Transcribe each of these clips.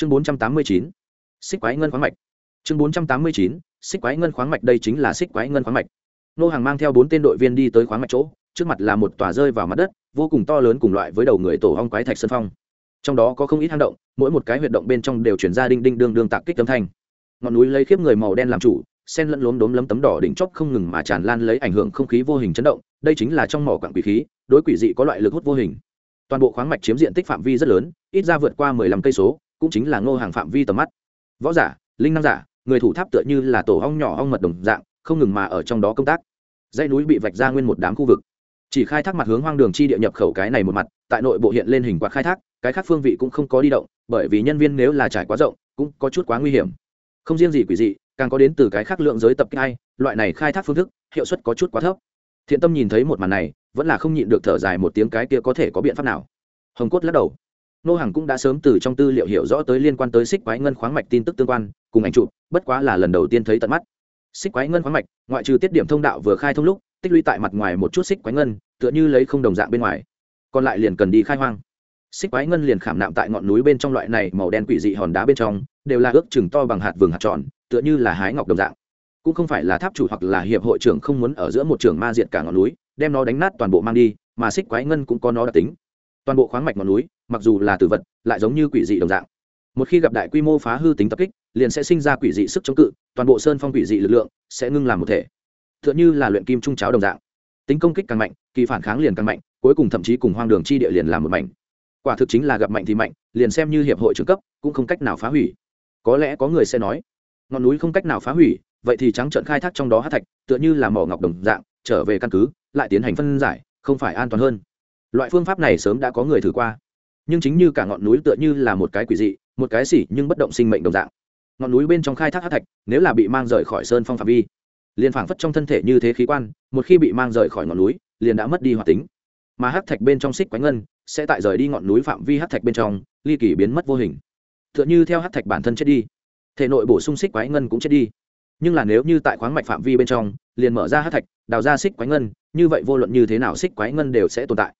chương bốn trăm tám mươi chín, xích quái ngân khoáng mạch. Chương bốn trăm tám mươi chín, xích quái ngân khoáng mạch đây chính là xích quái ngân khoáng mạch. Nô hàng mang theo bốn tên đội viên đi tới khoáng mạch chỗ, trước mặt là một tòa rơi vào mặt đất, vô cùng to lớn cùng loại với đầu người tổ hong quái thạch sơn phong. Trong đó có không ít hang động, mỗi một cái huyệt động bên trong đều chuyển ra đinh đinh đương đương tạc kích âm thanh. Ngọn núi lấy khiếp người màu đen làm chủ, sen lẫn lốm đốm lấm tấm đỏ đỉnh chóp không ngừng mà tràn lan lấy ảnh hưởng không khí vô hình chấn động, đây chính là trong mỏ quặng quỷ khí, đối quỷ dị có loại lực hút vô hình. Toàn bộ khoáng mạch chiếm diện tích phạm vi rất lớn, ít ra vượt qua mười lăm cây số cũng chính là ngô hàng phạm vi tầm mắt. Võ giả, linh năng giả, người thủ tháp tựa như là tổ hong nhỏ hong mật đồng dạng, không ngừng mà ở trong đó công tác. Dãy núi bị vạch ra nguyên một đám khu vực. Chỉ khai thác mặt hướng hoang đường chi địa nhập khẩu cái này một mặt, tại nội bộ hiện lên hình quạt khai thác, cái khác phương vị cũng không có đi động, bởi vì nhân viên nếu là trải quá rộng, cũng có chút quá nguy hiểm. Không riêng gì quỷ dị, càng có đến từ cái khác lượng giới tập kích hay loại này khai thác phương thức, hiệu suất có chút quá thấp. Thiện tâm nhìn thấy một màn này, vẫn là không nhịn được thở dài một tiếng cái kia có thể có biện pháp nào. Hồng cốt lắc đầu nô hàng cũng đã sớm từ trong tư liệu hiểu rõ tới liên quan tới xích quái ngân khoáng mạch tin tức tương quan, cùng ảnh chụp, bất quá là lần đầu tiên thấy tận mắt. Xích quái ngân khoáng mạch, ngoại trừ tiết điểm thông đạo vừa khai thông lúc, tích lũy tại mặt ngoài một chút xích quái ngân, tựa như lấy không đồng dạng bên ngoài. Còn lại liền cần đi khai hoang. Xích quái ngân liền khảm nạm tại ngọn núi bên trong loại này màu đen quỷ dị hòn đá bên trong, đều là ước chừng to bằng hạt vừng hạt tròn, tựa như là hái ngọc đồng dạng. Cũng không phải là tháp chủ hoặc là hiệp hội trưởng không muốn ở giữa một trường ma diệt cả ngọn núi, đem nó đánh nát toàn bộ mang đi, mà xích quái ngân cũng có nó đặc tính toàn bộ khoáng mạch ngọn núi, mặc dù là tử vật, lại giống như quỷ dị đồng dạng. Một khi gặp đại quy mô phá hư tính tập kích, liền sẽ sinh ra quỷ dị sức chống cự, toàn bộ sơn phong quỷ dị lực lượng sẽ ngưng làm một thể. T h ư ợ n h ư là luyện kim trung cháo đồng dạng. Tính công kích càng mạnh, kỳ phản kháng liền càng mạnh, cuối cùng thậm chí cùng hoang đường chi địa liền làm một mảnh. Quả thực chính là gặp mạnh thì mạnh, liền xem như hiệp hội trưởng cấp, cũng không cách nào phá hủy. Có lẽ có người sẽ nói, ngọn núi không cách nào phá hủy, vậy thì trắng trợn khai thác trong đó hát thạch, tựa như là mỏ ngọc đồng dạng, trở về căn cứ, lại tiến hành phân giải, không phải an toàn hơn loại phương pháp này sớm đã có người thử qua. Nhưng chính như cả ngọn núi tựa như là một cái quỷ dị, một cái xỉ nhưng bất động sinh mệnh đồng dạng. Ngọn núi bên trong khai thác hát thạch, nếu là bị mang rời khỏi sơn phong phạm vi, liền phảng phất trong thân thể như thế khí quan, một khi bị mang rời khỏi ngọn núi, liền đã mất đi hoạt tính. Mà hát thạch bên trong xích quánh ngân, sẽ tại rời đi ngọn núi phạm vi hát thạch bên trong, ly kỳ biến mất vô hình. T h ư ợ n h ư theo hát thạch bản thân chết đi, thể nội bổ sung xích quái ngân cũng chết đi. Nhưng là nếu như tại khoáng mạch phạm vi bên trong, liền mở ra hát thạch, đào ra xích quái ngân, như vậy vô luận như thế nào xích quái ngân đều sẽ tồn tại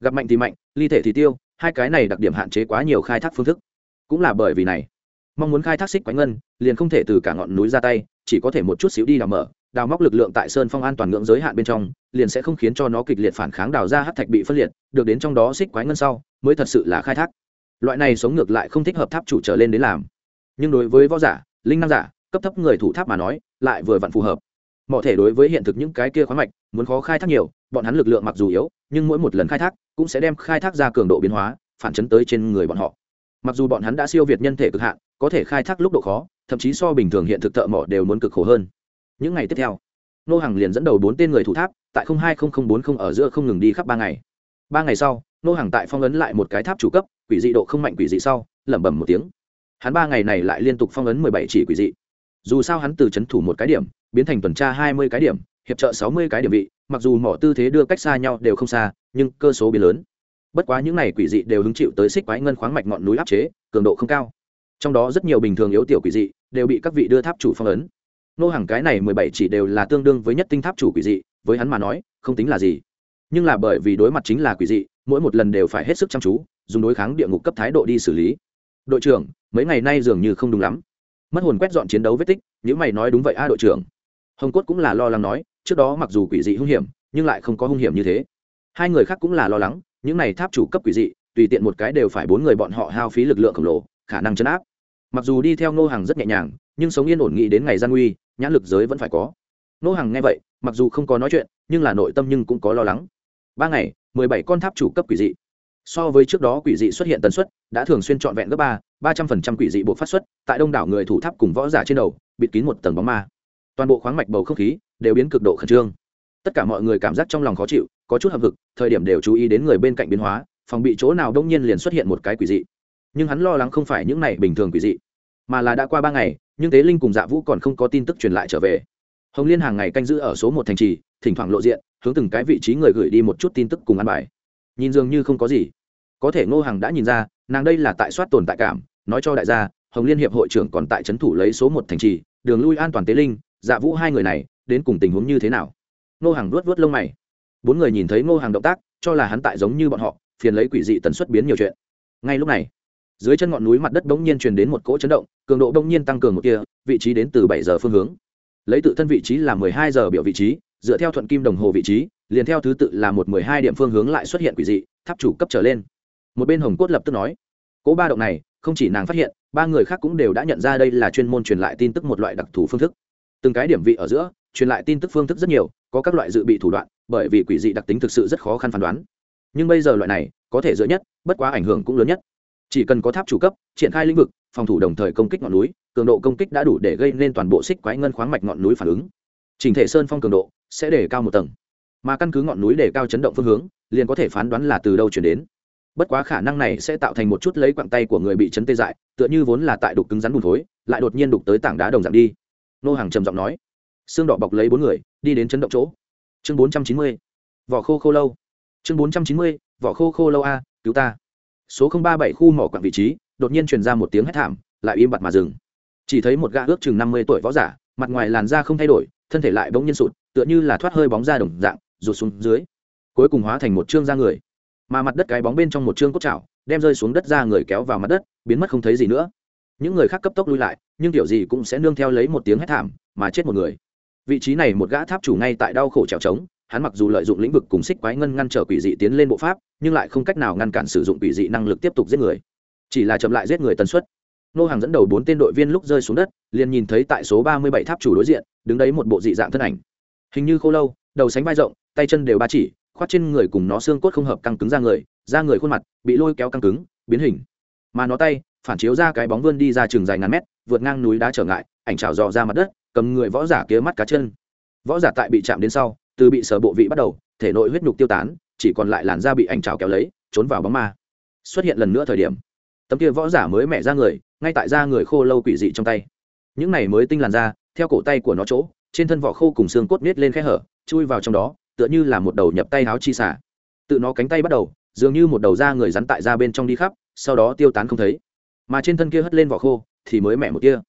gặp mạnh thì mạnh, ly thể thì tiêu, hai cái này đặc điểm hạn chế quá nhiều khai thác phương thức. Cũng là bởi vì này, mong muốn khai thác xích quánh ngân, liền không thể từ cả ngọn núi ra tay, chỉ có thể một chút xíu đi đào mở, đào móc lực lượng tại sơn phong an toàn ngưỡng giới hạn bên trong, liền sẽ không khiến cho nó kịch liệt phản kháng đào ra hát thạch bị phân liệt, được đến trong đó xích quái ngân sau, mới thật sự là khai thác. Loại này sống ngược lại không thích hợp tháp chủ trở lên đến làm. Nhưng đối với võ giả, linh năng giả, cấp thấp người thủ tháp mà nói, lại vừa vặn phù hợp. Mọi thể đối với hiện thực những cái kia khoáng mạch, muốn khó khai thác nhiều bọn hắn lực lượng mặc dù yếu, nhưng mỗi một lần khai thác cũng sẽ đem khai thác ra cường độ biến hóa, phản chấn tới trên người bọn họ. Mặc dù bọn hắn đã siêu việt nhân thể cực hạn, có thể khai thác lúc độ khó, thậm chí so bình thường hiện thực thợ mỏ đều muốn cực khổ hơn. Những ngày tiếp theo, nô hàng liền dẫn đầu bốn tên người thủ tháp, tại hai bốn mươi ở giữa không ngừng đi khắp ba ngày. Ba ngày sau, nô hàng tại phong ấn lại một cái tháp chủ cấp, quỷ dị độ không mạnh quỷ dị sau, lẩm bẩm một tiếng. Hắn ba ngày này lại liên tục phong ấn mười bảy chỉ quỷ dị. Dù sao hắn từ c h ấ n thủ một cái điểm, biến thành tuần tra hai mươi cái điểm, hiệp trợ sáu mươi cái điểm vị mặc dù mỏ tư thế đưa cách xa nhau đều không xa, nhưng cơ số biến lớn. Bất quá những này quỷ dị đều hứng chịu tới xích quái ngân khoáng mạch ngọn núi áp chế, cường độ không cao. Trong đó rất nhiều bình thường yếu tiểu quỷ dị đều bị các vị đưa tháp chủ phong ấn. Nô hàng cái này mười bảy chỉ đều là tương đương với nhất tinh tháp chủ quỷ dị, với hắn mà nói, không tính là gì. Nhưng là bởi vì đối mặt chính là quỷ dị, mỗi một lần đều phải hết sức chăm chú, dùng đối kháng địa ngục cấp thái độ đi xử lý. Đội trưởng, mấy ngày nay dường như không đúng lắm. Mất hồn quét dọn chiến đấu vết tích những mày nói đúng vậy a đội trưởng. Hồng cốt cũng là lo lắng nói trước đó mặc dù quỷ dị hung hiểm, nhưng lại không có hung hiểm như thế. Hai người khác cũng là lo lắng, những này tháp chủ cấp quỷ dị, tùy tiện một cái đều phải bốn người bọn họ hao phí lực lượng khổng lồ, khả năng chấn áp. Mặc dù đi theo ngô hàng rất nhẹ nhàng, nhưng sống yên ổn nghĩ đến ngày gian nguy, nhãn lực giới vẫn phải có. Ngô hàng nghe vậy, mặc dù không có nói chuyện, nhưng là nội tâm nhưng cũng có lo lắng. Ba ngày, mười bảy con tháp chủ cấp quỷ dị. So với trước đó quỷ dị xuất hiện tần suất, đã thường xuyên trọn vẹn gấp ba ba trăm phần trăm quỷ dị buộc phát xuất, tại đông đảo người thủ tháp cùng võ giả trên đầu, bịt kín một tầng bóng ma. Toàn bộ khoáng mạch bầu không khí đều biến cực độ khẩn trương. Tất cả mọi người cảm giác trong lòng khó chịu, có chút hậm hực, thời điểm đều chú ý đến người bên cạnh biến hóa, phòng bị chỗ nào đông nhiên liền xuất hiện một cái quỷ dị. Nhưng hắn lo lắng không phải những này bình thường quỷ dị, mà là đã qua ba ngày, nhưng tế linh cùng dạ vũ còn không có tin tức truyền lại trở về. Hồng liên hàng ngày canh giữ ở số một thành trì, thỉnh thoảng lộ diện, hướng từng cái vị trí người gửi đi một chút tin tức cùng ăn bài. Nhìn dường như không có gì. Có thể ngô Hằng đã nhìn ra, nàng đây là tại soát tồn tại cảm, nói cho đại gia, hồng liên hiệp hội trưởng còn tại trấn thủ lấy số một thành trì, đường lui an toàn tế linh dạ vũ hai người này đến cùng tình huống như thế nào? Ngô hàng luốt vớt lông mày. Bốn người nhìn thấy ngô hàng động tác, cho là hắn tại giống như bọn họ, phiền lấy quỷ dị tần suất biến nhiều chuyện. Ngay lúc này, dưới chân ngọn núi mặt đất bỗng nhiên truyền đến một cỗ chấn động, cường độ bỗng nhiên tăng cường một kia vị trí đến từ bảy giờ phương hướng. Lấy tự thân vị trí là mười hai giờ biểu vị trí, dựa theo thuận kim đồng hồ vị trí, liền theo thứ tự là một mười hai điểm phương hướng lại xuất hiện quỷ dị, tháp chủ cấp trở lên. Một bên hồng cốt lập tức nói, cỗ ba động này, không chỉ nàng phát hiện, ba người khác cũng đều đã nhận ra đây là chuyên môn truyền lại tin tức một loại đặc thù phương thức. Từng cái điểm vị ở giữa truyền lại tin tức phương thức rất nhiều, có các loại dự bị thủ đoạn, bởi vì quỷ dị đặc tính thực sự rất khó khăn phán đoán. Nhưng bây giờ loại này, có thể dễ nhất, bất quá ảnh hưởng cũng lớn nhất. Chỉ cần có tháp chủ cấp, triển khai lĩnh vực, phòng thủ đồng thời công kích ngọn núi, cường độ công kích đã đủ để gây nên toàn bộ xích quái ngân khoáng mạch ngọn núi phản ứng. Trình thể sơn phong cường độ sẽ để cao một tầng. Mà căn cứ ngọn núi để cao chấn động phương hướng, liền có thể phán đoán là từ đâu chuyển đến. Bất quá khả năng này sẽ tạo thành một chút lấy quặng tay của người bị chấn tê dại, tựa như vốn là tại đục cứng rắn bùn thối, lại đột nhiên đục tới tảng đá đồng dạng đi. Nô hàng trầm giọng nói xương đỏ bọc lấy bốn người, đi đến chấn động chỗ. Chương bốn trăm chín mươi, vỏ khô khô lâu. Chương bốn trăm chín mươi, vỏ khô khô lâu a, cứu ta. Số ba bảy khu mỏ quặng vị trí, đột nhiên truyền ra một tiếng hét thảm, lại im bặt mà dừng. Chỉ thấy một gã ước chừng năm mươi tuổi võ giả, mặt ngoài làn da không thay đổi, thân thể lại bỗng nhiên sụt, tựa như là thoát hơi bóng ra đồng dạng, rụt xuống dưới. Cuối cùng hóa thành một chương da người. Mà mặt đất cái bóng bên trong một chương cốt chảo, đem rơi xuống đất ra người kéo vào mặt đất, biến mất không thấy gì nữa. Những người khác cấp tốc lui lại, nhưng kiểu gì cũng sẽ nương theo lấy một tiếng hét thảm, mà chết một người vị trí này một gã tháp chủ ngay tại đau khổ trèo trống, hắn mặc dù lợi dụng lĩnh vực cùng xích quái ngân ngăn trở quỷ dị tiến lên bộ pháp, nhưng lại không cách nào ngăn cản sử dụng quỷ dị năng lực tiếp tục giết người. Chỉ là chậm lại giết người tần suất. Nô hàng dẫn đầu bốn tên đội viên lúc rơi xuống đất, liền nhìn thấy tại số ba mươi bảy tháp chủ đối diện, đứng đấy một bộ dị dạng thân ảnh. Hình như khô lâu, đầu sánh vai rộng, tay chân đều ba chỉ khoát trên người cùng nó xương cốt không hợp căng cứng ra người ra người khuôn mặt bị lôi kéo căng cứng, biến hình. Mà nó tay, phản chiếu ra cái bóng vươn đi ra trường dài ngàn mét, vượt ngang núi đá trở ngại, ảnh trào dò ra mặt đất cầm người võ giả kia mắt cá chân. Võ giả tại bị chạm đến sau, từ bị sở bộ vị bắt đầu, thể nội huyết nhục tiêu tán, chỉ còn lại làn da bị ảnh trào kéo lấy, trốn vào bóng ma. Xuất hiện lần nữa thời điểm, tấm kia võ giả mới mẹ ra người, ngay tại da người khô lâu quỷ dị trong tay. Những này mới tinh làn da, theo cổ tay của nó chỗ, trên thân vỏ khô cùng xương cốt nết lên khe hở, chui vào trong đó, tựa như là một đầu nhập tay háo chi xả tự nó cánh tay bắt đầu, dường như một đầu da người rắn tại da bên trong đi khắp, sau đó tiêu tán không thấy. Mà trên thân kia hất lên vỏ khô, thì mới mẹ một kia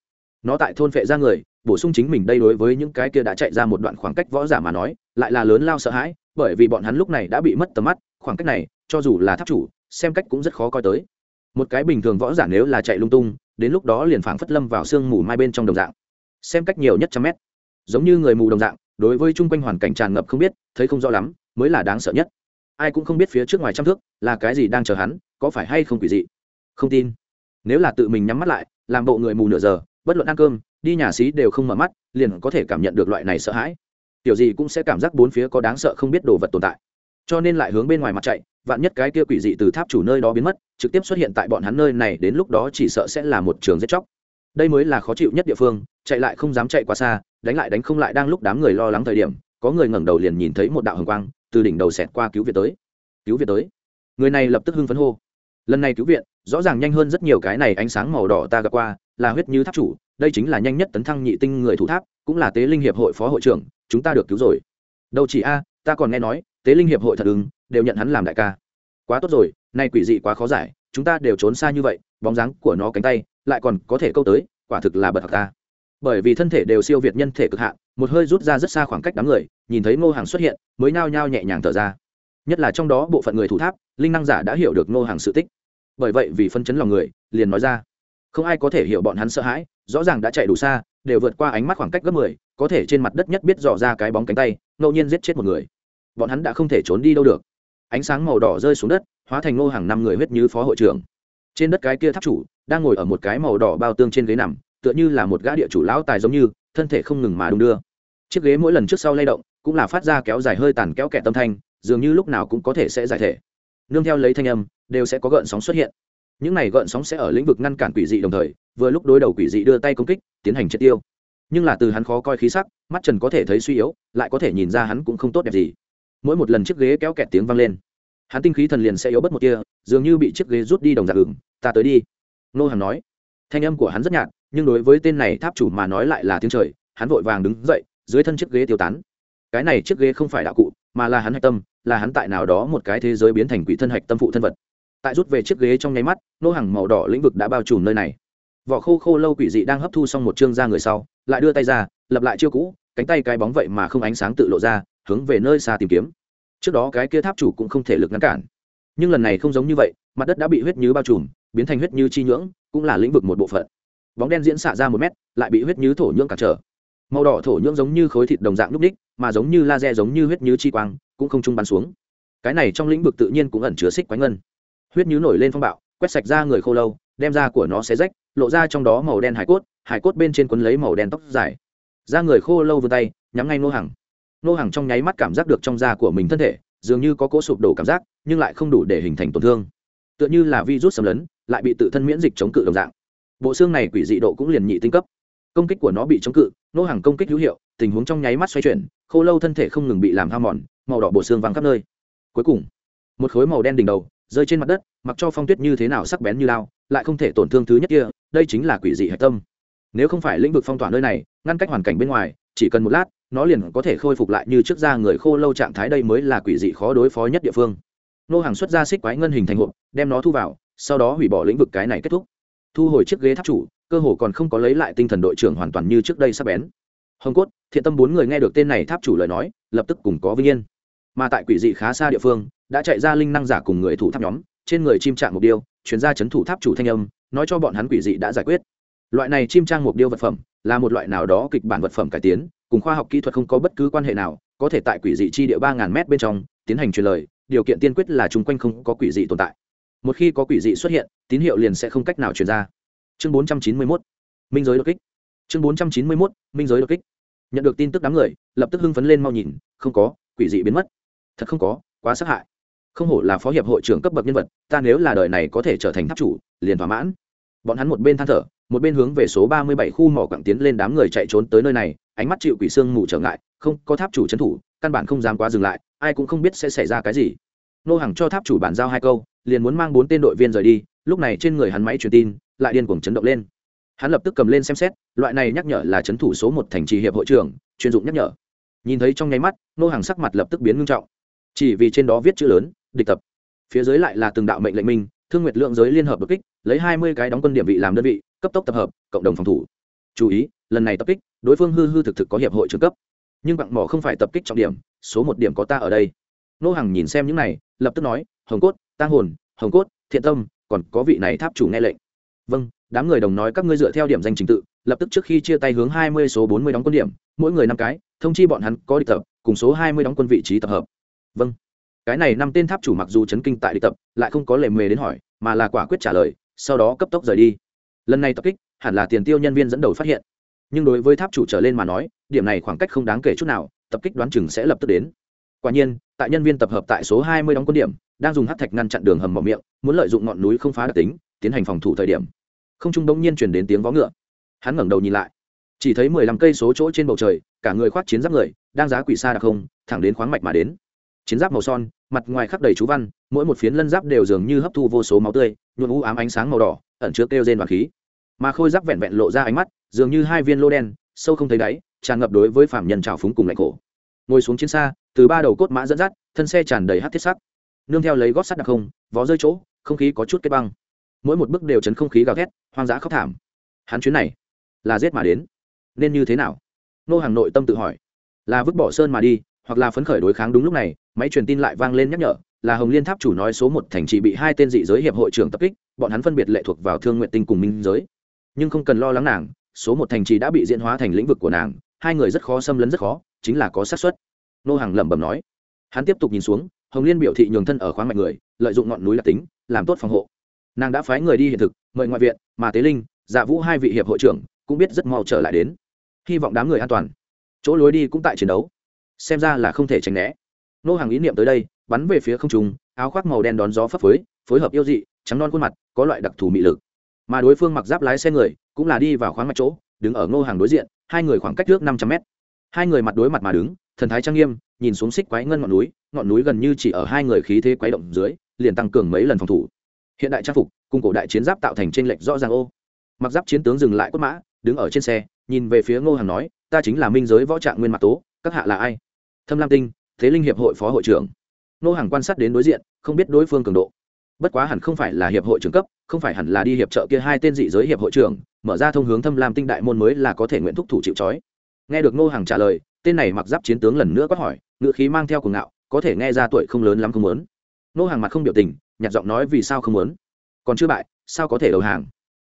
nó tại thôn phệ ra người bổ sung chính mình đây đối với những cái kia đã chạy ra một đoạn khoảng cách võ giả mà nói, lại là lớn lao sợ hãi, bởi vì bọn hắn lúc này đã bị mất tầm mắt, khoảng cách này, cho dù là tháp chủ, xem cách cũng rất khó coi tới. Một cái bình thường võ giả nếu là chạy lung tung, đến lúc đó liền phảng phất lâm vào sương mù mai bên trong đồng dạng. Xem cách nhiều nhất trăm mét. Giống như người mù đồng dạng, đối với chung quanh hoàn cảnh tràn ngập không biết, thấy không rõ lắm, mới là đáng sợ nhất. Ai cũng không biết phía trước ngoài trăm thước là cái gì đang chờ hắn, có phải hay không quỷ dị? Không tin. Nếu là tự mình nhắm mắt lại, làm bộ người mù nửa giờ bất luận ăn cơm, đi nhà xí đều không mở mắt, liền có thể cảm nhận được loại này sợ hãi. Tiểu gì cũng sẽ cảm giác bốn phía có đáng sợ không biết đồ vật tồn tại. Cho nên lại hướng bên ngoài mặt chạy, vạn nhất cái kia quỷ dị từ tháp chủ nơi đó biến mất, trực tiếp xuất hiện tại bọn hắn nơi này, đến lúc đó chỉ sợ sẽ là một trường giết chóc. Đây mới là khó chịu nhất địa phương, chạy lại không dám chạy quá xa, đánh lại đánh không lại đang lúc đám người lo lắng thời điểm, có người ngẩng đầu liền nhìn thấy một đạo hồng quang, từ đỉnh đầu xẹt qua cứu viện tới. Cứu viện tới. Người này lập tức hưng phấn hô. Lần này cứu viện, rõ ràng nhanh hơn rất nhiều cái này ánh sáng màu đỏ ta gặp qua là huyết như tháp chủ, đây chính là nhanh nhất tấn thăng nhị tinh người thủ tháp, cũng là tế linh hiệp hội phó hội trưởng, chúng ta được cứu rồi. Đâu chỉ a, ta còn nghe nói, tế linh hiệp hội thật ứng, đều nhận hắn làm đại ca. Quá tốt rồi, nay quỷ dị quá khó giải, chúng ta đều trốn xa như vậy, bóng dáng của nó cánh tay, lại còn có thể câu tới, quả thực là bật thật ta bởi vì thân thể đều siêu việt nhân thể cực hạn, một hơi rút ra rất xa khoảng cách đám người, nhìn thấy ngô hàng xuất hiện, mới nao nhao nhẹ nhàng thở ra. Nhất là trong đó bộ phận người thủ tháp, linh năng giả đã hiểu được ngô hàng sự tích. Bởi vậy vì phân chấn lòng người, liền nói ra không ai có thể hiểu bọn hắn sợ hãi, rõ ràng đã chạy đủ xa, đều vượt qua ánh mắt khoảng cách gấp mười, có thể trên mặt đất nhất biết dò ra cái bóng cánh tay, ngẫu nhiên giết chết một người. Bọn hắn đã không thể trốn đi đâu được. Ánh sáng màu đỏ rơi xuống đất, hóa thành ngô hàng năm người huyết như phó hội trưởng. Trên đất cái kia tháp chủ, đang ngồi ở một cái màu đỏ bao tương trên ghế nằm, tựa như là một gã địa chủ lão tài giống như, thân thể không ngừng mà đung đưa. Chiếc ghế mỗi lần trước sau lay động, cũng là phát ra kéo dài hơi tàn kéo kẹt tâm thanh, dường như lúc nào cũng có thể sẽ giải thể. Nương theo lấy thanh âm, đều sẽ có gợn sóng xuất hiện những này gợn sóng sẽ ở lĩnh vực ngăn cản quỷ dị đồng thời, vừa lúc đối đầu quỷ dị đưa tay công kích, tiến hành triệt tiêu. Nhưng là từ hắn khó coi khí sắc, mắt trần có thể thấy suy yếu, lại có thể nhìn ra hắn cũng không tốt đẹp gì. Mỗi một lần chiếc ghế kéo kẹt tiếng vang lên, hắn tinh khí thần liền sẽ yếu bớt một kia dường như bị chiếc ghế rút đi đồng dạng ửng. Ta tới đi. Nô hàng nói. Thanh âm của hắn rất nhạt, nhưng đối với tên này tháp chủ mà nói lại là tiếng trời, hắn vội vàng đứng dậy, dưới thân chiếc ghế tiêu tán. Cái này chiếc ghế không phải đạo cụ, mà là hắn hạch tâm, là hắn tại nào đó một cái thế giới biến thành quỷ thân hạch tâm phụ thân vật tại rút về chiếc ghế trong nháy mắt, nô hàng màu đỏ lĩnh vực đã bao trùm nơi này. Vỏ khô khô lâu quỷ dị đang hấp thu xong một chương ra người sau, lại đưa tay ra, lập lại chiêu cũ, cánh tay cái bóng vậy mà không ánh sáng tự lộ ra, hướng về nơi xa tìm kiếm. Trước đó cái kia tháp chủ cũng không thể lực ngăn cản. Nhưng lần này không giống như vậy, mặt đất đã bị huyết như bao trùm, biến thành huyết như chi nhưỡng, cũng là lĩnh vực một bộ phận. Bóng đen diễn xạ ra một mét, lại bị huyết như thổ nhưỡng cản trở. Màu đỏ thổ nhưỡng giống như khối thịt đồng dạng núp đích, mà giống như laser giống như huyết như chi quang, cũng không trung bắn xuống. Cái này trong lĩnh vực tự nhiên cũng ẩn chứa xích quánh ngân huyết như nổi lên phong bạo, quét sạch ra người khô lâu, đem da của nó xé rách, lộ ra trong đó màu đen hải cốt hải cốt bên trên quấn lấy màu đen tóc dài. Da người khô lâu vươn tay, nhắm ngay nô hàng nô hàng trong nháy mắt cảm giác được trong da của mình thân thể, dường như có cỗ sụp đổ cảm giác, nhưng lại không đủ để hình thành tổn thương. Tựa như là virus xâm lấn, lại bị tự thân miễn dịch chống cự đồng dạng. Bộ xương này quỷ dị độ cũng liền nhị tinh cấp. Công kích của nó bị chống cự nô hàng công kích hữu hiệu, tình huống trong nháy mắt xoay chuyển, khô lâu thân thể không ngừng bị làm ham mòn, màu đỏ bộ xương văng khắp nơi. Cuối cùng, một khối màu đen đỉnh đầu rơi trên mặt đất, mặc cho phong tuyết như thế nào sắc bén như lao, lại không thể tổn thương thứ nhất kia, đây chính là quỷ dị hạch tâm. Nếu không phải lĩnh vực phong tỏa nơi này, ngăn cách hoàn cảnh bên ngoài, chỉ cần một lát, nó liền có thể khôi phục lại như trước da người khô lâu trạng thái đây mới là quỷ dị khó đối phó nhất địa phương. Nô hàng xuất ra xích quái ngân hình thành hộp, đem nó thu vào, sau đó hủy bỏ lĩnh vực cái này kết thúc. Thu hồi chiếc ghế tháp chủ, cơ hồ còn không có lấy lại tinh thần đội trưởng hoàn toàn như trước đây sắp bén. Hồng cốt, thiện tâm bốn người nghe được tên này tháp chủ lời nói, lập tức cùng có vinh yên. Mà tại quỷ dị khá xa địa phương đã chạy ra linh năng giả cùng người thủ tháp nhóm, trên người chim trạng mục điêu chuyển ra chấn thủ tháp chủ thanh âm, nói cho bọn hắn quỷ dị đã giải quyết. Loại này chim trang mục điêu vật phẩm, là một loại nào đó kịch bản vật phẩm cải tiến, cùng khoa học kỹ thuật không có bất cứ quan hệ nào, có thể tại quỷ dị chi địa ba ngàn m bên trong, tiến hành truyền lời, điều kiện tiên quyết là chung quanh không có quỷ dị tồn tại. Một khi có quỷ dị xuất hiện, tín hiệu liền sẽ không cách nào truyền ra. Chương bốn trăm chín mươi mốt, minh giới đột kích. Chương bốn trăm chín mươi mốt, minh giới đột kích. Nhận được tin tức đám người, lập tức hưng phấn lên mau nhìn, không có, quỷ dị biến mất. Thật không có, quá sát hại không hổ là phó hiệp hội trưởng cấp bậc nhân vật, ta nếu là đời này có thể trở thành tháp chủ, liền thỏa mãn. Bọn hắn một bên than thở, một bên hướng về số ba mươi bảy khu mỏ quặng tiến lên đám người chạy trốn tới nơi này, ánh mắt chịu quỷ xương mù trở ngại, không, có tháp chủ trấn thủ, căn bản không dám quá dừng lại, ai cũng không biết sẽ xảy ra cái gì. Nô hàng cho tháp chủ bản giao hai câu, liền muốn mang bốn tên đội viên rời đi, lúc này trên người hắn máy truyền tin, lại điên cuồng chấn động lên. Hắn lập tức cầm lên xem xét, loại này nhắc nhở là chấn thủ số một thành trì hiệp hội trưởng, chuyên dụng nhắc nhở. Nhìn thấy trong nháy mắt, nô hàng sắc mặt lập tức biến ngưng trọng chỉ vì trên đó viết chữ lớn, địch tập. Phía dưới lại là từng đạo mệnh lệnh minh, thương nguyệt lượng giới liên hợp đột kích, lấy hai mươi cái đóng quân điểm vị làm đơn vị, cấp tốc tập hợp, cộng đồng phòng thủ. Chú ý, lần này tập kích, đối phương hư hư thực thực có hiệp hội trường cấp. Nhưng bạn mỏ không phải tập kích trọng điểm, số một điểm có ta ở đây. Nô hàng nhìn xem những này, lập tức nói, hồng cốt, tang hồn, hồng cốt, thiện tâm, còn có vị này tháp chủ nghe lệnh. Vâng đám người đồng nói các ngươi dựa theo điểm danh trình tự, lập tức trước khi chia tay hướng hai mươi số bốn mươi đóng quân điểm, mỗi người năm cái, thông chi bọn hắn có địch tập, cùng số hai mươi đóng quân vị trí tập hợp vâng. Cái này năm tên tháp chủ mặc dù chấn kinh tại địch tập, lại không có lề mề đến hỏi, mà là quả quyết trả lời, sau đó cấp tốc rời đi. Lần này tập kích, hẳn là tiền tiêu nhân viên dẫn đầu phát hiện. Nhưng đối với tháp chủ trở lên mà nói, điểm này khoảng cách không đáng kể chút nào, tập kích đoán chừng sẽ lập tức đến. Quả nhiên, tại nhân viên tập hợp tại số hai mươi đóng quân điểm, đang dùng hát thạch ngăn chặn đường hầm mỏ miệng, muốn lợi dụng ngọn núi không phá đặc tính, tiến hành phòng thủ thời điểm. Không trung đông nhiên chuyển đến tiếng vó ngựa. Hắn ngẩng đầu nhìn lại. Chỉ thấy mười lăm cây số chỗ trên bầu trời, cả người khoác chiến giáp người, đang giá quỷ xa đặc không, thẳng đến khoáng mạch mà đến chiến giáp màu son, mặt ngoài khắc đầy chú văn, mỗi một phiến lân giáp đều dường như hấp thu vô số máu tươi, nhuộm u ám ánh sáng màu đỏ, ẩn chứa kêu rên và khí. Mà khôi giáp vẹn vẹn lộ ra ánh mắt, dường như hai viên lô đen, sâu không thấy đáy, tràn ngập đối với phạm nhân trào phúng cùng lạnh khổ. Ngồi xuống chiến xa, từ ba đầu cốt mã dẫn dắt, thân xe tràn đầy hát thiết sắc. Nương theo lấy gót sắt đặc không, vó rơi chỗ, không khí có chút kết băng. Mỗi một bước đều chấn không khí gào thét, hoang dã khóc thảm. Hắn chuyến này là giết mà đến. Nên như thế nào? Nô hàng nội tâm tự hỏi. Là vứt bỏ sơn mà đi hoặc là phấn khởi đối kháng đúng lúc này, máy truyền tin lại vang lên nhắc nhở, là hồng liên tháp chủ nói số một thành trì bị hai tên dị giới hiệp hội trưởng tập kích, bọn hắn phân biệt lệ thuộc vào thương nguyện tinh cùng minh giới. Nhưng không cần lo lắng nàng, số một thành trì đã bị diễn hóa thành lĩnh vực của nàng, hai người rất khó xâm lấn rất khó, chính là có xác suất. Nô hàng lẩm bẩm nói. Hắn tiếp tục nhìn xuống, hồng liên biểu thị nhường thân ở khoáng mạnh người, lợi dụng ngọn núi đặc tính, làm tốt phòng hộ. Nàng đã phái người đi hiện thực, mời ngoại viện, mà tế linh dạ vũ hai vị hiệp hội trưởng, cũng biết rất mau trở lại đến. Hy vọng đám người an toàn. Chỗ lối đi cũng tại chiến đấu xem ra là không thể tránh né. Nô hàng ý niệm tới đây, bắn về phía không trung, áo khoác màu đen đón gió phấp phới, phối hợp yêu dị, trắng non khuôn mặt, có loại đặc thù mị lực. Mà đối phương mặc giáp lái xe người, cũng là đi vào khoáng mạch chỗ, đứng ở ngô hàng đối diện, hai người khoảng cách trước năm trăm mét. Hai người mặt đối mặt mà đứng, thần thái trang nghiêm, nhìn xuống xích quái ngân ngọn núi ngọn núi gần như chỉ ở hai người khí thế quái động dưới, liền tăng cường mấy lần phòng thủ. Hiện đại trang phục, cùng cổ đại chiến giáp tạo thành trên lệch rõ ràng ô. Mặc giáp chiến tướng dừng lại quất mã, đứng ở trên xe, nhìn về phía ngô hàng nói, ta chính là minh giới võ trạng nguyên mặt tố các hạ là ai? Thâm lam tinh, thế linh hiệp hội phó hội trưởng. Ngô hàng quan sát đến đối diện, không biết đối phương cường độ. Bất quá hẳn không phải là hiệp hội trưởng cấp, không phải hẳn là đi hiệp trợ kia hai tên dị giới hiệp hội trưởng, mở ra thông hướng thâm lam tinh đại môn mới là có thể nguyện thúc thủ chịu trói. Nghe được ngô hàng trả lời, tên này mặc giáp chiến tướng lần nữa quát hỏi ngựa khí mang theo cuồng ngạo, có thể nghe ra tuổi không lớn lắm không muốn. Ngô hàng mặt không biểu tình nhặt giọng nói vì sao không muốn? Còn chưa bại, sao có thể đầu hàng?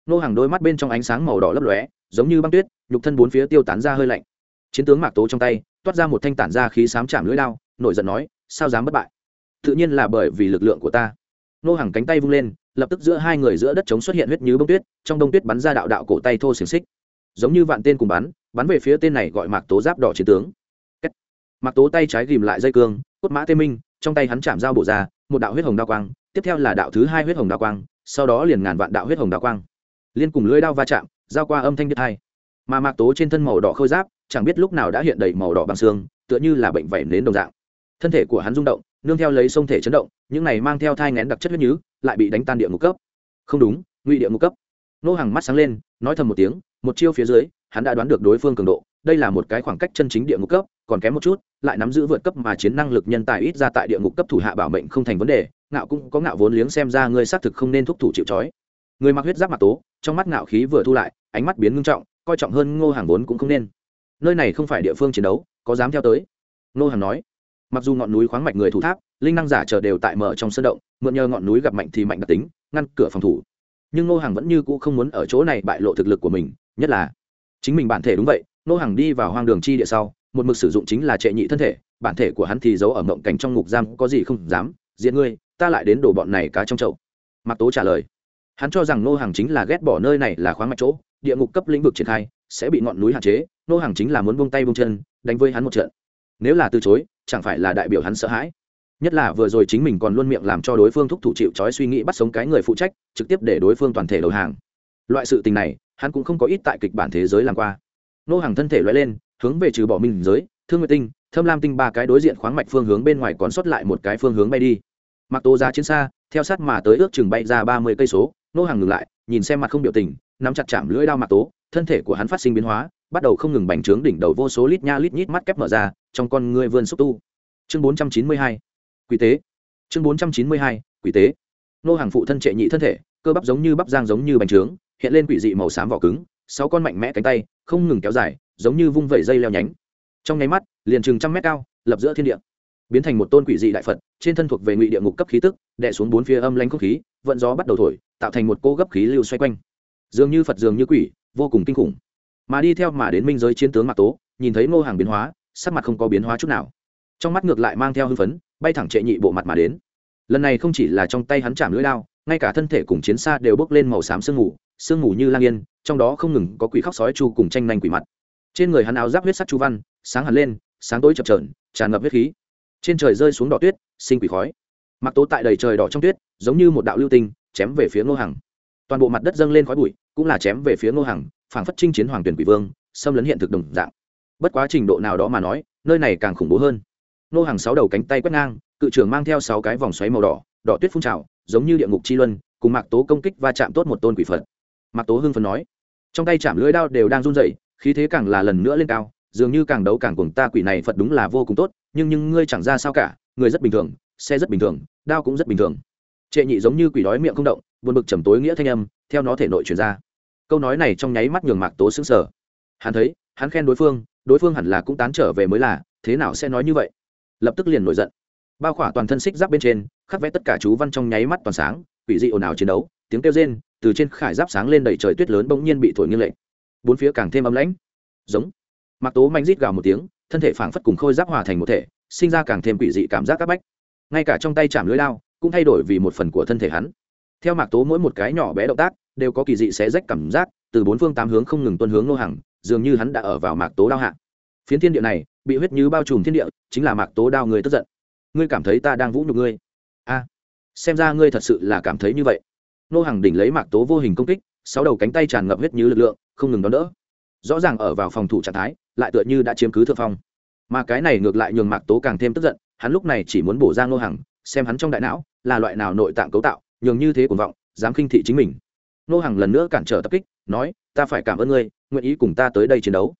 Nô hàng đôi mắt bên trong ánh sáng màu đỏ lấp lóe, giống như băng tuyết, nhục thân bốn phía tiêu tán ra hơi lạnh chiến tướng mạc tố trong tay, toát ra một thanh tản ra khí sám chạm lưỡi lao nổi giận nói, sao dám bất bại? Tự nhiên là bởi vì lực lượng của ta. Nô hàng cánh tay vung lên, lập tức giữa hai người giữa đất trống xuất hiện huyết như bông tuyết, trong đông tuyết bắn ra đạo đạo cổ tay thô xiềng xích. Giống như vạn tên cùng bắn bắn về phía tên này gọi mạc tố giáp đỏ chiến tướng. Mạc tố tay trái ghìm lại dây cương, cốt mã tê minh, trong tay hắn chạm dao bổ ra, một đạo huyết hồng đa quang, tiếp theo là đạo thứ hai huyết hồng đa quang, sau đó liền ngàn vạn đạo huyết hồng đa quang. Liên cùng lưỡi đao va chạm, giao qua âm thanh đứt hai. Mà mạc tố trên thân màu đỏ khôi giáp chẳng biết lúc nào đã hiện đầy màu đỏ bằng xương, tựa như là bệnh vẩy nến đồng dạng. Thân thể của hắn rung động, nương theo lấy sông thể chấn động, những này mang theo thai ngén đặc chất huyết nhứ, lại bị đánh tan địa ngục cấp. Không đúng, ngụy địa ngục cấp. Nô hàng mắt sáng lên, nói thầm một tiếng, một chiêu phía dưới, hắn đã đoán được đối phương cường độ, đây là một cái khoảng cách chân chính địa ngục cấp, còn kém một chút, lại nắm giữ vượt cấp mà chiến năng lực nhân tài ít ra tại địa ngục cấp thủ hạ bảo mệnh không thành vấn đề, ngạo cũng có ngạo vốn liếng xem ra ngươi xác thực không nên thúc thủ chịu trói. Người mặc huyết giáp mặt tố, trong mắt ngạo khí vừa thu lại, ánh mắt biến ngưng trọng, coi trọng hơn ngô hàng vốn cũng không nên nơi này không phải địa phương chiến đấu, có dám theo tới? Ngô hàng nói. Mặc dù ngọn núi khoáng mạch người thủ tháp, linh năng giả chờ đều tại mở trong sân động, mượn nhờ ngọn núi gặp mạnh thì mạnh đặc tính, ngăn cửa phòng thủ. Nhưng ngô hàng vẫn như cũ không muốn ở chỗ này bại lộ thực lực của mình, nhất là chính mình bản thể đúng vậy ngô hàng đi vào hoang đường chi địa sau, một mực sử dụng chính là trệ nhị thân thể, bản thể của hắn thì giấu ở mộng cảnh trong ngục giam, có gì không dám, diện ngươi, ta lại đến đổ bọn này cá trong chậu. Mặc tố trả lời. Hắn cho rằng ngô hàng chính là ghét bỏ nơi này là khoáng mạch chỗ, địa ngục cấp lĩnh vực triển khai sẽ bị ngọn núi hạn chế, Nô hàng chính là muốn buông tay buông chân, đánh với hắn một trận. Nếu là từ chối, chẳng phải là đại biểu hắn sợ hãi. Nhất là vừa rồi chính mình còn luôn miệng làm cho đối phương thúc thủ chịu trói suy nghĩ bắt sống cái người phụ trách, trực tiếp để đối phương toàn thể đầu hàng. Loại sự tình này, hắn cũng không có ít tại kịch bản thế giới làm qua. Nô hàng thân thể loại lên, hướng về trừ bỏ mình giới, thương nguyệt tinh, thâm lam tinh ba cái đối diện khoáng mạch phương hướng bên ngoài còn sót lại một cái phương hướng bay đi. Mặc tô ra chiến xa, theo sát mà tới ước chừng bay ra ba mươi cây số, nô hàng ngừng lại, nhìn xem mặt không biểu tình, nắm chặt chạm lưỡi đao mặc tố thân thể của hắn phát sinh biến hóa, bắt đầu không ngừng bành trướng đỉnh đầu vô số lít nha lít nhít mắt kép mở ra, trong con ngươi vươn xúc tu. Chương bốn trăm chín mươi hai, quỷ tế. Chương bốn trăm chín mươi hai, quỷ tế. Nô hàng phụ thân trệ nhị thân thể, cơ bắp giống như bắp giang giống như bành trướng, hiện lên quỷ dị màu xám vỏ cứng, sáu con mạnh mẽ cánh tay, không ngừng kéo dài, giống như vung vẩy dây leo nhánh. Trong nháy mắt, liền chừng trăm mét cao, lập giữa thiên địa. Biến thành một tôn quỷ dị đại phật, trên thân thuộc về ngụy địa ngục cấp khí tức, đè xuống bốn phía âm lanh không khí, vận gió bắt đầu thổi, tạo thành một cô gấp khí lưu xoay quanh. Dường như phật dường như quỷ vô cùng kinh khủng. Mà đi theo mà đến minh giới chiến tướng mạc tố, nhìn thấy ngô hàng biến hóa, sắc mặt không có biến hóa chút nào. Trong mắt ngược lại mang theo hưng phấn, bay thẳng trệ nhị bộ mặt mà đến. Lần này không chỉ là trong tay hắn chạm lưỡi lao ngay cả thân thể cùng chiến xa đều bốc lên màu xám sương mù sương mù như lang yên, trong đó không ngừng có quỷ khóc sói chu cùng tranh nhanh quỷ mặt. Trên người hắn áo giáp huyết sắc chu văn, sáng hẳn lên, sáng tối chập trờn tràn ngập huyết khí. Trên trời rơi xuống đỏ tuyết, sinh quỷ khói. Mặc tố tại đầy trời đỏ trong tuyết, giống như một đạo lưu tinh, chém về phía ngô hằng toàn bộ mặt đất dâng lên khói bụi cũng là chém về phía ngô hằng, phảng phất chinh chiến hoàng tuyển quỷ vương, xâm lấn hiện thực đồng dạng. Bất quá trình độ nào đó mà nói, nơi này càng khủng bố hơn. Ngô hằng sáu đầu cánh tay quét ngang, cự trưởng mang theo sáu cái vòng xoáy màu đỏ đỏ tuyết phun trào, giống như địa ngục chi luân, cùng mạc tố công kích và chạm tốt một tôn quỷ phật. Mạc tố hưng phấn nói, trong tay chạm lưỡi đao đều đang run rẩy, khí thế càng là lần nữa lên cao, dường như càng đấu càng cuồng, ta quỷ này phật đúng là vô cùng tốt, nhưng nhưng ngươi chẳng ra sao cả, người rất bình thường, xe rất bình thường, đao cũng rất bình thường trệ nhị giống như quỷ đói miệng không động, buồn bực trầm tối nghĩa thanh âm, theo nó thể nội truyền ra. Câu nói này trong nháy mắt nhường mạc tố xứng sở hắn thấy, hắn khen đối phương đối phương hẳn là cũng tán trở về mới là, thế nào sẽ nói như vậy? Lập tức liền nổi giận. Bao khỏa toàn thân xích giáp bên trên, khắc vẽ tất cả chú văn trong nháy mắt toàn sáng, quỷ dị ồn ào chiến đấu, tiếng kêu rên, từ trên khải giáp sáng lên đầy trời tuyết lớn bỗng nhiên bị thổi nghiêng lệch. Bốn phía càng thêm ấm lãnh. Giống. Mặc tố manh rít gào một tiếng, thân thể phảng phất cùng khôi giáp hòa thành một thể, sinh ra càng thêm quỷ dị cảm giác các bách. Ngay cả trong tay chạm lưới lao cũng thay đổi vì một phần của thân thể hắn. Theo mạc tố mỗi một cái nhỏ bé động tác, đều có kỳ dị xé rách cảm giác, từ bốn phương tám hướng không ngừng tuân hướng nô hàng dường như hắn đã ở vào mạc tố đao hạ. Phiến thiên địa này, bị huyết như bao trùm thiên địa, chính là mạc tố đao người tức giận. Ngươi cảm thấy ta đang vũ nhục ngươi? A, xem ra ngươi thật sự là cảm thấy như vậy. Nô hàng đỉnh lấy mạc tố vô hình công kích, sáu đầu cánh tay tràn ngập huyết như lực lượng, không ngừng đón đỡ. Rõ ràng ở vào phòng thủ trạng thái, lại tựa như đã chiếm cứ thượng phong. Mà cái này ngược lại nhường mạc tố càng thêm tức giận, hắn lúc này chỉ muốn bổ ra nô hàng xem hắn trong đại não là loại nào nội tạng cấu tạo, nhường như thế cuồng vọng, dám khinh thị chính mình. Nô hàng lần nữa cản trở tập kích, nói, ta phải cảm ơn ngươi, nguyện ý cùng ta tới đây chiến đấu.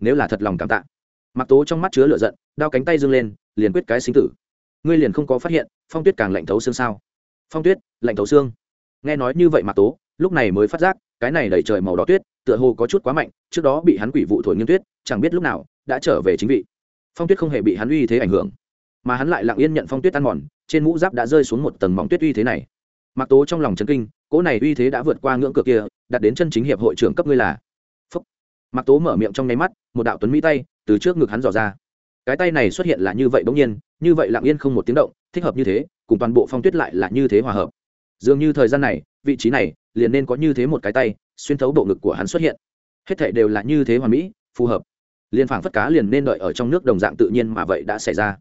Nếu là thật lòng cảm tạ. Mặc tố trong mắt chứa lửa giận, đao cánh tay dâng lên, liền quyết cái sinh tử. Ngươi liền không có phát hiện, phong tuyết càng lạnh thấu xương sao? Phong tuyết, lạnh thấu xương. Nghe nói như vậy mặc tố, lúc này mới phát giác, cái này đẩy trời màu đỏ tuyết, tựa hồ có chút quá mạnh, trước đó bị hắn quỷ vụ thổi nghiêng tuyết, chẳng biết lúc nào, đã trở về chính vị. Phong tuyết không hề bị hắn uy thế ảnh hưởng mà hắn lại lặng yên nhận phong tuyết ăn mòn, trên mũ giáp đã rơi xuống một tầng mỏng tuyết uy thế này. Mặc tố trong lòng chấn kinh, cỗ này uy thế đã vượt qua ngưỡng cửa kia, đặt đến chân chính hiệp hội trưởng cấp ngươi là. Phúc. Mặc tố mở miệng trong nháy mắt, một đạo tuấn mỹ tay từ trước ngực hắn dò ra. Cái tay này xuất hiện là như vậy bỗng nhiên, như vậy lặng yên không một tiếng động, thích hợp như thế, cùng toàn bộ phong tuyết lại là như thế hòa hợp. Dường như thời gian này, vị trí này liền nên có như thế một cái tay, xuyên thấu bộ ngực của hắn xuất hiện. Hết thảy đều là như thế hoàn mỹ, phù hợp. Liền phảng phất cá liền nên đợi ở trong nước đồng dạng tự nhiên mà vậy đã xảy ra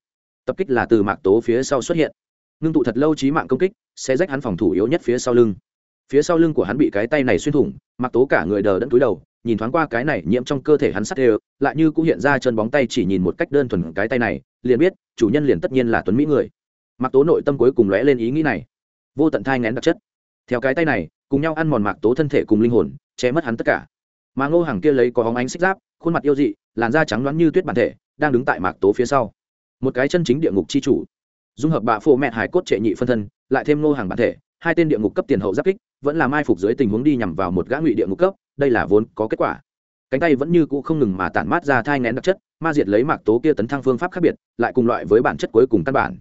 tập kích là từ mạc tố phía sau xuất hiện. Ngưng tụ thật lâu trí mạng công kích, sẽ rách hắn phòng thủ yếu nhất phía sau lưng. Phía sau lưng của hắn bị cái tay này xuyên thủng, mạc tố cả người đờ đẫn túi đầu, nhìn thoáng qua cái này nhiễm trong cơ thể hắn sắt đều, lại như cũng hiện ra chân bóng tay chỉ nhìn một cách đơn thuần cái tay này, liền biết, chủ nhân liền tất nhiên là tuấn mỹ người. Mạc tố nội tâm cuối cùng lóe lên ý nghĩ này. Vô tận thai ngén đặc chất. Theo cái tay này, cùng nhau ăn mòn mạc tố thân thể cùng linh hồn, che mất hắn tất cả. Mà ngô hàng kia lấy có hóng ánh xích giáp, khuôn mặt yêu dị, làn da trắng loáng như tuyết bản thể, đang đứng tại mạc tố phía sau một cái chân chính địa ngục c h i chủ. Dung hợp bạ phô mẹ hải cốt trệ nhị phân thân, lại thêm ngô hàng bản thể, hai tên địa ngục cấp tiền hậu giáp kích, vẫn là mai phục dưới tình huống đi nhằm vào một gã ngụy địa ngục cấp, đây là vốn có kết quả. Cánh tay vẫn như cũ không ngừng mà tản mát ra thai ngén đặc chất, ma diệt lấy mạc tố kia tấn thăng phương pháp khác biệt, lại cùng loại với bản chất cuối cùng căn bản.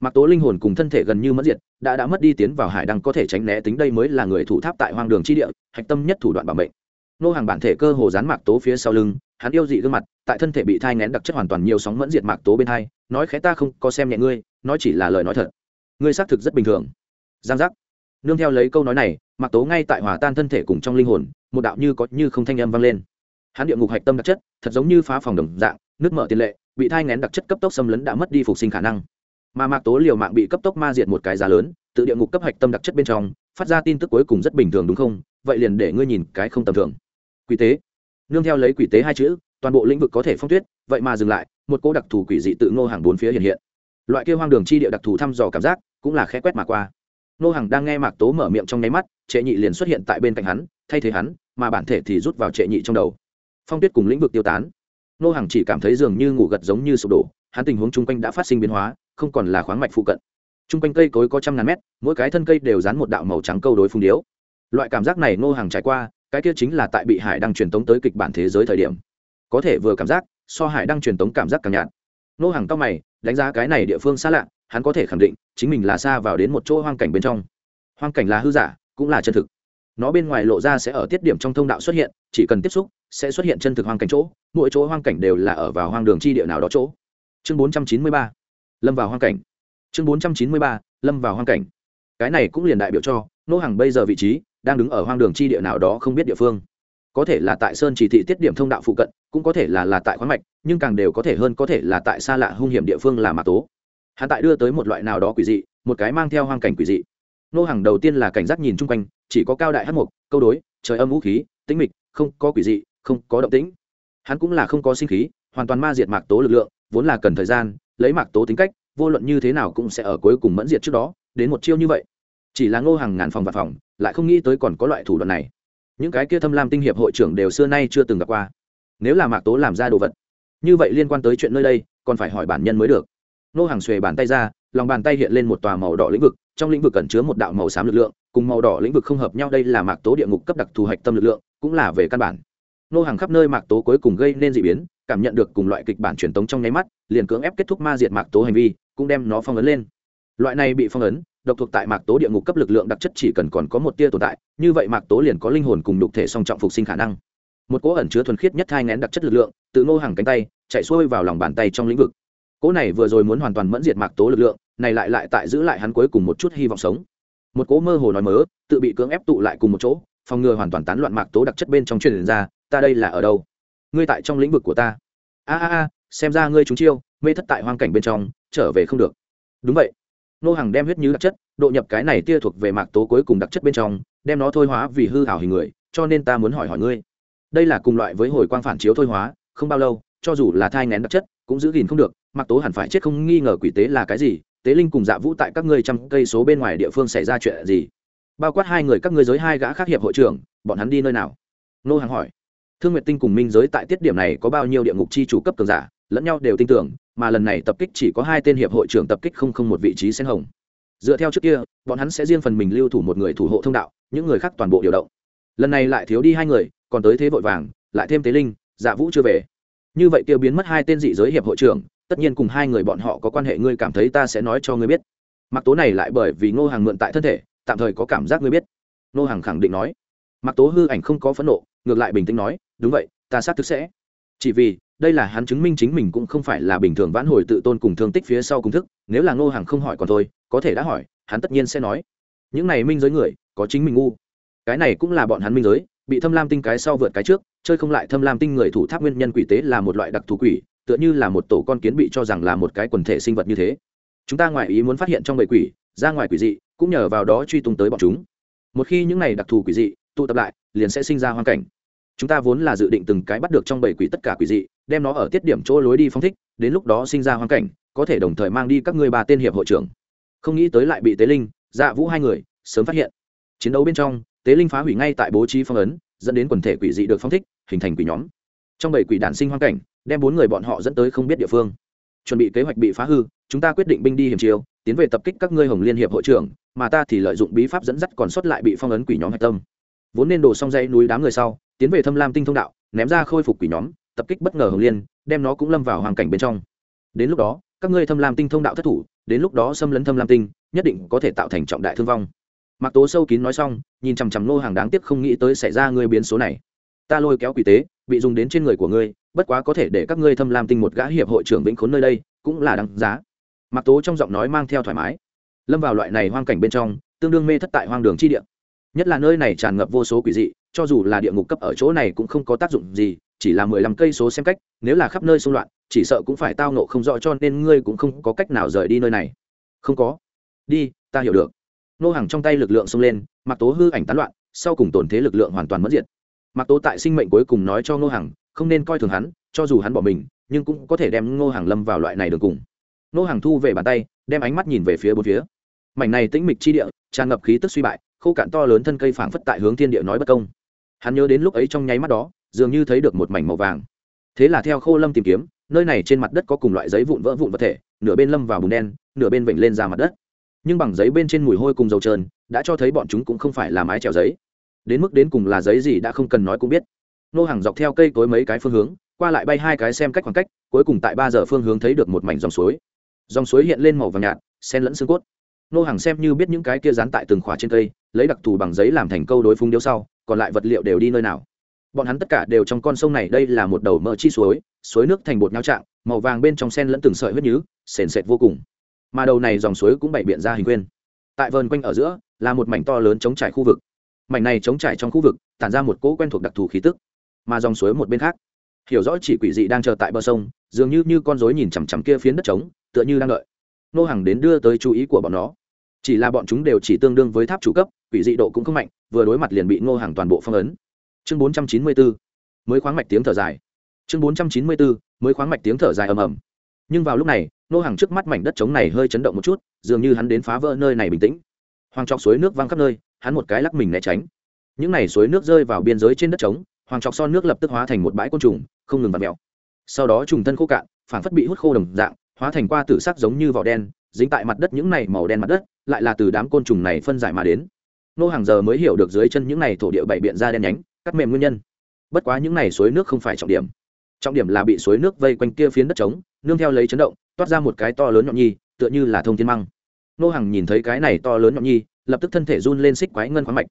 Mạc tố linh hồn cùng thân thể gần như mất diệt, đã đã mất đi tiến vào hải đăng có thể tránh né tính đây mới là người thủ tháp tại hoang đường chi địa, hạch tâm nhất thủ đoạn bảo mệnh. Nô hàng bản thể cơ hồ dán mạc tố phía sau lưng, hắn yêu dị gương mặt, tại thân thể bị thai ngén đặc chất hoàn toàn nhiều sóng mẫn diệt mạc tố bên hai nói khẽ ta không có xem nhẹ ngươi, nói chỉ là lời nói thật. Ngươi xác thực rất bình thường. Giang giác. Nương theo lấy câu nói này mặc tố ngay tại hòa tan thân thể cùng trong linh hồn, một đạo như có như không thanh âm vang lên. Hắn địa ngục hạch tâm đặc chất, thật giống như phá phòng đồng dạng, nước mở tiền lệ, bị thai ngén đặc chất cấp tốc xâm lấn đã mất đi phục sinh khả năng. Mà mạc tố liều mạng bị cấp tốc ma diệt một cái giá lớn, tự địa ngục cấp hạch tâm đặc chất bên trong, phát ra tin tức cuối cùng rất bình thường đúng không? Vậy liền để ngươi nhìn cái không tầm thường. Quỷ tế. Nương theo lấy quỷ tế hai chữ, toàn bộ lĩnh vực có thể phong tuyết, vậy mà dừng lại một cô đặc thù quỷ dị tự ngô hàng bốn phía hiện hiện. Loại kia hoang đường chi địa đặc thù thăm dò cảm giác cũng là khẽ quét mà qua. Ngô hàng đang nghe mạc tố mở miệng trong nháy mắt, trệ nhị liền xuất hiện tại bên cạnh hắn, thay thế hắn, mà bản thể thì rút vào trệ nhị trong đầu. Phong tuyết cùng lĩnh vực tiêu tán. Ngô hàng chỉ cảm thấy dường như ngủ gật giống như sụp đổ, hắn tình huống chung quanh đã phát sinh biến hóa, không còn là khoáng mạch phụ cận. Chung quanh cây cối có trăm ngàn mét, mỗi cái thân cây đều dán một đạo màu trắng câu đối phung điếu. Loại cảm giác này ngô hàng trải qua, cái kia chính là tại bị hải đang truyền tống tới kịch bản thế giới thời điểm. Có thể vừa cảm giác so hải đăng truyền tống cảm giác càng nhạt. Nô hàng cao mày, đánh giá cái này địa phương xa lạ, hắn có thể khẳng định, chính mình là xa vào đến một chỗ hoang cảnh bên trong. Hoang cảnh là hư giả, cũng là chân thực. Nó bên ngoài lộ ra sẽ ở tiết điểm trong thông đạo xuất hiện, chỉ cần tiếp xúc, sẽ xuất hiện chân thực hoang cảnh chỗ, mỗi chỗ hoang cảnh đều là ở vào hoang đường chi địa nào đó chỗ. Chương bốn trăm chín mươi ba, lâm vào hoang cảnh. Chương bốn trăm chín mươi ba, lâm vào hoang cảnh. Cái này cũng liền đại biểu cho, nô hàng bây giờ vị trí, đang đứng ở hoang đường chi địa nào đó không biết địa phương có thể là tại sơn chỉ thị tiết điểm thông đạo phụ cận, cũng có thể là là tại khoáng mạch, nhưng càng đều có thể hơn có thể là tại xa lạ hung hiểm địa phương là mạc tố. Hắn tại đưa tới một loại nào đó quỷ dị, một cái mang theo hoang cảnh quỷ dị. Nô hàng đầu tiên là cảnh giác nhìn chung quanh, chỉ có cao đại hát mục, câu đối, trời âm vũ khí, tĩnh mịch, không có quỷ dị, không có động tĩnh. Hắn cũng là không có sinh khí, hoàn toàn ma diệt mạc tố lực lượng, vốn là cần thời gian, lấy mạc tố tính cách, vô luận như thế nào cũng sẽ ở cuối cùng mẫn diệt trước đó, đến một chiêu như vậy. Chỉ là ngô hàng ngàn phòng và phòng, lại không nghĩ tới còn có loại thủ đoạn này những cái kia thâm lam tinh hiệp hội trưởng đều xưa nay chưa từng gặp qua. Nếu là mạc tố làm ra đồ vật, như vậy liên quan tới chuyện nơi đây, còn phải hỏi bản nhân mới được. Nô hàng xuề bàn tay ra, lòng bàn tay hiện lên một tòa màu đỏ lĩnh vực, trong lĩnh vực cẩn chứa một đạo màu xám lực lượng, cùng màu đỏ lĩnh vực không hợp nhau, đây là mạc tố địa ngục cấp đặc thù hạch tâm lực lượng, cũng là về căn bản. Nô hàng khắp nơi mạc tố cuối cùng gây nên d ị biến, cảm nhận được cùng loại kịch bản truyền tống trong nháy mắt, liền cưỡng ép kết thúc ma diệt mạc tố hành vi, cũng đem nó phong ấn lên. Loại này bị phong ấn độc thuộc tại mạc tố địa ngục cấp lực lượng đặc chất chỉ cần còn có một tia tồn tại, như vậy mạc tố liền có linh hồn cùng đục thể song trọng phục sinh khả năng. Một cỗ ẩn chứa thuần khiết nhất hai ngén đặc chất lực lượng, tự ngô hàng cánh tay, chạy xuôi vào lòng bàn tay trong lĩnh vực. Cỗ này vừa rồi muốn hoàn toàn mẫn diệt mạc tố lực lượng, này lại lại tại giữ lại hắn cuối cùng một chút hy vọng sống. Một cỗ mơ hồ nói mớ, tự bị cưỡng ép tụ lại cùng một chỗ, phòng ngừa hoàn toàn tán loạn mạc tố đặc chất bên trong truyền ra, ta đây là ở đâu? Ngươi tại trong lĩnh vực của ta. A a a, xem ra ngươi chúng chiêu, mê thất tại hoang cảnh bên trong, trở về không được. Đúng vậy nô hàng đem huyết như đặc chất, độ nhập cái này tia thuộc về mạc tố cuối cùng đặc chất bên trong, đem nó thôi hóa vì hư hảo hình người, cho nên ta muốn hỏi hỏi ngươi. Đây là cùng loại với hồi quang phản chiếu thôi hóa, không bao lâu, cho dù là thai ngén đặc chất, cũng giữ gìn không được, mạc tố hẳn phải chết không nghi ngờ quỷ tế là cái gì, tế linh cùng dạ vũ tại các ngươi trăm cây số bên ngoài địa phương xảy ra chuyện gì? Bao quát hai người các ngươi giới hai gã khác hiệp hội trưởng, bọn hắn đi nơi nào? Nô hàng hỏi. Thương nguyệt tinh cùng minh giới tại tiết điểm này có bao nhiêu địa ngục chi chủ cấp cường giả, lẫn nhau đều tin tưởng mà lần này tập kích chỉ có hai tên hiệp hội trưởng tập kích không không một vị trí sen hồng. Dựa theo trước kia, bọn hắn sẽ riêng phần mình lưu thủ một người thủ hộ thông đạo, những người khác toàn bộ điều động. Lần này lại thiếu đi hai người, còn tới thế vội vàng, lại thêm tế linh dạ vũ chưa về. Như vậy kia biến mất hai tên dị giới hiệp hội trưởng, tất nhiên cùng hai người bọn họ có quan hệ, ngươi cảm thấy ta sẽ nói cho ngươi biết. Mặc tố này lại bởi vì ngô hàng mượn tại thân thể, tạm thời có cảm giác ngươi biết. Ngô hàng khẳng định nói. Mặc tố hư ảnh không có phẫn nộ, ngược lại bình tĩnh nói, đúng vậy, ta xác thực sẽ chỉ vì, đây là hắn chứng minh chính mình cũng không phải là bình thường vãn hồi tự tôn cùng thương tích phía sau cùng thức, nếu là ngô hàng không hỏi còn thôi, có thể đã hỏi, hắn tất nhiên sẽ nói. Những này minh giới người, có chính mình ngu. Cái này cũng là bọn hắn minh giới, bị thâm lam tinh cái sau vượt cái trước, chơi không lại thâm lam tinh người thủ tháp nguyên nhân quỷ tế là một loại đặc thù quỷ, tựa như là một tổ con kiến bị cho rằng là một cái quần thể sinh vật như thế. Chúng ta ngoài ý muốn phát hiện trong bầy quỷ, ra ngoài quỷ dị, cũng nhờ vào đó truy tung tới bọn chúng. Một khi những này đặc thù quỷ dị tụ tập lại, liền sẽ sinh ra hoàn cảnh chúng ta vốn là dự định từng cái bắt được trong bảy quỷ tất cả quỷ dị, đem nó ở tiết điểm chỗ lối đi phong thích, đến lúc đó sinh ra hoang cảnh, có thể đồng thời mang đi các ngươi ba tên hiệp hội trưởng. Không nghĩ tới lại bị tế linh dạ vũ hai người, sớm phát hiện. Chiến đấu bên trong, tế linh phá hủy ngay tại bố trí phong ấn, dẫn đến quần thể quỷ dị được phong thích, hình thành quỷ nhóm. Trong bảy quỷ đản sinh hoang cảnh, đem bốn người bọn họ dẫn tới không biết địa phương. Chuẩn bị kế hoạch bị phá hư, chúng ta quyết định binh đi hiểm chiều tiến về tập kích các ngươi hồng liên hiệp hội trưởng, mà ta thì lợi dụng bí pháp dẫn dắt còn sót lại bị phong ấn quỷ nhóm hạch tâm. Vốn nên đổ xong dây núi đám người sau tiến về thâm lam tinh thông đạo, ném ra khôi phục quỷ nhóm, tập kích bất ngờ hồng liên, đem nó cũng lâm vào hoàn cảnh bên trong. Đến lúc đó, các ngươi thâm lam tinh thông đạo thất thủ, đến lúc đó xâm lấn thâm lam tinh, nhất định có thể tạo thành trọng đại thương vong. Mặc tố sâu kín nói xong, nhìn chằm chằm nô hàng đáng tiếc không nghĩ tới xảy ra ngươi biến số này. Ta lôi kéo quỷ tế, bị dùng đến trên người của ngươi, bất quá có thể để các ngươi thâm lam tinh một gã hiệp hội trưởng vĩnh khốn nơi đây, cũng là đáng giá. Mặc tố trong giọng nói mang theo thoải mái. Lâm vào loại này hoang cảnh bên trong, tương đương mê thất tại hoang đường chi địa. Nhất là nơi này tràn ngập vô số quỷ dị cho dù là địa ngục cấp ở chỗ này cũng không có tác dụng gì, chỉ là mười lăm cây số xem cách, nếu là khắp nơi xung loạn, chỉ sợ cũng phải tao nộ không rõ cho nên ngươi cũng không có cách nào rời đi nơi này. Không có. Đi, ta hiểu được. Nô hàng trong tay lực lượng xông lên mặc tố hư ảnh tán loạn, sau cùng tổn thế lực lượng hoàn toàn mất diện. mặc tố tại sinh mệnh cuối cùng nói cho nô hàng không nên coi thường hắn, cho dù hắn bỏ mình, nhưng cũng có thể đem nô hàng lâm vào loại này đường cùng. Nô hàng thu về bàn tay, đem ánh mắt nhìn về phía bốn phía. Mảnh này tĩnh mịch chi địa, tràn ngập khí tức suy bại, khô cạn to lớn thân cây phảng phất tại hướng thiên địa nói bất công hắn nhớ đến lúc ấy trong nháy mắt đó, dường như thấy được một mảnh màu vàng. Thế là theo khô lâm tìm kiếm, nơi này trên mặt đất có cùng loại giấy vụn vỡ vụn vật thể, nửa bên lâm vào bùn đen, nửa bên vểnh lên ra mặt đất. Nhưng bằng giấy bên trên mùi hôi cùng dầu trơn, đã cho thấy bọn chúng cũng không phải là mái trèo giấy. Đến mức đến cùng là giấy gì đã không cần nói cũng biết. Nô hàng dọc theo cây cối mấy cái phương hướng, qua lại bay hai cái xem cách khoảng cách, cuối cùng tại ba giờ phương hướng thấy được một mảnh dòng suối. Dòng suối hiện lên màu vàng nhạt sen lẫn xương cốt nô hàng xem như biết những cái kia dán tại từng khóa trên cây, lấy đặc thù bằng giấy làm thành câu đối phung điếu sau, còn lại vật liệu đều đi nơi nào. Bọn hắn tất cả đều trong con sông này, đây là một đầu mỡ chi suối suối nước thành bột nhau trạng, màu vàng bên trong sen lẫn từng sợi huyết nhứ, sền sệt vô cùng. Mà đầu này dòng suối cũng bày biện ra hình quyên tại vườn quanh ở giữa, là một mảnh to lớn chống trải khu vực. Mảnh này chống trải trong khu vực, tản ra một cỗ quen thuộc đặc thù khí tức. Mà dòng suối một bên khác, hiểu rõ chỉ quỷ dị đang chờ tại bờ sông, dường như như con rối nhìn chằm chằm kia phiến đất trống, tựa như đang đợi. Nô hàng đến đưa tới chú ý của bọn nó chỉ là bọn chúng đều chỉ tương đương với tháp chủ cấp, quỷ dị độ cũng không mạnh, vừa đối mặt liền bị ngô hàng toàn bộ phong ấn. Chương bốn trăm chín mươi bốn mới khoáng mạch tiếng thở dài. Chương bốn trăm chín mươi bốn mới khoáng mạch tiếng thở dài ầm ầm. Nhưng vào lúc này, Ngô hàng trước mắt mảnh đất trống này hơi chấn động một chút, dường như hắn đến phá vỡ nơi này bình tĩnh. Hoàng trọc suối nước văng khắp nơi, hắn một cái lắc mình né tránh. Những n à y suối nước rơi vào biên giới trên đất trống, hoàng trọc son nước lập tức hóa thành một bãi côn trùng, không ngừng vặt mèo sau đó trùng thân khô cạn phản phất bị hút khô đồng dạng, hóa thành qua tử sắc giống như vỏ đen dính tại mặt đất những này màu đen mặt đất, lại là từ đám côn trùng này phân giải mà đến. Nô hàng giờ mới hiểu được dưới chân những này thổ địa bảy biện ra đen nhánh, cắt mềm nguyên nhân. Bất quá những này suối nước không phải trọng điểm. Trọng điểm là bị suối nước vây quanh kia phiến đất trống, nương theo lấy chấn động, toát ra một cái to lớn nhọn nhi, tựa như là thông thiên măng. Nô hàng nhìn thấy cái này to lớn nhọn nhi, lập tức thân thể run lên xích quái ngân khoáng mạch.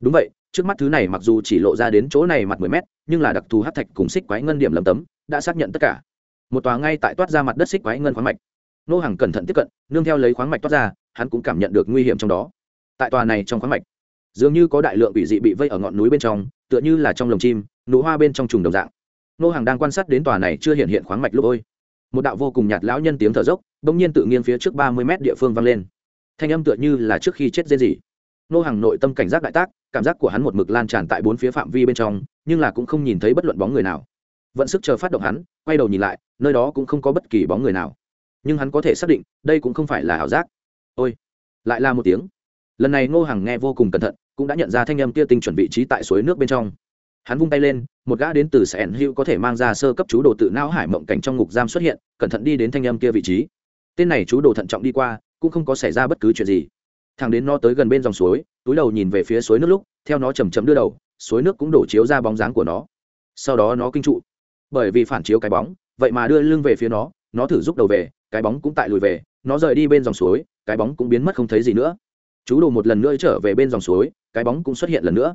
Đúng vậy, trước mắt thứ này mặc dù chỉ lộ ra đến chỗ này mặt mười mét, nhưng là đặc thù hát thạch cùng xích quái ngân điểm lầm tấm, đã xác nhận tất cả. Một tòa ngay tại toát ra mặt đất xích quái ngân khoáng mạch nô hàng cẩn thận tiếp cận, nương theo lấy khoáng mạch toát ra, hắn cũng cảm nhận được nguy hiểm trong đó. Tại tòa này trong khoáng mạch, dường như có đại lượng quỷ dị bị vây ở ngọn núi bên trong, tựa như là trong lồng chim, nụ hoa bên trong trùng đồng dạng. Nô hàng đang quan sát đến tòa này chưa hiện hiện khoáng mạch lúc ôi. Một đạo vô cùng nhạt lão nhân tiếng thở dốc, bỗng nhiên tự nghiêng phía trước ba mươi mét địa phương vang lên. Thanh âm tựa như là trước khi chết dễ gì. Nô hàng nội tâm cảnh giác đại tác, cảm giác của hắn một mực lan tràn tại bốn phía phạm vi bên trong, nhưng là cũng không nhìn thấy bất luận bóng người nào. Vận sức chờ phát động hắn, quay đầu nhìn lại, nơi đó cũng không có bất kỳ bóng người nào nhưng hắn có thể xác định, đây cũng không phải là ảo giác. Ôi, lại là một tiếng. Lần này ngô hằng nghe vô cùng cẩn thận, cũng đã nhận ra thanh âm kia tinh chuẩn vị trí tại suối nước bên trong. Hắn vung tay lên, một gã đến từ sẻn hữu có thể mang ra sơ cấp chú đồ tự não hải mộng cảnh trong ngục giam xuất hiện, cẩn thận đi đến thanh âm kia vị trí. Tên này chú đồ thận trọng đi qua, cũng không có xảy ra bất cứ chuyện gì. Thằng đến nó tới gần bên dòng suối, túi đầu nhìn về phía suối nước lúc, theo nó chầm chậm đưa đầu, suối nước cũng đổ chiếu ra bóng dáng của nó. Sau đó nó kinh trụ. Bởi vì phản chiếu cái bóng, vậy mà đưa lưng về phía nó nó thử rút đầu về cái bóng cũng tại lùi về, nó rời đi bên dòng suối, cái bóng cũng biến mất không thấy gì nữa. Chú đồ một lần nữa trở về bên dòng suối, cái bóng cũng xuất hiện lần nữa.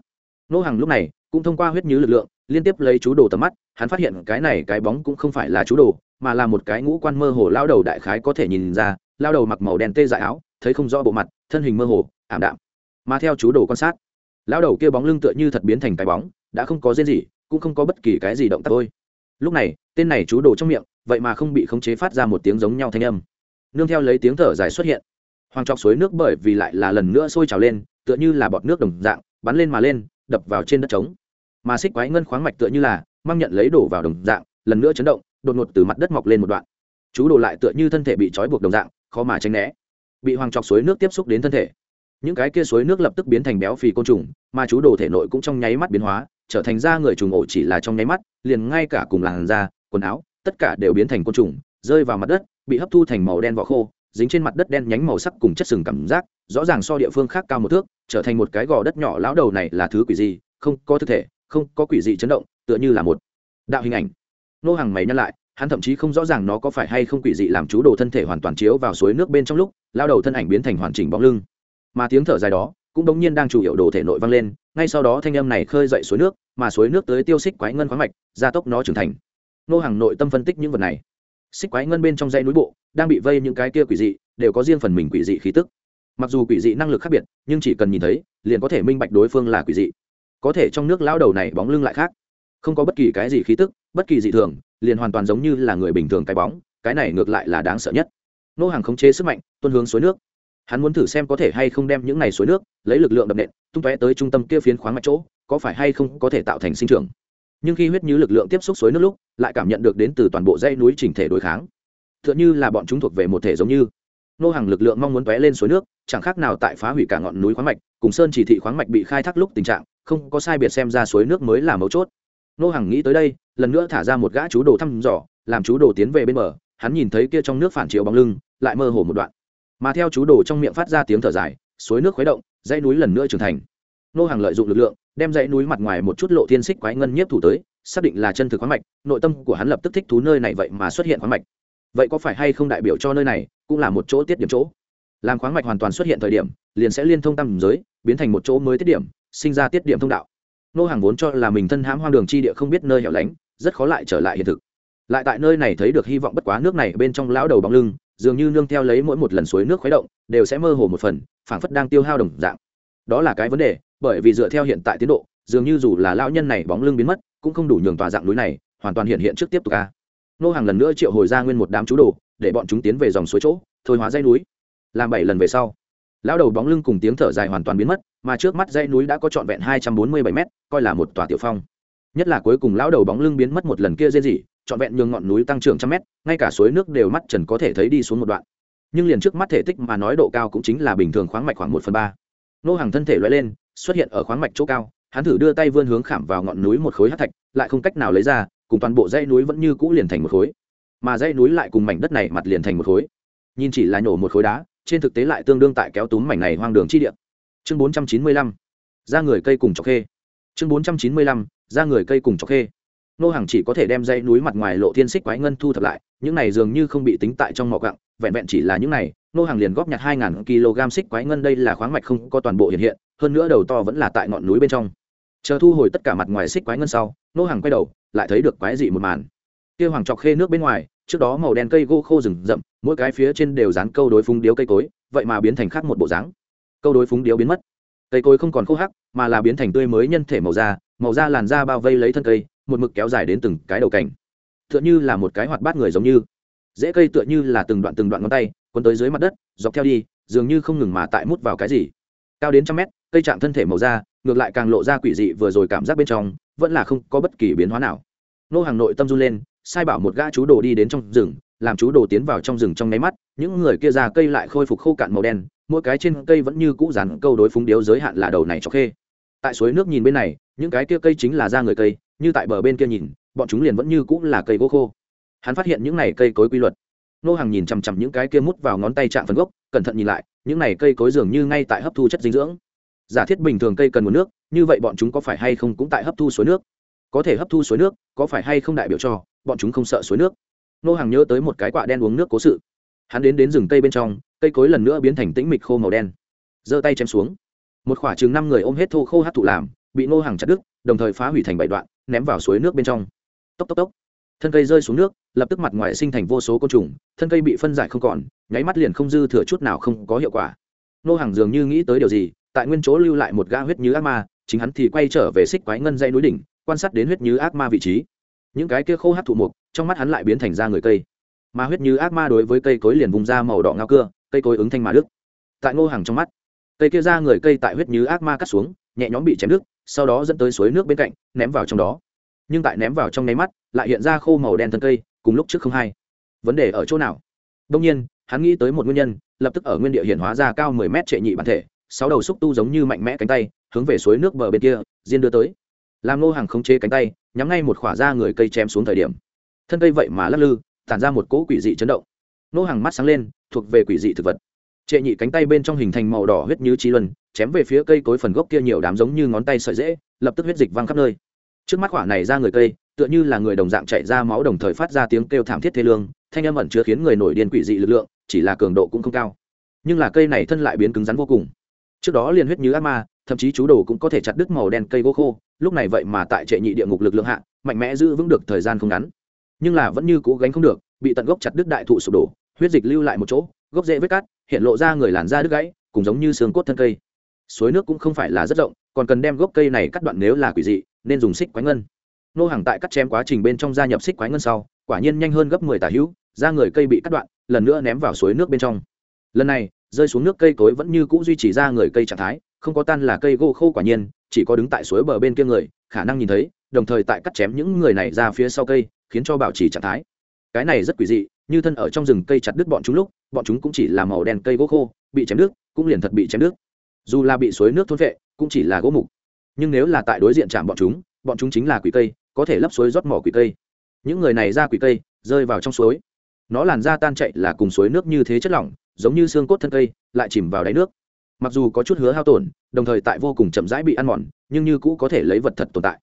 Nô hàng lúc này cũng thông qua huyết nhứ lực lượng, liên tiếp lấy chú đồ tầm mắt, hắn phát hiện cái này cái bóng cũng không phải là chú đồ, mà là một cái ngũ quan mơ hồ lao đầu đại khái có thể nhìn ra, lao đầu mặc màu đen tê dại áo, thấy không rõ bộ mặt, thân hình mơ hồ, ảm đạm. Mà theo chú đồ quan sát, lao đầu kia bóng lưng tựa như thật biến thành cái bóng, đã không có rên gì, cũng không có bất kỳ cái gì động tác thôi. Lúc này, tên này chú đồ trong miệng vậy mà không bị khống chế phát ra một tiếng giống nhau thanh âm. Nương theo lấy tiếng thở dài xuất hiện. Hoàng trọc suối nước bởi vì lại là lần nữa sôi trào lên, tựa như là bọt nước đồng dạng, bắn lên mà lên, đập vào trên đất trống. Mà xích quái ngân khoáng mạch tựa như là mang nhận lấy đổ vào đồng dạng, lần nữa chấn động, đột ngột từ mặt đất mọc lên một đoạn. Chú đồ lại tựa như thân thể bị trói buộc đồng dạng, khó mà tránh né. Bị hoàng trọc suối nước tiếp xúc đến thân thể. Những cái kia suối nước lập tức biến thành béo phì côn trùng, mà chú đồ thể nội cũng trong nháy mắt biến hóa, trở thành da người trùng ổ chỉ là trong nháy mắt, liền ngay cả cùng làn da, quần áo tất cả đều biến thành côn trùng, rơi vào mặt đất, bị hấp thu thành màu đen vỏ khô, dính trên mặt đất đen nhánh màu sắc cùng chất sừng cảm giác, rõ ràng so địa phương khác cao một thước, trở thành một cái gò đất nhỏ. Lão đầu này là thứ quỷ gì? Không có thực thể, không có quỷ gì chấn động, tựa như là một đạo hình ảnh. Nô hàng mày nhăn lại, hắn thậm chí không rõ ràng nó có phải hay không quỷ dị làm chú đồ thân thể hoàn toàn chiếu vào suối nước bên trong lúc lao đầu thân ảnh biến thành hoàn chỉnh bóng lưng. Mà tiếng thở dài đó, cũng đống nhiên đang chủ yếu đồ thể nội vang lên, ngay sau đó thanh âm này khơi dậy suối nước, mà suối nước tới tiêu xích quái ngân khoáng mạch, gia tốc nó trưởng thành nô hàng nội tâm phân tích những vật này. Xích quái ngân bên trong dãy núi bộ, đang bị vây những cái kia quỷ dị, đều có riêng phần mình quỷ dị khí tức. Mặc dù quỷ dị năng lực khác biệt, nhưng chỉ cần nhìn thấy, liền có thể minh bạch đối phương là quỷ dị. Có thể trong nước lao đầu này bóng lưng lại khác. Không có bất kỳ cái gì khí tức, bất kỳ dị thường, liền hoàn toàn giống như là người bình thường cái bóng, cái này ngược lại là đáng sợ nhất. Nô hàng khống chế sức mạnh, tuân hướng suối nước. Hắn muốn thử xem có thể hay không đem những này suối nước, lấy lực lượng đập nện, tung tóe tới trung tâm kia phiến khoáng mạch chỗ, có phải hay không có thể tạo thành sinh trưởng nhưng khi huyết như lực lượng tiếp xúc suối nước lúc, lại cảm nhận được đến từ toàn bộ dãy núi chỉnh thể đối kháng. T h ư ợ n h ư là bọn chúng thuộc về một thể giống như. Nô hàng lực lượng mong muốn tóe lên suối nước, chẳng khác nào tại phá hủy cả ngọn núi khoáng mạch, cùng sơn chỉ thị khoáng mạch bị khai thác lúc tình trạng, không có sai biệt xem ra suối nước mới là mấu chốt. Nô hàng nghĩ tới đây, lần nữa thả ra một gã chú đồ thăm dò, làm chú đồ tiến về bên bờ, hắn nhìn thấy kia trong nước phản chiếu bóng lưng, lại mơ hồ một đoạn. Mà theo chú đồ trong miệng phát ra tiếng thở dài, suối nước khuấy động, dãy núi lần nữa trưởng thành nô hàng lợi dụng lực lượng, đem dãy núi mặt ngoài một chút lộ thiên xích quái ngân nhiếp thủ tới, xác định là chân thực khoáng mạch, nội tâm của hắn lập tức thích thú nơi này vậy mà xuất hiện khoáng mạch. Vậy có phải hay không đại biểu cho nơi này cũng là một chỗ tiết điểm chỗ? Làm khoáng mạch hoàn toàn xuất hiện thời điểm, liền sẽ liên thông tam giới, biến thành một chỗ mới tiết điểm, sinh ra tiết điểm thông đạo. Nô hàng vốn cho là mình thân hãm hoang đường chi địa không biết nơi hẻo lánh, rất khó lại trở lại hiện thực. Lại tại nơi này thấy được hy vọng bất quá nước này bên trong lão đầu bóng lưng, dường như nương theo lấy mỗi một lần suối nước khuấy động, đều sẽ mơ hồ một phần, phảng phất đang tiêu hao đồng dạng. Đó là cái vấn đề bởi vì dựa theo hiện tại tiến độ, dường như dù là lão nhân này bóng lưng biến mất, cũng không đủ nhường tòa dạng núi này hoàn toàn hiện hiện trước tiếp tục ca nô hàng lần nữa triệu hồi ra nguyên một đám chú đồ, để bọn chúng tiến về dòng suối chỗ, thôi hóa dây núi. Làm bảy lần về sau, lão đầu bóng lưng cùng tiếng thở dài hoàn toàn biến mất, mà trước mắt dây núi đã có trọn vẹn hai trăm bốn mươi bảy m coi là một tòa tiểu phong. Nhất là cuối cùng lão đầu bóng lưng biến mất một lần kia dê gì, trọn vẹn nhường ngọn núi tăng trưởng trăm mét, ngay cả suối nước đều mắt trần có thể thấy đi xuống một đoạn. Nhưng liền trước mắt thể tích mà nói độ cao cũng chính là bình thường khoáng mạch khoảng một phần ba. Nô hàng thân thể loại lên xuất hiện ở khoáng mạch chỗ cao, hắn thử đưa tay vươn hướng khảm vào ngọn núi một khối hát thạch, lại không cách nào lấy ra, cùng toàn bộ dãy núi vẫn như cũ liền thành một khối. Mà dãy núi lại cùng mảnh đất này mặt liền thành một khối. Nhìn chỉ là nhổ một khối đá, trên thực tế lại tương đương tại kéo túm mảnh này hoang đường chi địa. Chương bốn trăm chín mươi lăm, ra người cây cùng chọc khê. Chương bốn trăm chín mươi lăm, ra người cây cùng chọc khê. Nô hàng chỉ có thể đem dãy núi mặt ngoài lộ thiên xích quái ngân thu thập lại, những này dường như không bị tính tại trong mỏ gặng vẹn vẹn chỉ là những này nô hàng liền góp nhặt hai ngàn kg xích quái ngân, đây là khoáng mạch không có toàn bộ hiện hiện, hơn nữa đầu to vẫn là tại ngọn núi bên trong. Chờ thu hồi tất cả mặt ngoài xích quái ngân sau, nô hàng quay đầu, lại thấy được quái dị một màn. Kia hoàng trọc khê nước bên ngoài, trước đó màu đen cây gỗ khô rừng rậm, mỗi cái phía trên đều dán câu đối phúng điếu cây cối, vậy mà biến thành khác một bộ dáng. Câu đối phúng điếu biến mất. Cây cối không còn khô hắc, mà là biến thành tươi mới nhân thể màu da màu da làn da bao vây lấy thân cây, một mực kéo dài đến từng cái đầu cảnh tựa như là một cái hoạt bát người giống như. Dễ cây tựa như là từng đoạn từng đoạn ngón tay quấn tới dưới mặt đất, dọc theo đi, dường như không ngừng mà tại mút vào cái gì. Cao đến trăm mét, cây trạng thân thể màu da, ngược lại càng lộ ra quỷ dị vừa rồi cảm giác bên trong, vẫn là không có bất kỳ biến hóa nào. Nô hàng nội tâm run lên, sai bảo một gã chú đồ đi đến trong rừng, làm chú đồ tiến vào trong rừng trong nháy mắt, những người kia ra cây lại khôi phục khô cạn màu đen, mỗi cái trên cây vẫn như cũ rắn câu đối phúng điếu giới hạn là đầu này cho khê. Tại suối nước nhìn bên này, những cái kia cây chính là da người cây, như tại bờ bên kia nhìn, bọn chúng liền vẫn như cũng là cây gỗ khô. Hắn phát hiện những này cây cối quy luật nô hàng nhìn chằm chằm những cái kia mút vào ngón tay chạm phần gốc, cẩn thận nhìn lại, những này cây cối dường như ngay tại hấp thu chất dinh dưỡng. Giả thiết bình thường cây cần nguồn nước, như vậy bọn chúng có phải hay không cũng tại hấp thu suối nước? Có thể hấp thu suối nước, có phải hay không đại biểu cho, bọn chúng không sợ suối nước? Nô hàng nhớ tới một cái quạ đen uống nước cố sự. Hắn đến đến rừng cây bên trong, cây cối lần nữa biến thành tĩnh mịch khô màu đen. Giơ tay chém xuống. Một khoảng chừng năm người ôm hết thô khô hát thụ làm, bị Nô hàng chặt đứt, đồng thời phá hủy thành bảy đoạn, ném vào suối nước bên trong. Tốc tốc tốc thân cây rơi xuống nước lập tức mặt ngoài sinh thành vô số côn trùng thân cây bị phân giải không còn nháy mắt liền không dư thừa chút nào không có hiệu quả. Ngô hàng dường như nghĩ tới điều gì tại nguyên chỗ lưu lại một ga huyết như ác ma chính hắn thì quay trở về xích quái ngân dây núi đỉnh quan sát đến huyết như ác ma vị trí. Những cái kia khô hát thụ mục trong mắt hắn lại biến thành ra người cây. Mà huyết như ác ma đối với cây cối liền vùng ra màu đỏ ngao cưa cây cối ứng thanh mà đức tại ngô hàng trong mắt cây kia ra người cây tại huyết như ác ma cắt xuống nhẹ nhõm bị chém nước, sau đó dẫn tới suối nước bên cạnh ném vào trong đó. Nhưng tại ném vào trong nháy mắt lại hiện ra khô màu đen thân cây, cùng lúc trước không hay. Vấn đề ở chỗ nào? Đông nhiên, hắn nghĩ tới một nguyên nhân, lập tức ở nguyên địa hiện hóa ra cao mười mét trệ nhị bản thể, sáu đầu xúc tu giống như mạnh mẽ cánh tay, hướng về suối nước bờ bên kia, diên đưa tới. Làm nô hàng khống chế cánh tay, nhắm ngay một khỏa ra người cây chém xuống thời điểm. Thân cây vậy mà lắc lư, tản ra một cỗ quỷ dị chấn động. Nô hàng mắt sáng lên, thuộc về quỷ dị thực vật. Trệ nhị cánh tay bên trong hình thành màu đỏ huyết như trí luân, chém về phía cây cối phần gốc kia nhiều đám giống như ngón tay sợi dễ lập tức huyết dịch văng khắp nơi trước mắt quả này ra người cây, tựa như là người đồng dạng chạy ra máu đồng thời phát ra tiếng kêu thảm thiết thê lương, thanh âm ẩn chứa khiến người nổi điên quỷ dị lực lượng, chỉ là cường độ cũng không cao. Nhưng là cây này thân lại biến cứng rắn vô cùng. Trước đó liền huyết như ác ma, thậm chí chú đồ cũng có thể chặt đứt màu đen cây gỗ khô, lúc này vậy mà tại trệ nhị địa ngục lực lượng hạ, mạnh mẽ giữ vững được thời gian không ngắn. Nhưng là vẫn như cố gánh không được, bị tận gốc chặt đứt đại thụ sụp đổ, huyết dịch lưu lại một chỗ, gốc dễ vết cát, hiện lộ ra người làn da đứt gãy, cùng giống như xương cốt thân cây. Suối nước cũng không phải là rất rộng, còn cần đem gốc cây này cắt đoạn nếu là quỷ dị nên dùng xích quái ngân. Nô hàng tại cắt chém quá trình bên trong gia nhập xích quái ngân sau, quả nhiên nhanh hơn gấp mười tả hữu, da người cây bị cắt đoạn, lần nữa ném vào suối nước bên trong. Lần này, rơi xuống nước cây cối vẫn như cũ duy trì ra người cây trạng thái, không có tan là cây gỗ khô quả nhiên, chỉ có đứng tại suối bờ bên kia người, khả năng nhìn thấy, đồng thời tại cắt chém những người này ra phía sau cây, khiến cho bảo trì trạng thái. Cái này rất quỷ dị, như thân ở trong rừng cây chặt đứt bọn chúng lúc, bọn chúng cũng chỉ là màu đen cây gỗ khô, bị chém nước cũng liền thật bị chém nước. dù là bị suối nước thôn vệ cũng chỉ là gỗ mục nhưng nếu là tại đối diện chạm bọn chúng bọn chúng chính là quỷ cây, có thể lấp suối rót mỏ quỷ cây. Những người này ra quỷ cây, rơi vào trong suối. Nó làn ra tan chạy là cùng suối nước như thế chất lỏng, giống như xương cốt thân cây, lại chìm vào đáy nước. Mặc dù có chút hứa hao tổn, đồng thời tại vô cùng chậm rãi bị ăn mòn, nhưng như cũ có thể lấy vật thật tồn tại.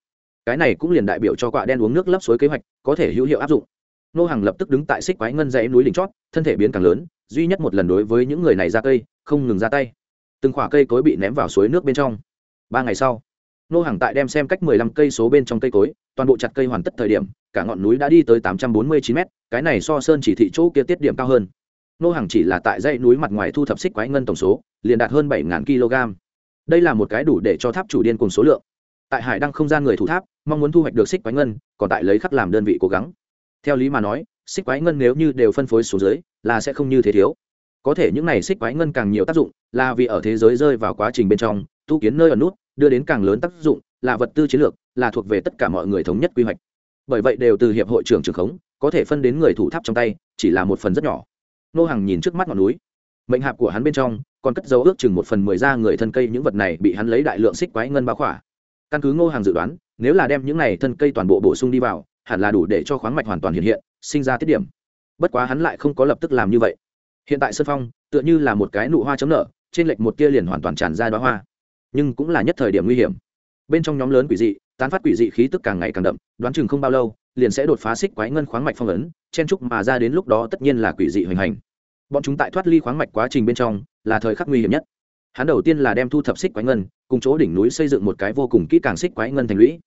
Cái này cũng liền đại biểu cho quạ đen uống nước lấp suối kế hoạch, có thể hữu hiệu áp dụng. Nô hàng lập tức đứng tại xích quái ngân dãy núi đỉnh chót, thân thể biến càng lớn, duy nhất một lần đối với những người này ra cây, không ngừng ra tay. Từng khoả cây cối bị ném vào suối nước bên trong. Ba ngày sau nô hàng tại đem xem cách mười lăm cây số bên trong cây cối, toàn bộ chặt cây hoàn tất thời điểm, cả ngọn núi đã đi tới tám trăm bốn mươi chín m cái này so sơn chỉ thị chỗ kia tiết điểm cao hơn. Nô hàng chỉ là tại dãy núi mặt ngoài thu thập xích quái ngân tổng số, liền đạt hơn bảy kg. Đây là một cái đủ để cho tháp chủ điên cùng số lượng. Tại hải đăng không gian người thủ tháp, mong muốn thu hoạch được xích quái ngân, còn tại lấy khắc làm đơn vị cố gắng. Theo lý mà nói, xích quái ngân nếu như đều phân phối xuống dưới, là sẽ không như thế thiếu. Có thể những này xích quái ngân càng nhiều tác dụng, là vì ở thế giới rơi vào quá trình bên trong, tu kiến nơi ở nút đưa đến càng lớn tác dụng, là vật tư chiến lược, là thuộc về tất cả mọi người thống nhất quy hoạch. Bởi vậy đều từ hiệp hội trưởng trường khống, có thể phân đến người thủ tháp trong tay, chỉ là một phần rất nhỏ. Nô hàng nhìn trước mắt ngọn núi. Mệnh hạp của hắn bên trong, còn cất dấu ước chừng một phần mười ra người thân cây những vật này bị hắn lấy đại lượng xích quái ngân bao khỏa. Căn cứ ngô hàng dự đoán, nếu là đem những này thân cây toàn bộ bổ sung đi vào, hẳn là đủ để cho khoáng mạch hoàn toàn hiện hiện, sinh ra tiết điểm. Bất quá hắn lại không có lập tức làm như vậy. Hiện tại sơn phong, tựa như là một cái nụ hoa chấm nở, trên lệch một tia liền hoàn toàn tràn ra đoá hoa nhưng cũng là nhất thời điểm nguy hiểm. Bên trong nhóm lớn quỷ dị, tán phát quỷ dị khí tức càng ngày càng đậm, đoán chừng không bao lâu, liền sẽ đột phá xích quái ngân khoáng mạch phong ấn, chen trúc mà ra đến lúc đó tất nhiên là quỷ dị hoành hành. Bọn chúng tại thoát ly khoáng mạch quá trình bên trong, là thời khắc nguy hiểm nhất. Hắn đầu tiên là đem thu thập xích quái ngân, cùng chỗ đỉnh núi xây dựng một cái vô cùng kỹ càng xích quái ngân thành lũy.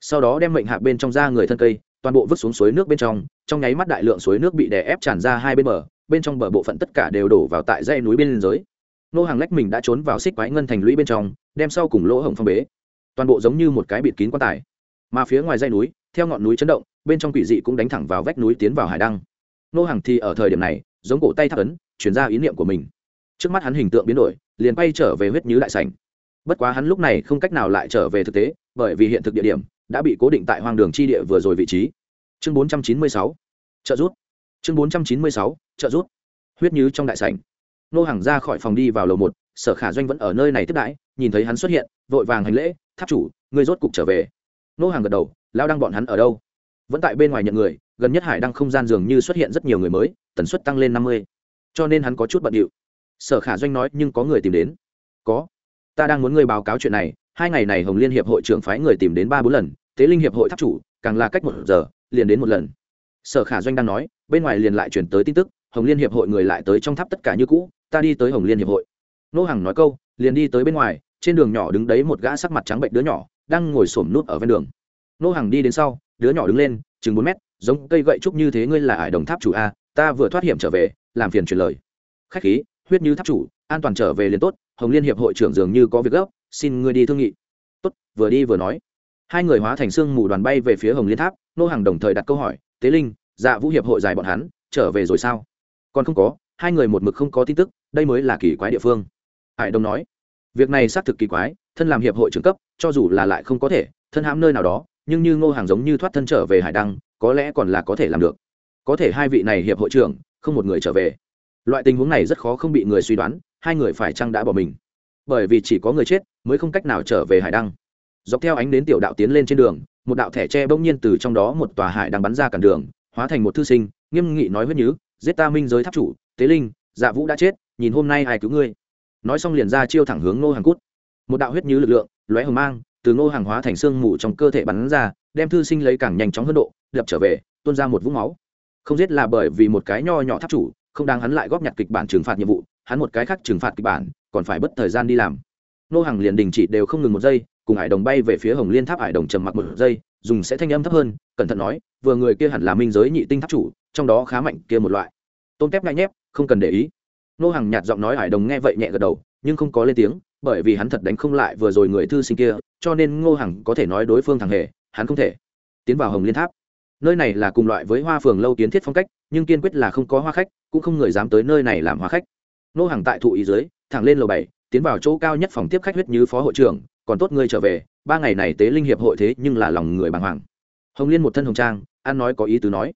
Sau đó đem mệnh hạ bên trong ra người thân cây, toàn bộ vứt xuống suối nước bên trong trong nháy mắt đại lượng suối nước bị đè ép tràn ra hai bên bờ, bên trong bờ bộ phận tất cả đều đổ vào tại dãy núi bên dưới nô hàng lách mình đã trốn vào xích quái ngân thành lũy bên trong, đem sau cùng lỗ hổng phong bế. Toàn bộ giống như một cái bịt kín quan tài. Mà phía ngoài dây núi, theo ngọn núi chấn động, bên trong quỷ dị cũng đánh thẳng vào vách núi tiến vào hải đăng. Nô hàng thì ở thời điểm này, giống cổ tay thắt ấn, chuyển ra ý niệm của mình. Trước mắt hắn hình tượng biến đổi, liền bay trở về huyết nhứ đại sảnh. Bất quá hắn lúc này không cách nào lại trở về thực tế, bởi vì hiện thực địa điểm đã bị cố định tại hoang đường chi địa vừa rồi vị trí. Chương 496 trợ rút. Chương 496 trợ rút. Huyết nhứ trong đại sảnh nô hàng ra khỏi phòng đi vào lầu một, sở khả doanh vẫn ở nơi này tiếp đãi, nhìn thấy hắn xuất hiện, vội vàng hành lễ, tháp chủ người rốt cục trở về. Nô hàng gật đầu, lao đăng bọn hắn ở đâu? Vẫn tại bên ngoài nhận người, gần nhất hải đăng không gian dường như xuất hiện rất nhiều người mới, tần suất tăng lên năm mươi. Cho nên hắn có chút bận điệu. Sở khả doanh nói, nhưng có người tìm đến. Có. Ta đang muốn ngươi báo cáo chuyện này. Hai ngày này hồng liên hiệp hội trưởng phái người tìm đến ba bốn lần tế linh hiệp hội tháp chủ, càng là cách một giờ, liền đến một lần. Sở khả doanh đang nói, bên ngoài liền lại chuyển tới tin tức hồng liên hiệp hội người lại tới trong tháp tất cả như cũ, ta đi tới hồng liên hiệp hội. Nô hàng nói câu, liền đi tới bên ngoài, trên đường nhỏ đứng đấy một gã sắc mặt trắng bệnh đứa nhỏ, đang ngồi xổm nút ở ven đường. Nô hàng đi đến sau, đứa nhỏ đứng lên, chừng bốn mét, giống cây gậy trúc như thế ngươi là ải đồng tháp chủ a, ta vừa thoát hiểm trở về, làm phiền truyền lời. Khách khí, huyết như tháp chủ, an toàn trở về liền tốt, hồng liên hiệp hội trưởng dường như có việc gấp, xin ngươi đi thương nghị. Tốt, vừa đi vừa nói. Hai người hóa thành xương mù đoàn bay về phía hồng liên tháp, nô hàng đồng thời đặt câu hỏi, tế linh dạ vũ hiệp hội dài bọn hắn, trở về rồi sao? Còn không có, hai người một mực không có tin tức, đây mới là kỳ quái địa phương. Hải đông nói, việc này xác thực kỳ quái, thân làm hiệp hội trưởng cấp, cho dù là lại không có thể, thân hãm nơi nào đó, nhưng như ngô hàng giống như thoát thân trở về hải đăng, có lẽ còn là có thể làm được. Có thể hai vị này hiệp hội trưởng, không một người trở về. Loại tình huống này rất khó không bị người suy đoán, hai người phải chăng đã bỏ mình? Bởi vì chỉ có người chết, mới không cách nào trở về hải đăng. Dọc theo ánh đến tiểu đạo tiến lên trên đường, một đạo thẻ tre bỗng nhiên từ trong đó một tòa hải đang bắn ra cản đường, hóa thành một thư sinh, nghiêm nghị nói huyết nhứ giết ta minh giới tháp chủ, tế linh dạ vũ đã chết, nhìn hôm nay ai cứu ngươi. Nói xong liền ra chiêu thẳng hướng ngô hàng cút. Một đạo huyết như lực lượng, lóe hồng mang, từ ngô hàng hóa thành xương mù trong cơ thể bắn ra, đem thư sinh lấy càng nhanh chóng hơn độ đập trở về, tuôn ra một vũng máu. Không giết là bởi vì một cái nho nhỏ tháp chủ, không đang hắn lại góp nhặt kịch bản trừng phạt nhiệm vụ, hắn một cái khác trừng phạt kịch bản, còn phải bất thời gian đi làm. Nô hàng liền đình chỉ đều không ngừng một giây, cùng hải đồng bay về phía hồng liên tháp, hải đồng trầm mặc một giây dùng sẽ thanh âm thấp hơn, cẩn thận nói, vừa người kia hẳn là minh giới nhị tinh tháp chủ, trong đó khá mạnh kia một loại. Tôm tép ngại nhép, không cần để ý. Nô hàng nhạt giọng nói hải đồng nghe vậy nhẹ gật đầu, nhưng không có lên tiếng, bởi vì hắn thật đánh không lại vừa rồi người thư sinh kia, cho nên ngô hằng có thể nói đối phương thằng hề, hắn không thể. Tiến vào hồng liên tháp. Nơi này là cùng loại với hoa phường lâu kiến thiết phong cách, nhưng kiên quyết là không có hoa khách, cũng không người dám tới nơi này làm hoa khách. Nô hàng tại thụ ý dưới, thẳng lên lầu bảy, tiến vào chỗ cao nhất phòng tiếp khách huyết như phó hội trưởng còn tốt ngươi trở về, ba ngày này tế linh hiệp hội thế nhưng là lòng người bàng hoàng. Hồng liên một thân hồng trang an nói có ý tứ nói.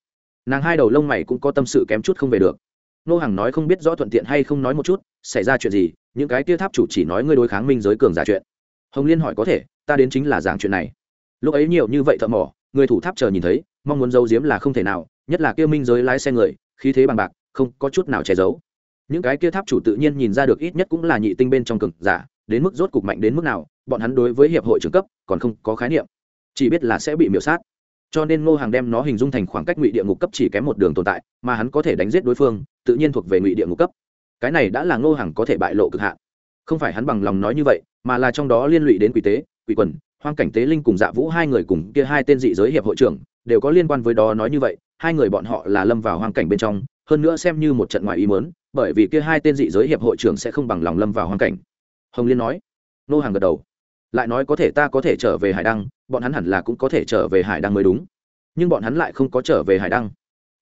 Nàng hai đầu lông mày cũng có tâm sự kém chút không về được. Nô hàng nói không biết rõ thuận tiện hay không nói một chút, xảy ra chuyện gì, những cái kia tháp chủ chỉ nói ngươi đối kháng minh giới cường giả chuyện. Hồng liên hỏi có thể, ta đến chính là giảng chuyện này. Lúc ấy nhiều như vậy thợ mỏ, người thủ tháp chờ nhìn thấy, mong muốn giấu giếm là không thể nào, nhất là kia minh giới lái xe người, khí thế bằng bạc, không có chút nào che giấu. Những cái kia tháp chủ tự nhiên nhìn ra được ít nhất cũng là nhị tinh bên trong cường giả, đến mức rốt cục mạnh đến mức nào bọn hắn đối với hiệp hội trưởng cấp còn không có khái niệm, chỉ biết là sẽ bị miểu sát. Cho nên ngô hàng đem nó hình dung thành khoảng cách ngụy địa ngục cấp chỉ kém một đường tồn tại, mà hắn có thể đánh giết đối phương, tự nhiên thuộc về ngụy địa ngục cấp. Cái này đã là ngô hàng có thể bại lộ cực hạn. Không phải hắn bằng lòng nói như vậy, mà là trong đó liên lụy đến quỷ tế, quỷ quần, hoang cảnh tế linh cùng dạ vũ hai người cùng kia hai tên dị giới hiệp hội trưởng, đều có liên quan với đó nói như vậy, hai người bọn họ là lâm vào hoang cảnh bên trong, hơn nữa xem như một trận ngoài ý mớn bởi vì kia hai tên dị giới hiệp hội trưởng sẽ không bằng lòng lâm vào hoang cảnh. Hồng liên nói. Nô hàng gật đầu lại nói có thể ta có thể trở về hải đăng, bọn hắn hẳn là cũng có thể trở về hải đăng mới đúng. Nhưng bọn hắn lại không có trở về hải đăng.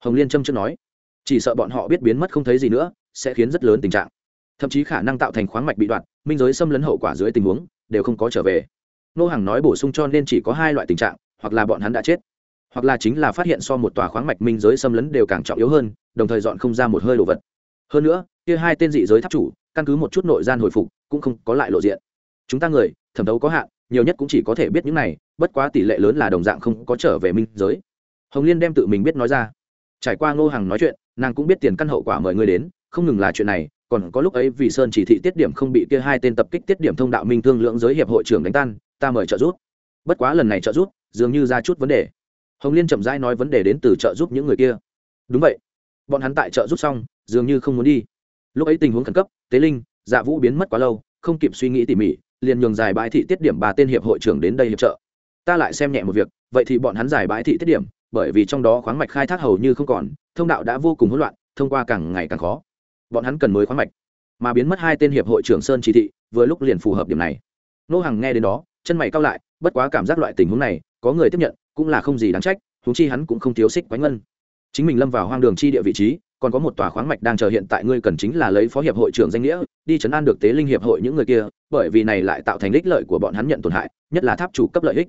Hồng liên trâm chưa nói, chỉ sợ bọn họ biết biến mất không thấy gì nữa, sẽ khiến rất lớn tình trạng. Thậm chí khả năng tạo thành khoáng mạch bị đoạn, minh giới xâm lấn hậu quả dưới tình huống, đều không có trở về. Nô hàng nói bổ sung cho nên chỉ có hai loại tình trạng, hoặc là bọn hắn đã chết, hoặc là chính là phát hiện so một tòa khoáng mạch minh giới xâm lấn đều càng trọng yếu hơn, đồng thời dọn không ra một hơi đồ vật. Hơn nữa, kia hai tên dị giới tháp chủ, căn cứ một chút nội gian hồi phục, cũng không có lại lộ diện. Chúng ta người thẩm thấu có hạn, nhiều nhất cũng chỉ có thể biết những này, bất quá tỷ lệ lớn là đồng dạng không có trở về minh giới. Hồng liên đem tự mình biết nói ra. Trải qua ngô hằng nói chuyện, nàng cũng biết tiền căn hậu quả mời ngươi đến, không ngừng là chuyện này, còn có lúc ấy vì sơn chỉ thị tiết điểm không bị kia hai tên tập kích tiết điểm thông đạo minh thương lượng giới hiệp hội trưởng đánh tan, ta mời trợ giúp. Bất quá lần này trợ giúp, dường như ra chút vấn đề. Hồng liên chậm rãi nói vấn đề đến từ trợ giúp những người kia. Đúng vậy. Bọn hắn tại trợ giúp xong, dường như không muốn đi. Lúc ấy tình huống khẩn cấp, tế linh dạ vũ biến mất quá lâu, không kịp suy nghĩ tỉ mỉ liền nhường giải bãi thị tiết điểm ba tên hiệp hội trưởng đến đây hiệp trợ. Ta lại xem nhẹ một việc, vậy thì bọn hắn giải bãi thị tiết điểm, bởi vì trong đó khoáng mạch khai thác hầu như không còn, thông đạo đã vô cùng hỗn loạn, thông qua càng ngày càng khó. Bọn hắn cần mới khoáng mạch, mà biến mất hai tên hiệp hội trưởng sơn chỉ thị, vừa lúc liền phù hợp điểm này. Nô hằng nghe đến đó, chân mày cao lại, bất quá cảm giác loại tình huống này, có người tiếp nhận, cũng là không gì đáng trách thú chi hắn cũng không thiếu xích quánh ngân. Chính mình lâm vào hoang đường chi địa vị trí, còn có một tòa khoáng mạch đang chờ hiện tại, ngươi cần chính là lấy phó hiệp hội trưởng danh nghĩa, đi chấn an được tế linh hiệp hội những người kia bởi vì này lại tạo thành ích lợi của bọn hắn nhận tổn hại, nhất là tháp chủ cấp lợi ích.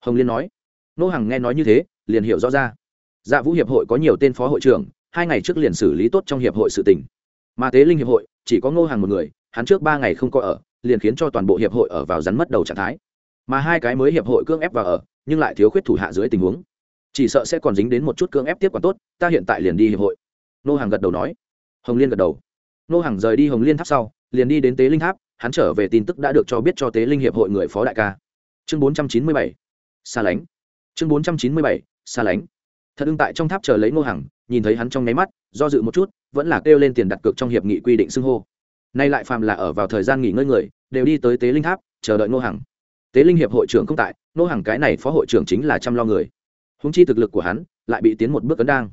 Hồng liên nói. Nô hằng nghe nói như thế, liền hiểu rõ ra. Dạ vũ hiệp hội có nhiều tên phó hội trưởng, hai ngày trước liền xử lý tốt trong hiệp hội sự tỉnh mà tế linh hiệp hội, chỉ có ngô hàng một người, hắn trước ba ngày không có ở, liền khiến cho toàn bộ hiệp hội ở vào rắn mất đầu trạng thái. Mà hai cái mới hiệp hội cưỡng ép vào ở, nhưng lại thiếu khuyết thủ hạ dưới tình huống. Chỉ sợ sẽ còn dính đến một chút cưỡng ép tiếp quản tốt, ta hiện tại liền đi hiệp hội. Nô hàng gật đầu nói. Hồng liên gật đầu. Nô hàng rời đi hồng liên tháp sau, liền đi đến tế linh tháp hắn trở về tin tức đã được cho biết cho tế linh hiệp hội người phó đại ca. Chương bốn trăm chín mươi bảy, xa lánh. Chương bốn trăm chín mươi bảy, xa lánh. Thật ưng tại trong tháp chờ lấy nô hàng nhìn thấy hắn trong nháy mắt, do dự một chút, vẫn là kêu lên tiền đặt cược trong hiệp nghị quy định xưng hô. Nay lại phàm là ở vào thời gian nghỉ ngơi người, đều đi tới tế linh tháp, chờ đợi ngô hằng. Tế linh hiệp hội trưởng không tại, ngô hằng cái này phó hội trưởng chính là chăm lo người. Húng chi thực lực của hắn, lại bị tiến một bước ấn đang.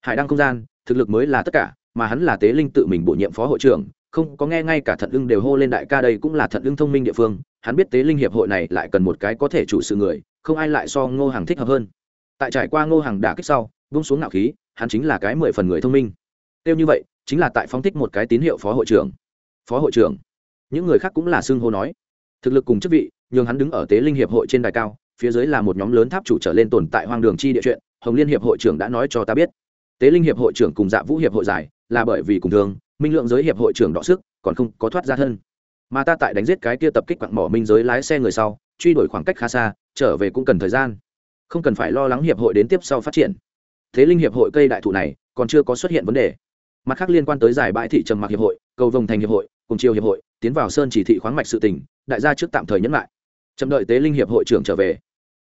Hải đăng không gian, thực lực mới là tất cả, mà hắn là tế linh tự mình bổ nhiệm phó hội trưởng không có nghe ngay cả thận ưng đều hô lên đại ca đây cũng là thận ưng thông minh địa phương, hắn biết tế linh hiệp hội này lại cần một cái có thể chủ sự người, không ai lại so ngô hàng thích hợp hơn. Tại trải qua ngô hàng đả kích sau vung xuống ngạo khí, hắn chính là cái mười phần người thông minh. Tiêu như vậy, chính là tại phóng thích một cái tín hiệu phó hội trưởng. Phó hội trưởng? Những người khác cũng là xưng hô nói. Thực lực cùng chức vị, nhường hắn đứng ở tế linh hiệp hội trên đài cao, phía dưới là một nhóm lớn tháp chủ trở lên tồn tại hoang đường chi địa chuyện, hồng liên hiệp hội trưởng đã nói cho ta biết. Tế linh hiệp hội trưởng cùng dạ vũ hiệp hội giải, là bởi vì cùng thường minh lượng giới hiệp hội trưởng đọ sức, còn không có thoát ra thân. Mà ta tại đánh giết cái kia tập kích quặng mỏ minh giới lái xe người sau, truy đuổi khoảng cách khá xa, trở về cũng cần thời gian. Không cần phải lo lắng hiệp hội đến tiếp sau phát triển. Thế linh hiệp hội cây đại thụ này, còn chưa có xuất hiện vấn đề. Mặt khác liên quan tới giải bãi thị trầm mặc hiệp hội, cầu vồng thành hiệp hội, cùng chiều hiệp hội, tiến vào sơn chỉ thị khoáng mạch sự tỉnh đại gia trước tạm thời nhấn lại. Chậm đợi tế linh hiệp hội trưởng trở về.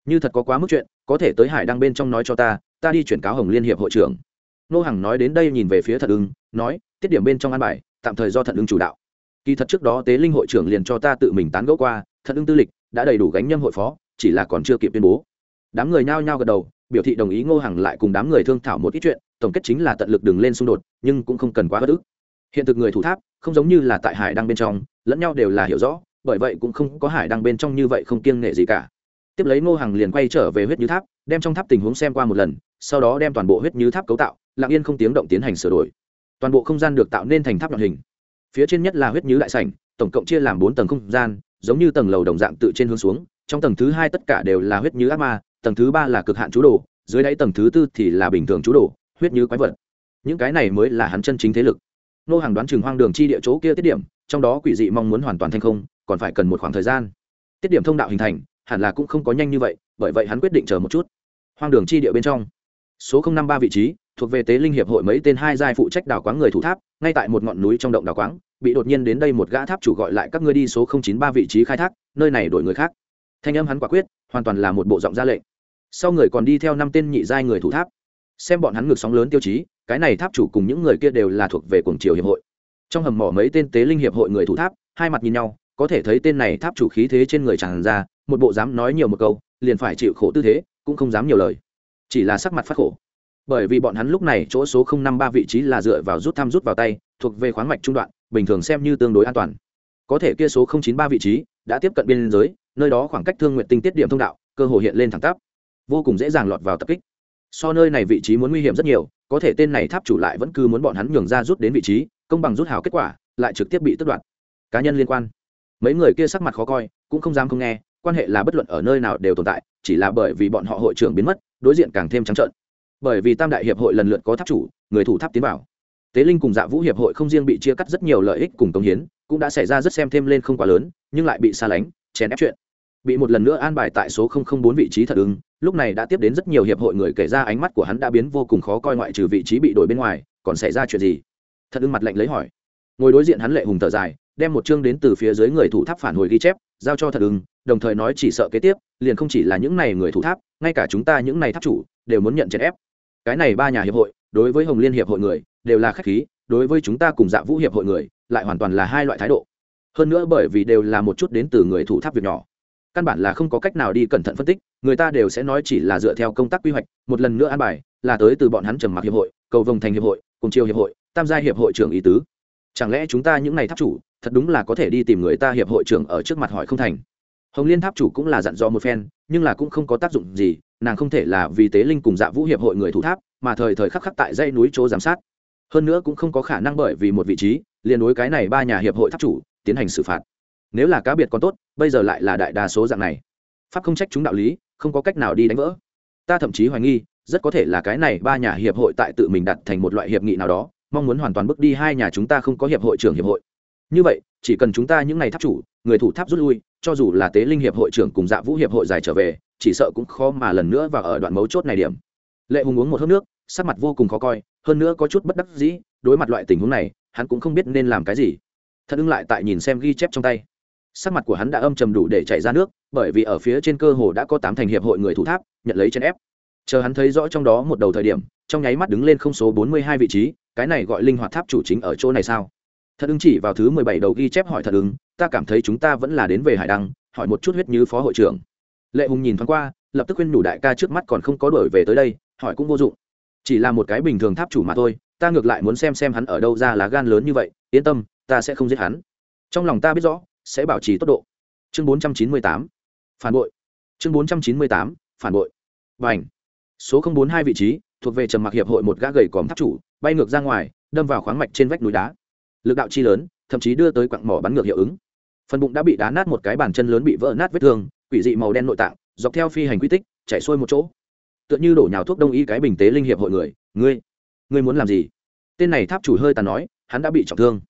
Như thật có quá mức chuyện, có thể tới hải đăng bên trong nói cho ta ta đi chuyển cáo hồng liên hiệp hội trưởng. Nô hằng nói đến đây nhìn về phía thật ưng, nói tiết điểm bên trong an bài, tạm thời do thận ưng chủ đạo. Kỳ thật trước đó tế linh hội trưởng liền cho ta tự mình tán gẫu qua, thận ưng tư lịch đã đầy đủ gánh nhâm hội phó, chỉ là còn chưa kịp tuyên bố. Đám người nhao nhao gật đầu, biểu thị đồng ý ngô hằng lại cùng đám người thương thảo một ít chuyện, tổng kết chính là tận lực đừng lên xung đột, nhưng cũng không cần quá bất ức. Hiện thực người thủ tháp, không giống như là tại hải đăng bên trong, lẫn nhau đều là hiểu rõ, bởi vậy cũng không có hải đăng bên trong như vậy không kiêng nghệ gì cả. Tiếp lấy ngô hằng liền quay trở về huyết như tháp, đem trong tháp tình huống xem qua một lần, sau đó đem toàn bộ huyết như tháp cấu tạo, lặng yên không tiếng động tiến hành sửa đổi toàn bộ không gian được tạo nên thành tháp nhọn hình. Phía trên nhất là huyết như đại sảnh, tổng cộng chia làm bốn tầng không gian, giống như tầng lầu đồng dạng tự trên hướng xuống. Trong tầng thứ hai tất cả đều là huyết như ác ma, tầng thứ ba là cực hạn chú đồ, dưới đáy tầng thứ tư thì là bình thường chú đồ, huyết như quái vật. Những cái này mới là hắn chân chính thế lực. Nô hàng đoán chừng hoang đường chi địa chỗ kia tiết điểm, trong đó quỷ dị mong muốn hoàn toàn thành không, còn phải cần một khoảng thời gian. Tiết điểm thông đạo hình thành, hẳn là cũng không có nhanh như vậy, bởi vậy hắn quyết định chờ một chút. Hoang đường chi địa bên trong. Số năm ba vị trí thuộc về tế linh hiệp hội mấy tên hai giai phụ trách đào quáng người thủ tháp, ngay tại một ngọn núi trong động đào quáng, bị đột nhiên đến đây một gã tháp chủ gọi lại, các ngươi đi số chín ba vị trí khai thác, nơi này đổi người khác. Thanh âm hắn quả quyết, hoàn toàn là một bộ giọng ra lệnh. Sau người còn đi theo năm tên nhị giai người thủ tháp. Xem bọn hắn ngược sóng lớn tiêu chí, cái này tháp chủ cùng những người kia đều là thuộc về cuồng triều hiệp hội. Trong hầm mỏ mấy tên tế linh hiệp hội người thủ tháp, hai mặt nhìn nhau, có thể thấy tên này tháp chủ khí thế trên người tràn ra, một bộ dám nói nhiều một câu, liền phải chịu khổ tư thế, cũng không dám nhiều lời. Chỉ là sắc mặt phát khổ bởi vì bọn hắn lúc này chỗ số không năm ba vị trí là dựa vào rút thăm rút vào tay, thuộc về khoáng mạch trung đoạn, bình thường xem như tương đối an toàn. Có thể kia số không chín ba vị trí đã tiếp cận biên giới, nơi đó khoảng cách thương nguyện tinh tiết điểm thông đạo, cơ hồ hiện lên thẳng tắp. Vô cùng dễ dàng lọt vào tập kích. So nơi này vị trí muốn nguy hiểm rất nhiều, có thể tên này tháp chủ lại vẫn cứ muốn bọn hắn nhường ra rút đến vị trí, công bằng rút hào kết quả, lại trực tiếp bị tước đoạt. Cá nhân liên quan. Mấy người kia sắc mặt khó coi, cũng không dám không nghe, quan hệ là bất luận ở nơi nào đều tồn tại, chỉ là bởi vì bọn họ hội trưởng biến mất, đối diện càng thêm trắng trợn bởi vì tam đại hiệp hội lần lượt có tháp chủ, người thủ tháp tiến vào. Tế linh cùng dạ vũ hiệp hội không riêng bị chia cắt rất nhiều lợi ích cùng công hiến, cũng đã xảy ra rất xem thêm lên không quá lớn, nhưng lại bị xa lánh, chèn ép chuyện. Bị một lần nữa an bài tại số bốn vị trí thật ứng lúc này đã tiếp đến rất nhiều hiệp hội người kể ra ánh mắt của hắn đã biến vô cùng khó coi ngoại trừ vị trí bị đổi bên ngoài, còn xảy ra chuyện gì? Thật ứng mặt lạnh lấy hỏi. Ngồi đối diện hắn lệ hùng thở dài, đem một chương đến từ phía dưới người thủ tháp phản hồi ghi chép, giao cho thật ứng đồng thời nói chỉ sợ kế tiếp, liền không chỉ là những này người thủ tháp, ngay cả chúng ta những này tháp chủ, đều muốn nhận chèn ép cái này ba nhà hiệp hội, đối với hồng liên hiệp hội người, đều là khách khí, đối với chúng ta cùng dạ vũ hiệp hội người, lại hoàn toàn là hai loại thái độ. Hơn nữa bởi vì đều là một chút đến từ người thủ tháp việc nhỏ. Căn bản là không có cách nào đi cẩn thận phân tích, người ta đều sẽ nói chỉ là dựa theo công tác quy hoạch, một lần nữa an bài, là tới từ bọn hắn trầm mặc hiệp hội, cầu vồng thành hiệp hội, cùng chiêu hiệp hội, tam gia hiệp hội trưởng ý tứ. Chẳng lẽ chúng ta những n à y tháp chủ, thật đúng là có thể đi tìm người ta hiệp hội trưởng ở trước mặt hỏi không thành? Hồng liên tháp chủ cũng là dặn dò một phen, nhưng là cũng không có tác dụng gì nàng không thể là vì tế linh cùng dạ vũ hiệp hội người thủ tháp, mà thời thời khắc khắc tại dãy núi chỗ giám sát. Hơn nữa cũng không có khả năng bởi vì một vị trí, liền đối cái này ba nhà hiệp hội tháp chủ, tiến hành xử phạt. Nếu là cá biệt còn tốt, bây giờ lại là đại đa số dạng này. Pháp không trách chúng đạo lý, không có cách nào đi đánh vỡ. Ta thậm chí hoài nghi, rất có thể là cái này ba nhà hiệp hội tại tự mình đặt thành một loại hiệp nghị nào đó, mong muốn hoàn toàn bước đi hai nhà chúng ta không có hiệp hội trưởng hiệp hội. Như vậy, chỉ cần chúng ta những ngày tháp chủ, người thủ tháp rút lui cho dù là tế linh hiệp hội trưởng cùng dạ vũ hiệp hội giải trở về, chỉ sợ cũng khó mà lần nữa vào ở đoạn mấu chốt này điểm. Lệ hùng uống một hớp nước, sắc mặt vô cùng khó coi, hơn nữa có chút bất đắc dĩ, đối mặt loại tình huống này, hắn cũng không biết nên làm cái gì. Thật ưng lại tại nhìn xem ghi chép trong tay. Sắc mặt của hắn đã âm trầm đủ để chạy ra nước, bởi vì ở phía trên cơ hồ đã có tám thành hiệp hội người thủ tháp, nhận lấy chân ép. Chờ hắn thấy rõ trong đó một đầu thời điểm, trong nháy mắt đứng lên không số bốn mươi hai vị trí, cái này gọi linh hoạt tháp chủ chính ở chỗ này sao? Thật ưng chỉ vào thứ mười bảy đầu ghi chép hỏi thật ứng ta cảm thấy chúng ta vẫn là đến về hải đăng, hỏi một chút huyết như phó hội trưởng. Lệ hùng nhìn thoáng qua, lập tức khuyên nhủ đại ca trước mắt còn không có đổi về tới đây, hỏi cũng vô dụng. Chỉ là một cái bình thường tháp chủ mà thôi, ta ngược lại muốn xem xem hắn ở đâu ra lá gan lớn như vậy, yên tâm, ta sẽ không giết hắn. Trong lòng ta biết rõ, sẽ bảo trì tốc độ. Chương bốn trăm chín mươi tám, phản bội. Chương bốn trăm chín mươi tám, phản bội. Và ảnh số không bốn hai vị trí, thuộc về trầm mặc hiệp hội một gã gầy còm tháp chủ, bay ngược ra ngoài, đâm vào khoáng mạch trên vách núi đá. Lực đạo chi lớn, thậm chí đưa tới quặng mỏ bắn ngược hiệu ứng phần bụng đã bị đá nát một cái bàn chân lớn bị vỡ nát vết thương, quỷ dị màu đen nội tạng, dọc theo phi hành quy tích chạy xuôi một chỗ. Tựa như đổ nhào thuốc đông y cái bình tế linh hiệp hội người, ngươi ngươi muốn làm gì? Tên này tháp chủ hơi tàn nói, hắn đã bị trọng thương.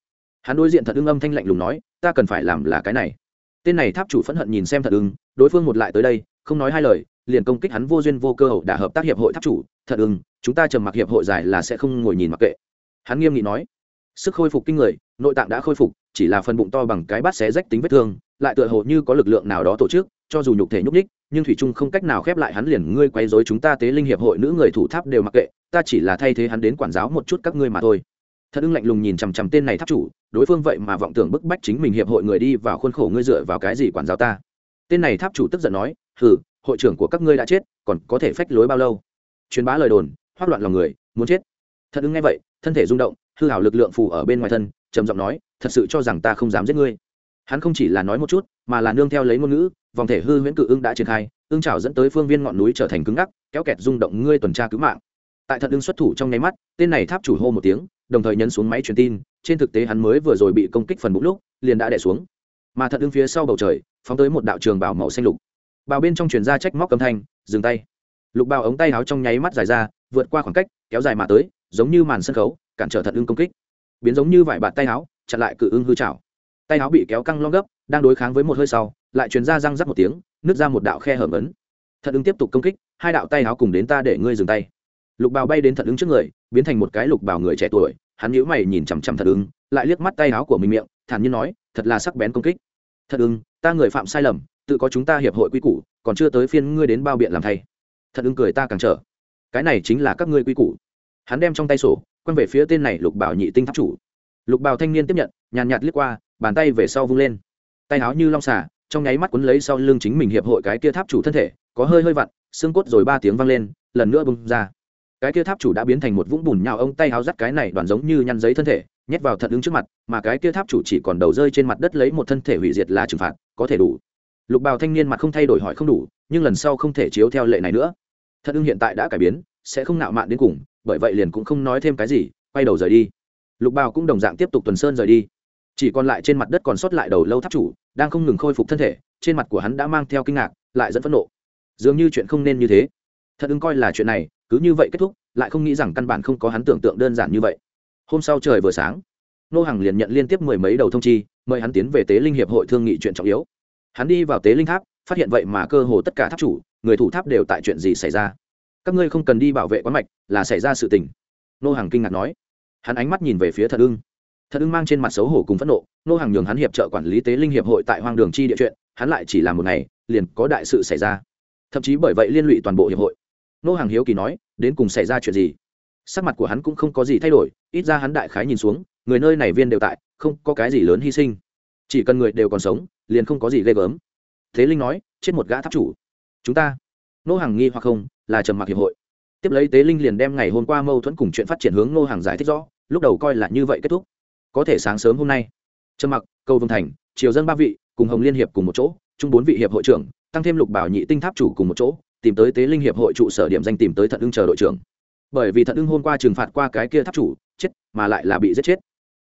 Hắn đối diện thật ưng âm thanh lạnh lùng nói, ta cần phải làm là cái này. Tên này tháp chủ phẫn hận nhìn xem thật ưng, đối phương một lại tới đây, không nói hai lời, liền công kích hắn vô duyên vô cơ hậu đả hợp tác hiệp hội tháp chủ, thật ưng, chúng ta trầm mặc hiệp hội dài là sẽ không ngồi nhìn mặc kệ. Hắn nghiêm nghị nói. Sức khôi phục kinh người, nội tạng đã khôi phục chỉ là phần bụng to bằng cái bát xé rách tính vết thương, lại tựa hồ như có lực lượng nào đó tổ chức, cho dù nhục thể nhúc ních nhưng thủy trung không cách nào khép lại hắn liền, ngươi quấy rối chúng ta tế linh hiệp hội nữ người thủ tháp đều mặc kệ, ta chỉ là thay thế hắn đến quản giáo một chút các ngươi mà thôi. Thật ưng lạnh lùng nhìn chằm chằm tên này tháp chủ, đối phương vậy mà vọng tưởng bức bách chính mình hiệp hội người đi vào khuôn khổ ngươi dựa vào cái gì quản giáo ta. Tên này tháp chủ tức giận nói, hừ, hội trưởng của các ngươi đã chết, còn có thể phách lối bao lâu? Truyền bá lời đồn, hoác loạn lòng người, muốn chết. Thật ưng nghe vậy, thân thể rung động, hư hảo lực lượng phù ở bên ngoài thân, trầm giọng nói thật sự cho rằng ta không dám giết ngươi. Hắn không chỉ là nói một chút, mà là nương theo lấy ngôn ngữ, vòng thể hư huyễn cự ưng đã triển khai, ưng trào dẫn tới phương viên ngọn núi trở thành cứng ngắc, kéo kẹt rung động ngươi tuần tra cứu mạng. Tại thật ưng xuất thủ trong nháy mắt, tên này tháp chủ hô một tiếng, đồng thời nhấn xuống máy truyền tin, trên thực tế hắn mới vừa rồi bị công kích phần bụng lúc, liền đã đẻ xuống. Mà thật ưng phía sau bầu trời, phóng tới một đạo trường bảo màu xanh lục. Bào bên trong truyền ra trách móc âm thanh, dừng tay. Lục bào ống tay áo trong nháy mắt dài ra, vượt qua khoảng cách, kéo dài mà tới, giống như màn sân khấu, cản trở thật ưng công kích. Biến giống như vải bạt tay áo chặn lại cự ưng hư chảo tay áo bị kéo căng lon gấp, đang đối kháng với một hơi sau, lại truyền ra răng rắc một tiếng, nứt ra một đạo khe hở ấn thật ưng tiếp tục công kích, hai đạo tay áo cùng đến ta để ngươi dừng tay. Lục bào bay đến thật ứng trước người, biến thành một cái lục bào người trẻ tuổi, hắn nhíu mày nhìn chằm chằm thật ứng, lại liếc mắt tay áo của mình miệng, thản nhiên nói, thật là sắc bén công kích. Thật ứng, ta người phạm sai lầm, tự có chúng ta hiệp hội quy củ, còn chưa tới phiên ngươi đến bao biện làm thay. Thật ứng cười ta càng trở. Cái này chính là các ngươi quy củ. Hắn đem trong tay sổ, quăng về phía tên này lục bảo nhị tinh tháp chủ lục bảo thanh niên tiếp nhận, nhàn nhạt liếc qua, bàn tay về sau vung lên. Tay áo như long xà, trong nháy mắt quấn lấy sau lưng chính mình hiệp hội cái kia tháp chủ thân thể, có hơi hơi vặn, xương cốt rồi ba tiếng vang lên, lần nữa bung ra. Cái kia tháp chủ đã biến thành một vũng bùn nhào ông tay háo dắt cái này đoàn giống như nhăn giấy thân thể, nhét vào thật ứng trước mặt, mà cái kia tháp chủ chỉ còn đầu rơi trên mặt đất lấy một thân thể hủy diệt là trừng phạt, có thể đủ. Lục bào thanh niên mặt không thay đổi hỏi không đủ, nhưng lần sau không thể chiếu theo lệ này nữa. Thật ưng hiện tại đã cải biến, sẽ không nạo mạn đến cùng, bởi vậy liền cũng không nói thêm cái gì, quay đầu rời đi lục bào cũng đồng dạng tiếp tục tuần sơn rời đi. Chỉ còn lại trên mặt đất còn sót lại đầu lâu tháp chủ, đang không ngừng khôi phục thân thể, trên mặt của hắn đã mang theo kinh ngạc, lại dẫn phẫn nộ. Dường như chuyện không nên như thế. Thật ưng coi là chuyện này, cứ như vậy kết thúc, lại không nghĩ rằng căn bản không có hắn tưởng tượng đơn giản như vậy. Hôm sau trời vừa sáng, nô Hằng liền nhận liên tiếp mười mấy đầu thông chi, mời hắn tiến về tế linh hiệp hội thương nghị chuyện trọng yếu. Hắn đi vào tế linh tháp, phát hiện vậy mà cơ hồ tất cả tháp chủ, người thủ tháp đều tại chuyện gì xảy ra. Các ngươi không cần đi bảo vệ quán mạch, là xảy ra sự tình. Nô Hằng kinh ngạc nói hắn ánh mắt nhìn về phía thật ưng. Thật ưng mang trên mặt xấu hổ cùng phẫn nộ nô hàng nhường hắn hiệp trợ quản lý tế linh hiệp hội tại hoang đường chi địa chuyện, hắn lại chỉ làm một ngày, liền có đại sự xảy ra. Thậm chí bởi vậy liên lụy toàn bộ hiệp hội. Nô hàng hiếu kỳ nói, đến cùng xảy ra chuyện gì? Sắc mặt của hắn cũng không có gì thay đổi, ít ra hắn đại khái nhìn xuống, người nơi này viên đều tại, không có cái gì lớn hy sinh. Chỉ cần người đều còn sống, liền không có gì ghê gớm. Thế linh nói, chết một gã tháp chủ. Chúng ta. Nô hàng nghi hoặc không, là trầm mặc hiệp hội. Tiếp lấy tế linh liền đem ngày hôm qua mâu thuẫn cùng chuyện phát triển hướng nô hàng giải thích rõ lúc đầu coi là như vậy kết thúc. Có thể sáng sớm hôm nay, trầm mặc cầu vương thành, triều dân ba vị cùng hồng liên hiệp cùng một chỗ, chung bốn vị hiệp hội trưởng, tăng thêm lục bảo nhị tinh tháp chủ cùng một chỗ, tìm tới tế linh hiệp hội trụ sở điểm danh tìm tới thận ưng chờ đội trưởng. Bởi vì thận ưng hôm qua trừng phạt qua cái kia tháp chủ, chết, mà lại là bị giết chết.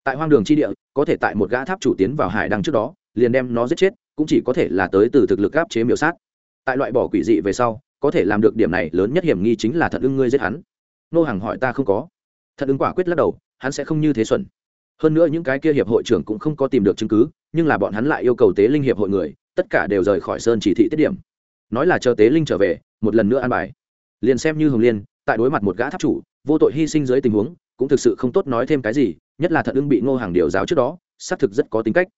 Tại hoang đường chi địa, có thể tại một gã tháp chủ tiến vào hải đăng trước đó, liền đem nó giết chết, cũng chỉ có thể là tới từ thực lực áp chế miểu sát. Tại loại bỏ quỷ dị về sau, có thể làm được điểm này lớn nhất hiểm nghi chính là thận ưng ngươi giết hắn. Nô hàng hỏi ta không có. Thận ưng quả quyết lắc đầu hắn sẽ không như thế xuẩn. Hơn nữa những cái kia hiệp hội trưởng cũng không có tìm được chứng cứ, nhưng là bọn hắn lại yêu cầu tế linh hiệp hội người, tất cả đều rời khỏi sơn chỉ thị tiết điểm. Nói là chờ tế linh trở về, một lần nữa an bài. Liền xem như hồng liên, tại đối mặt một gã tháp chủ, vô tội hy sinh dưới tình huống, cũng thực sự không tốt nói thêm cái gì, nhất là thật ưng bị ngô hàng điều giáo trước đó, xác thực rất có tính cách.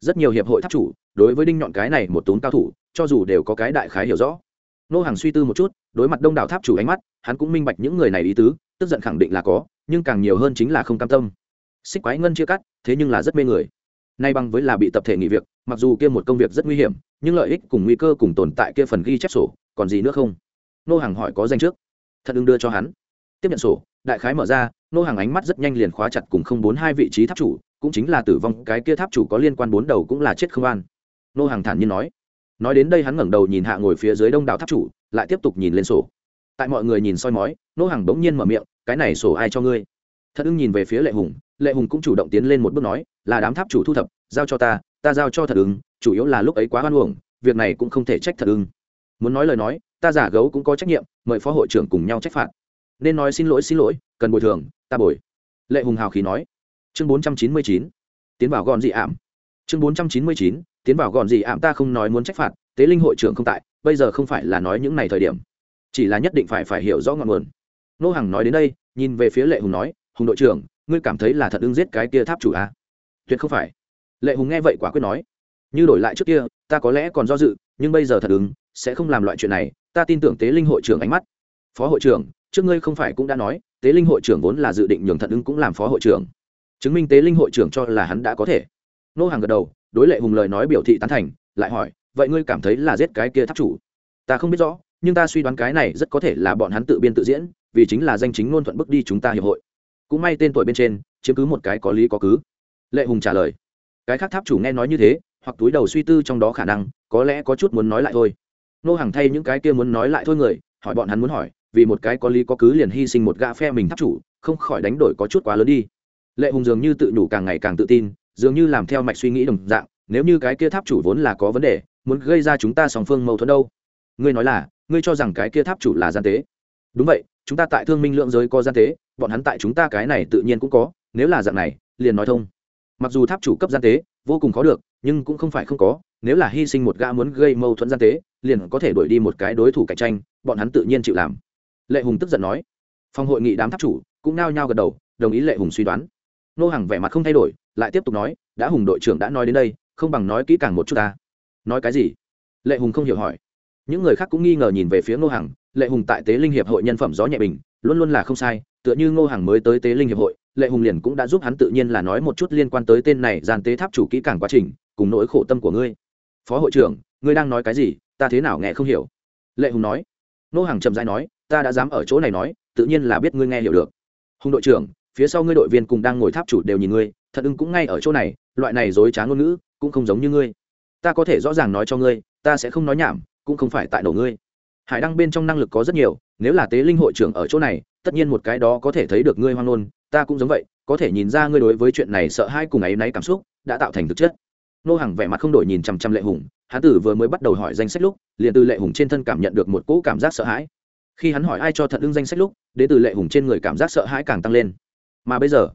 Rất nhiều hiệp hội tháp chủ, đối với đinh nhọn cái này một tốn cao thủ, cho dù đều có cái đại khái hiểu rõ. Ngô hàng suy tư một chút, đối mặt đông đảo tháp chủ ánh mắt, hắn cũng minh bạch những người này ý tứ, tức giận khẳng định là có nhưng càng nhiều hơn chính là không cam tâm. Xích quái ngân chia cắt, thế nhưng là rất mê người. Nay bằng với là bị tập thể nghỉ việc, mặc dù kia một công việc rất nguy hiểm, nhưng lợi ích cùng nguy cơ cùng tồn tại kia phần ghi chép sổ, còn gì nữa không? Nô hàng hỏi có danh trước. Thật ưng đưa cho hắn. Tiếp nhận sổ, đại khái mở ra, nô hàng ánh mắt rất nhanh liền khóa chặt cùng không bốn hai vị trí tháp chủ, cũng chính là tử vong cái kia tháp chủ có liên quan bốn đầu cũng là chết không an. Nô hàng thản nhiên nói. Nói đến đây hắn ngẩng đầu nhìn hạ ngồi phía dưới đông đảo tháp chủ, lại tiếp tục nhìn lên sổ. Tại mọi người nhìn soi mói, nô hàng bỗng nhiên mở miệng cái này sổ ai cho ngươi? Thật ưng nhìn về phía lệ hùng lệ hùng cũng chủ động tiến lên một bước nói, là đám tháp chủ thu thập, giao cho ta ta giao cho thật ứng chủ yếu là lúc ấy quá hoan hưởng việc này cũng không thể trách thật ưng. Muốn nói lời nói, ta giả gấu cũng có trách nhiệm, mời phó hội trưởng cùng nhau trách phạt. Nên nói xin lỗi xin lỗi, cần bồi thường, ta bồi. Lệ hùng hào khí nói. Chương bốn trăm chín mươi chín, tiến vào gọn dị ảm. Chương bốn trăm chín mươi chín, tiến vào gọn dị ảm ta không nói muốn trách phạt, tế linh hội trưởng không tại, bây giờ không phải là nói những này thời điểm. Chỉ là nhất định phải phải hiểu rõ ngọn nguồn nô hằng nói đến đây, nhìn về phía lệ hùng nói, hùng đội trưởng, ngươi cảm thấy là thật ưng giết cái kia tháp chủ à? tuyệt không phải. Lệ hùng nghe vậy quả quyết nói, như đổi lại trước kia, ta có lẽ còn do dự, nhưng bây giờ thật ứng sẽ không làm loại chuyện này, ta tin tưởng tế linh hội trưởng ánh mắt. Phó hội trưởng, trước ngươi không phải cũng đã nói, tế linh hội trưởng vốn là dự định nhường thật ứng cũng làm phó hội trưởng. Chứng minh tế linh hội trưởng cho là hắn đã có thể. Nô hàng gật đầu, đối lệ hùng lời nói biểu thị tán thành, lại hỏi, vậy ngươi cảm thấy là giết cái kia tháp chủ? Ta không biết rõ, nhưng ta suy đoán cái này rất có thể là bọn hắn tự biên tự diễn vì chính là danh chính ngôn thuận bước đi chúng ta hiệp hội. Cũng may tên tuổi bên trên, chiếm cứ một cái có lý có cứ. Lệ hùng trả lời. Cái khác tháp chủ nghe nói như thế, hoặc túi đầu suy tư trong đó khả năng, có lẽ có chút muốn nói lại thôi. Nô hàng thay những cái kia muốn nói lại thôi người, hỏi bọn hắn muốn hỏi, vì một cái có lý có cứ liền hy sinh một gã phe mình tháp chủ, không khỏi đánh đổi có chút quá lớn đi. Lệ hùng dường như tự nhủ càng ngày càng tự tin, dường như làm theo mạch suy nghĩ đồng dạng, nếu như cái kia tháp chủ vốn là có vấn đề, muốn gây ra chúng ta song phương mâu thuẫn đâu? Ngươi nói là, ngươi cho rằng cái kia tháp chủ là gian tế. Đúng vậy chúng ta tại thương minh lượng giới có gian tế, bọn hắn tại chúng ta cái này tự nhiên cũng có, nếu là dạng này, liền nói thông. Mặc dù tháp chủ cấp gian tế, vô cùng khó được, nhưng cũng không phải không có, nếu là hy sinh một gã muốn gây mâu thuẫn gian tế, liền có thể đuổi đi một cái đối thủ cạnh tranh, bọn hắn tự nhiên chịu làm. Lệ hùng tức giận nói. Phòng hội nghị đám tháp chủ cũng nao nhao gật đầu, đồng ý lệ hùng suy đoán. Nô hàng vẻ mặt không thay đổi, lại tiếp tục nói, đã hùng đội trưởng đã nói đến đây, không bằng nói kỹ càng một chút ta. Nói cái gì? Lệ hùng không hiểu hỏi những người khác cũng nghi ngờ nhìn về phía ngô hằng, lệ hùng tại tế linh hiệp hội nhân phẩm gió nhẹ bình, luôn luôn là không sai, tựa như ngô hằng mới tới tế linh hiệp hội, lệ hùng liền cũng đã giúp hắn tự nhiên là nói một chút liên quan tới tên này gian tế tháp chủ kỹ càng quá trình, cùng nỗi khổ tâm của ngươi. Phó hội trưởng, ngươi đang nói cái gì? Ta thế nào nghe không hiểu. Lệ hùng nói. Ngô hằng chậm dãi nói, ta đã dám ở chỗ này nói, tự nhiên là biết ngươi nghe hiểu được. Hùng đội trưởng, phía sau ngươi đội viên cùng đang ngồi tháp chủ đều nhìn ngươi, thật ưng cũng ngay ở chỗ này, loại này dối trá ngôn ngữ, cũng không giống như ngươi. Ta có thể rõ ràng nói cho ngươi, ta sẽ không nói nhảm cũng không phải tại nổ ngươi. Hải đăng bên trong năng lực có rất nhiều, nếu là tế linh hội trưởng ở chỗ này, tất nhiên một cái đó có thể thấy được ngươi hoang nôn ta cũng giống vậy, có thể nhìn ra ngươi đối với chuyện này sợ hai cùng ấy náy cảm xúc, đã tạo thành thực chất. Nô hàng vẻ mặt không đổi nhìn chằm chằm lệ hùng hán tử vừa mới bắt đầu hỏi danh sách lúc, liền từ lệ hùng trên thân cảm nhận được một cỗ cảm giác sợ hãi. Khi hắn hỏi ai cho thận ưng danh sách lúc, đến từ lệ hùng trên người cảm giác sợ hãi càng tăng lên. Mà bây giờ,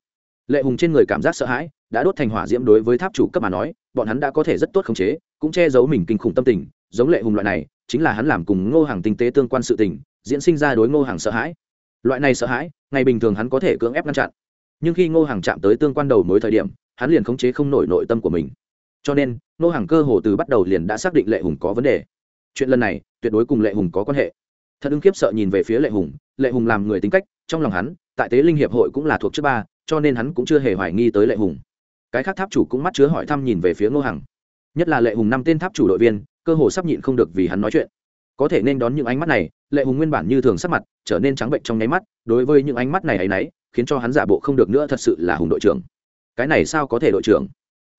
lệ hùng trên người cảm giác sợ hãi đã đốt thành hỏa diễm đối với tháp chủ cấp mà nói, bọn hắn đã có thể rất tốt khống chế, cũng che giấu mình kinh khủng tâm tình giống lệ hùng loại này, chính là hắn làm cùng ngô hàng tinh tế tương quan sự tình, diễn sinh ra đối ngô hàng sợ hãi. Loại này sợ hãi, ngày bình thường hắn có thể cưỡng ép ngăn chặn. Nhưng khi ngô hàng chạm tới tương quan đầu mối thời điểm, hắn liền khống chế không nổi nội tâm của mình. Cho nên, ngô hàng cơ hồ từ bắt đầu liền đã xác định lệ hùng có vấn đề. Chuyện lần này, tuyệt đối cùng lệ hùng có quan hệ. Thật ưng kiếp sợ nhìn về phía lệ hùng lệ hùng làm người tính cách, trong lòng hắn, tại tế linh hiệp hội cũng là thuộc trước ba, cho nên hắn cũng chưa hề hoài nghi tới lệ hùng. Cái khác tháp chủ cũng mắt chứa hỏi thăm nhìn về phía ngô hằng. Nhất là lệ hùng năm tên tháp chủ đội viên cơ hồ sắp nhịn không được vì hắn nói chuyện. Có thể nên đón những ánh mắt này, lệ hùng nguyên bản như thường sắc mặt, trở nên trắng bệnh trong nháy mắt, đối với những ánh mắt này hay náy khiến cho hắn giả bộ không được nữa thật sự là hùng đội trưởng. Cái này sao có thể đội trưởng?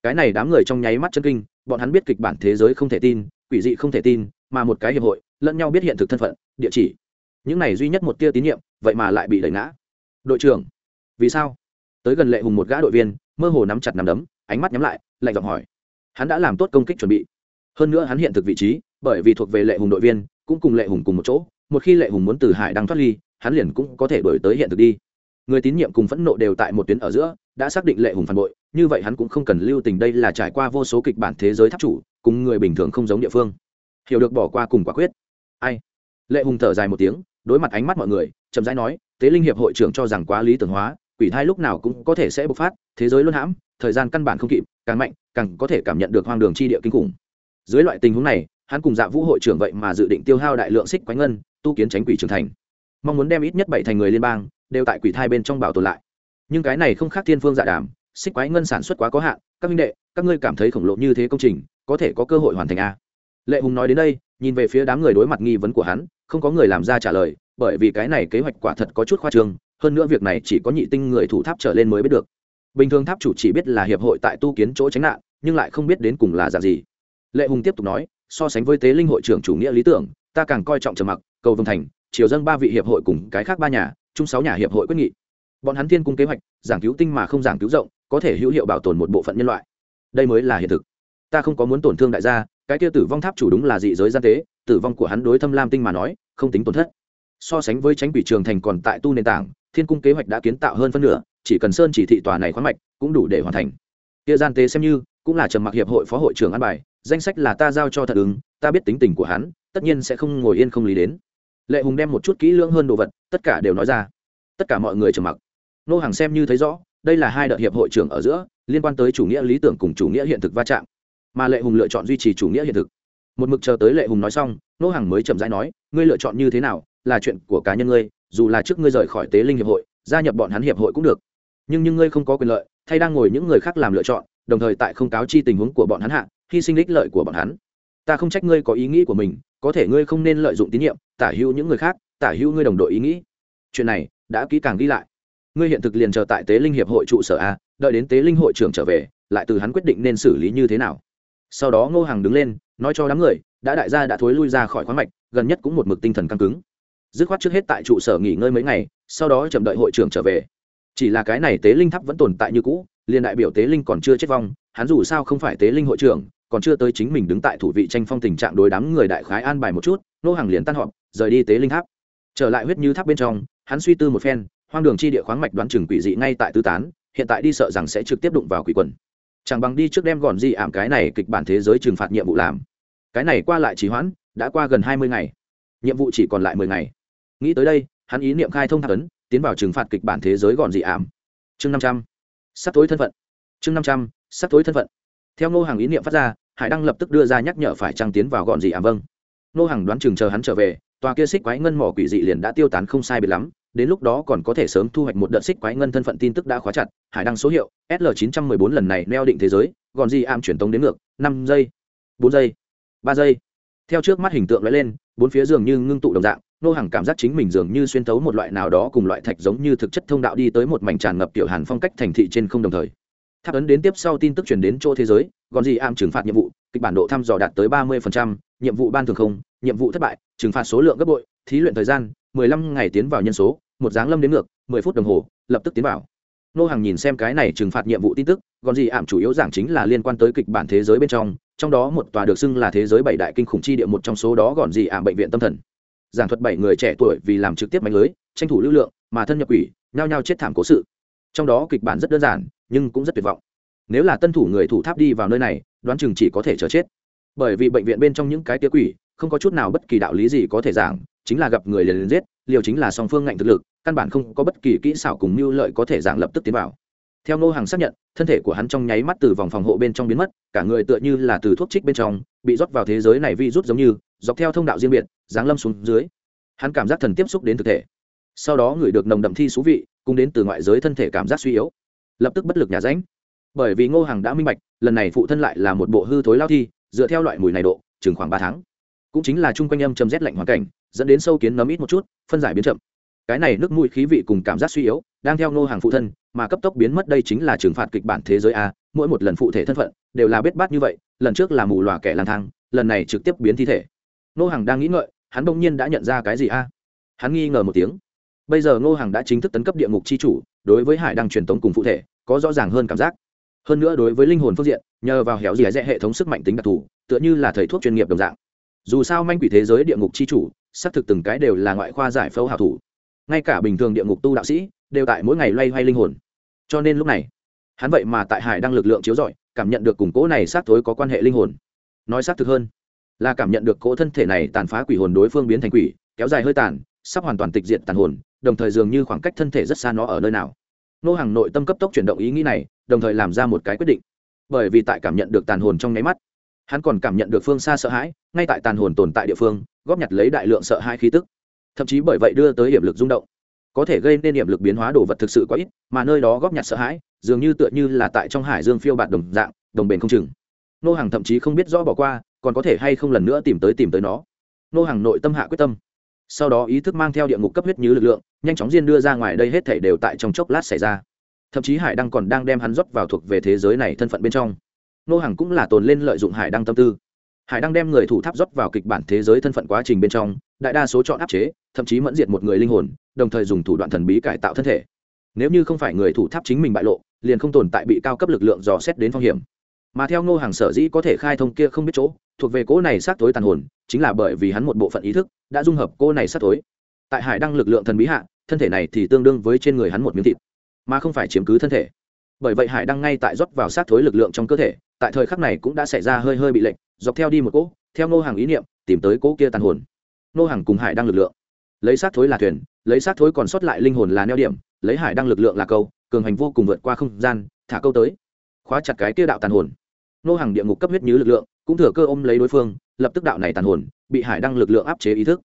Cái này đám người trong nháy mắt chân kinh, bọn hắn biết kịch bản thế giới không thể tin, quỷ dị không thể tin, mà một cái hiệp hội, lẫn nhau biết hiện thực thân phận, địa chỉ. Những này duy nhất một tia tín nhiệm, vậy mà lại bị đẩy ngã. Đội trưởng, vì sao? Tới gần lệ hùng một gã đội viên, mơ hồ nắm chặt nắm đấm, ánh mắt nhắm lại, lạnh giọng hỏi. Hắn đã làm tốt công kích chuẩn bị hơn nữa hắn hiện thực vị trí, bởi vì thuộc về lệ hùng đội viên, cũng cùng lệ hùng cùng một chỗ, một khi lệ hùng muốn từ hải đang thoát ly, hắn liền cũng có thể đổi tới hiện thực đi. Người tín nhiệm cùng phẫn nộ đều tại một tuyến ở giữa, đã xác định lệ hùng phản bội, như vậy hắn cũng không cần lưu tình đây là trải qua vô số kịch bản thế giới tháp chủ, cùng người bình thường không giống địa phương. Hiểu được bỏ qua cùng quả quyết. Ai? Lệ hùng thở dài một tiếng, đối mặt ánh mắt mọi người, chậm rãi nói, tế linh hiệp hội trưởng cho rằng quá lý tưởng hóa, quỷ thai lúc nào cũng có thể sẽ bộc phát, thế giới luôn hãm, thời gian căn bản không kịp, càng mạnh, càng có thể cảm nhận được hoang đường chi địa kinh khủng dưới loại tình huống này, hắn cùng dạ vũ hội trưởng vậy mà dự định tiêu hao đại lượng xích quánh ngân, tu kiến tránh quỷ trưởng thành. Mong muốn đem ít nhất bảy thành người liên bang đều tại quỷ thai bên trong bảo tồn lại. Nhưng cái này không khác thiên phương dạ đàm, xích quái ngân sản xuất quá có hạn, các minh đệ, các ngươi cảm thấy khổng lồ như thế công trình, có thể có cơ hội hoàn thành a lệ hùng nói đến đây, nhìn về phía đám người đối mặt nghi vấn của hắn, không có người làm ra trả lời, bởi vì cái này kế hoạch quả thật có chút khoa trương, hơn nữa việc này chỉ có nhị tinh người thủ tháp trở lên mới biết được. Bình thường tháp chủ chỉ biết là hiệp hội tại tu kiến chỗ tránh nạn, nhưng lại không biết đến cùng là dạng gì lệ hùng tiếp tục nói, so sánh với tế linh hội trưởng chủ nghĩa lý tưởng, ta càng coi trọng trầm mặc, cầu vương thành, triều dân ba vị hiệp hội cùng cái khác ba nhà, chung sáu nhà hiệp hội quyết nghị. Bọn hắn thiên cung kế hoạch, giảng cứu tinh mà không giảng cứu rộng, có thể hữu hiệu bảo tồn một bộ phận nhân loại. Đây mới là hiện thực. Ta không có muốn tổn thương đại gia, cái kia tử vong tháp chủ đúng là dị giới gian tế, tử vong của hắn đối thâm lam tinh mà nói, không tính tổn thất. So sánh với tránh quỷ trường thành còn tại tu nền tảng, thiên cung kế hoạch đã kiến tạo hơn phân nửa, chỉ cần sơn chỉ thị tòa này khoán mạch, cũng đủ để hoàn thành. Kia gian tế xem như, cũng là trầm mặc hiệp hội phó hội trưởng an bài danh sách là ta giao cho thật ứng, ta biết tính tình của hắn, tất nhiên sẽ không ngồi yên không lý đến. Lệ hùng đem một chút kỹ lưỡng hơn đồ vật, tất cả đều nói ra. Tất cả mọi người trầm mặc. Nô hàng xem như thấy rõ, đây là hai đợt hiệp hội trưởng ở giữa, liên quan tới chủ nghĩa lý tưởng cùng chủ nghĩa hiện thực va chạm. Mà lệ hùng lựa chọn duy trì chủ nghĩa hiện thực. Một mực chờ tới lệ hùng nói xong, nô hàng mới chậm rãi nói, ngươi lựa chọn như thế nào, là chuyện của cá nhân ngươi, dù là trước ngươi rời khỏi tế linh hiệp hội, gia nhập bọn hắn hiệp hội cũng được. Nhưng nhưng ngươi không có quyền lợi, thay đang ngồi những người khác làm lựa chọn, đồng thời tại không cáo chi tình huống của bọn hắn hạ hy sinh ích lợi của bọn hắn. Ta không trách ngươi có ý nghĩ của mình, có thể ngươi không nên lợi dụng tín nhiệm, tả hữu những người khác, tả hữu ngươi đồng đội ý nghĩ. Chuyện này đã kỹ càng ghi lại. Ngươi hiện thực liền chờ tại tế linh hiệp hội trụ sở a, đợi đến tế linh hội trưởng trở về, lại từ hắn quyết định nên xử lý như thế nào. Sau đó ngô hàng đứng lên, nói cho đám người, đã đại gia đã thối lui ra khỏi khoáng mạch, gần nhất cũng một mực tinh thần căng cứng. Dứt khoát trước hết tại trụ sở nghỉ ngơi mấy ngày, sau đó chậm đợi hội trưởng trở về. Chỉ là cái này tế linh tháp vẫn tồn tại như cũ, liền đại biểu tế linh còn chưa chết vong, hắn dù sao không phải tế linh hội trưởng còn chưa tới chính mình đứng tại thủ vị tranh phong tình trạng đối đám người đại khái an bài một chút, nô hàng liền tan họp, rời đi tế linh tháp. Trở lại huyết như tháp bên trong, hắn suy tư một phen, hoang đường chi địa khoáng mạch đoán chừng quỷ dị ngay tại tứ tán, hiện tại đi sợ rằng sẽ trực tiếp đụng vào quỷ quần. Chẳng bằng đi trước đem gọn di ảm cái này kịch bản thế giới trừng phạt nhiệm vụ làm. Cái này qua lại trì hoãn, đã qua gần hai mươi ngày. Nhiệm vụ chỉ còn lại mười ngày. Nghĩ tới đây, hắn ý niệm khai thông thạc ấn, tiến vào trừng phạt kịch bản thế giới gọn dị ảm. Chương năm trăm. Sắp tối thân phận. Chương năm trăm. Sắp tối thân phận theo ngô hàng ý niệm phát ra, hải đăng lập tức đưa ra nhắc nhở phải trăng tiến vào gọn gì ảm vâng. Ngô hàng đoán chừng chờ hắn trở về, tòa kia xích quái ngân mỏ quỷ dị liền đã tiêu tán không sai biệt lắm, đến lúc đó còn có thể sớm thu hoạch một đợt xích quái ngân thân phận tin tức đã khóa chặt. Hải đăng số hiệu sl 914 lần này neo định thế giới, gọn gì ảm truyền tống đến ngược, năm giây, bốn giây, ba giây. Theo trước mắt hình tượng lóe lên, bốn phía dường như ngưng tụ đồng dạng nô hàng cảm giác chính mình dường như xuyên thấu một loại nào đó cùng loại thạch giống như thực chất thông đạo đi tới một mảnh tràn ngập tiểu hàn phong cách thành thị trên không đồng thời tháp ấn đến tiếp sau tin tức truyền đến chỗ thế giới, còn gì am trừng phạt nhiệm vụ, kịch bản độ thăm dò đạt tới ba mươi nhiệm vụ ban thường không, nhiệm vụ thất bại, trừng phạt số lượng gấp bội, thí luyện thời gian, mười lăm ngày tiến vào nhân số, một dáng lâm đến ngược, mười phút đồng hồ, lập tức tiến vào. Nô hàng nhìn xem cái này trừng phạt nhiệm vụ tin tức, còn gì ảm chủ yếu giảng chính là liên quan tới kịch bản thế giới bên trong trong đó một tòa được xưng là thế giới bảy đại kinh khủng chi địa một trong số đó gọn gì ảm bệnh viện tâm thần. Giảng thuật bảy người trẻ tuổi vì làm trực tiếp mạnh lưới, tranh thủ lưu lượng, mà thân nhập quỷ, nhao nhao chết thảm cố sự. Trong đó kịch bản rất đơn giản nhưng cũng rất tuyệt vọng. Nếu là tân thủ người thủ tháp đi vào nơi này, đoán chừng chỉ có thể chờ chết. Bởi vì bệnh viện bên trong những cái tía quỷ, không có chút nào bất kỳ đạo lý gì có thể giảng, chính là gặp người liền liền giết, liều chính là song phương ngạnh thực lực, căn bản không có bất kỳ kỹ xảo cùng mưu lợi có thể giảng lập tức tiến vào. Theo ngô hàng xác nhận, thân thể của hắn trong nháy mắt từ vòng phòng hộ bên trong biến mất, cả người tựa như là từ thuốc trích bên trong, bị rót vào thế giới này vi rút giống như, dọc theo thông đạo riêng biệt, giáng lâm xuống dưới. Hắn cảm giác thần tiếp xúc đến thực thể. Sau đó người được nồng đậm thi xú vị cùng đến từ ngoại giới thân thể cảm giác suy yếu lập tức bất lực nhà ránh bởi vì ngô Hằng đã minh bạch, lần này phụ thân lại là một bộ hư thối lao thi, dựa theo loại mùi này độ, chừng khoảng ba tháng. Cũng chính là chung quanh âm châm rét lạnh hoàn cảnh, dẫn đến sâu kiến nấm ít một chút, phân giải biến chậm. Cái này nước mũi khí vị cùng cảm giác suy yếu, đang theo ngô hàng phụ thân, mà cấp tốc biến mất đây chính là trừng phạt kịch bản thế giới a, mỗi một lần phụ thể thân phận, đều là bết bát như vậy, lần trước là mù lòa kẻ lang thang, lần này trực tiếp biến thi thể. Ngô hàng đang nghĩ ngợi, hắn bỗng nhiên đã nhận ra cái gì a? Hắn nghi ngờ một tiếng. Bây giờ ngô hàng đã chính thức tấn cấp địa ngục c h i chủ đối với hải đăng truyền tống cùng phụ thể, có rõ ràng hơn cảm giác. Hơn nữa đối với linh hồn phương diện, nhờ vào héo dẻ dẹ hệ thống sức mạnh tính đặc thù, tựa như là thầy thuốc chuyên nghiệp đồng dạng. Dù sao manh quỷ thế giới địa ngục c h i chủ, xác thực từng cái đều là ngoại khoa giải phẫu hảo thủ. Ngay cả bình thường địa ngục tu đạo sĩ, đều tại mỗi ngày loay hoay linh hồn. Cho nên lúc này, hắn vậy mà tại hải đăng lực lượng chiếu rọi, cảm nhận được củng cố này xác thối có quan hệ linh hồn. Nói xác thực hơn, là cảm nhận được cỗ thân thể này tàn phá quỷ hồn đối phương biến thành quỷ, kéo dài hơi tàn, sắp hoàn toàn tịch diệt tàn hồn đồng thời dường như khoảng cách thân thể rất xa nó ở nơi nào. Nô hàng nội tâm cấp tốc chuyển động ý nghĩ này, đồng thời làm ra một cái quyết định. Bởi vì tại cảm nhận được tàn hồn trong nháy mắt, hắn còn cảm nhận được phương xa sợ hãi, ngay tại tàn hồn tồn tại địa phương, góp nhặt lấy đại lượng sợ hãi khí tức. Thậm chí bởi vậy đưa tới hiểm lực rung động. Có thể gây nên hiểm lực biến hóa đồ vật thực sự quá ít, mà nơi đó góp nhặt sợ hãi, dường như tựa như là tại trong hải dương phiêu bạt đồng dạng, đồng bền không chừng. Nô hàng thậm chí không biết rõ bỏ qua, còn có thể hay không lần nữa tìm tới tìm tới nó. Nô hàng nội tâm hạ quyết tâm sau đó ý thức mang theo địa ngục cấp huyết như lực lượng, nhanh chóng diên đưa ra ngoài đây hết thể đều tại trong chốc lát xảy ra. Thậm chí hải đăng còn đang đem hắn rót vào thuộc về thế giới này thân phận bên trong. Nô hàng cũng là tồn lên lợi dụng hải đăng tâm tư. Hải đăng đem người thủ tháp rót vào kịch bản thế giới thân phận quá trình bên trong, đại đa số chọn áp chế, thậm chí mẫn diệt một người linh hồn, đồng thời dùng thủ đoạn thần bí cải tạo thân thể. Nếu như không phải người thủ tháp chính mình bại lộ, liền không tồn tại bị cao cấp lực lượng dò xét đến phong hiểm. Mà theo ngô hàng sở dĩ có thể khai thông kia không biết chỗ thuộc về cỗ này sát tối tàn hồn, chính là bởi vì hắn một bộ phận ý thức đã dung hợp cô này sát tối tại hải đăng lực lượng thần bí hạ, thân thể này thì tương đương với trên người hắn một miếng thịt, mà không phải chiếm cứ thân thể. Bởi vậy hải đăng ngay tại rót vào sát thối lực lượng trong cơ thể, tại thời khắc này cũng đã xảy ra hơi hơi bị lệnh dọc theo đi một cỗ, theo ngô hàng ý niệm, tìm tới cỗ kia tàn hồn. Ngô hàng cùng hải đăng lực lượng. Lấy sát thối là thuyền, lấy sát thối còn sót lại linh hồn là neo điểm, lấy hải đăng lực lượng là câu, cường hành vô cùng vượt qua không gian, thả câu tới. Khóa chặt cái kia đạo tàn hồn. Ngô hàng địa ngục cấp huyết như lực lượng cũng thừa cơ ôm lấy đối phương, lập tức đạo này tàn hồn, bị hải đăng lực lượng áp chế ý thức.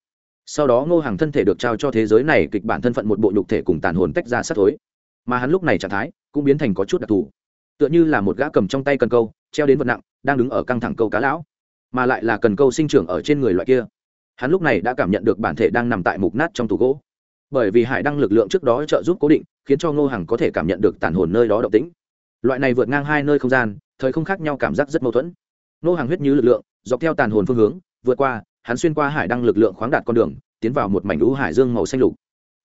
Sau đó ngô hàng thân thể được trao cho thế giới này kịch bản thân phận một bộ nhục thể cùng tàn hồn tách ra sát thối. Mà hắn lúc này trạng thái cũng biến thành có chút đặc thù. Tựa như là một gã cầm trong tay cần câu, treo đến vật nặng, đang đứng ở căng thẳng câu cá lão, mà lại là cần câu sinh trưởng ở trên người loại kia. Hắn lúc này đã cảm nhận được bản thể đang nằm tại mục nát trong tủ gỗ. Bởi vì hải đăng lực lượng trước đó trợ giúp cố định, khiến cho ngô hằng có thể cảm nhận được tàn hồn nơi đó động tĩnh. Loại này vượt ngang hai nơi không gian, thời không khác nhau cảm giác rất mâu thuẫn. Nô hàng huyết như lực lượng, dọc theo tàn hồn phương hướng, vượt qua, hắn xuyên qua hải đăng lực lượng khoáng đạt con đường, tiến vào một mảnh lũ hải dương màu xanh lục.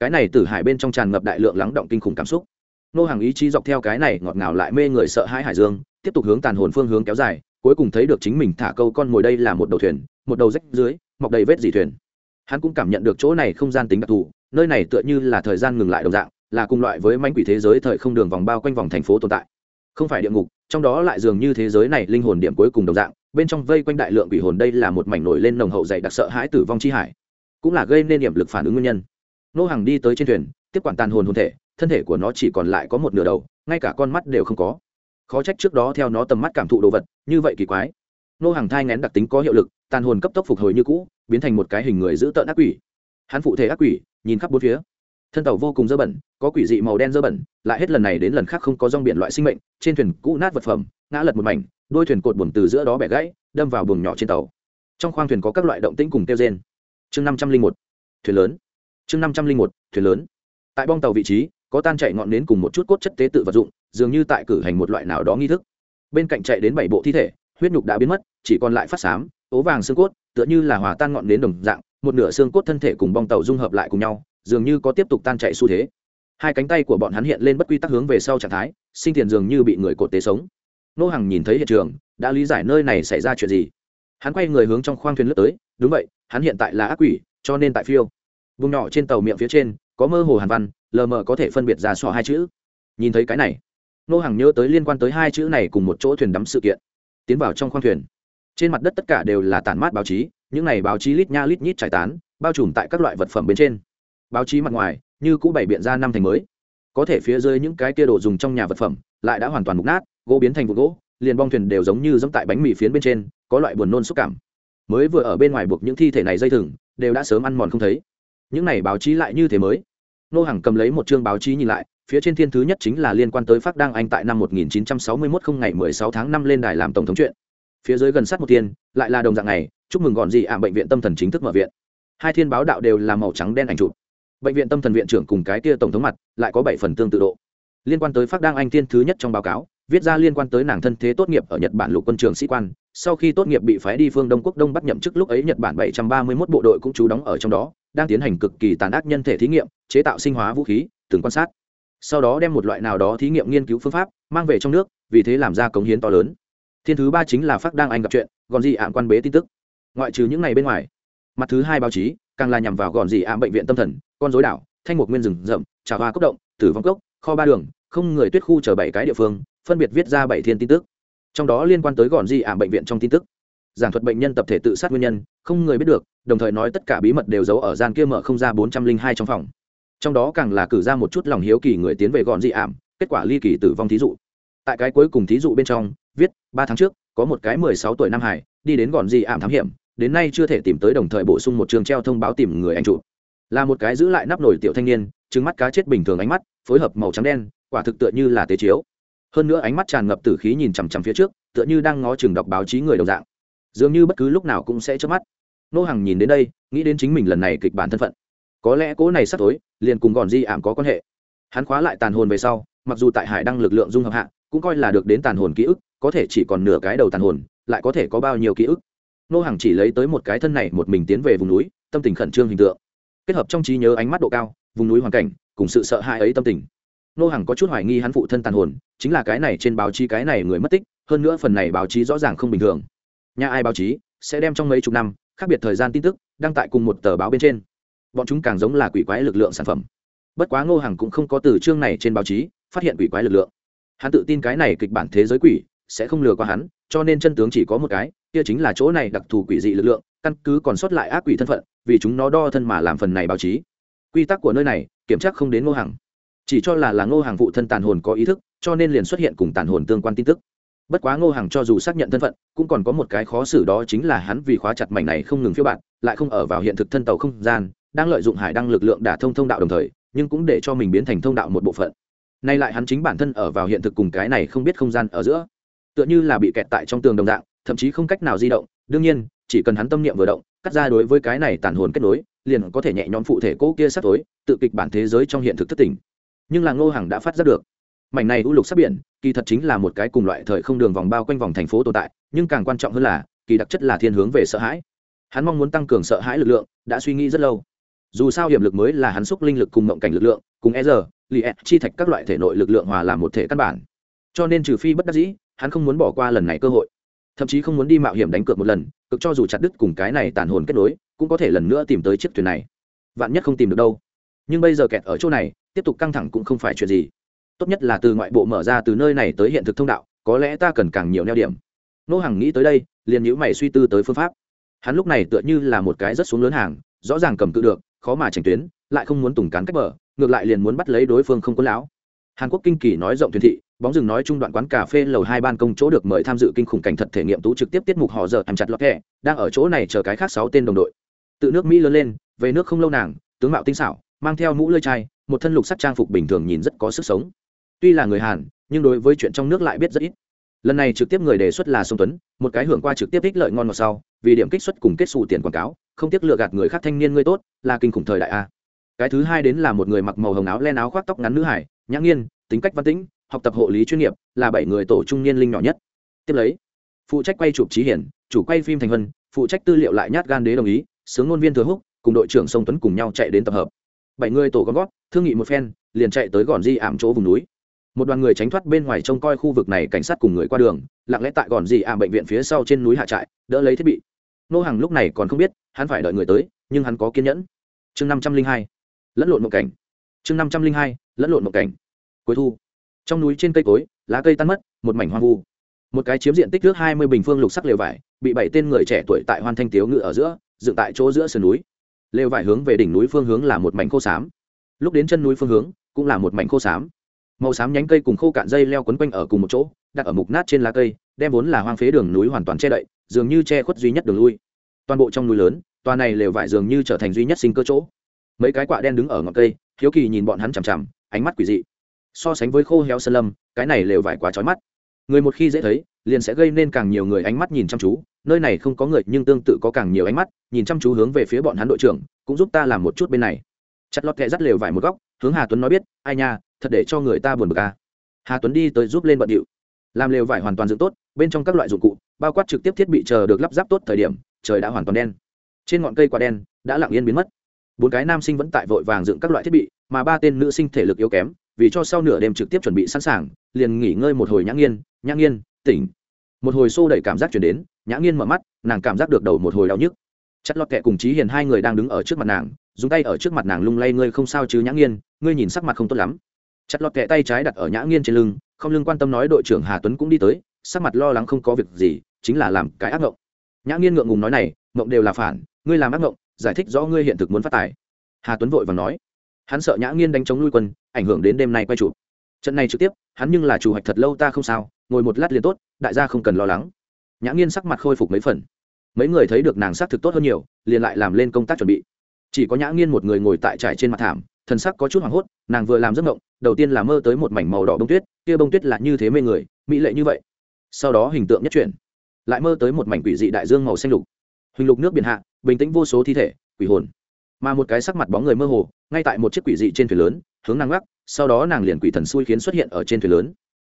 Cái này từ hải bên trong tràn ngập đại lượng lắng động kinh khủng cảm xúc. Nô hàng ý chí dọc theo cái này ngọt ngào lại mê người sợ hãi hải dương, tiếp tục hướng tàn hồn phương hướng kéo dài, cuối cùng thấy được chính mình thả câu con ngồi đây là một đầu thuyền, một đầu rách dưới, mọc đầy vết dỉ thuyền. Hắn cũng cảm nhận được chỗ này không gian tính đặc thù, nơi này tựa như là thời gian ngừng lại đồng dạng, là cùng loại với manh quỷ thế giới thời không đường vòng bao quanh vòng thành phố tồn tại không phải địa ngục, trong đó lại dường như thế giới này linh hồn điểm cuối cùng đồng dạng, bên trong vây quanh đại lượng quỷ hồn đây là một mảnh nổi lên nồng hậu dày đặc sợ hãi tử vong chi hải, cũng là gây nên điểm lực phản ứng nguyên nhân. Nô hàng đi tới trên thuyền, tiếp quản tàn hồn hồn thể, thân thể của nó chỉ còn lại có một nửa đầu, ngay cả con mắt đều không có. Khó trách trước đó theo nó tầm mắt cảm thụ đồ vật, như vậy kỳ quái. Nô hàng thai ngén đặc tính có hiệu lực, tàn hồn cấp tốc phục hồi như cũ, biến thành một cái hình người giữ tợn ác quỷ. Hắn phụ thể ác quỷ, nhìn khắp bốn phía thân tàu vô cùng dơ bẩn, có quỷ dị màu đen dơ bẩn, lại hết lần này đến lần khác không có rong biển loại sinh mệnh, trên thuyền cũ nát vật phẩm, ngã lật một mảnh, đôi thuyền cột buồm từ giữa đó bẻ gãy, đâm vào buồng nhỏ trên tàu. Trong khoang thuyền có các loại động tĩnh cùng tiêu trên chương năm trăm linh một, thuyền lớn. Chương năm trăm linh một, thuyền lớn. Tại bong tàu vị trí, có tan chạy ngọn nến cùng một chút cốt chất tế tự vật dụng, dường như tại cử hành một loại nào đó nghi thức. Bên cạnh chạy đến bảy bộ thi thể, huyết nhục đã biến mất, chỉ còn lại phát xám ố vàng xương cốt, tựa như là hòa tan ngọn nến đồng dạng, một nửa xương cốt thân thể cùng bong tàu dung hợp lại cùng nhau dường như có tiếp tục tan chạy xu thế. Hai cánh tay của bọn hắn hiện lên bất quy tắc hướng về sau trạng thái, sinh tiền dường như bị người cột tế sống. Nô hằng nhìn thấy hiện trường, đã lý giải nơi này xảy ra chuyện gì. Hắn quay người hướng trong khoang thuyền lướt tới, đúng vậy, hắn hiện tại là ác quỷ, cho nên tại phiêu. Vùng nhỏ trên tàu miệng phía trên, có mơ hồ hàn văn, lờ mờ có thể phân biệt ra sọ hai chữ. Nhìn thấy cái này, nô hàng nhớ tới liên quan tới hai chữ này cùng một chỗ thuyền đắm sự kiện. Tiến vào trong khoang thuyền, trên mặt đất tất cả đều là tản mát báo chí, những này báo chí lít nha lít nhít trải tán, bao trùm tại các loại vật phẩm bên trên báo chí mặt ngoài, như cũ bày biện ra năm thành mới. Có thể phía dưới những cái kia đồ dùng trong nhà vật phẩm lại đã hoàn toàn mục nát, gỗ biến thành vụ gỗ, liền bong thuyền đều giống như dẫm tại bánh mì phiến bên trên, có loại buồn nôn xúc cảm. Mới vừa ở bên ngoài buộc những thi thể này dây thừng, đều đã sớm ăn mòn không thấy. Những này báo chí lại như thế mới. Nô hàng cầm lấy một chương báo chí nhìn lại, phía trên thiên thứ nhất chính là liên quan tới phát đăng anh tại năm 1961 không ngày 16 tháng 5 lên đài làm tổng thống chuyện. Phía dưới gần sát một thiên, lại là đồng dạng này chúc mừng gọn gì ạ, bệnh viện tâm thần chính thức mở viện. Hai thiên báo đạo đều là màu trắng đen ảnh chụp bệnh viện tâm thần viện trưởng cùng cái kia tổng thống mặt lại có bảy phần tương tự độ. Liên quan tới phát đăng anh thiên thứ nhất trong báo cáo, viết ra liên quan tới nàng thân thế tốt nghiệp ở nhật bản lục quân trường sĩ quan, sau khi tốt nghiệp bị phái đi phương đông quốc đông bắt nhậm chức lúc ấy nhật bản 731 bộ đội cũng trú đóng ở trong đó, đang tiến hành cực kỳ tàn ác nhân thể thí nghiệm, chế tạo sinh hóa vũ khí, từng quan sát. Sau đó đem một loại nào đó thí nghiệm nghiên cứu phương pháp mang về trong nước, vì thế làm ra cống hiến to lớn. Thiên thứ ba chính là phát đang anh gặp chuyện, còn gì ảm quan bế tin tức. Ngoại trừ những ngày bên ngoài, mặt thứ hai báo chí càng là nhằm vào gòn gì ảm bệnh viện tâm thần, con dối đảo, thanh mục nguyên rừng rậm, trà hoa cốc động, tử vong cốc, kho ba đường, không người tuyết khu chờ bảy cái địa phương, phân biệt viết ra bảy thiên tin tức. Trong đó liên quan tới gòn gì ảm bệnh viện trong tin tức. Giảng thuật bệnh nhân tập thể tự sát nguyên nhân, không người biết được, đồng thời nói tất cả bí mật đều giấu ở gian kia mở không ra bốn trăm linh hai trong phòng. Trong đó càng là cử ra một chút lòng hiếu kỳ người tiến về gọn dị ảm kết quả ly kỳ tử vong thí dụ. Tại cái cuối cùng thí dụ bên trong, viết, ba tháng trước, có một cái mười sáu tuổi nam hải, đi đến gọn dị ảm thám hiểm đến nay chưa thể tìm tới đồng thời bổ sung một trường treo thông báo tìm người anh chủ là một cái giữ lại nắp nổi tiểu thanh niên, trứng mắt cá chết bình thường ánh mắt, phối hợp màu trắng đen, quả thực tựa như là tế chiếu. Hơn nữa ánh mắt tràn ngập tử khí nhìn chằm chằm phía trước, tựa như đang ngó chừng đọc báo chí người đồng dạng. Dường như bất cứ lúc nào cũng sẽ chớp mắt. Nô hàng nhìn đến đây, nghĩ đến chính mình lần này kịch bản thân phận. Có lẽ cố này sắp tối, liền cùng gòn di ảm có quan hệ. Hắn khóa lại tàn hồn về sau, mặc dù tại hải đăng lực lượng dung hợp hạ, cũng coi là được đến tàn hồn ký ức, có thể chỉ còn nửa cái đầu tàn hồn, lại có thể có bao nhiêu ký ức? Nô hàng chỉ lấy tới một cái thân này một mình tiến về vùng núi, tâm tình khẩn trương hình tượng. Kết hợp trong trí nhớ ánh mắt độ cao, vùng núi hoàn cảnh, cùng sự sợ hãi ấy tâm tình. Nô hàng có chút hoài nghi hắn phụ thân tàn hồn, chính là cái này trên báo chí cái này người mất tích, hơn nữa phần này báo chí rõ ràng không bình thường. Nhà ai báo chí sẽ đem trong mấy chục năm, khác biệt thời gian tin tức, đăng tại cùng một tờ báo bên trên. Bọn chúng càng giống là quỷ quái lực lượng sản phẩm. Bất quá ngô hàng cũng không có từ chương này trên báo chí phát hiện quỷ quái lực lượng. Hắn tự tin cái này kịch bản thế giới quỷ sẽ không lừa qua hắn, cho nên chân tướng chỉ có một cái kia chính là chỗ này đặc thù quỷ dị lực lượng, căn cứ còn sót lại ác quỷ thân phận, vì chúng nó đo thân mà làm phần này báo chí. Quy tắc của nơi này, kiểm tra không đến ngô hàng chỉ cho là là ngô hàng phụ thân tàn hồn có ý thức, cho nên liền xuất hiện cùng tàn hồn tương quan tin tức. Bất quá ngô hàng cho dù xác nhận thân phận, cũng còn có một cái khó xử đó chính là hắn vì khóa chặt mảnh này không ngừng phiêu bạn lại không ở vào hiện thực thân tàu không gian, đang lợi dụng hải đăng lực lượng đả thông thông đạo đồng thời, nhưng cũng để cho mình biến thành thông đạo một bộ phận. Nay lại hắn chính bản thân ở vào hiện thực cùng cái này không biết không gian ở giữa. Tựa như là bị kẹt tại trong tường đồng dạng thậm chí không cách nào di động. Đương nhiên, chỉ cần hắn tâm niệm vừa động, cắt ra đối với cái này tàn hồn kết nối, liền có thể nhẹ nhõm phụ thể cỗ kia sắp tối, tự kịch bản thế giới trong hiện thực thất tỉnh nhưng là ngô hằng đã phát giác được, mảnh này u lục sắp biển, kỳ thật chính là một cái cùng loại thời không đường vòng bao quanh vòng thành phố tồn tại, nhưng càng quan trọng hơn là, kỳ đặc chất là thiên hướng về sợ hãi. Hắn mong muốn tăng cường sợ hãi lực lượng, đã suy nghĩ rất lâu. Dù sao hiểm lực mới là hắn xúc linh lực cùng mộng cảnh lực lượng, cùng e giờ li e chi thạch các loại thể nội lực lượng hòa làm một thể căn bản. Cho nên trừ phi bất đắc dĩ, hắn không muốn bỏ qua lần này cơ hội thậm chí không muốn đi mạo hiểm đánh cược một lần, cực cho dù chặt đứt cùng cái này tàn hồn kết nối, cũng có thể lần nữa tìm tới chiếc thuyền này. Vạn nhất không tìm được đâu. Nhưng bây giờ kẹt ở chỗ này, tiếp tục căng thẳng cũng không phải chuyện gì. Tốt nhất là từ ngoại bộ mở ra từ nơi này tới hiện thực thông đạo, có lẽ ta cần càng nhiều neo điểm. Nô hằng nghĩ tới đây, liền nhữ mày suy tư tới phương pháp. Hắn lúc này tựa như là một cái rất xuống lớn hàng, rõ ràng cầm cự được, khó mà tránh tuyến, lại không muốn tùng cán cách bờ, ngược lại liền muốn bắt lấy đối phương không có lão. Hàn quốc kinh kỳ nói rộng thuyền thị bóng rừng nói trung đoạn quán cà phê lầu hai ban công chỗ được mời tham dự kinh khủng cảnh thật thể nghiệm tú trực tiếp tiết mục họ giờ làm chặt lọt kẹ đang ở chỗ này chờ cái khác sáu tên đồng đội. Tự nước mỹ lớn lên, về nước không lâu nàng, tướng mạo tinh xảo, mang theo mũ lơi chai, một thân lục sắc trang phục bình thường nhìn rất có sức sống. Tuy là người hàn, nhưng đối với chuyện trong nước lại biết rất ít. Lần này trực tiếp người đề xuất là sông tuấn, một cái hưởng qua trực tiếp ích lợi ngon ngọt sau, vì điểm kích xuất cùng kết xù tiền quảng cáo, không tiếc lựa gạt người khác thanh niên ngươi tốt, là kinh khủng thời đại a. Cái thứ hai đến là một người mặc màu hồng áo len áo khoác tóc ngắn nữ hải, nhã nghiên, tính cách văn tĩnh học tập hộ lý chuyên nghiệp là bảy người tổ trung niên linh nhỏ nhất. Tiếp lấy, phụ trách quay chụp trí hiển, chủ quay phim thành vân phụ trách tư liệu lại nhát gan đế đồng ý, sướng ngôn viên thừa húc, cùng đội trưởng sông tuấn cùng nhau chạy đến tập hợp. Bảy người tổ con gót thương nghị một phen, liền chạy tới gòn di ảm chỗ vùng núi. Một đoàn người tránh thoát bên ngoài trông coi khu vực này cảnh sát cùng người qua đường, lặng lẽ tại gòn di ảm bệnh viện phía sau trên núi hạ trại, đỡ lấy thiết bị. Nô hàng lúc này còn không biết, hắn phải đợi người tới, nhưng hắn có kiên nhẫn. Chương năm trăm linh hai, lẫn lộn một cảnh. Chương năm trăm linh hai, lẫn lộn một cảnh. Cuối thu trong núi trên cây cối, lá cây tan mất, một mảnh hoang vu. Một cái chiếm diện tích trước hai mươi bình phương lục sắc lều vải, bị bảy tên người trẻ tuổi tại hoan thanh tiếu ngự ở giữa, dựng tại chỗ giữa sườn núi. Lều vải hướng về đỉnh núi phương hướng là một mảnh khô xám. Lúc đến chân núi phương hướng, cũng là một mảnh khô xám. Màu xám nhánh cây cùng khô cạn dây leo quấn quanh ở cùng một chỗ, đặt ở mục nát trên lá cây, đem vốn là hoang phế đường núi hoàn toàn che đậy, dường như che khuất duy nhất đường lui. Toàn bộ trong núi lớn, tòa này lều vải dường như trở thành duy nhất sinh cơ chỗ. Mấy cái quạ đen đứng ở ngọn cây, hiếu kỳ nhìn bọn hắn chằm chằm, ánh mắt quỷ dị so sánh với khô héo sơn lâm, cái này lều vải quá trói mắt. Người một khi dễ thấy, liền sẽ gây nên càng nhiều người ánh mắt nhìn chăm chú. Nơi này không có người, nhưng tương tự có càng nhiều ánh mắt, nhìn chăm chú hướng về phía bọn hắn đội trưởng, cũng giúp ta làm một chút bên này. Chặt lọt kẹ dắt lều vải một góc, hướng hà tuấn nói biết, ai nha, thật để cho người ta buồn bực à. hà tuấn đi tới giúp lên bận điệu. Làm lều vải hoàn toàn dựng tốt, bên trong các loại dụng cụ, bao quát trực tiếp thiết bị chờ được lắp ráp tốt thời điểm, trời đã hoàn toàn đen. Trên ngọn cây quả đen, đã lặng yên biến mất. Bốn cái nam sinh vẫn tại vội vàng dựng các loại thiết bị, mà ba tên nữ sinh thể lực yếu kém vì cho sau nửa đêm trực tiếp chuẩn bị sẵn sàng, liền nghỉ ngơi một hồi nhã nghiên nhã nghiên, tỉnh. Một hồi xô đẩy cảm giác chuyển đến nhã nghiên mở mắt, nàng cảm giác được đầu một hồi đau nhức. Chất lọt kẹ cùng trí hiền hai người đang đứng ở trước mặt nàng, dùng tay ở trước mặt nàng lung lay ngươi không sao chứ nhã nghiên, ngươi nhìn sắc mặt không tốt lắm. Chặt lọt kẹ tay trái đặt ở nhã nghiên trên lưng, không lưng quan tâm nói đội trưởng hà tuấn cũng đi tới, sắc mặt lo lắng không có việc gì, chính là làm cái ác ngộng. Nhã nghiên ngượng ngùng nói này, ngộng đều là phản, ngươi làm ác ngộng, giải thích rõ ngươi hiện thực muốn phát tài. Hà tuấn vội và nói hắn sợ nhã nghiên đánh chống lui quân, ảnh hưởng đến đêm nay quay chụp. Trận này trực tiếp, hắn nhưng là chủ hoạch thật lâu ta không sao, ngồi một lát liền tốt, đại gia không cần lo lắng. Nhã nghiên sắc mặt khôi phục mấy phần. Mấy người thấy được nàng sắc thực tốt hơn nhiều, liền lại làm lên công tác chuẩn bị. Chỉ có nhã nghiên một người ngồi tại trải trên mặt thảm, thần sắc có chút hoảng hốt, nàng vừa làm giấc mộng, đầu tiên là mơ tới một mảnh màu đỏ bông tuyết, kia bông tuyết là như thế mê người, mỹ lệ như vậy. Sau đó hình tượng nhất chuyển, lại mơ tới một mảnh quỷ dị đại dương màu xanh lục. Huỳnh lục nước biển hạ, bình tĩnh vô số thi thể, quỷ hồn. Mà một cái sắc mặt bóng người mơ hồ ngay tại một chiếc quỷ dị trên thuyền lớn, hướng nàng gác sau đó nàng liền quỷ thần xui khiến xuất hiện ở trên thuyền lớn.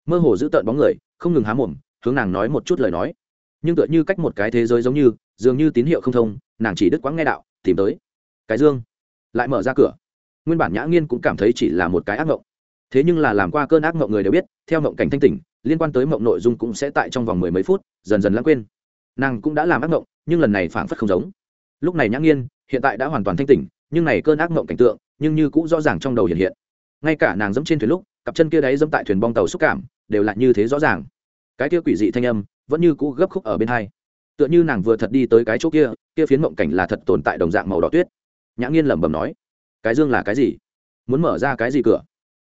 Mơ hồ giữ tợn bóng người, không ngừng há mồm, hướng nàng nói một chút lời nói. Nhưng tựa như cách một cái thế giới giống như, dường như tín hiệu không thông, nàng chỉ đứt quãng nghe đạo, tìm tới. Cái dương. Lại mở ra cửa. Nguyên bản nhã nghiên cũng cảm thấy chỉ là một cái ác mộng. Thế nhưng là làm qua cơn ác mộng người đều biết, theo mộng cảnh thanh tỉnh, liên quan tới mộng nội dung cũng sẽ tại trong vòng mười mấy phút, dần dần lãng quên. Nàng cũng đã làm ác mộng, nhưng lần này phảng phất không giống. Lúc này nhã nghiên, hiện tại đã hoàn toàn thanh tỉnh nhưng này cơn ác mộng cảnh tượng nhưng như cũng rõ ràng trong đầu hiện hiện. Ngay cả nàng dẫm trên thuyền lúc, cặp chân kia đấy dẫm tại thuyền bong tàu xúc cảm, đều là như thế rõ ràng. Cái kia quỷ dị thanh âm vẫn như cũ gấp khúc ở bên hai. Tựa như nàng vừa thật đi tới cái chỗ kia kia phiến mộng cảnh là thật tồn tại đồng dạng màu đỏ tuyết. Nhã nghiên lẩm bẩm nói, cái dương là cái gì? Muốn mở ra cái gì cửa?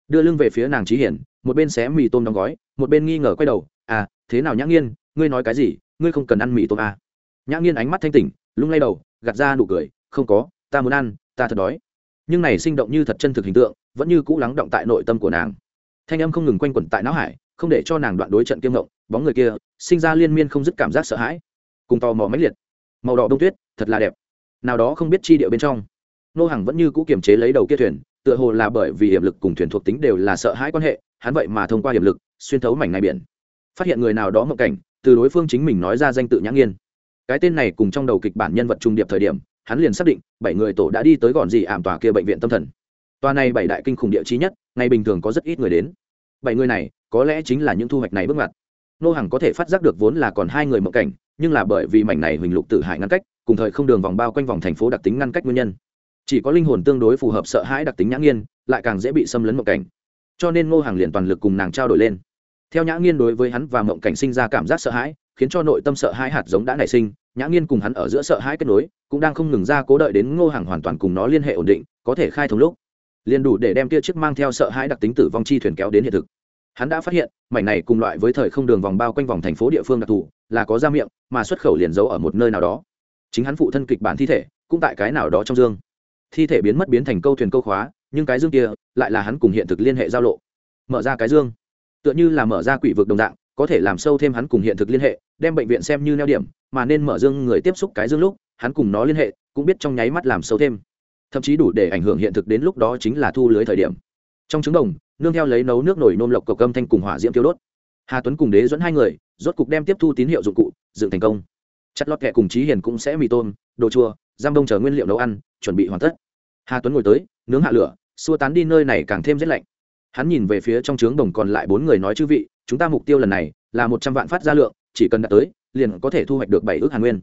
Đưa lưng về phía nàng trí hiển, một bên xé mì tôm đóng gói, một bên nghi ngờ quay đầu à thế nào nhã nghiên, ngươi nói cái gì? Ngươi không cần ăn mì tôm à. nhã nghiên ánh mắt thanh tỉnh, lung lay đầu, gạt ra nụ cười, không có, ta muốn ăn ta thật đói. Nhưng này sinh động như thật chân thực hình tượng, vẫn như cũ lắng động tại nội tâm của nàng. Thanh âm không ngừng quanh quẩn tại não hải, không để cho nàng đoạn đối trận kiêm ngộng, bóng người kia, sinh ra liên miên không dứt cảm giác sợ hãi. Cùng tò mò mãnh liệt. Màu đỏ đông tuyết, thật là đẹp. Nào đó không biết chi điệu bên trong. Nô hàng vẫn như cũ kiềm chế lấy đầu kia thuyền, tựa hồ là bởi vì hiểm lực cùng thuyền thuộc tính đều là sợ hãi quan hệ, hắn vậy mà thông qua hiểm lực, xuyên thấu mảnh này biển. Phát hiện người nào đó mộng cảnh, từ đối phương chính mình nói ra danh tự nhã nghiên. Cái tên này cùng trong đầu kịch bản nhân vật trung điệp thời điểm hắn liền xác định bảy người tổ đã đi tới gòn gì ảm tòa kia bệnh viện tâm thần. Tòa này bảy đại kinh khủng địa chi nhất, ngày bình thường có rất ít người đến. Bảy người này, có lẽ chính là những thu hoạch này bước ngoặt. Nô Hằng có thể phát giác được vốn là còn hai người mộng cảnh, nhưng là bởi vì mảnh này huỳnh lục tự hại ngăn cách, cùng thời không đường vòng bao quanh vòng thành phố đặc tính ngăn cách nguyên nhân. Chỉ có linh hồn tương đối phù hợp sợ hãi đặc tính nhã nghiên, lại càng dễ bị xâm lấn mộng cảnh. Cho nên ngô hàng liền toàn lực cùng nàng trao đổi lên. Theo nhã nghiên đối với hắn và mộng cảnh sinh ra cảm giác sợ hãi khiến cho nội tâm sợ hãi hạt giống đã nảy sinh, nhã nghiên cùng hắn ở giữa sợ hãi kết nối, cũng đang không ngừng ra cố đợi đến ngô hàng hoàn toàn cùng nó liên hệ ổn định, có thể khai thông lúc. Liền đủ để đem tia chiếc mang theo sợ hãi đặc tính tử vong chi thuyền kéo đến hiện thực. Hắn đã phát hiện, mảnh này cùng loại với thời không đường vòng bao quanh vòng thành phố địa phương đặc thù, là có ra miệng, mà xuất khẩu liền giấu ở một nơi nào đó. Chính hắn phụ thân kịch bản thi thể, cũng tại cái nào đó trong dương. Thi thể biến mất biến thành câu thuyền câu khóa, nhưng cái dương kia, lại là hắn cùng hiện thực liên hệ giao lộ. Mở ra cái dương. Tựa như là mở ra quỷ vực đồng dạng có thể làm sâu thêm hắn cùng hiện thực liên hệ, đem bệnh viện xem như neo điểm, mà nên mở dương người tiếp xúc cái dương lúc, hắn cùng nó liên hệ, cũng biết trong nháy mắt làm sâu thêm. Thậm chí đủ để ảnh hưởng hiện thực đến lúc đó chính là thu lưới thời điểm. Trong trứng đồng, nương theo lấy nấu nước nổi nôm lộc cầu cơm thanh cùng hỏa diễm tiêu đốt. Hà tuấn cùng đế dẫn hai người, rốt cục đem tiếp thu tín hiệu dụng cụ, dựng thành công. Chặt lọt kẹ cùng trí hiền cũng sẽ mì tôm, đồ chua, giam đông chờ nguyên liệu nấu ăn, chuẩn bị hoàn tất. Hà tuấn ngồi tới, nướng hạ lửa, xua tán đi nơi này càng thêm rét lạnh. Hắn nhìn về phía trong trướng đồng còn lại bốn người nói chư vị chúng ta mục tiêu lần này là một trăm vạn phát ra lượng, chỉ cần đạt tới, liền có thể thu hoạch được bảy ước hàn nguyên.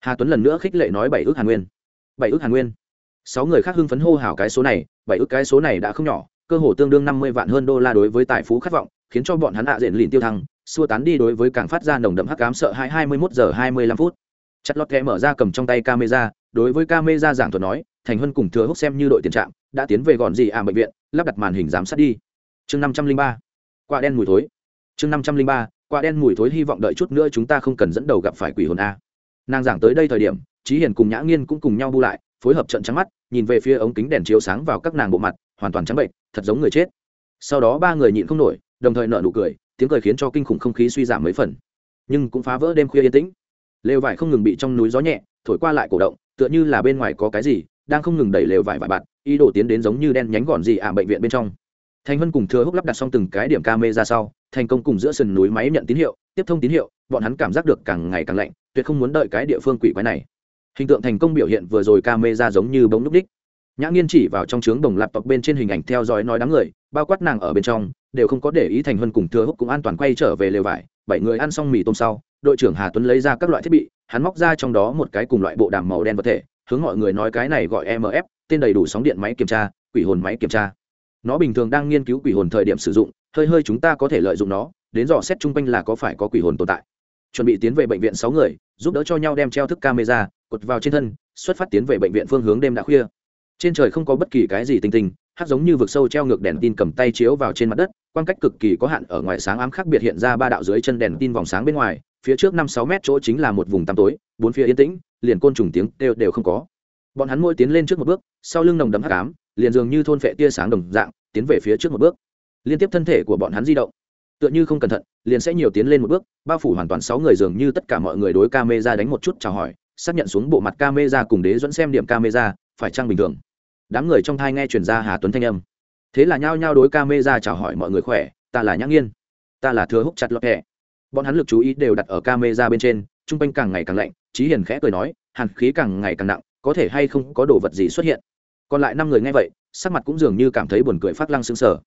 Hà tuấn lần nữa khích lệ nói bảy ước hàn nguyên. Bảy ước hàn nguyên. Sáu người khác hưng phấn hô hào cái số này, bảy ước cái số này đã không nhỏ, cơ hồ tương đương năm mươi vạn hơn đô la đối với tài phú khát vọng, khiến cho bọn hắn hạ diện lìn tiêu thăng, xua tán đi đối với càng phát ra nồng đậm hắc ám sợ hai hai mươi mốt giờ hai mươi lăm phút. Chặt lọt kẽ mở ra cầm trong tay camera, đối với camera giảng thuật nói, thành huân cùng thừa húc xem như đội tiền trạm, đã tiến về gọn gì à bệnh viện, lắp đặt màn hình giám sát đi. Chương năm trăm linh ba. Quả đen mùi thối chương năm trăm linh ba, quả đen mùi thối, hy vọng đợi chút nữa chúng ta không cần dẫn đầu gặp phải quỷ hồn a. Nàng giảng tới đây thời điểm trí hiền cùng nhã nghiên cũng cùng nhau bu lại, phối hợp trận trắng mắt, nhìn về phía ống kính đèn chiếu sáng vào các nàng bộ mặt, hoàn toàn trắng bệnh, thật giống người chết. Sau đó ba người nhịn không nổi, đồng thời nợ nụ cười, tiếng cười khiến cho kinh khủng không khí suy giảm mấy phần. Nhưng cũng phá vỡ đêm khuya yên tĩnh. Lều vải không ngừng bị trong núi gió nhẹ, thổi qua lại cổ động, tựa như là bên ngoài có cái gì, đang không ngừng đẩy lều vải vải bạt, ý đồ tiến đến giống như đen nhánh gọn gì ả bệnh viện bên trong thành vân cùng thừa húc lắp đặt xong từng cái điểm ca mê ra sau, thành công cùng giữa sườn núi máy nhận tín hiệu, tiếp thông tín hiệu, bọn hắn cảm giác được càng ngày càng lạnh, tuyệt không muốn đợi cái địa phương quỷ quái này. Hình tượng thành công biểu hiện vừa rồi ca mê ra giống như bóng núp đích. Nhã nghiên chỉ vào trong trướng đồng lạp tộc bên trên hình ảnh theo dõi nói đám người, bao quát nàng ở bên trong, đều không có để ý thành Hân cùng thừa húc cũng an toàn quay trở về lều vải, bảy người ăn xong mì tôm sau, đội trưởng hà tuấn lấy ra các loại thiết bị, hắn móc ra trong đó một cái cùng loại bộ đàm màu đen vật thể, hướng mọi người nói cái này gọi mf tên đầy đủ sóng điện máy kiểm tra, quỷ hồn máy kiểm tra nó bình thường đang nghiên cứu quỷ hồn thời điểm sử dụng, hơi hơi chúng ta có thể lợi dụng nó, đến dò xét chung quanh là có phải có quỷ hồn tồn tại. Chuẩn bị tiến về bệnh viện sáu người, giúp đỡ cho nhau đem treo thức camera, cột vào trên thân, xuất phát tiến về bệnh viện phương hướng đêm đã khuya. Trên trời không có bất kỳ cái gì tinh tinh hát giống như vực sâu treo ngược đèn tin cầm tay chiếu vào trên mặt đất quan cách cực kỳ có hạn, ở ngoài sáng ám khác biệt hiện ra ba đạo dưới chân đèn tin vòng sáng bên ngoài, phía trước năm sáu mét chỗ chính là một vùng tăm tối, bốn phía yên tĩnh, liền côn trùng tiếng đều đều không có. Bọn hắn mỗi tiến lên trước một bước, sau lưng nồng đấm hắc ám liền dường như thôn phệ tia sáng đồng dạng, tiến về phía trước một bước. Liên tiếp thân thể của bọn hắn di động. Tựa như không cẩn thận, liền sẽ nhiều tiến lên một bước, bao phủ hoàn toàn sáu người dường như tất cả mọi người đối ca mê ra đánh một chút chào hỏi, xác nhận xuống bộ mặt ca mê ra cùng đế dẫn xem điểm ca mê ra phải chăng bình thường? Đám người trong thai nghe chuyển ra hà tuấn thanh âm. Thế là nhao nhao đối ca mê ra chào hỏi mọi người khỏe, ta là nhã nghiên. Ta là thừa húc chặt lọt hẹ. Bọn hắn lực chú ý đều đặt ở ca mê ra bên trên t r u n g quanh càng ngày càng lạnh trí hiền khẽ cười nói, hàn khí càng ngày càng nặng, có thể hay không có đồ vật gì xuất hiện? Còn lại năm người nghe vậy, sắc mặt cũng dường như cảm thấy buồn cười phát lăng xương sở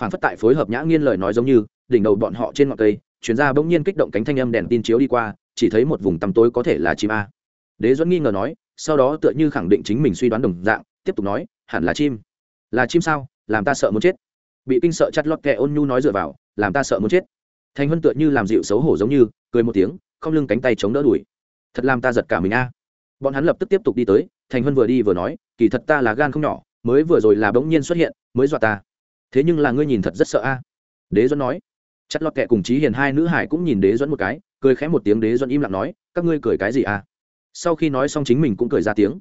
phản phất tại phối hợp nhã nghiên lời nói giống như, đỉnh đầu bọn họ trên ngọn cây, chuyên ra bỗng nhiên kích động cánh thanh âm đèn tin chiếu đi qua, chỉ thấy một vùng tăm tối có thể là chim a. Đế duẫn nghi ngờ nói, sau đó tựa như khẳng định chính mình suy đoán đồng dạng, tiếp tục nói, hẳn là chim. Là chim sao? Làm ta sợ muốn chết. Bị kinh sợ chặt lọt kẹ ôn nhu nói dựa vào, làm ta sợ muốn chết. Thành huân tựa như làm dịu xấu hổ giống như, cười một tiếng, không lưng cánh tay chống đỡ đuổi. Thật làm ta giật cả mình a bọn hắn lập tức tiếp tục đi tới, thành hân vừa đi vừa nói, kỳ thật ta là gan không nhỏ, mới vừa rồi là bỗng nhiên xuất hiện, mới dọa ta. Thế nhưng là ngươi nhìn thật rất sợ a. Đế duẫn nói. Chặt lọt kệ cùng trí hiền hai nữ hải cũng nhìn đế duẫn một cái, cười khẽ một tiếng đế duẫn im lặng nói, các ngươi cười cái gì a sau khi nói xong chính mình cũng cười ra tiếng.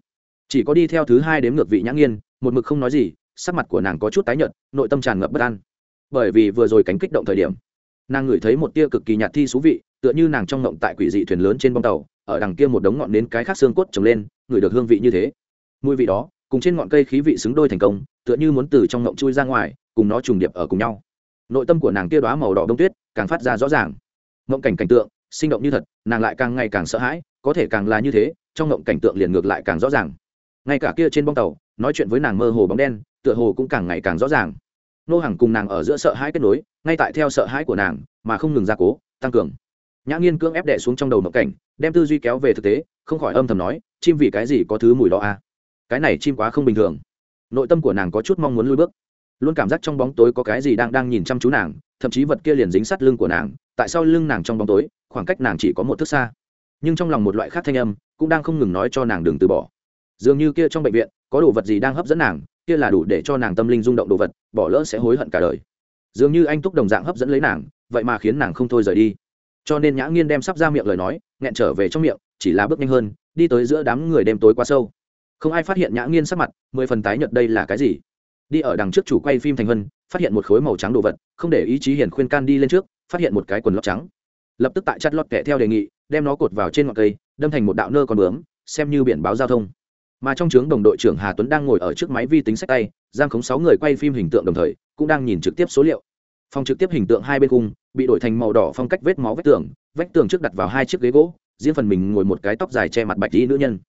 Chỉ có đi theo thứ hai đếm ngược vị nhã nghiên, một mực không nói gì, sắc mặt của nàng có chút tái nhợt, nội tâm tràn ngập bất an. Bởi vì vừa rồi cánh kích động thời điểm, nàng ngửi thấy một tia cực kỳ nhạt thi thú vị, tựa như nàng trong ngộng tại quỷ dị thuyền lớn trên bông tàu ở đằng kia một đống ngọn nến cái khác xương cốt trồng lên, ngửi được hương vị như thế. Mùi vị đó, cùng trên ngọn cây khí vị xứng đôi thành công, tựa như muốn từ trong ngộng chui ra ngoài, cùng nó trùng điệp ở cùng nhau. Nội tâm của nàng kia đoá màu đỏ đông tuyết, càng phát ra rõ ràng. Ngộng cảnh cảnh tượng, sinh động như thật, nàng lại càng ngày càng sợ hãi, có thể càng là như thế, trong ngộng cảnh tượng liền ngược lại càng rõ ràng. Ngay cả kia trên bong tàu, nói chuyện với nàng mơ hồ bóng đen, tựa hồ cũng càng ngày càng rõ ràng. Nô hàng cùng nàng ở giữa sợ hãi kết nối, ngay tại theo sợ hãi của nàng, mà không ngừng gia cố, tăng cường nhã nghiên cưỡng ép đẻ xuống trong đầu mộng cảnh, đem tư duy kéo về thực tế, không khỏi âm thầm nói, chim vì cái gì có thứ mùi đó à? Cái này chim quá không bình thường. Nội tâm của nàng có chút mong muốn lui bước, luôn cảm giác trong bóng tối có cái gì đang đang nhìn chăm chú nàng, thậm chí vật kia liền dính sát lưng của nàng, tại sao lưng nàng trong bóng tối, khoảng cách nàng chỉ có một thước xa. Nhưng trong lòng một loại khác thanh âm, cũng đang không ngừng nói cho nàng đừng từ bỏ. Dường như kia trong bệnh viện, có đồ vật gì đang hấp dẫn nàng, kia là đủ để cho nàng tâm linh rung động đồ vật, bỏ lỡ sẽ hối hận cả đời. Dường như anh túc đồng dạng hấp dẫn lấy nàng, vậy mà khiến nàng không thôi rời đi cho nên nhã nghiên đem sắp ra miệng lời nói, nghẹn trở về trong miệng, chỉ là bước nhanh hơn, đi tới giữa đám người đêm tối quá sâu. Không ai phát hiện nhã nghiên sắc mặt, mười phần tái nhợt đây là cái gì? Đi ở đằng trước chủ quay phim thành hân, phát hiện một khối màu trắng đồ vật, không để ý chí hiển khuyên can đi lên trước, phát hiện một cái quần lót trắng. Lập tức tại chặt lót kẻ theo đề nghị, đem nó cột vào trên ngọn cây, đâm thành một đạo nơ con bướm, xem như biển báo giao thông. Mà trong trướng đồng đội trưởng hà tuấn đang ngồi ở trước máy vi tính sách tay, giang khống sáu người quay phim hình tượng đồng thời, cũng đang nhìn trực tiếp số liệu phòng trực tiếp hình tượng hai bên cùng bị đổi thành màu đỏ phong cách vết máu vách tường vách tường trước đặt vào hai chiếc ghế gỗ, riêng phần mình ngồi một cái tóc dài che mặt bạch đi nữ nhân.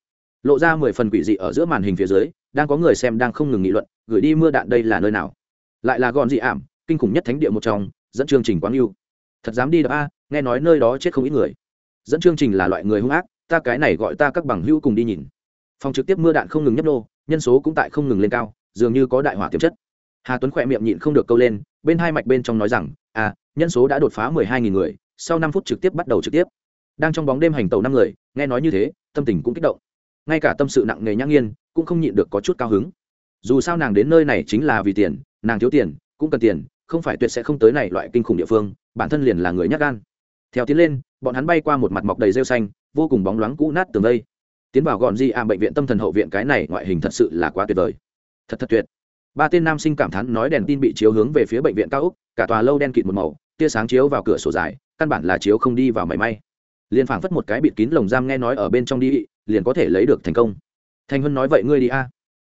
Lộ ra mười phần quỷ dị ở giữa màn hình phía dưới, đang có người xem đang không ngừng nghị luận, gửi đi mưa đạn đây là nơi nào. Lại là gòn dị ảm, kinh khủng nhất thánh địa một trong, dẫn chương trình quán yêu. Thật dám đi đập a, nghe nói nơi đó chết không ít người. Dẫn chương trình là loại người hung ác, ta cái này gọi ta các bằng hữu cùng đi nhìn. Phòng trực tiếp mưa đạn không ngừng nhấp nô, nhân số cũng tại không ngừng lên cao, dường như có đại hỏa tiềm chất hà tuấn khỏe miệng nhịn không được câu lên, bên hai mạch bên trong nói rằng à nhân số đã đột phá mười hai nghìn người, sau năm phút trực tiếp bắt đầu trực tiếp. Đang trong bóng đêm hành tàu năm người, nghe nói như thế, tâm tình cũng kích động. Ngay cả tâm sự nặng nề nhã nghiên, cũng không nhịn được có chút cao hứng. Dù sao nàng đến nơi này chính là vì tiền, nàng thiếu tiền, cũng cần tiền, không phải tuyệt sẽ không tới này loại kinh khủng địa phương, bản thân liền là người nhát gan. Theo tiến lên, bọn hắn bay qua một mặt mọc đầy rêu xanh, vô cùng bóng loáng cũ nát tường vây tiến vào gọn di ạ à, bệnh viện tâm thần hậu viện cái này ngoại hình thật sự là quá tuyệt vời. Thật thật tuyệt ba tên nam sinh cảm thán nói đèn tin bị chiếu hướng về phía bệnh viện cao úc cả tòa lâu đen kịt một màu, tia sáng chiếu vào cửa sổ dài, căn bản là chiếu không đi vào mảy may. Liền phảng phất một cái bịt kín lồng giam nghe nói ở bên trong đi, liền có thể lấy được thành công. Thành huân nói vậy ngươi đi a.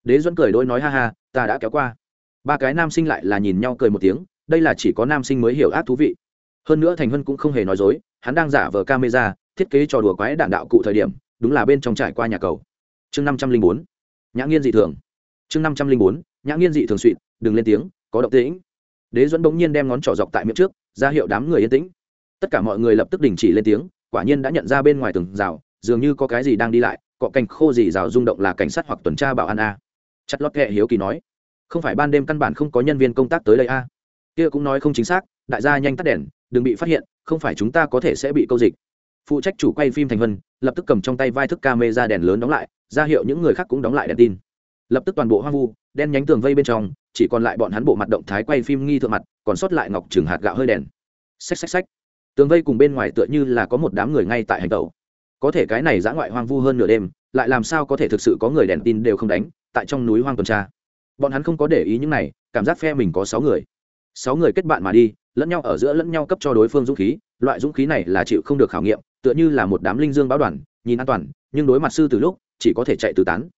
Đế duẫn cười đôi nói ha ha, ta đã kéo qua. Ba cái nam sinh lại là nhìn nhau cười một tiếng, đây là chỉ có nam sinh mới hiểu ác thú vị. Hơn nữa thành huân cũng không hề nói dối, hắn đang giả vờ camera, thiết kế trò đùa quái đạn đạo cụ thời điểm, đúng là bên trong trải qua nhà cầu. Chương năm trăm linh bốn, nhã nghiên dị thường. Chương năm trăm linh bốn nhã nghiên dị thường suỵ đừng lên tiếng, có động tĩnh. Đế duẫn bỗng nhiên đem ngón trỏ dọc tại miệng trước, ra hiệu đám người yên tĩnh. Tất cả mọi người lập tức đình chỉ lên tiếng, quả nhiên đã nhận ra bên ngoài tường rào, dường như có cái gì đang đi lại, cọ cành khô gì rào rung động là cảnh sát hoặc tuần tra bảo an a. Chặt lót kệ hiếu kỳ nói, không phải ban đêm căn bản không có nhân viên công tác tới đây a. Kia cũng nói không chính xác, đại gia nhanh tắt đèn, đừng bị phát hiện, không phải chúng ta có thể sẽ bị câu dịch. Phụ trách chủ quay phim thành vân lập tức cầm trong tay vai thức ca mê ra đèn lớn đóng lại, ra hiệu những người khác cũng đóng lại đèn tin. Lập tức toàn bộ hoang vu đen nhánh tường vây bên trong, chỉ còn lại bọn hắn bộ mặt động thái quay phim nghi thượng mặt, còn sót lại ngọc trừng hạt gạo hơi đèn. Xách xách xách. Tường vây cùng bên ngoài tựa như là có một đám người ngay tại hành tàu có thể cái này giã ngoại hoang vu hơn nửa đêm, lại làm sao có thể thực sự có người đèn tin đều không đánh, tại trong núi hoang tuần tra. Bọn hắn không có để ý những này, cảm giác phe mình có sáu người. Sáu người kết bạn mà đi, lẫn nhau ở giữa lẫn nhau cấp cho đối phương dũng khí, loại dũng khí này là chịu không được khảo nghiệm, tựa như là một đám linh dương báo đoàn, nhìn an toàn, nhưng đối mặt sư từ lúc, chỉ có thể chạy từ tán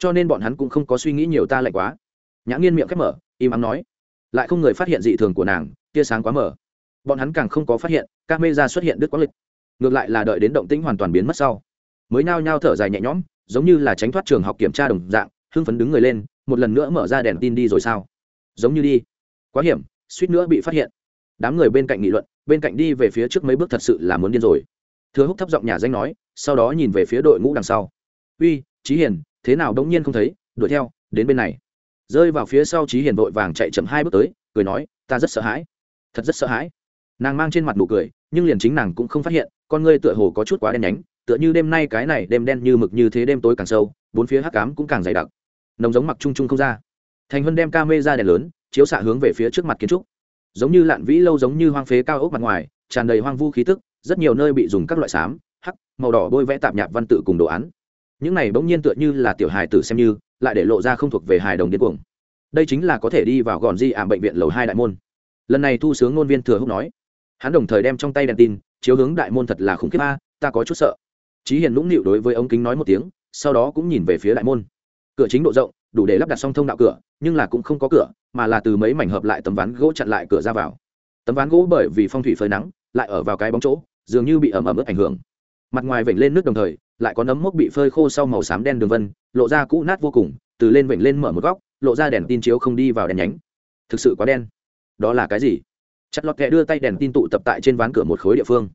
cho nên bọn hắn cũng không có suy nghĩ nhiều ta lạnh quá. Nhã nghiên miệng khép mở, im ắng nói. Lại không người phát hiện dị thường của nàng, tia sáng quá mở bọn hắn càng không có phát hiện ca mê ra xuất hiện đứt quãng lịch. Ngược lại là đợi đến động tĩnh hoàn toàn biến mất sau. Mới nao nhao thở dài nhẹ nhõm, giống như là tránh thoát trường học kiểm tra đồng dạng, hưng phấn đứng người lên, một lần nữa mở ra đèn tin đi rồi sao? Giống như đi. Quá hiểm, suýt nữa bị phát hiện. Đám người bên cạnh nghị luận, bên cạnh đi về phía trước mấy bước thật sự là muốn điên rồi. Thừa húc thấp giọng nhà danh nói, sau đó nhìn về phía đội ngũ đằng sau. Uy trí hiền thế nào đống nhiên không thấy, đuổi theo, đến bên này. Rơi vào phía sau trí hiền vội vàng chạy chậm hai bước tới, cười nói, ta rất sợ hãi, thật rất sợ hãi. Nàng mang trên mặt nụ cười, nhưng liền chính nàng cũng không phát hiện, con ngươi tựa hồ có chút quá đen nhánh, tựa như đêm nay cái này đêm đen như mực như thế đêm tối càng sâu, bốn phía hắc cám cũng càng dày đặc. Nồng giống mặc chung chung không ra. Thành vân đem ca mê ra đèn lớn, chiếu xạ hướng về phía trước mặt kiến trúc. Giống như lạn vĩ lâu giống như hoang phế cao ốc mặt ngoài, tràn đầy hoang vu khí tức, rất nhiều nơi bị dùng các loại xám hắc, màu đỏ bôi vẽ tạp nhạp văn tự cùng đồ án những này bỗng nhiên tựa như là tiểu hài tử xem như, lại để lộ ra không thuộc về hài đồng điên cuồng. Đây chính là có thể đi vào gòn di ảm bệnh viện lầu hai đại môn. Lần này thu sướng ngôn viên thừa húc nói, hắn đồng thời đem trong tay đèn tin, chiếu hướng đại môn thật là khủng khiếp a, ta có chút sợ. Trí hiền lũng nịu đối với ống kính nói một tiếng, sau đó cũng nhìn về phía đại môn. Cửa chính độ rộng, đủ để lắp đặt song thông đạo cửa, nhưng là cũng không có cửa, mà là từ mấy mảnh hợp lại tấm ván gỗ chặn lại cửa ra vào. Tấm ván gỗ bởi vì phong thủy phơi nắng, lại ở vào cái bóng chỗ, dường như bị ẩm ẩm ướt ảnh hưởng. Mặt ngoài vểnh lên nước đồng thời lại có nấm mốc bị phơi khô sau màu xám đen đường vân, lộ ra cũ nát vô cùng, từ lên vểnh lên mở một góc, lộ ra đèn tin chiếu không đi vào đèn nhánh. Thực sự quá đen. Đó là cái gì? Chặt lọt kẹ đưa tay đèn tin tụ tập tại trên ván cửa một khối địa phương.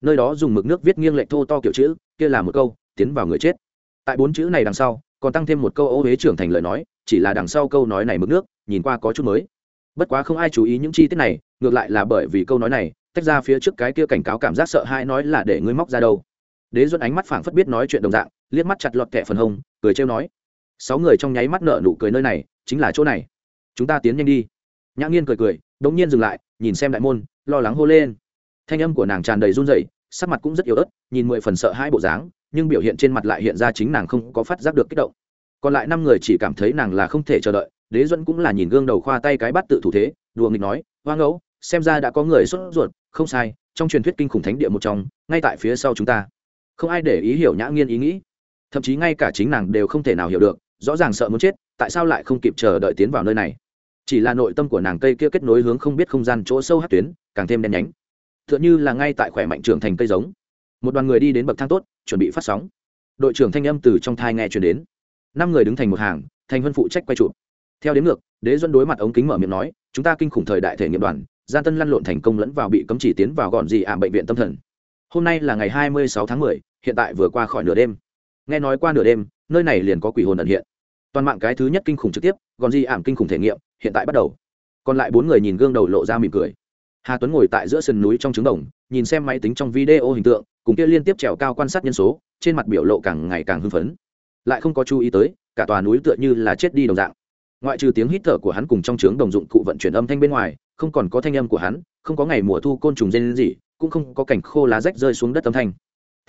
Nơi đó dùng mực nước viết nghiêng lệch thô to kiểu chữ, kia là một câu, tiến vào người chết. Tại bốn chữ này đằng sau, còn tăng thêm một câu ô huế trưởng thành lời nói, chỉ là đằng sau câu nói này mực nước, nhìn qua có chút mới. Bất quá không ai chú ý những chi tiết này, ngược lại là bởi vì câu nói này, tách ra phía trước cái kia cảnh cáo cảm giác sợ hãi nói là để ngươi móc ra đâu đế duẫn ánh mắt phảng phất biết nói chuyện đồng dạng, liếc mắt chặt lọt kẹ phần hông, cười trêu nói. Sáu người trong nháy mắt nợ nụ cười nơi này, chính là chỗ này. Chúng ta tiến nhanh đi. Nhã nghiên cười cười, đống nhiên dừng lại, nhìn xem đại môn, lo lắng hô lên. Thanh âm của nàng tràn đầy run rẩy, sắc mặt cũng rất yếu ớt, nhìn mười phần sợ hai bộ dáng, nhưng biểu hiện trên mặt lại hiện ra chính nàng không có phát giác được kích động. Còn lại năm người chỉ cảm thấy nàng là không thể chờ đợi, đế duẫn cũng là nhìn gương đầu khoa tay cái bắt tự thủ thế, đùa nghịch nói, hoa ngẫu, xem ra đã có người sốt ruột, không sai, trong truyền thuyết kinh khủng thánh địa một trong, ngay tại phía sau chúng ta không ai để ý hiểu nhã nghiên ý nghĩ. Thậm chí ngay cả chính nàng đều không thể nào hiểu được, rõ ràng sợ muốn chết, tại sao lại không kịp chờ đợi tiến vào nơi này? Chỉ là nội tâm của nàng cây kia kết nối hướng không biết không gian chỗ sâu hát tuyến, càng thêm đen nhánh. T h ư ợ n h ư là ngay tại khỏe mạnh trưởng thành cây giống. Một đoàn người đi đến bậc thang tốt, chuẩn bị phát sóng. Đội trưởng thanh âm từ trong thai nghe chuyển đến. Năm người đứng thành một hàng, thành vân phụ trách quay trụ theo đến ngược, đế duân đối mặt ống kính mở miệng nói, chúng ta kinh khủng thời đại thể nghiệm đoàn, gian tân lăn lộn thành công lẫn vào bị cấm chỉ tiến vào gọn gì ảm bệnh viện tâm thần. Hôm nay là ngày hai mươi sáu tháng mười hiện tại vừa qua khỏi nửa đêm. Nghe nói qua nửa đêm, nơi này liền có quỷ hồn ẩn hiện. Toàn mạng cái thứ nhất kinh khủng trực tiếp, còn di ảm kinh khủng thể nghiệm, hiện tại bắt đầu. Còn lại bốn người nhìn gương đầu lộ ra mỉm cười. Hà tuấn ngồi tại giữa sườn núi trong trứng đồng, nhìn xem máy tính trong video hình tượng, cùng kia liên tiếp trèo cao quan sát nhân số, trên mặt biểu lộ càng ngày càng hưng phấn. Lại không có chú ý tới, cả tòa núi tựa như là chết đi đồng dạng. Ngoại trừ tiếng hít thở của hắn cùng trong trướng đồng dụng cụ vận chuyển âm thanh bên ngoài, không còn có thanh âm của hắn, không có ngày mùa thu côn trùng rên gì cũng không có cảnh khô lá rách rơi xuống đất âm thanh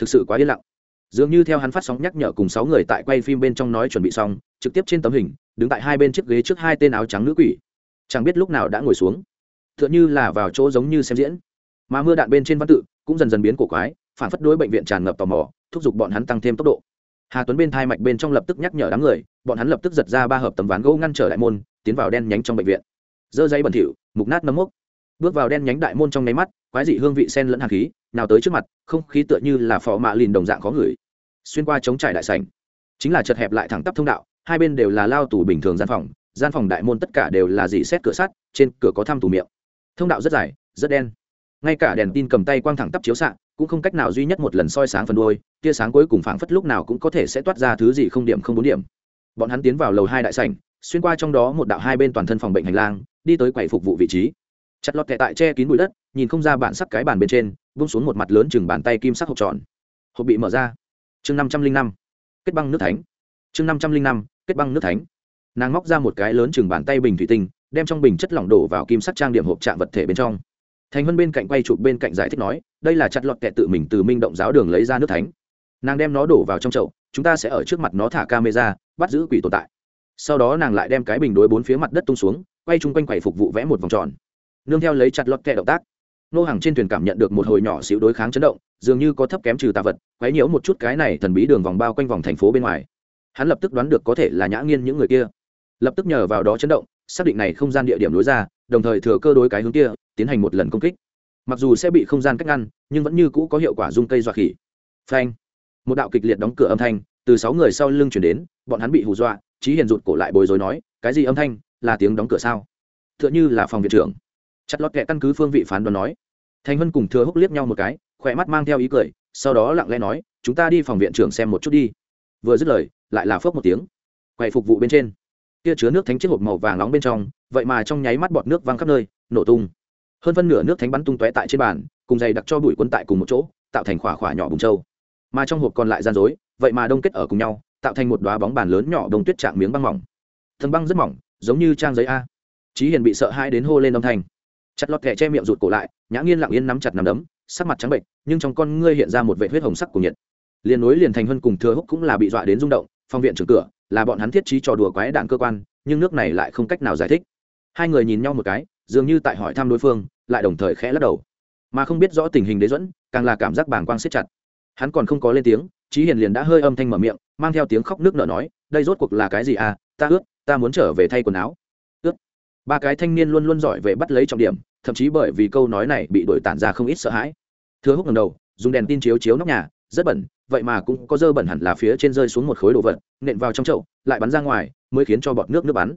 thực sự quá yên lặng. Dường như theo hắn phát sóng nhắc nhở cùng sáu người tại quay phim bên trong nói chuẩn bị xong, trực tiếp trên tấm hình, đứng tại hai bên chiếc ghế trước hai tên áo trắng nữ quỷ. Chẳng biết lúc nào đã ngồi xuống. T h ư ợ n h ư là vào chỗ giống như xem diễn. Mà mưa đạn bên trên văn tự cũng dần dần biến cổ quái, phản phất đối bệnh viện tràn ngập tò mò, thúc giục bọn hắn tăng thêm tốc độ. Hà tuấn bên thai mạch bên trong lập tức nhắc nhở đám người, bọn hắn lập tức giật ra ba hợp tấm ván gỗ ngăn trở đại môn, tiến vào đen nhánh trong bệnh viện. Dơ giấy bẩn thỉu, mục nát nấm mốc. Bước vào đen nhánh đại môn trong nháy mắt quái dị hương vị sen lẫn hạt khí, nào tới trước mặt, không khí tựa như là phò mạ lìn đồng dạng khó ngửi. Xuyên qua chống trải đại sảnh, chính là chật hẹp lại thẳng tắp thông đạo, hai bên đều là lao tù bình thường gian phòng gian phòng đại môn tất cả đều là dị xét cửa sắt, trên cửa có thăm tù miệng. Thông đạo rất dài, rất đen. Ngay cả đèn tin cầm tay quang thẳng tắp chiếu xạ, cũng không cách nào duy nhất một lần soi sáng phần đôi tia sáng cuối cùng phảng phất lúc nào cũng có thể sẽ toát ra thứ gì không điểm không bốn điểm. Bọn hắn tiến vào lầu hai đại sảnh, xuyên qua trong đó một đạo hai bên toàn thân phòng bệnh hành lang, đi tới quầy phục vụ vị trí. Chặt lọt thẻ tại che kín bụi đất nhìn không ra bản sắc cái bàn bên trên bung xuống một mặt lớn chừng bàn tay kim sắc hộp tròn. Hộp bị mở ra. Chương năm trăm linh năm. Kết băng nước thánh. Chương năm trăm linh năm. Kết băng nước thánh. Nàng móc ra một cái lớn chừng bàn tay bình thủy tinh, đem trong bình chất lỏng đổ vào kim sắc trang điểm hộp trạng vật thể bên trong. Thành huân bên cạnh quay chụp bên cạnh giải thích nói, đây là chặt lọt kẹ tự mình từ minh động giáo đường lấy ra nước thánh. Nàng đem nó đổ vào trong chậu, chúng ta sẽ ở trước mặt nó thả camera, bắt giữ quỷ tồn tại. Sau đó nàng lại đem cái bình đối bốn phía mặt đất tung xuống, quay chung quanh quầy phục vụ vẽ một vòng tròn. Nương theo lấy chặt lọt kẹ động tác nô hàng trên thuyền cảm nhận được một hồi nhỏ xíu đối kháng chấn động, dường như có thấp kém trừ tà vật, quấy nhiễu một chút cái này thần bí đường vòng bao quanh vòng thành phố bên ngoài. Hắn lập tức đoán được có thể là nhã nghiên những người kia. Lập tức nhờ vào đó chấn động, xác định này không gian địa điểm lối ra, đồng thời thừa cơ đối cái hướng kia, tiến hành một lần công kích. Mặc dù sẽ bị không gian cách ngăn, nhưng vẫn như cũ có hiệu quả dung cây dọa khỉ. Phanh! Một đạo kịch liệt đóng cửa âm thanh, từ sáu người sau lưng chuyển đến, bọn hắn bị hù dọa trí hiền rụt cổ lại bối rối nói, cái gì âm thanh? Là tiếng đóng cửa sao? T h ư ợ n h ư là phòng viện trưởng. Chặt lọt kẹ căn cứ phương vị phán đoán nói thành Hân cùng thừa húc liếc nhau một cái, khỏe mắt mang theo ý cười, sau đó lặng lẽ nói, chúng ta đi phòng viện trưởng xem một chút đi. Vừa dứt lời, lại là phớp một tiếng. Quậy phục vụ bên trên, kia chứa nước thánh chiếc hộp màu vàng nóng bên trong, vậy mà trong nháy mắt bọt nước văng khắp nơi, nổ tung. Hơn phân nửa nước thánh bắn tung tóe tại trên bàn, cùng dày đặc cho bụi quân tại cùng một chỗ, tạo thành khỏa khỏa nhỏ bùng trâu. Mà trong hộp còn lại gian dối, vậy mà đông kết ở cùng nhau, tạo thành một đoá bóng bàn lớn nhỏ đông tuyết trạng miếng băng mỏng. Thân băng rất mỏng, giống như trang giấy a. Chí hiền bị sợ hai đến hô lên âm thanh. Chặt lọt kẹ che miệng rụt cổ lại nhã nghiên lặng yên nắm chặt nắm đấm, sắc mặt trắng bệnh, nhưng trong con ngươi hiện ra một vệ huyết hồng sắc của nhiệt. Liền nối liền thành hân cùng thừa húc cũng là bị dọa đến rung động phong viện trưởng cửa, là bọn hắn thiết trí trò đùa quái đạn cơ quan, nhưng nước này lại không cách nào giải thích. Hai người nhìn nhau một cái, dường như tại hỏi thăm đối phương, lại đồng thời khẽ lắc đầu. Mà không biết rõ tình hình đế dẫn càng là cảm giác bàng quang siết chặt. Hắn còn không có lên tiếng trí hiền liền đã hơi âm thanh mở miệng, mang theo tiếng khóc nước nở nói, đây rốt cuộc là cái gì à? Ta ướt ta muốn trở về thay quần áo. Ướt ba cái thanh niên luôn luôn giỏi về bắt lấy trọng điểm thậm chí bởi vì câu nói này bị đổi tản ra không ít sợ hãi. Thưa húc ngầm đầu, dùng đèn tin chiếu chiếu nóc nhà, rất bẩn, vậy mà cũng có dơ bẩn hẳn là phía trên rơi xuống một khối đồ vật, nện vào trong chậu, lại bắn ra ngoài, mới khiến cho bọt nước nước bắn.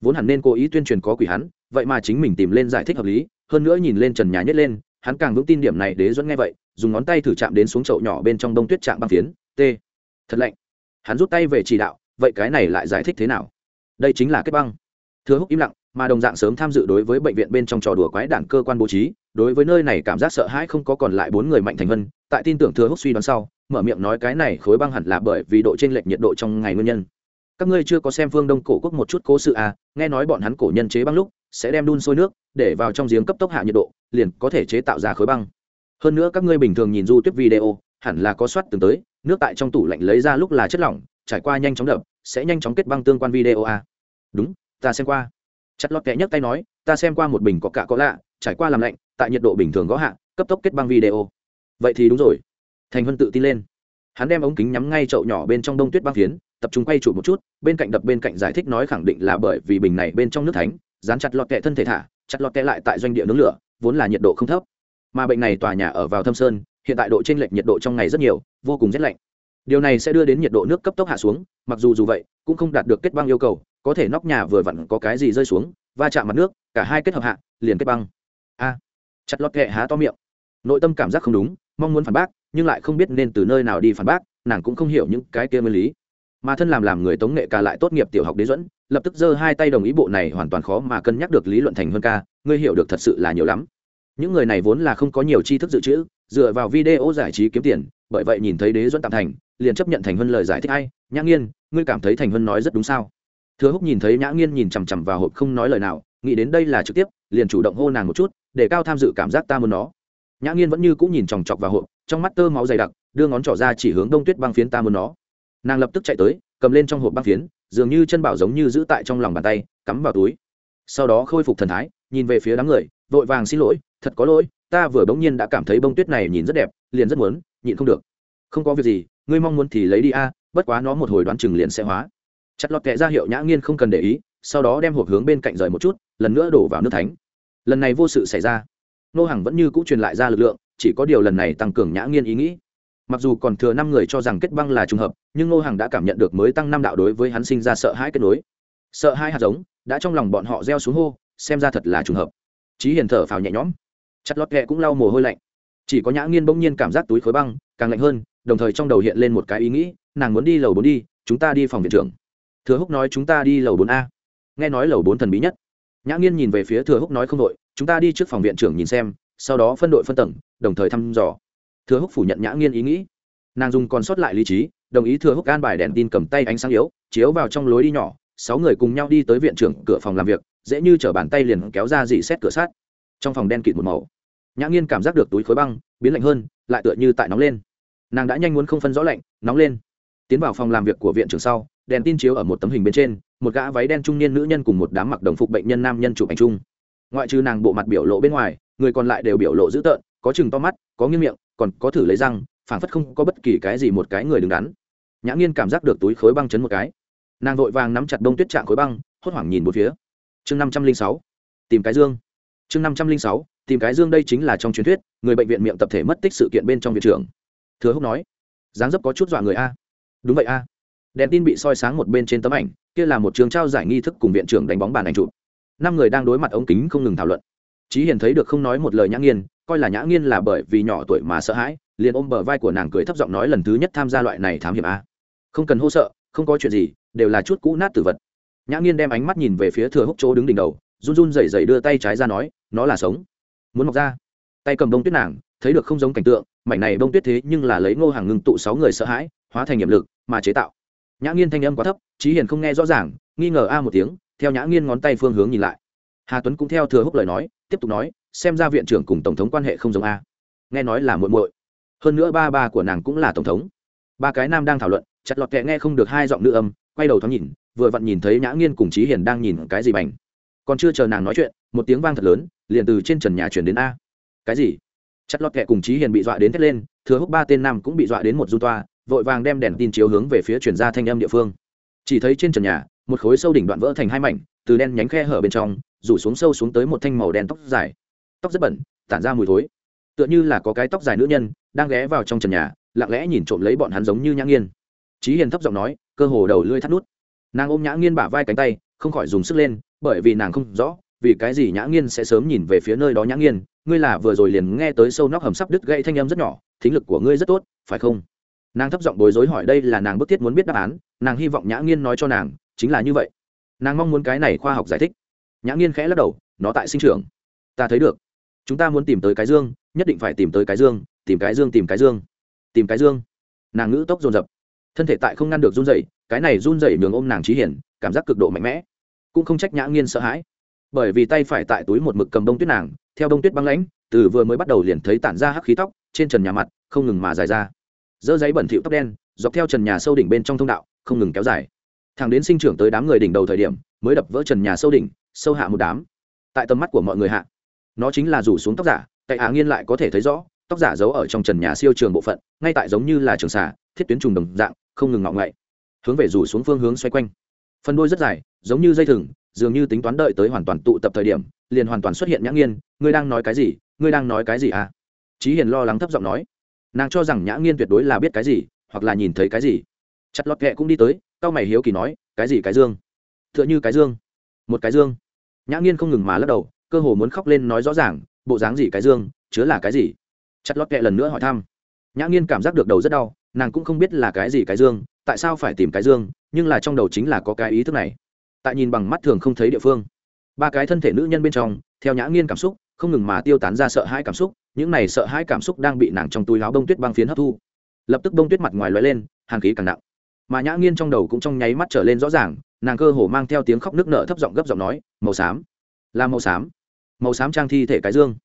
Vốn hẳn nên cố ý tuyên truyền có quỷ hắn, vậy mà chính mình tìm lên giải thích hợp lý, hơn nữa nhìn lên trần nhà nhét lên, hắn càng vững tin điểm này đế dẫn nghe vậy, dùng ngón tay thử chạm đến xuống chậu nhỏ bên trong đông tuyết chạm băng phiến, t, thật lạnh. Hắn rút tay về chỉ đạo, vậy cái này lại giải thích thế nào? Đây chính là kết băng. Thưa húc im lặng mà đồng dạng sớm tham dự đối với bệnh viện bên trong trò đùa quái đản cơ quan bố trí, đối với nơi này cảm giác sợ hãi không có còn lại bốn người mạnh thành vân, tại tin tưởng thừa húc suy đoán sau, mở miệng nói cái này khối băng hẳn là bởi vì độ trên lệch nhiệt độ trong ngày nguyên nhân. Các ngươi chưa có xem phương đông cổ quốc một chút cố sự à nghe nói bọn hắn cổ nhân chế băng lúc, sẽ đem đun sôi nước, để vào trong giếng cấp tốc hạ nhiệt độ, liền có thể chế tạo ra khối băng. Hơn nữa các ngươi bình thường nhìn du tuyết video, hẳn là có soát từng tới, nước tại trong tủ lạnh lấy ra lúc là chất lỏng, trải qua nhanh chóng đập, sẽ nhanh chóng kết băng tương quan video à. Đúng, ta xem qua chặt lọt kẽ nhấc tay nói, ta xem qua một bình có cả có lạ trải qua làm lạnh, tại nhiệt độ bình thường có hạ, cấp tốc kết băng video. Vậy thì đúng rồi. Thành vân tự tin lên. Hắn đem ống kính nhắm ngay chậu nhỏ bên trong đông tuyết băng phiến, tập trung quay trụ một chút, bên cạnh đập bên cạnh giải thích nói khẳng định là bởi vì bình này bên trong nước thánh, dán chặt lọt kẹ thân thể thả, chặt lọt kẹ lại tại doanh địa nướng lửa, vốn là nhiệt độ không thấp. Mà bệnh này tòa nhà ở vào thâm sơn, hiện tại độ t r ê n lệch nhiệt độ trong ngày rất nhiều, vô cùng rét lạnh. Điều này sẽ đưa đến nhiệt độ nước cấp tốc hạ xuống, mặc dù dù vậy, cũng không đạt được kết băng yêu cầu có thể nóc nhà vừa vặn có cái gì rơi xuống, va chạm mặt nước, cả hai kết hợp hạ, liền kết băng. A. Chặt lọt kệ há to miệng. Nội tâm cảm giác không đúng, mong muốn phản bác, nhưng lại không biết nên từ nơi nào đi phản bác, nàng cũng không hiểu những cái kia nguyên lý. Mà thân làm làm người tống nghệ ca lại tốt nghiệp tiểu học đế dẫn lập tức giơ hai tay đồng ý bộ này hoàn toàn khó mà cân nhắc được lý luận thành hơn ca, ngươi hiểu được thật sự là nhiều lắm. Những người này vốn là không có nhiều tri thức dự trữ, dựa vào video giải trí kiếm tiền, bởi vậy nhìn thấy đế duẫn tạm thành, liền chấp nhận thành hơn lời giải thích hay nhã nghiên, ngươi cảm thấy thành hơn nói rất đúng sao? Thừa húc nhìn thấy nhã nghiên nhìn chằm chằm vào hộp không nói lời nào, nghĩ đến đây là trực tiếp, liền chủ động hô nàng một chút, để cao tham dự cảm giác ta muốn nó. Nhã nghiên vẫn như cũng nhìn chòng chọc vào hộp, trong mắt tơ máu dày đặc, đưa ngón trỏ ra chỉ hướng đông tuyết băng phiến ta muốn nó. Nàng lập tức chạy tới, cầm lên trong hộp băng phiến, dường như chân bảo giống như giữ tại trong lòng bàn tay, cắm vào túi. Sau đó khôi phục thần thái, nhìn về phía đám người, vội vàng xin lỗi, thật có lỗi, ta vừa bỗng nhiên đã cảm thấy bông tuyết này nhìn rất đẹp, liền rất muốn, nhịn không được. Không có việc gì, ngươi mong muốn thì lấy đi a, bất quá nó một hồi đoán chừng liền sẽ hóa chặt lọt kệ ra hiệu nhã nghiên không cần để ý, sau đó đem hộp hướng bên cạnh rời một chút, lần nữa đổ vào nước thánh. Lần này vô sự xảy ra. Nô hàng vẫn như cũ truyền lại ra lực lượng, chỉ có điều lần này tăng cường nhã nghiên ý nghĩ. Mặc dù còn thừa năm người cho rằng kết băng là trùng hợp, nhưng nô hàng đã cảm nhận được mới tăng năm đạo đối với hắn sinh ra sợ hãi kết nối. Sợ hai hạt giống đã trong lòng bọn họ gieo xuống hô, xem ra thật là trùng hợp. Trí hiền thở phào nhẹ nhõm. Chặt lọt kệ cũng lau mồ hôi lạnh. Chỉ có nhã nghiên bỗng nhiên cảm giác túi khối băng càng lạnh hơn, đồng thời trong đầu hiện lên một cái ý nghĩ, nàng muốn đi lầu bốn đi, chúng ta đi phòng viện trưởng thừa húc nói chúng ta đi lầu bốn a. Nghe nói lầu bốn thần bí nhất. Nhã nghiên nhìn về phía thừa húc nói không đội, chúng ta đi trước phòng viện trưởng nhìn xem, sau đó phân đội phân tầng, đồng thời thăm dò. Thừa húc phủ nhận nhã nghiên ý nghĩ. Nàng dùng còn sót lại lý trí, đồng ý thừa húc an bài đèn tin cầm tay ánh sáng yếu, chiếu vào trong lối đi nhỏ, sáu người cùng nhau đi tới viện trưởng cửa phòng làm việc, dễ như chở bàn tay liền kéo ra dị xét cửa sát trong phòng đen kịt một màu. Nhã nghiên cảm giác được túi khối băng, biến lạnh hơn, lại tựa như tại nóng lên. Nàng đã nhanh muốn không phân rõ lạnh, nóng lên. Tiến vào phòng làm việc của viện trưởng sau đèn tin chiếu ở một tấm hình bên trên, một gã váy đen trung niên nữ nhân cùng một đám mặc đồng phục bệnh nhân nam nhân chụp ảnh chung. Ngoại trừ nàng bộ mặt biểu lộ bên ngoài, người còn lại đều biểu lộ dữ tợn, có chừng to mắt, có nghiêng miệng, còn có thử lấy răng, phảng phất không có bất kỳ cái gì một cái người đứng đắn. Nhã nghiên cảm giác được túi khối băng chấn một cái. Nàng vội vàng nắm chặt đông tuyết trạng khối băng, hốt hoảng nhìn một phía. Chương năm trăm linh sáu, tìm cái dương. Chương năm trăm linh sáu, tìm cái dương đây chính là trong truyền thuyết, người bệnh viện miệng tập thể mất tích sự kiện bên trong viện trưởng. Thừa húc nói, dáng dấp có chút dọa người a. Đúng vậy a đèn tin bị soi sáng một bên trên tấm ảnh, kia là một trường trao giải nghi thức cùng viện trưởng đánh bóng bàn ảnh chụp. Năm người đang đối mặt ống kính không ngừng thảo luận. Chí hiền thấy được không nói một lời nhã nghiên, coi là nhã nghiên là bởi vì nhỏ tuổi mà sợ hãi, liền ôm bờ vai của nàng cười thấp giọng nói lần thứ nhất tham gia loại này thám hiểm a. Không cần hô sợ, không có chuyện gì, đều là chút cũ nát tử vật. Nhã nghiên đem ánh mắt nhìn về phía thừa húc chỗ đứng đỉnh đầu, run run rẩy rẩy đưa tay trái ra nói, nó là sống. Muốn mọc ra. Tay cầm bông tuyết nàng, thấy được không giống cảnh tượng, mảnh này bông tuyết thế nhưng là lấy ngô hàng ngưng tụ sáu người sợ hãi, hóa thành nhiệm lực, mà chế tạo nhã nghiên thanh âm quá thấp trí hiền không nghe rõ ràng, nghi ngờ a một tiếng, theo nhã nghiên ngón tay phương hướng nhìn lại. Hà tuấn cũng theo thừa húc lời nói, tiếp tục nói, xem ra viện trưởng cùng tổng thống quan hệ không giống a. Nghe nói là muội muội. Hơn nữa ba ba của nàng cũng là tổng thống. Ba cái nam đang thảo luận, chặt lọt kệ nghe không được hai giọng nữ âm, quay đầu thoáng nhìn, vừa vặn nhìn thấy nhã nghiên cùng trí hiền đang nhìn cái gì bành. Còn chưa chờ nàng nói chuyện, một tiếng vang thật lớn, liền từ trên trần nhà chuyển đến a. Cái gì? Chặt lọt kệ cùng trí hiền bị dọa đến thét lên, thừa húc ba tên nam cũng bị dọa đến một du toa vội vàng đem đèn tin chiếu hướng về phía chuyển ra thanh âm địa phương. Chỉ thấy trên trần nhà, một khối sâu đỉnh đoạn vỡ thành hai mảnh, từ đen nhánh khe hở bên trong, rủ xuống sâu xuống tới một thanh màu đen tóc dài. Tóc rất bẩn, tản ra mùi thối. Tựa như là có cái tóc dài nữ nhân, đang ghé vào trong trần nhà, lặng lẽ nhìn trộm lấy bọn hắn giống như nhã nghiên. Trí hiền thấp giọng nói, cơ hồ đầu lưỡi thắt nút. Nàng ôm nhã nghiên bả vai cánh tay, không khỏi dùng sức lên, bởi vì nàng không rõ, vì cái gì nhã nghiên sẽ sớm nhìn về phía nơi đó nhã nghiên. Ngươi là vừa rồi liền nghe tới sâu nóc hầm sắp đứt gãy thanh âm rất nhỏ, thính lực của ngươi rất tốt, phải không? Nàng thấp giọng bối rối hỏi đây là nàng bức thiết muốn biết đáp án, nàng hy vọng nhã nghiên nói cho nàng, chính là như vậy. Nàng mong muốn cái này khoa học giải thích. Nhã nghiên khẽ lắc đầu, nó tại sinh trưởng. Ta thấy được. Chúng ta muốn tìm tới cái dương, nhất định phải tìm tới cái dương, tìm cái dương, tìm cái dương. Tìm cái dương. Nàng ngữ tốc dồn dập. Thân thể tại không ngăn được run dậy cái này run dậy đường ôm nàng trí hiển, cảm giác cực độ mạnh mẽ. Cũng không trách nhã nghiên sợ hãi. Bởi vì tay phải tại túi một mực cầm bông tuyết nàng, theo bông tuyết băng lãnh, từ vừa mới bắt đầu liền thấy tản ra hắc khí tóc, trên trần nhà mặt, không ngừng mà dài ra dơ giấy bẩn thịu tóc đen, dọc theo trần nhà sâu đỉnh bên trong thông đạo, không ngừng kéo dài. Thằng đến sinh trưởng tới đám người đỉnh đầu thời điểm, mới đập vỡ trần nhà sâu đỉnh, sâu hạ một đám. Tại tầm mắt của mọi người hạ, nó chính là rủ xuống tóc giả, tại á nghiên lại có thể thấy rõ, tóc giả giấu ở trong trần nhà siêu trường bộ phận, ngay tại giống như là trường xà, thiết tuyến trùng đồng dạng, không ngừng ngọ ngậy, hướng về rủ xuống phương hướng xoay quanh. Phần đôi rất dài, giống như dây thừng, dường như tính toán đợi tới hoàn toàn tụ tập thời điểm, liền hoàn toàn xuất hiện nhã nghiên, ngươi đang nói cái gì? Ngươi đang nói cái gì à? Trí hiền lo lắng thấp giọng nói nàng cho rằng nhã nghiên tuyệt đối là biết cái gì, hoặc là nhìn thấy cái gì. Chặt lọt kệ cũng đi tới tao mày hiếu kỳ nói, cái gì cái dương? T h ư ợ n h ư cái dương. Một cái dương? Nhã nghiên không ngừng mà lắc đầu, cơ hồ muốn khóc lên nói rõ ràng, bộ dáng gì cái dương, chứa là cái gì? Chặt lọt kệ lần nữa hỏi thăm. Nhã nghiên cảm giác được đầu rất đau, nàng cũng không biết là cái gì cái dương, tại sao phải tìm cái dương, nhưng là trong đầu chính là có cái ý thức này. Tại nhìn bằng mắt thường không thấy địa phương. Ba cái thân thể nữ nhân bên trong, theo nhã nghiên cảm xúc không ngừng mà tiêu tán ra sợ hãi cảm xúc, những này sợ hãi cảm xúc đang bị nàng trong túi láo bông tuyết băng phiến hấp thu. Lập tức bông tuyết mặt ngoài lóe lên hàng khí càng nặng. Mà nhã nghiên trong đầu cũng trong nháy mắt trở lên rõ ràng, nàng cơ hồ mang theo tiếng khóc nước nợ thấp giọng gấp giọng nói, màu xám. Là màu xám. Màu xám trang thi thể cái dương.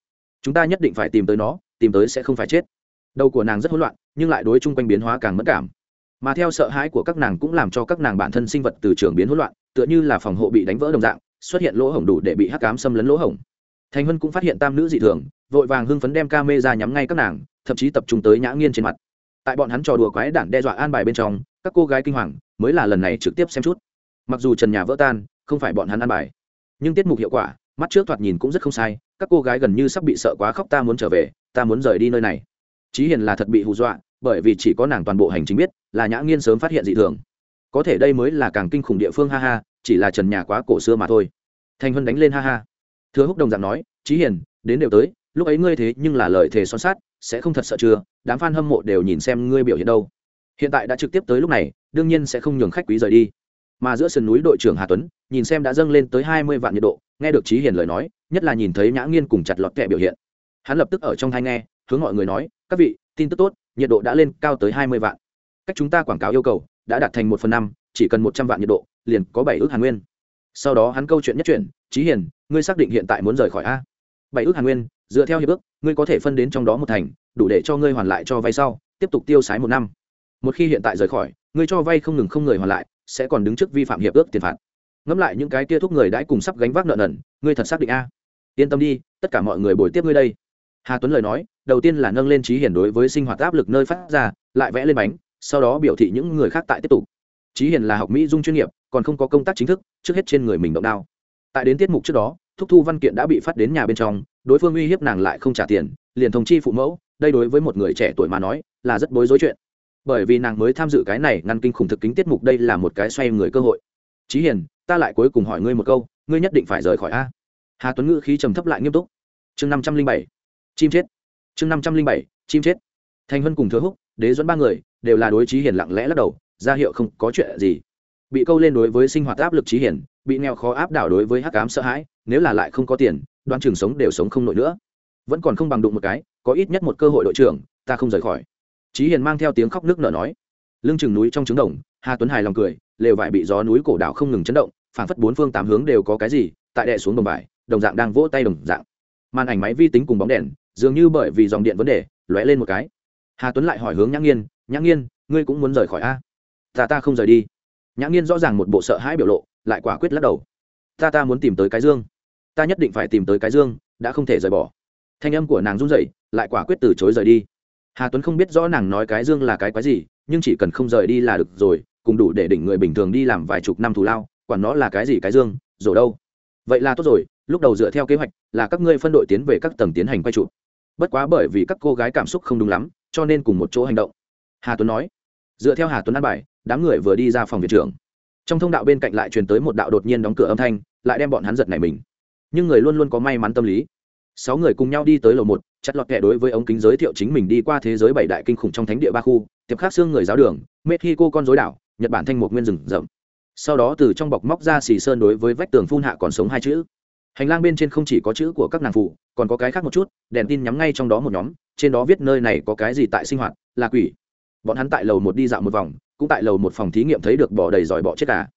Chúng ta nhất định phải tìm tới nó, tìm tới sẽ không phải chết. Đầu của nàng rất hỗn loạn, nhưng lại đối chung quanh biến hóa càng mất cảm. Mà theo sợ hãi của các nàng cũng làm cho các nàng bản thân sinh vật từ trường biến hỗn loạn, tựa như là phòng hộ bị đánh vỡ đồng dạng, xuất hiện lỗ hổng đủ để bị hắc cám xâm lấn lỗ hổng thành hân cũng phát hiện tam nữ dị thường, vội vàng hưng phấn đem ca mê ra nhắm ngay các nàng, thậm chí tập trung tới nhã nghiên trên mặt. Tại bọn hắn trò đùa quái đản đe dọa an bài bên trong, các cô gái kinh hoàng, mới là lần này trực tiếp xem chút. Mặc dù trần nhà vỡ tan, không phải bọn hắn an bài, nhưng tiết mục hiệu quả, mắt trước thoạt nhìn cũng rất không sai, các cô gái gần như sắp bị sợ quá khóc, ta muốn trở về, ta muốn rời đi nơi này. Chí hiền là thật bị hù dọa, bởi vì chỉ có nàng toàn bộ hành trình biết, là nhã nghiên sớm phát hiện dị thường. Có thể đây mới là càng kinh khủng địa phương, ha ha, chỉ là trần nhà quá cổ xưa mà thôi. Thành hân đánh lên ha ha thừa húc đồng dạng nói, chí hiền, đến đều tới, lúc ấy ngươi thế nhưng là lời thề son sát sẽ không thật sợ chưa? Đám f a n hâm mộ đều nhìn xem ngươi biểu hiện đâu. Hiện tại đã trực tiếp tới lúc này, đương nhiên sẽ không nhường khách quý rời đi. Mà giữa sườn núi đội trưởng hà tuấn, nhìn xem đã dâng lên tới hai mươi vạn nhiệt độ, nghe được trí hiền lời nói, nhất là nhìn thấy nhã nghiên cùng chặt lọt kẹ biểu hiện. Hắn lập tức ở trong thai nghe, hướng mọi người nói, các vị, tin tức tốt, nhiệt độ đã lên cao tới hai mươi vạn. Cách chúng ta quảng cáo yêu cầu đã đạt thành một phần năm, chỉ cần một trăm vạn nhiệt độ, liền có bảy ước hàn nguyên. Sau đó hắn câu chuyện nhất chuyển trí hiền, ngươi xác định hiện tại muốn rời khỏi a. Bảy ước hàn nguyên, dựa theo hiệp ước, ngươi có thể phân đến trong đó một thành, đủ để cho ngươi hoàn lại cho vay sau, tiếp tục tiêu sái một năm. Một khi hiện tại rời khỏi, ngươi cho vay không ngừng không người hoàn lại, sẽ còn đứng trước vi phạm hiệp ước tiền phạt. Ngẫm lại những cái kia thuốc người đãi cùng sắp gánh vác nợ nần, ngươi thật xác định a. Yên tâm đi, tất cả mọi người bồi tiếp ngươi đây. Hà tuấn lời nói, đầu tiên là nâng lên trí Hiền đối với sinh hoạt áp lực nơi phát ra, lại vẽ lên bánh, sau đó biểu thị những người khác tại tiếp tục. Trí Hiền là học mỹ dung chuyên nghiệp, còn không có công tác chính thức, trước hết trên người mình động đao tại đến tiết mục trước đó, thúc thu văn kiện đã bị phát đến nhà bên trong, đối phương uy hiếp nàng lại không trả tiền, liền thông chi phụ mẫu, đây đối với một người trẻ tuổi mà nói, là rất bối rối chuyện. Bởi vì nàng mới tham dự cái này ngăn kinh khủng thực kính tiết mục đây là một cái xoay người cơ hội. Trí hiền, ta lại cuối cùng hỏi ngươi một câu, ngươi nhất định phải rời khỏi a. Hà tuấn ngữ khí trầm thấp lại nghiêm túc. Chương năm trăm linh bảy, chim chết. Chương năm trăm linh bảy, chim chết. Thành hân cùng thừa húc, đế dẫn ba người, đều là đối trí hiền lặng lẽ lắc đầu, ra hiệu không có chuyện gì. Bị câu lên đối với sinh hoạt áp lực trí hiền bị nghèo khó áp đảo đối với hắc ám sợ hãi, nếu là lại không có tiền đoan trường sống đều sống không nổi nữa. Vẫn còn không bằng đụng một cái, có ít nhất một cơ hội đội trưởng, ta không rời khỏi. Trí hiền mang theo tiếng khóc nước nở nói. Lưng chừng núi trong trứng đồng, hà tuấn hài lòng cười, lều vải bị gió núi cổ đảo không ngừng chấn động, phảng phất bốn phương tám hướng đều có cái gì, tại đệ xuống đồng vải, đồng dạng đang vỗ tay đồng dạng. Màn ảnh máy vi tính cùng bóng đèn, dường như bởi vì dòng điện vấn đề, lóe lên một cái. Hà tuấn lại hỏi hướng nhã nghiên nhã nghiên, ngươi cũng muốn rời khỏi a? Ta ta không rời đi. Nhã nghiên rõ ràng một bộ sợ hãi biểu lộ lại quả quyết lắc đầu. Ta ta muốn tìm tới cái dương. Ta nhất định phải tìm tới cái dương, đã không thể rời bỏ. Thanh âm của nàng run rẩy, lại quả quyết từ chối rời đi. Hà tuấn không biết rõ nàng nói cái dương là cái quái gì, nhưng chỉ cần không rời đi là được rồi, cùng đủ để đỉnh người bình thường đi làm vài chục năm thù lao, quản nó là cái gì cái dương, rồi đâu. Vậy là tốt rồi, lúc đầu dựa theo kế hoạch là các ngươi phân đội tiến về các tầng tiến hành quay trụ. Bất quá bởi vì các cô gái cảm xúc không đúng lắm, cho nên cùng một chỗ hành động. Hà tuấn nói. Dựa theo hà tuấn ăn bài, đám người vừa đi ra phòng viện trưởng trong thông đạo bên cạnh lại truyền tới một đạo đột nhiên đóng cửa âm thanh, lại đem bọn hắn giật này mình. Nhưng người luôn luôn có may mắn tâm lý. Sáu người cùng nhau đi tới lầu một, chặt lọt kẻ đối với ống kính giới thiệu chính mình đi qua thế giới bảy đại kinh khủng trong thánh địa ba khu tiệp khác xương người giáo đường, mexico con dối đảo, nhật bản thanh một nguyên rừng rậm. Sau đó từ trong bọc móc ra xì sơn đối với vách tường phun hạ còn sống hai chữ. Hành lang bên trên không chỉ có chữ của các nàng phụ, còn có cái khác một chút, đèn tin nhắm ngay trong đó một nhóm, trên đó viết nơi này có cái gì tại sinh hoạt, là quỷ. Bọn hắn tại lầu một đi dạo một vòng cũng tại lầu một phòng thí nghiệm thấy được bỏ đầy giỏi bọ chết cả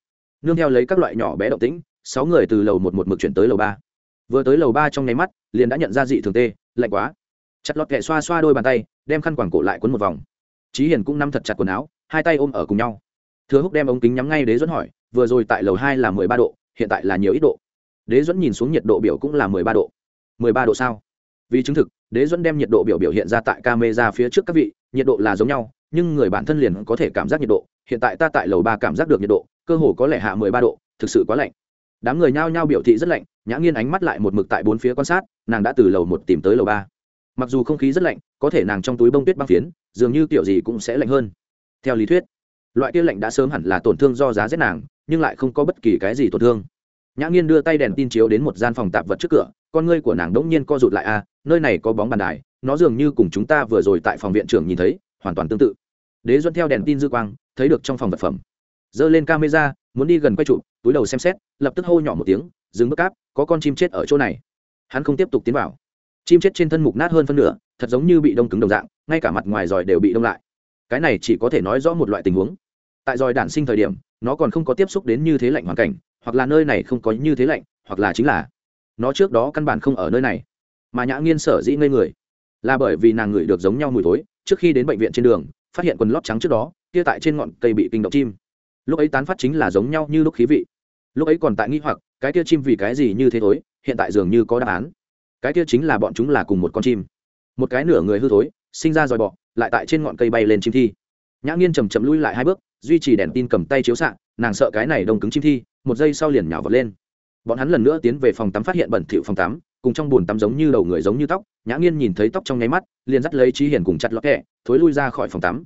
nương theo lấy các loại nhỏ bé động tĩnh, sáu người từ lầu một một mực chuyển tới lầu ba. Vừa tới lầu ba trong nháy mắt, liền đã nhận ra dị thường tê, lạnh quá. Chặt lọt kẹ xoa xoa đôi bàn tay, đem khăn quàng cổ lại quấn một vòng. Trí hiền cũng nắm thật chặt quần áo, hai tay ôm ở cùng nhau. Thừa húc đem ống kính nhắm ngay đế dẫn hỏi, vừa rồi tại lầu hai là mười ba độ, hiện tại là nhiều ít độ? Đế dẫn nhìn xuống nhiệt độ biểu cũng là mười ba độ. Mười ba độ sao? Vì chứng thực, đế dẫn đem nhiệt độ biểu biểu hiện ra tại camera phía trước các vị, nhiệt độ là giống nhau nhưng người bản thân liền có thể cảm giác nhiệt độ. Hiện tại ta tại lầu ba cảm giác được nhiệt độ, cơ hồ có lẽ hạ mười ba độ, thực sự quá lạnh. Đám người nhao nhao biểu thị rất lạnh, nhã nghiên ánh mắt lại một mực tại bốn phía quan sát, nàng đã từ lầu một tìm tới lầu ba. Mặc dù không khí rất lạnh, có thể nàng trong túi bông tuyết băng phiến, dường như kiểu gì cũng sẽ lạnh hơn. Theo lý thuyết, loại kia lạnh đã sớm hẳn là tổn thương do giá rét nàng, nhưng lại không có bất kỳ cái gì tổn thương. Nhã nghiên đưa tay đèn tin chiếu đến một gian phòng tạp vật trước cửa, con ngươi của nàng đỗng nhiên co rụt lại a, nơi này có bóng bàn đài, nó dường như cùng chúng ta vừa rồi tại phòng viện trưởng nhìn thấy, hoàn toàn tương tự đế duân theo đèn tin dư quang, thấy được trong phòng vật phẩm. Giơ lên camera, muốn đi gần quay trụ túi đầu xem xét, lập tức hô nhỏ một tiếng, dừng bước cáp, có con chim chết ở chỗ này. Hắn không tiếp tục tiến vào. Chim chết trên thân mục nát hơn phân nửa, thật giống như bị đông cứng đồng dạng, ngay cả mặt ngoài giỏi đều bị đông lại. Cái này chỉ có thể nói rõ một loại tình huống. Tại giỏi đản sinh thời điểm, nó còn không có tiếp xúc đến như thế lạnh hoàn cảnh, hoặc là nơi này không có như thế lạnh, hoặc là chính là nó trước đó căn bản không ở nơi này. Mà nhã nghiên sở dĩ ngây người, là bởi vì nàng ngửi được giống nhau mùi tối trước khi đến bệnh viện trên đường phát hiện quần lót trắng trước đó, kia tại trên ngọn cây bị kinh động chim. Lúc ấy tán phát chính là giống nhau như lúc khí vị. Lúc ấy còn tại nghi hoặc, cái kia chim vì cái gì như thế thối, hiện tại dường như có đáp án. Cái kia chính là bọn chúng là cùng một con chim. Một cái nửa người hư thối, sinh ra dòi bọ, lại tại trên ngọn cây bay lên chim thi. Nhã nghiên chầm chậm lui lại hai bước, duy trì đèn tin cầm tay chiếu xạ, nàng sợ cái này đông cứng chim thi, một giây sau liền nhào vật lên. Bọn hắn lần nữa tiến về phòng tắm phát hiện bẩn thỉu phòng tắm cùng trong bồn tắm giống như đầu người giống như tóc, nhã nghiên nhìn thấy tóc trong nháy mắt, liền dắt lấy trí hiền cùng chặt lọt kẹ, thối lui ra khỏi phòng tắm.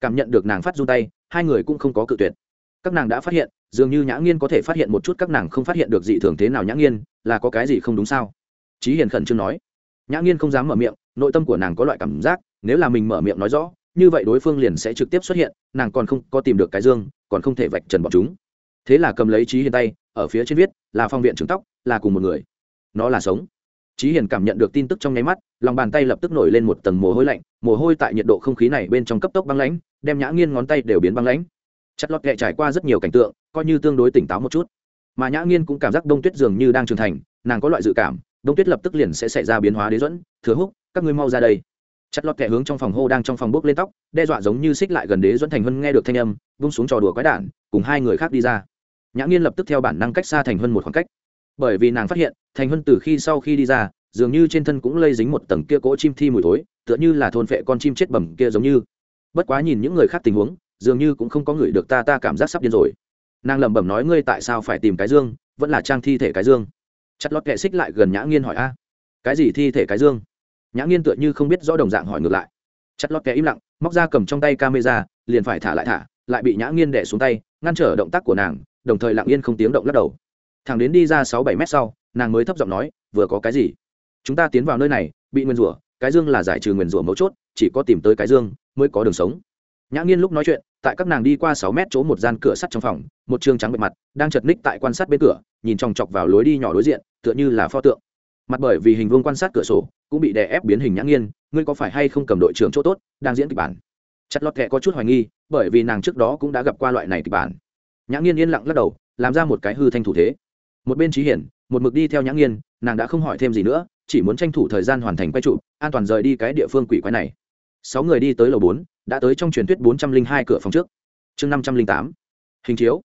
Cảm nhận được nàng phát run tay, hai người cũng không có cự tuyệt. Các nàng đã phát hiện, dường như nhã nghiên có thể phát hiện một chút các nàng không phát hiện được dị thường thế nào nhã nghiên, là có cái gì không đúng sao? Trí hiền khẩn trương nói. Nhã nghiên không dám mở miệng, nội tâm của nàng có loại cảm giác, nếu là mình mở miệng nói rõ, như vậy đối phương liền sẽ trực tiếp xuất hiện, nàng còn không có tìm được cái dương, còn không thể vạch trần bọn chúng. Thế là cầm lấy trí hiền tay, ở phía trên viết, là phong viện trưởng tóc, là cùng một người. Nó là sống. Chí hiền cảm nhận được tin tức trong nháy mắt, lòng bàn tay lập tức nổi lên một tầng mồ hôi lạnh, mồ hôi tại nhiệt độ không khí này bên trong cấp tốc băng lãnh, đem nhã nghiên ngón tay đều biến băng lãnh. Chặt lọt kệ trải qua rất nhiều cảnh tượng, coi như tương đối tỉnh táo một chút. Mà nhã nghiên cũng cảm giác đông tuyết dường như đang trưởng thành, nàng có loại dự cảm, đông tuyết lập tức liền sẽ xảy ra biến hóa đế dẫn thừa húc, các ngươi mau ra đây. Chặt lọt kệ hướng trong phòng hô đang trong phòng bước lên tóc, đe dọa giống như xích lại gần đế dẫn thành hân nghe được thanh âm, vung xuống trò đùa quái đản, cùng hai người khác đi ra. Nhã nghiên lập tức theo bản năng cách xa thành hân một khoảng cách bởi vì nàng phát hiện, thành huân từ khi sau khi đi ra, dường như trên thân cũng lây dính một tầng kia cỗ chim thi mùi thối, tựa như là thôn phệ con chim chết bẩm kia giống như. Bất quá nhìn những người khác tình huống, dường như cũng không có người được ta ta cảm giác sắp điên rồi. Nàng lẩm bẩm nói, ngươi tại sao phải tìm cái dương? Vẫn là trang thi thể cái dương? Chặt lót kệ xích lại gần nhã nghiên hỏi, a, cái gì thi thể cái dương? Nhã nghiên tựa như không biết rõ đồng dạng hỏi ngược lại. Chặt lót kệ im lặng, móc ra cầm trong tay camera, liền phải thả lại thả, lại bị nhã nghiên đẻ xuống tay, ngăn trở động tác của nàng, đồng thời lặng yên không tiếng động lắc đầu thằng đến đi ra sáu bảy mét sau, nàng mới thấp giọng nói, vừa có cái gì? Chúng ta tiến vào nơi này, bị nguyên rủa, cái dương là giải trừ nguyên rủa mấu chốt, chỉ có tìm tới cái dương mới có đường sống. Nhã nghiên lúc nói chuyện, tại các nàng đi qua sáu mét chỗ một gian cửa sắt trong phòng, một trường trắng bệ mặt, đang chật ních tại quan sát bên cửa, nhìn chòng chọc vào lối đi nhỏ đối diện, tựa như là pho tượng. Mặt bởi vì hình vuông quan sát cửa sổ, cũng bị đè ép biến hình nhã nghiên, ngươi có phải hay không cầm đội trưởng chỗ tốt, đang diễn kịch bản? Chặt lọt kệ có chút hoài nghi, bởi vì nàng trước đó cũng đã gặp qua loại này kịch bản. Nhã nghiên yên lặng lắc đầu, làm ra một cái hư thanh thủ thế một bên trí hiển, một mực đi theo nhã nghiên, nàng đã không hỏi thêm gì nữa, chỉ muốn tranh thủ thời gian hoàn thành quay trụ an toàn rời đi cái địa phương quỷ quái này. Sáu người đi tới lầu bốn, đã tới trong truyền thuyết bốn trăm linh hai cửa phòng trước. Chương năm trăm linh tám. Hình chiếu.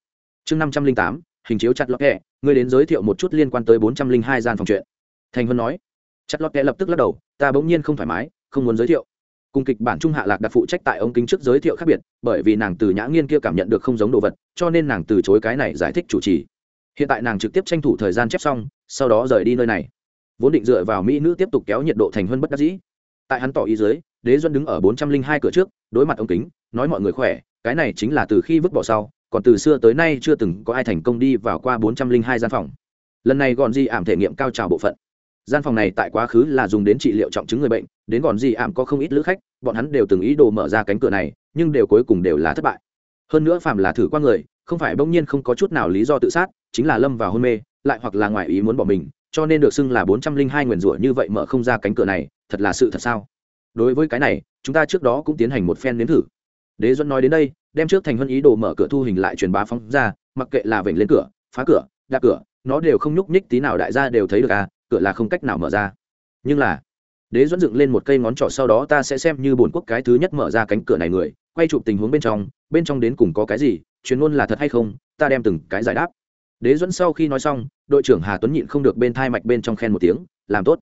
Chương năm trăm linh tám, hình chiếu chặt lọt kẹ, ngươi đến giới thiệu một chút liên quan tới bốn trăm linh hai gian phòng chuyện. Thành huân nói. Chặt lọt kẹ lập tức lắc đầu, ta bỗng nhiên không thoải mái, không muốn giới thiệu. Cùng kịch bản trung hạ lạc đặt phụ trách tại ống kính trước giới thiệu khác biệt, bởi vì nàng từ nhã nghiên kia cảm nhận được không giống đồ vật, cho nên nàng từ chối cái này giải thích chủ trì hiện tại nàng trực tiếp tranh thủ thời gian chép xong, sau đó rời đi nơi này. Vốn định dựa vào mỹ nữ tiếp tục kéo nhiệt độ thành hơn bất đắc dĩ. Tại hắn tỏ ý dưới, đế duân đứng ở bốn trăm linh hai cửa trước, đối mặt ống kính, nói mọi người khỏe, cái này chính là từ khi vứt bỏ sau, còn từ xưa tới nay chưa từng có ai thành công đi vào qua bốn trăm linh hai gian phòng. Lần này gọn di ảm thể nghiệm cao trào bộ phận. Gian phòng này tại quá khứ là dùng đến trị liệu trọng chứng người bệnh, đến gọn di ảm có không ít lữ khách, bọn hắn đều từng ý đồ mở ra cánh cửa này, nhưng đều cuối cùng đều là thất bại. Hơn nữa phạm là thử qua người, không phải bỗng nhiên không có chút nào lý do tự sát chính là lâm vào hôn mê, lại hoặc là ngoài ý muốn bỏ mình, cho nên được xưng là bốn trăm linh hai nguyền rủa như vậy mở không ra cánh cửa này, thật là sự thật sao? Đối với cái này, chúng ta trước đó cũng tiến hành một phen nếm thử. Đế duẫn nói đến đây, đem trước thành hân ý đồ mở cửa thu hình lại truyền bá phóng ra, mặc kệ là vểnh lên cửa, phá cửa, đạp cửa, nó đều không nhúc nhích tí nào đại gia đều thấy được à cửa là không cách nào mở ra. Nhưng là, đế duẫn dựng lên một cây ngón trỏ sau đó ta sẽ xem như bổn quốc cái thứ nhất mở ra cánh cửa này người, quay chụp tình huống bên trong bên trong đến cùng có cái gì chuyên môn là thật hay không, ta đem từng cái giải đáp đế Dẫn sau khi nói xong, đội trưởng hà tuấn nhịn không được bên thai mạch bên trong khen một tiếng, làm tốt.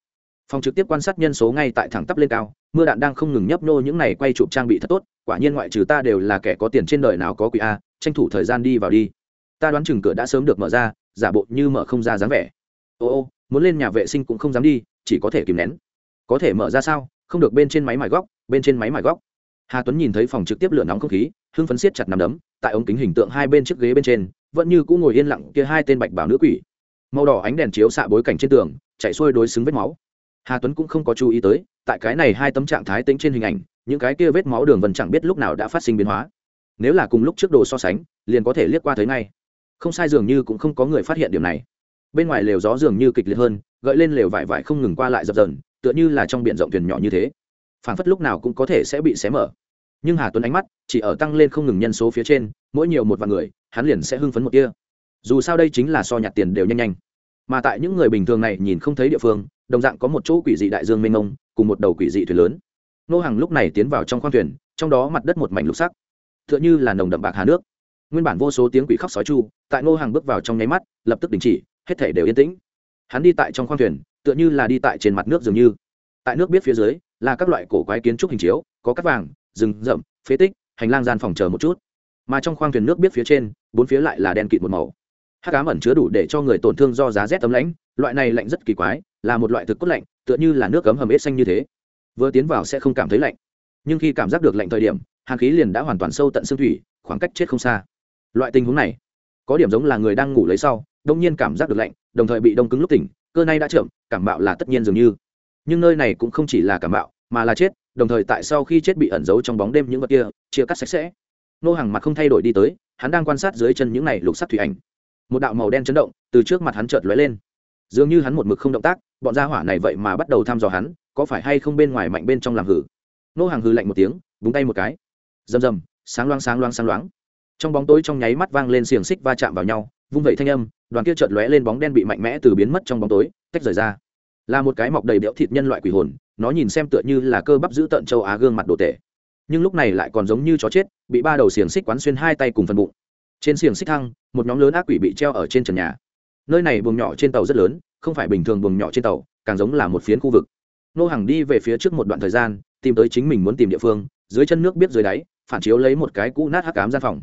Phòng trực tiếp quan sát nhân số ngay tại thẳng tắp lên cao, mưa đạn đang không ngừng nhấp nô những này quay chụp trang bị thật tốt, quả nhiên ngoại trừ ta đều là kẻ có tiền trên đời nào có quỷ a, tranh thủ thời gian đi vào đi. Ta đoán chừng cửa đã sớm được mở ra, giả bộ như mở không ra dáng vẻ. Ô ô, muốn lên nhà vệ sinh cũng không dám đi, chỉ có thể kìm nén. Có thể mở ra sao? Không được bên trên máy mài góc, bên trên máy mài góc. Hà tuấn nhìn thấy phòng trực tiếp lửa nóng không khí, hưng phấn siết chặt nằm đấm, tại ống kính hình tượng hai bên chiếc ghế bên trên vẫn như cũng ngồi yên lặng kia hai tên bạch bảo nữ quỷ. Màu đỏ ánh đèn chiếu xạ bối cảnh trên tường, chạy xuôi đối xứng vết máu. Hà tuấn cũng không có chú ý tới, tại cái này hai tấm trạng thái tính trên hình ảnh, những cái kia vết máu đường vần chẳng biết lúc nào đã phát sinh biến hóa. Nếu là cùng lúc trước đồ so sánh, liền có thể liếc qua thấy ngay. Không sai dường như cũng không có người phát hiện điểm này. Bên ngoài lều gió dường như kịch liệt hơn, gợi lên lều vải vải không ngừng qua lại dập dần tựa như là trong b i ể n rộng thuyền nhỏ như thế. Phản phất lúc nào cũng có thể sẽ bị xé mở. Nhưng hà tuấn ánh mắt chỉ ở tăng lên không ngừng nhân số phía trên, mỗi nhiều một vạn người hắn liền sẽ hưng phấn một kia dù sao đây chính là so nhặt tiền đều nhanh nhanh. Mà tại những người bình thường này nhìn không thấy địa phương, đồng dạng có một chỗ quỷ dị đại dương mênh mông, cùng một đầu quỷ dị thuyền lớn. Nô hàng lúc này tiến vào trong khoang thuyền, trong đó mặt đất một mảnh lục sắc t h ư ợ n h ư là nồng đậm bạc hà nước. Nguyên bản vô số tiếng quỷ khóc sói chu, tại nô hàng bước vào trong nháy mắt, lập tức đình chỉ, hết thể đều yên tĩnh. Hắn đi tại trong khoang thuyền, tựa như là đi tại trên mặt nước dường như. Tại nước biết phía dưới, là các loại cổ quái kiến trúc hình chiếu, có cắt vàng, rừng rậm, phế tích, hành lang gian phòng chờ một chút mà trong khoang thuyền nước biết phía trên, bốn phía lại là đen kịt một màu. Hát cám ẩn chứa đủ để cho người tổn thương do giá rét tấm lãnh, loại này lạnh rất kỳ quái, là một loại thực cốt lạnh, tựa như là nước cấm hầm ếch xanh như thế. Vừa tiến vào sẽ không cảm thấy lạnh. Nhưng khi cảm giác được lạnh thời điểm, hàn khí liền đã hoàn toàn sâu tận xương thủy, khoảng cách chết không xa. Loại tình huống này, có điểm giống là người đang ngủ lấy sau, đông nhiên cảm giác được lạnh, đồng thời bị đông cứng lúc tỉnh, cơ này đã chậm, cảm bạo là tất nhiên dường như. Nhưng nơi này cũng không chỉ là cảm bạo, mà là chết, đồng thời tại sau khi chết bị ẩn giấu trong bóng đêm những vật kia, chia cắt sạch sẽ nô hàng mặt không thay đổi đi tới, hắn đang quan sát dưới chân những này lục sắc thủy ảnh. Một đạo màu đen chấn động, từ trước mặt hắn chợt lóe lên. Dường như hắn một mực không động tác, bọn gia hỏa này vậy mà bắt đầu thăm dò hắn, có phải hay không bên ngoài mạnh bên trong làm hử? Nô hàng hư lạnh một tiếng, búng tay một cái. Rầm rầm, sáng loáng sáng loáng sáng loáng. Trong bóng tối trong nháy mắt vang lên xiềng xích va chạm vào nhau, vung vẩy thanh âm, đoàn kia chợt lóe lên bóng đen bị mạnh mẽ từ biến mất trong bóng tối, tách rời ra. Là một cái mọc đầy đẽo thịt nhân loại quỷ hồn, nó nhìn xem tựa như là cơ bắp giữ tận châu á gương mặt đồ tệ nhưng lúc này lại còn giống như chó chết, bị ba đầu xiềng xích quán xuyên hai tay cùng phần bụng. Trên xiềng xích thăng, một nhóm lớn ác quỷ bị treo ở trên trần nhà. Nơi này buồng nhỏ trên tàu rất lớn, không phải bình thường buồng nhỏ trên tàu, càng giống là một phiến khu vực. Nô hàng đi về phía trước một đoạn thời gian, tìm tới chính mình muốn tìm địa phương, dưới chân nước biết dưới đáy, phản chiếu lấy một cái cũ nát hắc cám gian phòng.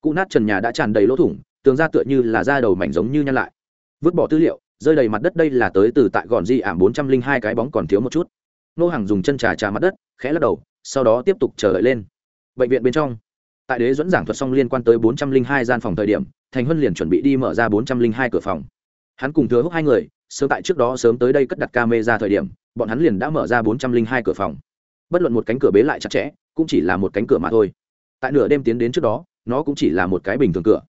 Cũ nát trần nhà đã tràn đầy lỗ thủng, tường ra tựa như là da đầu mảnh giống như nhăn lại. Vứt bỏ tư liệu, rơi đầy mặt đất đây là tới từ tại gòn di ảm bốn trăm linh hai cái bóng còn thiếu một chút. Nô hàng dùng chân trà trà mặt đất, khẽ lắc đầu sau đó tiếp tục chờ đợi lên. Bệnh viện bên trong, tại đế dẫn giảng thuật xong liên quan tới bốn trăm linh hai gian phòng thời điểm, thành huân liền chuẩn bị đi mở ra bốn trăm linh hai cửa phòng. Hắn cùng thừa húc hai người, sớm tại trước đó sớm tới đây cất đặt ca mê ra thời điểm, bọn hắn liền đã mở ra bốn trăm linh hai cửa phòng. Bất luận một cánh cửa bế lại chặt chẽ, cũng chỉ là một cánh cửa mà thôi. Tại nửa đêm tiến đến trước đó, nó cũng chỉ là một cái bình thường cửa.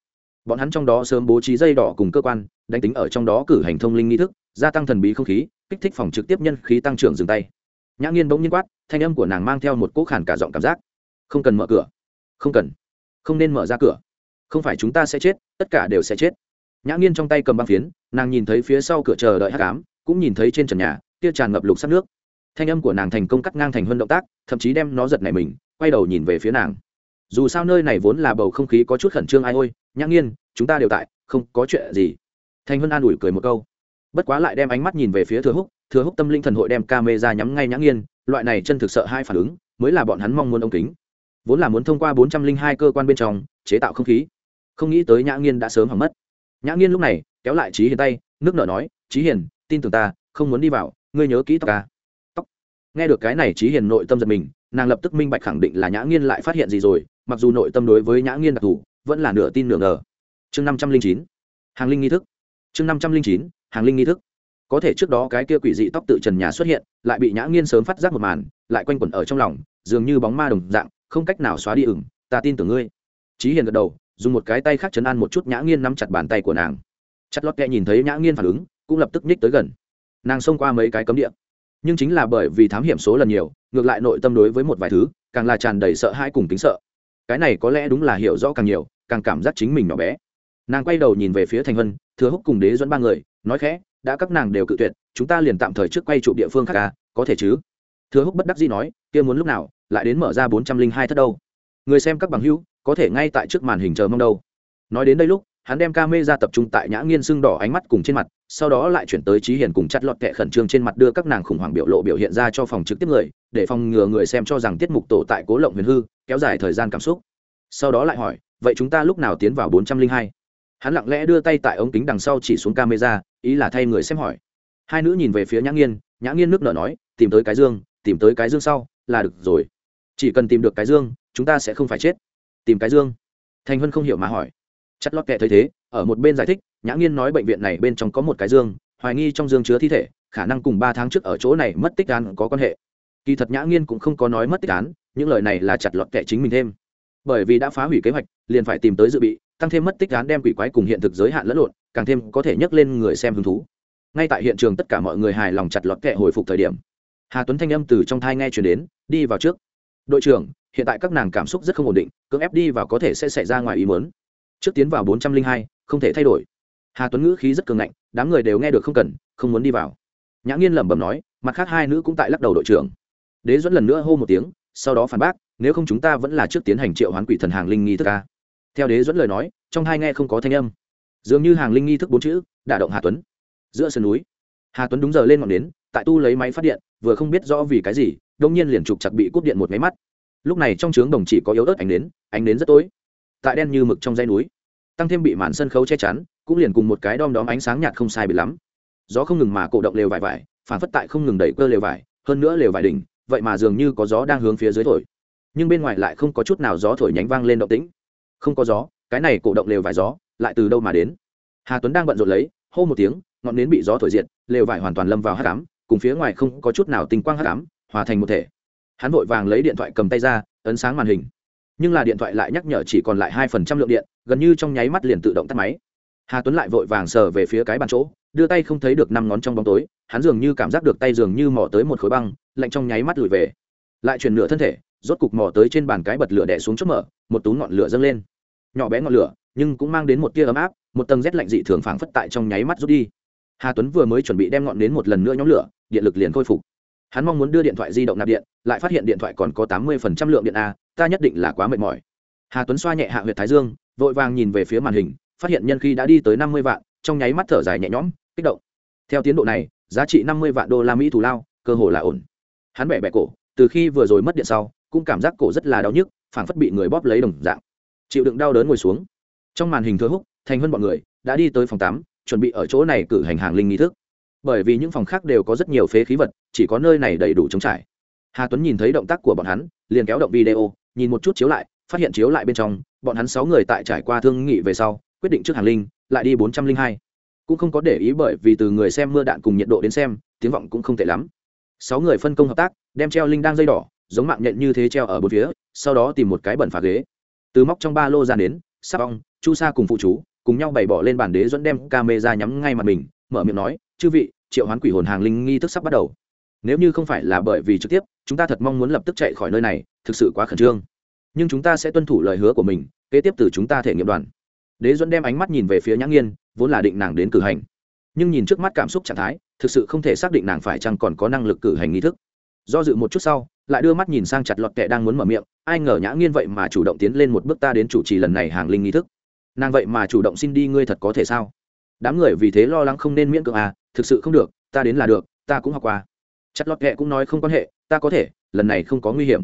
Bọn hắn trong đó sớm bố trí dây đỏ cùng cơ quan, đánh tính ở trong đó cử hành thông linh nghi thức, gia tăng thần bí không khí, kích thích phòng trực tiếp nhân khí tăng trưởng dừng tay nhã nghiên bỗng nhiên quát, thanh âm của nàng mang theo một cỗ khản cả giọng cảm giác. Không cần mở cửa. Không cần. Không nên mở ra cửa. Không phải chúng ta sẽ chết, tất cả đều sẽ chết. Nhã nghiên trong tay cầm băng phiến, nàng nhìn thấy phía sau cửa chờ đợi hát cám cũng nhìn thấy trên trần nhà tia tràn ngập lục sắt nước. Thanh âm của nàng thành công cắt ngang thành hơn động tác, thậm chí đem nó giật này mình, quay đầu nhìn về phía nàng. Dù sao nơi này vốn là bầu không khí có chút khẩn trương ai ôi, nhã nghiên, chúng ta đều tại, không có chuyện gì. Thanh hơn an ủi cười một câu bất quá lại đem ánh mắt nhìn về phía thừa húc thừa húc tâm linh thần hội đem ca mê ra nhắm ngay nhã nghiên, loại này chân thực sợ hai phản ứng, mới là bọn hắn mong muốn ống kính. Vốn là muốn thông qua bốn trăm linh hai cơ quan bên trong, chế tạo không khí. Không nghĩ tới nhã nghiên đã sớm hỏng mất. Nhã nghiên lúc này, kéo lại trí hiền tay, nước nở nói trí hiền, tin tưởng ta, không muốn đi vào, ngươi nhớ kỹ tóc ca tóc. Nghe được cái này trí hiền nội tâm giật mình, nàng lập tức minh bạch khẳng định là nhã nghiên lại phát hiện gì rồi, mặc dù nội tâm đối với nhã nghiên đặc thù, vẫn là nửa tin nửa ngờ. Chương năm trăm linh chín. Hàng linh nghi thức. Chương năm trăm linh chín hàng linh nghi thức. Có thể trước đó cái kia quỷ dị tóc tự trần nhà xuất hiện, lại bị nhã nghiên sớm phát giác một màn, lại quanh quẩn ở trong lòng, dường như bóng ma đồng dạng, không cách nào xóa đi ửng, ta tin tưởng ngươi. Trí hiền gật đầu, dùng một cái tay khác chấn an một chút nhã nghiên nắm chặt bàn tay của nàng. Chặt lót kẹ nhìn thấy nhã nghiên phản ứng, cũng lập tức nhích tới gần. Nàng xông qua mấy cái cấm địa. Nhưng chính là bởi vì thám hiểm số lần nhiều, ngược lại nội tâm đối với một vài thứ, càng là tràn đầy sợ hãi cùng tính sợ. Cái này có lẽ đúng là hiểu rõ càng nhiều, càng cảm giác chính mình nhỏ bé. Nàng quay đầu nhìn về phía thành vân thừa húc cùng đế dẫn ba người nói khẽ, đã các nàng đều cự tuyệt, chúng ta liền tạm thời trước quay trụ địa phương khác à có thể chứ? Thừa húc bất đắc dĩ nói, kia muốn lúc nào, lại đến mở ra bốn trăm linh hai thất đâu? Người xem các bằng hữu, có thể ngay tại trước màn hình chờ mong đâu. Nói đến đây lúc, hắn đem ca mê ra tập trung tại nhã nghiên sưng đỏ ánh mắt cùng trên mặt, sau đó lại chuyển tới trí hiền cùng chặt lọt kệ khẩn trương trên mặt đưa các nàng khủng hoảng biểu lộ biểu hiện ra cho phòng trực tiếp người, để phòng ngừa người xem cho rằng tiết mục tổ tại cố lộng huyền hư, kéo dài thời gian cảm xúc. Sau đó lại hỏi, vậy chúng ta lúc nào tiến vào bốn trăm linh hai? Hắn lặng lẽ đưa tay tại ống kính đằng sau chỉ xuống camera ý là thay người xem hỏi. Hai nữ nhìn về phía nhã nghiên nhã nghiên nước nở nói, tìm tới cái dương, tìm tới cái dương sau, là được rồi. Chỉ cần tìm được cái dương, chúng ta sẽ không phải chết. Tìm cái dương. Thành vân không hiểu mà hỏi. Chất lót kệ thấy thế, ở một bên giải thích, nhã nghiên nói bệnh viện này bên trong có một cái dương, hoài nghi trong dương chứa thi thể, khả năng cùng ba tháng trước ở chỗ này mất tích án có quan hệ. Kỳ thật nhã nghiên cũng không có nói mất tích án, những lời này là chặt lọt kệ chính mình thêm. Bởi vì đã phá hủy kế hoạch, liền phải tìm tới dự bị, tăng thêm mất tích án đem quỷ quái cùng hiện thực giới hạn lẫn lộn càng thêm có thể nhấc lên người xem hứng thú. Ngay tại hiện trường tất cả mọi người hài lòng chặt lọt kệ hồi phục thời điểm, hà tuấn thanh âm từ trong thai nghe chuyển đến, đi vào trước. Đội trưởng, hiện tại các nàng cảm xúc rất không ổn định, cưỡng ép đi vào có thể sẽ xảy ra ngoài ý mớn trước tiến vào bốn trăm linh hai, không thể thay đổi. Hà tuấn ngữ khí rất cường ngạnh, đám người đều nghe được không cần, không muốn đi vào. Nhã nghiên lẩm bẩm nói, mặt khác hai nữ cũng tại lắc đầu đội trưởng. Đế dẫn lần nữa hô một tiếng, sau đó phản bác, nếu không chúng ta vẫn là trước tiến hành triệu hoán quỷ thần hàng linh nghi thức ca theo đế dẫn lời nói, trong hai nghe không có thanh âm dường như hàng linh nghi thức bốn chữ, đả động hà tuấn. Giữa sườn núi, hà tuấn đúng giờ lên ngọn nến, tại tu lấy máy phát điện, vừa không biết rõ vì cái gì đông nhiên liền trục chặt bị cúp điện một máy mắt. Lúc này trong trướng đồng chỉ có yếu ớt ánh nến ánh nến rất tối, tại đen như mực trong dãy núi. Tăng thêm bị màn sân khấu che chắn, cũng liền cùng một cái đom đóm ánh sáng nhạt không sai bị lắm. Gió không ngừng mà cổ động lều vải vải phản phất tại không ngừng đẩy cơ lều vải, hơn nữa lều vải đỉnh, vậy mà dường như có gió đang hướng phía dưới thổi. Nhưng bên ngoài lại không có chút nào gió thổi nhánh vang lên động tĩnh. Không có gió, cái này cổ động lều vải gió lại từ đâu mà đến? Hà tuấn đang bận rộn lấy, hô một tiếng, ngọn nến bị gió thổi diệt, lều vải hoàn toàn lâm vào hát cám cùng phía ngoài không có chút nào tinh quang hát cám hòa thành một thể. Hắn vội vàng lấy điện thoại cầm tay ra, ấn sáng màn hình. Nhưng là điện thoại lại nhắc nhở chỉ còn lại hai phần trăm lượng điện, gần như trong nháy mắt liền tự động tắt máy. Hà tuấn lại vội vàng sờ về phía cái bàn chỗ, đưa tay không thấy được năm ngón trong bóng tối, hắn dường như cảm giác được tay dường như mò tới một khối băng, lạnh trong nháy mắt lùi về. Lại chuyển nửa thân thể, rốt cục mò tới trên bàn cái bật lửa đẻ xuống chốt mở, một tú ngọn lửa dâng lên. Nhỏ bé ngọn lửa nhưng cũng mang đến một tia ấm áp, một tầng rét lạnh dị thường phảng phất tại trong nháy mắt rút đi. Hà tuấn vừa mới chuẩn bị đem ngọn đến một lần nữa nhóm lửa, điện lực liền khôi phục. Hắn mong muốn đưa điện thoại di động nạp điện, lại phát hiện điện thoại còn có tám mươi phần trăm lượng điện a, ta nhất định là quá mệt mỏi. Hà tuấn xoa nhẹ hạ huyện thái dương, vội vàng nhìn về phía màn hình, phát hiện nhân khi đã đi tới năm mươi vạn, trong nháy mắt thở dài nhẹ nhõm, kích động. Theo tiến độ này, giá trị năm mươi vạn đô la mỹ thù lao, cơ hồ là ổn. Hắn bẻ bẻ cổ, từ khi vừa rồi mất điện sau, cũng cảm giác cổ rất là đau nhức, phảng phất bị người bóp lấy đồng dạng. Chịu đựng đau đớn ngồi xuống trong màn hình thừa húc, thành hơn bọn người đã đi tới phòng tắm chuẩn bị ở chỗ này cử hành hàng linh nghi thức. Bởi vì những phòng khác đều có rất nhiều phế khí vật, chỉ có nơi này đầy đủ chống trải. Hà tuấn nhìn thấy động tác của bọn hắn, liền kéo động video, nhìn một chút chiếu lại, phát hiện chiếu lại bên trong, bọn hắn sáu người tại trải qua thương nghị về sau, quyết định trước hàng linh, lại đi bốn trăm linh hai. Cũng không có để ý bởi vì từ người xem mưa đạn cùng nhiệt độ đến xem, tiếng vọng cũng không tệ lắm. Sáu người phân công hợp tác, đem treo linh đang dây đỏ, giống mạng nhện như thế treo ở bốn phía, sau đó tìm một cái bẩn phá ghế. Từ móc trong ba lô ra đến, sắp ong chu sa cùng phụ chú cùng nhau bày bỏ lên bàn đế dẫn đem ca mê ra nhắm ngay mặt mình, mở miệng nói, chư vị, triệu hoán quỷ hồn hàng linh nghi thức sắp bắt đầu. Nếu như không phải là bởi vì trực tiếp, chúng ta thật mong muốn lập tức chạy khỏi nơi này, thực sự quá khẩn trương. Nhưng chúng ta sẽ tuân thủ lời hứa của mình, kế tiếp từ chúng ta thể nghiệm đoàn. Đế dẫn đem ánh mắt nhìn về phía nhã nghiên, vốn là định nàng đến cử hành. Nhưng nhìn trước mắt cảm xúc trạng thái, thực sự không thể xác định nàng phải chăng còn có năng lực cử hành nghi thức. Do dự một chút sau, lại đưa mắt nhìn sang chặt lọt kệ đang muốn mở miệng, ai ngờ nhã nghiên vậy mà chủ động tiến lên một bước ta đến chủ trì lần này hàng linh nghi thức nàng vậy mà chủ động xin đi ngươi thật có thể sao? Đám người vì thế lo lắng không nên miễn cưỡng à thực sự không được, ta đến là được, ta cũng học qua. Chặt lót kệ cũng nói không quan hệ, ta có thể, lần này không có nguy hiểm.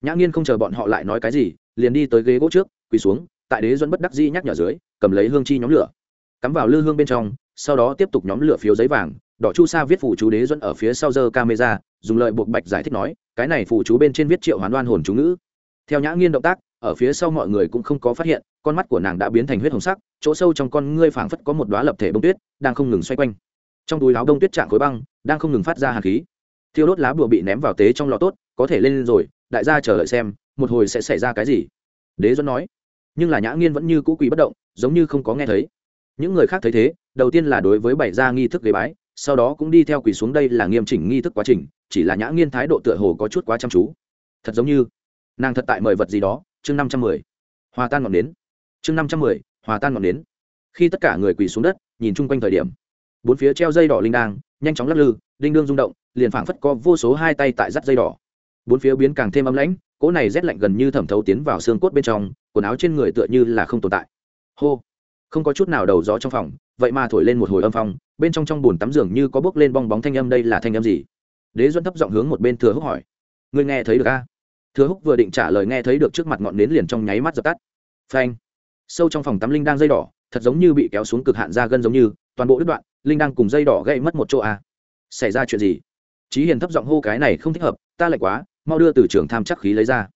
Nhã nghiên không chờ bọn họ lại nói cái gì, liền đi tới ghế gỗ trước, quỳ xuống, tại đế dẫn bất đắc dĩ nhắc nhở dưới, cầm lấy hương chi nhóm lửa. Cắm vào lư hương bên trong, sau đó tiếp tục nhóm lửa phiếu giấy vàng, đỏ chu sa viết phủ chú đế dẫn ở phía sau giờ camera, dùng lợi buộc bạch giải thích nói, cái này phủ chú bên trên viết triệu hoán đoan hồn chú ngữ. Theo nhã nghiên động tác ở phía sau mọi người cũng không có phát hiện, con mắt của nàng đã biến thành huyết hồng sắc, chỗ sâu trong con ngươi phảng phất có một đoá lập thể bông tuyết, đang không ngừng xoay quanh. Trong túi áo đông tuyết trạng khối băng, đang không ngừng phát ra hạt khí. Thiêu đốt lá bùa bị ném vào tế trong lò tốt, có thể lên rồi, đại gia chờ đợi xem, một hồi sẽ xảy ra cái gì. Đế duẫn nói. Nhưng là nhã nghiên vẫn như cũ quỳ bất động, giống như không có nghe thấy. Những người khác thấy thế, đầu tiên là đối với bảy gia nghi thức ghế bái, sau đó cũng đi theo quỳ xuống đây là nghiêm chỉnh nghi thức quá trình, chỉ là nhã nghiên thái độ tựa hồ có chút quá chăm chú. Thật giống như, nàng thật tại mời vật gì đó chương năm trăm mười, hòa tan ngọn nến. Chương năm trăm mười, hòa tan ngọn nến. Khi tất cả người quỳ xuống đất, nhìn chung quanh thời điểm, bốn phía treo dây đỏ linh đang nhanh chóng lắc lư, đinh đương rung động, liền phảng phất có vô số hai tay tại dắt dây đỏ. Bốn phía biến càng thêm ấm lãnh, cỗ này rét lạnh gần như thẩm thấu tiến vào xương cốt bên trong, quần áo trên người tựa như là không tồn tại. Hô! Không có chút nào đầu gió trong phòng, vậy mà thổi lên một hồi âm phong, bên trong trong bồn tắm giường như có bước lên bong bóng thanh âm đây là thanh âm gì? Đế duẫn thấp giọng hướng một bên thừa húc hỏi. Ngươi nghe thấy được a? Thừa húc vừa định trả lời nghe thấy được trước mặt ngọn nến liền trong nháy mắt dập tắt phanh sâu trong phòng tắm linh đang dây đỏ thật giống như bị kéo xuống cực hạn ra gân giống như toàn bộ đứt đoạn linh đang cùng dây đỏ gây mất một chỗ a xảy ra chuyện gì Chí Hiền thấp giọng hô cái này không thích hợp, ta lại quá, mau đưa từ trường tham chắc khí lấy ra.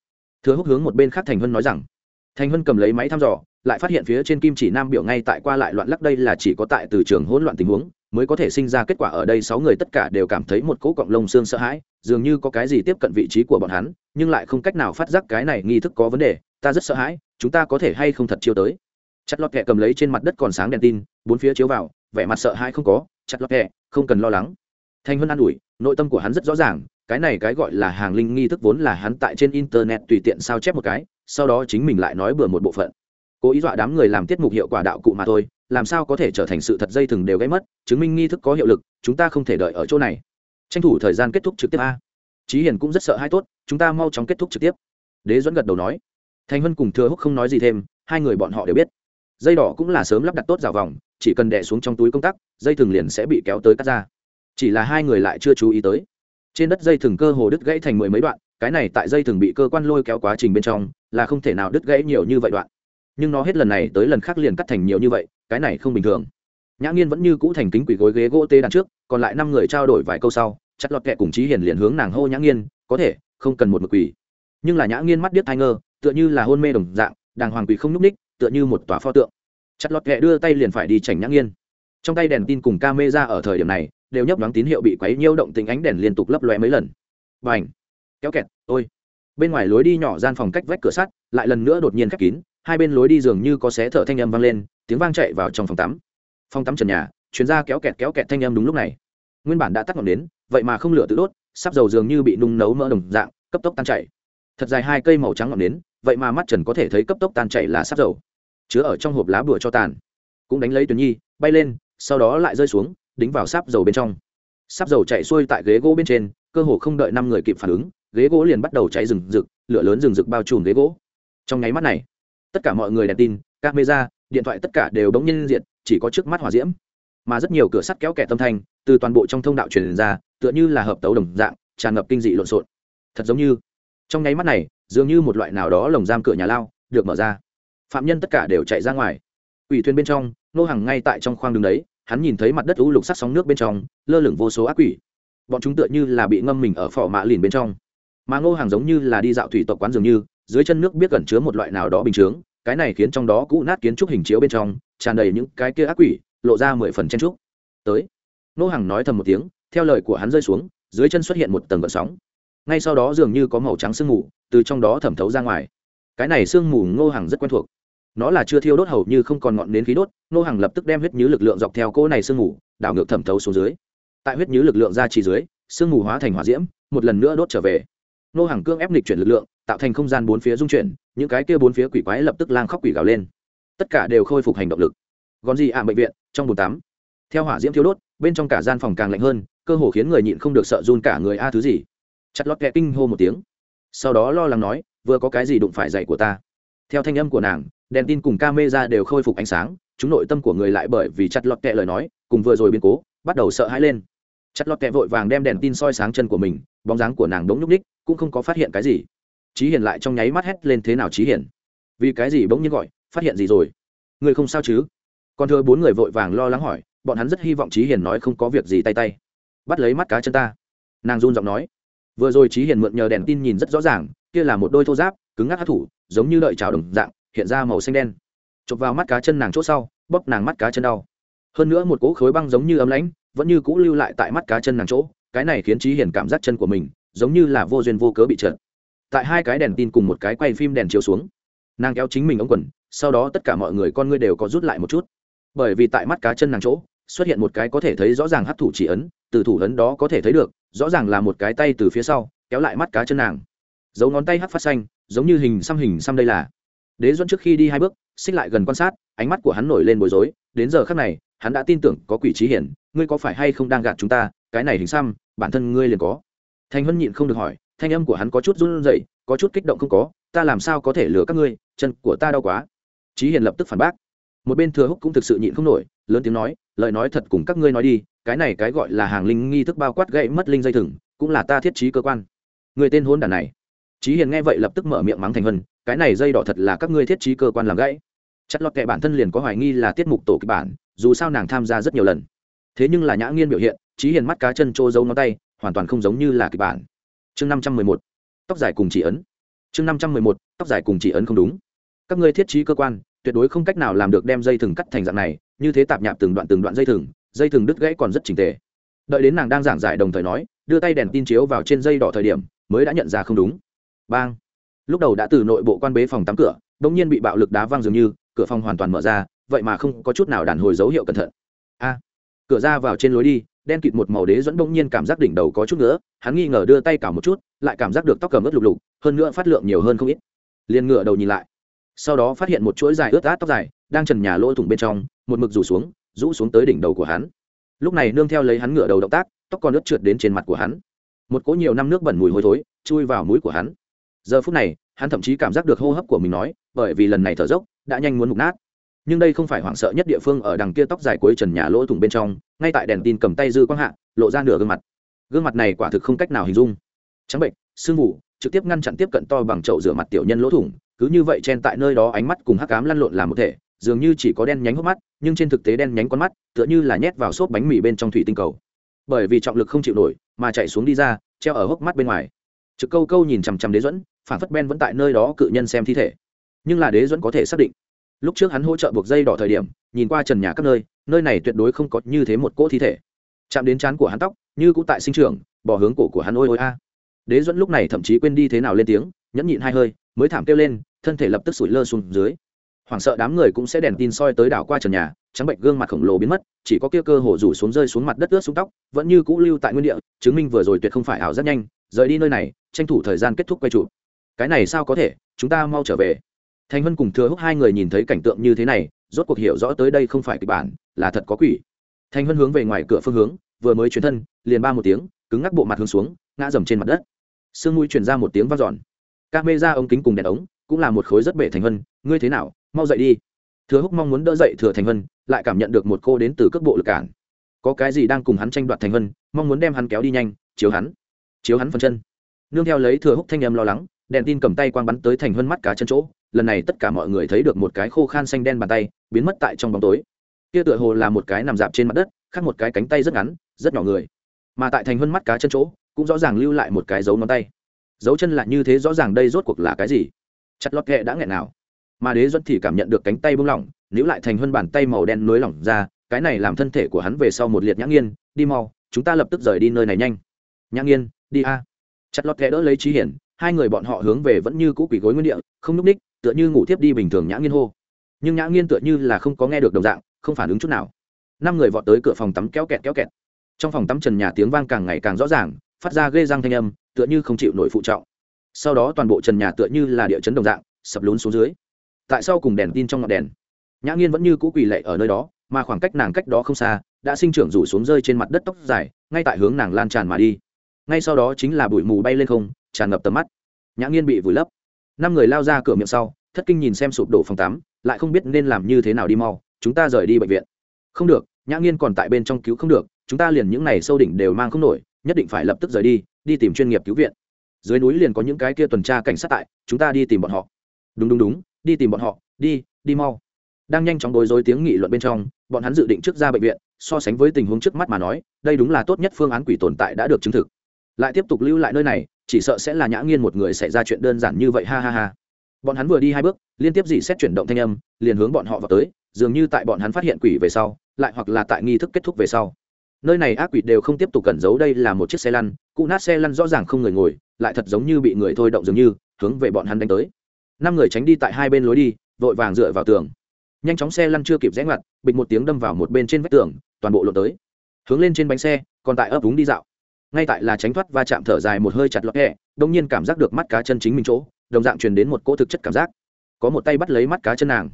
Thừa Húc hướng một bên khác Thành Hân nói rằng. Thành Hân cầm lấy máy thăm dò, lại phát hiện phía trên kim chỉ nam biểu ngay tại qua lại loạn lắc đây là chỉ có tại từ trường hỗn loạn tình huống mới có thể sinh ra kết quả ở đây sáu người tất cả đều cảm thấy một cỗ cọng lông xương sợ hãi, dường như có cái gì tiếp cận vị trí của bọn hắn, nhưng lại không cách nào phát giác cái này nghi thức có vấn đề, ta rất sợ hãi, chúng ta có thể hay không thật chiêu tới. Chặt lọt kẹ cầm lấy trên mặt đất còn sáng đèn tin, bốn phía chiếu vào, vẻ mặt sợ hãi không có, chặt lọt kẹ, không cần lo lắng. Thanh vân an ủi, nội tâm của hắn rất rõ ràng, cái này cái gọi là hàng linh nghi thức vốn là hắn tại trên internet tùy tiện sao chép một cái, sau đó chính mình lại nói bừa một bộ phận. Cố ý dọa đám người làm tiết mục hiệu quả đạo cụ mà thôi làm sao có thể trở thành sự thật dây thừng đều gây mất, chứng minh nghi thức có hiệu lực, chúng ta không thể đợi ở chỗ này. Tranh thủ thời gian kết thúc trực tiếp a. Trí hiền cũng rất sợ hai tốt, chúng ta mau chóng kết thúc trực tiếp. Đế dẫn gật đầu nói. Thành vân cùng thừa húc không nói gì thêm, hai người bọn họ đều biết. Dây đỏ cũng là sớm lắp đặt tốt rào vòng, chỉ cần đẻ xuống trong túi công tắc, dây thừng liền sẽ bị kéo tới cắt ra. Chỉ là hai người lại chưa chú ý tới. Trên đất dây thừng cơ hồ đứt gãy thành mười mấy đoạn, cái này tại dây thừng bị cơ quan lôi kéo quá trình bên trong, là không thể nào đứt gãy nhiều như vậy đoạn. Nhưng nó hết lần này tới lần khác liền cắt thành nhiều như vậy cái này không bình thường. Nhã nghiên vẫn như cũ thành kính quỷ gối ghế gỗ tê đằng trước, còn lại năm người trao đổi vài câu sau, chặt lọt kẹ cùng trí hiền liền hướng nàng hô nhã nghiên, có thể, không cần một mực quỷ nhưng là nhã nghiên mắt điếc thai ngơ, tựa như là hôn mê đồng dạng, đàng hoàng quỷ không nhúc ních tựa như một tòa pho tượng. Chặt lọt kẹ đưa tay liền phải đi chảnh nhã nghiên. Trong tay đèn tin cùng ca mê ra ở thời điểm này, đều nhấp đoán tín hiệu bị quấy nhiêu động tính ánh đèn liên tục lấp lóe mấy lần. Và h kéo kẹt, ôi! Bên ngoài lối đi nhỏ gian phòng cách vách cửa sắt, lại lần nữa đột nhiên khép kín, hai bên lối đi dường như có xé thở thanh âm vang lên tiếng vang chạy vào trong phòng tắm. Phòng tắm trần nhà chuyến ra kéo kẹt kéo kẹt thanh âm đúng lúc này. Nguyên bản đã tắt ngọn đến vậy mà không lửa tự đốt, sắp dầu dường như bị nung nấu mỡ đồng dạng, cấp tốc tan chảy. Thật dài hai cây màu trắng ngọn đến vậy mà mắt trần có thể thấy cấp tốc tan chảy là sắp dầu. Chứa ở trong hộp lá bùa cho tàn. Cũng đánh lấy tuyến nhi, bay lên, sau đó lại rơi xuống, đính vào sáp dầu bên trong. Sáp dầu chạy xuôi tại ghế gỗ bên trên, cơ hồ không đợi năm người kịp phản ứng, ghế gỗ liền bắt đầu cháy rừng rực, lửa lớn rừng rực bao trùm ghế gỗ. Trong nháy mắt này, tất cả mọi người đèn tin, camera điện thoại tất cả đều bỗng nhiên diện chỉ có trước mắt hỏa diễm. Mà rất nhiều cửa sắt kéo kẹt tâm thanh, từ toàn bộ trong thông đạo truyền ra, tựa như là hợp tấu đồng dạng, tràn ngập kinh dị lộn xộn. Thật giống như, trong nháy mắt này, dường như một loại nào đó lồng giam cửa nhà lao, được mở ra. Phạm nhân tất cả đều chạy ra ngoài. Ủy thuyền bên trong, nô hàng ngay tại trong khoang đường đấy, hắn nhìn thấy mặt đất u lục sắc sóng nước bên trong, lơ lửng vô số ác quỷ. Bọn chúng tựa như là bị ngâm mình ở phỏ mạ lìn bên trong. Mà ngô hàng giống như là đi dạo thủy tộc quán dường như, dưới chân nước biết gần chứa một loại nào đó bình chướng cái này khiến trong đó cũ nát kiến trúc hình chiếu bên trong, tràn đầy những cái kia ác quỷ, lộ ra mười phần chen trúc. Tới ngô hàng nói thầm một tiếng, theo lời của hắn rơi xuống, dưới chân xuất hiện một tầng gợn sóng. Ngay sau đó dường như có màu trắng sương mù từ trong đó thẩm thấu ra ngoài. Cái này sương mù ngô hàng rất quen thuộc. Nó là chưa thiêu đốt hầu như không còn ngọn đến khí đốt ngô hàng lập tức đem huyết nhứ lực lượng dọc theo cỗ này sương mù, đảo ngược thẩm thấu xuống dưới. Tại huyết nhứ lực lượng ra chỉ dưới, sương mù hóa thành hỏa diễm, một lần nữa đốt trở về. Nô hàng cương ép lịch chuyển lực lượng tạo thành không gian bốn phía dung chuyển, những cái kia bốn phía quỷ quái lập tức lang khóc quỷ gào lên. Tất cả đều khôi phục hành động lực. Gòn gì ạ, bệnh viện, trong bồn tắm. Theo hỏa diễm thiếu đốt, bên trong cả gian phòng càng lạnh hơn, cơ hồ khiến người nhịn không được sợ run cả người a thứ gì. Chặt lót kẹ kinh hô một tiếng. Sau đó lo lắng nói, vừa có cái gì đụng phải dậy của ta. Theo thanh âm của nàng, đèn tin cùng ca mê ra đều khôi phục ánh sáng, chúng nội tâm của người lại bởi vì chặt lọt kẹ lời nói, cùng vừa rồi biến cố, bắt đầu sợ hãi lên. Chặt lọt kẹ vội vàng đem đèn tin soi sáng chân của mình, bóng dáng của nàng đống nhúc ních cũng không có phát hiện cái gì trí hiền lại trong nháy mắt hét lên thế nào trí hiền? Vì cái gì bỗng nhiên gọi, phát hiện gì rồi? Người không sao chứ? Còn thưa bốn người vội vàng lo lắng hỏi, bọn hắn rất hy vọng trí hiền nói không có việc gì tay tay. Bắt lấy mắt cá chân ta. Nàng run giọng nói. Vừa rồi trí hiền mượn nhờ đèn tin nhìn rất rõ ràng, kia là một đôi thô giáp, cứng ngắc hát thủ, giống như đợi trào đồng dạng, hiện ra màu xanh đen. Chụp vào mắt cá chân nàng chỗ sau, bóp nàng mắt cá chân đau. Hơn nữa một cỗ khối băng giống như ấm lãnh, vẫn như cũ lưu lại tại mắt cá chân nàng chỗ, cái này khiến trí hiền cảm giác chân của mình, giống như là vô duyên vô cớ bị trượt tại hai cái đèn tin cùng một cái quay phim đèn chiếu xuống. Nàng kéo chính mình ống quần, sau đó tất cả mọi người con ngươi đều có rút lại một chút. Bởi vì tại mắt cá chân nàng chỗ, xuất hiện một cái có thể thấy rõ ràng hấp thủ chỉ ấn, từ thủ ấn đó có thể thấy được, rõ ràng là một cái tay từ phía sau, kéo lại mắt cá chân nàng. Dấu ngón tay hấp phát xanh, giống như hình xăm hình xăm đây là. Đế duẫn trước khi đi hai bước, xích lại gần quan sát, ánh mắt của hắn nổi lên bối rối, đến giờ khắc này, hắn đã tin tưởng có quỷ trí hiển, ngươi có phải hay không đang gạt chúng ta, cái này hình xăm, bản thân ngươi liền có. Thành hân nhịn không được hỏi thanh âm của hắn có chút run rẩy, có chút kích động không có, ta làm sao có thể lừa các ngươi, chân của ta đau quá. Trí hiền lập tức phản bác. Một bên thừa húc cũng thực sự nhịn không nổi, lớn tiếng nói, lời nói thật cùng các ngươi nói đi, cái này cái gọi là hàng linh nghi thức bao quát gãy mất linh dây thừng, cũng là ta thiết trí cơ quan. Người tên hôn đản này. Trí hiền nghe vậy lập tức mở miệng mắng thành hân, cái này dây đỏ thật là các ngươi thiết trí cơ quan làm gãy. Chặt lọt kệ bản thân liền có hoài nghi là tiết mục tổ kịch bản, dù sao nàng tham gia rất nhiều lần. Thế nhưng là nhã nghiên biểu hiện trí hiền mắt cá chân trô dấu ngón tay, hoàn toàn không giống như là kịch bản chương năm trăm mười một, tóc dài cùng chỉ ấn. Chương năm trăm mười một, tóc dài cùng chỉ ấn không đúng. Các ngươi thiết trí cơ quan, tuyệt đối không cách nào làm được đem dây thừng cắt thành dạng này, như thế tạp nhạp từng đoạn từng đoạn dây thừng dây thừng đứt gãy còn rất trình tề. Đợi đến nàng đang giảng giải đồng thời nói, đưa tay đèn tin chiếu vào trên dây đỏ thời điểm, mới đã nhận ra không đúng. Bang. Lúc đầu đã từ nội bộ quan bế phòng tắm cửa đ ỗ n g nhiên bị bạo lực đá văng dường như, cửa phòng hoàn toàn mở ra, vậy mà không có chút nào đàn hồi dấu hiệu cẩn thận. A cửa ra vào trên lối đi, đen kịt một màu đế dẫn bỗng nhiên cảm giác đỉnh đầu có chút nữa hắn nghi ngờ đưa tay cả một chút, lại cảm giác được tóc cầm ướt lục lục, hơn nữa phát lượng nhiều hơn không ít. Liền ngựa đầu nhìn lại. Sau đó phát hiện một chuỗi dài ướt át tóc dài đang trần nhà lỗ thủng bên trong, một mực rủ xuống, rũ xuống tới đỉnh đầu của hắn. Lúc này nương theo lấy hắn ngựa đầu động tác, tóc còn ướt trượt đến trên mặt của hắn. Một cỗ nhiều năm nước bẩn mùi hôi thối chui vào mũi của hắn. Giờ phút này, hắn thậm chí cảm giác được hô hấp của mình nói, bởi vì lần này thở dốc, đã nhanh muốn mục nát nhưng đây không phải hoảng sợ nhất địa phương ở đằng kia tóc dài cuối trần nhà lỗ thủng bên trong, ngay tại đèn tin cầm tay dư quang hạ, lộ ra nửa gương mặt. Gương mặt này quả thực không cách nào hình dung. Trắng bệnh, sương mù, trực tiếp ngăn chặn tiếp cận to bằng chậu rửa mặt tiểu nhân lỗ thủng, cứ như vậy chen tại nơi đó ánh mắt cùng hắc cám lăn lộn làm một thể, dường như chỉ có đen nhánh hốc mắt, nhưng trên thực tế đen nhánh con mắt, tựa như là nhét vào xốp bánh mì bên trong thủy tinh cầu. Bởi vì trọng lực không chịu nổi, mà chạy xuống đi ra, treo ở hốc mắt bên ngoài. Trực câu câu nhìn chằm chằm đế dẫn phản phất ben vẫn tại nơi đó cự nhân xem thi thể. Nhưng là đế dẫn có thể xác định lúc trước hắn hỗ trợ buộc dây đỏ thời điểm, nhìn qua trần nhà các nơi nơi này tuyệt đối không có như thế một cỗ thi thể. Chạm đến trán của hắn tóc, như cũng tại sinh trường bỏ hướng cổ của hắn ôi ôi a. Đế dẫn lúc này thậm chí quên đi thế nào lên tiếng, nhẫn nhịn hai hơi, mới thảm kêu lên, thân thể lập tức sủi lơ xuống dưới. Hoảng sợ đám người cũng sẽ đèn tin soi tới đảo qua trần nhà, trắng bệnh gương mặt khổng lồ biến mất, chỉ có kia cơ hồ rủ xuống rơi xuống mặt đất ướt xuống tóc, vẫn như cũ lưu tại nguyên địa, chứng minh vừa rồi tuyệt không phải ảo rất nhanh. Rời đi nơi này, tranh thủ thời gian kết thúc quay trụ cái này sao có thể? Chúng ta mau trở về thành Hân cùng thừa húc hai người nhìn thấy cảnh tượng như thế này rốt cuộc hiểu rõ tới đây không phải kịch bản là thật có quỷ. Thành Hân hướng về ngoài cửa phương hướng vừa mới chuyển thân liền ba một tiếng cứng ngắc bộ mặt hướng xuống ngã dầm trên mặt đất. Sương mũi chuyển ra một tiếng vang dọn. Các mê ra ống kính cùng đèn ống cũng là một khối rất bể thành Hân. ngươi thế nào? Mau dậy đi. Thừa húc mong muốn đỡ dậy thừa thành Hân, lại cảm nhận được một cô đến từ cước bộ lực cản. Có cái gì đang cùng hắn tranh đoạt thành Hân, mong muốn đem hắn kéo đi nhanh chiếu hắn chiếu hắn phần chân. Nương theo lấy thừa húc thanh âm lo lắng đèn tin cầm tay quang bắn tới thành Hân mắt cá chân chỗ lần này tất cả mọi người thấy được một cái khô khan xanh đen bàn tay, biến mất tại trong bóng tối. Kia tựa hồ là một cái nằm dạp trên mặt đất, khác một cái cánh tay rất ngắn, rất nhỏ người. Mà tại thành hơn mắt cá chân chỗ, cũng rõ ràng lưu lại một cái dấu ngón tay. Dấu chân lại như thế rõ ràng đây rốt cuộc là cái gì? Chặt lót kệ đã nghẹn nào? Mà đế duẫn thì cảm nhận được cánh tay buông lỏng, níu lại thành hơn bàn tay màu đen nối lỏng ra, cái này làm thân thể của hắn về sau một liệt nhã nghiên, đi mau, chúng ta lập tức rời đi nơi này nhanh. Nhã nghiên, đi a. Chặt lót kệ đỡ lấy trí hiển, hai người bọn họ hướng về vẫn như cũ quỷ gối nguyên địa, không núp ních tựa như ngủ tiếp đi bình thường nhã nghiên hô. Nhưng nhã nghiên tựa như là không có nghe được đồng dạng, không phản ứng chút nào. Năm người vọt tới cửa phòng tắm kéo kẹt kéo kẹt. Trong phòng tắm trần nhà tiếng vang càng ngày càng rõ ràng, phát ra ghê răng thanh âm, tựa như không chịu nổi phụ trọng. Sau đó toàn bộ trần nhà tựa như là địa chấn đồng dạng, sập lún xuống dưới. Tại sao cùng đèn tin trong ngọn đèn? Nhã nghiên vẫn như cũ quỳ lệ ở nơi đó, mà khoảng cách nàng cách đó không xa, đã sinh trưởng rủ xuống rơi trên mặt đất tóc dài, ngay tại hướng nàng lan tràn mà đi. Ngay sau đó chính là bụi mù bay lên không, tràn ngập tầm mắt. Nhã nghiên bị vùi lấp năm người lao ra cửa miệng sau, thất kinh nhìn xem sụp đổ phòng tắm, lại không biết nên làm như thế nào đi mau, chúng ta rời đi bệnh viện. Không được, nhã nghiên còn tại bên trong cứu không được, chúng ta liền những này sâu đỉnh đều mang không nổi, nhất định phải lập tức rời đi đi tìm chuyên nghiệp cứu viện. Dưới núi liền có những cái kia tuần tra cảnh sát tại, chúng ta đi tìm bọn họ. Đúng đúng đúng, đi tìm bọn họ, đi đi mau. Đang nhanh chóng đối rối tiếng nghị luận bên trong, bọn hắn dự định trước ra bệnh viện, so sánh với tình huống trước mắt mà nói, đây đúng là tốt nhất phương án quỷ tồn tại đã được chứng thực. Lại tiếp tục lưu lại nơi này chỉ sợ sẽ là nhã nghiên một người xảy ra chuyện đơn giản như vậy, ha ha ha. Bọn hắn vừa đi hai bước, liên tiếp dỉ xét chuyển động thanh âm, liền hướng bọn họ vào tới, dường như tại bọn hắn phát hiện quỷ về sau, lại hoặc là tại nghi thức kết thúc về sau. Nơi này ác quỷ đều không tiếp tục cẩn giấu, đây là một chiếc xe lăn, cụ nát xe lăn rõ ràng không người ngồi, lại thật giống như bị người thôi động dường như, hướng về bọn hắn đánh tới. Năm người tránh đi tại hai bên lối đi, vội vàng dựa vào tường. Nhanh chóng xe lăn chưa kịp rẽ ngoặt, bịch một tiếng đâm vào một bên trên vách tường, toàn bộ lộ tới. Hướng lên trên bánh xe, còn tại ấp úng đi dạo ngay tại là tránh thoát va chạm thở dài một hơi chặt lọt hẹ đông nhiên cảm giác được mắt cá chân chính mình chỗ, đồng dạng truyền đến một cỗ thực chất cảm giác. Có một tay bắt lấy mắt cá chân nàng.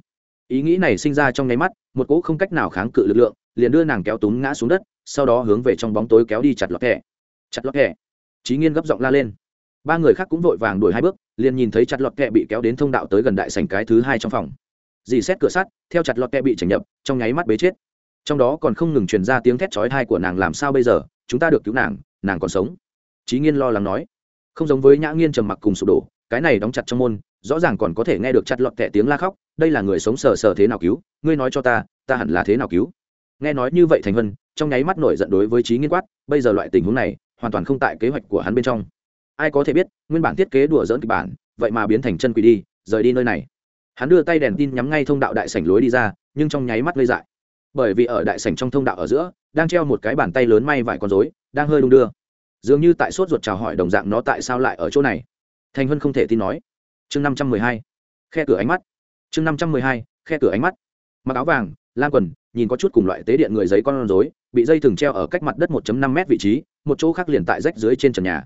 Ý nghĩ này sinh ra trong nháy mắt, một cỗ không cách nào kháng cự lực lượng, liền đưa nàng kéo túng ngã xuống đất, sau đó hướng về trong bóng tối kéo đi chặt lọt hẹ chặt lọt hẹ trí nghiên gấp giọng la lên. Ba người khác cũng vội vàng đuổi hai bước, liền nhìn thấy chặt lọt kẹ bị kéo đến thông đạo tới gần đại sành cái thứ hai trong phòng. Dì xét cửa sắt, theo chặt lọt kẹ bị chảnh nhập, trong nháy mắt bế chết. Trong đó còn không ngừng truyền ra tiếng thét chói thai của nàng, làm sao bây giờ? Chúng ta được cứu nàng nàng còn sống. Trí nghiên lo lắng nói. Không giống với nhã nghiên trầm mặc cùng sụp đổ, cái này đóng chặt trong môn, rõ ràng còn có thể nghe được chặt lọt tẻ tiếng la khóc, đây là người sống sờ sờ thế nào cứu, ngươi nói cho ta ta hẳn là thế nào cứu? Nghe nói như vậy thành vân trong nháy mắt nổi giận đối với trí nghiên quát, bây giờ loại tình huống này, hoàn toàn không tại kế hoạch của hắn bên trong. Ai có thể biết, nguyên bản thiết kế đùa dỡn kịch bản, vậy mà biến thành chân quỷ đi, rời đi nơi này. Hắn đưa tay đèn tin nhắm ngay thông đạo đại sảnh lối đi ra, nhưng trong nháy mắt gây dại. Bởi vì ở đại sảnh trong thông đạo ở giữa, đang treo một cái bàn tay lớn may vải con rối đang hơi đung đưa. Dường như tại sốt ruột chào hỏi đồng dạng nó tại sao lại ở chỗ này. Thành vân không thể tin nói. Chương năm trăm mười hai. Khe cửa ánh mắt. Chương năm trăm mười hai. Khe cửa ánh mắt. Mặc áo vàng lan quần, nhìn có chút cùng loại tế điện người giấy con rối, bị dây thừng treo ở cách mặt đất 1 năm m vị trí, một chỗ khác liền tại rách dưới trên trần nhà.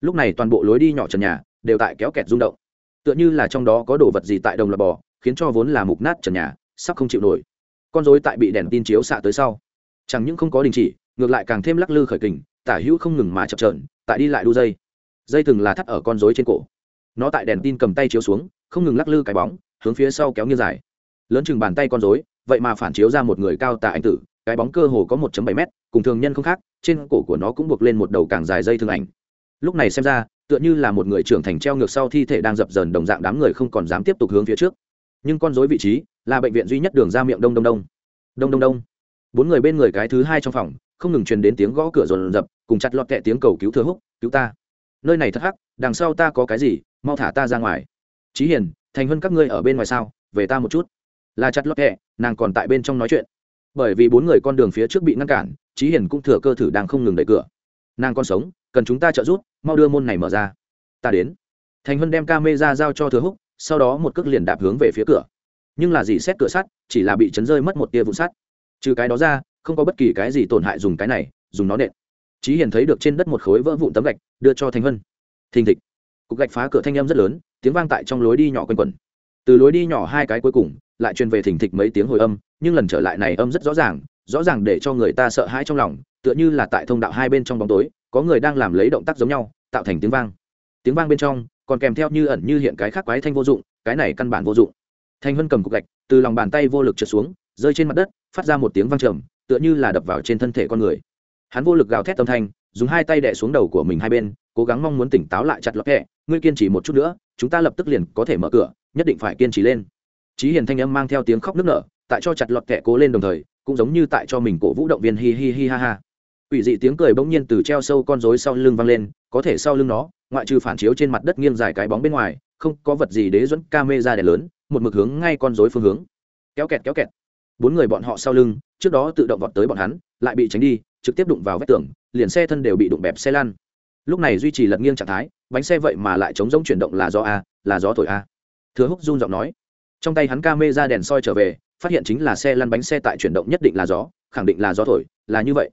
Lúc này toàn bộ lối đi nhỏ trần nhà đều tại kéo kẹt rung động. Tựa như là trong đó có đồ vật gì tại đồng lập bò, khiến cho vốn là mục nát trần nhà, sắp không chịu nổi. Con rối tại bị đèn tin chiếu xạ tới sau. Chẳng những không có đình chỉ, ngược lại càng thêm lắc lư khởi kình tả hữu không ngừng mà chập trờn tại đi lại đu dây. Dây thừng là thắt ở con rối trên cổ. Nó tại đèn tin cầm tay chiếu xuống không ngừng lắc lư cái bóng hướng phía sau kéo nghiêng dài. Lớn chừng bàn tay con rối, vậy mà phản chiếu ra một người cao tạ anh tử cái bóng cơ hồ có một bảy m cùng thường nhân không khác trên cổ của nó cũng buộc lên một đầu càng dài dây thương ảnh. Lúc này xem ra tựa như là một người trưởng thành treo ngược sau thi thể đang dập dờn đồng dạng đám người không còn dám tiếp tục hướng phía trước. Nhưng con dối vị trí là bệnh viện duy nhất đường ra miệng đông đông đông. Đông đông đông. Bốn người bên người cái thứ hai trong phòng không ngừng truyền đến tiếng gõ cửa rồn rập, cùng chặt lọt kẹ tiếng cầu cứu thừa húc, cứu ta! Nơi này thất hắc, đằng sau ta có cái gì, mau thả ta ra ngoài. Trí hiền, thành hơn các ngươi ở bên ngoài sao? Về ta một chút. Là chặt lọt kẹ, nàng còn tại bên trong nói chuyện. Bởi vì bốn người con đường phía trước bị ngăn cản trí hiền cũng thừa cơ thử đang không ngừng đẩy cửa. Nàng còn sống, cần chúng ta trợ giúp, mau đưa môn này mở ra. Ta đến. Thành huân đem ca mê ra giao cho thừa húc, sau đó một cước liền đạp hướng về phía cửa. Nhưng là gì xét cửa sắt, chỉ là bị chấn rơi mất một tia vụ sắt. Trừ cái đó ra không có bất kỳ cái gì tổn hại dùng cái này, dùng nó nện. Trí hiền thấy được trên đất một khối vỡ vụn tấm gạch, đưa cho thanh hân thình thịch. Cục gạch phá cửa thanh em rất lớn, tiếng vang tại trong lối đi nhỏ quanh quẩn. Từ lối đi nhỏ hai cái cuối cùng, lại truyền về thình thịch mấy tiếng hồi âm, nhưng lần trở lại này âm rất rõ ràng rõ ràng để cho người ta sợ hãi trong lòng, tựa như là tại thông đạo hai bên trong bóng tối, có người đang làm lấy động tác giống nhau, tạo thành tiếng vang. Tiếng vang bên trong, còn kèm theo như ẩn như hiện cái khác quái thanh vô dụng, cái này căn bản vô dụng. Thanh vân cầm cục gạch, từ lòng bàn tay vô lực trượt xuống, rơi trên mặt đất, phát ra một tiếng vang trầm tựa như là đập vào trên thân thể con người hắn vô lực gào thét tâm thanh dùng hai tay đẻ xuống đầu của mình hai bên cố gắng mong muốn tỉnh táo lại chặt lọt hẹ ngươi kiên trì một chút nữa chúng ta lập tức liền có thể mở cửa nhất định phải kiên trì lên Chí Hiền thanh âm mang theo tiếng khóc nức nở, tại cho chặt lọt kẹ cố lên đồng thời, cũng giống như tại cho mình cổ vũ động viên hi hi hi ha ha. Quỷ dị tiếng cười bỗng nhiên từ treo sâu con rối sau lưng vang lên, có thể sau lưng nó, ngoại trừ phản chiếu trên mặt đất nghiêng dài cái bóng bên ngoài, không có vật gì đế dẫn camera đèn lớn, một mực hướng ngay con rối phương hướng. Kéo kẹt kéo kẹt. Bốn người bọn họ sau lưng, trước đó tự động vọt tới bọn hắn, lại bị tránh đi, trực tiếp đụng vào vách tường, liền xe thân đều bị đụng bẹp xe lăn. Lúc này duy trì lật nghiêng trạng thái, bánh xe vậy mà lại chống giống chuyển động là do a, là gió thổi a. Thừa Húc run giọng nói. Trong tay hắn ca mê ra đèn soi trở về phát hiện chính là xe lăn bánh xe tại chuyển động nhất định là gió khẳng định là gió thổi là như vậy.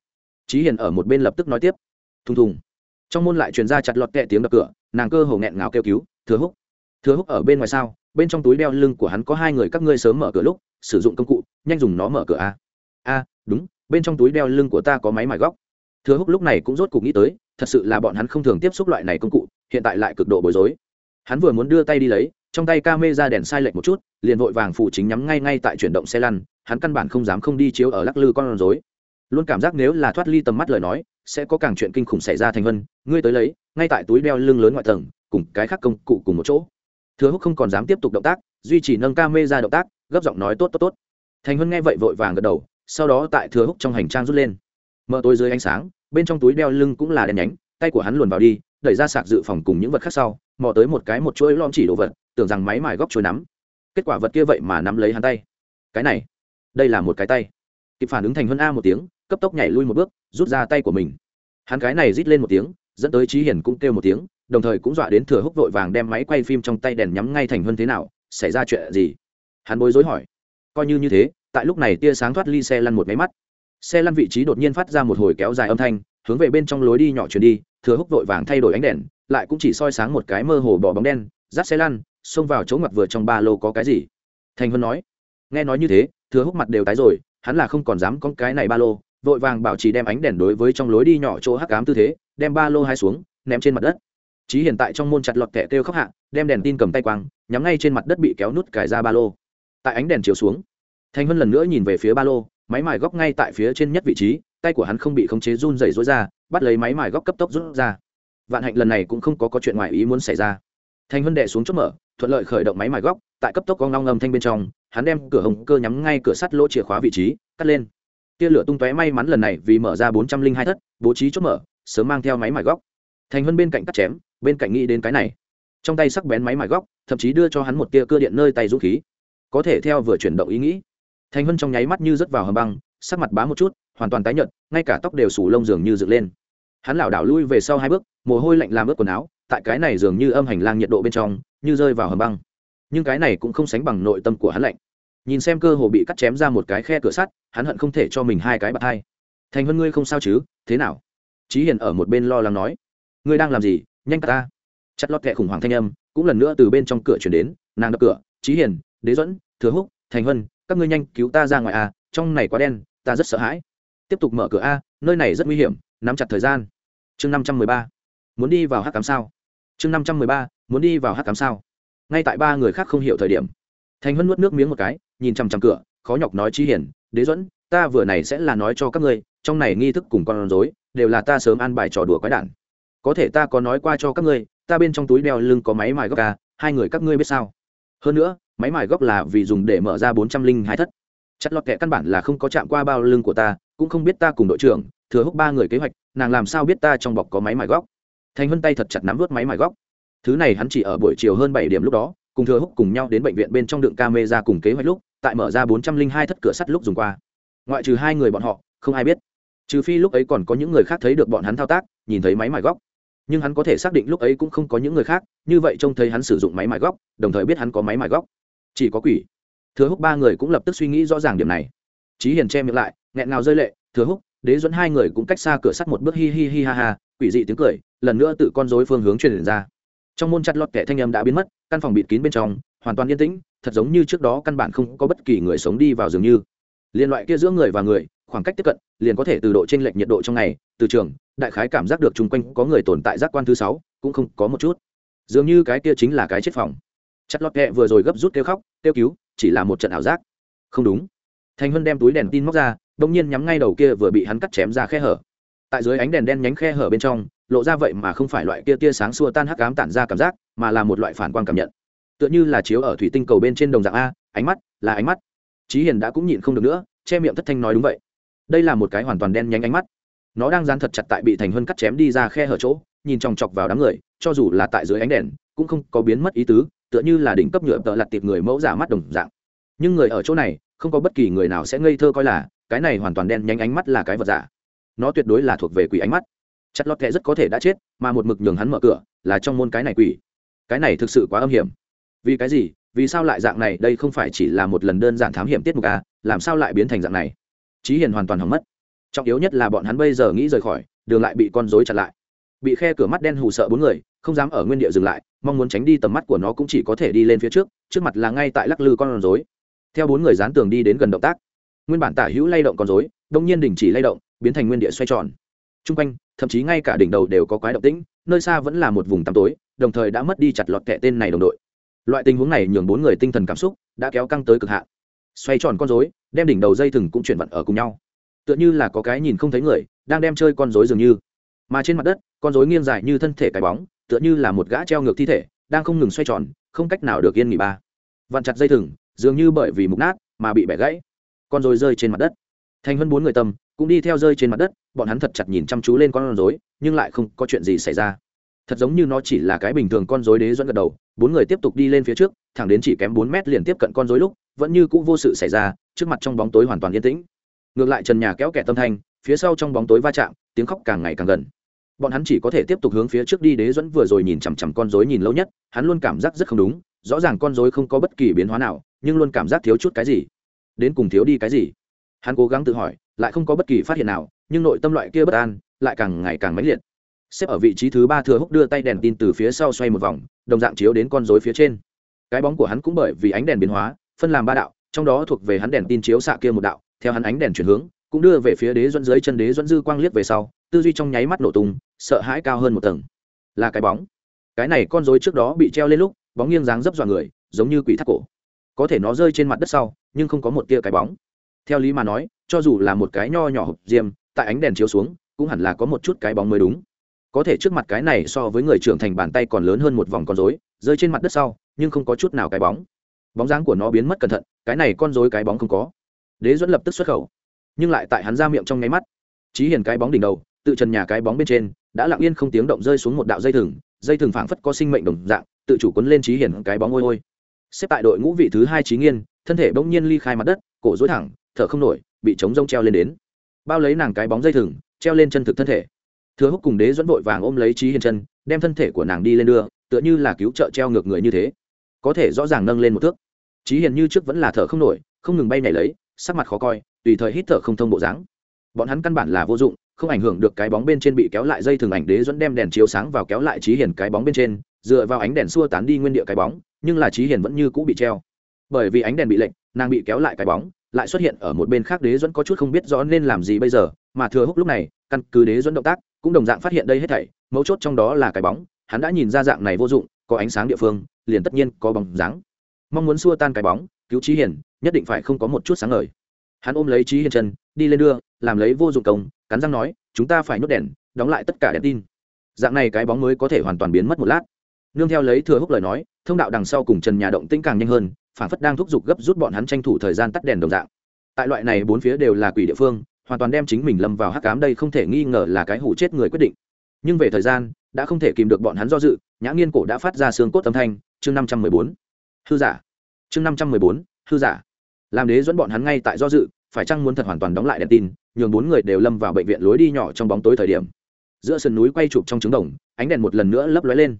Trí hiền ở một bên lập tức nói tiếp. Thùng thùng. Trong môn lại truyền ra chặt lọt kẹ tiếng đập cửa nàng cơ hồ nghẹn ngào kêu cứu thừa húc thừa húc ở bên ngoài sao? Bên trong túi đeo lưng của hắn có hai người các ngươi sớm mở cửa lúc sử dụng công cụ, nhanh dùng nó mở cửa a. A, đúng, bên trong túi đeo lưng của ta có máy mài góc. Thừa húc lúc này cũng rốt cuộc nghĩ tới, thật sự là bọn hắn không thường tiếp xúc loại này công cụ, hiện tại lại cực độ bối rối. Hắn vừa muốn đưa tay đi lấy, trong tay ca mê ra đèn sai lệch một chút, liền vội vàng phụ chính nhắm ngay ngay tại chuyển động xe lăn, hắn căn bản không dám không đi chiếu ở lắc lư con rối. Luôn cảm giác nếu là thoát ly tầm mắt lời nói, sẽ có càng chuyện kinh khủng xảy ra thành vân, ngươi tới lấy, ngay tại túi đeo lưng lớn ngoại tầng, cùng cái khác công cụ cùng một chỗ. Thừa húc không còn dám tiếp tục động tác, duy trì nâng ca mê ra động tác gấp giọng nói tốt tốt tốt. Thành vân nghe vậy vội vàng gật đầu, sau đó tại thừa húc trong hành trang rút lên. Mở tối dưới ánh sáng, bên trong túi đeo lưng cũng là đèn nhánh, tay của hắn luồn vào đi, đẩy ra sạc dự phòng cùng những vật khác sau, mò tới một cái một chuỗi lom chỉ đồ vật, tưởng rằng máy mài góc chuối nắm. Kết quả vật kia vậy mà nắm lấy hắn tay. Cái này, đây là một cái tay. Kịp phản ứng thành hơn a một tiếng, cấp tốc nhảy lui một bước, rút ra tay của mình. Hắn cái này rít lên một tiếng, dẫn tới trí hiển cũng kêu một tiếng, đồng thời cũng dọa đến thừa húc vội vàng đem máy quay phim trong tay đèn nhắm ngay thành hơn thế nào, xảy ra chuyện gì? Hắn bối rối hỏi. Coi như như thế, tại lúc này tia sáng thoát ly xe lăn một máy mắt. Xe lăn vị trí đột nhiên phát ra một hồi kéo dài âm thanh, hướng về bên trong lối đi nhỏ chuyển đi, thừa húc vội vàng thay đổi ánh đèn, lại cũng chỉ soi sáng một cái mơ hồ bỏ bóng đen, dắt xe lăn, xông vào chỗ ngặt vừa trong ba lô có cái gì. Thành vân nói, nghe nói như thế, thừa húc mặt đều tái rồi, hắn là không còn dám con cái này ba lô, vội vàng bảo trì đem ánh đèn đối với trong lối đi nhỏ chỗ hắc cám tư thế, đem ba lô hai xuống, ném trên mặt đất. Chí hiện tại trong môn chặt lọt kẻ kêu khóc hạ, đem đèn tin cầm tay quang, nhắm ngay trên mặt đất bị kéo nút cài ra ba lô tại ánh đèn chiếu xuống. Thành vân lần nữa nhìn về phía ba lô, máy mài góc ngay tại phía trên nhất vị trí, tay của hắn không bị khống chế run rẩy rối ra, bắt lấy máy mài góc cấp tốc rút ra. Vạn hạnh lần này cũng không có có chuyện ngoài ý muốn xảy ra. Thành vân đệ xuống chốt mở, thuận lợi khởi động máy mài góc, tại cấp tốc con long âm thanh bên trong, hắn đem cửa hồng cơ nhắm ngay cửa sắt lỗ chìa khóa vị trí, cắt lên. Tia lửa tung tóe may mắn lần này vì mở ra bốn trăm linh hai thất, bố trí chốt mở, sớm mang theo máy mài góc. Thành vân bên cạnh cắt chém, bên cạnh nghĩ đến cái này. Trong tay sắc bén máy mài góc, thậm chí đưa cho hắn một tia cơ điện nơi tay dũng khí có thể theo vừa chuyển động ý nghĩ. Thành hân trong nháy mắt như rớt vào hầm băng, sắc mặt bá một chút, hoàn toàn tái nhợt, ngay cả tóc đều sủ lông dường như dựng lên. Hắn lảo đảo lui về sau hai bước, mồ hôi lạnh làm ướt quần áo, tại cái này dường như âm hành lang nhiệt độ bên trong, như rơi vào hầm băng. Nhưng cái này cũng không sánh bằng nội tâm của hắn lạnh. Nhìn xem cơ hồ bị cắt chém ra một cái khe cửa sắt, hắn hận không thể cho mình hai cái bạt hai. Thành hân ngươi không sao chứ, thế nào? Trí hiền ở một bên lo lắng nói. Ngươi đang làm gì? Nhanh cả ta. Chặt lọt kẹ khủng hoảng thanh âm, cũng lần nữa từ bên trong cửa chuyển đến, nàng đập cửa. Trí hiền đế dẫn, thừa húc, thành huân, các ngươi nhanh cứu ta ra ngoài a trong này quá đen, ta rất sợ hãi. Tiếp tục mở cửa a, nơi này rất nguy hiểm, nắm chặt thời gian. Chương năm trăm mười ba, muốn đi vào hát cám sao? Chương năm trăm mười ba, muốn đi vào hát cám sao? Ngay tại ba người khác không hiểu thời điểm, thành hân nuốt nước miếng một cái, nhìn chằm chằm cửa, khó nhọc nói trí hiển đế dẫn, ta vừa này sẽ là nói cho các ngươi, trong này nghi thức cùng con rối, đều là ta sớm ăn bài trò đùa quái đản. Có thể ta có nói qua cho các ngươi, ta bên trong túi đeo lưng có máy mài góc ca hai người các ngươi biết sao? Hơn nữa máy mài góc là vì dùng để mở ra bốn trăm linh hai thất. Chặt lọt kệ căn bản là không có chạm qua bao lưng của ta, cũng không biết ta cùng đội trưởng, thừa húc ba người kế hoạch, nàng làm sao biết ta trong bọc có máy mài góc. Thành hân tay thật chặt nắm vớt máy mài góc. Thứ này hắn chỉ ở buổi chiều hơn bảy điểm lúc đó, cùng thừa húc cùng nhau đến bệnh viện bên trong đựng ca mê ra cùng kế hoạch lúc, tại mở ra bốn trăm linh hai thất cửa sắt lúc dùng qua. Ngoại trừ hai người bọn họ, không ai biết. Trừ phi lúc ấy còn có những người khác thấy được bọn hắn thao tác, nhìn thấy máy mài góc. Nhưng hắn có thể xác định lúc ấy cũng không có những người khác, như vậy trông thấy hắn sử dụng máy mài góc, đồng thời biết hắn có máy mài góc chỉ có quỷ. Thừa húc ba người cũng lập tức suy nghĩ rõ ràng điểm này. Trí hiền che miệng lại, nghẹn ngào rơi lệ, thừa húc, đế dẫn hai người cũng cách xa cửa sắt một bước, hi hi hi, ha ha. Quỷ dị tiếng cười, lần nữa tự con dối phương hướng truyền ra. Trong môn chặt lọt kẻ thanh âm đã biến mất, căn phòng bịt kín bên trong, hoàn toàn yên tĩnh, thật giống như trước đó căn bản không có bất kỳ người sống đi vào dường như. Liên loại kia giữa người và người, khoảng cách tiếp cận, liền có thể từ độ t r ê n lệch nhiệt độ trong ngày, từ trường, đại khái cảm giác được chung quanh có người tồn tại giác quan thứ sáu, cũng không có một chút. Dường như cái kia chính là cái chết phòng chặt lọt kẹ vừa rồi gấp rút kêu khóc, kêu cứu, chỉ là một trận ảo giác. Không đúng. Thành hân đem túi đèn tin móc ra đ ỗ n g nhiên nhắm ngay đầu kia vừa bị hắn cắt chém ra khe hở. Tại dưới ánh đèn đen nhánh khe hở bên trong, lộ ra vậy mà không phải loại kia tia sáng xua tan hắc cám tản ra cảm giác, mà là một loại phản quang cảm nhận. Tựa như là chiếu ở thủy tinh cầu bên trên đồng dạng a, ánh mắt, là ánh mắt. Trí hiền đã cũng nhịn không được nữa, che miệng thất thanh nói đúng vậy. Đây là một cái hoàn toàn đen nhánh ánh mắt. Nó đang dán thật chặt tại bị thành hân cắt chém đi ra khe hở chỗ, nhìn chòng chọc vào đám người, cho dù là tại dưới ánh đèn, cũng không có biến mất ý tứ tựa như là đỉnh cấp nhựa tợ lặt tiệp người mẫu giả mắt đồng dạng. Nhưng người ở chỗ này, không có bất kỳ người nào sẽ ngây thơ coi là, cái này hoàn toàn đen nhánh ánh mắt là cái vật giả. Nó tuyệt đối là thuộc về quỷ ánh mắt. Chặt lọt kệ rất có thể đã chết, mà một mực nhường hắn mở cửa, là trong môn cái này quỷ. Cái này thực sự quá âm hiểm. Vì cái gì? Vì sao lại dạng này? Đây không phải chỉ là một lần đơn giản thám hiểm tiết mục à? Làm sao lại biến thành dạng này? Trí hiền hoàn toàn hỏng mất. Trọng yếu nhất là bọn hắn bây giờ nghĩ rời khỏi, đường lại bị con dối chặn lại. Bị khe cửa mắt đen hù sợ bốn người, không dám ở nguyên địa dừng lại mong muốn tránh đi tầm mắt của nó cũng chỉ có thể đi lên phía trước trước mặt là ngay tại lắc lư con rối. Theo bốn người dán tường đi đến gần động tác, nguyên bản tả hữu lay động con rối, đông nhiên đình chỉ lay động, biến thành nguyên địa xoay tròn. T r u n g quanh, thậm chí ngay cả đỉnh đầu đều có quái động tĩnh, nơi xa vẫn là một vùng tăm tối, đồng thời đã mất đi chặt lọt kẹ tên này đồng đội. Loại tình huống này nhường bốn người tinh thần cảm xúc đã kéo căng tới cực hạn. Xoay tròn con rối, đem đỉnh đầu dây thừng cũng chuyển vận ở cùng nhau. Tựa như là có cái nhìn không thấy người, đang đem chơi con rối dường như. Mà trên mặt đất, con rối nghiêng dài như thân thể cái bóng tựa như là một gã treo ngược thi thể, đang không ngừng xoay tròn, không cách nào được yên nghỉ ba. Vặn chặt dây thừng, dường như bởi vì mục nát mà bị bẻ gãy. Con rồi rơi trên mặt đất. Thành hơn bốn người tâm cũng đi theo rơi trên mặt đất, bọn hắn thật chặt nhìn chăm chú lên con rối, nhưng lại không có chuyện gì xảy ra. Thật giống như nó chỉ là cái bình thường con rối đế dẫn gật đầu, bốn người tiếp tục đi lên phía trước, thẳng đến chỉ kém bốn mét liền tiếp cận con rối lúc, vẫn như cũ vô sự xảy ra, trước mặt trong bóng tối hoàn toàn yên tĩnh. Ngược lại trần nhà kéo kẻ tâm thanh, phía sau trong bóng tối va chạm, tiếng khóc càng ngày càng gần bọn hắn chỉ có thể tiếp tục hướng phía trước đi, đế dẫn vừa rồi nhìn chằm chằm con dối nhìn lâu nhất, hắn luôn cảm giác rất không đúng, rõ ràng con dối không có bất kỳ biến hóa nào, nhưng luôn cảm giác thiếu chút cái gì. Đến cùng thiếu đi cái gì? Hắn cố gắng tự hỏi, lại không có bất kỳ phát hiện nào, nhưng nội tâm loại kia bất an lại càng ngày càng mãnh liệt. Xếp ở vị trí thứ ba thừa húc đưa tay đèn tin từ phía sau xoay một vòng, đồng dạng chiếu đến con dối phía trên. Cái bóng của hắn cũng bởi vì ánh đèn biến hóa, phân làm ba đạo, trong đó thuộc về hắn đèn tin chiếu xạ kia một đạo, theo hắn ánh đèn chuyển hướng, cũng đưa về phía đế dẫn dưới chân đế dẫn dư quang liếc về sau, tư duy trong nháy mắt nổ tung sợ hãi cao hơn một tầng. Là cái bóng. Cái này con dối trước đó bị treo lên lúc, bóng nghiêng dáng dấp dọa người, giống như quỷ thác cổ. Có thể nó rơi trên mặt đất sau, nhưng không có một tia cái bóng. Theo lý mà nói, cho dù là một cái nho nhỏ hộp diêm, tại ánh đèn chiếu xuống, cũng hẳn là có một chút cái bóng mới đúng. Có thể trước mặt cái này so với người trưởng thành bàn tay còn lớn hơn một vòng con rối, rơi trên mặt đất sau, nhưng không có chút nào cái bóng. Bóng dáng của nó biến mất cẩn thận, cái này con rối cái bóng không có. Đế dẫn lập tức xuất khẩu, nhưng lại tại hắn ra miệng trong nháy mắt. Trí hiền cái bóng đỉnh đầu, tự trần nhà cái bóng bên trên đã lặng yên không tiếng động rơi xuống một đạo dây thừng dây thừng phảng phất có sinh mệnh đồng dạng, tự chủ quấn lên trí hiền cái bóng ôi ôi. Xếp tại đội ngũ vị thứ hai trí nghiên, thân thể bỗng nhiên ly khai mặt đất, cổ dối thẳng, thở không nổi, bị chống rông treo lên đến. Bao lấy nàng cái bóng dây thừng, treo lên chân thực thân thể. Thừa húc cùng đế dẫn vội vàng ôm lấy trí hiền chân, đem thân thể của nàng đi lên đưa, tựa như là cứu trợ treo ngược người như thế. Có thể rõ ràng nâng lên một thước. Trí hiền như trước vẫn là thở không nổi, không ngừng bay nhảy lấy, sắc mặt khó coi, tùy thời hít thở không thông bộ dáng. Bọn hắn căn bản là vô dụng không ảnh hưởng được cái bóng bên trên bị kéo lại dây thường ảnh đế dẫn đem đèn chiếu sáng vào kéo lại trí hiền cái bóng bên trên, dựa vào ánh đèn xua tán đi nguyên địa cái bóng, nhưng là trí hiền vẫn như cũ bị treo. Bởi vì ánh đèn bị lệnh nàng bị kéo lại cái bóng, lại xuất hiện ở một bên khác đế dẫn có chút không biết rõ nên làm gì bây giờ, mà thừa húc lúc này, căn cứ đế dẫn động tác, cũng đồng dạng phát hiện đây hết thảy, mấu chốt trong đó là cái bóng, hắn đã nhìn ra dạng này vô dụng, có ánh sáng địa phương, liền tất nhiên có bóng dáng. Mong muốn xua tan cái bóng, cứu trí hiền, nhất định phải không có một chút sáng ngời. Hắn ôm lấy trí hiền chân đi lên đưa, làm lấy vô dụng công, cắn răng nói, chúng ta phải nhốt đèn, đóng lại tất cả đèn tin. Dạng này cái bóng mới có thể hoàn toàn biến mất một lát. Nương theo lấy thừa húc lời nói, thông đạo đằng sau cùng trần nhà động tĩnh càng nhanh hơn, phản phất đang thúc giục gấp rút bọn hắn tranh thủ thời gian tắt đèn đồng dạng. Tại loại này bốn phía đều là quỷ địa phương, hoàn toàn đem chính mình lâm vào hắc cám đây không thể nghi ngờ là cái hủ chết người quyết định. Nhưng về thời gian, đã không thể kìm được bọn hắn do dự, nhã nghiên cổ đã phát ra xương cốt âm thanh, chương năm trăm mười bốn. Hư giả. Chương năm trăm mười bốn, hư giả. Làm đế dẫn bọn hắn ngay tại do dự phải chăng muốn thật hoàn toàn đóng lại đèn tin, nhường bốn người đều lâm vào bệnh viện lối đi nhỏ trong bóng tối thời điểm. Giữa sườn núi quay chụp trong trứng đồng, ánh đèn một lần nữa lấp lóe lên.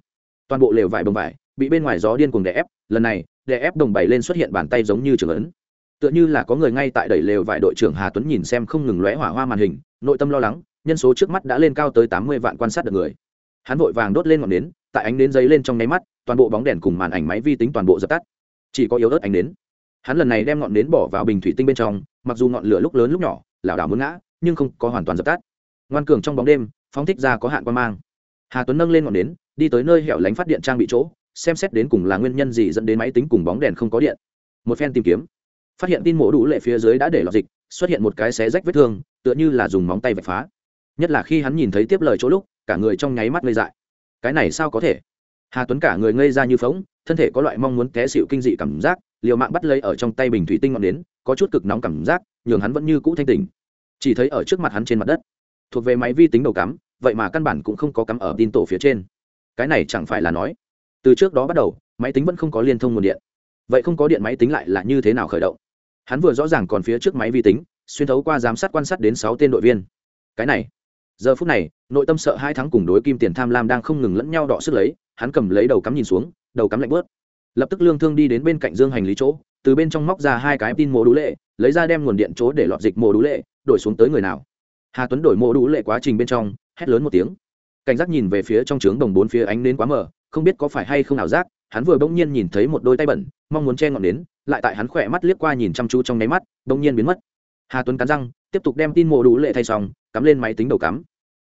Toàn bộ lều vải bồng vải bị bên ngoài gió điên cuồng đè ép, lần này, đè ép đồng bày lên xuất hiện bàn tay giống như trường ấn. Tựa như là có người ngay tại đẩy lều vải đội trưởng hà tuấn nhìn xem không ngừng lóe hỏa hoa màn hình, nội tâm lo lắng, nhân số trước mắt đã lên cao tới tám mươi vạn quan sát được người. Hắn vội vàng đốt lên ngọn nến, tại ánh nến giấy lên trong nháy mắt, toàn bộ bóng đèn cùng màn ảnh máy vi tính toàn bộ dập tắt. Chỉ có yếu ớt ánh nến. Hắn lần này đem ngọn nến bỏ vào bình thủy tinh bên trong mặc dù ngọn lửa lúc lớn lúc nhỏ, lảo đảo muốn ngã, nhưng không có hoàn toàn dập tắt. Ngoan cường trong bóng đêm, phóng thích ra có hạn quan mang. Hà tuấn nâng lên ngọn nến, đi tới nơi hẻo lánh phát điện trang bị chỗ, xem xét đến cùng là nguyên nhân gì dẫn đến máy tính cùng bóng đèn không có điện. Một phen tìm kiếm. Phát hiện tin mổ đủ lệ phía dưới đã để lọt dịch, xuất hiện một cái xé rách vết thương, tựa như là dùng móng tay vạch phá. Nhất là khi hắn nhìn thấy tiếp lời chỗ lúc, cả người trong nháy mắt ngây dại. Cái này sao có thể? Hà tuấn cả người ngây ra như phóng thân thể có loại mong muốn té xịu kinh dị cảm giác liều mạng bắt lấy ở trong tay bình thủy tinh ngọn đến có chút cực nóng cảm giác, nhường hắn vẫn như cũ thanh tỉnh. Chỉ thấy ở trước mặt hắn trên mặt đất, thuộc về máy vi tính đầu cắm, vậy mà căn bản cũng không có cắm ở tin tổ phía trên. Cái này chẳng phải là nói, từ trước đó bắt đầu, máy tính vẫn không có liên thông nguồn điện. Vậy không có điện máy tính lại là như thế nào khởi động? Hắn vừa rõ ràng còn phía trước máy vi tính, xuyên thấu qua giám sát quan sát đến sáu tên đội viên. Cái này, giờ phút này, nội tâm sợ hai tháng cùng đối kim tiền tham lam đang không ngừng lẫn nhau đọ sức lấy, hắn cầm lấy đầu cắm nhìn xuống, đầu cắm lạnh bớt lập tức lương thương đi đến bên cạnh dương hành lý chỗ, từ bên trong móc ra hai cái tin mô đũ lệ, lấy ra đem nguồn điện chỗ để lọt dịch mô đũ lệ, đổi xuống tới người nào. Hà tuấn đổi mô đũ lệ quá trình bên trong, hét lớn một tiếng. Cảnh giác nhìn về phía trong trướng đồng bốn phía ánh nến quá mờ, không biết có phải hay không ảo giác, hắn vừa bỗng nhiên nhìn thấy một đôi tay bẩn, mong muốn che ngọn nến, lại tại hắn khỏe mắt liếc qua nhìn chăm chú trong nháy mắt, bỗng nhiên biến mất. Hà tuấn cắn răng, tiếp tục đem tin mô đủ lệ thay xong, cắm lên máy tính đầu cắm.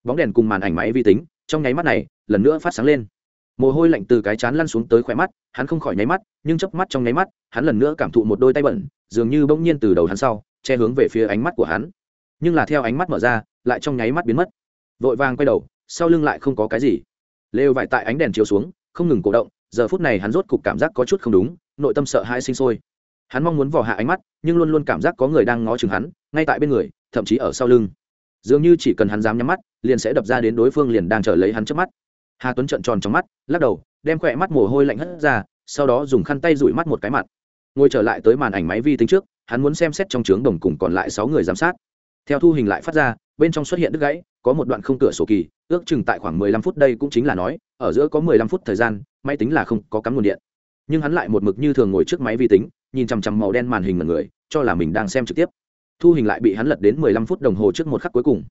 Bóng đèn cùng màn ảnh máy vi tính, trong nháy mắt này, lần nữa phát sáng lên. Mồ hôi lạnh từ cái chán lăn xuống tới khỏe mắt hắn không khỏi nháy mắt, nhưng chớp mắt trong nháy mắt, hắn lần nữa cảm thụ một đôi tay bẩn, dường như bỗng nhiên từ đầu hắn sau, che hướng về phía ánh mắt của hắn. Nhưng là theo ánh mắt mở ra, lại trong nháy mắt biến mất. Vội vàng quay đầu, sau lưng lại không có cái gì. Lều vải tại ánh đèn chiếu xuống, không ngừng cổ động, giờ phút này hắn rốt cục cảm giác có chút không đúng, nội tâm sợ hãi sinh sôi. Hắn mong muốn vò hạ ánh mắt, nhưng luôn luôn cảm giác có người đang ngó chừng hắn, ngay tại bên người, thậm chí ở sau lưng. Dường như chỉ cần hắn dám nhắm mắt, liền sẽ đập ra đến đối phương liền đang chờ lấy hắn trước mắt. Hà tuấn trợn tròn trong mắt, lắc đầu đem khỏe mắt mồ hôi lạnh hất ra, sau đó dùng khăn tay rủi mắt một cái mặt. Ngồi trở lại tới màn ảnh máy vi tính trước, hắn muốn xem xét trong trướng đồng cùng còn lại sáu người giám sát. Theo thu hình lại phát ra, bên trong xuất hiện đứt gãy, có một đoạn không cửa sổ kỳ, ước chừng tại khoảng mười lăm phút đây cũng chính là nói, ở giữa có mười lăm phút thời gian, máy tính là không có cắm nguồn điện. Nhưng hắn lại một mực như thường ngồi trước máy vi tính, nhìn chằm chằm màu đen màn hình mọi người, cho là mình đang xem trực tiếp. Thu hình lại bị hắn lật đến mười lăm phút đồng hồ trước một khắc cuối cùng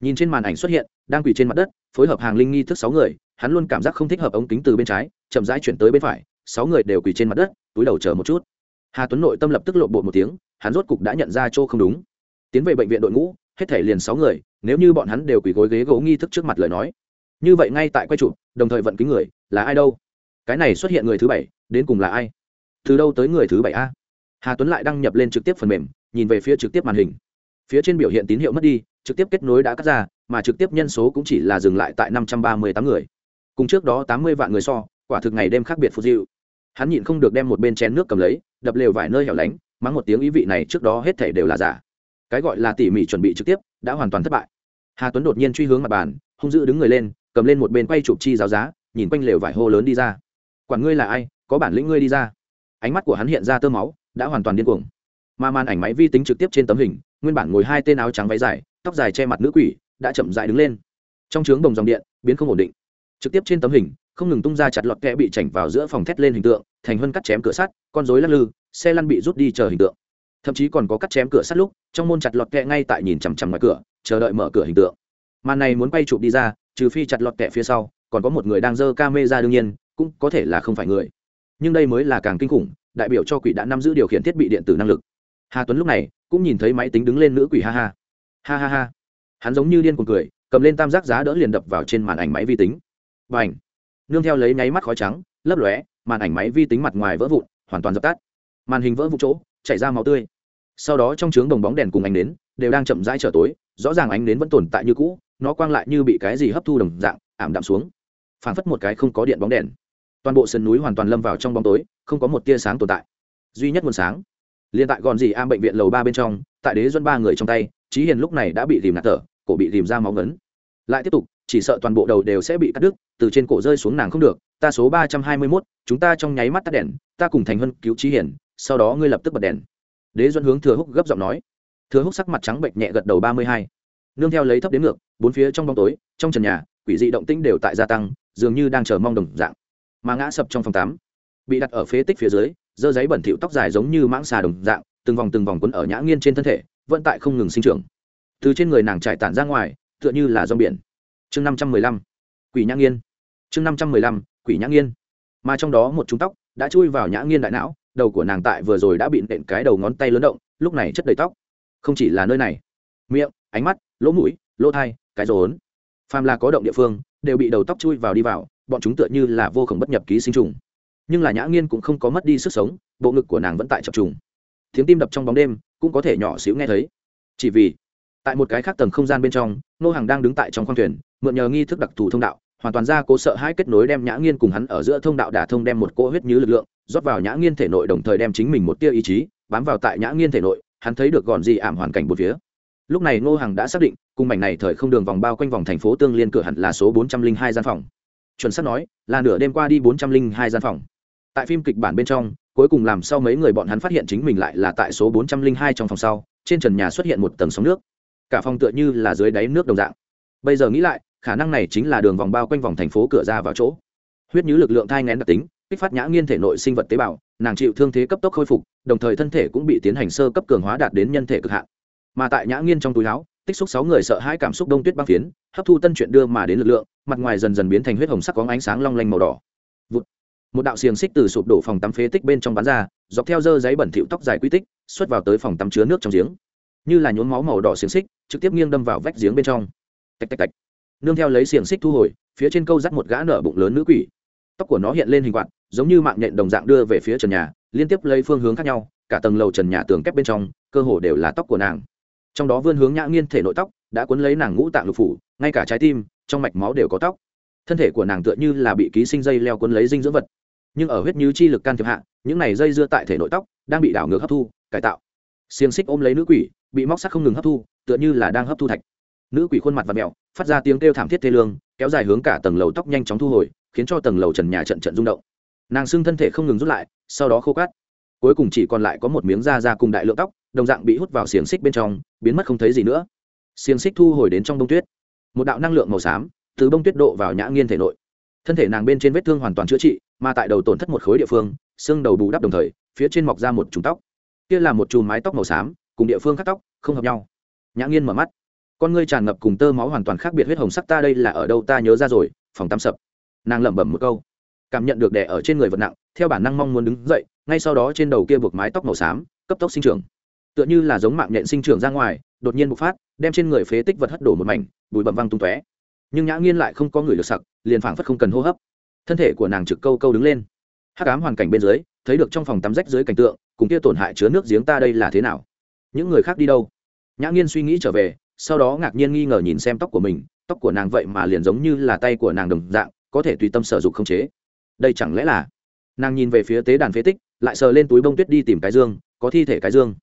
nhìn trên màn ảnh xuất hiện, đang quỳ trên mặt đất, phối hợp hàng linh nghi thức sáu người, hắn luôn cảm giác không thích hợp ống kính từ bên trái, chậm rãi chuyển tới bên phải, sáu người đều quỳ trên mặt đất, túi đầu chờ một chút. Hà tuấn nội tâm lập tức lộn bộ một tiếng, hắn rốt cục đã nhận ra chỗ không đúng. Tiến về bệnh viện đội ngũ, hết thể liền sáu người, nếu như bọn hắn đều quỳ gối ghế gỗ nghi thức trước mặt lời nói. Như vậy ngay tại quay chụp, đồng thời vận kính người, là ai đâu? Cái này xuất hiện người thứ bảy, đến cùng là ai? Từ đâu tới người thứ bảy a? Hà tuấn lại đăng nhập lên trực tiếp phần mềm, nhìn về phía trực tiếp màn hình. Phía trên biểu hiện tín hiệu mất đi trực tiếp kết nối đã cắt ra, mà trực tiếp nhân số cũng chỉ là dừng lại tại năm trăm ba mươi tám người. Cùng trước đó tám mươi vạn người so, quả thực ngày đêm khác biệt phù diệu. Hắn nhịn không được đem một bên chén nước cầm lấy, đập lều vài nơi hẻo lánh, mắng một tiếng ý vị này trước đó hết thể đều là giả. Cái gọi là tỉ mỉ chuẩn bị trực tiếp, đã hoàn toàn thất bại. Hà tuấn đột nhiên truy hướng mặt bàn, hung dữ đứng người lên, cầm lên một bên quay chụp chi giáo giá, nhìn quanh lều vải hô lớn đi ra. Quản ngươi là ai, có bản lĩnh ngươi đi ra. Ánh mắt của hắn hiện ra tơ máu, đã hoàn toàn điên cuồng. Mà màn ảnh máy vi tính trực tiếp trên tấm hình, nguyên bản ngồi hai tên áo trắng váy dài tóc dài che mặt nữ quỷ, đã chậm dại đứng lên. Trong trướng bồng dòng điện, biến không ổn định. Trực tiếp trên tấm hình, không ngừng tung ra chặt lọt kẽ bị chảnh vào giữa phòng thét lên hình tượng, thành hơn cắt chém cửa sắt, con rối lắc lư, xe lăn bị rút đi chờ hình tượng. Thậm chí còn có cắt chém cửa sắt lúc, trong môn chặt lọt kẹ ngay tại nhìn chằm chằm ngoài cửa, chờ đợi mở cửa hình tượng. Màn này muốn quay chụp đi ra, trừ phi chặt lọt kẹ phía sau, còn có một người đang dơ ca mê ra đương nhiên, cũng có thể là không phải người. Nhưng đây mới là càng kinh khủng, đại biểu cho quỷ đã nắm giữ điều khiển thiết bị điện tử năng lực. Hà tuấn lúc này cũng nhìn thấy máy tính đứng lên nữ quỷ ha ha ha ha ha. Hắn giống như điên cuồng cười, cầm lên tam giác giá đỡ liền đập vào trên màn ảnh máy vi tính. B à n h nương theo lấy nháy mắt khói trắng, lấp lóe, màn ảnh máy vi tính mặt ngoài vỡ vụn, hoàn toàn dập tắt. Màn hình vỡ vụn chỗ, chảy ra máu tươi. Sau đó trong trướng đồng bóng đèn cùng ánh nến đều đang chậm rãi trở tối, rõ ràng ánh nến vẫn tồn tại như cũ, nó quang lại như bị cái gì hấp thu đồng dạng, ảm đạm xuống. Phảng phất một cái không có điện bóng đèn. Toàn bộ sườn núi hoàn toàn lâm vào trong bóng tối, không có một tia sáng tồn tại. Duy nhất nguồn sáng. Liên tại gòn gì am bệnh viện lầu ba bên trong, tại đế duân ba người trong tay trí hiền lúc này đã bị tìm ngạt thở, cổ bị tìm ra máu ngấn. Lại tiếp tục, chỉ sợ toàn bộ đầu đều sẽ bị cắt đứt, từ trên cổ rơi xuống nàng không được, ta số ba trăm hai mươi mốt, chúng ta trong nháy mắt tắt đèn, ta cùng thành hân cứu trí hiền, sau đó ngươi lập tức bật đèn. Đế duân hướng thừa húc gấp giọng nói. Thừa húc sắc mặt trắng bệnh nhẹ gật đầu ba mươi hai. Nương theo lấy thấp đến ngược, bốn phía trong bóng tối, trong trần nhà, quỷ dị động tĩnh đều tại gia tăng, dường như đang chờ mong đồng dạng. Mà ngã sập trong phòng tám, bị đặt ở phế tích phía dưới, dơ giấy bẩn thỉu tóc dài giống như mãng xà đồng dạng, từng vòng từng vòng quấn ở nhã nghiên trên thân thể vẫn tại không ngừng sinh trưởng. Từ trên người nàng trải tản ra ngoài, tựa như là rong biển. Chương năm trăm mười lăm, quỷ nhã nghiên. Chương năm trăm mười lăm, quỷ nhã nghiên. Mà trong đó một chúng tóc đã chui vào nhã nghiên đại não, đầu của nàng tại vừa rồi đã bị nện cái đầu ngón tay lớn động, lúc này chất đầy tóc. Không chỉ là nơi này, miệng, ánh mắt, lỗ mũi, lỗ thai, cái rốn phàm là có động địa phương, đều bị đầu tóc chui vào đi vào, bọn chúng tựa như là vô khổng bất nhập ký sinh trùng. Nhưng là nhã nghiên cũng không có mất đi sức sống, bộ ngực của nàng vẫn tại chập trùng tiếng tim đập trong bóng đêm cũng có thể nhỏ xíu nghe thấy. Chỉ vì, tại một cái khác tầng không gian bên trong nô hàng đang đứng tại trong khoang thuyền, mượn nhờ nghi thức đặc thù thông đạo, hoàn toàn ra cố sợ hai kết nối đem nhã nghiên cùng hắn ở giữa thông đạo đả thông đem một cỗ huyết như lực lượng, rót vào nhã nghiên thể nội đồng thời đem chính mình một tia ý chí bám vào tại nhã nghiên thể nội, hắn thấy được gòn gì ảm hoàn cảnh một phía. Lúc này ngô hằng đã xác định, cùng mảnh này thời không đường vòng bao quanh vòng thành phố tương liên cửa hẳn là số bốn trăm linh hai gian phòng. Chuẩn xác nói, là nửa đêm qua đi bốn trăm linh hai gian phòng tại phim kịch bản bên trong, cuối cùng làm sao mấy người bọn hắn phát hiện chính mình lại là tại số bốn trăm linh hai trong phòng sau, trên trần nhà xuất hiện một tầng sóng nước. Cả phòng tựa như là dưới đáy nước đồng dạng. Bây giờ nghĩ lại, khả năng này chính là đường vòng bao quanh vòng thành phố cửa ra vào chỗ. Huyết nhứ lực lượng thai ngén đặc tính, kích phát nhã nghiên thể nội sinh vật tế bào, nàng chịu thương thế cấp tốc khôi phục, đồng thời thân thể cũng bị tiến hành sơ cấp cường hóa đạt đến nhân thể cực hạn. Mà tại nhã nghiên trong túi áo, tích xúc sáu người sợ hãi cảm xúc đông tuyết băng phiến, hấp thu tân chuyện đưa mà đến lực lượng, mặt ngoài dần dần biến thành huyết hồng sắc có ánh sáng long lanh màu đỏ một đạo xiềng xích từ sụp đổ phòng tắm phế tích bên trong bán ra, dọc theo dơ giấy bẩn thỉu tóc dài quy tích, xuất vào tới phòng tắm chứa nước trong giếng. Như là nhốn máu màu đỏ xiềng xích, trực tiếp nghiêng đâm vào vách giếng bên trong. Tạch tạch tạch. Nương theo lấy xiềng xích thu hồi, phía trên câu dắt một gã nở bụng lớn nữ quỷ. Tóc của nó hiện lên hình quạt, giống như mạng nhện đồng dạng đưa về phía trần nhà, liên tiếp lấy phương hướng khác nhau, cả tầng lầu trần nhà tường kép bên trong, cơ hồ đều là tóc của nàng. Trong đó vươn hướng nhã nghiên thể nội tóc, đã cuốn lấy nàng ngũ tạng lục phủ, ngay cả trái tim, trong mạch máu đều có tóc. Thân thể của nàng tựa như là bị ký sinh dây leo cuốn lấy dinh dưỡng vật nhưng ở huyết như chi lực can thiệp hạ, những này dây dưa tại thể nội tóc đang bị đảo ngược hấp thu, cải tạo. Xiềng xích ôm lấy nữ quỷ, bị móc sắt không ngừng hấp thu, tựa như là đang hấp thu thạch. Nữ quỷ khuôn mặt và mẹo phát ra tiếng kêu thảm thiết thê lương, kéo dài hướng cả tầng lầu tóc nhanh chóng thu hồi, khiến cho tầng lầu trần nhà trận trận rung động. Nàng xưng thân thể không ngừng rút lại, sau đó khô cát. Cuối cùng chỉ còn lại có một miếng da ra cùng đại lượng tóc, đồng dạng bị hút vào xiềng xích bên trong, biến mất không thấy gì nữa. Xiềng xích thu hồi đến trong bông tuyết. Một đạo năng lượng màu xám từ bông tuyết độ vào nhã nghiên thể nội. Thân thể nàng bên trên vết thương hoàn toàn chữa trị mà tại đầu tổn thất một khối địa phương, xương đầu bù đắp đồng thời, phía trên mọc ra một trùng tóc. Kia là một chùm mái tóc màu xám, cùng địa phương cắt tóc, không hợp nhau. Nhã nghiên mở mắt. Con ngươi tràn ngập cùng tơ máu hoàn toàn khác biệt huyết hồng sắc ta đây là ở đâu ta nhớ ra rồi, phòng tam sập. Nàng lẩm bẩm một câu. Cảm nhận được đẻ ở trên người vật nặng, theo bản năng mong muốn đứng dậy, ngay sau đó trên đầu kia buộc mái tóc màu xám, cấp tốc sinh trưởng. Tựa như là giống mạng nhện sinh trưởng ra ngoài, đột nhiên bộc phát, đem trên người phế tích vật hất đổ một mảnh, bụi bẩm văng tung tóe. Nhưng nhã nghiên lại không có người được sặc, liền phảng phất không cần hô hấp thân thể của nàng trực câu câu đứng lên. Hắc ám hoàn cảnh bên dưới, thấy được trong phòng tắm rách dưới cảnh tượng, cùng kia tổn hại chứa nước giếng ta đây là thế nào? Những người khác đi đâu? Nhã nghiên suy nghĩ trở về, sau đó ngạc nhiên nghi ngờ nhìn xem tóc của mình, tóc của nàng vậy mà liền giống như là tay của nàng đồng dạng, có thể tùy tâm sở dụng không chế. Đây chẳng lẽ là? Nàng nhìn về phía tế đàn phế tích, lại sờ lên túi bông tuyết đi tìm cái dương, có thi thể cái dương.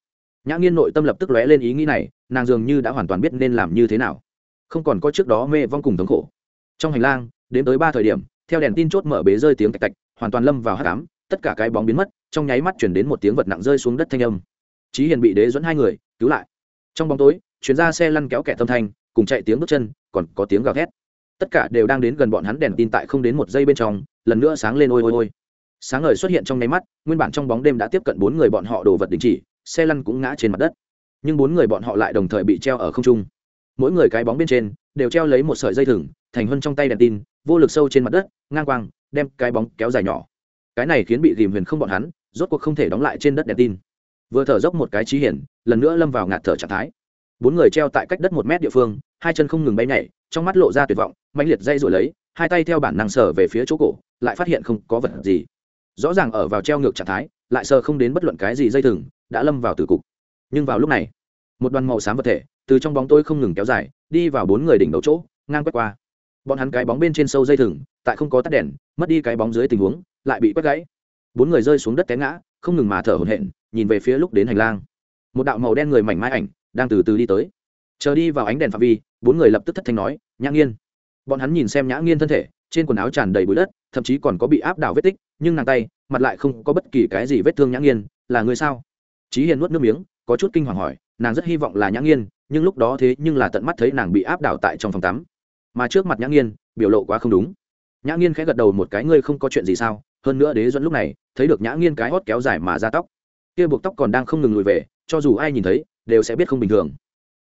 Nhã nghiên nội tâm lập tức lóe lên ý nghĩ này, nàng dường như đã hoàn toàn biết nên làm như thế nào. Không còn có trước đó mê vong cùng thống khổ. Trong hành lang, đến tới ba thời điểm theo đèn tin chốt mở bế rơi tiếng tạch tạch, hoàn toàn lâm vào hát cám tất cả cái bóng biến mất, trong nháy mắt chuyển đến một tiếng vật nặng rơi xuống đất thanh âm. Trí hiền bị đế dẫn hai người, cứu lại. Trong bóng tối chuyến ra xe lăn kéo kẻ tâm thanh, cùng chạy tiếng bước chân, còn có tiếng gào thét. Tất cả đều đang đến gần bọn hắn đèn tin tại không đến một giây bên trong, lần nữa sáng lên ôi ôi ôi. Sáng ngời xuất hiện trong nháy mắt, nguyên bản trong bóng đêm đã tiếp cận bốn người bọn họ đồ vật đình chỉ, xe lăn cũng ngã trên mặt đất. Nhưng bốn người bọn họ lại đồng thời bị treo ở không trung. Mỗi người cái bóng bên trên, đều treo lấy một sợi dây thừng, thành hơn trong tay đèn tin vô lực sâu trên mặt đất, ngang quang, đem cái bóng kéo dài nhỏ. Cái này khiến bị dìm huyền không bọn hắn, rốt cuộc không thể đóng lại trên đất đèn tin. Vừa thở dốc một cái trí hiển, lần nữa lâm vào ngạt thở trạng thái. Bốn người treo tại cách đất một mét địa phương, hai chân không ngừng bay nhảy, trong mắt lộ ra tuyệt vọng mạnh liệt dây rồi lấy, hai tay theo bản năng sờ về phía chỗ cổ, lại phát hiện không có vật gì. Rõ ràng ở vào treo ngược trạng thái, lại sờ không đến bất luận cái gì dây thừng, đã lâm vào từ cục. Nhưng vào lúc này, một đoàn màu xám vật thể, từ trong bóng tôi không ngừng kéo dài, đi vào bốn người đỉnh đầu chỗ, ngang quét qua bọn hắn cái bóng bên trên sâu dây thừng, tại không có tắt đèn, mất đi cái bóng dưới tình huống, lại bị quét gãy. Bốn người rơi xuống đất té ngã, không ngừng mà thở hổn hển, nhìn về phía lúc đến hành lang. Một đạo màu đen người mảnh mai ảnh, đang từ từ đi tới. Chờ đi vào ánh đèn phạm vi, bốn người lập tức thất thanh nói, nhã nghiên. Bọn hắn nhìn xem nhã nghiên thân thể, trên quần áo tràn đầy bụi đất, thậm chí còn có bị áp đảo vết tích, nhưng nàng tay, mặt lại không có bất kỳ cái gì vết thương nhã nghiên, là người sao? Trí hiền nuốt nước miếng, có chút kinh hoàng hỏi, nàng rất hy vọng là nhã nghiên, nhưng lúc đó thế nhưng là tận mắt thấy nàng bị áp đảo tại trong phòng tắm mà trước mặt nhã nghiên, biểu lộ quá không đúng. Nhã nghiên khẽ gật đầu một cái, ngươi không có chuyện gì sao? Hơn nữa đế dẫn lúc này, thấy được nhã nghiên cái hót kéo dài mà ra tóc. Kia buộc tóc còn đang không ngừng lùi về, cho dù ai nhìn thấy, đều sẽ biết không bình thường.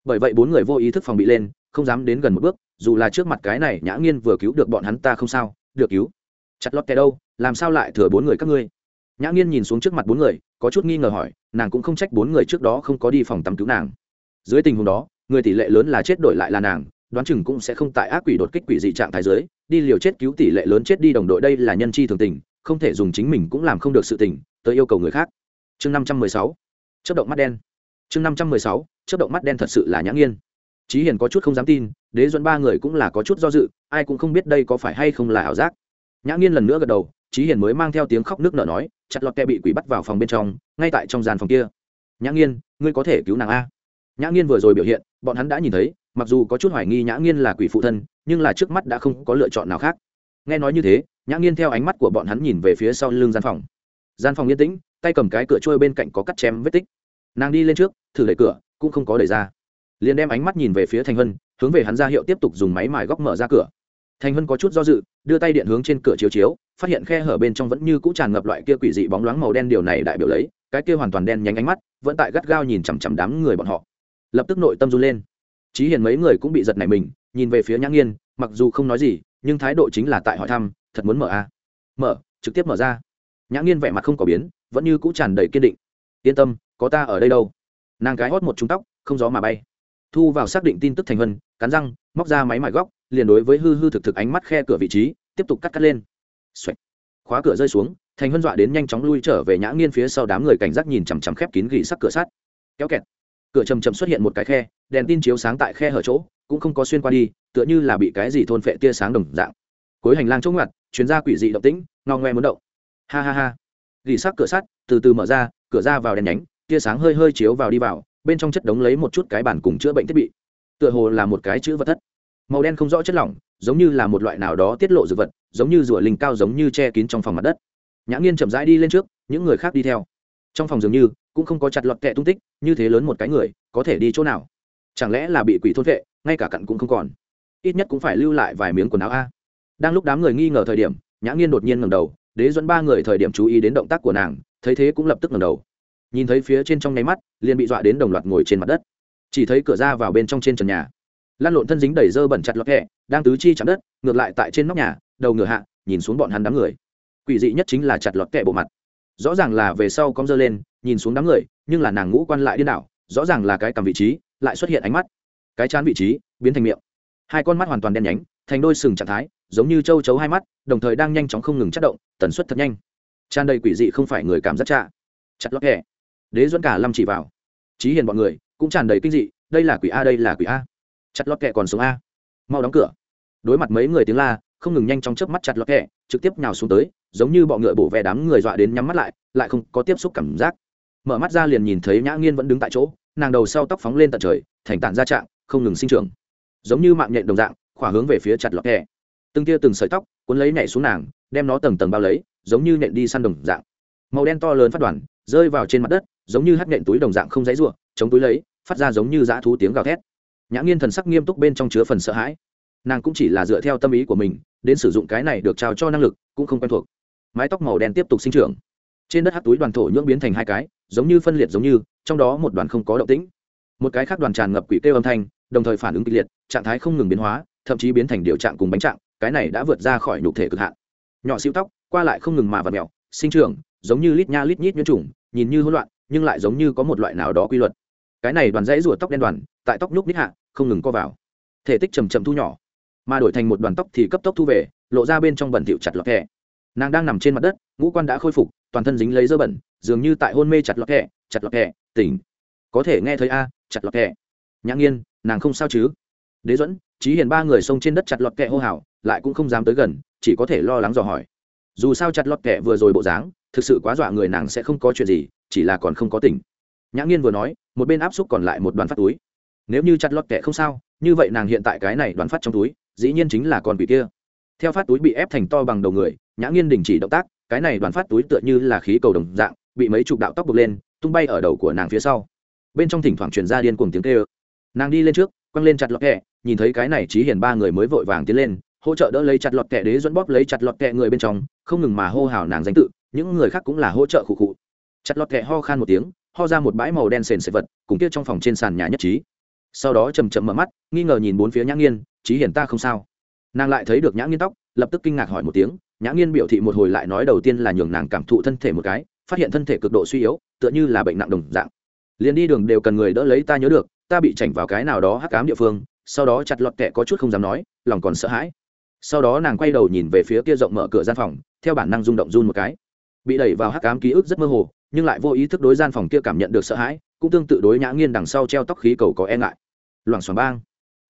Bởi vậy bốn người vô ý thức phòng bị lên, không dám đến gần một bước, dù là trước mặt cái này nhã nghiên vừa cứu được bọn hắn ta không sao, được cứu. Chặt lót kẻ đâu, làm sao lại thừa bốn người các ngươi? Nhã nghiên nhìn xuống trước mặt bốn người, có chút nghi ngờ hỏi, nàng cũng không trách bốn người trước đó không có đi phòng tắm cứu nàng. Dưới tình huống đó, người tỷ lệ lớn là chết đổi lại là nàng đoán chừng cũng sẽ không tại ác quỷ đột kích quỷ dị trạng thái giới đi liều chết cứu tỷ lệ lớn chết đi đồng đội đây là nhân chi thường tình, không thể dùng chính mình cũng làm không được sự tình, tới yêu cầu người khác. Chương năm trăm mười sáu. Chất động mắt đen. Chương năm trăm mười sáu. Chất động mắt đen thật sự là nhã nghiên. Trí hiền có chút không dám tin, đế duẫn ba người cũng là có chút do dự, ai cũng không biết đây có phải hay không là ảo giác. Nhã nghiên lần nữa gật đầu trí hiền mới mang theo tiếng khóc nước nở nói, chặt lọt kẹ bị quỷ bắt vào phòng bên trong, ngay tại trong gian phòng kia. Nhã nghiên, ngươi có thể cứu nàng a? Nhã nghiên vừa rồi biểu hiện, bọn hắn đã nhìn thấy mặc dù có chút hoài nghi nhã nghiên là quỷ phụ thân, nhưng là trước mắt đã không có lựa chọn nào khác. Nghe nói như thế, nhã nghiên theo ánh mắt của bọn hắn nhìn về phía sau lưng gian phòng. Gian phòng yên tĩnh, tay cầm cái cửa trôi bên cạnh có cắt chém vết tích. Nàng đi lên trước, thử đẩy cửa, cũng không có đẩy ra. Liền đem ánh mắt nhìn về phía thành vân hướng về hắn ra hiệu tiếp tục dùng máy mài góc mở ra cửa. Thành vân có chút do dự, đưa tay điện hướng trên cửa chiếu chiếu, phát hiện khe hở bên trong vẫn như cũ tràn ngập loại kia quỷ dị bóng loáng màu đen điều này đại biểu lấy, cái kia hoàn toàn đen nhánh ánh mắt, vẫn tại gắt gao nhìn chằm chằm đám người bọn họ. Lập tức nội tâm run lên chí hiền mấy người cũng bị giật nảy mình, nhìn về phía nhã nghiên, mặc dù không nói gì, nhưng thái độ chính là tại hỏi thăm, thật muốn mở a à? mở, trực tiếp mở ra. Nhã nghiên vẻ mặt không có biến, vẫn như cũ tràn đầy kiên định. Yên tâm, có ta ở đây đâu. Nàng cái hót một trúng tóc, không gió mà bay. Thu vào xác định tin tức thành vân, cắn răng, móc ra máy mài góc, liền đối với hư hư thực thực ánh mắt khe cửa vị trí, tiếp tục cắt cắt lên. Xoạch. khóa cửa rơi xuống, thành vân dọa đến nhanh chóng lui trở về nhã nghiên phía sau đám người cảnh giác nhìn chằm chằm khép kín gỉ sắc cửa sắt. Kéo kẹt cửa chầm chầm xuất hiện một cái khe, đèn tin chiếu sáng tại khe hở chỗ, cũng không có xuyên qua đi, tựa như là bị cái gì thôn phệ tia sáng đồng dạng. Cuối hành lang chỗ ngặt chuyến ra quỷ dị động tĩnh, ngao ngoe muốn động. Ha ha ha. Gỉ sắc cửa sắt, từ từ mở ra, cửa ra vào đèn nhánh, tia sáng hơi hơi chiếu vào đi vào, bên trong chất đống lấy một chút cái bản cùng chữa bệnh thiết bị. Tựa hồ là một cái chữ vật thất. Màu đen không rõ chất lỏng, giống như là một loại nào đó tiết lộ dược vật, giống như rủa linh cao giống như che kín trong phòng mặt đất. Nhã nghiên chậm rãi đi lên trước, những người khác đi theo. Trong phòng dường như cũng không có chặt lọt kẹ tung tích, như thế lớn một cái người, có thể đi chỗ nào? Chẳng lẽ là bị quỷ thôn vệ, ngay cả cặn cũng không còn? Ít nhất cũng phải lưu lại vài miếng quần áo a. Đang lúc đám người nghi ngờ thời điểm, nhã nghiên đột nhiên ngầm đầu, đế dẫn ba người thời điểm chú ý đến động tác của nàng, thấy thế cũng lập tức ngầm đầu. Nhìn thấy phía trên trong nháy mắt, liền bị dọa đến đồng loạt ngồi trên mặt đất. Chỉ thấy cửa ra vào bên trong trên trần nhà lan lộn thân dính đầy dơ bẩn chặt lọt hẹ đang tứ chi chạm đất, ngược lại tại trên nóc nhà, đầu ngựa hạ, nhìn xuống bọn hắn đám người. Quỷ dị nhất chính là chặt lọt kẹ bộ mặt. Rõ ràng là về sau cong dơ lên nhìn xuống đám người, nhưng là nàng ngũ quan lại điên đảo, rõ ràng là cái cầm vị trí, lại xuất hiện ánh mắt. Cái chán vị trí, biến thành miệng. Hai con mắt hoàn toàn đen nhánh, thành đôi sừng trạng thái, giống như châu chấu hai mắt, đồng thời đang nhanh chóng không ngừng chất động, tần suất thật nhanh. Tràn đầy quỷ dị không phải người cảm giác trạ. Chặt lót kẹ đế dẫn cả lâm chỉ vào. Trí hiền bọn người cũng tràn đầy kinh dị, đây là quỷ a, đây là quỷ a. Chặt lót kẹ còn sống a. Mau đóng cửa. Đối mặt mấy người tiếng la, không ngừng nhanh trong chớp mắt chặt lọt kẹ trực tiếp nhào xuống tới, giống như bọ ngựa bổ ve đám người dọa đến nhắm mắt lại lại không có tiếp xúc cảm giác mở mắt ra liền nhìn thấy nhã nghiên vẫn đứng tại chỗ, nàng đầu sau tóc phóng lên tận trời, thành tản ra trạng, không ngừng sinh trưởng. Giống như mạng nhện đồng dạng, khỏa hướng về phía chặt lọt kẹ từng tia từng sợi tóc cuốn lấy nhảy xuống nàng, đem nó tầng tầng bao lấy, giống như nhện đi săn đồng dạng. Màu đen to lớn phát đoàn, rơi vào trên mặt đất, giống như hắt nhện túi đồng dạng không dãy ruộng chống túi lấy, phát ra giống như dã thú tiếng gào thét. Nhã nghiên thần sắc nghiêm túc bên trong chứa phần sợ hãi. Nàng cũng chỉ là dựa theo tâm ý của mình, đến sử dụng cái này được trao cho năng lực, cũng không quen thuộc. Mái tóc màu đen tiếp tục sinh trưởng trên đất hát túi đoàn thổ nhưỡng biến thành hai cái, giống như phân liệt giống như, trong đó một đoàn không có động tĩnh. Một cái khác đoàn tràn ngập quỷ kêu âm thanh, đồng thời phản ứng kịch liệt, trạng thái không ngừng biến hóa, thậm chí biến thành điều trạng cùng bánh trạng, cái này đã vượt ra khỏi nhục thể cực hạn. Nhỏ xíu tóc, qua lại không ngừng mà và mèo, sinh trưởng, giống như lít nha lít nhít nhuyễn trùng, nhìn như hỗn loạn, nhưng lại giống như có một loại nào đó quy luật. Cái này đoàn dãy rùa tóc đen đoàn, tại tóc nhúc nít hạ, không ngừng co vào. Thể tích chầm chậm thu nhỏ, mà đổi thành một đoàn tóc thì cấp tốc thu về, lộ ra bên trong bẩn thỉu chặt lọt kẹ nàng đang nằm trên mặt đất ngũ quan đã khôi phục, toàn thân dính lấy dơ bẩn, dường như tại hôn mê chặt lọt kẹ, chặt lọt kẹ, tỉnh. Có thể nghe thấy a, chặt lọt kẹ. Nhã nghiên, nàng không sao chứ? Đế dẫn trí hiền ba người xông trên đất chặt lọt kẹ hô hào, lại cũng không dám tới gần, chỉ có thể lo lắng dò hỏi. Dù sao chặt lọt kẹ vừa rồi bộ dáng, thực sự quá dọa người nàng sẽ không có chuyện gì, chỉ là còn không có tỉnh. Nhã nghiên vừa nói, một bên áp xúc còn lại một đoàn phát túi. Nếu như chặt lọt kẹ không sao, như vậy nàng hiện tại cái này đoàn phát trong túi, dĩ nhiên chính là con quỷ kia. Theo phát túi bị ép thành to bằng đầu người, nhã nghiên đình chỉ động tác cái này đoàn phát túi tựa như là khí cầu đồng dạng, bị mấy chục đạo tóc bực lên, tung bay ở đầu của nàng phía sau. Bên trong thỉnh thoảng truyền ra điên cuồng tiếng kêu. Nàng đi lên trước, quăng lên chặt lọt kẹ, nhìn thấy cái này trí hiền ba người mới vội vàng tiến lên, hỗ trợ đỡ lấy chặt lọt kẹ đế dẫn bóp lấy chặt lọt kẹ người bên trong, không ngừng mà hô hào nàng danh tự, những người khác cũng là hỗ trợ khụ khụ. Chặt lọt kẹ ho khan một tiếng, ho ra một bãi màu đen sền sệt vật, cùng kia trong phòng trên sàn nhà nhất trí. Sau đó chầm chậm mở mắt, nghi ngờ nhìn bốn phía nhã nghiên trí hiển ta không sao. Nàng lại thấy được nhã nghiên tóc, lập tức kinh ngạc hỏi một tiếng nhã nghiên biểu thị một hồi lại nói đầu tiên là nhường nàng cảm thụ thân thể một cái, phát hiện thân thể cực độ suy yếu, tựa như là bệnh nặng đồng dạng. Liền đi đường đều cần người đỡ lấy ta nhớ được, ta bị chảnh vào cái nào đó hắc cám địa phương, sau đó chặt lọt kẹ có chút không dám nói, lòng còn sợ hãi. Sau đó nàng quay đầu nhìn về phía kia rộng mở cửa gian phòng, theo bản năng rung động run một cái. Bị đẩy vào hắc cám ký ức rất mơ hồ, nhưng lại vô ý thức đối gian phòng kia cảm nhận được sợ hãi, cũng tương tự đối nhã nghiên đằng sau treo tóc khí cầu có e ngại. Loảng xoảng bang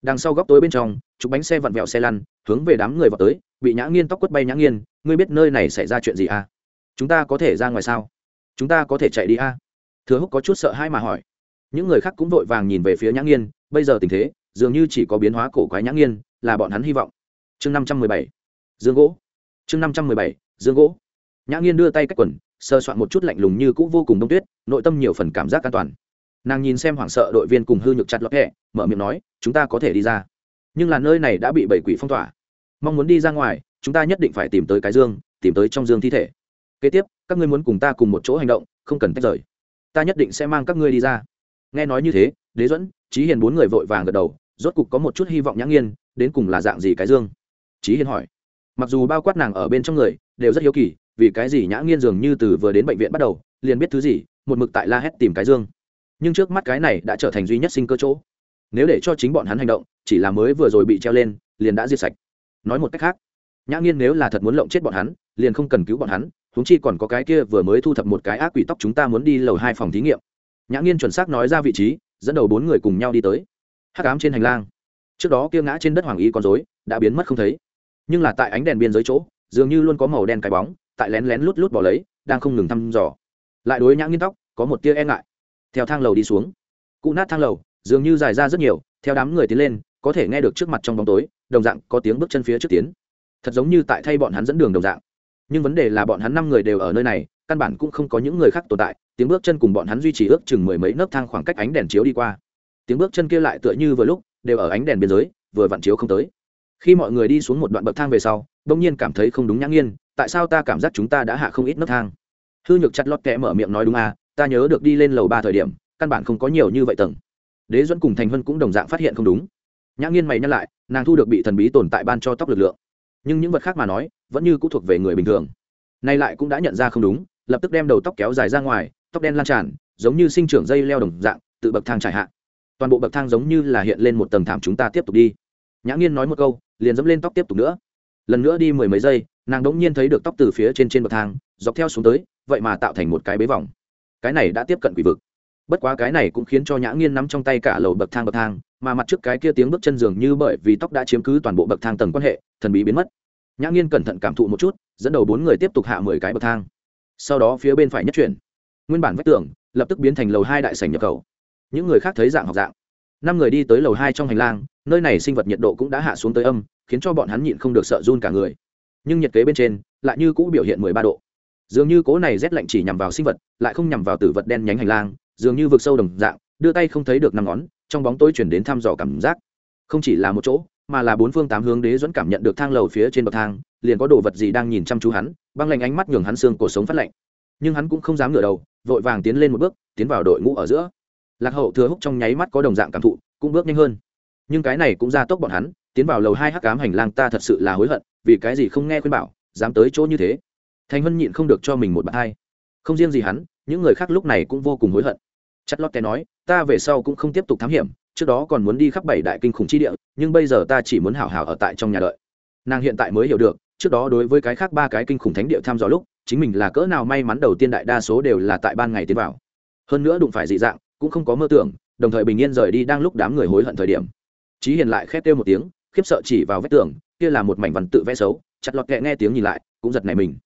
đằng sau góc tối bên trong chụp bánh xe vặn vẹo xe lăn, hướng về đám người vào tới, bị nhã nghiên tóc quất bay nhã nghiên, ngươi biết nơi này xảy ra chuyện gì à? Chúng ta có thể ra ngoài sao? Chúng ta có thể chạy đi à? Thừa húc có chút sợ hãi mà hỏi. Những người khác cũng vội vàng nhìn về phía nhã nghiên, bây giờ tình thế, dường như chỉ có biến hóa cổ quái nhã nghiên, là bọn hắn hy vọng. Chương năm trăm mười bảy. Dương gỗ. Chương năm trăm mười bảy, dương gỗ. Nhã nghiên đưa tay cách quần, sơ soạn một chút lạnh lùng như cũ vô cùng đông tuyết, nội tâm nhiều phần cảm giác an toàn nàng nhìn xem hoảng sợ đội viên cùng hư nhược chặt lọt hẹ mở miệng nói, chúng ta có thể đi ra. Nhưng là nơi này đã bị bảy quỷ phong tỏa. Mong muốn đi ra ngoài, chúng ta nhất định phải tìm tới cái dương, tìm tới trong dương thi thể. Kế tiếp, các ngươi muốn cùng ta cùng một chỗ hành động, không cần tách rời. Ta nhất định sẽ mang các ngươi đi ra. Nghe nói như thế, đế dẫn trí hiền bốn người vội vàng gật đầu, rốt cục có một chút hy vọng nhã nghiên đến cùng là dạng gì cái dương? Trí hiền hỏi. Mặc dù bao quát nàng ở bên trong người, đều rất hiếu kỳ, vì cái gì nhã nghiên dường như từ vừa đến bệnh viện bắt đầu, liền biết thứ gì, một mực tại la hét tìm cái dương nhưng trước mắt cái này đã trở thành duy nhất sinh cơ chỗ. Nếu để cho chính bọn hắn hành động, chỉ là mới vừa rồi bị treo lên, liền đã diệt sạch. Nói một cách khác, nhã nghiên nếu là thật muốn lộng chết bọn hắn, liền không cần cứu bọn hắn húng chi còn có cái kia vừa mới thu thập một cái ác quỷ tóc chúng ta muốn đi lầu hai phòng thí nghiệm. Nhã nghiên chuẩn xác nói ra vị trí, dẫn đầu bốn người cùng nhau đi tới. Hắc ám trên hành lang. Trước đó kia ngã trên đất hoàng y con dối đã biến mất không thấy. Nhưng là tại ánh đèn biên giới chỗ, dường như luôn có màu đen cái bóng, tại lén lén lút lút bỏ lấy, đang không ngừng thăm dò. Lại đối nhã nghiên tóc, có một tia e ngại theo thang lầu đi xuống. Cụ nát thang lầu, dường như dài ra rất nhiều, theo đám người tiến lên, có thể nghe được trước mặt trong bóng tối, đồng dạng có tiếng bước chân phía trước tiến. Thật giống như tại thay bọn hắn dẫn đường đồng dạng. Nhưng vấn đề là bọn hắn năm người đều ở nơi này, căn bản cũng không có những người khác tồn tại, tiếng bước chân cùng bọn hắn duy trì ước chừng mười mấy nấc thang khoảng cách ánh đèn chiếu đi qua. Tiếng bước chân kia lại tựa như vừa lúc, đều ở ánh đèn biên giới, vừa vặn chiếu không tới. Khi mọi người đi xuống một đoạn bậc thang về sau, đông nhiên cảm thấy không đúng nhã nghiên, tại sao ta cảm giác chúng ta đã hạ không ít nấc thang? Hư nhược chặt lót kẽ mở miệng nói đúng à ta nhớ được đi lên lầu ba thời điểm, căn bản không có nhiều như vậy tầng. Đế duẫn cùng thành vân cũng đồng dạng phát hiện không đúng. Nhã nghiên mày nhắc lại, nàng thu được bị thần bí tồn tại ban cho tóc lực lượng. Nhưng những vật khác mà nói, vẫn như cũng thuộc về người bình thường. Nay lại cũng đã nhận ra không đúng, lập tức đem đầu tóc kéo dài ra ngoài, tóc đen lan tràn, giống như sinh trưởng dây leo đồng dạng, tự bậc thang trải hạ. Toàn bộ bậc thang giống như là hiện lên một tầng thảm chúng ta tiếp tục đi. Nhã nghiên nói một câu, liền dẫm lên tóc tiếp tục nữa. Lần nữa đi mười mấy giây, nàng đ ỗ n g nhiên thấy được tóc từ phía trên trên bậc thang, dọc theo xuống tới, vậy mà tạo thành một cái bế vòng cái này đã tiếp cận quỷ vực. Bất quá cái này cũng khiến cho nhã nghiên nắm trong tay cả lầu bậc thang bậc thang, mà mặt trước cái kia tiếng bước chân dường như bởi vì tóc đã chiếm cứ toàn bộ bậc thang tầng quan hệ, thần bí biến mất. Nhã nghiên cẩn thận cảm thụ một chút, dẫn đầu bốn người tiếp tục hạ mười cái bậc thang. Sau đó phía bên phải nhất chuyển. Nguyên bản vách tường lập tức biến thành lầu hai đại sảnh nhập khẩu. Những người khác thấy dạng học dạng. Năm người đi tới lầu hai trong hành lang, nơi này sinh vật nhiệt độ cũng đã hạ xuống tới âm, khiến cho bọn hắn nhịn không được sợ run cả người. Nhưng nhiệt kế bên trên lại như cũ biểu hiện mười ba độ dường như cố này rét lạnh chỉ nhằm vào sinh vật, lại không nhằm vào tử vật đen nhánh hành lang, dường như vực sâu đồng dạng, đưa tay không thấy được năm ngón, trong bóng tối chuyển đến thăm dò cảm giác. Không chỉ là một chỗ, mà là bốn phương tám hướng đế dẫn cảm nhận được thang lầu phía trên bậc thang, liền có đồ vật gì đang nhìn chăm chú hắn, băng lạnh ánh mắt nhường hắn xương cổ sống phát lạnh. Nhưng hắn cũng không dám ngửa đầu, vội vàng tiến lên một bước, tiến vào đội ngũ ở giữa. Lạc hậu thừa húc trong nháy mắt có đồng dạng cảm thụ, cũng bước nhanh hơn. Nhưng cái này cũng ra tốc bọn hắn, tiến vào lầu hai hắc cám hành lang ta thật sự là hối hận, vì cái gì không nghe khuyên bảo, dám tới chỗ như thế thành hân nhịn không được cho mình một bàn hai không riêng gì hắn, những người khác lúc này cũng vô cùng hối hận. Chất lót té nói, ta về sau cũng không tiếp tục thám hiểm, trước đó còn muốn đi khắp bảy đại kinh khủng chi địa, nhưng bây giờ ta chỉ muốn hảo hảo ở tại trong nhà đợi. Nàng hiện tại mới hiểu được, trước đó đối với cái khác ba cái kinh khủng thánh địa tham dò lúc, chính mình là cỡ nào may mắn đầu tiên đại đa số đều là tại ban ngày tiến vào. Hơn nữa đụng phải dị dạng, cũng không có mơ tưởng, đồng thời bình yên rời đi đang lúc đám người hối hận thời điểm. Trí hiền lại khét kêu một tiếng, khiếp sợ chỉ vào vách tường, kia là một mảnh văn tự vẽ xấu, chặt lọt kẹ nghe tiếng nhìn lại, cũng giật nảy mình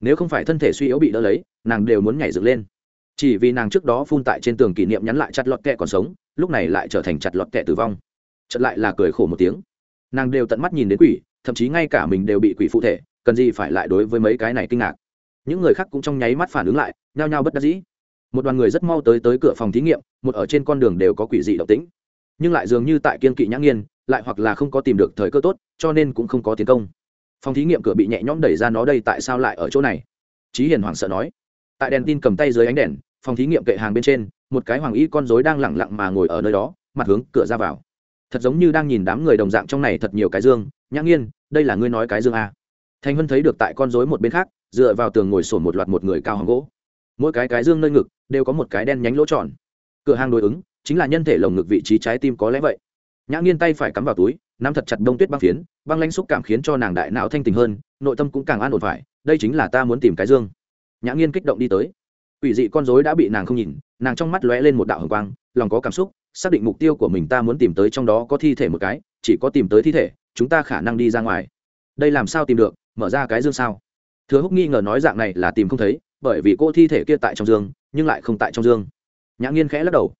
nếu không phải thân thể suy yếu bị đỡ lấy, nàng đều muốn nhảy dựng lên. Chỉ vì nàng trước đó phun tại trên tường kỷ niệm nhắn lại chặt lọt kẹ còn sống, lúc này lại trở thành chặt lọt kẹ tử vong. Chật lại là cười khổ một tiếng. Nàng đều tận mắt nhìn đến quỷ, thậm chí ngay cả mình đều bị quỷ phụ thể, cần gì phải lại đối với mấy cái này kinh ngạc. Những người khác cũng trong nháy mắt phản ứng lại, nhao nhao bất đắc dĩ. Một đoàn người rất mau tới tới cửa phòng thí nghiệm, một ở trên con đường đều có quỷ dị độc tính nhưng lại dường như tại kiên kỵ nhã nghiên, lại hoặc là không có tìm được thời cơ tốt, cho nên cũng không có tiến công phòng thí nghiệm cửa bị nhẹ nhõm đẩy ra nó đây tại sao lại ở chỗ này? Trí hiền hoảng sợ nói. Tại đèn tin cầm tay dưới ánh đèn, phòng thí nghiệm kệ hàng bên trên, một cái hoàng y con dối đang lẳng lặng mà ngồi ở nơi đó, mặt hướng cửa ra vào. Thật giống như đang nhìn đám người đồng dạng trong này thật nhiều cái dương, nhã nghiên, đây là ngươi nói cái dương a. Thanh hân thấy được tại con dối một bên khác, dựa vào tường ngồi sổn một loạt một người cao hàng gỗ. Mỗi cái cái dương nơi ngực, đều có một cái đen nhánh lỗ tròn. Cửa hàng đối ứng, chính là nhân thể lồng ngực vị trí trái tim có lẽ vậy. Nhã nghiên tay phải cắm vào túi nắm thật chặt đông tuyết băng phiến, băng lanh xúc cảm khiến cho nàng đại não thanh tình hơn, nội tâm cũng càng an ổn phải, đây chính là ta muốn tìm cái dương. Nhã nghiên kích động đi tới. Quỷ dị con rối đã bị nàng không nhìn, nàng trong mắt lóe lên một đạo hồng quang, lòng có cảm xúc, xác định mục tiêu của mình ta muốn tìm tới trong đó có thi thể một cái, chỉ có tìm tới thi thể, chúng ta khả năng đi ra ngoài. Đây làm sao tìm được, mở ra cái dương sao? Thừa húc nghi ngờ nói dạng này là tìm không thấy, bởi vì cô thi thể kia tại trong dương, nhưng lại không tại trong dương. Nhã nghiên khẽ lắc đầu.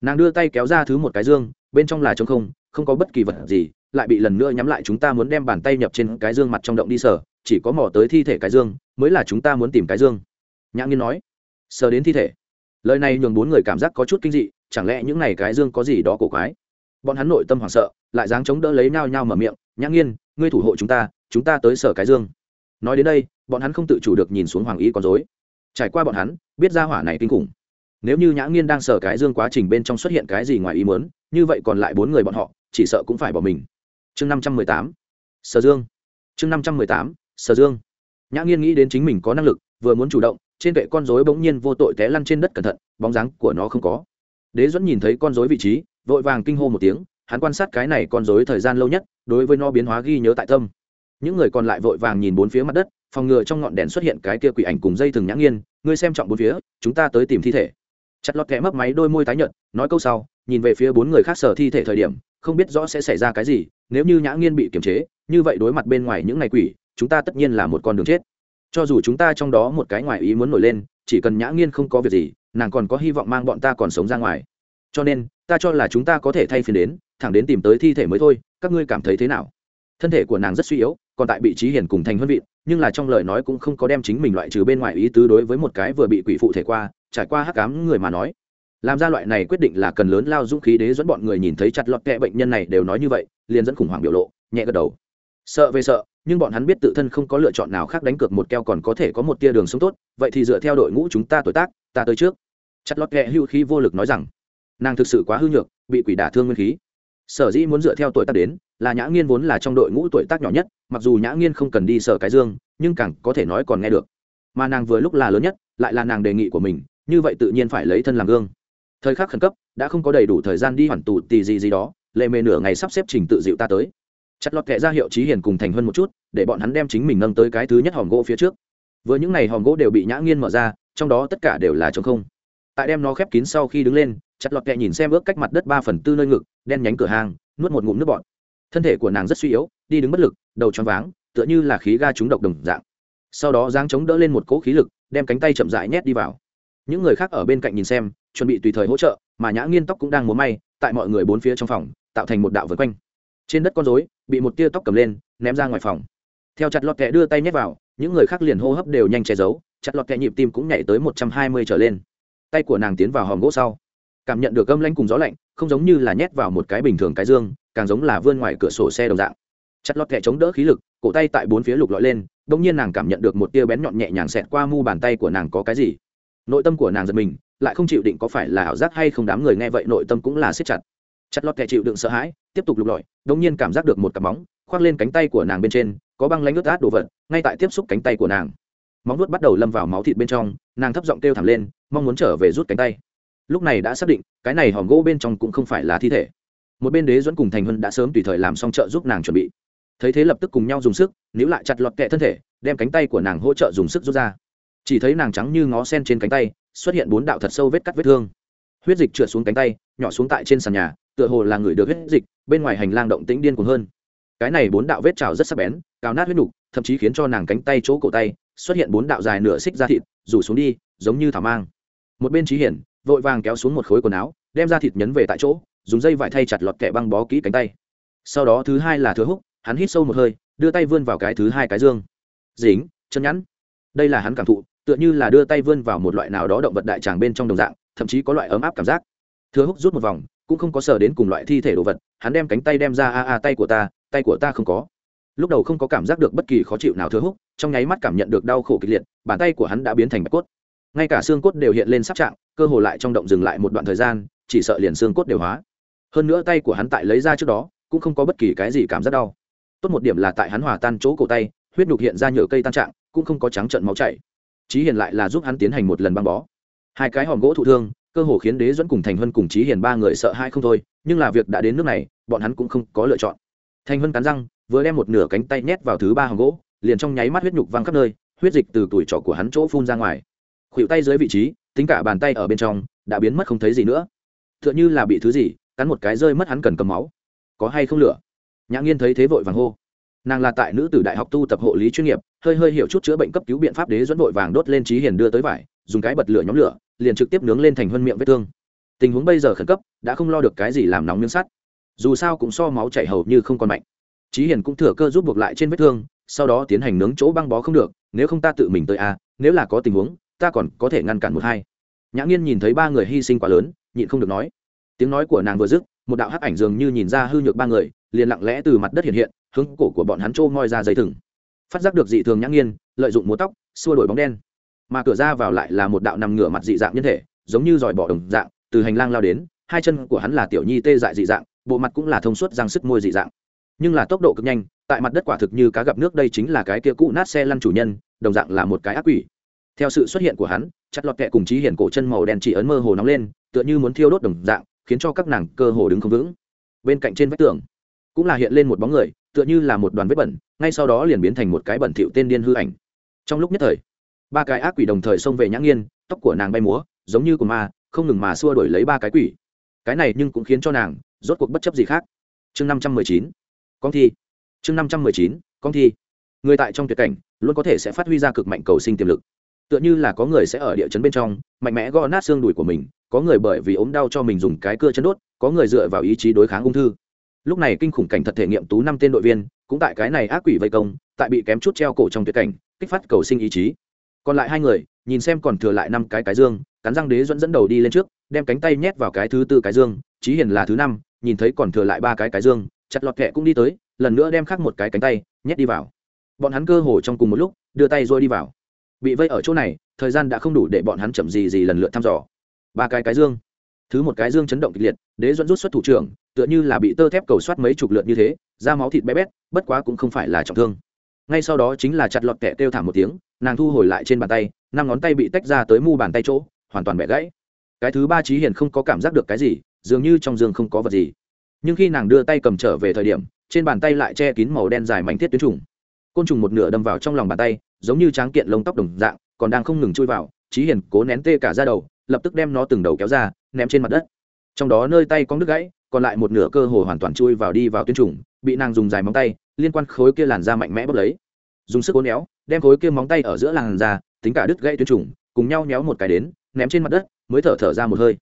Nàng đưa tay kéo ra thứ một cái dương, bên trong là t không không có bất kỳ vật gì lại bị lần nữa nhắm lại chúng ta muốn đem bàn tay nhập trên cái dương mặt trong động đi sở chỉ có mò tới thi thể cái dương mới là chúng ta muốn tìm cái dương. Nhã nghiên nói, sờ đến thi thể. Lời này nhường bốn người cảm giác có chút kinh dị, chẳng lẽ những n à y cái dương có gì đó cổ quái? Bọn hắn nội tâm hoảng sợ, lại dáng chống đỡ lấy nao nhao mở miệng, nhã nghiên, ngươi thủ hộ chúng ta chúng ta tới sở cái dương. Nói đến đây, bọn hắn không tự chủ được nhìn xuống hoàng y con dối trải qua bọn hắn, biết ra hỏa này kinh khủng. Nếu như nhã nghiên đang sở cái dương quá trình bên trong xuất hiện cái gì ngoài ý muốn, như vậy còn lại bốn người bọn họ, chỉ sợ cũng phải bỏ mình chương năm trăm mười tám, sở dương. Chương năm trăm mười tám, sở dương. Nhã nghiên nghĩ đến chính mình có năng lực, vừa muốn chủ động, trên vệ con rối bỗng nhiên vô tội té lăn trên đất cẩn thận, bóng dáng của nó không có. Đế dẫn nhìn thấy con rối vị trí, vội vàng kinh hô một tiếng, hắn quan sát cái này con rối thời gian lâu nhất, đối với nó biến hóa ghi nhớ tại tâm. Những người còn lại vội vàng nhìn bốn phía mặt đất, phòng ngừa trong ngọn đèn xuất hiện cái kia quỷ ảnh cùng dây thừng nhã nghiên, ngươi xem trọng bốn phía, chúng ta tới tìm thi thể. Chặt lọt kẽ mấp máy đôi môi tái nhợt, nói câu sau, nhìn về phía bốn người khác sở thi thể thời điểm, không biết rõ sẽ xảy ra cái gì nếu như nhã nghiên bị kiềm chế, như vậy đối mặt bên ngoài những ngày quỷ, chúng ta tất nhiên là một con đường chết. Cho dù chúng ta trong đó một cái ngoài ý muốn nổi lên, chỉ cần nhã nghiên không có việc gì, nàng còn có hy vọng mang bọn ta còn sống ra ngoài. Cho nên, ta cho là chúng ta có thể thay phiên đến, thẳng đến tìm tới thi thể mới thôi, các ngươi cảm thấy thế nào? Thân thể của nàng rất suy yếu, còn tại bị trí hiền cùng thành huân vị nhưng là trong lời nói cũng không có đem chính mình loại trừ bên ngoài ý tứ đối với một cái vừa bị quỷ phụ thể qua, trải qua hắc cám người mà nói làm ra loại này quyết định là cần lớn lao dũng khí đế dẫn bọn người nhìn thấy chặt lọt kẹ bệnh nhân này đều nói như vậy, liền dẫn khủng hoảng biểu lộ, nhẹ gật đầu. Sợ về sợ, nhưng bọn hắn biết tự thân không có lựa chọn nào khác đánh cược một keo còn có thể có một tia đường sống tốt, vậy thì dựa theo đội ngũ chúng ta tuổi tác, ta tới trước. Chặt lọt kẹ hưu khí vô lực nói rằng, nàng thực sự quá hư nhược, bị quỷ đả thương nguyên khí. Sở dĩ muốn dựa theo tuổi tác đến, là nhã nghiên vốn là trong đội ngũ tuổi tác nhỏ nhất, mặc dù nhã nghiên không cần đi sở cái dương, nhưng càng có thể nói còn nghe được. Mà nàng vừa lúc là lớn nhất, lại là nàng đề nghị của mình, như vậy tự nhiên phải lấy thân làm gương thời khắc khẩn cấp, đã không có đầy đủ thời gian đi hoàn tù tì gì gì đó, lệ mề nửa ngày sắp xếp trình tự dịu ta tới. Chặt lọt kệ ra hiệu trí hiền cùng thành hơn một chút, để bọn hắn đem chính mình nâng tới cái thứ nhất hòm gỗ phía trước. Vừa những ngày hòm gỗ đều bị nhã nghiên mở ra, trong đó tất cả đều là t không. Tại đem nó khép kín sau khi đứng lên, chặt lọt kệ nhìn xem ước cách mặt đất ba phần tư nơi ngực, đen nhánh cửa hàng, nuốt một ngụm nước bọt. Thân thể của nàng rất suy yếu, đi đứng bất lực, đầu choáng váng, tựa như là khí ga trúng độc đồng dạng. Sau đó giáng chống đỡ lên một cỗ khí lực, đem cánh tay chậm rãi nhét đi vào. Những người khác ở bên cạnh nhìn xem chuẩn bị tùy thời hỗ trợ, mà nhã nghiên tóc cũng đang múa may, tại mọi người bốn phía trong phòng, tạo thành một đạo vượt quanh. Trên đất con rối, bị một tia tóc cầm lên, ném ra ngoài phòng. Theo chặt lọt kẹ đưa tay nhét vào, những người khác liền hô hấp đều nhanh che giấu, chặt lọt kẹ nhịp tim cũng nhảy tới một trăm hai mươi trở lên. Tay của nàng tiến vào hòm gỗ sau. Cảm nhận được âm lãnh cùng gió lạnh, không giống như là nhét vào một cái bình thường cái dương, càng giống là vươn ngoài cửa sổ xe đồng dạng. Chặt lọt kẹ chống đỡ khí lực, cổ tay tại bốn phía lục lọi lên đ ỗ n g nhiên nàng cảm nhận được một tia bén nhọn nhẹ nhàng xẹt qua mu bàn tay của nàng có cái gì. Nội tâm của nàng giật mình lại không chịu định có phải là ảo giác hay không đám người nghe vậy nội tâm cũng là siết chặt. Chặt lọt kẻ chịu đựng sợ hãi, tiếp tục lục lọi đ nhiên cảm giác được một cặp móng khoác lên cánh tay của nàng bên trên, có băng lanh ướt át đồ vật, ngay tại tiếp xúc cánh tay của nàng. Móng nuốt bắt đầu lâm vào máu thịt bên trong, nàng thấp giọng kêu thẳng lên, mong muốn trở về rút cánh tay. Lúc này đã xác định, cái này hòm gỗ bên trong cũng không phải là thi thể. Một bên đế dẫn cùng thành hân đã sớm tùy thời làm xong trợ giúp nàng chuẩn bị. Thấy thế lập tức cùng nhau dùng sức, níu lại chặt lọt kẹ thân thể, đem cánh tay của nàng hỗ trợ dùng sức rút ra. Chỉ thấy nàng trắng như ngó sen trên cánh tay xuất hiện bốn đạo thật sâu vết cắt vết thương. Huyết dịch trượt xuống cánh tay, nhỏ xuống tại trên sàn nhà, tựa hồ là người được huyết dịch, bên ngoài hành lang động tĩnh điên cuồng hơn. Cái này bốn đạo vết trào rất sắc bén cao nát huyết nục, thậm chí khiến cho nàng cánh tay chỗ cổ tay xuất hiện bốn đạo dài nửa xích ra thịt, rủ xuống đi, giống như thảo mang. Một bên trí hiển, vội vàng kéo xuống một khối quần áo, đem ra thịt nhấn về tại chỗ, dùng dây vải thay chặt lọt kẹ băng bó kỹ cánh tay. Sau đó thứ hai là thừa húc hắn hít sâu một hơi, đưa tay vươn vào cái thứ hai cái dương. Dính, chân nhẵn. Đây là hắn cảm thụ tựa như là đưa tay vươn vào một loại nào đó động vật đại tràng bên trong đồng dạng, thậm chí có loại ấm áp cảm giác. Thừa húc rút một vòng, cũng không có sờ đến cùng loại thi thể đồ vật, hắn đem cánh tay đem ra, a a, tay của ta, tay của ta không có. Lúc đầu không có cảm giác được bất kỳ khó chịu nào thừa húc trong nháy mắt cảm nhận được đau khổ kịch liệt, bàn tay của hắn đã biến thành bạch cốt. Ngay cả xương cốt đều hiện lên sắp trạng cơ hồ lại trong động dừng lại một đoạn thời gian, chỉ sợ liền xương cốt đều hóa. Hơn nữa tay của hắn tại lấy ra trước đó, cũng không có bất kỳ cái gì cảm giác đau. Tốt một điểm là tại hắn hòa tan chỗ cổ tay, huyết nhục hiện ra nhựa cây tan trạng, cũng không có trắng trận máu chảy trí hiền lại là giúp hắn tiến hành một lần băng bó. Hai cái hòm gỗ thụ thương, cơ hồ khiến đế dẫn cùng thành hân cùng trí hiền ba người sợ hai không thôi, nhưng là việc đã đến nước này, bọn hắn cũng không có lựa chọn. Thành hân cắn răng, vừa đem một nửa cánh tay nhét vào thứ ba hòm gỗ, liền trong nháy mắt huyết nhục văng khắp nơi, huyết dịch từ tuổi trỏ của hắn chỗ phun ra ngoài. Khuỷu tay dưới vị trí, tính cả bàn tay ở bên trong, đã biến mất không thấy gì nữa. T h ư ợ n h ư là bị thứ gì, cắn một cái rơi mất hắn cần cầm máu. Có hay không lửa? Nhã nghiên thấy thế vội vàng hô nàng là tại nữ tử đại học tu tập hộ lý chuyên nghiệp hơi hơi hiểu chút chữa bệnh cấp cứu biện pháp đế dẫn vội vàng đốt lên trí hiền đưa tới vải dùng cái bật lửa nhóm lửa liền trực tiếp nướng lên thành hơn miệng vết thương. Tình huống bây giờ khẩn cấp đã không lo được cái gì làm nóng miếng sắt. Dù sao cũng so máu chảy hầu như không còn mạnh. Trí hiền cũng thừa cơ giúp buộc lại trên vết thương sau đó tiến hành nướng chỗ băng bó không được nếu không ta tự mình tới a à, nếu là có tình huống ta còn có thể ngăn cản một hai. Nhã nghiên nhìn thấy ba người hy sinh quá lớn nhịn không được nói. Tiếng nói của nàng vừa dứt một đạo hắc ảnh dường như nhìn ra hư nhược ba người, liền lặng lẽ từ mặt đất hiện hiện, hướng cổ của bọn hắn trô ngoi ra dây thừng. Phát giác được dị thường nhã nghiên, lợi dụng múa tóc, xua đổi bóng đen. Mà cửa ra vào lại là một đạo nằm ngửa mặt dị dạng nhân thể, giống như dòi bỏ đồng dạng, từ hành lang lao đến, hai chân của hắn là tiểu nhi tê dại dị dạng, bộ mặt cũng là thông suốt răng sức môi dị dạng. Nhưng là tốc độ cực nhanh, tại mặt đất quả thực như cá gặp nước đây chính là cái kia cũ nát xe lăn chủ nhân, đồng dạng là một cái ác quỷ. Theo sự xuất hiện của hắn, chặt lọt kẹ cùng trí hiển cổ chân màu đen chỉ ấn mơ hồ nóng lên, tựa như muốn thiêu đốt đồng dạng khiến cho các nàng cơ hồ đứng không vững. Bên cạnh trên vách tường, cũng là hiện lên một bóng người, tựa như là một đoàn vết bẩn, ngay sau đó liền biến thành một cái bẩn thỉu tên điên hư ảnh. Trong lúc nhất thời, ba cái ác quỷ đồng thời xông về nhã nghiên, tóc của nàng bay múa, giống như của ma, không ngừng mà xua đổi lấy ba cái quỷ. Cái này nhưng cũng khiến cho nàng rốt cuộc bất chấp gì khác. Chương năm trăm mười chín, con thi. Chương năm trăm mười chín, con thi. Người tại trong tuyệt cảnh, luôn có thể sẽ phát huy ra cực mạnh cầu sinh tiềm lực. Tựa như là có người sẽ ở địa chấn bên trong, mạnh mẽ gõ nát xương đùi của mình có người bởi vì ốm đau cho mình dùng cái cưa chân đốt, có người dựa vào ý chí đối kháng ung thư. Lúc này kinh khủng cảnh thật thể nghiệm tú năm tên đội viên, cũng tại cái này ác quỷ vây công, tại bị kém chút treo cổ trong tuyệt cảnh, kích phát cầu sinh ý chí. Còn lại hai người, nhìn xem còn thừa lại năm cái cái dương, cắn răng đế dẫn dẫn đầu đi lên trước, đem cánh tay nhét vào cái thứ tư cái dương trí hiền là thứ năm, nhìn thấy còn thừa lại ba cái cái dương, chặt lọt kẹ cũng đi tới, lần nữa đem khắc một cái cánh tay nhét đi vào. Bọn hắn cơ hồ trong cùng một lúc, đưa tay rồi đi vào. Bị vây ở chỗ này, thời gian đã không đủ để bọn hắn chậm gì gì lần lượt thăm dò ba cái cái dương. Thứ một cái dương chấn động kịch liệt, đế dẫn rút xuất thủ trưởng, tựa như là bị tơ thép cầu soát mấy chục lượt như thế, da máu thịt bé bét, bất quá cũng không phải là trọng thương. Ngay sau đó chính là chặt lọt kẹ kêu thảm một tiếng, nàng thu hồi lại trên bàn tay, năm ngón tay bị tách ra tới mu bàn tay chỗ, hoàn toàn bẻ gãy. Cái thứ ba trí hiền không có cảm giác được cái gì, dường như trong dương không có vật gì. Nhưng khi nàng đưa tay cầm trở về thời điểm, trên bàn tay lại che kín màu đen dài mảnh thiết tuyến trùng. Côn trùng một nửa đâm vào trong lòng bàn tay, giống như tráng kiện lông tóc đồng dạng, còn đang không ngừng chui vào, trí hiền cố nén tê cả ra đầu lập tức đem nó từng đầu kéo ra, ném trên mặt đất. Trong đó nơi tay có đứt gãy, còn lại một nửa cơ hồ hoàn toàn chui vào đi vào tuyến trùng, bị nàng dùng dài móng tay, liên quan khối kia làn da mạnh mẽ bốc lấy. Dùng sức uốn éo, đem khối kia móng tay ở giữa làn da, tính cả đứt gãy tuyến trùng, cùng nhau nhéo một cái đến, ném trên mặt đất, mới thở thở ra một hơi.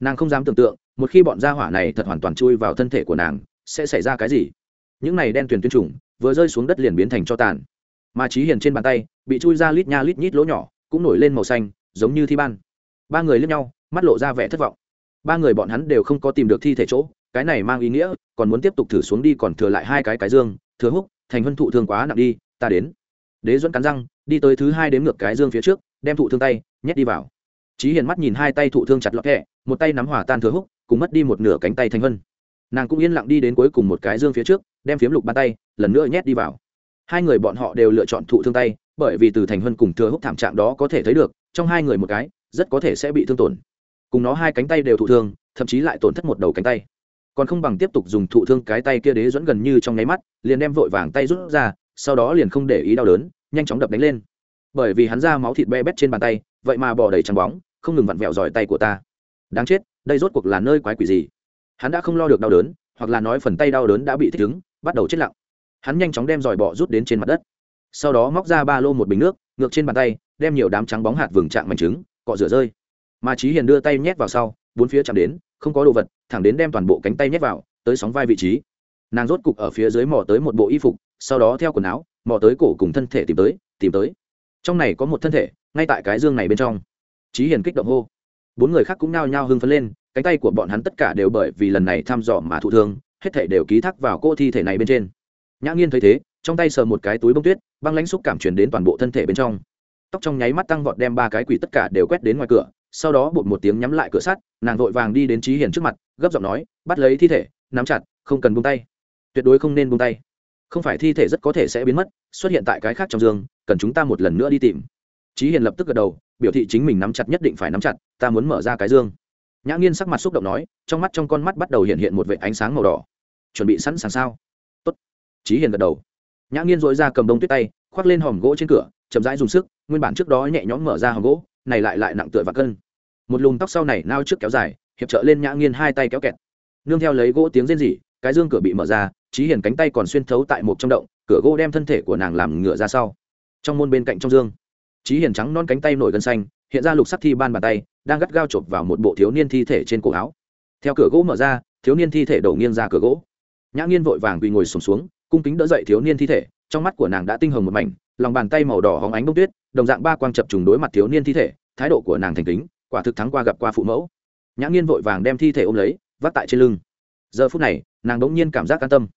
Nàng không dám tưởng tượng, một khi bọn da hỏa này thật hoàn toàn chui vào thân thể của nàng, sẽ xảy ra cái gì? Những này đen tuyển tuyến trùng, vừa rơi xuống đất liền biến thành cho tàn. Mà trí hiền trên bàn tay, bị chui ra lít nha lít nhít lỗ nhỏ, cũng nổi lên màu xanh, giống như thi ban ba người lướt nhau, mắt lộ ra vẻ thất vọng. Ba người bọn hắn đều không có tìm được thi thể chỗ, cái này mang ý nghĩa, còn muốn tiếp tục thử xuống đi còn thừa lại hai cái cái dương, thừa húc, thành huân thụ thương quá nặng đi, ta đến. Đế dẫn cắn răng, đi tới thứ hai đếm ngược cái dương phía trước, đem thụ thương tay, nhét đi vào. Trí hiền mắt nhìn hai tay thụ thương chặt lọt kẹ, một tay nắm hỏa tan thừa húc, cùng mất đi một nửa cánh tay thành vân nàng cũng yên lặng đi đến cuối cùng một cái dương phía trước, đem phiếm lục bàn tay, lần nữa nhét đi vào. Hai người bọn họ đều lựa chọn thụ thương tay, bởi vì từ thành vân cùng thừa húc thảm trạng đó có thể thấy được, trong hai người một cái rất có thể sẽ bị thương tổn. Cùng nó hai cánh tay đều thụ thương, thậm chí lại tổn thất một đầu cánh tay. Còn không bằng tiếp tục dùng thụ thương cái tay kia đế dẫn gần như trong nháy mắt, liền đem vội vàng tay rút ra, sau đó liền không để ý đau đớn, nhanh chóng đập đánh lên. Bởi vì hắn ra máu thịt be bét trên bàn tay, vậy mà bỏ đầy trắng bóng, không ngừng vặn vẹo giỏi tay của ta. Đáng chết, đây rốt cuộc là nơi quái quỷ gì? Hắn đã không lo được đau đớn, hoặc là nói phần tay đau đớn đã bị thích ứng, bắt đầu chết lặng. Hắn nhanh chóng đem giỏi bọ rút đến trên mặt đất. Sau đó móc ra ba lô một bình nước, ngược trên bàn tay, đem nhiều đám trắng bóng hạt vừng trạng mảnh trứng cọ rửa rơi. Mà trí hiền đưa tay nhét vào sau, bốn phía chạm đến, không có đồ vật, thẳng đến đem toàn bộ cánh tay nhét vào, tới sóng vai vị trí. Nàng rốt cục ở phía dưới mò tới một bộ y phục, sau đó theo quần áo, mò tới cổ cùng thân thể tìm tới tìm tới. Trong này có một thân thể, ngay tại cái dương này bên trong. Trí hiền kích động hô. Bốn người khác cũng nao nhao hưng phấn lên, cánh tay của bọn hắn tất cả đều bởi vì lần này thăm dò mà thụ thương, hết thể đều ký thác vào cô thi thể này bên trên. Nhã nghiên thấy thế, trong tay sờ một cái túi bông tuyết, băng lãnh xúc cảm truyền đến toàn bộ thân thể bên trong tóc trong nháy mắt tăng vọt đem ba cái quỷ tất cả đều quét đến ngoài cửa, sau đó bột một tiếng nhắm lại cửa sắt, nàng vội vàng đi đến trí hiền trước mặt, gấp giọng nói, bắt lấy thi thể, nắm chặt, không cần buông tay. Tuyệt đối không nên buông tay. Không phải thi thể rất có thể sẽ biến mất, xuất hiện tại cái khác trong giường cần chúng ta một lần nữa đi tìm. Trí hiền lập tức gật đầu, biểu thị chính mình nắm chặt nhất định phải nắm chặt, ta muốn mở ra cái dương. Nhã nghiên sắc mặt xúc động nói, trong mắt trong con mắt bắt đầu hiện hiện một vệ ánh sáng màu đỏ. Chuẩn bị sẵn sàng sao? Tốt. Trí hiền gật đầu. Nhã nghiên dội ra cầm đông tuyết tay, khoác lên hòm gỗ trên cửa chậm rãi dùng sức nguyên bản trước đó nhẹ nhõm mở ra hòm gỗ này lại lại nặng tựa và cân. Một lùm tóc sau này nao trước kéo dài hiệp trợ lên nhã nghiên hai tay kéo kẹt. Nương theo lấy gỗ tiếng rên rỉ cái dương cửa bị mở ra trí hiền cánh tay còn xuyên thấu tại một trong động cửa gỗ đem thân thể của nàng làm ngựa ra sau. Trong môn bên cạnh trong dương trí hiền trắng non cánh tay nổi gân xanh hiện ra lục sắc thi ban bàn tay đang gắt gao chộp vào một bộ thiếu niên thi thể trên cổ áo. Theo cửa gỗ mở ra thiếu niên thi thể đổ nghiêng ra cửa gỗ. Nhã nghiên vội vàng quỳ ngồi sùng xuống, xuống cung kính đỡ dậy thiếu niên thi thể trong mắt của nàng đã tinh hồng một mảnh, lòng bàn tay màu đỏ hóng ánh bông tuyết, đồng dạng ba quang chập trùng đối mặt thiếu niên thi thể, thái độ của nàng thành kính, quả thực thắng qua gặp qua phụ mẫu. Nhã nghiên vội vàng đem thi thể ôm lấy, vắt tại trên lưng. Giờ phút này, nàng đống nhiên cảm giác an tâm.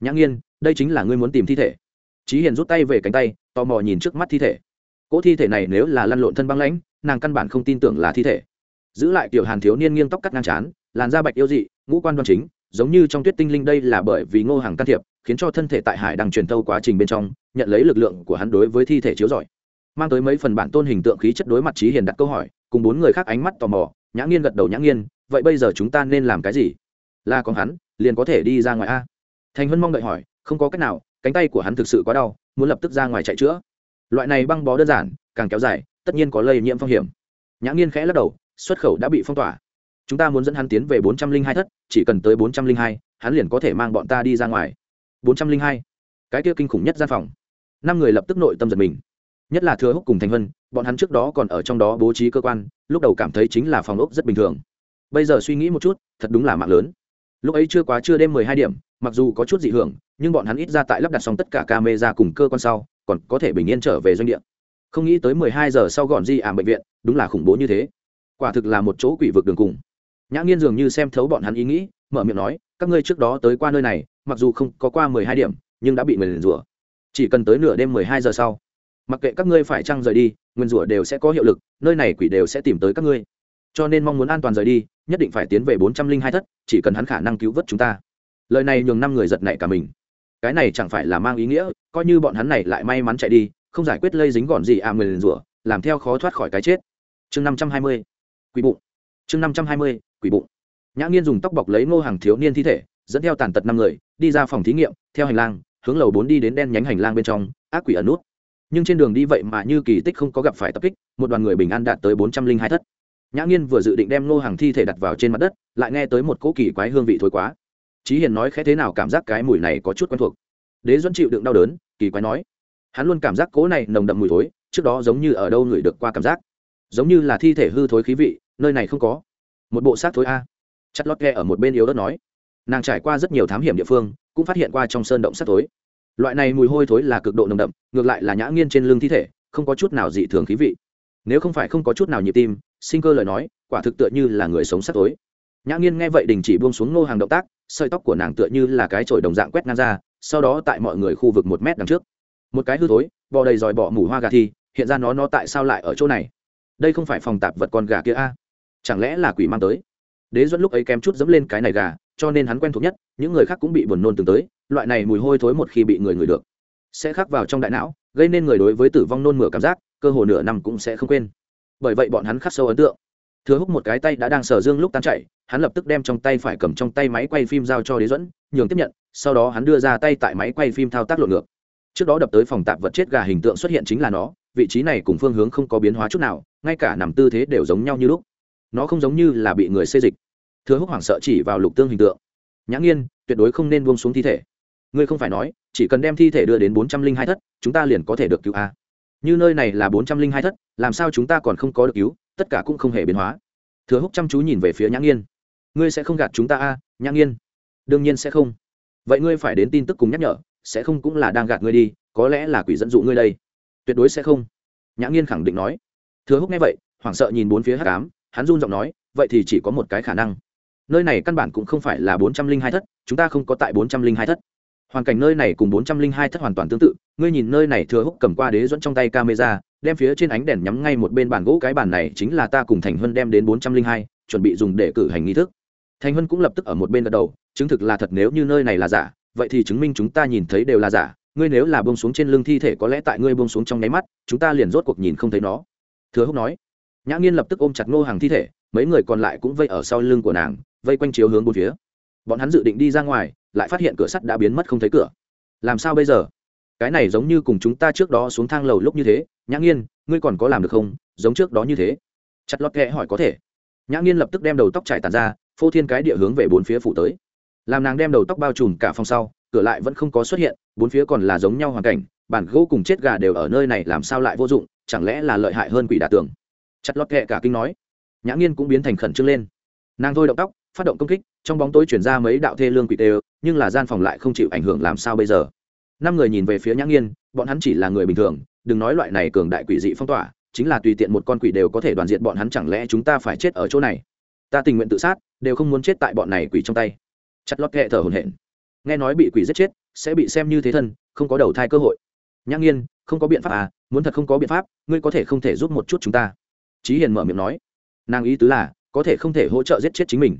Nhã nghiên, đây chính là ngươi muốn tìm thi thể. Trí hiền rút tay về cánh tay, tò mò nhìn trước mắt thi thể. Cỗ thi thể này nếu là lăn lộn thân băng lãnh, nàng căn bản không tin tưởng là thi thể. Giữ lại tiểu hàn thiếu niên nghiêng tóc cắt ngang chán, làn da bạch yêu dị, ngũ quan đoan chính, giống như trong tuyết tinh linh đây là bởi vì ngô hàng can thiệp khiến cho thân thể tại hải đang truyền thâu quá trình bên trong, nhận lấy lực lượng của hắn đối với thi thể chiếu giỏi mang tới mấy phần bản tôn hình tượng khí chất đối mặt trí hiền đặt câu hỏi, cùng bốn người khác ánh mắt tò mò, nhã nghiên gật đầu nhã nghiên, vậy bây giờ chúng ta nên làm cái gì? Là còn hắn, liền có thể đi ra ngoài a. Thành huân mong đợi hỏi, không có cách nào, cánh tay của hắn thực sự quá đau, muốn lập tức ra ngoài chạy chữa. Loại này băng bó đơn giản, càng kéo dài, tất nhiên có lây nhiễm phong hiểm. Nhã nghiên khẽ lắc đầu, xuất khẩu đã bị phong tỏa. Chúng ta muốn dẫn hắn tiến về bốn trăm linh hai thất, chỉ cần tới bốn trăm linh hai, hắn liền có thể mang bọn ta đi ra ngoài bốn trăm linh hai. Cái kia kinh khủng nhất gian phòng. Năm người lập tức nội tâm giật mình. Nhất là thừa húc cùng thành vân bọn hắn trước đó còn ở trong đó bố trí cơ quan, lúc đầu cảm thấy chính là phòng ốc rất bình thường. Bây giờ suy nghĩ một chút, thật đúng là mạng lớn. Lúc ấy chưa quá chưa đêm mười hai điểm, mặc dù có chút dị hưởng, nhưng bọn hắn ít ra tại lắp đặt xong tất cả camera cùng cơ quan sau, còn có thể bình yên trở về doanh địa. Không nghĩ tới mười hai giờ sau gọn di ảm bệnh viện, đúng là khủng bố như thế. Quả thực là một chỗ quỷ vực đường cùng. Nhã nghiên dường như xem thấu bọn hắn ý nghĩ, mở miệng nói, các ngươi trước đó tới qua nơi này mặc dù không có qua mười hai điểm, nhưng đã bị nguyền rủa chỉ cần tới nửa đêm mười hai giờ sau, mặc kệ các ngươi phải trăng rời đi, nguyên rủa đều sẽ có hiệu lực, nơi này quỷ đều sẽ tìm tới các ngươi. Cho nên mong muốn an toàn rời đi, nhất định phải tiến về bốn trăm linh hai thất, chỉ cần hắn khả năng cứu vớt chúng ta. Lời này nhường năm người giật nảy cả mình. Cái này chẳng phải là mang ý nghĩa, coi như bọn hắn này lại may mắn chạy đi, không giải quyết lây dính gọn gì à nguyền rủa làm theo khó thoát khỏi cái chết. Chương năm trăm hai mươi, quỷ bụng. Chương năm trăm hai mươi, quỷ bụng. Nhã nghiên dùng tóc bọc lấy ngô hàng thiếu niên thi thể dẫn theo tàn tật năm người, đi ra phòng thí nghiệm, theo hành lang, hướng lầu bốn đi đến đen nhánh hành lang bên trong, ác quỷ ẩn nút. Nhưng trên đường đi vậy mà như kỳ tích không có gặp phải tập kích, một đoàn người bình an đạt tới bốn trăm linh hai thất. Nhã nghiên vừa dự định đem nô hàng thi thể đặt vào trên mặt đất, lại nghe tới một cỗ kỳ quái hương vị thối quá. Trí hiền nói khẽ thế nào cảm giác cái mùi này có chút quen thuộc. Đế duẫn chịu đựng đau đớn, kỳ quái nói. Hắn luôn cảm giác cỗ này nồng đậm mùi thối, trước đó giống như ở đâu ngửi được qua cảm giác. Giống như là thi thể hư thối khí vị, nơi này không có. Một bộ xác thối a. Chất lót ghe ở một bên yếu đất nói nàng trải qua rất nhiều thám hiểm địa phương, cũng phát hiện qua trong sơn động sắt thối. Loại này mùi hôi thối là cực độ nồng đậm, ngược lại là nhã nghiên trên lưng thi thể, không có chút nào dị thường khí vị. Nếu không phải không có chút nào nhịp tim, sinh cơ lời nói, quả thực tựa như là người sống sắt tối nhã nghiên nghe vậy đình chỉ buông xuống nô hàng động tác, sợi tóc của nàng tựa như là cái chổi đồng dạng quét ngang ra, sau đó tại mọi người khu vực một mét đằng trước. Một cái hư thối, bò đầy dòi bọ mủ hoa gà thi, hiện ra nó nó tại sao lại ở chỗ này? Đây không phải phòng tạp vật con gà kia a? Chẳng lẽ là quỷ mang tới? Đế dẫn lúc ấy kém chút dẫm lên cái này gà, cho nên hắn quen thuộc nhất, những người khác cũng bị buồn nôn từng tới, loại này mùi hôi thối một khi bị người ngửi được, sẽ khắc vào trong đại não, gây nên người đối với tử vong nôn mửa cảm giác, cơ hồ nửa năm cũng sẽ không quên. Bởi vậy bọn hắn khắc sâu ấn tượng. Thừa húc một cái tay đã đang sờ dương lúc tan chạy hắn lập tức đem trong tay phải cầm trong tay máy quay phim giao cho đế dẫn nhường tiếp nhận, sau đó hắn đưa ra tay tại máy quay phim thao tác lộn ngược. Trước đó đập tới phòng tạp vật chết gà hình tượng xuất hiện chính là nó, vị trí này cùng phương hướng không có biến hóa chút nào, ngay cả nằm tư thế đều giống nhau như lúc nó không giống như là bị người xê dịch. Thừa húc hoảng sợ chỉ vào lục tương hình tượng. Nhã nghiên, tuyệt đối không nên buông xuống thi thể. Ngươi không phải nói, chỉ cần đem thi thể đưa đến bốn trăm linh hai thất, chúng ta liền có thể được cứu a. Như nơi này là bốn trăm linh hai thất, làm sao chúng ta còn không có được cứu, tất cả cũng không hề biến hóa. Thừa húc chăm chú nhìn về phía nhã nghiên. Ngươi sẽ không gạt chúng ta a, nhã nghiên? Đương nhiên sẽ không. Vậy ngươi phải đến tin tức cùng nhắc nhở, sẽ không cũng là đang gạt ngươi đi, có lẽ là quỷ dẫn dụ ngươi đây. Tuyệt đối sẽ không. Nhã nghiên khẳng định nói. Thừa húc nghe vậy, hoảng sợ nhìn bốn phía hát cám hắn run giọng nói, vậy thì chỉ có một cái khả năng. Nơi này căn bản cũng không phải là bốn trăm linh hai thất, chúng ta không có tại bốn trăm linh hai thất. Hoàn cảnh nơi này cùng bốn trăm linh hai thất hoàn toàn tương tự, ngươi nhìn nơi này thừa húc cầm qua đế dẫn trong tay camera, đem phía trên ánh đèn nhắm ngay một bên bàn gỗ, cái bàn này chính là ta cùng thành hân đem đến bốn trăm linh hai, chuẩn bị dùng để cử hành nghi thức. Thành hân cũng lập tức ở một bên gật đầu, chứng thực là thật, nếu như nơi này là giả, vậy thì chứng minh chúng ta nhìn thấy đều là giả. Ngươi nếu là bông xuống trên lưng thi thể có lẽ tại ngươi bông xuống trong nháy mắt, chúng ta liền rốt cuộc nhìn không thấy nó. Thừa húc nói nhã nghiên lập tức ôm chặt ngô hàng thi thể, mấy người còn lại cũng vây ở sau lưng của nàng, vây quanh chiếu hướng bốn phía. Bọn hắn dự định đi ra ngoài, lại phát hiện cửa sắt đã biến mất không thấy cửa. Làm sao bây giờ? Cái này giống như cùng chúng ta trước đó xuống thang lầu lúc như thế. Nhã nghiên, ngươi còn có làm được không? Giống trước đó như thế. Chặt lót kẽ hỏi có thể. Nhã nghiên lập tức đem đầu tóc trải tàn ra, phô thiên cái địa hướng về bốn phía phủ tới. Làm nàng đem đầu tóc bao trùm cả phòng sau, cửa lại vẫn không có xuất hiện, bốn phía còn là giống nhau hoàn cảnh, bản gỗ cùng chết gà đều ở nơi này làm sao lại vô dụng, chẳng lẽ là lợi hại hơn quỷ đả tường? Chặt lót kệ cả kinh nói. Nhã nghiên cũng biến thành khẩn trương lên. Nàng thôi động tóc, phát động công kích, trong bóng tối chuyển ra mấy đạo thê lương quỷ tê nhưng là gian phòng lại không chịu ảnh hưởng làm sao bây giờ. Năm người nhìn về phía nhã nghiên, bọn hắn chỉ là người bình thường, đừng nói loại này cường đại quỷ dị phong tỏa, chính là tùy tiện một con quỷ đều có thể đoàn diện bọn hắn chẳng lẽ chúng ta phải chết ở chỗ này? Ta tình nguyện tự sát, đều không muốn chết tại bọn này quỷ trong tay. Chặt lót kệ thở hổn hển. Nghe nói bị quỷ giết chết, sẽ bị xem như thế thân, không có đầu thai cơ hội. Nhã nghiên, không có biện pháp à muốn thật không có biện pháp, ngươi có thể không thể giúp một chút chúng ta trí hiền mở miệng nói. Nàng ý tứ là, có thể không thể hỗ trợ giết chết chính mình.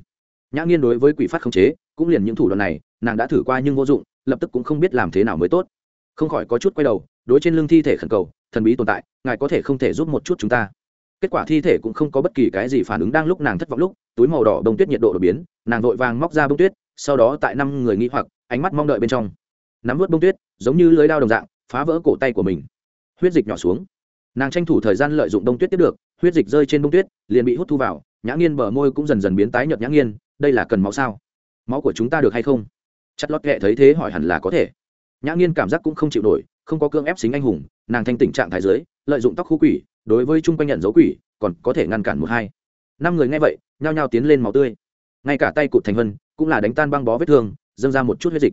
Nhã nghiên đối với quỷ phát không chế, cũng liền những thủ đoạn này, nàng đã thử qua nhưng vô dụng, lập tức cũng không biết làm thế nào mới tốt. Không khỏi có chút quay đầu, đối trên lưng thi thể khẩn cầu, thần bí tồn tại, ngài có thể không thể giúp một chút chúng ta. Kết quả thi thể cũng không có bất kỳ cái gì phản ứng đang lúc nàng thất vọng lúc, túi màu đỏ đông tuyết nhiệt độ đột biến, nàng vội vàng móc ra bông tuyết, sau đó tại năm người nghĩ hoặc, ánh mắt mong đợi bên trong. Nắm vớt bông tuyết, giống như lưới đao đồng dạng, phá vỡ cổ tay của mình. Huyết dịch nhỏ xuống. Nàng tranh thủ thời gian lợi dụng đông tuyết tiếp được huyết dịch rơi trên đông tuyết, liền bị hút thu vào, nhã nghiên bờ môi cũng dần dần biến tái nhợt nhã nghiên, đây là cần máu sao? Máu của chúng ta được hay không? Chất lót kệ thấy thế hỏi hẳn là có thể. Nhã nghiên cảm giác cũng không chịu nổi, không có cương ép xính anh hùng, nàng thanh tình trạng thái giới lợi dụng tóc khu quỷ, đối với chung quanh nhận dấu quỷ, còn có thể ngăn cản một hai. Năm người nghe vậy, nhao nhao tiến lên máu tươi. Ngay cả tay cụt thành vân, cũng là đánh tan băng bó vết thương, dâng ra một chút huyết dịch.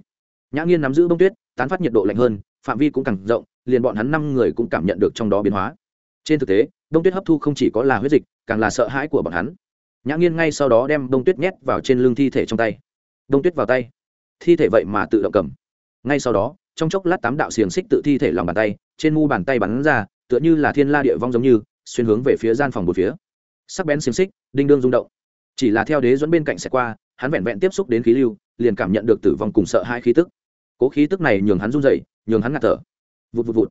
Nhã nghiên nắm giữ bông tuyết, tán phát nhiệt độ lạnh hơn, phạm vi cũng càng rộng, liền bọn hắn năm người cũng cảm nhận được trong đó biến hóa. Trên thực tế Đông tuyết hấp thu không chỉ có là huyết dịch, càng là sợ hãi của bọn hắn. Nhã nghiên ngay sau đó đem Đông tuyết nhét vào trên lưng thi thể trong tay. Đông tuyết vào tay. Thi thể vậy mà tự động cầm. Ngay sau đó, trong chốc lát tám đạo xiềng xích tự thi thể lòng bàn tay, trên mu bàn tay bắn ra, tựa như là thiên la địa vong giống như, xuyên hướng về phía gian phòng một phía. Sắc bén xiềng xích, đinh đương rung động. Chỉ là theo đế dẫn bên cạnh sẽ qua, hắn vẹn vẹn tiếp xúc đến khí lưu, liền cảm nhận được tử vong cùng sợ hai khí tức. Cố khí tức này nhường hắn run dậy nhường hắn ngạt thở. Vụt vụt vụt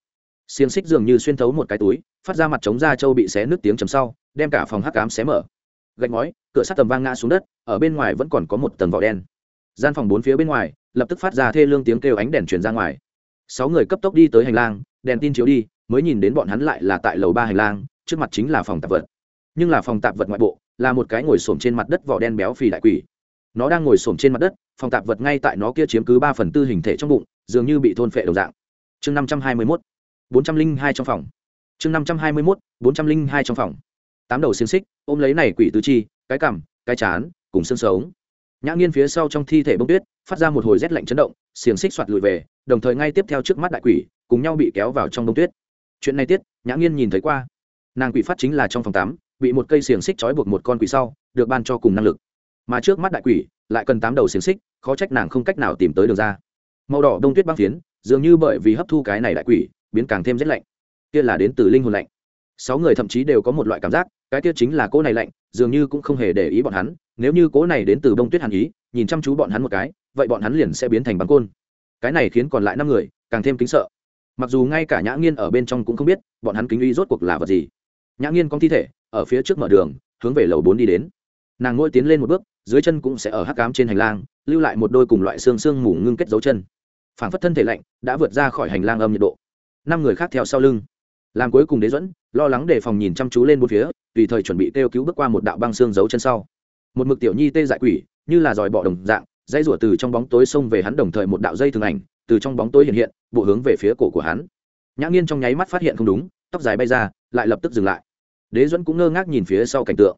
xiềng xích dường như xuyên thấu một cái túi, phát ra mặt trống da trâu bị xé nước tiếng chầm sau, đem cả phòng hắc cám xé mở. Gạch ngói, cửa sắt tầm vang ngã xuống đất, ở bên ngoài vẫn còn có một tầng vỏ đen. Gian phòng bốn phía bên ngoài, lập tức phát ra thê lương tiếng kêu ánh đèn truyền ra ngoài. Sáu người cấp tốc đi tới hành lang, đèn tin chiếu đi, mới nhìn đến bọn hắn lại là tại lầu ba hành lang, trước mặt chính là phòng tạp vật. Nhưng là phòng tạp vật ngoại bộ, là một cái ngồi xổm trên mặt đất vỏ đen béo phì đại quỷ. Nó đang ngồi xổm trên mặt đất, phòng tạp vật ngay tại nó kia chiếm cứ ba phần tư hình thể trong bụng, dường như bị thôn phệ đồng dạng. Chương năm trăm hai mươi mốt bốn trăm linh hai trong phòng. Chương năm trăm hai mươi mốt, bốn trăm linh hai trong phòng. Tám đầu xiên xích, ôm lấy này quỷ tứ chi, cái cằm, cái chán, cùng xương sống. Nhã nghiên phía sau trong thi thể bông tuyết, phát ra một hồi rét lạnh chấn động, xiềng xích soạt lùi về, đồng thời ngay tiếp theo trước mắt đại quỷ, cùng nhau bị kéo vào trong bông tuyết. Chuyện này tiết, nhã nghiên nhìn thấy qua. Nàng quỷ phát chính là trong phòng tám, bị một cây xiềng xích trói buộc một con quỷ sau, được ban cho cùng năng lực. Mà trước mắt đại quỷ, lại cần tám đầu xiềng xích, khó trách nàng không cách nào tìm tới đường ra. Màu đỏ đông tuyết băng phiến, dường như bởi vì hấp thu cái này đại quỷ biến càng thêm rét lạnh. Kia là đến từ linh hồn lạnh. Sáu người thậm chí đều có một loại cảm giác, cái kia chính là cỗ này lạnh, dường như cũng không hề để ý bọn hắn, nếu như cỗ này đến từ bông tuyết hàn ý, nhìn chăm chú bọn hắn một cái, vậy bọn hắn liền sẽ biến thành bắn côn. Cái này khiến còn lại năm người càng thêm kính sợ. Mặc dù ngay cả nhã nghiên ở bên trong cũng không biết, bọn hắn kính uy rốt cuộc là vật gì. Nhã nghiên có thi thể, ở phía trước mở đường, hướng về lầu bốn đi đến. Nàng ngôi tiến lên một bước, dưới chân cũng sẽ ở hắc cám trên hành lang, lưu lại một đôi cùng loại xương xương mủ ngưng kết dấu chân. Phảng phất thân thể lạnh, đã vượt ra khỏi hành lang âm nhiệt độ năm người khác theo sau lưng. Làm cuối cùng đế dẫn lo lắng đề phòng nhìn chăm chú lên bốn phía, tùy thời chuẩn bị kêu cứu bước qua một đạo băng xương giấu chân sau. Một mực tiểu nhi tê dại quỷ, như là dòi bọ đồng dạng dây rủa từ trong bóng tối xông về hắn đồng thời một đạo dây thường ảnh, từ trong bóng tối hiện hiện, bộ hướng về phía cổ của hắn. Nhã nghiên trong nháy mắt phát hiện không đúng, tóc dài bay ra, lại lập tức dừng lại. Đế dẫn cũng ngơ ngác nhìn phía sau cảnh tượng.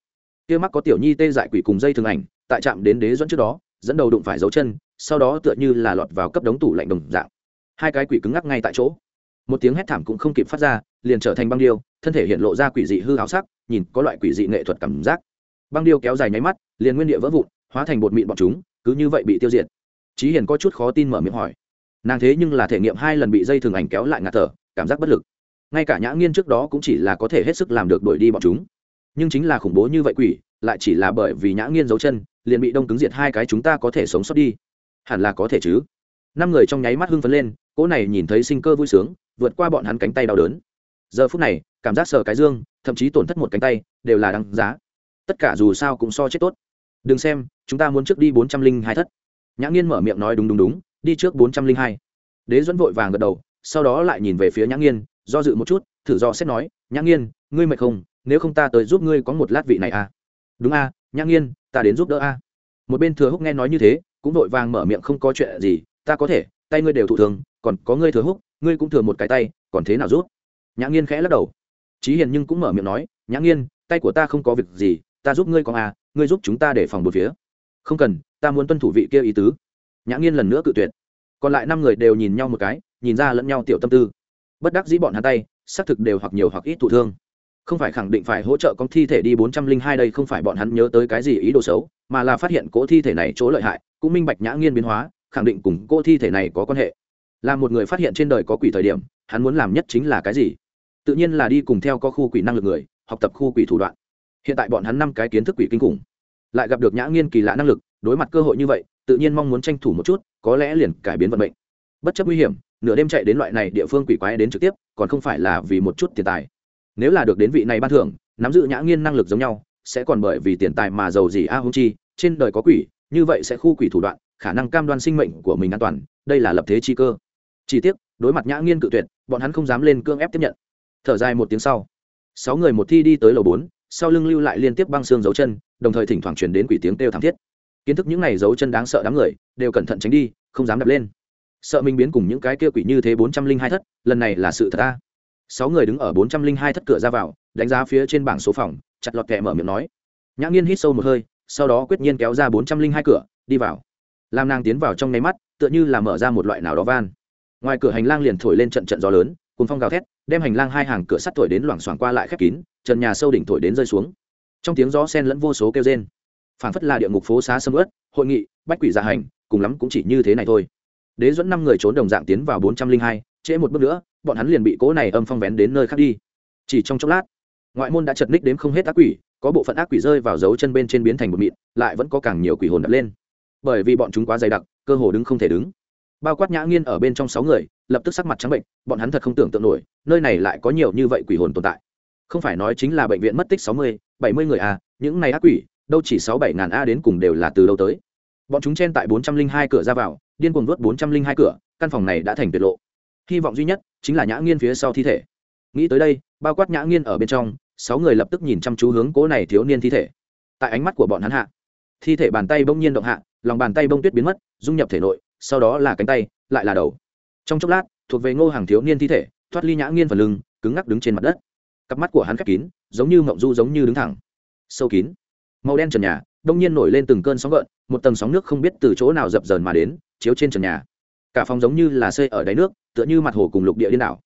Kia mắt có tiểu nhi tê dại quỷ cùng dây thường ảnh, tại chạm đến đế dẫn trước đó, dẫn đầu đụng phải dấu chân, sau đó tựa như là lọt vào cấp đống tủ lạnh đồng dạng. Hai cái quỷ cứng ngắc ngay tại chỗ một tiếng hét thảm cũng không kịp phát ra, liền trở thành băng điêu, thân thể hiện lộ ra quỷ dị hư hào sắc, nhìn có loại quỷ dị nghệ thuật cảm giác. Băng điêu kéo dài nháy mắt, liền nguyên địa vỡ vụn, hóa thành bột mịn bọn chúng, cứ như vậy bị tiêu diệt. Trí hiền có chút khó tin mở miệng hỏi. Nàng thế nhưng là thể nghiệm hai lần bị dây thường ảnh kéo lại ngạt thở, cảm giác bất lực. Ngay cả nhã nghiên trước đó cũng chỉ là có thể hết sức làm được đuổi đi bọn chúng. Nhưng chính là khủng bố như vậy quỷ, lại chỉ là bởi vì nhã nghiên giấu chân, liền bị đông cứng diệt hai cái chúng ta có thể sống sót đi. Hẳn là có thể chứ. Năm người trong nháy mắt hưng phấn lên, cỗ này nhìn thấy sinh cơ vui sướng vượt qua bọn hắn cánh tay đau đớn. Giờ phút này, cảm giác sờ cái dương, thậm chí tổn thất một cánh tay, đều là đáng giá. Tất cả dù sao cũng so chết tốt. Đừng xem, chúng ta muốn trước đi bốn trăm linh hai thất. Nhã nghiên mở miệng nói đúng đúng đúng, đi trước bốn trăm linh hai. Đế dẫn vội vàng gật đầu, sau đó lại nhìn về phía nhã nghiên, do dự một chút, thử do xét nói, nhã nghiên, ngươi mệt không? Nếu không ta tới giúp ngươi có một lát vị này à? Đúng a, nhã nghiên, ta đến giúp đỡ a. Một bên thừa húc nghe nói như thế, cũng vội vàng mở miệng không có chuyện gì, ta có thể, tay ngươi đều thụ thường, còn có ngươi thừa húc ngươi cũng thừa một cái tay, còn thế nào giúp nhã nghiên khẽ lắc đầu. Trí hiền nhưng cũng mở miệng nói, nhã nghiên, tay của ta không có việc gì, ta giúp ngươi con à ngươi giúp chúng ta để phòng một phía. Không cần, ta muốn tuân thủ vị kia ý tứ. Nhã nghiên lần nữa cự tuyệt. Còn lại năm người đều nhìn nhau một cái, nhìn ra lẫn nhau tiểu tâm tư. Bất đắc dĩ bọn hắn tay, xác thực đều hoặc nhiều hoặc ít thụ thương. Không phải khẳng định phải hỗ trợ con thi thể đi bốn trăm linh hai đây không phải bọn hắn nhớ tới cái gì ý đồ xấu, mà là phát hiện cỗ thi thể này chỗ lợi hại, cũng minh bạch nhã nghiên biến hóa, khẳng định cùng cỗ thi thể này có quan hệ là một người phát hiện trên đời có quỷ thời điểm, hắn muốn làm nhất chính là cái gì? Tự nhiên là đi cùng theo có khu quỷ năng lực người, học tập khu quỷ thủ đoạn. Hiện tại bọn hắn năm cái kiến thức quỷ kinh khủng, lại gặp được nhã nghiên kỳ lạ năng lực, đối mặt cơ hội như vậy, tự nhiên mong muốn tranh thủ một chút, có lẽ liền cải biến vận mệnh. Bất chấp nguy hiểm, nửa đêm chạy đến loại này địa phương quỷ quái đến trực tiếp, còn không phải là vì một chút tiền tài. Nếu là được đến vị này ban thưởng, nắm giữ nhã nghiên năng lực giống nhau, sẽ còn bởi vì tiền tài mà giàu gì a à hung chi, trên đời có quỷ, như vậy sẽ khu quỷ thủ đoạn, khả năng cam đoan sinh mệnh của mình an toàn, đây là lập thế chi cơ chỉ tiếc, đối mặt nhã nghiên cự tuyệt, bọn hắn không dám lên cương ép tiếp nhận. Thở dài một tiếng sau, sáu người một thi đi tới lầu bốn, sau lưng lưu lại liên tiếp băng xương dấu chân, đồng thời thỉnh thoảng truyền đến quỷ tiếng kêu thảm thiết. Kiến thức những này dấu chân đáng sợ đám người, đều cẩn thận tránh đi, không dám đập lên. Sợ mình biến cùng những cái kia quỷ như thế bốn trăm linh hai thất, lần này là sự thật ta. Sáu người đứng ở bốn trăm linh hai thất cửa ra vào, đánh giá phía trên bảng số phòng, chặt lọt kẹ mở miệng nói. Nhã nghiên hít sâu một hơi, sau đó quyết nhiên kéo ra bốn trăm linh hai cửa, đi vào. Làm nàng tiến vào trong nháy mắt, tựa như là mở ra một loại nào đó van ngoài cửa hành lang liền thổi lên trận trận gió lớn cùng phong gào thét, đem hành lang hai hàng cửa sắt thổi đến loảng xoảng qua lại khép kín, trần nhà sâu đỉnh thổi đến rơi xuống. Trong tiếng gió sen lẫn vô số kêu rên, phảng phất là địa ngục phố xá sâm ướt hội nghị, bách quỷ gia hành, cùng lắm cũng chỉ như thế này thôi. Đế dẫn năm người trốn đồng dạng tiến vào bốn trăm linh hai, trễ một bước nữa, bọn hắn liền bị cố này âm phong vén đến nơi khác đi. Chỉ trong chốc lát, ngoại môn đã chật ních đếm không hết ác quỷ, có bộ phận ác quỷ rơi vào dấu chân bên trên biến thành một mịn, lại vẫn có càng nhiều quỷ hồn đập lên. Bởi vì bọn chúng quá dày đặc, cơ hồ đứng không thể đứng bao quát nhã nghiên ở bên trong sáu người, lập tức sắc mặt trắng bệnh, bọn hắn thật không tưởng tượng nổi, nơi này lại có nhiều như vậy quỷ hồn tồn tại. Không phải nói chính là bệnh viện mất tích sáu mươi, bảy mươi người a những này ác quỷ, đâu chỉ sáu bảy ngàn a đến cùng đều là từ đâu tới. Bọn chúng chen tại bốn trăm linh hai cửa ra vào, điên cuồng vớt bốn trăm linh hai cửa, căn phòng này đã thành tuyệt lộ. Hy vọng duy nhất chính là nhã nghiên phía sau thi thể. Nghĩ tới đây, bao quát nhã nghiên ở bên trong, sáu người lập tức nhìn chăm chú hướng cố này thiếu niên thi thể. Tại ánh mắt của bọn hắn hạ, thi thể bàn tay bỗng nhiên động hạ, lòng bàn tay bông tuyết biến mất, dung nhập thể nội sau đó là cánh tay lại là đầu. Trong chốc lát thuộc về ngô hàng thiếu niên thi thể thoát ly nhã nghiên phần lưng cứng ngắc đứng trên mặt đất. Cặp mắt của hắn khép kín giống như mộng du giống như đứng thẳng. Sâu kín. Màu đen trần nhà đông nhiên nổi lên từng cơn sóng gợn một tầng sóng nước không biết từ chỗ nào dập dờn mà đến chiếu trên trần nhà. Cả phòng giống như là xây ở đáy nước tựa như mặt hồ cùng lục địa điên đảo.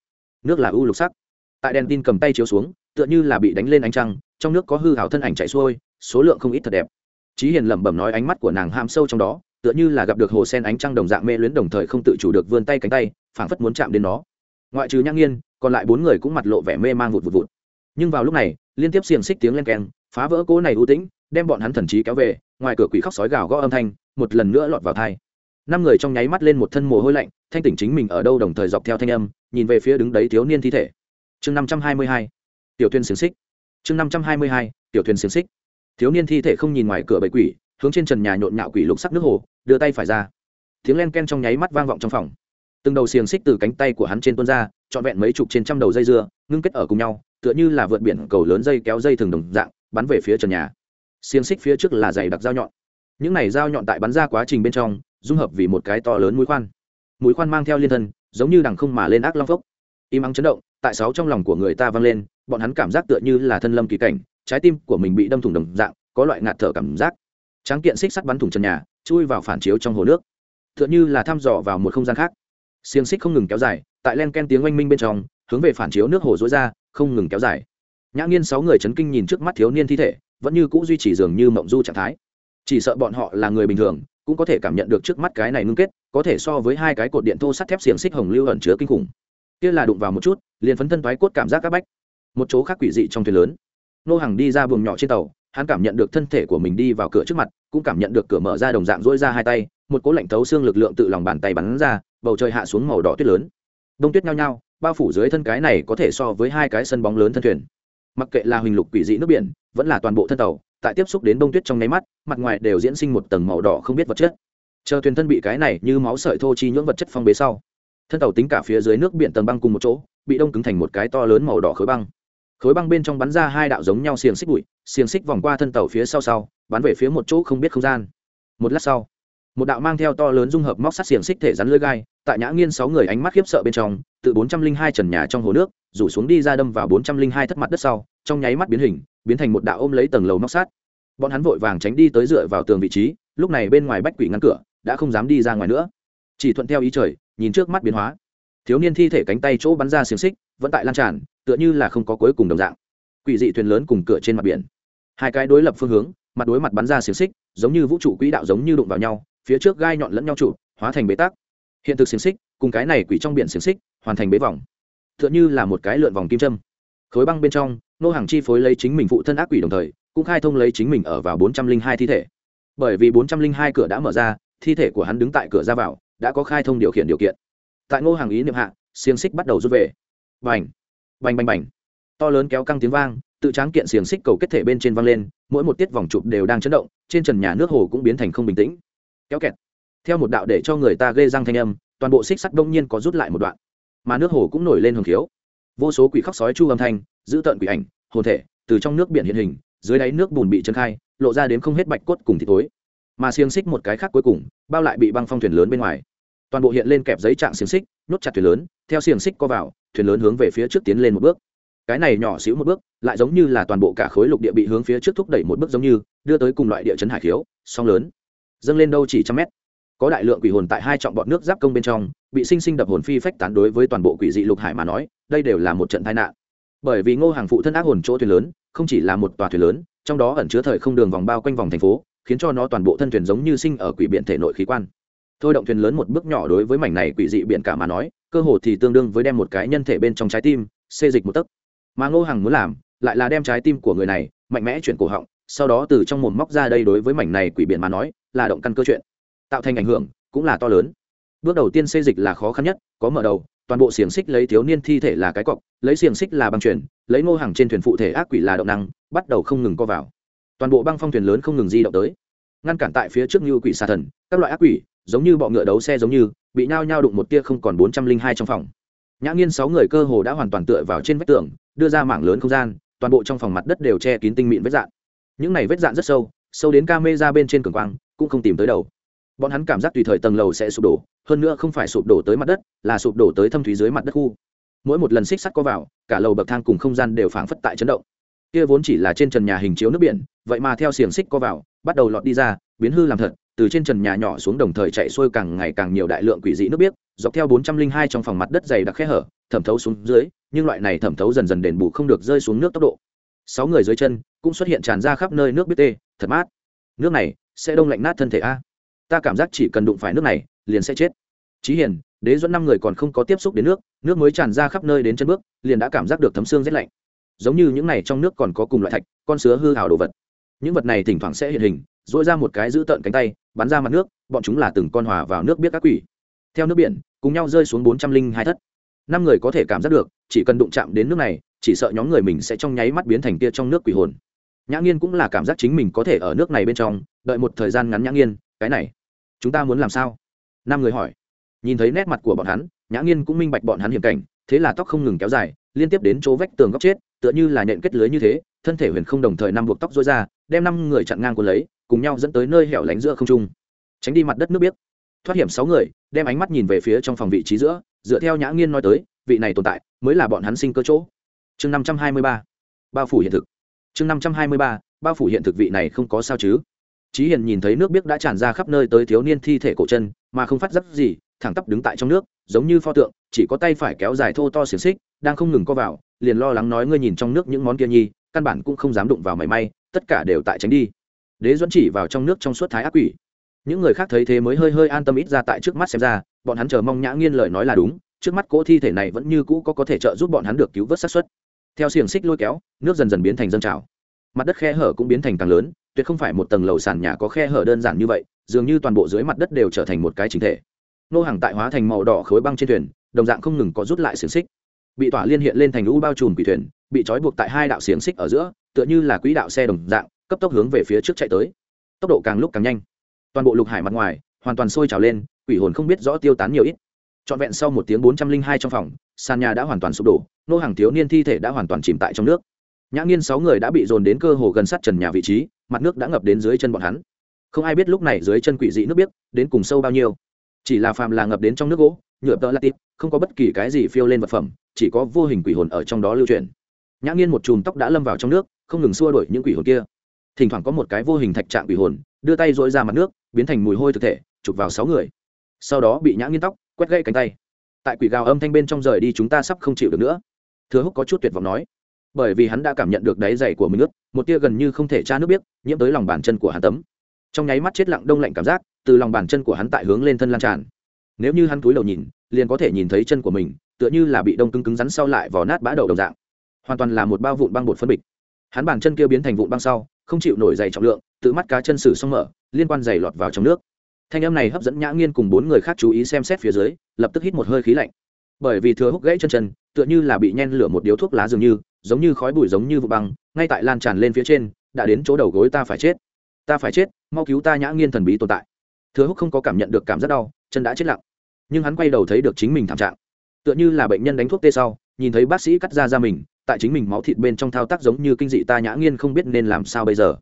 Nước là u lục sắc. Tại đèn tin cầm tay chiếu xuống tựa như là bị đánh lên ánh trăng trong nước có hư hảo thân ảnh chạy xuôi số lượng không ít thật đẹp. Trí Hiền lẩm bẩm nói ánh mắt của nàng ham sâu trong đó, tựa như là gặp được hồ sen ánh trăng đồng dạng mê luyến đồng thời không tự chủ được vươn tay cánh tay, phảng phất muốn chạm đến nó. Ngoại trừ Nhã Nghiên, còn lại bốn người cũng mặt lộ vẻ mê mang vụt vụt vụt. Nhưng vào lúc này, liên tiếp xiềng xích tiếng len keng, phá vỡ cố này u tĩnh, đem bọn hắn thần trí kéo về, ngoài cửa quỷ khóc sói gào gõ âm thanh, một lần nữa lọt vào thai Năm người trong nháy mắt lên một thân mồ hôi lạnh, thanh tỉnh chính mình ở đâu đồng thời dọc theo thanh âm, nhìn về phía đứng đấy thiếu niên thi thể. Chương năm trăm hai mươi hai, tiểu thuyền xiềng xích. Chương năm trăm hai mươi hai, tiểu thuyền xiềng xích. Thiếu niên thi thể không nhìn ngoài cửa bậy quỷ, hướng trên trần nhà nhộn nhạo quỷ lục sắc nước hồ, đưa tay phải ra. Tiếng len ken trong nháy mắt vang vọng trong phòng. Từng đầu xiềng xích từ cánh tay của hắn trên tuôn ra, trọn vẹn mấy chục trên trăm đầu dây dưa, ngưng kết ở cùng nhau, tựa như là vượt biển cầu lớn dây kéo dây thường đồng dạng, bắn về phía trần nhà. Xiềng xích phía trước là dày đặc dao nhọn. Những này dao nhọn tại bắn ra quá trình bên trong, dung hợp vì một cái to lớn mũi khoan. Mũi khoan mang theo liên thân, giống như đằng không mà lên ác long phốc. Im ắng chấn động, tại sáu trong lòng của người ta vang lên, bọn hắn cảm giác tựa như là thân lâm kỳ cảnh, trái tim của mình bị đâm thủng đồng dạng, có loại ngạt thở cảm giác tráng kiện xích sắt bắn thủng trần nhà, chui vào phản chiếu trong hồ nước. T h ư ợ n h ư là thăm dò vào một không gian khác. Xiềng xích không ngừng kéo dài, tại len ken tiếng oanh minh bên trong, hướng về phản chiếu nước hồ dối ra, không ngừng kéo dài. Nhã nghiên sáu người chấn kinh nhìn trước mắt thiếu niên thi thể, vẫn như c ũ duy trì dường như mộng du trạng thái. Chỉ sợ bọn họ là người bình thường, cũng có thể cảm nhận được trước mắt cái này ngưng kết, có thể so với hai cái cột điện thô sắt thép xiềng xích hồng lưu ẩn chứa kinh khủng. Kia là đụng vào một chút, liền phấn thân thoái cốt cảm giác các bách. Một chỗ khác quỷ dị trong thuyền lớn. Nô hàng đi ra buồng nhỏ trên tàu hắn cảm nhận được thân thể của mình đi vào cửa trước mặt, cũng cảm nhận được cửa mở ra đồng dạng dỗi ra hai tay, một cố lạnh thấu xương lực lượng tự lòng bàn tay bắn ra, bầu trời hạ xuống màu đỏ tuyết lớn. Đông tuyết nhao nhao, bao phủ dưới thân cái này có thể so với hai cái sân bóng lớn thân thuyền. Mặc kệ là huỳnh lục quỷ dị nước biển, vẫn là toàn bộ thân tàu, tại tiếp xúc đến đông tuyết trong nháy mắt, mặt ngoài đều diễn sinh một tầng màu đỏ không biết vật chất. Chờ thuyền thân bị cái này như máu sợi thô chi nhưỡng vật chất phong bế sau, thân tàu tính cả phía dưới nước biển tầng băng cùng một chỗ, bị đông cứng thành một cái to lớn màu đỏ khối băng khối băng bên trong bắn ra hai đạo giống nhau xiềng xích bụi, xiềng xích vòng qua thân tàu phía sau sau, bắn về phía một chỗ không biết không gian. Một lát sau, một đạo mang theo to lớn dung hợp móc sắt xiềng xích thể rắn lưỡi gai, tại nhã nghiên sáu người ánh mắt khiếp sợ bên trong, từ bốn trăm linh hai trần nhà trong hồ nước, rủ xuống đi ra đâm vào bốn trăm linh hai thất mặt đất sau, trong nháy mắt biến hình, biến thành một đạo ôm lấy tầng lầu móc sắt. Bọn hắn vội vàng tránh đi tới dựa vào tường vị trí, lúc này bên ngoài bách quỷ ngăn cửa, đã không dám đi ra ngoài nữa. Chỉ thuận theo ý trời, nhìn trước mắt biến hóa thiếu niên thi thể cánh tay chỗ bắn ra xiềng xích, vẫn tại lan tràn, tựa như là không có cuối cùng đồng dạng. Quỷ dị thuyền lớn cùng cửa trên mặt biển. Hai cái đối lập phương hướng, mặt đối mặt bắn ra xiềng xích, giống như vũ trụ quỹ đạo giống như đụng vào nhau, phía trước gai nhọn lẫn nhau trụ, hóa thành bế tắc. Hiện thực xiềng xích, cùng cái này quỷ trong biển xiềng xích, hoàn thành bế vòng. Tựa như là một cái lượn vòng kim châm. Khối băng bên trong, nô hàng chi phối lấy chính mình phụ thân ác quỷ đồng thời, cũng khai thông lấy chính mình ở vào bốn trăm linh hai thi thể. Bởi vì bốn trăm linh hai cửa đã mở ra, thi thể của hắn đứng tại cửa ra vào, đã có khai thông điều khiển điều kiện tại ngô hàng ý niệm hạ, xiềng xích bắt đầu rút về. Bành bành bành bành. To lớn kéo căng tiếng vang, tự tráng kiện xiềng xích cầu kết thể bên trên vang lên, mỗi một tiết vòng chụp đều đang chấn động, trên trần nhà nước hồ cũng biến thành không bình tĩnh. Kéo kẹt. Theo một đạo để cho người ta gây răng thanh âm, toàn bộ xích sắt đông nhiên có rút lại một đoạn. Mà nước hồ cũng nổi lên hồng khiếu. Vô số quỷ khóc sói chu âm thanh, giữ tợn quỷ ảnh, hồn thể, từ trong nước biển hiện hình, dưới đáy nước bùn bị chân khai, lộ ra đến không hết bạch cốt cùng thịt tối. Mà xiềng xích một cái khác cuối cùng, bao lại bị băng phong thuyền lớn bên ngoài toàn bộ hiện lên kẹp giấy trạng xiềng xích, nhốt chặt thuyền lớn, theo xiềng xích co vào, thuyền lớn hướng về phía trước tiến lên một bước. Cái này nhỏ xíu một bước, lại giống như là toàn bộ cả khối lục địa bị hướng phía trước thúc đẩy một bước giống như, đưa tới cùng loại địa chấn hải khiếu song lớn, dâng lên đâu chỉ trăm mét. Có đại lượng quỷ hồn tại hai trọng bọn nước giáp công bên trong, bị sinh sinh đập hồn phi phách tán đối với toàn bộ quỷ dị lục hải mà nói, đây đều là một trận tai nạn. Bởi vì ngô hàng phụ thân ác hồn chỗ thuyền lớn, không chỉ là một tòa thuyền lớn, trong đó ẩn chứa thời không đường vòng bao quanh vòng thành phố, khiến cho nó toàn bộ thân thuyền giống như sinh ở quỷ biển thể nội khí quan thôi động thuyền lớn một bước nhỏ đối với mảnh này quỷ dị biển cả mà nói, cơ hồ thì tương đương với đem một cái nhân thể bên trong trái tim, xê dịch một tấc. Mà ngô hằng muốn làm, lại là đem trái tim của người này, mạnh mẽ chuyển cổ họng, sau đó từ trong mồm móc ra đây đối với mảnh này quỷ biển mà nói, là động căn cơ chuyện, tạo thành ảnh hưởng, cũng là to lớn. Bước đầu tiên xây dịch là khó khăn nhất, có mở đầu, toàn bộ xiềng xích lấy thiếu niên thi thể là cái cọc, lấy xiềng xích là băng chuyển, lấy ngô hàng trên thuyền phụ thể ác quỷ là động năng, bắt đầu không ngừng co vào. Toàn bộ băng phong thuyền lớn không ngừng di động tới. Ngăn cản tại phía trước như quỷ xà thần, các loại ác quỷ giống như bọ ngựa đấu xe giống như, bị nhao nhao đụng một tia không còn bốn trăm linh hai trong phòng. Nhã nghiên sáu người cơ hồ đã hoàn toàn tựa vào trên vách tường, đưa ra mảng lớn không gian, toàn bộ trong phòng mặt đất đều che kín tinh mịn vết dạn. Những này vết dạn rất sâu sâu đến ca mê ra bên trên cường quang, cũng không tìm tới đầu. Bọn hắn cảm giác tùy thời tầng lầu sẽ sụp đổ, hơn nữa không phải sụp đổ tới mặt đất, là sụp đổ tới thâm thúy dưới mặt đất khu. Mỗi một lần xích sắt có vào, cả lầu bậc thang cùng không gian đều phảng phất tại chấn động. Kia vốn chỉ là trên trần nhà hình chiếu nước biển, vậy mà theo xiềng xích có vào, bắt đầu lọt đi ra, biến hư làm thật từ trên trần nhà nhỏ xuống đồng thời chạy xuôi càng ngày càng nhiều đại lượng quỷ dị nước biếc, dọc theo 402 trong phòng mặt đất dày đặc khe hở, thẩm thấu xuống dưới, nhưng loại này thẩm thấu dần dần đền bù không được rơi xuống nước tốc độ. Sáu người dưới chân cũng xuất hiện tràn ra khắp nơi nước biết tê, thật mát. Nước này sẽ đông lạnh nát thân thể a. Ta cảm giác chỉ cần đụng phải nước này, liền sẽ chết. Chí hiền, đế dẫn năm người còn không có tiếp xúc đến nước nước mới tràn ra khắp nơi đến chân bước, liền đã cảm giác được thấm xương rét lạnh. Giống như những này trong nước còn có cùng loại thạch, con sứa hư hào đồ vật. Những vật này thỉnh thoảng sẽ hiện hình dỗi ra một cái giữ tợn cánh tay, bắn ra mặt nước, bọn chúng là từng con hòa vào nước biết các quỷ. Theo nước biển, cùng nhau rơi xuống bốn trăm linh hai thất. Năm người có thể cảm giác được, chỉ cần đụng chạm đến nước này, chỉ sợ nhóm người mình sẽ trong nháy mắt biến thành tia trong nước quỷ hồn. Nhã nghiên cũng là cảm giác chính mình có thể ở nước này bên trong, đợi một thời gian ngắn nhã nghiên, cái này, chúng ta muốn làm sao? Năm người hỏi. Nhìn thấy nét mặt của bọn hắn, nhã nghiên cũng minh bạch bọn hắn hiểm cảnh, thế là tóc không ngừng kéo dài, liên tiếp đến chỗ vách tường góc chết, tựa như là nhện kết lưới như thế, thân thể huyền không đồng thời năm buộc tóc dối ra, đem năm người chặn ngang cuốn lấy cùng nhau dẫn tới nơi hẻo lánh giữa không trung. Tránh đi mặt đất nước biếc. Thoát hiểm sáu người đem ánh mắt nhìn về phía trong phòng vị trí giữa dựa theo nhã nghiên nói tới vị này tồn tại mới là bọn hắn sinh cơ chỗ. Chương năm trăm hai mươi ba bao phủ hiện thực. Chương năm trăm hai mươi ba bao phủ hiện thực vị này không có sao chứ. Chí Hiền nhìn thấy nước biếc đã tràn ra khắp nơi tới thiếu niên thi thể cổ chân, mà không phát giác gì, thẳng tắp đứng tại trong nước, giống như pho tượng, chỉ có tay phải kéo dài thô to xiển xích, đang không ngừng co vào, liền lo lắng nói ngươi nhìn trong nước những món kia nhi, căn bản cũng không dám đụng vào mảy may, tất cả đều tại tránh đi. Đế Duẫn chỉ vào trong nước trong suốt thái ác quỷ. Những người khác thấy thế mới hơi hơi an tâm ít ra tại trước mắt xem ra, bọn hắn chờ mong Nhã Nghiên lời nói là đúng, trước mắt cỗ thi thể này vẫn như cũ có có thể trợ giúp bọn hắn được cứu vớt xác suất. Theo xiềng xích lôi kéo, nước dần dần biến thành dân trào. Mặt đất khe hở cũng biến thành càng lớn, tuyệt không phải một tầng lầu sàn nhà có khe hở đơn giản như vậy dường như toàn bộ dưới mặt đất đều trở thành một cái chính thể nô hàng tại hóa thành màu đỏ khối băng trên thuyền đồng dạng không ngừng có rút lại xiềng xích bị tỏa liên hiện lên thành lũ bao trùm quỷ thuyền bị trói buộc tại hai đạo xiềng xích ở giữa tựa như là quỹ đạo xe đồng dạng cấp tốc hướng về phía trước chạy tới. Tốc độ càng lúc càng nhanh. Toàn bộ lục hải mặt ngoài, hoàn toàn sôi trào lên, quỷ hồn không biết rõ tiêu tán nhiều ít. Trọn vẹn sau một tiếng bốn trăm linh hai trong phòng, sàn nhà đã hoàn toàn sụp đổ, nô hàng thiếu niên thi thể đã hoàn toàn chìm tại trong nước. Nhã nghiên sáu người đã bị dồn đến cơ hồ gần sát trần nhà vị trí, mặt nước đã ngập đến dưới chân bọn hắn. Không ai biết lúc này dưới chân quỷ dị nước biết đến cùng sâu bao nhiêu. Chỉ là phàm là ngập đến trong nước gỗ, nhựa tơ latit không có bất kỳ cái gì phiêu lên vật phẩm, chỉ có vô hình quỷ hồn ở trong đó lưu truyền. Nhã nghiên một chùm tóc đã lâm vào trong nước, không ngừng xua đuổi những quỷ hồn kia thỉnh thoảng có một cái vô hình thạch trạng quỷ hồn, đưa tay dội ra mặt nước, biến thành mùi hôi thực thể, chụp vào sáu người. Sau đó bị nhã nghiên tóc, quét gãy cánh tay. Tại quỷ gào âm thanh bên trong rời đi chúng ta sắp không chịu được nữa. Thừa húc có chút tuyệt vọng nói. Bởi vì hắn đã cảm nhận được đáy dày của mình ướt, một tia gần như không thể tra nước biết, nhiễm tới lòng bàn chân của hắn tấm. Trong nháy mắt chết lặng đông lạnh cảm giác, từ lòng bàn chân của hắn tại hướng lên thân lan tràn. Nếu như hắn túi đầu nhìn, liền có thể nhìn thấy chân của mình, tựa như là bị đông cứng cứng rắn sau lại vò nát bã đầu đồng dạng. Hoàn toàn là một bao vụn băng bột phân bịch. Hắn bàn chân kia biến thành vụn băng sau không chịu nổi dày trọng lượng, tự mắt cá chân sử xong mở, liên quan dày lọt vào trong nước. Thanh âm này hấp dẫn nhã nghiên cùng bốn người khác chú ý xem xét phía dưới, lập tức hít một hơi khí lạnh. Bởi vì thừa hút gãy chân chân, tựa như là bị nhen lửa một điếu thuốc lá dường như, giống như khói bụi giống như vụ băng, ngay tại lan tràn lên phía trên, đã đến chỗ đầu gối ta phải chết. Ta phải chết, mau cứu ta nhã nghiên thần bí tồn tại. Thừa húc không có cảm nhận được cảm giác đau, chân đã chết lặng. Nhưng hắn quay đầu thấy được chính mình thảm trạng. Tựa như là bệnh nhân đánh thuốc tê sau, nhìn thấy bác sĩ cắt ra ra mình tại chính mình máu thịt bên trong thao tác giống như kinh dị ta nhã nghiên không biết nên làm sao bây giờ.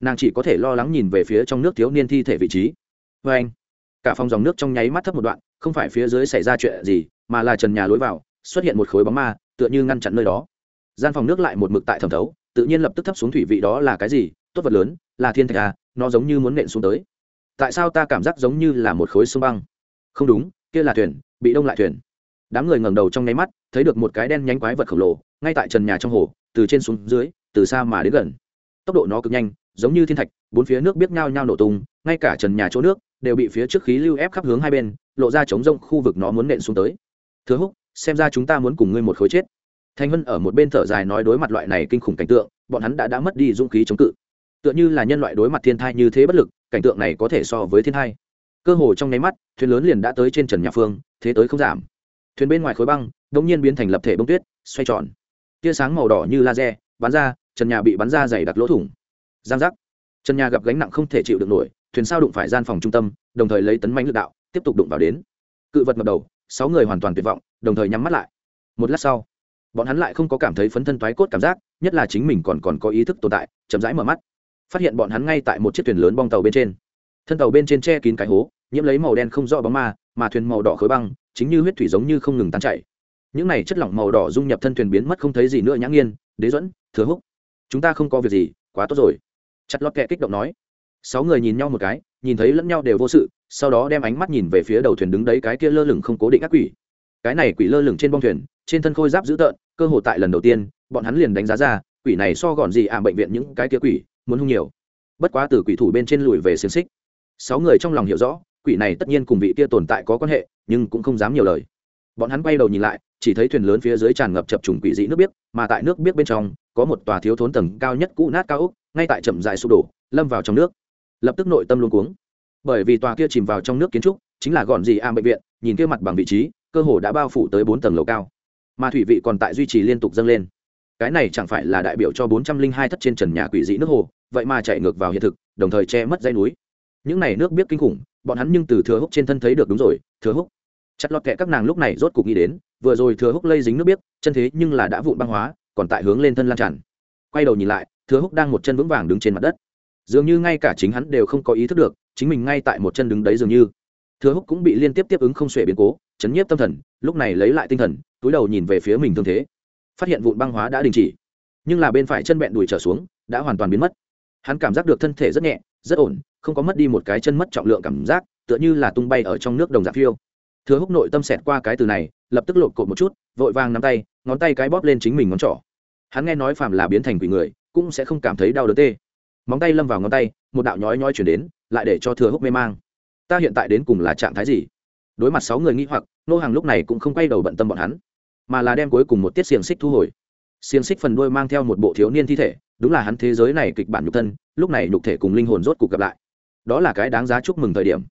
Nàng chỉ có thể lo lắng nhìn về phía trong nước thiếu niên thi thể vị trí. Vê anh, cả phòng dòng nước trong nháy mắt thấp một đoạn, không phải phía dưới xảy ra chuyện gì, mà là trần nhà lối vào, xuất hiện một khối bóng ma, tựa như ngăn chặn nơi đó. Gian phòng nước lại một mực tại thẩm thấu, tự nhiên lập tức thấp xuống thủy vị đó là cái gì, tốt vật lớn, là thiên thạch à nó giống như muốn nện xuống tới. Tại sao ta cảm giác giống như là một khối sông băng? Không đúng, kia là thuyền, bị đông lại thuyền. Đám người ngẩng đầu trong nháy mắt thấy được một cái đen nhánh quái vật khổng lồ ngay tại trần nhà trong hồ, từ trên xuống dưới, từ xa mà đến gần. Tốc độ nó cực nhanh, giống như thiên thạch, bốn phía nước biết nhao nhao nổ tung, ngay cả trần nhà chỗ nước đều bị phía trước khí lưu ép khắp hướng hai bên, lộ ra chống rông khu vực nó muốn nện xuống tới. Thưa húc, xem ra chúng ta muốn cùng ngươi một khối chết. Thanh vân ở một bên thở dài nói đối mặt loại này kinh khủng cảnh tượng, bọn hắn đã đã mất đi dũng khí chống cự. Tựa như là nhân loại đối mặt thiên thai như thế bất lực, cảnh tượng này có thể so với thiên thai. Cơ hồ trong nháy mắt, thuyền lớn liền đã tới trên trần nhà phương, thế tới không giảm thuyền bên ngoài khối băng đ nhiên biến thành lập thể bông tuyết, xoay tròn. Tia sáng màu đỏ như laser, bắn ra, trần nhà bị bắn ra dày đặc lỗ thủng. Giang giác. Trần nhà gặp gánh nặng không thể chịu được nổi, thuyền sao đụng phải gian phòng trung tâm, đồng thời lấy tấn mánh lực đạo, tiếp tục đụng vào đến. Cự vật ngập đầu, sáu người hoàn toàn tuyệt vọng, đồng thời nhắm mắt lại. Một lát sau, bọn hắn lại không có cảm thấy phấn thân thoái cốt cảm giác, nhất là chính mình còn còn có ý thức tồn tại, chậm rãi mở mắt. Phát hiện bọn hắn ngay tại một chiếc thuyền lớn bong tàu bên trên. Thân tàu bên trên che kín cái hố, nhiễm lấy màu đen không rõ bóng ma, mà thuyền màu đỏ khối băng chính như huyết thủy giống như không ngừng tan chảy. Những này chất lỏng màu đỏ dung nhập thân thuyền biến mất không thấy gì nữa nhã nghiên, đế dẫn thừa húc. Chúng ta không có việc gì, quá tốt rồi. Chặt lót kẹ kích động nói. Sáu người nhìn nhau một cái, nhìn thấy lẫn nhau đều vô sự, sau đó đem ánh mắt nhìn về phía đầu thuyền đứng đấy cái kia lơ lửng không cố định ác quỷ. Cái này quỷ lơ lửng trên bong thuyền, trên thân khôi giáp dữ tợn, cơ hội tại lần đầu tiên, bọn hắn liền đánh giá ra, quỷ này so gọn gì à bệnh viện những cái kia quỷ, muốn hung nhiều. Bất quá từ quỷ thủ bên trên lùi về xiềng xích. Sáu người trong lòng hiểu rõ quỷ này tất nhiên cùng vị kia tồn tại có quan hệ, nhưng cũng không dám nhiều lời. Bọn hắn quay đầu nhìn lại, chỉ thấy thuyền lớn phía dưới tràn ngập chập trùng quỷ dị nước biếc, mà tại nước biếc bên trong, có một tòa thiếu thốn tầng cao nhất cũ nát cao ốc ngay tại chậm dài sụp đổ, lâm vào trong nước. Lập tức nội tâm luôn cuống. Bởi vì tòa kia chìm vào trong nước kiến trúc, chính là gọn gì a bệnh viện, nhìn kia mặt bằng vị trí, cơ hồ đã bao phủ tới bốn tầng lầu cao. Mà thủy vị còn tại duy trì liên tục dâng lên. Cái này chẳng phải là đại biểu cho bốn trăm linh hai thất trên trần nhà quỷ dị nước hồ, vậy mà chạy ngược vào hiện thực, đồng thời che mất dây núi. Những này nước biết kinh khủng bọn hắn nhưng từ thừa húc trên thân thấy được đúng rồi, thừa húc. Chặt lọt kệ các nàng lúc này rốt cục nghĩ đến, vừa rồi thừa húc lây dính nước biết chân thế nhưng là đã vụn băng hóa, còn tại hướng lên thân lan tràn. Quay đầu nhìn lại, thừa húc đang một chân vững vàng đứng trên mặt đất. Dường như ngay cả chính hắn đều không có ý thức được, chính mình ngay tại một chân đứng đấy dường như. Thừa húc cũng bị liên tiếp tiếp ứng không xuể biến cố, chấn nhiếp tâm thần, lúc này lấy lại tinh thần, túi đầu nhìn về phía mình thương thế. Phát hiện vụn băng hóa đã đình chỉ, nhưng là bên phải chân bẹn đùi trở xuống, đã hoàn toàn biến mất. Hắn cảm giác được thân thể rất nhẹ rất ổn, không có mất đi một cái chân mất trọng lượng cảm giác, tựa như là tung bay ở trong nước đồng dạng phiêu. Thừa húc nội tâm xẹt qua cái từ này, lập tức lột cột một chút, vội vàng nắm tay, ngón tay cái bóp lên chính mình ngón trỏ. Hắn nghe nói phàm là biến thành quỷ người, cũng sẽ không cảm thấy đau đớn tê. Móng tay lâm vào ngón tay, một đạo nhói nhói chuyển đến, lại để cho thừa húc mê mang. Ta hiện tại đến cùng là trạng thái gì? Đối mặt sáu người nghĩ hoặc, nô hàng lúc này cũng không quay đầu bận tâm bọn hắn, mà là đem cuối cùng một tiết xiềng xích thu hồi. Xiềng xích phần đuôi mang theo một bộ thiếu niên thi thể đúng là hắn thế giới này kịch bản nhục thân, lúc này nhục thể cùng linh hồn rốt cuộc gặp lại. Đó là cái đáng giá chúc mừng thời điểm.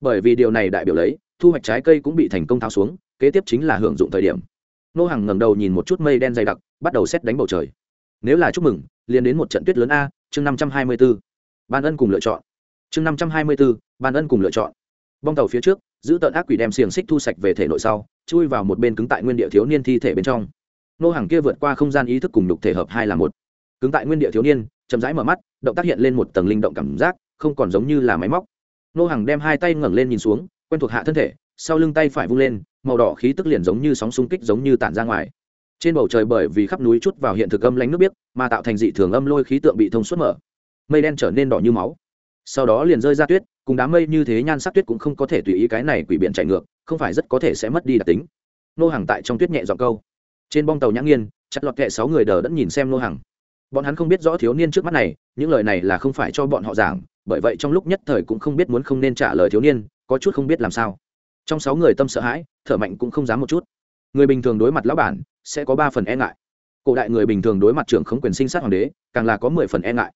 Bởi vì điều này đại biểu lấy, thu hoạch trái cây cũng bị thành công tháo xuống, kế tiếp chính là hưởng dụng thời điểm. Nô hàng ngẩng đầu nhìn một chút mây đen dày đặc, bắt đầu xét đánh bầu trời. Nếu là chúc mừng, liền đến một trận tuyết lớn a, chương năm trăm hai mươi b ố ban ân cùng lựa chọn. Chương năm trăm hai mươi b ố ban ân cùng lựa chọn. Bong tàu phía trước, giữ tận ác quỷ đem xiềng xích thu sạch về thể nội sau, chui vào một bên cứng tại nguyên địa thiếu niên thi thể bên trong. Nô hàng kia vượt qua không gian ý thức cùng đục thể hợp hai là một cứng tại nguyên địa thiếu niên, chậm rãi mở mắt, động tác hiện lên một tầng linh động cảm giác, không còn giống như là máy móc. Nô hàng đem hai tay ngẩng lên nhìn xuống, quen thuộc hạ thân thể, sau lưng tay phải vung lên, màu đỏ khí tức liền giống như sóng xung kích giống như tản ra ngoài. Trên bầu trời bởi vì khắp núi chút vào hiện thực âm lánh nước biếc, mà tạo thành dị thường âm lôi khí tượng bị thông suốt mở. Mây đen trở nên đỏ như máu. Sau đó liền rơi ra tuyết, cùng đám mây như thế nhan sắc tuyết cũng không có thể tùy ý cái này quỷ biển chạy ngược, không phải rất có thể sẽ mất đi đặc tính. Nô hàng tại trong tuyết nhẹ dọn câu. Trên bong tàu nhã nghiên, chặt lọt kệ sáu người đờ đẫn nhìn xem nô hàng bọn hắn không biết rõ thiếu niên trước mắt này, những lời này là không phải cho bọn họ giảng, bởi vậy trong lúc nhất thời cũng không biết muốn không nên trả lời thiếu niên, có chút không biết làm sao. Trong sáu người tâm sợ hãi, thở mạnh cũng không dám một chút. Người bình thường đối mặt lão bản, sẽ có ba phần e ngại. Cổ đại người bình thường đối mặt trưởng không quyền sinh sát hoàng đế, càng là có mười phần e ngại.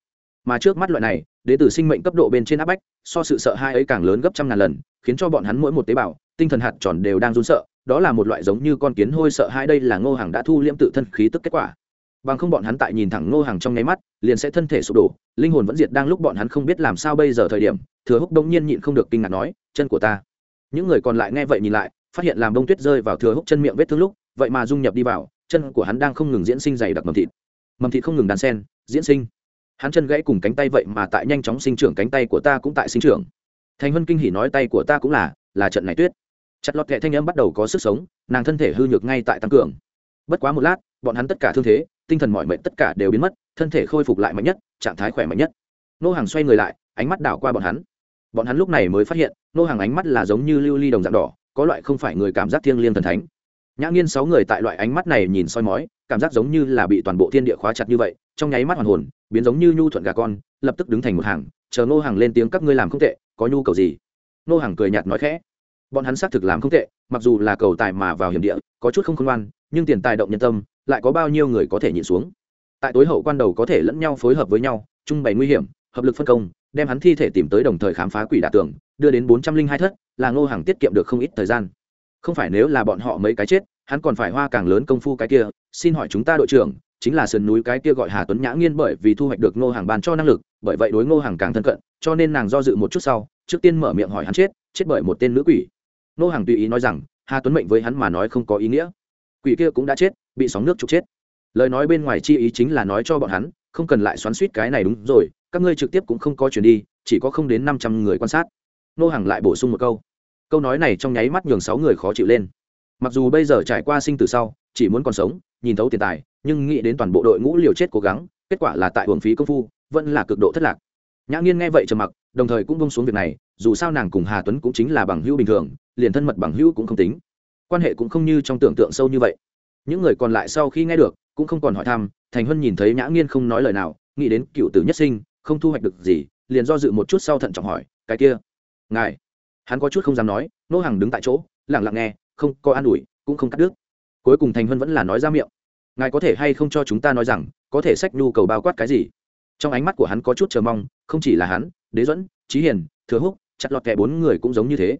Mà trước mắt loại này, đế tử sinh mệnh cấp độ bên trên áp bách, so sự sợ hai ấy càng lớn gấp trăm ngàn lần, khiến cho bọn hắn mỗi một tế bào, tinh thần hạt tròn đều đang run sợ, đó là một loại giống như con kiến hôi sợ hai đây là ngô hàng đã thu liễm tự thân khí tức kết quả bằng không bọn hắn tại nhìn thẳng ngô hàng trong nháy mắt, liền sẽ thân thể sụp đổ, linh hồn vẫn diệt đang lúc bọn hắn không biết làm sao bây giờ thời điểm, thừa húc đông nhiên nhịn không được kinh ngạc nói, chân của ta. Những người còn lại nghe vậy nhìn lại, phát hiện làm đông tuyết rơi vào thừa húc chân miệng vết thương lúc, vậy mà dung nhập đi vào, chân của hắn đang không ngừng diễn sinh dày đặc mầm thịt. Mầm thịt không ngừng đàn sen, diễn sinh. Hắn chân gãy cùng cánh tay vậy mà tại nhanh chóng sinh trưởng, cánh tay của ta cũng tại sinh trưởng. Thành huân kinh hỉ nói tay của ta cũng là là trận này tuyết. Chặt lọt kệ thanh âm bắt đầu có sức sống, nàng thân thể hư nhược ngay tại tăng cường. Bất quá một lát, bọn hắn tất cả thương thế tinh thần mọi mệnh tất cả đều biến mất, thân thể khôi phục lại mạnh nhất, trạng thái khỏe mạnh nhất. Nô hàng xoay người lại, ánh mắt đảo qua bọn hắn. Bọn hắn lúc này mới phát hiện, nô hàng ánh mắt là giống như lưu ly đồng dạng đỏ, có loại không phải người cảm giác thiêng liêng thần thánh. Nhã nghiên sáu người tại loại ánh mắt này nhìn soi mói, cảm giác giống như là bị toàn bộ thiên địa khóa chặt như vậy, trong nháy mắt hoàn hồn, biến giống như nhu thuận gà con, lập tức đứng thành một hàng, chờ nô hàng lên tiếng các ngươi làm không tệ, có nhu cầu gì? Nô hàng cười nhạt nói khẽ bọn hắn xác thực làm không tệ, mặc dù là cầu tài mà vào hiểm địa, có chút không khôn ngoan, nhưng tiền tài động nhân tâm, lại có bao nhiêu người có thể nhịn xuống. Tại tối hậu quan đầu có thể lẫn nhau phối hợp với nhau, trung bày nguy hiểm, hợp lực phân công, đem hắn thi thể tìm tới đồng thời khám phá quỷ đả tường, đưa đến bốn trăm linh hai thất, là ngô hàng tiết kiệm được không ít thời gian. Không phải nếu là bọn họ mấy cái chết, hắn còn phải hoa càng lớn công phu cái kia, xin hỏi chúng ta đội trưởng, chính là sườn núi cái kia gọi hà tuấn nhã nghiên bởi vì thu hoạch được ngô hàng bàn cho năng lực, bởi vậy đối ngô hàng càng thân cận, cho nên nàng do dự một chút sau, trước tiên mở miệng hỏi hắn chết chết bởi một tên nữ quỷ. Nô hàng tùy ý nói rằng hà tuấn mệnh với hắn mà nói không có ý nghĩa. Quỷ kia cũng đã chết, bị sóng nước trục chết. Lời nói bên ngoài chi ý chính là nói cho bọn hắn, không cần lại xoắn suýt cái này đúng rồi, các ngươi trực tiếp cũng không có chuyển đi, chỉ có không đến năm trăm người quan sát. Nô hàng lại bổ sung một câu. Câu nói này trong nháy mắt nhường sáu người khó chịu lên. Mặc dù bây giờ trải qua sinh từ sau, chỉ muốn còn sống, nhìn thấu tiền tài, nhưng nghĩ đến toàn bộ đội ngũ liều chết cố gắng, kết quả là tại hưởng phí công phu, vẫn là cực độ thất lạc. Nhã nghiên nghe vậy trầm mặc, đồng thời cũng bông xuống việc này dù sao nàng cùng hà tuấn cũng chính là bằng hữu bình thường, liền thân mật bằng hữu cũng không tính. Quan hệ cũng không như trong tưởng tượng sâu như vậy. Những người còn lại sau khi nghe được, cũng không còn hỏi thăm, thành huân nhìn thấy nhã nghiên không nói lời nào, nghĩ đến cựu tử nhất sinh, không thu hoạch được gì, liền do dự một chút sau thận trọng hỏi, cái kia, ngài? Hắn có chút không dám nói, nô hàng đứng tại chỗ lẳng lặng nghe, không có an ủi, cũng không cắt đứt. Cuối cùng thành huân vẫn là nói ra miệng, ngài có thể hay không cho chúng ta nói rằng, có thể sách nhu cầu bao quát cái gì? Trong ánh mắt của hắn có chút chờ mong, không chỉ là hắn, đế duẫn trí hiền, thừa húc chặt lọt kẻ bốn người cũng giống như thế.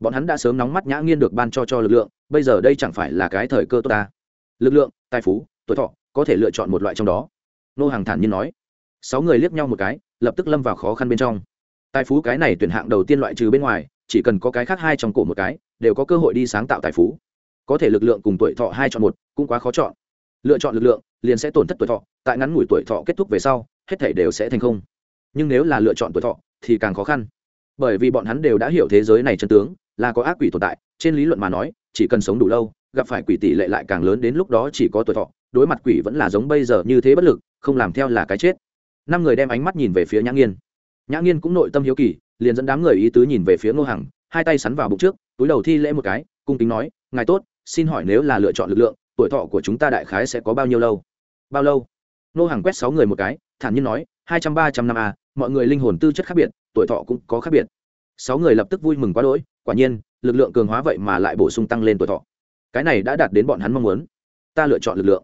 Bọn hắn đã sớm nóng mắt nhã nghiên được ban cho cho lực lượng, bây giờ đây chẳng phải là cái thời cơ tốt ta. Lực lượng, tài phú, tuổi thọ, có thể lựa chọn một loại trong đó. Nô hàng thản nhiên nói. Sáu người liếc nhau một cái, lập tức lâm vào khó khăn bên trong. Tài phú cái này tuyển hạng đầu tiên loại trừ bên ngoài, chỉ cần có cái khác hai trong cổ một cái, đều có cơ hội đi sáng tạo tài phú. Có thể lực lượng cùng tuổi thọ hai chọn một, cũng quá khó chọn. Lựa chọn lực lượng, liền sẽ tổn thất tuổi thọ, tại ngắn ngủi tuổi thọ kết thúc về sau, hết thể đều sẽ thành không. Nhưng nếu là lựa chọn tuổi thọ, thì càng khó khăn bởi vì bọn hắn đều đã hiểu thế giới này chân tướng, là có ác quỷ tồn tại, trên lý luận mà nói, chỉ cần sống đủ lâu, gặp phải quỷ tỷ lệ lại càng lớn đến lúc đó chỉ có tuổi thọ, đối mặt quỷ vẫn là giống bây giờ như thế bất lực, không làm theo là cái chết. Năm người đem ánh mắt nhìn về phía nhã nghiên. Nhã nghiên cũng nội tâm hiếu kỳ, liền dẫn đám người ý tứ nhìn về phía ngô hằng, hai tay sắn vào bụng trước, túi đầu thi lễ một cái, cung kính nói, ngài tốt, xin hỏi nếu là lựa chọn lực lượng, tuổi thọ của chúng ta đại khái sẽ có bao nhiêu lâu? Bao lâu? Ngô hằng quét sáu người một cái, thản nhiên nói, hai trăm ba trăm năm a, mọi người linh hồn tư chất khác biệt tuổi thọ cũng có khác biệt. Sáu người lập tức vui mừng quá đỗi, quả nhiên, lực lượng cường hóa vậy mà lại bổ sung tăng lên tuổi thọ. Cái này đã đạt đến bọn hắn mong muốn. Ta lựa chọn lực lượng.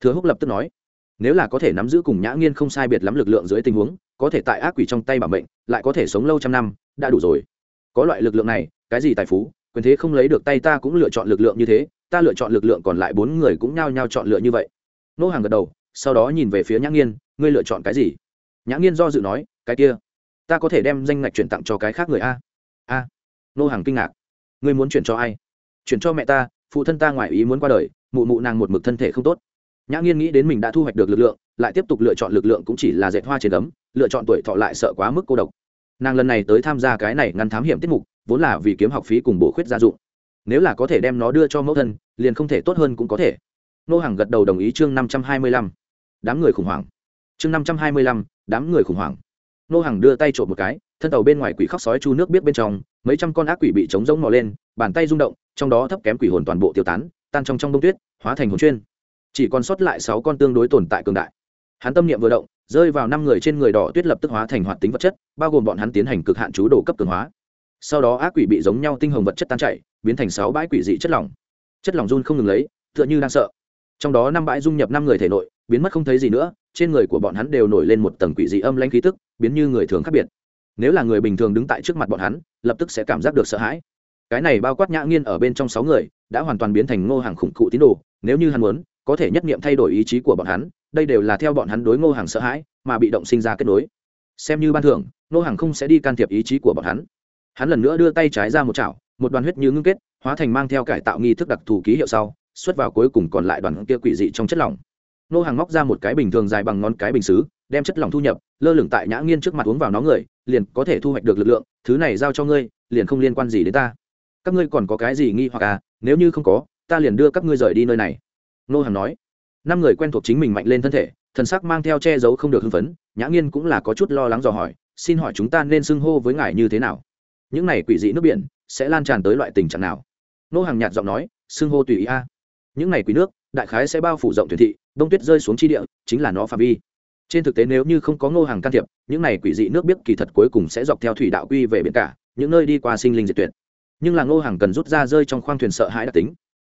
Thừa húc lập tức nói, nếu là có thể nắm giữ cùng nhã nghiên không sai biệt lắm lực lượng dưới tình huống, có thể tại ác quỷ trong tay bảo mệnh, lại có thể sống lâu trăm năm, đã đủ rồi. Có loại lực lượng này, cái gì tài phú, quyền thế không lấy được tay ta cũng lựa chọn lực lượng như thế, ta lựa chọn lực lượng còn lại bốn người cũng nhao nhao chọn lựa như vậy. Nô hàng gật đầu, sau đó nhìn về phía nhã nghiên, ngươi lựa chọn cái gì? Nhã nghiên do dự nói, cái kia ta có thể đem danh ngạch chuyển tặng cho cái khác người a? A. Nô hàng kinh ngạc. Ngươi muốn chuyển cho ai? Chuyển cho mẹ ta, phụ thân ta ngoài ý muốn qua đời, mụ mụ nàng một mực thân thể không tốt. Nhã nghiên nghĩ đến mình đã thu hoạch được lực lượng, lại tiếp tục lựa chọn lực lượng cũng chỉ là dệt hoa trên tấm lựa chọn tuổi thọ lại sợ quá mức cô độc. Nàng lần này tới tham gia cái này ngăn thám hiểm tiết mục, vốn là vì kiếm học phí cùng bổ khuyết gia dụng. Nếu là có thể đem nó đưa cho mẫu thân, liền không thể tốt hơn cũng có thể. Nô hàng gật đầu đồng ý chương năm trăm hai mươi lăm. Đám người khủng hoảng. Chương năm trăm hai mươi lăm, đám người khủng hoảng nô hàng đưa tay trộm một cái, thân tàu bên ngoài quỷ khóc sói chu nước biết bên trong, mấy trăm con ác quỷ bị trống rỗng mò lên, bàn tay rung động, trong đó thấp kém quỷ hồn toàn bộ tiêu tán, tan trong trong đông tuyết, hóa thành hồn chuyên. Chỉ còn sót lại sáu con tương đối tồn tại cường đại. Hắn tâm niệm vừa động, rơi vào năm người trên người đỏ tuyết lập tức hóa thành hoạt tính vật chất, bao gồm bọn hắn tiến hành cực hạn chú đồ cấp cường hóa. Sau đó ác quỷ bị giống nhau tinh hồng vật chất tan chảy, biến thành sáu bãi quỷ dị chất lỏng. Chất lỏng run không ngừng lấy, tựa như đang sợ trong đó năm bãi dung nhập năm người thể nội, biến mất không thấy gì nữa, trên người của bọn hắn đều nổi lên một tầng quỷ dị âm lanh khí tức, biến như người thường khác biệt. Nếu là người bình thường đứng tại trước mặt bọn hắn, lập tức sẽ cảm giác được sợ hãi. Cái này bao quát nhã nghiên ở bên trong sáu người, đã hoàn toàn biến thành ngô hàng khủng cụ tín đồ, nếu như hắn muốn, có thể nhất nghiệm thay đổi ý chí của bọn hắn, đây đều là theo bọn hắn đối ngô hàng sợ hãi, mà bị động sinh ra kết nối. Xem như ban thưởng, ngô hàng không sẽ đi can thiệp ý chí của bọn hắn. Hắn lần nữa đưa tay trái ra một chảo, một đoàn huyết như ngưng kết, hóa thành mang theo cải tạo nghi thức đặc thù ký hiệu sau xuất vào cuối cùng còn lại đoàn kia quỷ dị trong chất lỏng. Nô hàng móc ra một cái bình thường dài bằng ngón cái bình xứ, đem chất lỏng thu nhập, lơ lửng tại nhã nghiên trước mặt uống vào nó người, liền có thể thu hoạch được lực lượng, thứ này giao cho ngươi, liền không liên quan gì đến ta. Các ngươi còn có cái gì nghi hoặc à? Nếu như không có, ta liền đưa các ngươi rời đi nơi này. Nô hàng nói. Năm người quen thuộc chính mình mạnh lên thân thể, thần sắc mang theo che giấu không được hưng phấn, nhã nghiên cũng là có chút lo lắng dò hỏi, xin hỏi chúng ta nên xưng hô với ngài như thế nào? Những này quỷ dị nước biển sẽ lan tràn tới loại tình trạng nào? Nô hàng nhạt giọng nói, xưng hô tùy ý a những ngày quỷ nước, đại khái sẽ bao phủ rộng thuyền thị, đông tuyết rơi xuống chi địa, chính là nó phạm vi. Trên thực tế nếu như không có ngô hàng can thiệp, những này quỷ dị nước biết kỳ thật cuối cùng sẽ dọc theo thủy đạo quy về biển cả, những nơi đi qua sinh linh diệt tuyệt. Nhưng là ngô hàng cần rút ra rơi trong khoang thuyền sợ hãi đặc tính.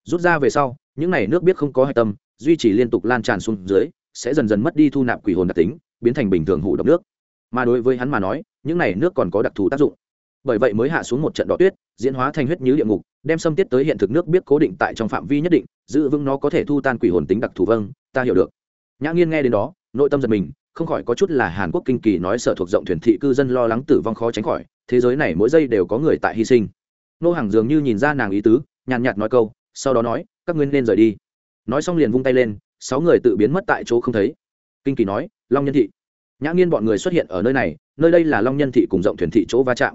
Rút ra về sau, những này nước biết không có hạch tâm, duy trì liên tục lan tràn xuống dưới, sẽ dần dần mất đi thu nạp quỷ hồn đặc tính, biến thành bình thường hủ độc nước. Mà đối với hắn mà nói, những này nước còn có đặc thù tác dụng. Bởi vậy mới hạ xuống một trận đỏ tuyết, diễn hóa thành huyết như địa ngục đem xâm tiết tới hiện thực nước biết cố định tại trong phạm vi nhất định, giữ vững nó có thể thu tan quỷ hồn tính đặc thù vâng ta hiểu được. Nhã nghiên nghe đến đó, nội tâm giật mình, không khỏi có chút là hàn quốc kinh kỳ nói sợ thuộc rộng thuyền thị cư dân lo lắng tử vong khó tránh khỏi, thế giới này mỗi giây đều có người tại hy sinh. Nô hàng dường như nhìn ra nàng ý tứ, nhàn nhạt nói câu, sau đó nói, các ngươi nên rời đi. Nói xong liền vung tay lên, sáu người tự biến mất tại chỗ không thấy. Kinh kỳ nói, long nhân thị. Nhã nghiên bọn người xuất hiện ở nơi này, nơi đây là long nhân thị cùng rộng thuyền thị chỗ va chạm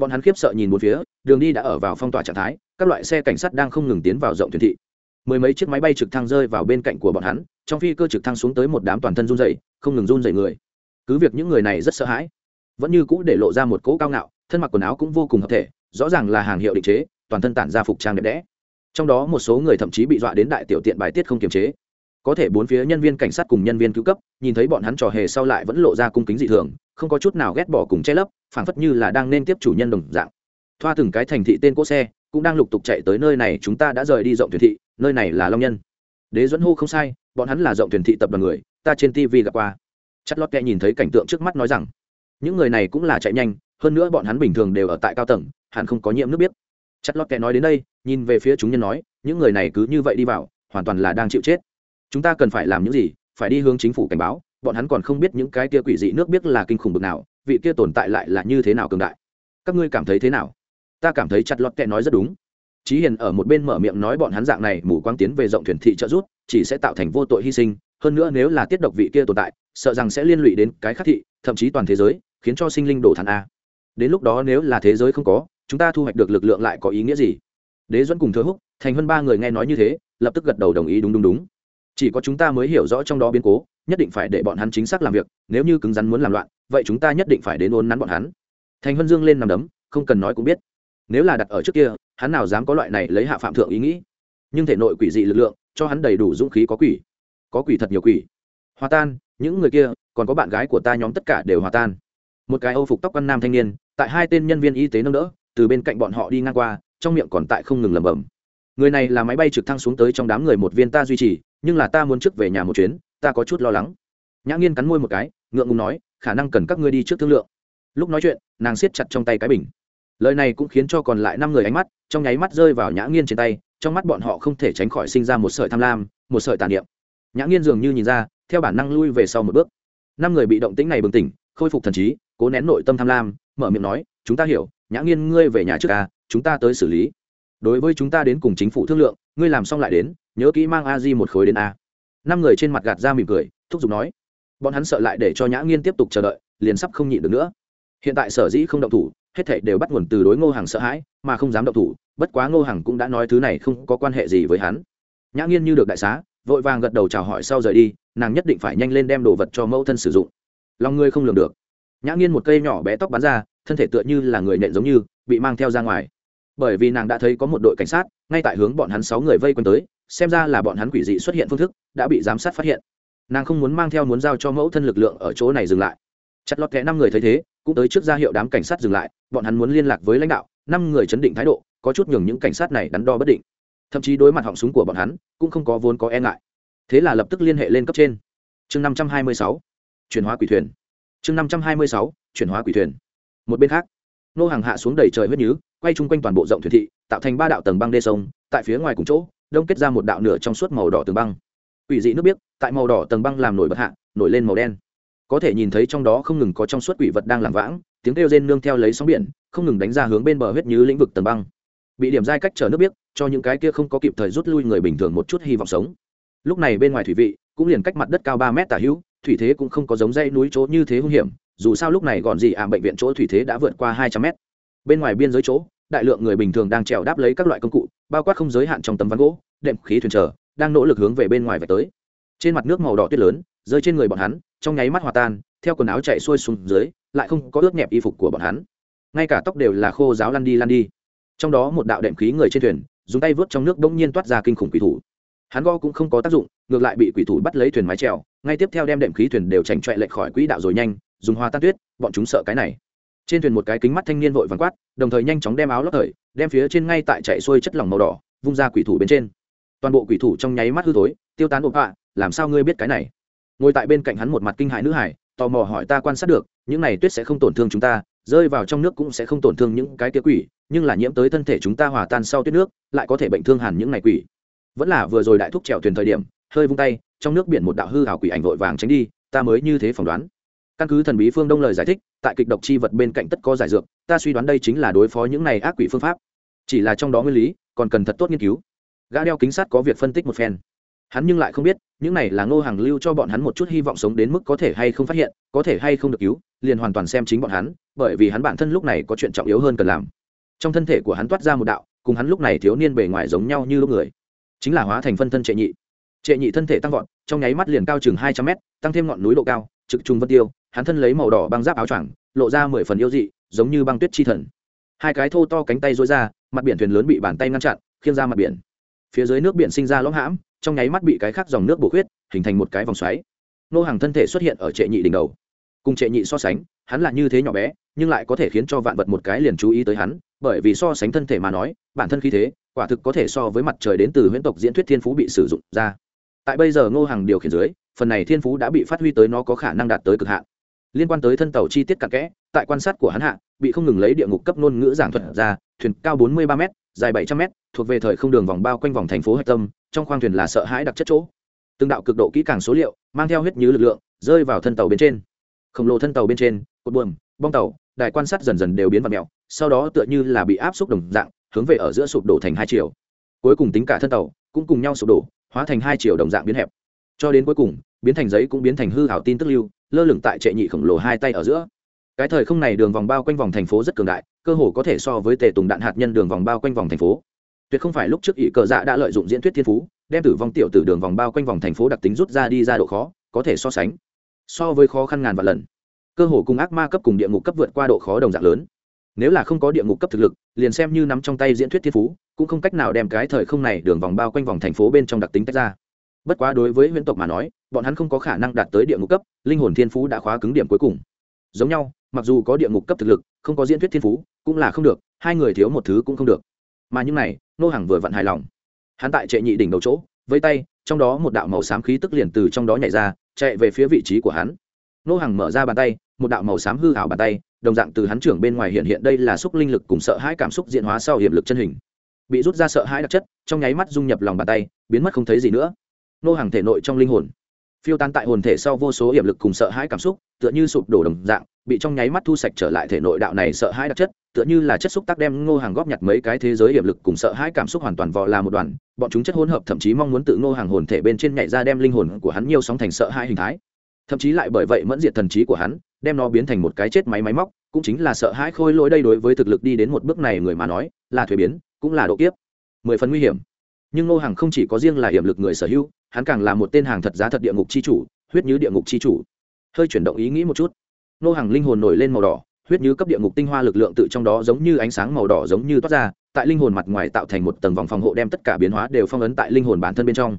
bọn hắn khiếp sợ nhìn một phía, đường đi đã ở vào phong tỏa trạng thái, các loại xe cảnh sát đang không ngừng tiến vào rộng thuyền thị. Mười mấy chiếc máy bay trực thăng rơi vào bên cạnh của bọn hắn, trong phi cơ trực thăng xuống tới một đám toàn thân run dày không ngừng run dày người. Cứ việc những người này rất sợ hãi, vẫn như cũ để lộ ra một cỗ cao ngạo, thân mặc quần áo cũng vô cùng hợp thể, rõ ràng là hàng hiệu định chế, toàn thân tản ra phục trang đẹp đẽ. Trong đó một số người thậm chí bị dọa đến đại tiểu tiện bài tiết không kiềm chế. Có thể bốn phía nhân viên cảnh sát cùng nhân viên cứu cấp, nhìn thấy bọn hắn trò hề sau lại vẫn lộ ra cung kính dị thường, không có chút nào ghét bỏ cùng che lấp phảng phất như là đang nên tiếp chủ nhân đồng dạng. Thoa từng cái thành thị tên cỗ xe, cũng đang lục tục chạy tới nơi này, chúng ta đã rời đi rộng thuyền thị, nơi này là long nhân. Đế dẫn hô không sai, bọn hắn là rộng thuyền thị tập đoàn người, ta trên tv gặp qua. Chất lót kẹ nhìn thấy cảnh tượng trước mắt nói rằng, những người này cũng là chạy nhanh, hơn nữa bọn hắn bình thường đều ở tại cao tầng, hẳn không có nhiễm nước biết. Chất lót kẹ nói đến đây, nhìn về phía chúng nhân nói, những người này cứ như vậy đi vào, hoàn toàn là đang chịu chết. Chúng ta cần phải làm những gì? Phải đi hướng chính phủ cảnh báo bọn hắn còn không biết những cái kia quỷ dị nước biết là kinh khủng bực nào vị kia tồn tại lại là như thế nào cường đại các ngươi cảm thấy thế nào ta cảm thấy chặt lọt kẹ nói rất đúng Chí Hiền ở một bên mở miệng nói bọn hắn dạng này mù quáng tiến về rộng thuyền thị trợ rút, chỉ sẽ tạo thành vô tội hy sinh, hơn nữa nếu là tiết độc vị kia tồn tại, sợ rằng sẽ liên lụy đến cái khác thị, thậm chí toàn thế giới, khiến cho sinh linh đổ thán a. Đến lúc đó nếu là thế giới không có, chúng ta thu hoạch được lực lượng lại có ý nghĩa gì? Đế Duẫn cùng Thừa Húc, thành hơn ba người nghe nói như thế, lập tức gật đầu đồng ý đúng đúng đúng. Chỉ có chúng ta mới hiểu rõ trong đó biến cố, nhất định phải để bọn hắn chính xác làm việc, nếu như cứng rắn muốn làm loạn, vậy chúng ta nhất định phải đến ôn nắn bọn hắn. Thành huân Dương lên nằm đấm, không cần nói cũng biết. Nếu là đặt ở trước kia hắn nào dám có loại này lấy hạ phạm thượng ý nghĩ. Nhưng thể nội quỷ dị lực lượng cho hắn đầy đủ dũng khí có quỷ. Có quỷ thật nhiều quỷ. Hòa tan những người kia còn có bạn gái của ta nhóm tất cả đều hòa tan. Một cái âu phục tóc căn nam thanh niên tại hai tên nhân viên y tế nâng đỡ từ bên cạnh bọn họ đi ngang qua trong miệng còn tại không ngừng lẩm bẩm. Người này là máy bay trực thăng xuống tới trong đám người một viên ta duy trì nhưng là ta muốn trước về nhà một chuyến ta có chút lo lắng. Nhã nghiên cắn môi một cái, ngượng ngùng nói, khả năng cần các ngươi đi trước thương lượng. Lúc nói chuyện, nàng siết chặt trong tay cái bình. Lời này cũng khiến cho còn lại năm người ánh mắt, trong nháy mắt rơi vào nhã nghiên trên tay, trong mắt bọn họ không thể tránh khỏi sinh ra một sợi tham lam, một sợi tàn niệm. Nhã nghiên dường như nhìn ra, theo bản năng lui về sau một bước. Năm người bị động tĩnh này bừng tỉnh, khôi phục thần trí, cố nén nội tâm tham lam, mở miệng nói, chúng ta hiểu, nhã nghiên, ngươi về nhà trước ca chúng ta tới xử lý. Đối với chúng ta đến cùng chính phủ thương lượng, ngươi làm xong lại đến, nhớ kỹ mang a di một khối đến a năm người trên mặt gạt ra mỉm cười, thúc giục nói, bọn hắn sợ lại để cho nhã nghiên tiếp tục chờ đợi, liền sắp không nhịn được nữa. Hiện tại sở dĩ không động thủ, hết thảy đều bắt nguồn từ đối ngô hàng sợ hãi, mà không dám động thủ, bất quá ngô hàng cũng đã nói thứ này không có quan hệ gì với hắn. Nhã nghiên như được đại xá, vội vàng gật đầu chào hỏi sau rời đi, nàng nhất định phải nhanh lên đem đồ vật cho mẫu thân sử dụng. Lòng ngươi không lường được. Nhã nghiên một cây nhỏ bé tóc bắn ra, thân thể tựa như là người nện giống như, bị mang theo ra ngoài bởi vì nàng đã thấy có một đội cảnh sát, ngay tại hướng bọn hắn sáu người vây quanh tới, xem ra là bọn hắn quỷ dị xuất hiện phương thức, đã bị giám sát phát hiện. Nàng không muốn mang theo muốn giao cho mẫu thân lực lượng ở chỗ này dừng lại. Chặt lọt kẽ năm người thấy thế, cũng tới trước ra hiệu đám cảnh sát dừng lại, bọn hắn muốn liên lạc với lãnh đạo, năm người chấn định thái độ, có chút nhường những cảnh sát này đắn đo bất định. Thậm chí đối mặt họng súng của bọn hắn, cũng không có vốn có e ngại. Thế là lập tức liên hệ lên cấp trên. Chương năm trăm hai mươi sáu, chuyển hóa quỷ thuyền. Chương năm trăm hai mươi sáu, chuyển hóa quỷ thuyền. Một bên khác, nô hàng hạ xuống đầy trời huyết nhứ quay chung quanh toàn bộ rộng thuyền thị, tạo thành ba đạo tầng băng đê sông, tại phía ngoài cùng chỗ, đông kết ra một đạo nửa trong suốt màu đỏ tường băng. Quỷ dị nước biếc, tại màu đỏ tầng băng làm nổi bật hạ, nổi lên màu đen. Có thể nhìn thấy trong đó không ngừng có trong suốt quỷ vật đang làm vãng, tiếng kêu rên nương theo lấy sóng biển, không ngừng đánh ra hướng bên bờ huyết như lĩnh vực tầng băng. Bị điểm giai cách chở nước biếc, cho những cái kia không có kịp thời rút lui người bình thường một chút hy vọng sống. Lúc này bên ngoài thủy vị, cũng liền cách mặt đất cao ba mét tả hữu, thủy thế cũng không có giống dây núi chỗ như thế hung hiểm, dù sao lúc này gọn gì ảm bệnh viện chỗ thủy thế đã vượt qua hai trăm mét bên ngoài biên giới chỗ, đại lượng người bình thường đang trèo đáp lấy các loại công cụ, bao quát không giới hạn trong tấm ván gỗ, đệm khí thuyền trở đang nỗ lực hướng về bên ngoài và tới. Trên mặt nước màu đỏ tuyết lớn, rơi trên người bọn hắn, trong nháy mắt hòa tan, theo quần áo chạy xuôi xuống dưới, lại không có ướt nhẹp y phục của bọn hắn. Ngay cả tóc đều là khô giáo lăn đi lăn đi. Trong đó một đạo đệm khí người trên thuyền, dùng tay vớt trong nước bỗng nhiên toát ra kinh khủng quỷ thủ. Hắn go cũng không có tác dụng, ngược lại bị quỷ thủ bắt lấy thuyền mái trèo ngay tiếp theo đem đệm khí thuyền đều trành trọe lệch khỏi quỹ đạo rồi nhanh, dùng hoa tan tuyết, bọn chúng sợ cái này trên thuyền một cái kính mắt thanh niên vội vàng quát, đồng thời nhanh chóng đem áo lót thời đem phía trên ngay tại chạy xuôi chất lỏng màu đỏ, vung ra quỷ thủ bên trên. Toàn bộ quỷ thủ trong nháy mắt hư tối tiêu tán ộp họa làm sao ngươi biết cái này? Ngồi tại bên cạnh hắn một mặt kinh hại nữ hải, tò mò hỏi ta quan sát được, những này tuyết sẽ không tổn thương chúng ta, rơi vào trong nước cũng sẽ không tổn thương những cái kia quỷ, nhưng là nhiễm tới thân thể chúng ta hòa tan sau tuyết nước, lại có thể bệnh thương hẳn những này quỷ. Vẫn là vừa rồi đại thúc trèo thuyền thời điểm, hơi vung tay, trong nước biển một đạo hư hảo quỷ ảnh vội vàng tránh đi, ta mới như thế phỏng đoán căn cứ thần bí phương đông lời giải thích, tại kịch độc chi vật bên cạnh tất có giải dược, ta suy đoán đây chính là đối phó những này ác quỷ phương pháp. Chỉ là trong đó nguyên lý, còn cần thật tốt nghiên cứu. Gã đeo kính sắt có việc phân tích một phen. Hắn nhưng lại không biết, những này là ngô hàng lưu cho bọn hắn một chút hy vọng sống đến mức có thể hay không phát hiện, có thể hay không được cứu, liền hoàn toàn xem chính bọn hắn, bởi vì hắn bản thân lúc này có chuyện trọng yếu hơn cần làm. Trong thân thể của hắn toát ra một đạo, cùng hắn lúc này thiếu niên bề ngoài giống nhau như lúc người. Chính là hóa thành phân thân trệ nhị. Trệ nhị thân thể tăng vọt, trong nháy mắt liền cao chừng hai trăm mét, tăng thêm ngọn núi độ cao trực trung vân tiêu, hắn thân lấy màu đỏ băng giáp áo choàng, lộ ra mười phần yêu dị, giống như băng tuyết chi thần. Hai cái thô to cánh tay dối ra, mặt biển thuyền lớn bị bàn tay ngăn chặn, khiêng ra mặt biển. Phía dưới nước biển sinh ra lõm hãm, trong nháy mắt bị cái khác dòng nước bổ khuyết, hình thành một cái vòng xoáy. Nô hàng thân thể xuất hiện ở trệ nhị đỉnh đầu. Cùng trệ nhị so sánh, hắn là như thế nhỏ bé, nhưng lại có thể khiến cho vạn vật một cái liền chú ý tới hắn, bởi vì so sánh thân thể mà nói, bản thân khí thế, quả thực có thể so với mặt trời đến từ huyễn tộc diễn thuyết thiên phú bị sử dụng ra. Tại bây giờ ngô hàng điều khiển dưới phần này thiên phú đã bị phát huy tới nó có khả năng đạt tới cực hạn. Liên quan tới thân tàu chi tiết cặn kẽ, tại quan sát của hắn hạ, bị không ngừng lấy địa ngục cấp ngôn ngữ giảng thuật ra, thuyền cao bốn mươi ba m dài bảy trăm m thuộc về thời không đường vòng bao quanh vòng thành phố hạch tâm, trong khoang thuyền là sợ hãi đặc chất chỗ. Từng đạo cực độ kỹ càng số liệu, mang theo huyết như lực lượng, rơi vào thân tàu bên trên. Khổng lồ thân tàu bên trên, cột buồm, bong tàu, đài quan sát dần dần đều biến vật mèo, sau đó tựa như là bị áp xúc đồng dạng, hướng về ở giữa sụp đổ thành hai chiều. Cuối cùng tính cả thân tàu, cũng cùng nhau sụp đổ, hóa thành hai chiều đồng dạng biến hẹp cho đến cuối cùng, biến thành giấy cũng biến thành hư hảo tin tức lưu, lơ lửng tại trệ nhị khổng lồ hai tay ở giữa. Cái thời không này đường vòng bao quanh vòng thành phố rất cường đại, cơ hồ có thể so với tề tùng đạn hạt nhân đường vòng bao quanh vòng thành phố. Tuyệt không phải lúc trước ỷ cờ dạ đã lợi dụng diễn thuyết thiên phú, đem tử vong tiểu từ đường vòng bao quanh vòng thành phố đặc tính rút ra đi ra độ khó, có thể so sánh. So với khó khăn ngàn vạn lần, cơ hồ cùng ác ma cấp cùng địa ngục cấp vượt qua độ khó đồng dạng lớn. Nếu là không có địa ngục cấp thực lực, liền xem như nắm trong tay diễn thuyết thiên phú, cũng không cách nào đem cái thời không này đường vòng bao quanh vòng thành phố bên trong đặc tính tách ra bất quá đối với huyễn tộc mà nói, bọn hắn không có khả năng đạt tới địa ngục cấp, linh hồn thiên phú đã khóa cứng điểm cuối cùng. Giống nhau, mặc dù có địa ngục cấp thực lực, không có diễn thuyết thiên phú, cũng là không được, hai người thiếu một thứ cũng không được. Mà những này, nô hàng vừa vặn hài lòng. Hắn tại trệ nhị đỉnh đầu chỗ với tay, trong đó một đạo màu xám khí tức liền từ trong đó nhảy ra, chạy về phía vị trí của hắn. Nô hàng mở ra bàn tay, một đạo màu xám hư hảo bàn tay, đồng dạng từ hắn trưởng bên ngoài hiện hiện đây là xúc linh lực cùng sợ hãi cảm xúc diễn hóa sau hiệp lực chân hình. Bị rút ra sợ hãi đặc chất, trong nháy mắt dung nhập lòng bàn tay, biến mất không thấy gì nữa nô hàng thể nội trong linh hồn. Phiêu tan tại hồn thể sau vô số hiểm lực cùng sợ hãi cảm xúc, tựa như sụp đổ đồng dạng, bị trong nháy mắt thu sạch trở lại thể nội đạo này sợ hãi đặc chất, tựa như là chất xúc tác đem ngô hàng góp nhặt mấy cái thế giới hiểm lực cùng sợ hãi cảm xúc hoàn toàn vò là một đoàn, bọn chúng chất hỗn hợp thậm chí mong muốn tự ngô hàng hồn thể bên trên nhảy ra đem linh hồn của hắn nhiều sóng thành sợ hãi hình thái. Thậm chí lại bởi vậy mẫn diệt thần trí của hắn, đem nó biến thành một cái chết máy máy móc, cũng chính là sợ hãi khôi lỗi đây đối với thực lực đi đến một bước này người mà nói, là thuế biến, cũng là độ kiếp. Mười phần nguy hiểm nhưng ngô Hằng không chỉ có riêng là hiểm lực người sở hữu, hắn càng là một tên hàng thật giá thật địa ngục c h i chủ, huyết như địa ngục c h i chủ. Hơi chuyển động ý nghĩ một chút. Ngô Hằng linh hồn nổi lên màu đỏ, huyết như cấp địa ngục tinh hoa lực lượng tự trong đó giống như ánh sáng màu đỏ giống như toát ra, tại linh hồn mặt ngoài tạo thành một tầng vòng phòng hộ đem tất cả biến hóa đều phong ấn tại linh hồn bản thân bên trong.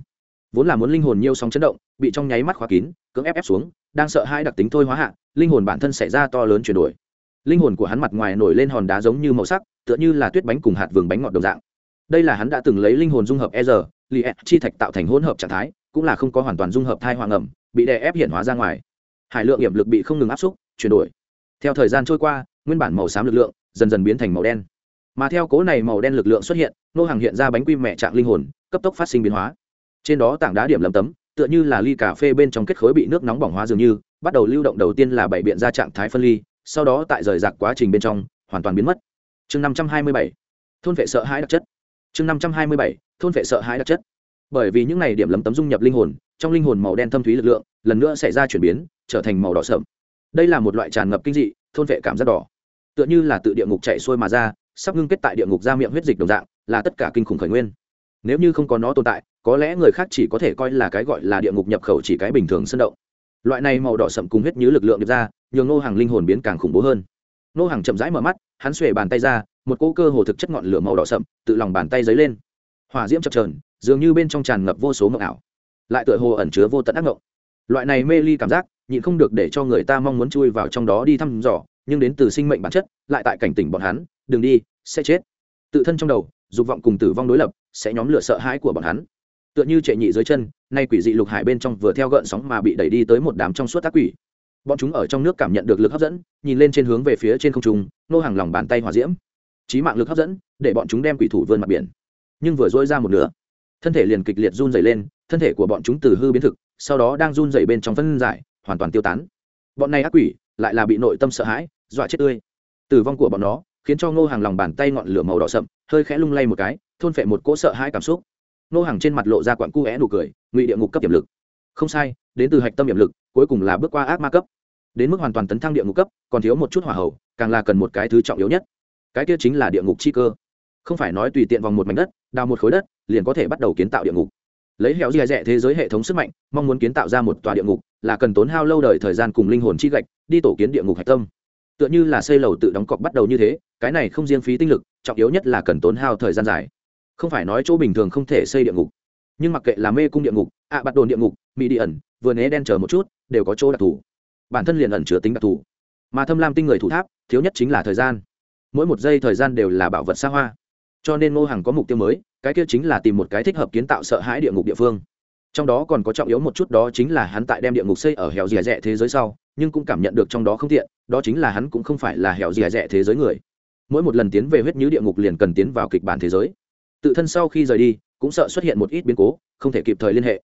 Vốn là muốn linh hồn nhiêu sóng chấn động, bị trong nháy mắt khóa kín, cưỡng ép ép xuống, đang sợ hai đặc tính thôi hóa hạ, linh hồn bản thân xảy ra to lớn chuyển đổi. Linh hồn của hắn mặt ngoài nổi lên hòn đá giống như màu sắc, tựa như là tuyết bánh cùng hạt vừng bánh ngọt đồng dạng đây là hắn đã từng lấy linh hồn dung hợp e r li chi thạch tạo thành hỗn hợp trạng thái, cũng là không có hoàn toàn dung hợp thai hoàng ẩm, bị đè ép hiện hóa ra ngoài. Hải lượng hiểm lực bị không ngừng áp xúc, chuyển đổi. Theo thời gian trôi qua, nguyên bản màu xám lực lượng dần dần biến thành màu đen. Mà theo cố này màu đen lực lượng xuất hiện, nô hàng hiện ra bánh quy mẹ trạng linh hồn, cấp tốc phát sinh biến hóa. Trên đó tảng đá điểm lấm tấm, tựa như là ly cà phê bên trong kết khối bị nước nóng bỏng hóa dường như, bắt đầu lưu động đầu tiên là bảy biện ra trạng thái phân ly, sau đó tại rời rạc quá trình bên trong, hoàn toàn biến mất. Chương năm trăm hai mươi bảy. Thôn vệ sợ hãi đặc chất chương năm trăm hai mươi bảy, thôn vệ sợ hãi đặc chất. Bởi vì những này điểm lấm tấm dung nhập linh hồn, trong linh hồn màu đen thâm thúy lực lượng, lần nữa xảy ra chuyển biến, trở thành màu đỏ sậm. Đây là một loại tràn ngập kinh dị, thôn vệ cảm giác đỏ. Tựa như là tự địa ngục chạy xuôi mà ra, sắp ngưng kết tại địa ngục ra miệng huyết dịch đồng dạng, là tất cả kinh khủng khởi nguyên. Nếu như không có nó tồn tại, có lẽ người khác chỉ có thể coi là cái gọi là địa ngục nhập khẩu chỉ cái bình thường sân động. Loại này màu đỏ sậm cùng huyết như lực lượng được ra, nhường nô hàng linh hồn biến càng khủng bố hơn nô hàng chậm rãi mở mắt, hắn xuề bàn tay ra, một cỗ cơ hồ thực chất ngọn lửa màu đỏ sậm, tự lòng bàn tay dấy lên. Hỏa diễm chập trờn dường như bên trong tràn ngập vô số mộng ảo. Lại tựa hồ ẩn chứa vô tận ác mộng loại này mê ly cảm giác, nhịn không được để cho người ta mong muốn chui vào trong đó đi thăm dò, nhưng đến từ sinh mệnh bản chất, lại tại cảnh tỉnh bọn hắn, đừng đi, sẽ chết. Tự thân trong đầu, dục vọng cùng tử vong đối lập, sẽ nhóm lửa sợ hãi của bọn hắn. Tựa như trệ nhị dưới chân, nay quỷ dị lục hải bên trong vừa theo gợn sóng mà bị đẩy đi tới một đám trong suốt ác quỷ bọn chúng ở trong nước cảm nhận được lực hấp dẫn, nhìn lên trên hướng về phía trên không trung, nô hàng lòng bàn tay hòa diễm. Trí mạng lực hấp dẫn, để bọn chúng đem quỷ thủ vươn mặt biển. Nhưng vừa dỗi ra một nửa, thân thể liền kịch liệt run dày lên, thân thể của bọn chúng từ hư biến thực, sau đó đang run dày bên trong phân giải, hoàn toàn tiêu tán. Bọn này ác quỷ, lại là bị nội tâm sợ hãi, dọa chết tươi. Tử vong của bọn nó, khiến cho ngô hàng lòng bàn tay ngọn lửa màu đỏ sậm, hơi khẽ lung lay một cái, thôn phệ một cỗ sợ hãi cảm xúc. Ngô hàng trên mặt lộ ra quặn cu é nụ cười, ngụy địa ngục cấp tiềm lực không sai đến từ hạch tâm điểm lực cuối cùng là bước qua ác ma cấp. Đến mức hoàn toàn tấn thăng địa ngục cấp còn thiếu một chút hỏa hậu càng là cần một cái thứ trọng yếu nhất. Cái kia chính là địa ngục chi cơ. Không phải nói tùy tiện vòng một mảnh đất đào một khối đất liền có thể bắt đầu kiến tạo địa ngục. Lấy héo dè dẹ thế giới hệ thống sức mạnh mong muốn kiến tạo ra một tòa địa ngục là cần tốn hao lâu đời thời gian cùng linh hồn chi gạch đi tổ kiến địa ngục hạch tâm. Tựa như là xây lầu tự đóng cọc bắt đầu như thế cái này không riêng phí tinh lực trọng yếu nhất là cần tốn hao thời gian dài. Không phải nói chỗ bình thường không thể xây địa ngục nhưng mặc kệ là mê cung địa ngục ạ à, bắt đồn địa ngục mỹ đi ẩn, vừa né đen chờ một chút, đều có chỗ đặc thù. Bản thân liền ẩn chứa tính đặc thù. Mà thâm lam tinh người thủ tháp, thiếu nhất chính là thời gian. Mỗi một giây thời gian đều là bảo vật xa hoa. Cho nên ngô hằng có mục tiêu mới, cái kia chính là tìm một cái thích hợp kiến tạo sợ hãi địa ngục địa phương. Trong đó còn có trọng yếu một chút đó chính là hắn tại đem địa ngục xây ở hẻo rìa rẽ thế giới sau, nhưng cũng cảm nhận được trong đó không tiện, đó chính là hắn cũng không phải là hẻo rìa rẽ thế giới người. Mỗi một lần tiến về huyết nhứ địa ngục liền cần tiến vào kịch bản thế giới. Tự thân sau khi rời đi, cũng sợ xuất hiện một ít biến cố, không thể kịp thời liên hệ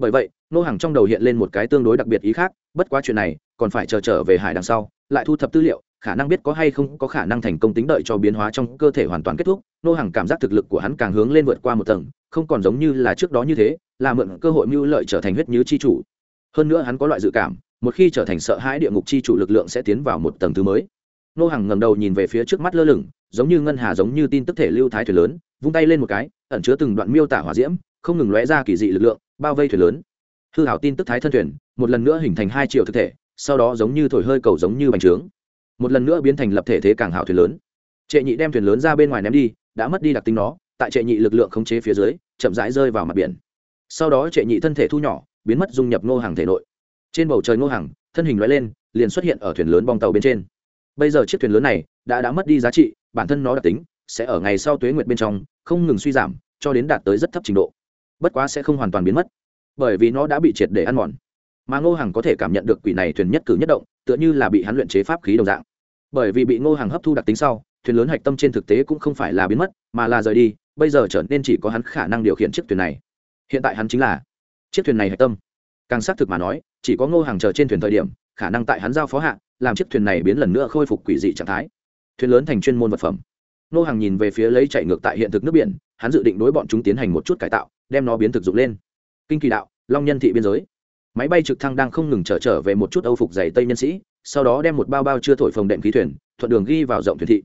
bởi vậy, nô hàng trong đầu hiện lên một cái tương đối đặc biệt ý khác, bất quá chuyện này, còn phải chờ trở về hải đằng sau, lại thu thập tư liệu, khả năng biết có hay không có khả năng thành công tính đợi cho biến hóa trong cơ thể hoàn toàn kết thúc. Nô hàng cảm giác thực lực của hắn càng hướng lên vượt qua một tầng, không còn giống như là trước đó như thế, là mượn cơ hội mưu lợi trở thành huyết như chi chủ. Hơn nữa hắn có loại dự cảm, một khi trở thành sợ hãi địa ngục chi chủ lực lượng sẽ tiến vào một tầng thứ mới. Nô hàng ngẩng đầu nhìn về phía trước mắt lơ lửng, giống như ngân hà giống như tin tức thể lưu thái thuyền lớn, vung tay lên một cái, ẩn chứa từng đoạn miêu tả hỏa diễm không ngừng lóe ra kỳ dị lực lượng, bao vây thuyền lớn. Hư hảo tin tức thái thân thuyền, một lần nữa hình thành hai triệu thực thể, sau đó giống như thổi hơi cầu giống như bánh trướng. Một lần nữa biến thành lập thể thế càng hảo thuyền lớn. Trệ nhị đem thuyền lớn ra bên ngoài ném đi, đã mất đi đặc tính nó, tại trệ nhị lực lượng khống chế phía dưới, chậm rãi rơi vào mặt biển. Sau đó trệ nhị thân thể thu nhỏ, biến mất dung nhập ngô hàng thể nội. Trên bầu trời ngô hàng thân hình loại lên, liền xuất hiện ở thuyền lớn bong tàu bên trên. Bây giờ chiếc thuyền lớn này đã đã mất đi giá trị, bản thân nó đặc tính sẽ ở ngày sau tuế nguyệt bên trong, không ngừng suy giảm, cho đến đạt tới rất thấp trình độ bất quá sẽ không hoàn toàn biến mất, bởi vì nó đã bị triệt để ăn mòn. Mà ngô hằng có thể cảm nhận được quỷ này thuyền nhất cử nhất động, tựa như là bị hắn luyện chế pháp khí đồng dạng. Bởi vì bị ngô hằng hấp thu đặc tính sau, thuyền lớn hạch tâm trên thực tế cũng không phải là biến mất, mà là rời đi, bây giờ trở nên chỉ có hắn khả năng điều khiển chiếc thuyền này. Hiện tại hắn chính là chiếc thuyền này hạch tâm. Càng xác thực mà nói, chỉ có ngô hàng chờ trên thuyền thời điểm, khả năng tại hắn giao phó hạ, làm chiếc thuyền này biến lần nữa khôi phục quỷ dị trạng thái. Thuyền lớn thành chuyên môn vật phẩm. Ngô hàng nhìn về phía lấy chạy ngược tại hiện thực nước biển, hắn dự định đối bọn chúng tiến hành một chút cải tạo đem nó biến thực dụng lên. Kinh kỳ đạo, long nhân thị biên giới. Máy bay trực thăng đang không ngừng trở trở về một chút âu phục dày tây nhân sĩ, sau đó đem một bao bao chưa thổi phồng đệm khí thuyền, thuận đường ghi vào rộng thuyền thị.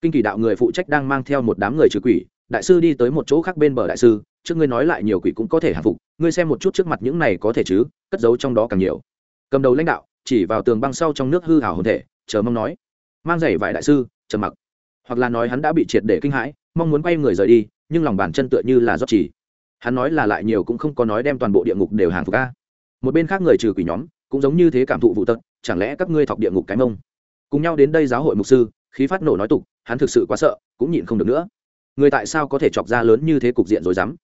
Kinh kỳ đạo người phụ trách đang mang theo một đám người trừ quỷ, đại sư đi tới một chỗ khác bên bờ đại sư, trước ngươi nói lại nhiều quỷ cũng có thể hạ phục, ngươi xem một chút trước mặt những này có thể chứ, cất giấu trong đó càng nhiều. Cầm đầu lãnh đạo, chỉ vào tường băng sau trong nước hư hảo hồn thể, chờ mong nói. Mang giày vải đại sư, trầm mặc. Hoặc là nói hắn đã bị triệt để kinh hãi, mong muốn quay người rời đi, nhưng lòng bàn chân tựa như là rót chỉ hắn nói là lại nhiều cũng không có nói đem toàn bộ địa ngục đều hàng phục ca một bên khác người trừ quỷ nhóm, cũng giống như thế cảm thụ vụ tật, chẳng lẽ các ngươi thọc địa ngục cái mông? Cùng nhau đến đây giáo hội mục sư, khí phát nổ nói tục, hắn thực sự quá sợ, cũng nhịn không được nữa. Người tại sao có thể chọc ra lớn như thế cục diện rồi dám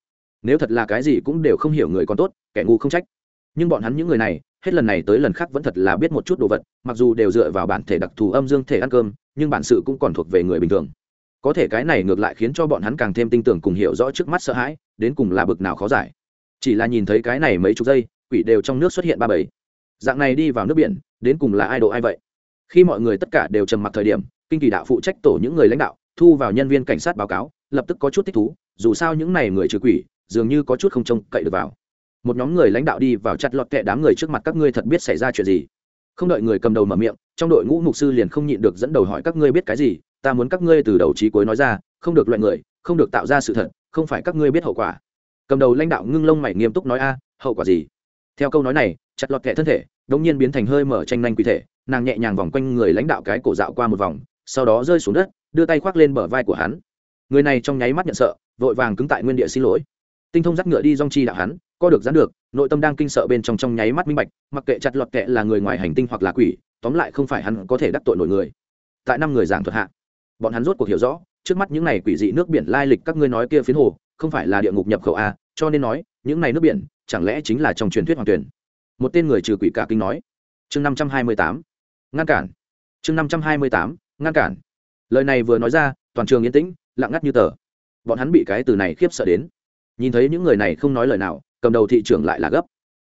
nếu thật là cái gì cũng đều không hiểu người còn tốt, kẻ ngu không trách. Nhưng bọn hắn những người này, hết lần này tới lần khác vẫn thật là biết một chút đồ vật, mặc dù đều dựa vào bản thể đặc thù âm dương thể ăn cơm, nhưng bản sự cũng còn thuộc về người bình thường có thể cái này ngược lại khiến cho bọn hắn càng thêm tin tưởng cùng hiểu rõ trước mắt sợ hãi, đến cùng là bực nào khó giải. Chỉ là nhìn thấy cái này mấy chục giây, quỷ đều trong nước xuất hiện ba bảy dạng này đi vào nước biển, đến cùng là ai độ ai vậy? Khi mọi người tất cả đều trầm mặc thời điểm, kinh kỳ đạo phụ trách tổ những người lãnh đạo, thu vào nhân viên cảnh sát báo cáo, lập tức có chút thích thú, dù sao những này người trừ quỷ, dường như có chút không trông cậy được vào. Một nhóm người lãnh đạo đi vào chặt lọt kẹ đám người trước mặt các ngươi thật biết xảy ra chuyện gì. Không đợi người cầm đầu mở miệng, trong đội ngũ mục sư liền không nhịn được dẫn đầu hỏi các ngươi biết cái gì ta muốn các ngươi từ đầu trí cuối nói ra, không được loại người, không được tạo ra sự thật, không phải các ngươi biết hậu quả. Cầm đầu lãnh đạo ngưng lông mày nghiêm túc nói a, hậu quả gì? Theo câu nói này, chặt lọt kẻ thân thể, đống nhiên biến thành hơi mở tranh nhanh quỷ thể, nàng nhẹ nhàng vòng quanh người lãnh đạo cái cổ dạo qua một vòng, sau đó rơi xuống đất, đưa tay khoác lên bờ vai của hắn. Người này trong nháy mắt nhận sợ, vội vàng cứng tại nguyên địa xin lỗi. Tinh thông dắt ngựa đi dong chi đạo hắn, co được dán được, nội tâm đang kinh sợ bên trong trong nháy mắt minh bạch, mặc kệ chặt lọt kệ là người ngoài hành tinh hoặc là quỷ, tóm lại không phải hắn có thể đắc tội nổi người. Tại năm người giảng thuật hạ bọn hắn rốt cuộc hiểu rõ, trước mắt những này quỷ dị nước biển lai lịch các ngươi nói kia phiến hồ, không phải là địa ngục nhập khẩu a cho nên nói, những này nước biển, chẳng lẽ chính là trong truyền thuyết hoàng tuyển? Một tên người trừ quỷ cả kinh nói. Chương năm trăm hai mươi tám. Ngăn cản. Chương năm trăm hai mươi tám. Ngăn cản. Lời này vừa nói ra, toàn trường yên tĩnh, lặng ngắt như tờ. Bọn hắn bị cái từ này khiếp sợ đến. Nhìn thấy những người này không nói lời nào, cầm đầu thị trưởng lại là gấp.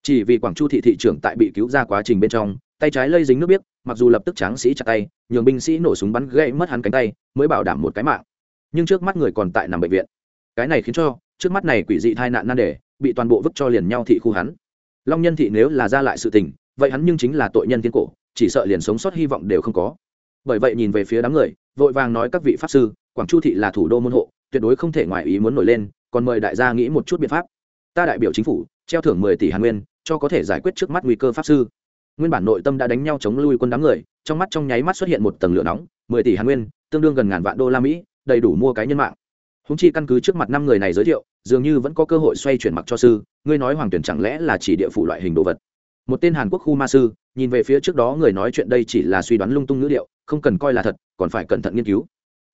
Chỉ vì quảng chu thị thị trưởng tại bị cứu ra quá trình bên trong tay trái lây dính nước biếc, mặc dù lập tức tráng sĩ chặt tay, nhường binh sĩ nổ súng bắn gãy mất hắn cánh tay, mới bảo đảm một cái mạng. Nhưng trước mắt người còn tại nằm bệnh viện. Cái này khiến cho, trước mắt này quỷ dị tai nạn nan đề, bị toàn bộ vứt cho liền nhau thị khu hắn. Long nhân thị nếu là ra lại sự tình, vậy hắn nhưng chính là tội nhân thiên cổ, chỉ sợ liền sống sót hy vọng đều không có. Bởi vậy nhìn về phía đám người, vội vàng nói các vị pháp sư, quảng chu thị là thủ đô môn hộ, tuyệt đối không thể ngoài ý muốn nổi lên, còn mời đại gia nghĩ một chút biện pháp. Ta đại biểu chính phủ, treo thưởng mười tỷ hàn nguyên, cho có thể giải quyết trước mắt nguy cơ pháp sư nguyên bản nội tâm đã đánh nhau chống lui quân đám người, trong mắt trong nháy mắt xuất hiện một tầng lửa nóng, mười tỷ hàn nguyên, tương đương gần ngàn vạn đô la mỹ, đầy đủ mua cái nhân mạng. Húng chi căn cứ trước mặt năm người này giới thiệu, dường như vẫn có cơ hội xoay chuyển mặc cho sư, ngươi nói hoàng tuyển chẳng lẽ là chỉ địa phủ loại hình đồ vật? Một tên hàn quốc khu ma sư, nhìn về phía trước đó người nói chuyện đây chỉ là suy đoán lung tung ngữ liệu không cần coi là thật, còn phải cẩn thận nghiên cứu.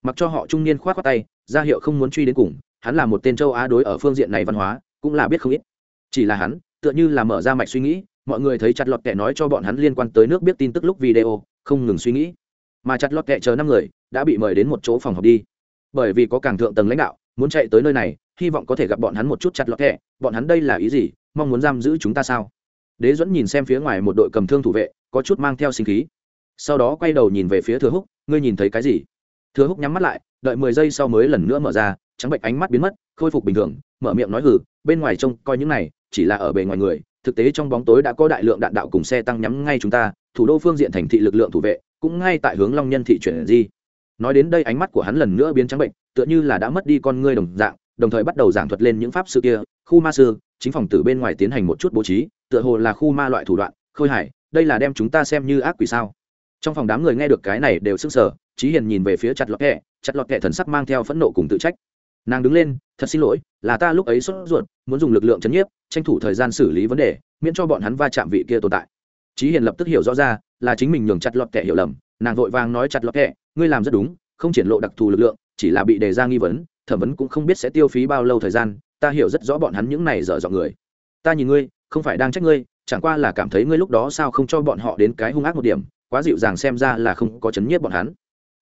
Mặc cho họ trung niên khoát khoát tay, ra hiệu không muốn truy đến cùng, hắn là một tên châu á đối ở phương diện này văn hóa, cũng là biết không ít. Chỉ là hắn, tựa như là mở ra mạch suy nghĩ mọi người thấy chặt lọt kẹ nói cho bọn hắn liên quan tới nước biết tin tức lúc video không ngừng suy nghĩ. Mà chặt lọt kẹ chờ năm người đã bị mời đến một chỗ phòng họp đi. Bởi vì có càng thượng tầng lãnh đạo muốn chạy tới nơi này hy vọng có thể gặp bọn hắn một chút chặt lọt kẹ, bọn hắn đây là ý gì? Mong muốn giam giữ chúng ta sao? Đế dẫn nhìn xem phía ngoài một đội cầm thương thủ vệ có chút mang theo sinh khí. Sau đó quay đầu nhìn về phía thừa húc ngươi nhìn thấy cái gì? Thừa húc nhắm mắt lại đợi mười giây sau mới lần nữa mở ra trắng bệnh ánh mắt biến mất khôi phục bình thường mở miệng nói hử bên ngoài trông coi những này chỉ là ở bề ngoài người thực tế trong bóng tối đã có đại lượng đạn đạo cùng xe tăng nhắm ngay chúng ta, thủ đô phương diện thành thị lực lượng thủ vệ, cũng ngay tại hướng long nhân thị chuyển di. Nói đến đây ánh mắt của hắn lần nữa biến trắng bệnh, tựa như là đã mất đi con ngươi đồng dạng, đồng thời bắt đầu giảng thuật lên những pháp sư kia, khu ma sư, chính phòng tử bên ngoài tiến hành một chút bố trí, tựa hồ là khu ma loại thủ đoạn, khôi hải đây là đem chúng ta xem như ác quỷ sao. Trong phòng đám người nghe được cái này đều sững sờ trí hiền nhìn về phía chặt lọt kẹ, chặt lọt kẹ thần sắc mang theo phẫn nộ cùng tự trách nàng đứng lên, thật xin lỗi, là ta lúc ấy sốt ruột, muốn dùng lực lượng chấn nhiếp, tranh thủ thời gian xử lý vấn đề, miễn cho bọn hắn va chạm vị kia tồn tại. Trí hiền lập tức hiểu rõ ra, là chính mình nhường chặt lọt kẻ hiểu lầm. Nàng vội vàng nói, chặt lọt kẻ, ngươi làm rất đúng, không triển lộ đặc thù lực lượng, chỉ là bị đề ra nghi vấn, thẩm vấn cũng không biết sẽ tiêu phí bao lâu thời gian, ta hiểu rất rõ bọn hắn những này dở dọn người. Ta nhìn ngươi, không phải đang trách ngươi, chẳng qua là cảm thấy ngươi lúc đó sao không cho bọn họ đến cái hung ác một điểm, quá dịu dàng xem ra là không có chấn nhiếp bọn hắn.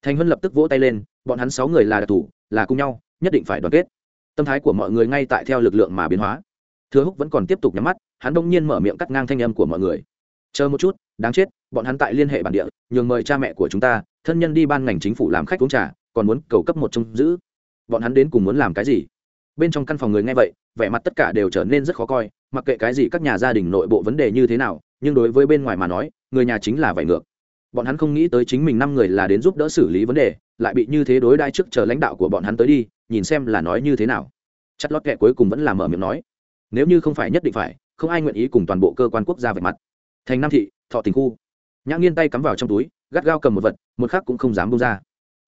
Thành huân lập tức vỗ tay lên, bọn hắn sáu người là đặc thù, là cùng nhau nhất định phải đoàn kết. Tâm thái của mọi người ngay tại theo lực lượng mà biến hóa. Thừa húc vẫn còn tiếp tục nhắm mắt, hắn đông nhiên mở miệng cắt ngang thanh âm của mọi người. Chờ một chút, đáng chết, bọn hắn tại liên hệ bản địa, nhường mời cha mẹ của chúng ta, thân nhân đi ban ngành chính phủ làm khách uống trà, còn muốn cầu cấp một trông giữ. Bọn hắn đến cùng muốn làm cái gì? Bên trong căn phòng người nghe vậy, vẻ mặt tất cả đều trở nên rất khó coi, mặc kệ cái gì các nhà gia đình nội bộ vấn đề như thế nào, nhưng đối với bên ngoài mà nói, người nhà chính là vậy ngược. Bọn hắn không nghĩ tới chính mình năm người là đến giúp đỡ xử lý vấn đề lại bị như thế đối đai trước chờ lãnh đạo của bọn hắn tới đi, nhìn xem là nói như thế nào. Chất lót kệ cuối cùng vẫn là mở miệng nói, nếu như không phải nhất định phải, không ai nguyện ý cùng toàn bộ cơ quan quốc gia vạch mặt. Thành nam thị, thọ tình khu. Nhã nghiên tay cắm vào trong túi, gắt gao cầm một vật, một khắc cũng không dám bông ra.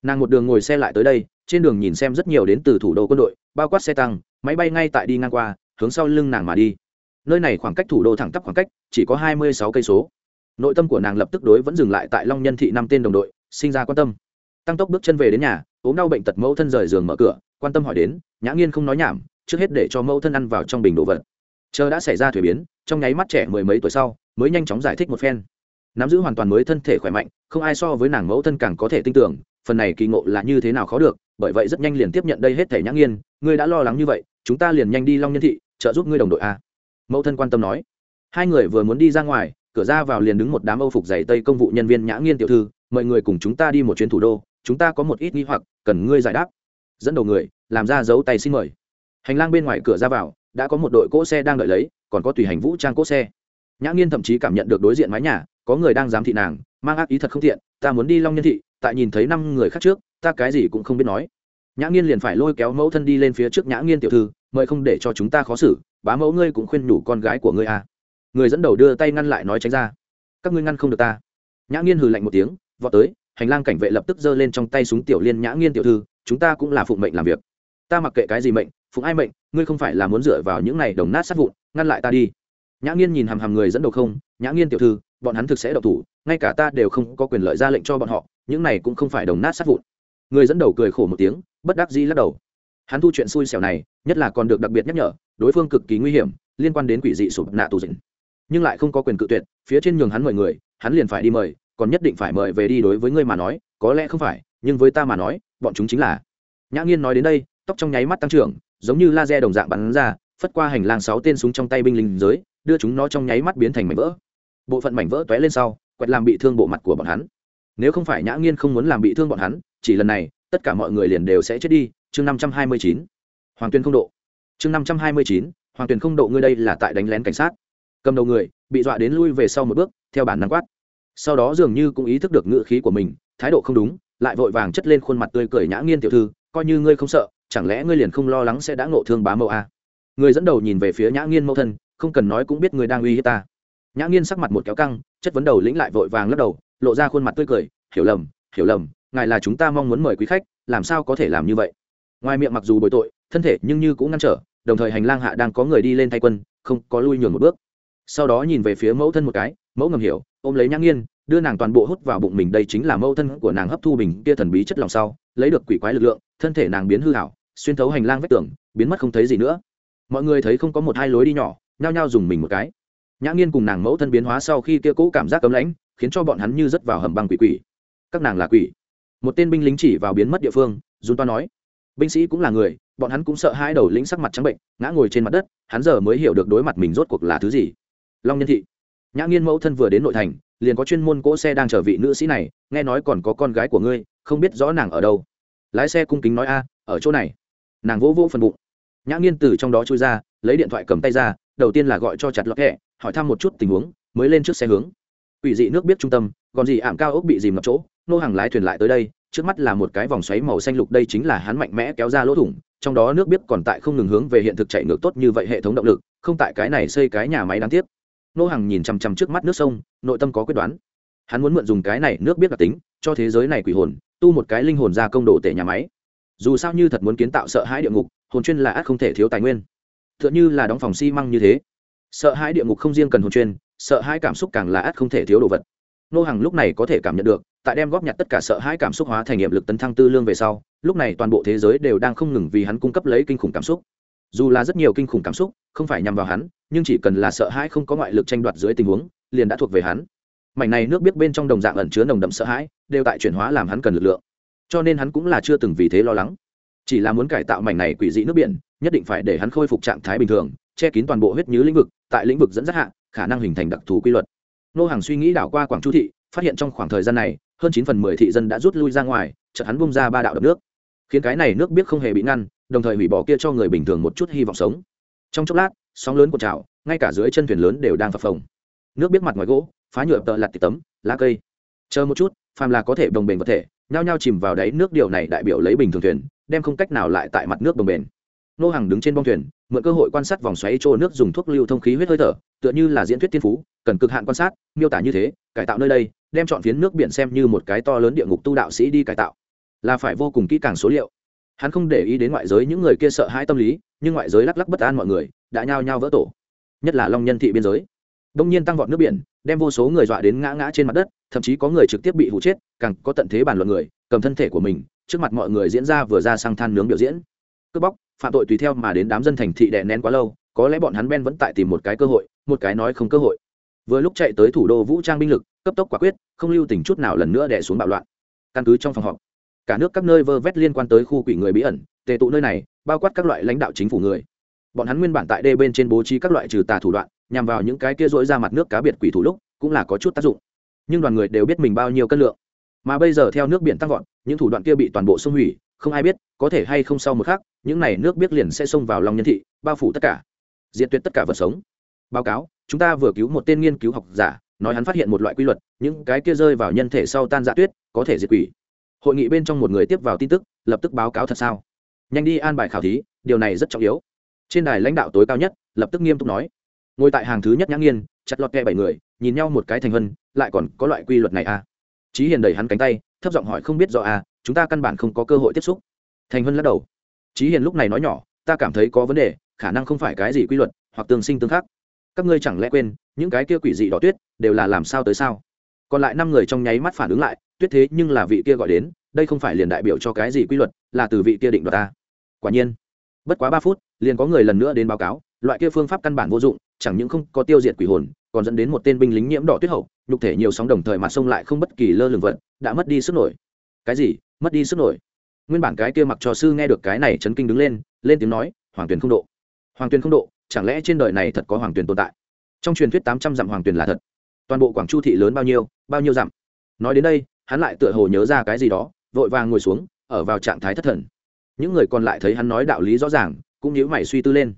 Nàng một đường ngồi xe lại tới đây, trên đường nhìn xem rất nhiều đến từ thủ đô quân đội, bao quát xe tăng, máy bay ngay tại đi ngang qua, hướng sau lưng nàng mà đi. Nơi này khoảng cách thủ đô thẳng tắp khoảng cách, chỉ có hai mươi sáu cây số. Nội tâm của nàng lập tức đối vẫn dừng lại tại long nhân thị năm tên đồng đội, sinh ra quan tâm tăng tốc bước chân về đến nhà, ốm đau bệnh tật mẫu thân rời giường mở cửa, quan tâm hỏi đến, nhã nghiên không nói nhảm, trước hết để cho mẫu thân ăn vào trong bình đồ vật. Chờ đã xảy ra thuế biến, trong nháy mắt trẻ mười mấy tuổi sau, mới nhanh chóng giải thích một phen. Nắm giữ hoàn toàn mới thân thể khỏe mạnh, không ai so với nàng mẫu thân càng có thể tin tưởng, phần này kỳ ngộ là như thế nào khó được, bởi vậy rất nhanh liền tiếp nhận đây hết thể nhã nghiên, ngươi đã lo lắng như vậy, chúng ta liền nhanh đi long nhân thị, trợ giúp ngươi đồng đội a. Mẫu thân quan tâm nói. Hai người vừa muốn đi ra ngoài, cửa ra vào liền đứng một đám âu phục dày tây công vụ nhân viên nhã nghiên tiểu thư mời người cùng chúng ta đi một chuyến thủ đô chúng ta có một ít nghi hoặc, cần ngươi giải đáp. Dẫn đầu người, làm ra dấu tay xin mời. Hành lang bên ngoài cửa ra vào, đã có một đội cỗ xe đang đợi lấy, còn có tùy hành vũ trang cỗ xe. Nhã nghiên thậm chí cảm nhận được đối diện mái nhà, có người đang giám thị nàng, mang ác ý thật không thiện ta muốn đi long nhân thị, tại nhìn thấy năm người khác trước, ta cái gì cũng không biết nói. Nhã nghiên liền phải lôi kéo mẫu thân đi lên phía trước nhã nghiên tiểu thư, mời không để cho chúng ta khó xử, bá mẫu ngươi cũng khuyên nhủ con gái của ngươi à. người dẫn đầu đưa tay ngăn lại nói tránh ra. Các ngươi ngăn không được ta. Nhã nghiên hừ lạnh một tiếng, vọt tới hành lang cảnh vệ lập tức giơ lên trong tay súng tiểu liên nhã nghiên tiểu thư, chúng ta cũng là phụng mệnh làm việc. Ta mặc kệ cái gì mệnh, phụng ai mệnh, ngươi không phải là muốn dựa vào những này đồng nát sát vụn, ngăn lại ta đi. Nhã nghiên nhìn hàm hàm người dẫn đầu không, nhã nghiên tiểu thư, bọn hắn thực sẽ độc thủ, ngay cả ta đều không có quyền lợi ra lệnh cho bọn họ, những này cũng không phải đồng nát sát vụn. Người dẫn đầu cười khổ một tiếng, bất đắc dĩ lắc đầu. Hắn thu chuyện xui xẻo này, nhất là còn được đặc biệt nhắc nhở, đối phương cực kỳ nguy hiểm, liên quan đến quỷ dị sụp nạ tù dịnh. Nhưng lại không có quyền cự tuyệt, phía trên nhường hắn mời người, hắn liền phải đi mời còn nhất định phải mời về đi đối với ngươi mà nói, có lẽ không phải, nhưng với ta mà nói, bọn chúng chính là. Nhã nghiên nói đến đây, tóc trong nháy mắt tăng trưởng, giống như laser đồng dạng bắn ra, phất qua hành lang sáu tên súng trong tay binh lính giới, đưa chúng nó trong nháy mắt biến thành mảnh vỡ. Bộ phận mảnh vỡ tóe lên sau, quẹt làm bị thương bộ mặt của bọn hắn. Nếu không phải nhã nghiên không muốn làm bị thương bọn hắn, chỉ lần này, tất cả mọi người liền đều sẽ chết đi. Chương năm trăm hai mươi chín. Hoàng tuyên không độ. Chương năm trăm hai mươi chín. Hoàng tuyên không độ, ngươi đây là tại đánh lén cảnh sát. Cầm đầu người, bị dọa đến lui về sau một bước, theo bản năng quát sau đó dường như cũng ý thức được ngữ khí của mình, thái độ không đúng, lại vội vàng chất lên khuôn mặt tươi cười nhã nghiên tiểu thư, coi như ngươi không sợ, chẳng lẽ ngươi liền không lo lắng sẽ đã ngộ thương bá mẫu à? người dẫn đầu nhìn về phía nhã nghiên mẫu thân, không cần nói cũng biết ngươi đang uy hiếp ta. Nhã nghiên sắc mặt một kéo căng, chất vấn đầu lĩnh lại vội vàng lắc đầu, lộ ra khuôn mặt tươi cười, hiểu lầm hiểu lầm, ngài là chúng ta mong muốn mời quý khách, làm sao có thể làm như vậy? Ngoài miệng mặc dù bồi tội, thân thể nhưng như cũng ngăn trở, đồng thời hành lang hạ đang có người đi lên thay quân, không có lui nhường một bước. Sau đó nhìn về phía mẫu thân một cái, mẫu ngầm hiểu ôm lấy nhã nghiên, đưa nàng toàn bộ hút vào bụng mình, đây chính là mẫu thân của nàng hấp thu bình kia thần bí chất lòng sau, lấy được quỷ quái lực lượng, thân thể nàng biến hư hảo, xuyên thấu hành lang vách tường, biến mất không thấy gì nữa. Mọi người thấy không có một hai lối đi nhỏ, nhao nhao dùng mình một cái. Nhã nghiên cùng nàng mẫu thân biến hóa sau khi kia cũ cảm giác cấm lãnh, khiến cho bọn hắn như rớt vào hầm băng quỷ quỷ. Các nàng là quỷ. Một tên binh lính chỉ vào biến mất địa phương dùn toa nói. Binh sĩ cũng là người, bọn hắn cũng sợ hai đầu lĩnh sắc mặt trắng bệnh, ngã ngồi trên mặt đất, hắn giờ mới hiểu được đối mặt mình rốt cuộc là thứ gì. Long nhân thị nhã nghiên mẫu thân vừa đến nội thành, liền có chuyên môn cỗ xe đang chở vị nữ sĩ này, nghe nói còn có con gái của ngươi, không biết rõ nàng ở đâu. Lái xe cung kính nói a, ở chỗ này. Nàng vỗ vỗ phần bụng. Nhã nghiên từ trong đó chui ra, lấy điện thoại cầm tay ra, đầu tiên là gọi cho chặt lọt hẹ hỏi thăm một chút tình huống, mới lên trước xe hướng. Ủy dị nước biết trung tâm, còn gì ảm cao ốc bị dìm ngập chỗ, nô hàng lái thuyền lại tới đây, trước mắt là một cái vòng xoáy màu xanh lục, đây chính là hắn mạnh mẽ kéo ra lỗ thủng, trong đó nước biết còn tại không ngừng hướng về hiện thực chạy ngược tốt như vậy hệ thống động lực, không tại cái này xây cái nhà máy đáng tiếc nô hàng nhìn chằm chằm trước mắt nước sông, nội tâm có quyết đoán. Hắn muốn mượn dùng cái này nước biết đặc tính, cho thế giới này quỷ hồn, tu một cái linh hồn ra công đồ tể nhà máy. Dù sao như thật muốn kiến tạo sợ hãi địa ngục, hồn chuyên là ác không thể thiếu tài nguyên. T h ư ợ n như là đóng phòng xi、si、măng như thế. Sợ hãi địa ngục không riêng cần hồn chuyên, sợ hãi cảm xúc càng là ác không thể thiếu đồ vật. Nô hàng lúc này có thể cảm nhận được, tại đem góp nhặt tất cả sợ hãi cảm xúc hóa thành nghiệm lực tấn thăng tư lương về sau, lúc này toàn bộ thế giới đều đang không ngừng vì hắn cung cấp lấy kinh khủng cảm xúc. Dù là rất nhiều kinh khủng cảm xúc, không phải nhằm vào hắn nhưng chỉ cần là sợ hãi không có ngoại lực tranh đoạt dưới tình huống, liền đã thuộc về hắn. Mảnh này nước biết bên trong đồng dạng ẩn chứa nồng đậm sợ hãi, đều tại chuyển hóa làm hắn cần lực lượng. Cho nên hắn cũng là chưa từng vì thế lo lắng. Chỉ là muốn cải tạo mảnh này quỷ dị nước biển, nhất định phải để hắn khôi phục trạng thái bình thường, che kín toàn bộ huyết nhứ lĩnh vực, tại lĩnh vực dẫn dắt hạ, khả năng hình thành đặc thù quy luật. Nô hàng suy nghĩ đảo qua quảng chu thị, phát hiện trong khoảng thời gian này, hơn chín phần mười thị dân đã rút lui ra ngoài, chợt hắn bung ra ba đạo đập nước. Khiến cái này nước biết không hề bị ngăn, đồng thời hủy bỏ kia cho người bình thường một chút hy vọng sống. Trong chốc lát sóng lớn của trào, ngay cả dưới chân thuyền lớn đều đang phập phồng. Nước biết mặt ngoài gỗ, phá nhựa tợ lặt tịch tấm, lá cây. Chờ một chút, phàm là có thể đồng bền vật thể, nhao nhao chìm vào đáy nước điều này đại biểu lấy bình thường thuyền, đem không cách nào lại tại mặt nước đồng bền nô hàng đứng trên bong thuyền, mượn cơ hội quan sát vòng xoáy trô nước dùng thuốc lưu thông khí huyết hơi thở, tựa như là diễn thuyết tiên phú, cần cực hạn quan sát, miêu tả như thế, cải tạo nơi đây, đem chọn phiến nước biển xem như một cái to lớn địa ngục tu đạo sĩ đi cải tạo. Là phải vô cùng kỹ càng số liệu. Hắn không để ý đến ngoại giới những người kia sợ hãi tâm lý, nhưng ngoại giới lắc lắc bất an mọi người đã nhao nhao vỡ tổ, nhất là long nhân thị biên giới. Đông nhiên tăng vọt nước biển, đem vô số người dọa đến ngã ngã trên mặt đất, thậm chí có người trực tiếp bị hụ chết, càng có tận thế bàn luận người, cầm thân thể của mình, trước mặt mọi người diễn ra vừa ra sang than nướng biểu diễn. Cướp bóc, phạm tội tùy theo mà đến đám dân thành thị đè nén quá lâu, có lẽ bọn hắn ben vẫn tại tìm một cái cơ hội, một cái nói không cơ hội. Vừa lúc chạy tới thủ đô vũ trang binh lực, cấp tốc quả quyết, không lưu tình chút nào lần nữa đè xuống bạo loạn. Căn cứ trong phòng họp, cả nước các nơi vơ vét liên quan tới khu quỷ người bí ẩn, tề tụ nơi này, bao quát các loại lãnh đạo chính phủ người bọn hắn nguyên bản tại đê bên trên bố trí các loại trừ tà thủ đoạn nhằm vào những cái kia dỗi ra mặt nước cá biệt quỷ thủ lúc cũng là có chút tác dụng. Nhưng đoàn người đều biết mình bao nhiêu cân lượng. Mà bây giờ theo nước biển tăng vọt những thủ đoạn kia bị toàn bộ xông hủy không ai biết có thể hay không sau một khác, những này nước biết liền sẽ xông vào lòng nhân thị bao phủ tất cả diệt tuyệt tất cả vật sống. Báo cáo chúng ta vừa cứu một tên nghiên cứu học giả nói hắn phát hiện một loại quy luật những cái kia rơi vào nhân thể sau tan dạ tuyết có thể diệt quỷ. Hội nghị bên trong một người tiếp vào tin tức lập tức báo cáo thật sao? Nhanh đi an bài khảo thí điều này rất trọng yếu trên đài lãnh đạo tối cao nhất, lập tức nghiêm túc nói, ngồi tại hàng thứ nhất nhã nghiên, chặt lọt kẹ bảy người, nhìn nhau một cái thành hân lại còn có loại quy luật này à? Chí hiền đẩy hắn cánh tay, thấp giọng hỏi, không biết do à chúng ta căn bản không có cơ hội tiếp xúc. Thành hân lắc đầu. Chí hiền lúc này nói nhỏ, ta cảm thấy có vấn đề, khả năng không phải cái gì quy luật, hoặc tương sinh tương khắc. Các ngươi chẳng lẽ quên, những cái kia quỷ dị đỏ tuyết, đều là làm sao tới sao? Còn lại năm người trong nháy mắt phản ứng lại, tuyết thế nhưng là vị kia gọi đến, đây không phải liền đại biểu cho cái gì quy luật, là từ vị kia định đoạt ta. Quả nhiên, bất quá ba phút liền có người lần nữa đến báo cáo, loại kia phương pháp căn bản vô dụng, chẳng những không có tiêu diệt quỷ hồn, còn dẫn đến một tên binh lính nhiễm đỏ tuyết hậu, nhục thể nhiều sóng đồng thời mà xông lại không bất kỳ lơ lửng vận đã mất đi sức nổi. Cái gì? Mất đi sức nổi? Nguyên bản cái kia mặc trò sư nghe được cái này chấn kinh đứng lên lên tiếng nói, hoàng tuyền không độ. Hoàng tuyền không độ, chẳng lẽ trên đời này thật có hoàng tuyền tồn tại? Trong truyền thuyết tám trăm dặm hoàng tuyền là thật. Toàn bộ quảng chu thị lớn bao nhiêu bao nhiêu dặm? Nói đến đây, hắn lại tựa hồ nhớ ra cái gì đó, vội vàng ngồi xuống, ở vào trạng thái thất thần. Những người còn lại thấy hắn nói đạo lý rõ ràng cũng nhíu mày suy tư lên.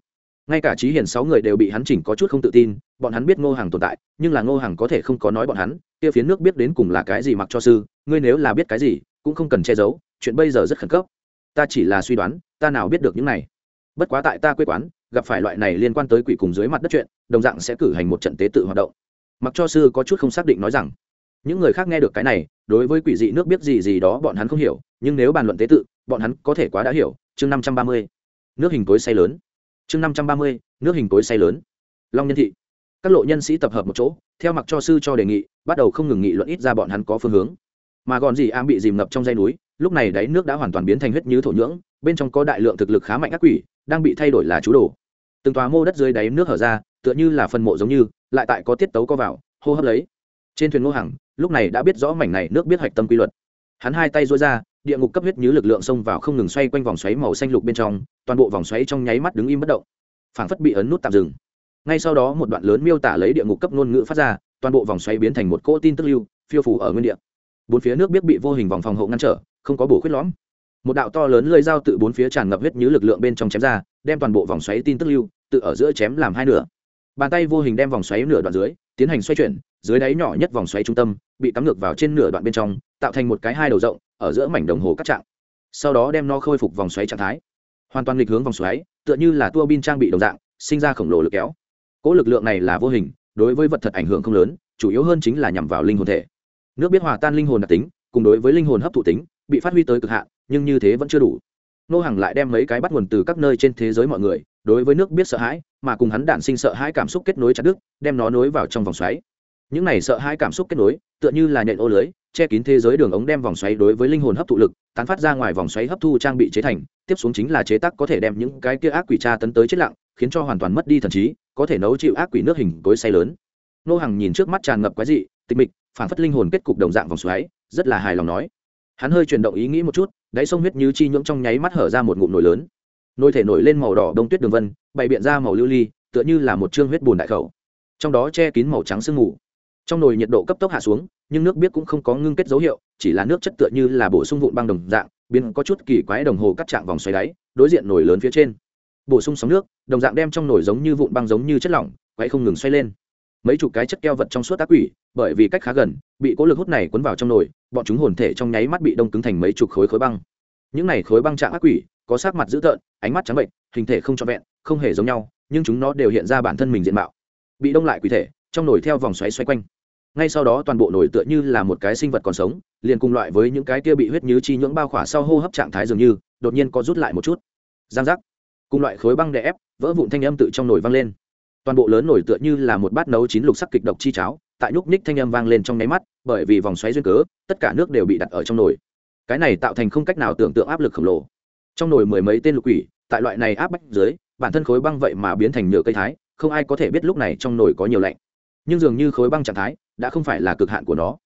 Ngay cả trí hiền sáu người đều bị hắn chỉnh có chút không tự tin, bọn hắn biết ngô hàng tồn tại, nhưng là ngô hàng có thể không có nói bọn hắn, kia Phiến nước biết đến cùng là cái gì mặc cho sư, ngươi nếu là biết cái gì, cũng không cần che giấu, chuyện bây giờ rất khẩn cấp. Ta chỉ là suy đoán, ta nào biết được những này. Bất quá tại ta quê quán, gặp phải loại này liên quan tới quỷ cùng dưới mặt đất chuyện, đồng dạng sẽ cử hành một trận tế tự hoạt động. Mặc cho sư có chút không xác định nói rằng, những người khác nghe được cái này, đối với quỷ dị nước biết gì gì đó bọn hắn không hiểu, nhưng nếu bàn luận tế tự, bọn hắn có thể quá đã hiểu. Chương năm trăm ba mươi nước hình cối say lớn. Chương năm trăm ba mươi, nước hình cối say lớn. Long nhân thị. Các lộ nhân sĩ tập hợp một chỗ, theo mặc cho sư cho đề nghị, bắt đầu không ngừng nghị luận ít ra bọn hắn có phương hướng. Mà còn gì am bị dìm ngập trong dây núi, lúc này đáy nước đã hoàn toàn biến thành huyết như thổ nhưỡng, bên trong có đại lượng thực lực khá mạnh ác quỷ, đang bị thay đổi là chú đồ. Từng tòa mô đất dưới đáy nước hở ra, tựa như là phân mộ giống như, lại tại có tiết tấu co vào, hô hấp lấy. Trên thuyền ngô hằng, lúc này đã biết rõ mảnh này nước biết hạch tâm quy luật. Hắn hai tay dối ra địa ngục cấp huyết như lực lượng xông vào không ngừng xoay quanh vòng xoáy màu xanh lục bên trong, toàn bộ vòng xoáy trong nháy mắt đứng im bất động. Phảng phất bị ấn nút tạm dừng. Ngay sau đó một đoạn lớn miêu tả lấy địa ngục cấp ngôn ngữ phát ra, toàn bộ vòng xoáy biến thành một cỗ tin tức lưu, phiêu phủ ở nguyên địa. Bốn phía nước biết bị vô hình vòng phòng hộ ngăn trở, không có bổ khuyết lõm. Một đạo to lớn lơi dao tự bốn phía tràn ngập huyết như lực lượng bên trong chém ra, đem toàn bộ vòng xoáy tin tức lưu, tự ở giữa chém làm hai nửa. Bàn tay vô hình đem vòng xoáy nửa đoạn dưới, tiến hành xoay chuyển, dưới đáy nhỏ nhất vòng xoáy trung tâm, bị cắm ngược vào trên nửa đoạn bên trong, tạo thành một cái hai đầu rộng ở giữa mảnh đồng hồ cắt trạng, sau đó đem nó khôi phục vòng xoáy trạng thái. Hoàn toàn nghịch hướng vòng xoáy, tựa như là tua bin trang bị đồng dạng, sinh ra khổng lồ lực kéo. Cỗ lực lượng này là vô hình, đối với vật thật ảnh hưởng không lớn, chủ yếu hơn chính là nhằm vào linh hồn thể. Nước biết hòa tan linh hồn đặc tính, cùng đối với linh hồn hấp thụ tính, bị phát huy tới cực hạn, nhưng như thế vẫn chưa đủ. Nô hàng lại đem mấy cái bắt nguồn từ các nơi trên thế giới mọi người, đối với nước biết sợ hãi, mà cùng hắn đản sinh sợ hãi cảm xúc kết nối chặt đứt, đem nó nối vào trong vòng xoáy. Những này sợ hãi cảm xúc kết nối, tựa như là nhện ô lưới che kín thế giới đường ống đem vòng xoáy đối với linh hồn hấp thụ lực, tán phát ra ngoài vòng xoáy hấp thu trang bị chế thành, tiếp xuống chính là chế tác có thể đem những cái kia ác quỷ tra tấn tới chết lặng, khiến cho hoàn toàn mất đi thần trí, có thể nấu chịu ác quỷ nước hình cối say lớn. Nô hàng nhìn trước mắt tràn ngập quái dị, tịch mịch, phản phất linh hồn kết cục đồng dạng vòng xoáy, rất là hài lòng nói. Hắn hơi chuyển động ý nghĩ một chút, đáy sông huyết như chi nhưỡng trong nháy mắt hở ra một ngụm nổi lớn. Nôi thể nổi lên màu đỏ đông tuyết đường vân, bày biện ra màu lưu ly, tựa như là một chương huyết bùn đại khẩu. Trong đó che kín màu trắng sương mù. Trong nồi nhiệt độ cấp tốc hạ xuống nhưng nước biết cũng không có ngưng kết dấu hiệu, chỉ là nước chất tựa như là bổ sung vụn băng đồng dạng, biến có chút kỳ quái đồng hồ cắt chạm vòng xoáy đáy, đối diện nổi lớn phía trên. Bổ sung sóng nước, đồng dạng đem trong nồi giống như vụn băng giống như chất lỏng, quay không ngừng xoay lên. Mấy chục cái chất keo vật trong suốt ác quỷ, bởi vì cách khá gần, bị cố lực hút này cuốn vào trong nồi, bọn chúng hồn thể trong nháy mắt bị đông cứng thành mấy chục khối khối băng. Những này khối băng trạng ác quỷ, có sắc mặt dữ tợn, ánh mắt trắng bệnh, hình thể không trọn vẹn, không hề giống nhau, nhưng chúng nó đều hiện ra bản thân mình diện mạo. Bị đông lại quỷ thể, trong nồi theo vòng xoáy xoay quanh ngay sau đó toàn bộ nồi tựa như là một cái sinh vật còn sống, liền cùng loại với những cái kia bị huyết nhứ chi nhưỡng bao khỏa sau hô hấp trạng thái dường như, đột nhiên có rút lại một chút. Giang giác. Cùng loại khối băng đè ép, vỡ vụn thanh âm tự trong nồi vang lên. Toàn bộ lớn nổi tựa như là một bát nấu chín lục sắc kịch độc chi cháo, tại nhúc ních thanh âm vang lên trong nháy mắt, bởi vì vòng xoáy duyên cớ, tất cả nước đều bị đặt ở trong nồi. Cái này tạo thành không cách nào tưởng tượng áp lực khổng lồ. Trong nồi mười mấy tên lục quỷ, tại loại này áp bách dưới, bản thân khối băng vậy mà biến thành nhựa cây thái, không ai có thể biết lúc này trong nồi có nhiều lạnh. Nhưng dường như khối băng trạng thái đã không phải là cực hạn của nó.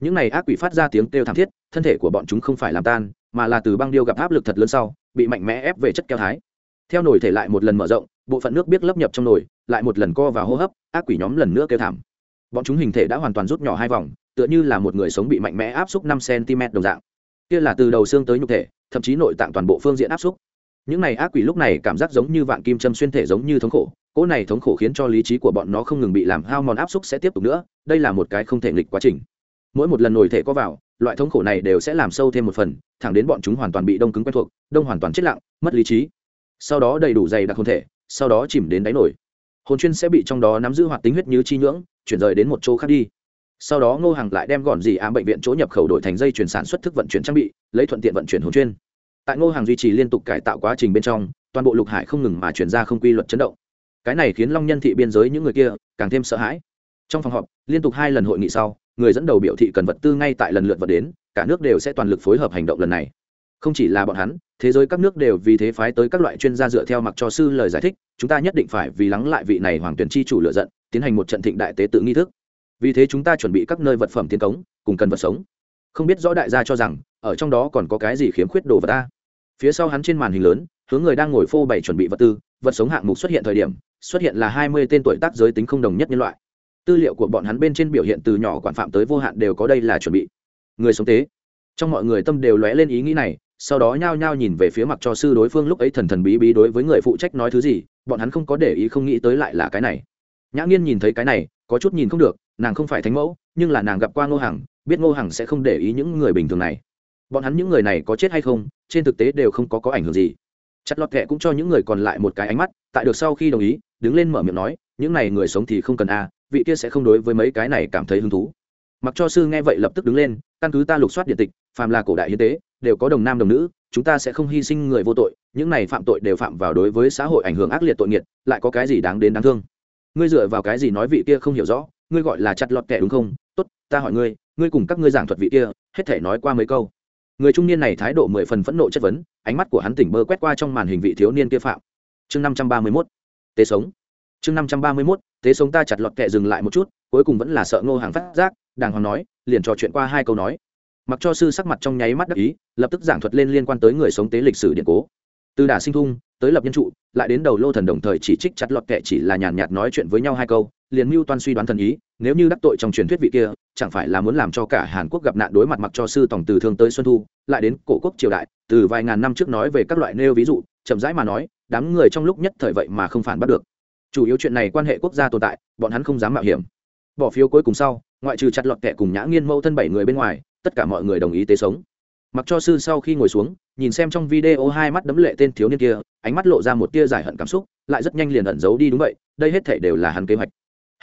Những này ác quỷ phát ra tiếng kêu thảm thiết, thân thể của bọn chúng không phải làm tan, mà là từ băng điêu gặp áp lực thật lớn sau, bị mạnh mẽ ép về chất keo thái. Theo nồi thể lại một lần mở rộng, bộ phận nước biết lấp nhập trong nồi, lại một lần co và hô hấp, ác quỷ nhóm lần nữa kêu thảm. Bọn chúng hình thể đã hoàn toàn rút nhỏ hai vòng, tựa như là một người sống bị mạnh mẽ áp xúc năm cm đồng dạng. Kia là từ đầu xương tới nhục thể, thậm chí nội tạng toàn bộ phương diện áp xúc. Những này ác quỷ lúc này cảm giác giống như vạn kim châm xuyên thể giống như thống khổ cỗ này thống khổ khiến cho lý trí của bọn nó không ngừng bị làm hao mòn áp xúc sẽ tiếp tục nữa, đây là một cái không thể nghịch quá trình. Mỗi một lần nổi thể có vào, loại thống khổ này đều sẽ làm sâu thêm một phần, thẳng đến bọn chúng hoàn toàn bị đông cứng quen thuộc, đông hoàn toàn chết lặng, mất lý trí. Sau đó đầy đủ dày đặc hồn thể, sau đó chìm đến đáy nổi hồn chuyên sẽ bị trong đó nắm giữ hoạt tính huyết như chi nhưỡng, chuyển rời đến một chỗ khác đi. Sau đó ngô hàng lại đem gọn dị ám bệnh viện chỗ nhập khẩu đổi thành dây chuyển sản xuất thức vận chuyển trang bị, lấy thuận tiện vận chuyển hồn chuyên. Tại ngô hàng duy trì liên tục cải tạo quá trình bên trong, toàn bộ lục hải không ngừng mà chuyển ra không quy luật chấn động cái này khiến long nhân thị biên giới những người kia càng thêm sợ hãi. Trong phòng họp, liên tục hai lần hội nghị sau, người dẫn đầu biểu thị cần vật tư ngay tại lần lượt vật đến, cả nước đều sẽ toàn lực phối hợp hành động lần này. Không chỉ là bọn hắn, thế giới các nước đều vì thế phái tới các loại chuyên gia dựa theo mặc cho sư lời giải thích, chúng ta nhất định phải vì lắng lại vị này hoàng tuyển chi chủ lựa giận, tiến hành một trận thịnh đại tế tự nghi thức. Vì thế chúng ta chuẩn bị các nơi vật phẩm tiến cống, cùng cần vật sống. Không biết rõ đại gia cho rằng, ở trong đó còn có cái gì khiếm khuyết đồ vật ta? Phía sau hắn trên màn hình lớn, hướng người đang ngồi phô bày chuẩn bị vật tư, vật sống hạng mục xuất hiện thời điểm xuất hiện là hai mươi tên tuổi tác giới tính không đồng nhất nhân loại. Tư liệu của bọn hắn bên trên biểu hiện từ nhỏ quản phạm tới vô hạn đều có đây là chuẩn bị. Người sống tế. Trong mọi người tâm đều lóe lên ý nghĩ này, sau đó nhao nhao nhìn về phía mặt cho sư đối phương lúc ấy thần thần bí bí đối với người phụ trách nói thứ gì, bọn hắn không có để ý không nghĩ tới lại là cái này. Nhã nghiên nhìn thấy cái này, có chút nhìn không được, nàng không phải thánh mẫu, nhưng là nàng gặp qua ngô hằng, biết ngô hằng sẽ không để ý những người bình thường này. Bọn hắn những người này có chết hay không, trên thực tế đều không có có ảnh hưởng gì chặt lọt kệ cũng cho những người còn lại một cái ánh mắt, tại được sau khi đồng ý, đứng lên mở miệng nói, những này người sống thì không cần a, vị kia sẽ không đối với mấy cái này cảm thấy hứng thú. Mặc cho sư nghe vậy lập tức đứng lên, căn cứ ta lục soát điện tịch, phàm là cổ đại hiến tế, đều có đồng nam đồng nữ, chúng ta sẽ không hy sinh người vô tội, những này phạm tội đều phạm vào đối với xã hội ảnh hưởng ác liệt tội nghiệt, lại có cái gì đáng đến đáng thương? Ngươi dựa vào cái gì nói vị kia không hiểu rõ, ngươi gọi là chặt lọt kẻ đúng không? Tốt, ta hỏi ngươi ngươi cùng các ngươi giảng thuật vị kia, hết thể nói qua mấy câu người trung niên này thái độ mười phần phẫn nộ chất vấn, ánh mắt của hắn tỉnh bơ quét qua trong màn hình vị thiếu niên kia phạm. Chương năm trăm ba mươi mốt, tế sống. Chương năm trăm ba mươi mốt, tế sống ta chặt lọt kệ dừng lại một chút, cuối cùng vẫn là sợ ngô hàng phát giác, đàng hoàng nói, liền trò chuyện qua hai câu nói. Mặc cho sư sắc mặt trong nháy mắt đắc ý, lập tức giảng thuật lên liên quan tới người sống tế lịch sử điện cố. Từ đả sinh thung, tới lập nhân trụ, lại đến đầu lô thần đồng thời chỉ trích chặt lọt kệ chỉ là nhàn nhạt nói chuyện với nhau hai câu liền mưu toan suy đoán thần ý, nếu như đắc tội trong truyền thuyết vị kia, chẳng phải là muốn làm cho cả hàn quốc gặp nạn đối mặt mặc cho sư tổng từ thương tới xuân thu, lại đến cổ quốc triều đại, từ vài ngàn năm trước nói về các loại nêu ví dụ, chậm rãi mà nói, đám người trong lúc nhất thời vậy mà không phản bắt được. Chủ yếu chuyện này quan hệ quốc gia tồn tại, bọn hắn không dám mạo hiểm. Bỏ phiếu cuối cùng sau, ngoại trừ chặt lọt kệ cùng nhã nghiên mâu thân bảy người bên ngoài, tất cả mọi người đồng ý tế sống. Mặc cho sư sau khi ngồi xuống, nhìn xem trong video hai mắt đấm lệ tên thiếu niên kia, ánh mắt lộ ra một tia giải hận cảm xúc, lại rất nhanh liền ẩn giấu đi, đúng vậy, đây hết thể đều là hắn kế hoạch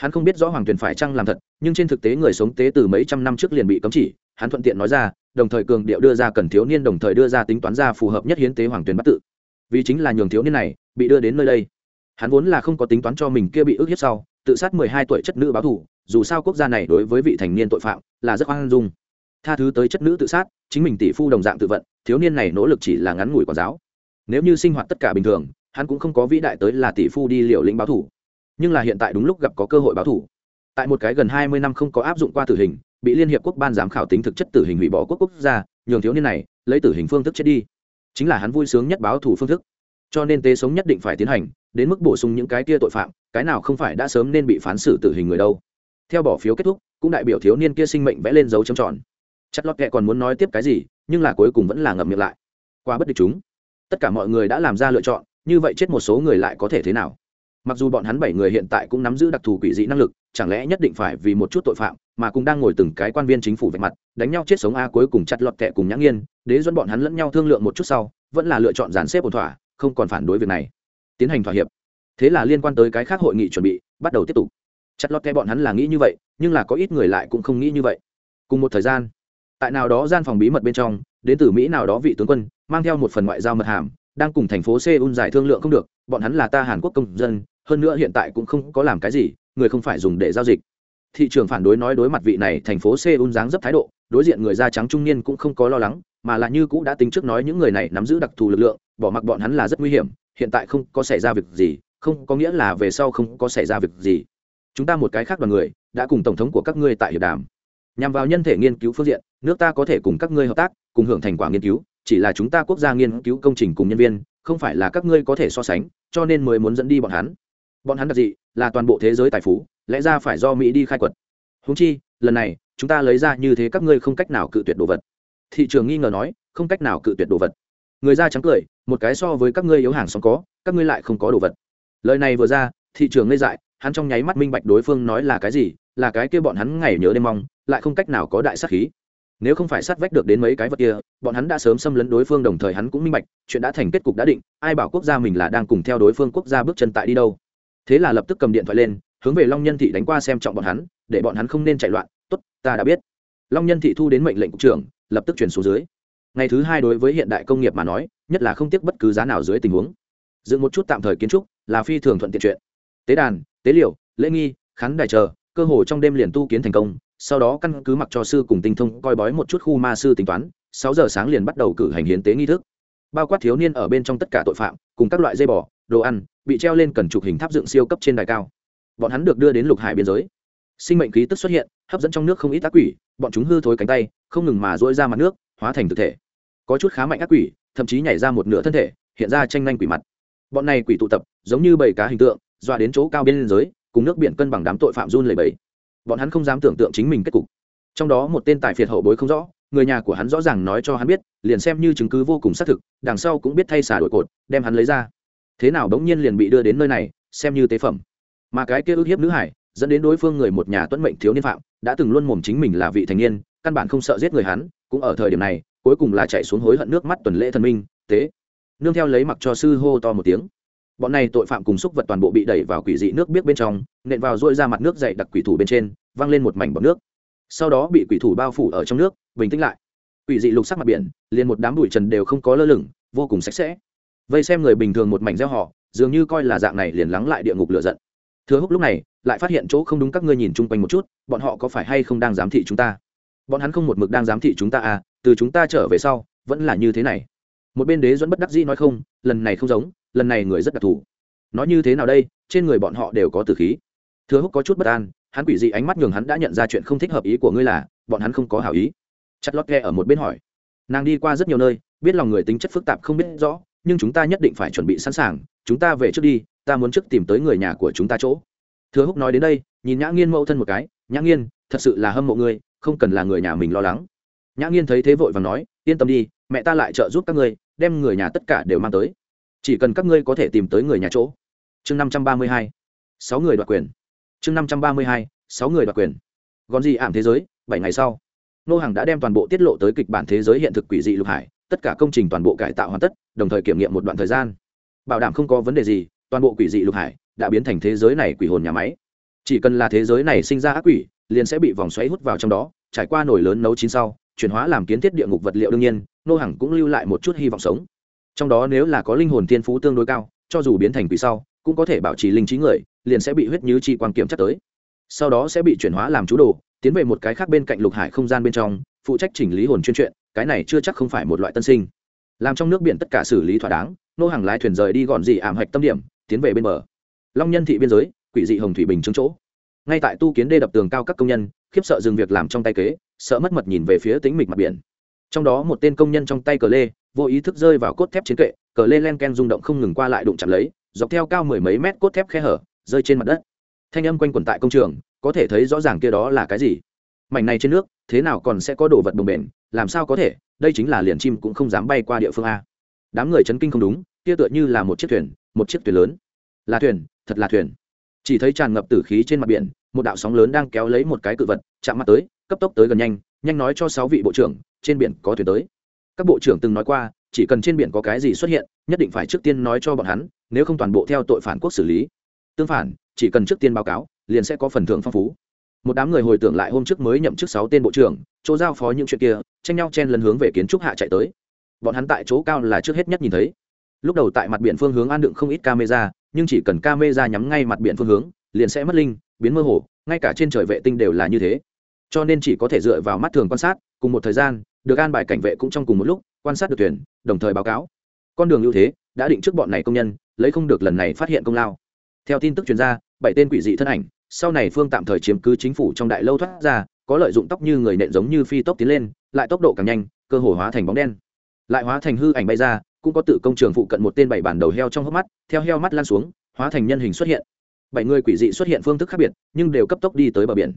hắn không biết rõ hoàng tuyền phải chăng làm thật, nhưng trên thực tế người sống tế từ mấy trăm năm trước liền bị cấm chỉ, hắn thuận tiện nói ra, đồng thời cường điệu đưa ra cần thiếu niên, đồng thời đưa ra tính toán ra phù hợp nhất hiến tế hoàng tuyền bắt tự. Vì chính là nhường thiếu niên này bị đưa đến nơi đây. Hắn vốn là không có tính toán cho mình kia bị ức hiếp sau, tự sát mười hai tuổi chất nữ báo thù, dù sao quốc gia này đối với vị thành niên tội phạm là rất khoan dung. Tha thứ tới chất nữ tự sát, chính mình tỷ phu đồng dạng tự vận, thiếu niên này nỗ lực chỉ là ngắn ngủi quản giáo. Nếu như sinh hoạt tất cả bình thường, hắn cũng không có vĩ đại tới là tỷ phu đi liều lĩnh báo thủ nhưng là hiện tại đúng lúc gặp có cơ hội báo thủ. Tại một cái gần hai mươi năm không có áp dụng qua tử hình, bị liên hiệp quốc ban giám khảo tính thực chất tử hình hủy bỏ quốc quốc gia, nhường thiếu niên này lấy tử hình phương thức chết đi. Chính là hắn vui sướng nhất báo thủ phương thức. Cho nên tế sống nhất định phải tiến hành, đến mức bổ sung những cái kia tội phạm, cái nào không phải đã sớm nên bị phán xử tử hình người đâu. Theo bỏ phiếu kết thúc, cũng đại biểu thiếu niên kia sinh mệnh vẽ lên dấu trầm tròn. Chất lót kệ còn muốn nói tiếp cái gì, nhưng là cuối cùng vẫn là ngậm miệng lại. Qua bất địch chúng. Tất cả mọi người đã làm ra lựa chọn, như vậy chết một số người lại có thể thế nào? Mặc dù bọn hắn bảy người hiện tại cũng nắm giữ đặc thù quỷ dị năng lực, chẳng lẽ nhất định phải vì một chút tội phạm mà cũng đang ngồi từng cái quan viên chính phủ vạch mặt, đánh nhau chết sống a cuối cùng chặt lọt kẹ cùng nhã nghiên, đế dẫn bọn hắn lẫn nhau thương lượng một chút sau, vẫn là lựa chọn dàn xếp ổn thỏa, không còn phản đối việc này. Tiến hành thỏa hiệp. Thế là liên quan tới cái khác hội nghị chuẩn bị, bắt đầu tiếp tục. Chặt lọt kẹ bọn hắn là nghĩ như vậy, nhưng là có ít người lại cũng không nghĩ như vậy. Cùng một thời gian, tại nào đó gian phòng bí mật bên trong, đến từ mỹ nào đó vị tướng quân, mang theo một phần ngoại giao mật hàm đang cùng thành phố seoul giải thương lượng không được, bọn hắn là ta hàn quốc công dân, hơn nữa hiện tại cũng không có làm cái gì, người không phải dùng để giao dịch. Thị trường phản đối nói đối mặt vị này thành phố seoul dáng dấp thái độ, đối diện người da trắng trung niên cũng không có lo lắng, mà là như cũ đã tính trước nói những người này nắm giữ đặc thù lực lượng, bỏ mặc bọn hắn là rất nguy hiểm, hiện tại không có xảy ra việc gì, không có nghĩa là về sau không có xảy ra việc gì. Chúng ta một cái khác đoàn người, đã cùng tổng thống của các ngươi tại hiệp đàm. Nhằm vào nhân thể nghiên cứu phương diện, nước ta có thể cùng các ngươi hợp tác, cùng hưởng thành quả nghiên cứu chỉ là chúng ta quốc gia nghiên cứu công trình cùng nhân viên, không phải là các ngươi có thể so sánh, cho nên mới muốn dẫn đi bọn hắn. Bọn hắn đặc dị, là toàn bộ thế giới tài phú, lẽ ra phải do mỹ đi khai quật. Húng chi, lần này, chúng ta lấy ra như thế các ngươi không cách nào cự tuyệt đồ vật. Thị trường nghi ngờ nói, không cách nào cự tuyệt đồ vật. Người da trắng cười, một cái so với các ngươi yếu hàng sống có, các ngươi lại không có đồ vật. Lời này vừa ra, thị trường ngây dại, hắn trong nháy mắt minh bạch đối phương nói là cái gì, là cái kia bọn hắn ngày nhớ đêm mong, lại không cách nào có đại sát khí nếu không phải sát vách được đến mấy cái vật kia, bọn hắn đã sớm xâm lấn đối phương đồng thời hắn cũng minh bạch, chuyện đã thành kết cục đã định, ai bảo quốc gia mình là đang cùng theo đối phương quốc gia bước chân tại đi đâu. Thế là lập tức cầm điện thoại lên, hướng về long nhân thị đánh qua xem trọng bọn hắn, để bọn hắn không nên chạy loạn, tốt, ta đã biết. Long nhân thị thu đến mệnh lệnh cục trưởng, lập tức chuyển xuống dưới. Ngày thứ hai đối với hiện đại công nghiệp mà nói, nhất là không tiếc bất cứ giá nào dưới tình huống. Dựng một chút tạm thời kiến trúc, là phi thường thuận tiện chuyện. Tế đàn, tế liệu lễ nghi, khán đài chờ, cơ hồ trong đêm liền tu kiến thành công sau đó căn cứ mặc cho sư cùng tinh thông coi bói một chút khu ma sư tính toán, sáu giờ sáng liền bắt đầu cử hành hiến tế nghi thức. Bao quát thiếu niên ở bên trong tất cả tội phạm, cùng các loại dây bò, đồ ăn, bị treo lên cần chụp hình tháp dựng siêu cấp trên đài cao. Bọn hắn được đưa đến lục hải biên giới. Sinh mệnh khí tức xuất hiện, hấp dẫn trong nước không ít ác quỷ, bọn chúng hư thối cánh tay, không ngừng mà dỗi ra mặt nước, hóa thành thực thể. Có chút khá mạnh ác quỷ, thậm chí nhảy ra một nửa thân thể, hiện ra tranh nhanh quỷ mặt. Bọn này quỷ tụ tập, giống như bầy cá hình tượng, dọa đến chỗ cao biên giới, cùng nước biển cân bằng đám tội phạm run lầy bẫy bọn hắn không dám tưởng tượng chính mình kết cục. Trong đó một tên tài phiệt hậu bối không rõ, người nhà của hắn rõ ràng nói cho hắn biết, liền xem như chứng cứ vô cùng xác thực, đằng sau cũng biết thay xả đổi cột, đem hắn lấy ra. Thế nào đống nhiên liền bị đưa đến nơi này, xem như tế phẩm. Mà cái kia ức hiếp nữ hải, dẫn đến đối phương người một nhà tuân mệnh thiếu niên phạm, đã từng luôn mồm chính mình là vị thành niên, căn bản không sợ giết người hắn, cũng ở thời điểm này, cuối cùng là chạy xuống hối hận nước mắt tuần lễ thần minh, tế. Nương theo lấy mặc cho sư hô to một tiếng bọn này tội phạm cùng xúc vật toàn bộ bị đẩy vào quỷ dị nước biết bên trong, nện vào dôi ra mặt nước dậy đặc quỷ thủ bên trên, văng lên một mảnh bọc nước. Sau đó bị quỷ thủ bao phủ ở trong nước, bình tĩnh lại. Quỷ dị lục sắc mặt biển, liền một đám bụi trần đều không có lơ lửng, vô cùng sạch sẽ. Vây xem người bình thường một mảnh gieo họ, dường như coi là dạng này liền lắng lại địa ngục lửa giận. Thừa húc lúc này, lại phát hiện chỗ không đúng các ngươi nhìn chung quanh một chút, bọn họ có phải hay không đang giám thị chúng ta? Bọn hắn không một mực đang giám thị chúng ta à từ chúng ta trở về sau, vẫn là như thế này. Một bên đế dẫn bất đắc dĩ nói không, lần này không giống lần này người rất đặc thù. Nói như thế nào đây, trên người bọn họ đều có tử khí. Thừa húc có chút bất an, hắn quỷ dị ánh mắt nhường hắn đã nhận ra chuyện không thích hợp ý của ngươi là, bọn hắn không có hảo ý. Chặt lót ghe ở một bên hỏi. Nàng đi qua rất nhiều nơi, biết lòng người tính chất phức tạp không biết rõ, nhưng chúng ta nhất định phải chuẩn bị sẵn sàng, chúng ta về trước đi, ta muốn trước tìm tới người nhà của chúng ta chỗ. Thừa húc nói đến đây, nhìn nhã nghiên mẫu thân một cái, nhã nghiên, thật sự là hâm mộ ngươi, không cần là người nhà mình lo lắng. Nhã nghiên thấy thế vội và nói, yên tâm đi, mẹ ta lại trợ giúp các ngươi, đem người nhà tất cả đều mang tới chỉ cần các ngươi có thể tìm tới người nhà chỗ. Chương năm trăm ba mươi hai, sáu người đoạt quyền. Chương năm trăm ba mươi hai, sáu người đoạt quyền. Gòn gì ảm thế giới, bảy ngày sau. Nô hàng đã đem toàn bộ tiết lộ tới kịch bản thế giới hiện thực quỷ dị lục hải, tất cả công trình toàn bộ cải tạo hoàn tất, đồng thời kiểm nghiệm một đoạn thời gian. Bảo đảm không có vấn đề gì, toàn bộ quỷ dị lục hải đã biến thành thế giới này quỷ hồn nhà máy. Chỉ cần là thế giới này sinh ra ác quỷ, liền sẽ bị vòng xoáy hút vào trong đó, trải qua nổi lớn nấu chín sau, chuyển hóa làm kiến thiết địa ngục vật liệu đương nhiên, nô hàng cũng lưu lại một chút hy vọng sống trong đó nếu là có linh hồn thiên phú tương đối cao cho dù biến thành quỷ sau cũng có thể bảo trì linh trí người liền sẽ bị huyết như chi quan kiểm chắc tới. Sau đó sẽ bị chuyển hóa làm chú đồ tiến về một cái khác bên cạnh lục hải không gian bên trong phụ trách chỉnh lý hồn chuyên chuyện, cái này chưa chắc không phải một loại tân sinh. Làm trong nước biển tất cả xử lý thỏa đáng nô hàng lái thuyền rời đi gọn dị ảm hạch tâm điểm tiến về bên bờ. Long nhân thị biên giới quỷ dị hồng thủy bình chứng chỗ. Ngay tại tu kiến đê đập tường cao các công nhân khiếp sợ dừng việc làm trong tay kế sợ mất mật nhìn về phía tính mịch mặt biển. Trong đó một tên công nhân trong tay cờ lê vô ý thức rơi vào cốt thép chiến kệ, cờ lê len ken rung động không ngừng qua lại đụng chạm lấy, dọc theo cao mười mấy mét cốt thép khe hở, rơi trên mặt đất. Thanh âm quanh quẩn tại công trường, có thể thấy rõ ràng kia đó là cái gì. Mảnh này trên nước, thế nào còn sẽ có đồ vật bồng bền làm sao có thể, đây chính là liền chim cũng không dám bay qua địa phương a. Đám người chấn kinh không đúng, kia tựa như là một chiếc thuyền, một chiếc thuyền lớn. Là thuyền, thật là thuyền. Chỉ thấy tràn ngập tử khí trên mặt biển, một đạo sóng lớn đang kéo lấy một cái cự vật, chạm mặt tới, cấp tốc tới gần nhanh nhanh nói cho sáu vị bộ trưởng, trên biển có thuyền tới các bộ trưởng từng nói qua, chỉ cần trên biển có cái gì xuất hiện, nhất định phải trước tiên nói cho bọn hắn, nếu không toàn bộ theo tội phản quốc xử lý. Tương phản, chỉ cần trước tiên báo cáo, liền sẽ có phần thưởng phong phú. Một đám người hồi tưởng lại hôm trước mới nhậm chức sáu tên bộ trưởng, chỗ giao phó những chuyện kia, tranh nhau chen lần hướng về kiến trúc hạ chạy tới. Bọn hắn tại chỗ cao là trước hết nhất nhìn thấy. Lúc đầu tại mặt biển phương hướng an đựng không ít camera, nhưng chỉ cần camera nhắm ngay mặt biển phương hướng, liền sẽ mất linh, biến mơ hồ, ngay cả trên trời vệ tinh đều là như thế. Cho nên chỉ có thể dựa vào mắt thường quan sát, cùng một thời gian được an bài cảnh vệ cũng trong cùng một lúc, quan sát được thuyền, đồng thời báo cáo. Con đường ưu thế đã định trước bọn này công nhân, lấy không được lần này phát hiện công lao. Theo tin tức chuyên gia bảy tên quỷ dị thân ảnh, sau này phương tạm thời chiếm cứ chính phủ trong đại lâu thoát ra, có lợi dụng tóc như người nện giống như phi tốc tiến lên, lại tốc độ càng nhanh, cơ hồ hóa thành bóng đen. Lại hóa thành hư ảnh bay ra, cũng có tự công trường phụ cận một tên bảy bản đầu heo trong hốc mắt, theo heo mắt lan xuống, hóa thành nhân hình xuất hiện. Bảy người quỷ dị xuất hiện phương thức khác biệt, nhưng đều cấp tốc đi tới bờ biển.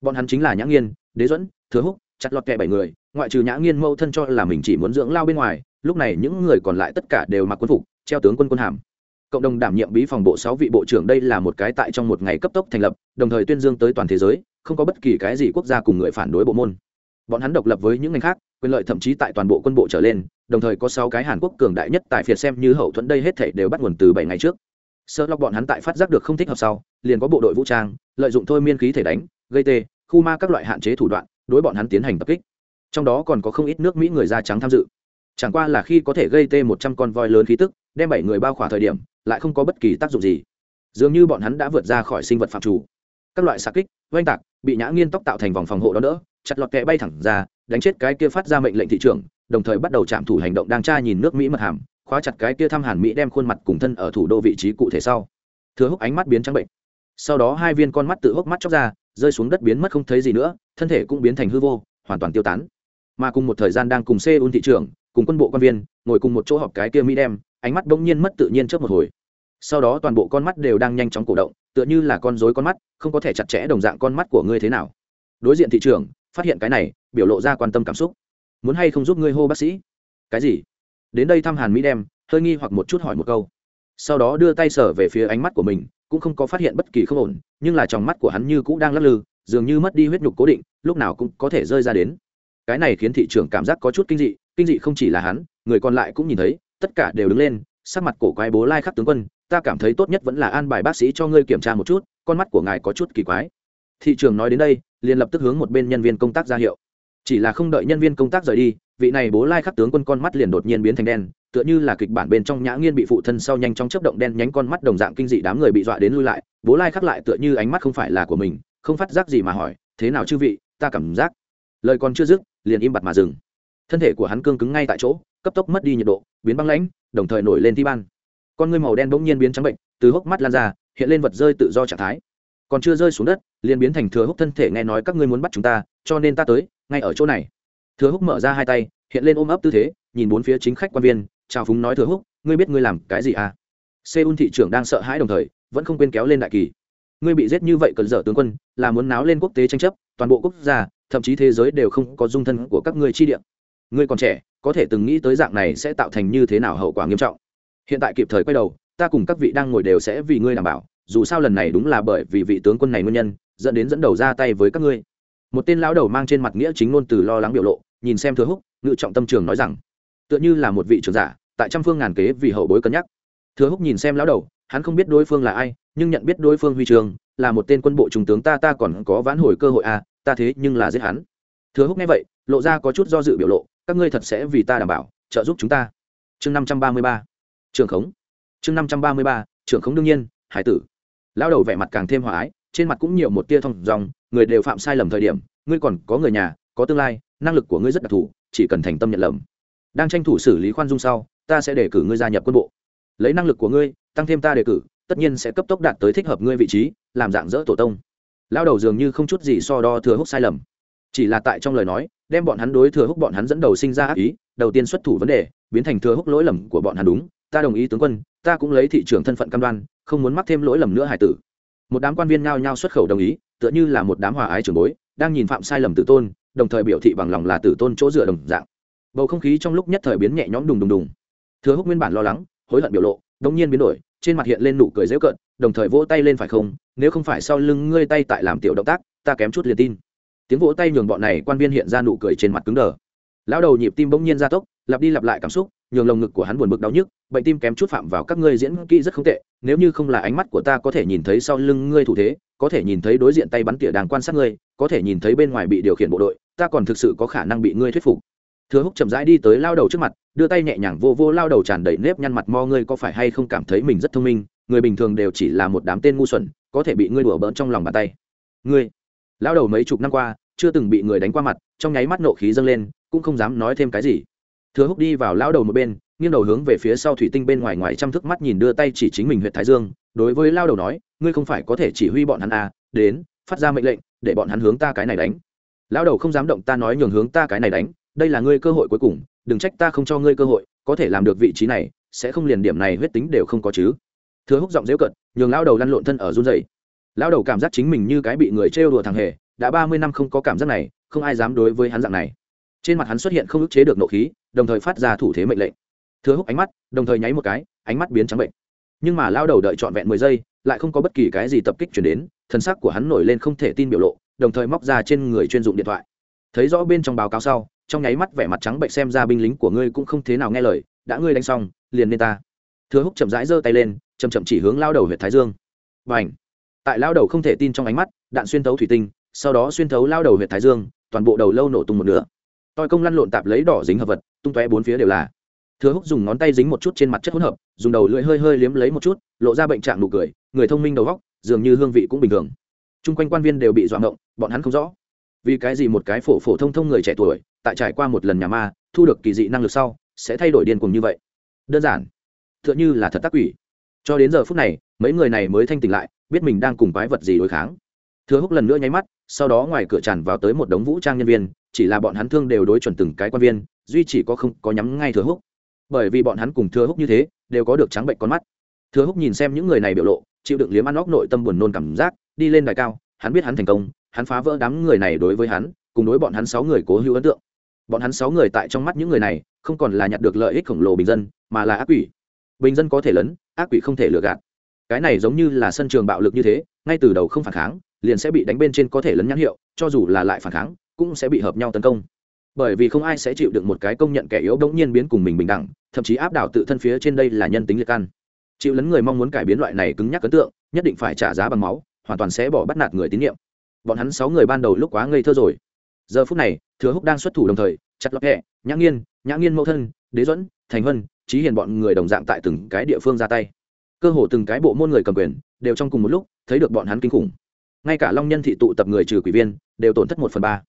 Bọn hắn chính là nhã nghiên, đế duẫn, thừa húc chặt lọt kẹ bảy người, ngoại trừ nhã nghiên mâu thân cho là mình chỉ muốn dưỡng lao bên ngoài, lúc này những người còn lại tất cả đều mặc quân phục, treo tướng quân quân hàm. Cộng đồng đảm nhiệm bí phòng bộ sáu vị bộ trưởng đây là một cái tại trong một ngày cấp tốc thành lập, đồng thời tuyên dương tới toàn thế giới, không có bất kỳ cái gì quốc gia cùng người phản đối bộ môn. Bọn hắn độc lập với những ngành khác, quyền lợi thậm chí tại toàn bộ quân bộ trở lên, đồng thời có sáu cái hàn quốc cường đại nhất tại phiệt xem như hậu thuẫn đây hết thể đều bắt nguồn từ bảy ngày trước. Sơ lọc bọn hắn tại phát giác được không thích hợp sau, liền có bộ đội vũ trang, lợi dụng thôi miên khí thể đánh, gây tê, khu ma các loại hạn chế thủ đoạn đối bọn hắn tiến hành tập kích. Trong đó còn có không ít nước mỹ người da trắng tham dự. Chẳng qua là khi có thể gây tê một trăm con voi lớn khí tức, đem bảy người bao khỏa thời điểm, lại không có bất kỳ tác dụng gì. Dường như bọn hắn đã vượt ra khỏi sinh vật phạm chủ. Các loại xạ kích, oanh tạc, bị nhã nghiên tóc tạo thành vòng phòng hộ đó đỡ, chặt lọt kẹ bay thẳng ra, đánh chết cái kia phát ra mệnh lệnh thị trường đồng thời bắt đầu chạm thủ hành động đang tra nhìn nước mỹ mật hàm, khóa chặt cái kia thăm hàn mỹ đem khuôn mặt cùng thân ở thủ đô vị trí cụ thể sau. Thừa húc ánh mắt biến trắng bệnh. Sau đó hai viên con mắt tự hốc mắt chóc ra rơi xuống đất biến mất không thấy gì nữa thân thể cũng biến thành hư vô hoàn toàn tiêu tán. Mà cùng một thời gian đang cùng seoul thị trưởng, cùng quân bộ quan viên ngồi cùng một chỗ họp cái kia mỹ đem ánh mắt bỗng nhiên mất tự nhiên trước một hồi. Sau đó toàn bộ con mắt đều đang nhanh chóng cổ động tựa như là con rối con mắt không có thể chặt chẽ đồng dạng con mắt của ngươi thế nào. Đối diện thị trưởng phát hiện cái này biểu lộ ra quan tâm cảm xúc. Muốn hay không giúp ngươi hô bác sĩ? Cái gì? Đến đây thăm hàn mỹ đem hơi nghi hoặc một chút hỏi một câu. Sau đó đưa tay sở về phía ánh mắt của mình cũng không có phát hiện bất kỳ không ổn, nhưng là trong mắt của hắn như cũng đang lắc lư, dường như mất đi huyết nhục cố định, lúc nào cũng có thể rơi ra đến. Cái này khiến thị trường cảm giác có chút kinh dị kinh dị không chỉ là hắn, người còn lại cũng nhìn thấy, tất cả đều đứng lên, sắc mặt cổ quái bố lai khắc tướng quân, ta cảm thấy tốt nhất vẫn là an bài bác sĩ cho ngươi kiểm tra một chút, con mắt của ngài có chút kỳ quái. Thị trường nói đến đây, liền lập tức hướng một bên nhân viên công tác ra hiệu. Chỉ là không đợi nhân viên công tác rời đi, vị này bố lai khắc tướng quân con mắt liền đột nhiên biến thành đen tựa như là kịch bản bên trong nhã nghiên bị phụ thân sau nhanh chóng chấp động đen nhánh con mắt đồng dạng kinh dị đám người bị dọa đến lui lại, bố lai khắc lại tựa như ánh mắt không phải là của mình, không phát giác gì mà hỏi, thế nào chư vị, ta cảm giác lời còn chưa dứt, liền im bặt mà dừng. Thân thể của hắn cương cứng ngay tại chỗ, cấp tốc mất đi nhiệt độ, biến băng lãnh, đồng thời nổi lên thi ban. Con ngươi màu đen bỗng nhiên biến trắng bệnh, từ hốc mắt lan ra, hiện lên vật rơi tự do trạng thái. Còn chưa rơi xuống đất, liền biến thành thừa húc thân thể nghe nói các ngươi muốn bắt chúng ta, cho nên ta tới, ngay ở chỗ này. Thừa húc mở ra hai tay, hiện lên ôm ấp tư thế, nhìn bốn phía chính khách quan viên chào phúng nói thừa húc, ngươi biết ngươi làm cái gì à? Seoul thị trưởng đang sợ hãi đồng thời, vẫn không quên kéo lên đại kỳ. Ngươi bị giết như vậy cần dở tướng quân, là muốn náo lên quốc tế tranh chấp, toàn bộ quốc gia, thậm chí thế giới đều không có dung thân của các ngươi chi điện ngươi còn trẻ, có thể từng nghĩ tới dạng này sẽ tạo thành như thế nào hậu quả nghiêm trọng. Hiện tại kịp thời quay đầu, ta cùng các vị đang ngồi đều sẽ vì ngươi đảm bảo, dù sao lần này đúng là bởi vì vị tướng quân này nguyên nhân, dẫn đến dẫn đầu ra tay với các ngươi. Một tên lão đầu mang trên mặt nghĩa chính ngôn từ lo lắng biểu lộ, nhìn xem thừa húc, ngự trọng tâm trường nói rằng tựa như là một vị trưởng giả, tại trăm phương ngàn kế vì hậu bối cân nhắc. Thừa húc nhìn xem lão đầu, hắn không biết đối phương là ai, nhưng nhận biết đối phương huy trường, là một tên quân bộ trung tướng, ta ta còn có vãn hồi cơ hội à ta thế nhưng là giết hắn. Thừa húc nghe vậy, lộ ra có chút do dự biểu lộ, các ngươi thật sẽ vì ta đảm bảo, trợ giúp chúng ta. Chương năm trăm ba mươi ba trường khống. Chương năm trăm ba mươi ba trường khống đương nhiên, hải tử. Lão đầu vẻ mặt càng thêm hòa ái, trên mặt cũng nhiều một tia thông dòng người đều phạm sai lầm thời điểm, ngươi còn có người nhà, có tương lai, năng lực của ngươi rất đặc thù, chỉ cần thành tâm nhận lầm đang tranh thủ xử lý khoan dung sau, ta sẽ đề cử ngươi gia nhập quân bộ. Lấy năng lực của ngươi, tăng thêm ta đề cử, tất nhiên sẽ cấp tốc đạt tới thích hợp ngươi vị trí, làm dạng dỡ tổ tông. Lao đầu dường như không chút gì so đo thừa húc sai lầm. Chỉ là tại trong lời nói, đem bọn hắn đối thừa húc bọn hắn dẫn đầu sinh ra ác ý, đầu tiên xuất thủ vấn đề, biến thành thừa húc lỗi lầm của bọn hắn đúng, ta đồng ý tướng quân, ta cũng lấy thị trường thân phận cam đoan, không muốn mắc thêm lỗi lầm nữa hải tử. Một đám quan viên nhao nhao xuất khẩu đồng ý, tựa như là một đám hòa ái trường bối, đang nhìn phạm sai lầm tử tôn, đồng thời biểu thị bằng lòng là tử tôn chỗ dựa đồng dạng bầu không khí trong lúc nhất thời biến nhẹ nhõm đùng đùng đùng. Thừa húc nguyên bản lo lắng, hối hận biểu lộ, đống nhiên biến đổi, trên mặt hiện lên nụ cười dễ cợt, đồng thời vỗ tay lên phải không, nếu không phải sau lưng ngươi tay tại làm tiểu động tác, ta kém chút liền tin. Tiếng vỗ tay nhường bọn này quan viên hiện ra nụ cười trên mặt cứng đờ. Lão đầu nhịp tim bỗng nhiên gia tốc, lặp đi lặp lại cảm xúc, nhường lồng ngực của hắn buồn bực đau nhức, bệnh tim kém chút phạm vào các ngươi diễn kỹ rất không tệ, nếu như không là ánh mắt của ta có thể nhìn thấy sau lưng ngươi thủ thế, có thể nhìn thấy đối diện tay bắn tỉa đang quan sát ngươi, có thể nhìn thấy bên ngoài bị điều khiển bộ đội, ta còn thực sự có khả năng bị ngươi thuyết phục thừa húc chậm rãi đi tới lao đầu trước mặt đưa tay nhẹ nhàng vô vô lao đầu tràn đầy nếp nhăn mặt mo ngươi có phải hay không cảm thấy mình rất thông minh người bình thường đều chỉ là một đám tên ngu xuẩn có thể bị ngươi đùa bỡn trong lòng bàn tay. Ngươi lao đầu mấy chục năm qua chưa từng bị người đánh qua mặt trong nháy mắt nộ khí dâng lên cũng không dám nói thêm cái gì. Thừa húc đi vào lao đầu một bên nghiêng đầu hướng về phía sau thủy tinh bên ngoài ngoài chăm thức mắt nhìn đưa tay chỉ chính mình huyện thái dương đối với lao đầu nói ngươi không phải có thể chỉ huy bọn hắn à, đến phát ra mệnh lệnh để bọn hắn hướng ta cái này đánh. Lao đầu không dám động ta nói nhường hướng ta cái này đánh đây là ngươi cơ hội cuối cùng, đừng trách ta không cho ngươi cơ hội, có thể làm được vị trí này, sẽ không liền điểm này huyết tính đều không có chứ. Thừa húc giọng dễu cận nhường lao đầu lăn lộn thân ở run dày lao đầu cảm giác chính mình như cái bị người trêu đùa thằng hề, đã ba mươi năm không có cảm giác này, không ai dám đối với hắn dạng này. Trên mặt hắn xuất hiện không ức chế được nộ khí, đồng thời phát ra thủ thế mệnh lệnh. Thừa húc ánh mắt, đồng thời nháy một cái, ánh mắt biến trắng bệnh. Nhưng mà lao đầu đợi trọn vẹn mười giây, lại không có bất kỳ cái gì tập kích chuyển đến, thân xác của hắn nổi lên không thể tin biểu lộ, đồng thời móc ra trên người chuyên dụng điện thoại. Thấy rõ bên trong báo cáo sau trong nháy mắt vẻ mặt trắng bệnh xem ra binh lính của ngươi cũng không thế nào nghe lời, đã ngươi đánh xong, liền nên ta. Thừa húc chậm rãi giơ tay lên, chậm chậm chỉ hướng lao đầu huyện thái dương. Và ảnh tại lao đầu không thể tin trong ánh mắt, đạn xuyên thấu thủy tinh, sau đó xuyên thấu lao đầu huyện thái dương, toàn bộ đầu lâu nổ tung một nửa. Toi công lăn lộn tạp lấy đỏ dính hợp vật, tung tóe bốn phía đều là. Thừa húc dùng ngón tay dính một chút trên mặt chất hỗn hợp, dùng đầu lưỡi hơi hơi liếm lấy một chút, lộ ra bệnh trạng nụ cười, người thông minh đầu góc, dường như hương vị cũng bình thường. Chung quanh quan viên đều bị dọa ngộng, bọn hắn không rõ. Vì cái gì một cái phổ phổ thông thông người trẻ tuổi tại trải qua một lần nhà ma, thu được kỳ dị năng lực sau, sẽ thay đổi điên cuồng như vậy. Đơn giản t h ư ợ n h ư là thật tác quỷ. Cho đến giờ phút này, mấy người này mới thanh tỉnh lại, biết mình đang cùng quái vật gì đối kháng. Thừa húc lần nữa nháy mắt, sau đó ngoài cửa tràn vào tới một đống vũ trang nhân viên, chỉ là bọn hắn thương đều đối chuẩn từng cái quan viên, duy chỉ có không có nhắm ngay thừa húc. Bởi vì bọn hắn cùng thừa húc như thế, đều có được trắng bệnh con mắt. Thừa húc nhìn xem những người này biểu lộ, chịu đựng liếm ăn óc nội tâm buồn nôn cảm giác, đi lên đài cao, hắn biết hắn thành công, hắn phá vỡ đám người này đối với hắn, cùng đối bọn hắn sáu người cố hữu ấn tượng bọn hắn sáu người tại trong mắt những người này, không còn là nhặt được lợi ích khổng lồ bình dân, mà là ác quỷ. Bình dân có thể lấn, ác quỷ không thể lừa gạt. Cái này giống như là sân trường bạo lực như thế, ngay từ đầu không phản kháng, liền sẽ bị đánh bên trên có thể lấn nhãn hiệu, cho dù là lại phản kháng, cũng sẽ bị hợp nhau tấn công. Bởi vì không ai sẽ chịu được một cái công nhận kẻ yếu bỗng nhiên biến cùng mình bình đẳng, thậm chí áp đảo tự thân phía trên đây là nhân tính liệt căn chịu lấn người mong muốn cải biến loại này cứng nhắc ấn tượng, nhất định phải trả giá bằng máu, hoàn toàn sẽ bỏ bắt nạt người tín nhiệm. Bọn hắn sáu người ban đầu lúc quá ngây thơ rồi. Giờ phút này thừa húc đang xuất thủ đồng thời, chặt lọc hẹ nhã nghiên nhã nghiên mẫu thân, đế duẫn, thành vân trí hiền bọn người đồng dạng tại từng cái địa phương ra tay. Cơ hồ từng cái bộ môn người cầm quyền, đều trong cùng một lúc, thấy được bọn hắn kinh khủng. Ngay cả long nhân thị tụ tập người trừ quỷ viên, đều tổn thất một phần ba.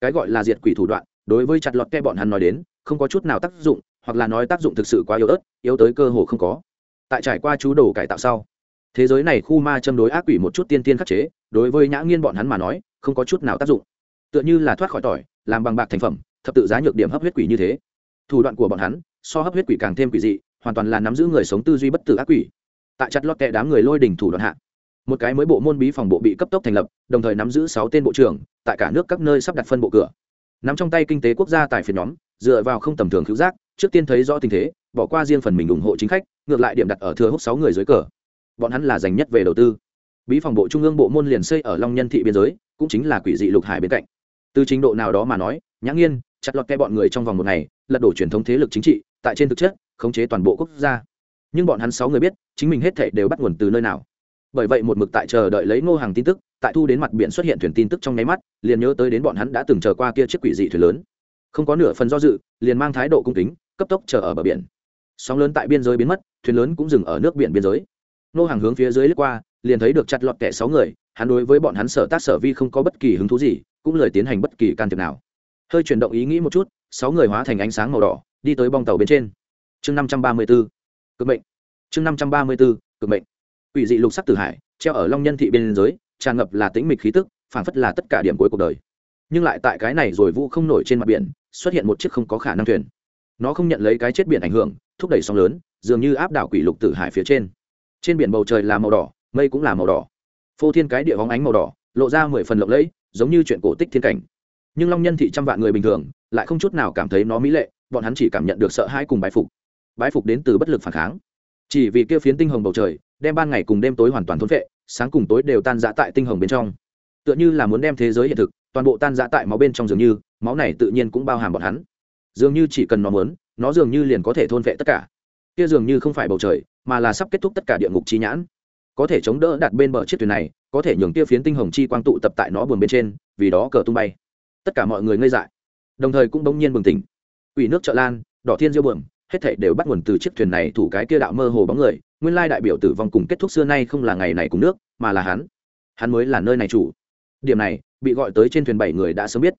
Cái gọi là diệt quỷ thủ đoạn, đối với chặt lọt ke bọn hắn nói đến, không có chút nào tác dụng, hoặc là nói tác dụng thực sự quá yếu ớt, yếu tới cơ hồ không có. Tại trải qua chú đồ cải tạo sau, thế giới này khu ma châm đối ác quỷ một chút tiên tiên khắc chế, đối với nhã nghiên bọn hắn mà nói, không có chút nào tác dụng tựa như là thoát khỏi tỏi, làm bằng bạc thành phẩm, thập tự giá nhược điểm hấp huyết quỷ như thế. Thủ đoạn của bọn hắn, so hấp huyết quỷ càng thêm quỷ dị, hoàn toàn là nắm giữ người sống tư duy bất tử ác quỷ. Tại chặt lót kẹ đám người lôi đình thủ đoạn hạ, một cái mới bộ môn bí phòng bộ bị cấp tốc thành lập, đồng thời nắm giữ sáu tên bộ trưởng, tại cả nước các nơi sắp đặt phân bộ cửa. Nắm trong tay kinh tế quốc gia tại phiền nhóm, dựa vào không tầm thường cứu giác, trước tiên thấy rõ tình thế, bỏ qua riêng phần mình ủng hộ chính khách, ngược lại điểm đặt ở thừa hút sáu người dưới cờ. Bọn hắn là dành nhất về đầu tư. Bí phòng bộ trung ương bộ môn liền xây ở long nhân thị biên giới, cũng chính là quỷ dị lục hải bên cạnh từ trình độ nào đó mà nói, nhã nghiên, chặt lọt kẹ bọn người trong vòng một ngày, lật đổ truyền thống thế lực chính trị, tại trên thực chất, khống chế toàn bộ quốc gia. Nhưng bọn hắn sáu người biết, chính mình hết thể đều bắt nguồn từ nơi nào. Bởi vậy một mực tại chờ đợi lấy ngô hàng tin tức, tại thu đến mặt biển xuất hiện thuyền tin tức trong nháy mắt, liền nhớ tới đến bọn hắn đã từng chờ qua kia chiếc quỷ dị thuyền lớn. Không có nửa phần do dự, liền mang thái độ cung kính, cấp tốc chờ ở bờ biển. Sóng lớn tại biên giới biến mất, thuyền lớn cũng dừng ở nước biển biên giới. Ngô hàng hướng phía dưới lướt qua, liền thấy được chặt lọt kẻ sáu người, hắn đối với bọn hắn sở tác sở vi không có bất kỳ hứng thú gì cũng lời tiến hành bất kỳ can thiệp nào. Hơi chuyển động ý nghĩ một chút, sáu người hóa thành ánh sáng màu đỏ, đi tới bong tàu bên trên. Chương năm trăm ba mươi b ố cực mệnh. Chương năm trăm ba mươi b ố cực mệnh. Ủy dị lục sắc tử hải, treo ở long nhân thị biên giới, tràn ngập là tĩnh mịch khí tức, phảng phất là tất cả điểm cuối cuộc đời. Nhưng lại tại cái này rồi vũ không nổi trên mặt biển, xuất hiện một chiếc không có khả năng thuyền. Nó không nhận lấy cái chết biển ảnh hưởng, thúc đẩy sóng lớn, dường như áp đảo quỷ lục tử hải phía trên. Trên biển bầu trời là màu đỏ, mây cũng là màu đỏ. Phô thiên cái địa hóng ánh màu đỏ, lộ ra mười phần lộng lẫy giống như chuyện cổ tích thiên cảnh. Nhưng long nhân thị trăm vạn người bình thường, lại không chút nào cảm thấy nó mỹ lệ, bọn hắn chỉ cảm nhận được sợ hãi cùng bái phục. Bái phục đến từ bất lực phản kháng. Chỉ vì kia phiến tinh hồng bầu trời, đem ban ngày cùng đêm tối hoàn toàn thốn vệ sáng cùng tối đều tan rã tại tinh hồng bên trong. Tựa như là muốn đem thế giới hiện thực, toàn bộ tan rã tại máu bên trong dường như, máu này tự nhiên cũng bao hàm bọn hắn. Dường như chỉ cần nó muốn, nó dường như liền có thể thôn vệ tất cả. Kia dường như không phải bầu trời, mà là sắp kết thúc tất cả địa ngục chi nhãn có thể chống đỡ đặt bên bờ chiếc thuyền này, có thể nhường kia phiến tinh hồng chi quang tụ tập tại nó buồn bên trên, vì đó cờ tung bay. Tất cả mọi người ngây dại. Đồng thời cũng bỗng nhiên bừng tỉnh. Ủy nước trợ lan, đỏ thiên diêu bờm hết thảy đều bắt nguồn từ chiếc thuyền này thủ cái kia đạo mơ hồ bóng người. Nguyên lai đại biểu tử vong cùng kết thúc xưa nay không là ngày này cùng nước, mà là hắn. Hắn mới là nơi này chủ. Điểm này, bị gọi tới trên thuyền bảy người đã sớm biết.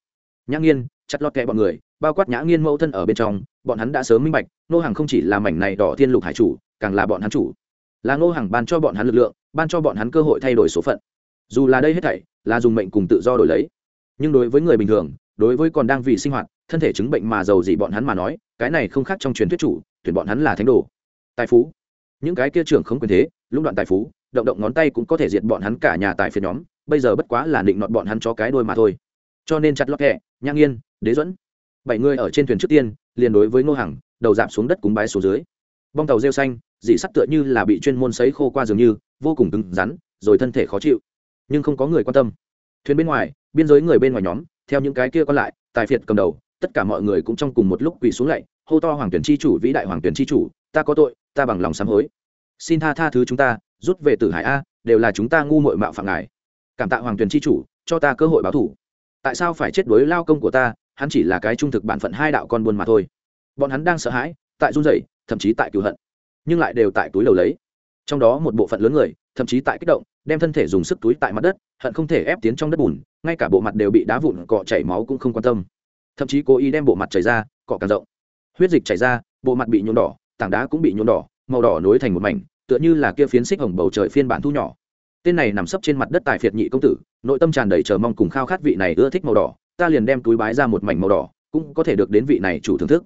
Nhã nghiên, chặt lọt kẹ bọn người, bao quát nhã nghiên mẫu thân ở bên trong, bọn hắn đã sớm minh bạch, nô hàng không chỉ là mảnh này đỏ thiên lục hải chủ, càng là bọn hắn chủ là ngô hàng ban cho bọn hắn lực lượng, ban cho bọn hắn cơ hội thay đổi số phận. Dù là đây hết thảy, là dùng mệnh cùng tự do đổi lấy. Nhưng đối với người bình thường, đối với còn đang vì sinh hoạt, thân thể chứng bệnh mà giàu gì bọn hắn mà nói, cái này không khác trong truyền thuyết chủ, tuyển bọn hắn là thánh đồ. Tài phú. Những cái kia trưởng không quyền thế lúc đoạn tài phú, động động ngón tay cũng có thể diệt bọn hắn cả nhà tài phiền nhóm, bây giờ bất quá là định nọt bọn hắn cho cái đôi mà thôi. Cho nên chặt lót kẹ nhã nghiên, đế dẫn bảy người ở trên thuyền trước tiên, liền đối với ngô hằng, đầu dạp xuống đất cúng bái xuống dưới. Bong tàu rêu xanh dị sắt tựa như là bị chuyên môn sấy khô qua dường như, vô cùng cứng rắn, rồi thân thể khó chịu. Nhưng không có người quan tâm. Thuyền bên ngoài, biên giới người bên ngoài nhóm, theo những cái kia còn lại, tài phiệt cầm đầu, tất cả mọi người cũng trong cùng một lúc quỳ xuống lạy, hô to hoàng tuyển chi chủ, vĩ đại hoàng tuyển chi chủ, ta có tội, ta bằng lòng sám hối. Xin tha tha thứ chúng ta, rút về tử hải a, đều là chúng ta ngu muội mạo phạm ngài. Cảm tạ hoàng tuyển chi chủ, cho ta cơ hội báo thủ. Tại sao phải chết đối lao công của ta, hắn chỉ là cái trung thực bản phận hai đạo con buôn mà thôi. Bọn hắn đang sợ hãi, tại run rẩy, thậm chí tại cựu hận nhưng lại đều tại túi đầu lấy. Trong đó một bộ phận lớn người, thậm chí tại kích động, đem thân thể dùng sức túi tại mặt đất, hận không thể ép tiến trong đất bùn, ngay cả bộ mặt đều bị đá vụn, cọ chảy máu cũng không quan tâm. Thậm chí cố ý đem bộ mặt chảy ra, cọ càng rộng. Huyết dịch chảy ra, bộ mặt bị nhuộm đỏ, tảng đá cũng bị nhuộm đỏ, màu đỏ nối thành một mảnh, tựa như là kia phiến xích hồng bầu trời phiên bản thu nhỏ. Tên này nằm sấp trên mặt đất tài phiệt nhị công tử, nội tâm tràn đầy chờ mong cùng khao khát vị này ưa thích màu đỏ, ta liền đem túi bái ra một mảnh màu đỏ, cũng có thể được đến vị này chủ thưởng thức.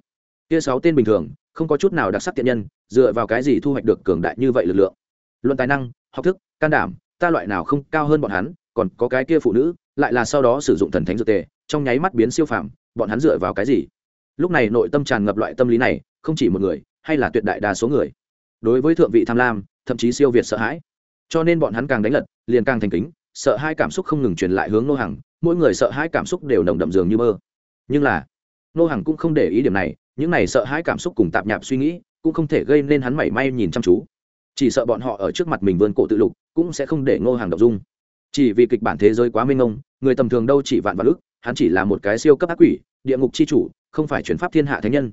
Kia sáu tên bình thường không có chút nào đặc sắc tiện nhân, dựa vào cái gì thu hoạch được cường đại như vậy lực lượng? Luận tài năng, học thức, can đảm, ta loại nào không cao hơn bọn hắn, còn có cái kia phụ nữ, lại là sau đó sử dụng thần thánh dược tề, trong nháy mắt biến siêu phàm, bọn hắn dựa vào cái gì? Lúc này nội tâm tràn ngập loại tâm lý này, không chỉ một người, hay là tuyệt đại đa số người. Đối với thượng vị tham lam, thậm chí siêu việt sợ hãi. Cho nên bọn hắn càng đánh lật, liền càng thành kính, sợ hai cảm xúc không ngừng truyền lại hướng nô hàng mỗi người sợ hai cảm xúc đều nồng đậm dường như mơ. Nhưng là, nô hàng cũng không để ý điểm này những này sợ hãi cảm xúc cùng tạp nhạp suy nghĩ cũng không thể gây nên hắn mảy may nhìn chăm chú. Chỉ sợ bọn họ ở trước mặt mình vươn cổ tự lục cũng sẽ không để ngô hàng đ dung. Chỉ vì kịch bản thế giới quá mênh ngông người tầm thường đâu chỉ vạn và ức, hắn chỉ là một cái siêu cấp ác quỷ, địa ngục c h i chủ, không phải chuyển pháp thiên hạ thánh nhân.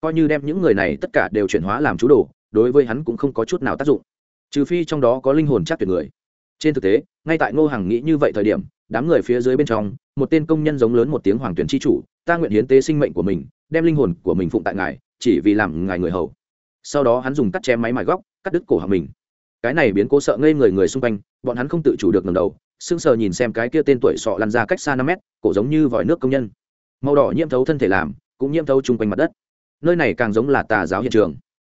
Coi như đem những người này tất cả đều chuyển hóa làm chú đồ, đối với hắn cũng không có chút nào tác dụng. Trừ phi trong đó có linh hồn chắc tuyệt người. Trên thực tế, ngay tại ngô hàng nghĩ như vậy thời điểm, đám người phía dưới bên trong, một tên công nhân giống lớn một tiếng hoàng tuyển tri chủ ta nguyện hiến tế sinh mệnh của mình, đem linh hồn của mình phụng tại ngài, chỉ vì làm ngài người hầu. Sau đó hắn dùng cắt chém máy mài góc, cắt đứt cổ họng mình. Cái này biến cố sợ ngây người người xung quanh, bọn hắn không tự chủ được ngầm đầu, sững sờ nhìn xem cái kia tên tuổi sọ lăn ra cách xa năm mét, cổ giống như vòi nước công nhân. Màu đỏ nhiễm thấu thân thể làm, cũng nhiễm thấu chung quanh mặt đất. Nơi này càng giống là tà giáo hiện trường.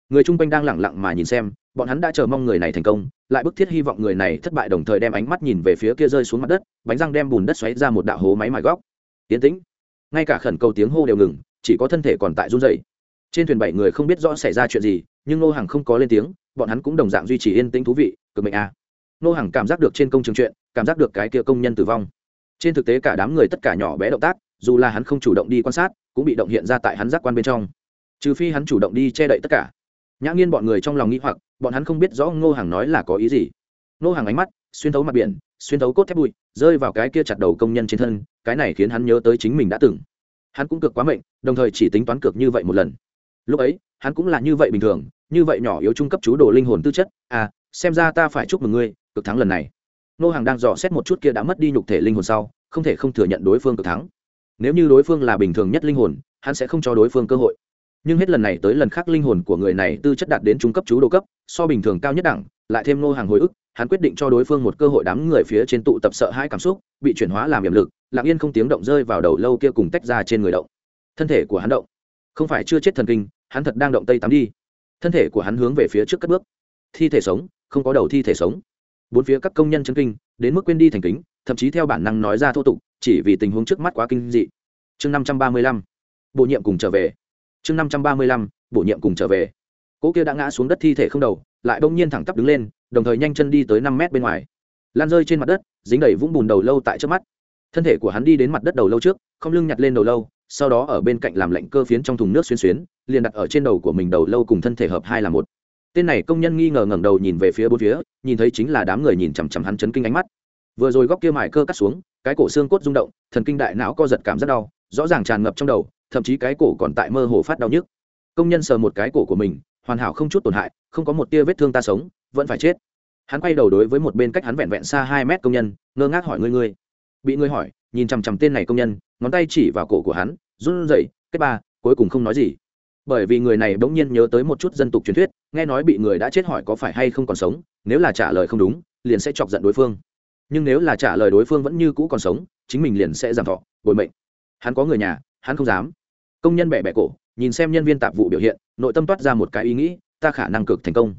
Người chung quanh đang lẳng lặng mà nhìn xem, bọn hắn đã chờ mong người này thành công, lại bức thiết hy vọng người này thất bại đồng thời đem ánh mắt nhìn về phía kia rơi xuống mặt đất, bánh răng đem bùn đất xoáy ra một đạo hố máy mài góc. Tiến tĩnh ngay cả khẩn cầu tiếng hô đều ngừng, chỉ có thân thể còn tại run dày trên thuyền bảy người không biết rõ xảy ra chuyện gì, nhưng nô hàng không có lên tiếng, bọn hắn cũng đồng dạng duy trì yên tĩnh thú vị, cực mệnh a. À. nô hàng cảm giác được trên công trường chuyện, cảm giác được cái kia công nhân tử vong. Trên thực tế cả đám người tất cả nhỏ bé động tác, dù là hắn không chủ động đi quan sát, cũng bị động hiện ra tại hắn giác quan bên trong. Trừ phi hắn chủ động đi che đậy tất cả. Nhã nghiên bọn người trong lòng nghĩ hoặc, bọn hắn không biết rõ ngô hàng nói là có ý gì. Ngô hàng ánh mắt xuyên thấu mặt biển, xuyên thấu cốt thép bụi rơi vào cái kia chặt đầu công nhân trên thân, cái này khiến hắn nhớ tới chính mình đã từng. Hắn cũng cực quá mệnh, đồng thời chỉ tính toán cực như vậy một lần. Lúc ấy, hắn cũng là như vậy bình thường, như vậy nhỏ yếu trung cấp chú đồ linh hồn tư chất à xem ra ta phải chúc mừng ngươi cực thắng lần này. Nô hàng đang dò xét một chút kia đã mất đi nhục thể linh hồn sau, không thể không thừa nhận đối phương cực thắng. Nếu như đối phương là bình thường nhất linh hồn, hắn sẽ không cho đối phương cơ hội. Nhưng hết lần này tới lần khác linh hồn của người này tư chất đạt đến trung cấp chú đồ cấp, so bình thường cao nhất đẳng lại thêm nô hàng hồi ức, hắn quyết định cho đối phương một cơ hội đám người phía trên tụ tập sợ hai cảm xúc, bị chuyển hóa làm hiểm lực, lặng yên không tiếng động rơi vào đầu lâu kia cùng tách ra trên người động. Thân thể của hắn động. Không phải chưa chết thần kinh, hắn thật đang động tây tắm đi. Thân thể của hắn hướng về phía trước cất bước. Thi thể sống, không có đầu thi thể sống. Bốn phía các công nhân chân kinh, đến mức quên đi thành kính, thậm chí theo bản năng nói ra thô tục, chỉ vì tình huống trước mắt quá kinh dị. Chương năm trăm ba mươi lăm, bổ nhiệm cùng trở về. Chương năm trăm ba mươi lăm, bổ nhiệm cùng trở về. Cỗ kia đã ngã xuống đất thi thể không đầu lại bỗng nhiên thẳng tắp đứng lên, đồng thời nhanh chân đi tới năm mét bên ngoài. Lan rơi trên mặt đất, dính đầy vũng bùn đầu lâu tại trước mắt. Thân thể của hắn đi đến mặt đất đầu lâu trước, không lưng nhặt lên đầu lâu, sau đó ở bên cạnh làm lạnh cơ phiến trong thùng nước xuyên xuyến, liền đặt ở trên đầu của mình đầu lâu cùng thân thể hợp hai là một. Tên này công nhân nghi ngờ ngẩng đầu nhìn về phía bốn phía, nhìn thấy chính là đám người nhìn chằm chằm hắn chấn kinh ánh mắt. Vừa rồi góc kia mải cơ cắt xuống, cái cổ xương cốt rung động, thần kinh đại não co giật cảm rất đau, rõ ràng tràn ngập trong đầu, thậm chí cái cổ còn tại mơ hồ phát đau nhức. Công nhân sờ một cái cổ của mình hoàn hảo không chút tổn hại, không có một tia vết thương ta sống, vẫn phải chết. Hắn quay đầu đối với một bên cách hắn vẹn vẹn xa hai mét công nhân, ngơ ngác hỏi ngươi ngươi. Bị ngươi hỏi, nhìn chằm chằm tên này công nhân, ngón tay chỉ vào cổ của hắn, run rẩy, kết ba, cuối cùng không nói gì. Bởi vì người này bỗng nhiên nhớ tới một chút dân tục truyền thuyết, nghe nói bị người đã chết hỏi có phải hay không còn sống, nếu là trả lời không đúng, liền sẽ chọc giận đối phương. Nhưng nếu là trả lời đối phương vẫn như cũ còn sống, chính mình liền sẽ giảm thọ, bồi mệnh. Hắn có người nhà, hắn không dám. Công nhân bẻ bẻ cổ nhìn xem nhân viên tạp vụ biểu hiện, nội tâm toát ra một cái ý nghĩ, ta khả năng cực thành công.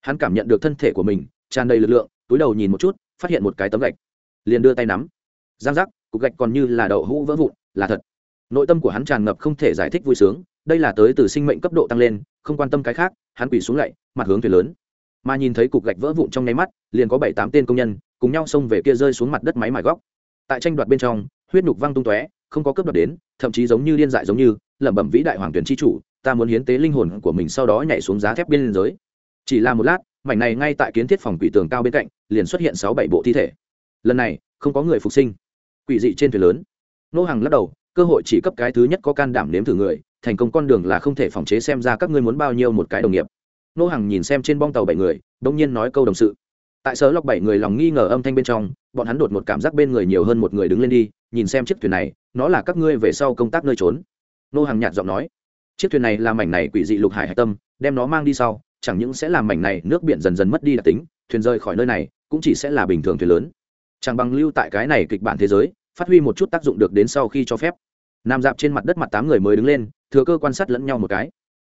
Hắn cảm nhận được thân thể của mình, tràn đầy lực lượng, túi đầu nhìn một chút, phát hiện một cái tấm gạch. Liền đưa tay nắm. Giang giác, cục gạch còn như là đậu hũ vỡ vụn, là thật. Nội tâm của hắn tràn ngập không thể giải thích vui sướng, đây là tới từ sinh mệnh cấp độ tăng lên, không quan tâm cái khác, hắn quỳ xuống lạy mặt hướng thuyền lớn. Mà nhìn thấy cục gạch vỡ vụn trong nháy mắt, liền có bảy tám tên công nhân, cùng nhau xông về kia rơi xuống mặt đất máy mài góc. Tại tranh đoạt bên trong, huyết nhục văng tung tóe, không có cướp đoạt đến, thậm chí giống như điên dại giống như lẩm bẩm vĩ đại hoàng tuyển tri chủ, ta muốn hiến tế linh hồn của mình sau đó nhảy xuống giá thép biên giới. Chỉ là một lát, mảnh này ngay tại kiến thiết phòng quỷ tường cao bên cạnh, liền xuất hiện sáu bảy bộ thi thể. Lần này, không có người phục sinh. Quỷ dị trên thuyền lớn. Nô hàng lắc đầu, cơ hội chỉ cấp cái thứ nhất có can đảm nếm thử người, thành công con đường là không thể phòng chế xem ra các ngươi muốn bao nhiêu một cái đồng nghiệp. Nô hàng nhìn xem trên bong tàu bảy người đông nhiên nói câu đồng sự. Tại sở lọc bảy người lòng nghi ngờ âm thanh bên trong, bọn hắn đột một cảm giác bên người nhiều hơn một người đứng lên đi, nhìn xem chiếc thuyền này, nó là các ngươi về sau công tác nơi trốn nô hàng nhạt giọng nói, chiếc thuyền này là mảnh này quỷ dị lục hải hạch tâm, đem nó mang đi sau, chẳng những sẽ làm mảnh này nước biển dần dần mất đi đặc tính, thuyền rơi khỏi nơi này cũng chỉ sẽ là bình thường thuyền lớn. Chẳng bằng lưu tại cái này kịch bản thế giới, phát huy một chút tác dụng được đến sau khi cho phép. Nam dạp trên mặt đất mặt tám người mới đứng lên, thừa cơ quan sát lẫn nhau một cái.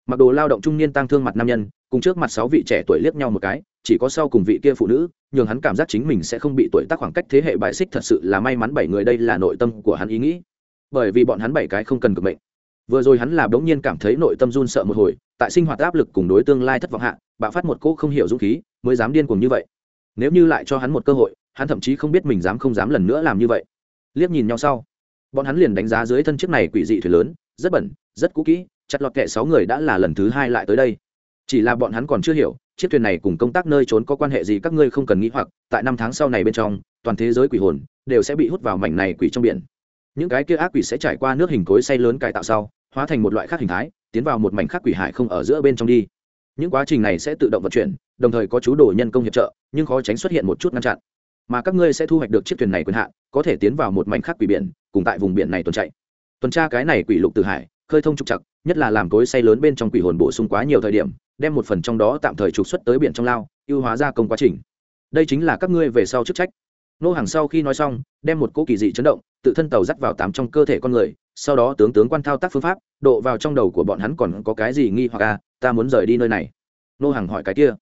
Mặc đồ lao động trung niên tăng thương mặt nam nhân, cùng trước mặt sáu vị trẻ tuổi liếc nhau một cái, chỉ có sau cùng vị kia phụ nữ, nhường hắn cảm giác chính mình sẽ không bị tuổi tác khoảng cách thế hệ bại xích thật sự là may mắn bảy người đây là nội tâm của hắn ý nghĩ. Bởi vì bọn hắn bảy cái không cần cực mệnh vừa rồi hắn là bỗng nhiên cảm thấy nội tâm run sợ một hồi, tại sinh hoạt áp lực cùng đối tương lai thất vọng hạ, bạo phát một cô không hiểu dũng khí, mới dám điên cuồng như vậy. Nếu như lại cho hắn một cơ hội, hắn thậm chí không biết mình dám không dám lần nữa làm như vậy. Liếc nhìn nhau sau, bọn hắn liền đánh giá dưới thân chiếc này quỷ dị thuyền lớn, rất bẩn, rất cũ kỹ, chặt lọt kệ sáu người đã là lần thứ hai lại tới đây. Chỉ là bọn hắn còn chưa hiểu, chiếc thuyền này cùng công tác nơi trốn có quan hệ gì các ngươi không cần nghĩ hoặc, tại năm tháng sau này bên trong, toàn thế giới quỷ hồn đều sẽ bị hút vào mảnh này quỷ trong biển. Những cái kia ác quỷ sẽ trải qua nước hình cối say lớn cải tạo sau hóa thành một loại khác hình thái, tiến vào một mảnh khác quỷ hải không ở giữa bên trong đi. Những quá trình này sẽ tự động vận chuyển, đồng thời có chú đồ nhân công hiệp trợ, nhưng khó tránh xuất hiện một chút ngăn chặn. Mà các ngươi sẽ thu hoạch được chiếc thuyền này quyền hạn, có thể tiến vào một mảnh khác quỷ biển, cùng tại vùng biển này tuần chạy. Tuần tra cái này quỷ lục từ hải, khơi thông trục chặt nhất là làm cối say lớn bên trong quỷ hồn bổ sung quá nhiều thời điểm, đem một phần trong đó tạm thời trục xuất tới biển trong lao, ưu hóa gia công quá trình. Đây chính là các ngươi về sau chức trách nô hàng sau khi nói xong đem một cỗ kỳ dị chấn động tự thân tàu dắt vào tám trong cơ thể con người sau đó tướng tướng quan thao tác phương pháp độ vào trong đầu của bọn hắn còn có cái gì nghi hoặc a à, ta muốn rời đi nơi này. Nô hàng hỏi cái kia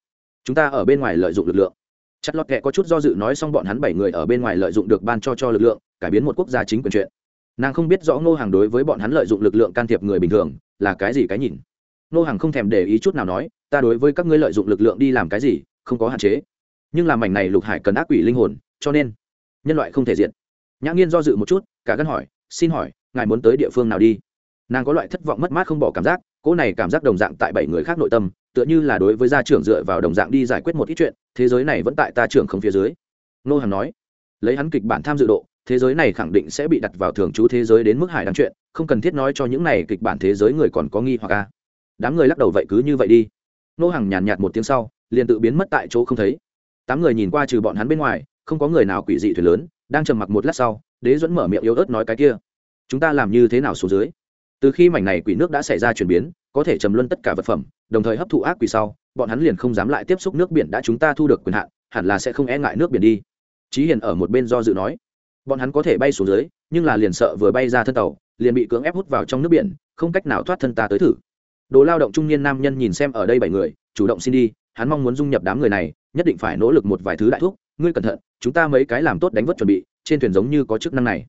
chúng ta ở bên ngoài lợi dụng lực lượng. Chặt lọt kệ có chút do dự nói xong bọn hắn bảy người ở bên ngoài lợi dụng được ban cho cho lực lượng cải biến một quốc gia chính quyền chuyện. Nàng không biết rõ ngô hàng đối với bọn hắn lợi dụng lực lượng can thiệp người bình thường là cái gì cái nhìn. Ngô hàng không thèm để ý chút nào nói ta đối với các ngươi lợi dụng lực lượng đi làm cái gì không có hạn chế. Nhưng làm mảnh này lục hải cần ác quỷ linh hồn cho nên nhân loại không thể diện nhã nghiên do dự một chút, cả gân hỏi, xin hỏi, ngài muốn tới địa phương nào đi? Nàng có loại thất vọng mất mát không bỏ cảm giác, cỗ này cảm giác đồng dạng tại bảy người khác nội tâm, tựa như là đối với gia trưởng dựa vào đồng dạng đi giải quyết một ít chuyện, thế giới này vẫn tại ta trưởng không phía dưới. Nô hằng nói, lấy hắn kịch bản tham dự độ, thế giới này khẳng định sẽ bị đặt vào thường trú thế giới đến mức hải đáng chuyện, không cần thiết nói cho những này kịch bản thế giới người còn có nghi hoặc a đám người lắc đầu, vậy cứ như vậy đi. Nô hằng nhàn nhạt một tiếng sau, liền tự biến mất tại chỗ không thấy. Tám người nhìn qua trừ bọn hắn bên ngoài không có người nào quỷ dị thuyền lớn, đang trầm mặc một lát sau, đế dẫn mở miệng yếu ớt nói cái kia, chúng ta làm như thế nào xuống dưới? Từ khi mảnh này quỷ nước đã xảy ra chuyển biến, có thể trầm luân tất cả vật phẩm, đồng thời hấp thụ ác quỷ sau, bọn hắn liền không dám lại tiếp xúc nước biển đã chúng ta thu được quyền hạn, hẳn là sẽ không e ngại nước biển đi. Chí hiền ở một bên do dự nói, bọn hắn có thể bay xuống dưới, nhưng là liền sợ vừa bay ra thân tàu, liền bị cưỡng ép hút vào trong nước biển, không cách nào thoát thân ta tới thử. Đồ lao động trung niên nam nhân nhìn xem ở đây bảy người, chủ động xin đi, hắn mong muốn dung nhập đám người này nhất định phải nỗ lực một vài thứ đại thuốc ngươi cẩn thận, chúng ta mấy cái làm tốt đánh vất chuẩn bị, trên thuyền giống như có chức năng này.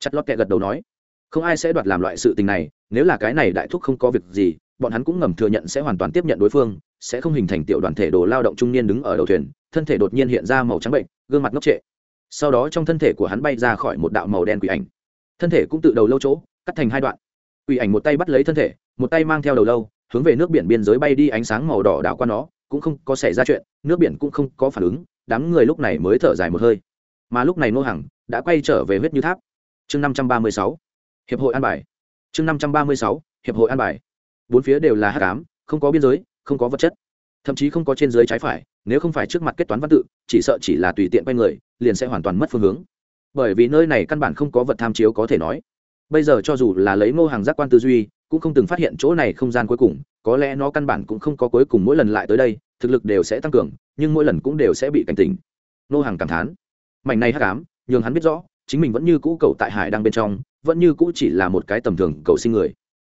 Chặt lót kẹ gật đầu nói. Không ai sẽ đoạt làm loại sự tình này, nếu là cái này đại thúc không có việc gì, bọn hắn cũng ngầm thừa nhận sẽ hoàn toàn tiếp nhận đối phương, sẽ không hình thành tiểu đoàn thể đồ lao động trung niên đứng ở đầu thuyền, thân thể đột nhiên hiện ra màu trắng bệnh, gương mặt ngốc trệ. Sau đó trong thân thể của hắn bay ra khỏi một đạo màu đen quỷ ảnh. Thân thể cũng tự đầu lâu chỗ, cắt thành hai đoạn. Quỷ ảnh một tay bắt lấy thân thể, một tay mang theo đầu lâu, hướng về nước biển biên giới bay đi ánh sáng màu đỏ đảo qua nó cũng không có xảy ra chuyện, nước biển cũng không có phản ứng, đám người lúc này mới thở dài một hơi. Mà lúc này nô hằng đã quay trở về huyết như tháp. Chương năm trăm ba mươi sáu, hiệp hội an bài. Chương năm trăm ba mươi sáu, hiệp hội an bài. Bốn phía đều là hát cám không có biên giới, không có vật chất. Thậm chí không có trên dưới trái phải, nếu không phải trước mặt kết toán văn tự, chỉ sợ chỉ là tùy tiện quay người, liền sẽ hoàn toàn mất phương hướng. Bởi vì nơi này căn bản không có vật tham chiếu có thể nói. Bây giờ cho dù là lấy ngô hàng giác quan tư duy, cũng không từng phát hiện chỗ này không gian cuối cùng, có lẽ nó căn bản cũng không có cuối cùng mỗi lần lại tới đây thực lực đều sẽ tăng cường, nhưng mỗi lần cũng đều sẽ bị cảnh tỉnh. Ngô hàng cảm thán. Mảnh này hắc ám, nhường hắn biết rõ, chính mình vẫn như cũ cầu tại hải đang bên trong, vẫn như cũ chỉ là một cái tầm thường cầu sinh người.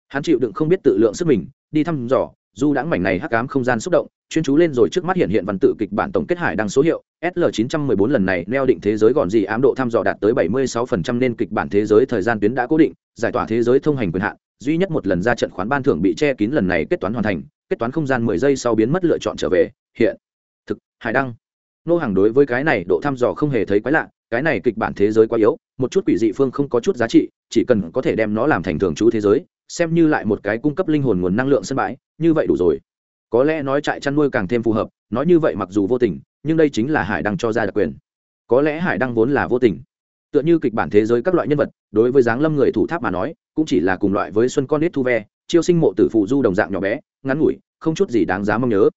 Hắn chịu đựng không biết tự lượng sức mình, đi thăm dò, dù đãng mảnh này hắc ám không gian xúc động, chuyên chú lên rồi trước mắt hiện hiện văn tự kịch bản tổng kết hải đăng số hiệu sl 914 lần này neo định thế giới gọn gì ám độ thăm dò đạt tới 76% nên kịch bản thế giới thời gian tuyến đã cố định, giải tỏa thế giới thông hành quyền hạn, duy nhất một lần ra trận khoán ban thưởng bị che kín lần này kết toán hoàn thành kết toán không gian 10 giây sau biến mất lựa chọn trở về, hiện thực, hải đăng. Nô hàng đối với cái này độ thăm dò không hề thấy quái lạ, cái này kịch bản thế giới quá yếu, một chút quỷ dị phương không có chút giá trị, chỉ cần có thể đem nó làm thành thường trú thế giới, xem như lại một cái cung cấp linh hồn nguồn năng lượng sân bãi, như vậy đủ rồi. Có lẽ nói trại chăn nuôi càng thêm phù hợp, nói như vậy mặc dù vô tình, nhưng đây chính là hải đăng cho ra đặc quyền. Có lẽ hải đăng vốn là vô tình. Tựa như kịch bản thế giới các loại nhân vật, đối với dáng lâm người thủ tháp mà nói, cũng chỉ là cùng loại với xuân con nết thu ve chiêu sinh mộ tử phụ du đồng dạng nhỏ bé, ngắn ngủi, không chút gì đáng giá mong nhớ.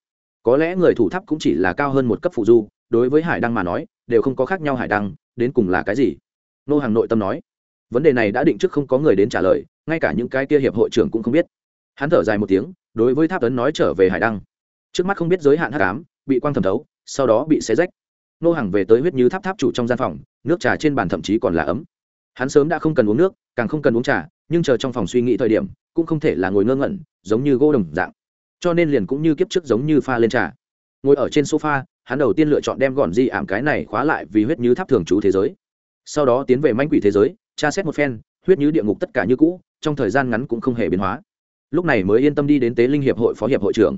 Có lẽ người thủ tháp cũng chỉ là cao hơn một cấp phụ du, đối với hải đăng mà nói, đều không có khác nhau hải đăng, đến cùng là cái gì? Nô hàng nội tâm nói. Vấn đề này đã định trước không có người đến trả lời, ngay cả những cái kia hiệp hội trưởng cũng không biết. Hắn thở dài một tiếng, đối với tháp tấn nói trở về hải đăng. Trước mắt không biết giới hạn hát cám bị quang thẩm thấu, sau đó bị xé rách. Nô hàng về tới huyết như tháp tháp chủ trong gian phòng, nước trà trên bàn thậm chí còn là ấm. Hắn sớm đã không cần uống nước, càng không cần uống trà nhưng chờ trong phòng suy nghĩ thời điểm, cũng không thể là ngồi ngơ ngẩn, giống như gỗ đồng dạng. Cho nên liền cũng như kiếp trước giống như pha lên trà. Ngồi ở trên sofa, hắn đầu tiên lựa chọn đem gọn di ảm cái này khóa lại vì huyết như tháp thường trú thế giới. Sau đó tiến về manh quỷ thế giới, tra xét một phen, huyết như địa ngục tất cả như cũ, trong thời gian ngắn cũng không hề biến hóa. Lúc này mới yên tâm đi đến tế linh hiệp hội phó hiệp hội trưởng.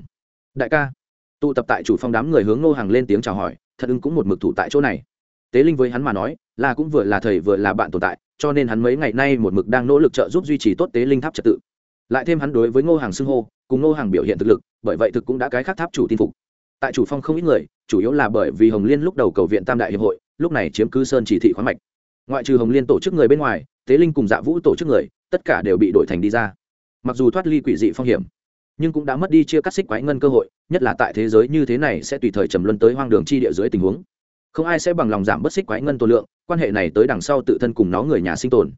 Đại ca, tụ tập tại chủ phong đám người hướng ngô hàng lên tiếng chào hỏi, thật ưng cũng một mực thủ tại chỗ này. Tế linh với hắn mà nói, là cũng vừa là thầy vừa là bạn tồn tại cho nên hắn mấy ngày nay một mực đang nỗ lực trợ giúp duy trì tốt tế linh tháp trật tự. Lại thêm hắn đối với ngô hàng xưng hô, cùng ngô hàng biểu hiện thực lực, bởi vậy thực cũng đã cái khác tháp chủ tin phục. Tại chủ phong không ít người, chủ yếu là bởi vì hồng liên lúc đầu cầu viện tam đại hiệp hội, lúc này chiếm cứ sơn chỉ thị khoáng mạch. Ngoại trừ hồng liên tổ chức người bên ngoài, tế linh cùng dạ vũ tổ chức người, tất cả đều bị đổi thành đi ra. Mặc dù thoát ly quỷ dị phong hiểm, nhưng cũng đã mất đi chia cắt xích quái ngân cơ hội, nhất là tại thế giới như thế này sẽ tùy thời trầm luân tới hoang đường chi địa dưới tình huống không ai sẽ bằng lòng giảm bớt xích quái ngân tổ lượng, quan hệ này tới đằng sau tự thân cùng nó người nhà sinh tồn.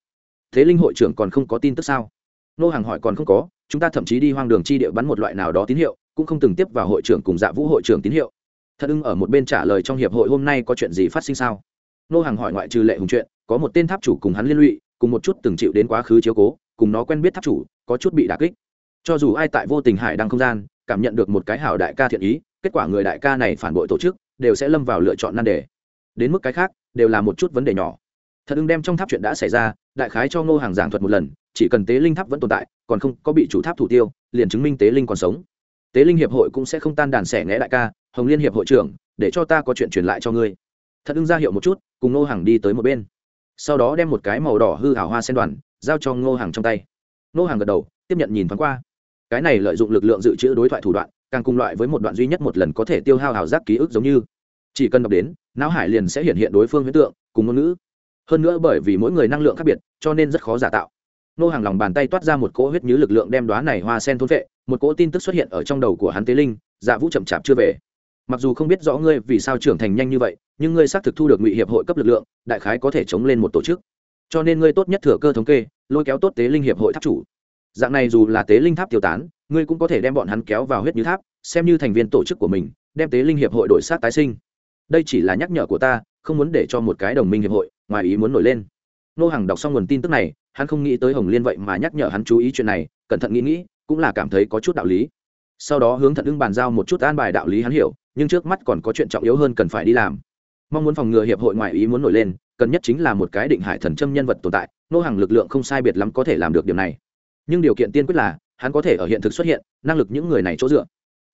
Thế linh hội trưởng còn không có tin tức sao? Nô hàng hỏi còn không có, chúng ta thậm chí đi hoang đường chi địa bắn một loại nào đó tín hiệu, cũng không từng tiếp vào hội trưởng cùng dạ vũ hội trưởng tín hiệu. Thật ưng ở một bên trả lời trong hiệp hội hôm nay có chuyện gì phát sinh sao? Nô hàng hỏi ngoại trừ lệ hùng chuyện, có một tên tháp chủ cùng hắn liên lụy, cùng một chút từng chịu đến quá khứ chiếu cố, cùng nó quen biết tháp chủ, có chút bị đà kích. Cho dù ai tại vô tình hải đăng không gian, cảm nhận được một cái hảo đại ca thiện ý, kết quả người đại ca này phản bội tổ chức đều sẽ lâm vào lựa chọn nan đề. Đến mức cái khác, đều là một chút vấn đề nhỏ. Thật ưng đem trong tháp chuyện đã xảy ra, đại khái cho ngô hàng giảng thuật một lần, chỉ cần tế linh tháp vẫn tồn tại, còn không có bị chủ tháp thủ tiêu, liền chứng minh tế linh còn sống. Tế linh hiệp hội cũng sẽ không tan đàn sẻ ngẽ đại ca, hồng liên hiệp hội trưởng, để cho ta có chuyện truyền lại cho ngươi. Thật ưng ra hiệu một chút, cùng ngô hàng đi tới một bên. Sau đó đem một cái màu đỏ hư hảo hoa sen đoàn, giao cho ngô hàng trong tay. Ngô hàng gật đầu, tiếp nhận nhìn thoáng qua. Cái này lợi dụng lực lượng dự trữ đối thoại thủ đoạn càng cùng loại với một đoạn duy nhất một lần có thể tiêu hao hào giác ký ức giống như. Chỉ cần đọc đến, não hải liền sẽ hiện hiện đối phương huyễn tượng, cùng ngôn ngữ. Hơn nữa bởi vì mỗi người năng lượng khác biệt, cho nên rất khó giả tạo. Nô hàng lòng bàn tay toát ra một cỗ huyết như lực lượng đem đoá này hoa sen thôn vệ một cỗ tin tức xuất hiện ở trong đầu của hắn tế linh dạ vũ chậm chạp chưa về. Mặc dù không biết rõ ngươi vì sao trưởng thành nhanh như vậy, nhưng ngươi xác thực thu được ngụy hiệp hội cấp lực lượng, đại khái có thể chống lên một tổ chức. Cho nên ngươi tốt nhất thừa cơ thống kê, lôi kéo tốt tế linh hiệp hội tháp chủ. Dạng này dù là tế linh tháp tiêu tán ngươi cũng có thể đem bọn hắn kéo vào huyết như tháp, xem như thành viên tổ chức của mình, đem tế linh hiệp hội đổi sát tái sinh. Đây chỉ là nhắc nhở của ta, không muốn để cho một cái đồng minh hiệp hội, ngoài ý muốn nổi lên. Nô hàng đọc xong nguồn tin tức này, hắn không nghĩ tới hồng liên vậy mà nhắc nhở hắn chú ý chuyện này, cẩn thận nghĩ nghĩ, cũng là cảm thấy có chút đạo lý. Sau đó hướng thận ưng bàn giao một chút an bài đạo lý hắn hiểu, nhưng trước mắt còn có chuyện trọng yếu hơn cần phải đi làm. Mong muốn phòng ngừa hiệp hội ngoại ý muốn nổi lên, cần nhất chính là một cái định hải thần châm nhân vật tồn tại, nô hàng lực lượng không sai biệt lắm có thể làm được điều này. Nhưng điều kiện tiên quyết là hắn có thể ở hiện thực xuất hiện, năng lực những người này chỗ dựa.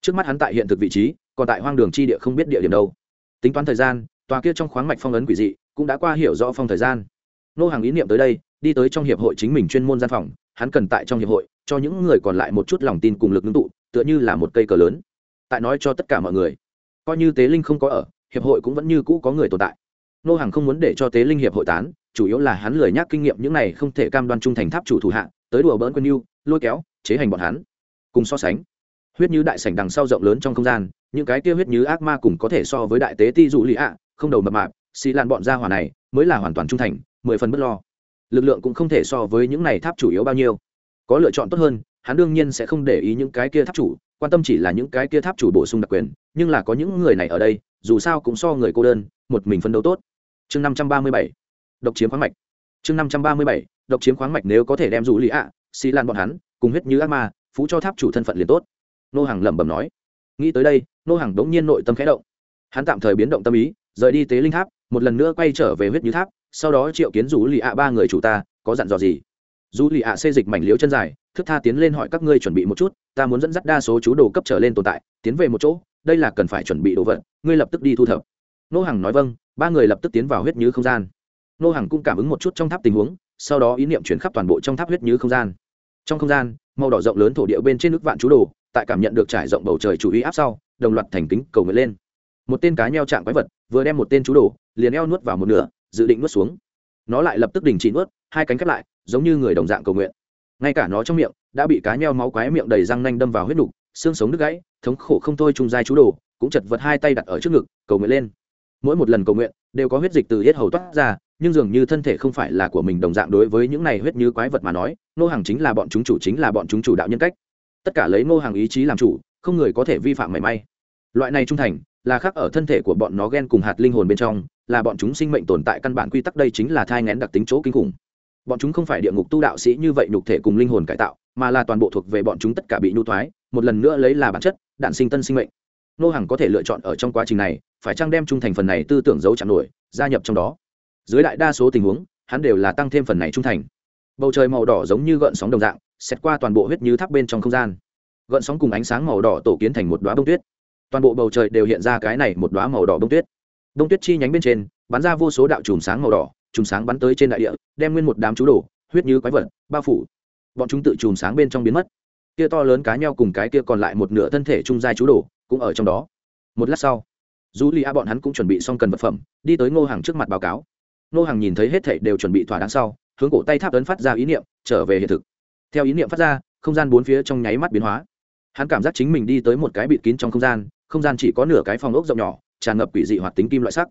Trước mắt hắn tại hiện thực vị trí, còn tại hoang đường chi địa không biết địa điểm đâu. Tính toán thời gian, tòa kia trong khoáng mạch phong ấn quỷ dị cũng đã qua hiểu rõ phong thời gian. Nô hàng ý niệm tới đây, đi tới trong hiệp hội chính mình chuyên môn gian phòng, hắn cần tại trong hiệp hội, cho những người còn lại một chút lòng tin cùng lực ngưng tụ, tựa như là một cây cờ lớn. Tại nói cho tất cả mọi người, coi như tế linh không có ở, hiệp hội cũng vẫn như cũ có người tồn tại. Nô hàng không muốn để cho tế linh hiệp hội tán, chủ yếu là hắn lười nhắc kinh nghiệm những này không thể cam đoan trung thành tháp chủ thủ hạ, tới đùa bỡn quân yêu, lôi kéo chế hành bọn hắn. Cùng so sánh, huyết như đại sảnh đằng sau rộng lớn trong không gian, những cái kia huyết như ác ma cùng có thể so với đại tế ti dụ lì ạ, không đầu mập mạp, xì lan bọn gia hỏa này mới là hoàn toàn trung thành, mười phần bất lo. Lực lượng cũng không thể so với những này tháp chủ yếu bao nhiêu. Có lựa chọn tốt hơn, hắn đương nhiên sẽ không để ý những cái kia tháp chủ, quan tâm chỉ là những cái kia tháp chủ bổ sung đặc quyền, nhưng là có những người này ở đây, dù sao cũng so người cô đơn, một mình phấn đấu tốt. Chương năm trăm ba mươi bảy, độc chiếm khoáng mạch. Chương năm trăm ba mươi bảy, độc chiếm khoáng mạch nếu có thể đem dụ lì ạ, xì lan bọn hắn cùng huyết như ác ma, phú cho tháp chủ thân phận liền tốt. Nô hàng lẩm bẩm nói. Nghĩ tới đây, nô hàng đống nhiên nội tâm khẽ động. Hắn tạm thời biến động tâm ý, rời đi tế linh tháp, một lần nữa quay trở về huyết như tháp, sau đó triệu kiến rủ lì ạ ba người chủ ta, có dặn dò gì? Dù lì ạ xê dịch mảnh liễu chân dài, thức tha tiến lên hỏi các ngươi chuẩn bị một chút, ta muốn dẫn dắt đa số chú đồ cấp trở lên tồn tại, tiến về một chỗ, đây là cần phải chuẩn bị đồ vật, ngươi lập tức đi thu thập. Nô hàng nói vâng ba người lập tức tiến vào huyết như không gian. Nô hàng cũng cảm ứng một chút trong tháp tình huống, sau đó ý niệm chuyển khắp toàn bộ trong tháp huyết như không gian trong không gian, màu đỏ rộng lớn thổ địa bên trên nước vạn chú đồ, tại cảm nhận được trải rộng bầu trời chủ ý áp sau, đồng loạt thành kính cầu nguyện lên. Một tên cá nheo trạng quái vật, vừa đem một tên chú đồ, liền eo nuốt vào một nửa, dự định nuốt xuống. Nó lại lập tức đình chỉ nuốt, hai cánh khép lại, giống như người đồng dạng cầu nguyện. Ngay cả nó trong miệng, đã bị cá nheo máu quái miệng đầy răng nanh đâm vào huyết nục, xương sống đứt gãy, thống khổ không thôi trung giai chú đồ, cũng chật vật hai tay đặt ở trước ngực, cầu nguyện lên. Mỗi một lần cầu nguyện, đều có huyết dịch từ hết hầu toát ra nhưng dường như thân thể không phải là của mình đồng dạng đối với những này huyết như quái vật mà nói nô hàng chính là bọn chúng chủ chính là bọn chúng chủ đạo nhân cách. Tất cả lấy nô hàng ý chí làm chủ, không người có thể vi phạm mảy may. Loại này trung thành, là khác ở thân thể của bọn nó ghen cùng hạt linh hồn bên trong, là bọn chúng sinh mệnh tồn tại căn bản quy tắc đây chính là thai ngén đặc tính chỗ kinh khủng. Bọn chúng không phải địa ngục tu đạo sĩ như vậy nhục thể cùng linh hồn cải tạo, mà là toàn bộ thuộc về bọn chúng tất cả bị nhu thoái, một lần nữa lấy là bản chất, đạn sinh tân sinh mệnh. Nô hàng có thể lựa chọn ở trong quá trình này, phải chăng đem trung thành phần này tư tưởng giấu chặn nổi, gia nhập trong đó? Dưới đại đa số tình huống, hắn đều là tăng thêm phần này trung thành. Bầu trời màu đỏ giống như gợn sóng đồng dạng xét qua toàn bộ huyết như tháp bên trong không gian. Gợn sóng cùng ánh sáng màu đỏ tổ kiến thành một đoá bông tuyết. Toàn bộ bầu trời đều hiện ra cái này một đoá màu đỏ bông tuyết. Bông tuyết chi nhánh bên trên, bắn ra vô số đạo chùm sáng màu đỏ, chùm sáng bắn tới trên đại địa, đem nguyên một đám chú đổ huyết như quái vật, bao phủ. Bọn chúng tự chùm sáng bên trong biến mất. Kia to lớn cá nhau cùng cái kia còn lại một nửa thân thể trung giai chú đổ cũng ở trong đó. Một lát sau dù li a bọn hắn cũng chuẩn bị xong cần vật phẩm, đi tới ngô hàng trước mặt báo cáo. Nô hàng nhìn thấy hết thảy đều chuẩn bị thỏa đáng sau, hướng cổ tay tháp ấn phát ra ý niệm, trở về hiện thực. Theo ý niệm phát ra, không gian bốn phía trong nháy mắt biến hóa. Hắn cảm giác chính mình đi tới một cái bịt kín trong không gian không gian chỉ có nửa cái phòng ốc rộng nhỏ, tràn ngập quỷ dị hoạt tính kim loại sắc.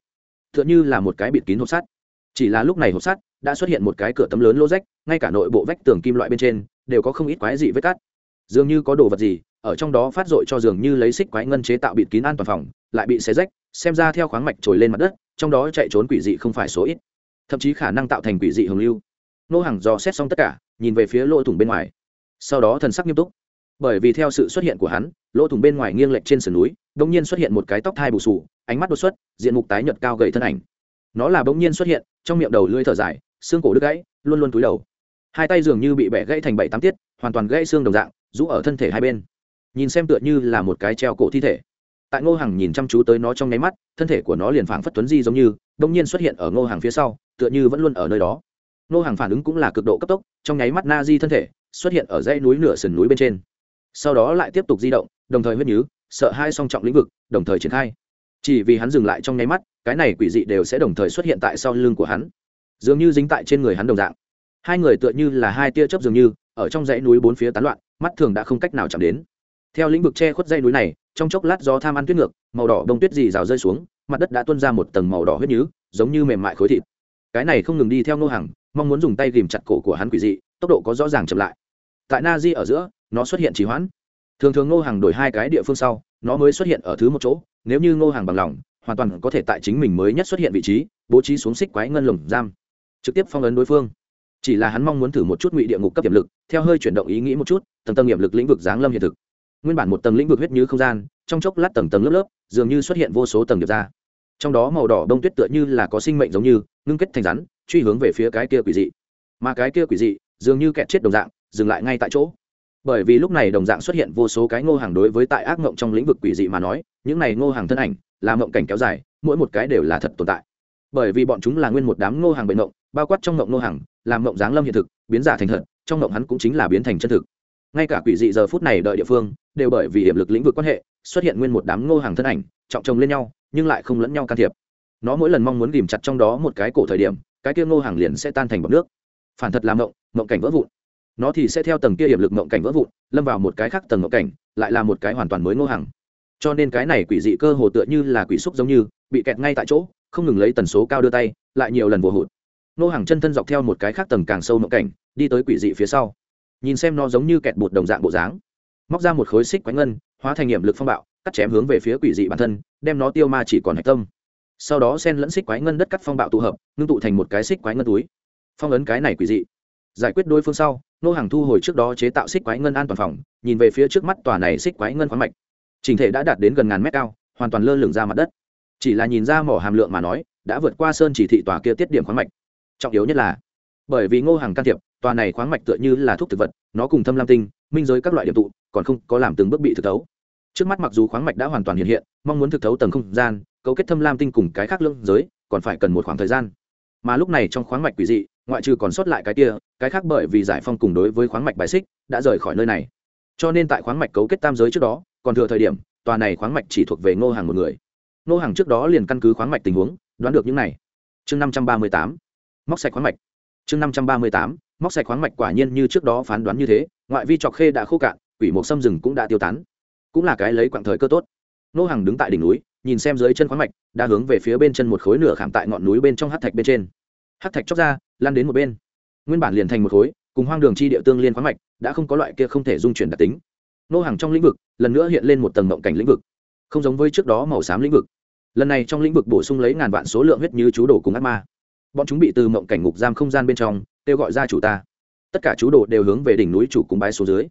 T h ư ợ n h ư là một cái bịt kín hộp sắt. Chỉ là lúc này hộp sắt đã xuất hiện một cái cửa tấm lớn lô rách, ngay cả nội bộ vách tường kim loại bên trên đều có không ít quái dị vết cắt. Dường như có đồ vật gì, ở trong đó phát dội cho dường như lấy xích quái ngân chế tạo bịt kín an toàn phòng, lại bị xé rách, xem ra theo khoáng mạch trồi lên mặt đất, trong đó chạy trốn quỷ dị không phải số ít thậm chí khả năng tạo thành quỷ dị hồng lưu. Nô hàng dò xét xong tất cả, nhìn về phía lỗ thủng bên ngoài. Sau đó thần sắc nghiêm túc. Bởi vì theo sự xuất hiện của hắn, lỗ thủng bên ngoài nghiêng lệch trên sườn núi đông nhiên xuất hiện một cái tóc thai bù sù ánh mắt đột xuất, diện mục tái nhợt cao gầy thân ảnh. Nó là bỗng nhiên xuất hiện, trong miệng đầu lưỡi thở dài, xương cổ đứt gãy, luôn luôn túi đầu. Hai tay dường như bị bẻ gãy thành bảy tám tiết, hoàn toàn gãy xương đồng dạng, rũ ở thân thể hai bên. Nhìn xem tựa như là một cái treo cổ thi thể. Tại ngô hàng nhìn chăm chú tới nó trong nháy mắt, thân thể của nó liền phảng phất tuấn di giống như đông nhiên xuất hiện ở ngô hàng phía sau tựa như vẫn luôn ở nơi đó. Nô hàng phản ứng cũng là cực độ cấp tốc, trong nháy mắt na di thân thể xuất hiện ở dãy núi nửa sườn núi bên trên. Sau đó lại tiếp tục di động, đồng thời huyết nhứ, sợ hai song trọng lĩnh vực, đồng thời triển khai. Chỉ vì hắn dừng lại trong nháy mắt, cái này quỷ dị đều sẽ đồng thời xuất hiện tại sau lưng của hắn. Dường như dính tại trên người hắn đồng dạng. Hai người tựa như là hai tia chớp dường như, ở trong dãy núi bốn phía tán loạn, mắt thường đã không cách nào chạm đến. Theo lĩnh vực che khuất dãy núi này, trong chốc lát gió tham ăn tuyết ngược, màu đỏ đông tuyết dì rào rơi xuống, mặt đất đã tuôn ra một tầng màu đỏ huyết nhứ, giống như mềm mại khối thịt cái này không ngừng đi theo nô hàng mong muốn dùng tay ghìm chặt cổ của hắn quỷ dị, tốc độ có rõ ràng chậm lại. Tại na di ở giữa, nó xuất hiện trì hoãn. Thường thường ngô hàng đổi hai cái địa phương sau, nó mới xuất hiện ở thứ một chỗ, nếu như ngô hàng bằng lòng, hoàn toàn có thể tại chính mình mới nhất xuất hiện vị trí, bố trí xuống xích quái ngân lồng giam, trực tiếp phong ấn đối phương. Chỉ là hắn mong muốn thử một chút ngụy địa ngục cấp tiềm lực, theo hơi chuyển động ý nghĩ một chút, tầng tầng nghiệm lực lĩnh vực giáng lâm hiện thực. Nguyên bản một tầng lĩnh vực huyết như không gian, trong chốc lát tầng tầng lớp lớp, dường như xuất hiện vô số tầng điệp ra trong đó màu đỏ đông tuyết tựa như là có sinh mệnh giống như, ngưng kết thành rắn, truy hướng về phía cái kia quỷ dị. Mà cái kia quỷ dị, dường như kẹt chết đồng dạng, dừng lại ngay tại chỗ. Bởi vì lúc này đồng dạng xuất hiện vô số cái ngô hàng đối với tại ác mộng trong lĩnh vực quỷ dị mà nói, những này ngô hàng thân ảnh, là mộng cảnh kéo dài, mỗi một cái đều là thật tồn tại. Bởi vì bọn chúng là nguyên một đám ngô hàng bệnh mộng, bao quát trong mộng ngô hàng, làm mộng giáng lâm hiện thực, biến giả thành thật, trong mộng hắn cũng chính là biến thành chân thực. Ngay cả quỷ dị giờ phút này đợi địa phương, đều bởi vì hiểm lực lĩnh vực quan hệ, xuất hiện nguyên một đám ngô hàng thân ảnh, trọng chồng lên nhau nhưng lại không lẫn nhau can thiệp. Nó mỗi lần mong muốn ghìm chặt trong đó một cái cổ thời điểm, cái kia ngô hàng liền sẽ tan thành bọc nước. Phản thật làm mộng mộng cảnh vỡ vụn. Nó thì sẽ theo tầng kia hiệp lực mộng cảnh vỡ vụn, lâm vào một cái khác tầng mộng cảnh, lại là một cái hoàn toàn mới ngô hàng. Cho nên cái này quỷ dị cơ hồ tựa như là quỷ xúc giống như, bị kẹt ngay tại chỗ, không ngừng lấy tần số cao đưa tay, lại nhiều lần vô hụt. Ngô hàng chân thân dọc theo một cái khác tầng càng sâu mộng cảnh, đi tới quỷ dị phía sau. Nhìn xem nó giống như kẹt bột đồng dạng bộ dáng. Móc ra một khối xích quánh ngân, hóa thành nghiệm lực phong bạo cắt chém hướng về phía quỷ dị bản thân, đem nó tiêu ma chỉ còn hạch tâm. Sau đó sen lẫn xích quái ngân đất cắt phong bạo tụ hợp, ngưng tụ thành một cái xích quái ngân túi. Phong ấn cái này quỷ dị. Giải quyết đối phương sau, nô hàng thu hồi trước đó chế tạo xích quái ngân an toàn phòng, nhìn về phía trước mắt tòa này xích quái ngân khoáng mạch. Trình thể đã đạt đến gần ngàn mét cao, hoàn toàn lơ lửng ra mặt đất. Chỉ là nhìn ra mỏ hàm lượng mà nói, đã vượt qua sơn chỉ thị tòa kia tiết điểm khoáng mạch. Trọng yếu nhất là, bởi vì ngô hàng can thiệp, tòa này khoáng mạch tựa như là thuốc thực vật, nó cùng thâm lam tinh, minh giới các loại điểm tụ, còn không có làm từng bước bị thực tấu trước mắt mặc dù khoáng mạch đã hoàn toàn hiện hiện, mong muốn thực thấu tầng không gian, cấu kết thâm lam tinh cùng cái khác lưỡng giới, còn phải cần một khoảng thời gian. Mà lúc này trong khoáng mạch quỷ dị, ngoại trừ còn sót lại cái kia, cái khác bởi vì giải phong cùng đối với khoáng mạch bài xích, đã rời khỏi nơi này. Cho nên tại khoáng mạch cấu kết tam giới trước đó, còn thừa thời điểm, tòa này khoáng mạch chỉ thuộc về ngô hàng một người. Ngô hàng trước đó liền căn cứ khoáng mạch tình huống, đoán được những này. Chương năm trăm ba mươi tám, móc sạch khoáng mạch. Chương năm trăm ba mươi tám, móc sạch khoáng mạch quả nhiên như trước đó phán đoán như thế, ngoại vi trọc khê đã khô cạn, quỷ mộc xâm rừng cũng đã tiêu tán cũng là cái lấy quãng thời cơ tốt. Nô hàng đứng tại đỉnh núi, nhìn xem dưới chân khoáng mạch, đã hướng về phía bên chân một khối nửa khảm tại ngọn núi bên trong hát thạch bên trên. Hát thạch chóc ra lan đến một bên. Nguyên bản liền thành một khối, cùng hoang đường chi địa tương liên khoáng mạch, đã không có loại kia không thể dung chuyển đặc tính. Nô hàng trong lĩnh vực, lần nữa hiện lên một tầng mộng cảnh lĩnh vực. Không giống với trước đó màu xám lĩnh vực. Lần này trong lĩnh vực bổ sung lấy ngàn vạn số lượng huyết như chú đồ cùng ác ma. Bọn chúng bị từ mộng cảnh ngục giam không gian bên trong, kêu gọi ra chủ ta. Tất cả chú đồ đều hướng về đỉnh núi chủ cùng bái số dưới.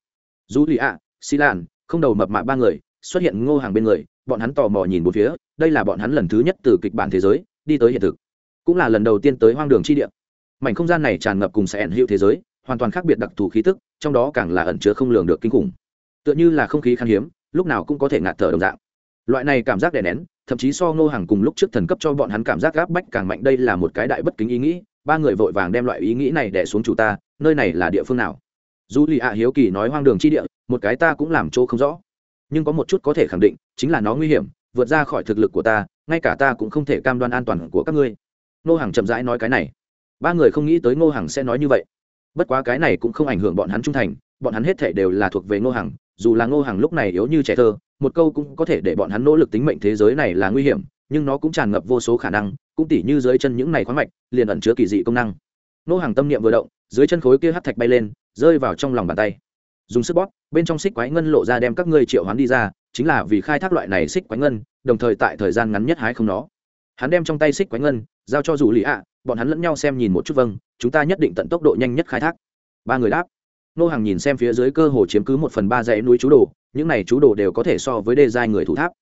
Dù lì ạ xi lan không đầu mập mạ ba người, xuất hiện ngô hàng bên người, bọn hắn tò mò nhìn một phía, đây là bọn hắn lần thứ nhất từ kịch bản thế giới, đi tới hiện thực. Cũng là lần đầu tiên tới hoang đường chi địa. Mảnh không gian này tràn ngập cùng sẽ ẩn hữu thế giới, hoàn toàn khác biệt đặc thù khí tức, trong đó càng là ẩn chứa không lường được kinh khủng. Tựa như là không khí khan hiếm, lúc nào cũng có thể ngạt thở đồng dạng. Loại này cảm giác đè nén, thậm chí so ngô hàng cùng lúc trước thần cấp cho bọn hắn cảm giác gáp bách càng mạnh, đây là một cái đại bất kính ý nghĩ, ba người vội vàng đem loại ý nghĩ này đẻ xuống chủ ta, nơi này là địa phương nào? Dù lì ạ hiếu kỳ nói hoang đường chi địa một cái ta cũng làm chỗ không rõ. Nhưng có một chút có thể khẳng định, chính là nó nguy hiểm, vượt ra khỏi thực lực của ta, ngay cả ta cũng không thể cam đoan an toàn của các ngươi. Ngô hàng chậm rãi nói cái này. Ba người không nghĩ tới ngô hàng sẽ nói như vậy. Bất quá cái này cũng không ảnh hưởng bọn hắn trung thành, bọn hắn hết thể đều là thuộc về ngô hàng dù là ngô hàng lúc này yếu như trẻ thơ, một câu cũng có thể để bọn hắn nỗ lực tính mệnh thế giới này là nguy hiểm, nhưng nó cũng tràn ngập vô số khả năng, cũng tỉ như dưới chân những này khoáng mạch, liền ẩn chứa kỳ dị công năng. Ngô hàng tâm niệm vừa động, dưới chân khối kia hắt thạch bay lên, rơi vào trong lòng bàn tay dùng sức bóp, bên trong xích quái ngân lộ ra đem các ngươi triệu hoán đi ra, chính là vì khai thác loại này xích quái ngân, đồng thời tại thời gian ngắn nhất hái không nó. Hắn đem trong tay xích quái ngân, giao cho dù lì ạ, bọn hắn lẫn nhau xem nhìn một chút vâng chúng ta nhất định tận tốc độ nhanh nhất khai thác. Ba người đáp. Nô hàng nhìn xem phía dưới cơ hồ chiếm cứ một phần ba dãy núi chú đồ, những này chú đồ đều có thể so với đề giai người thủ tháp.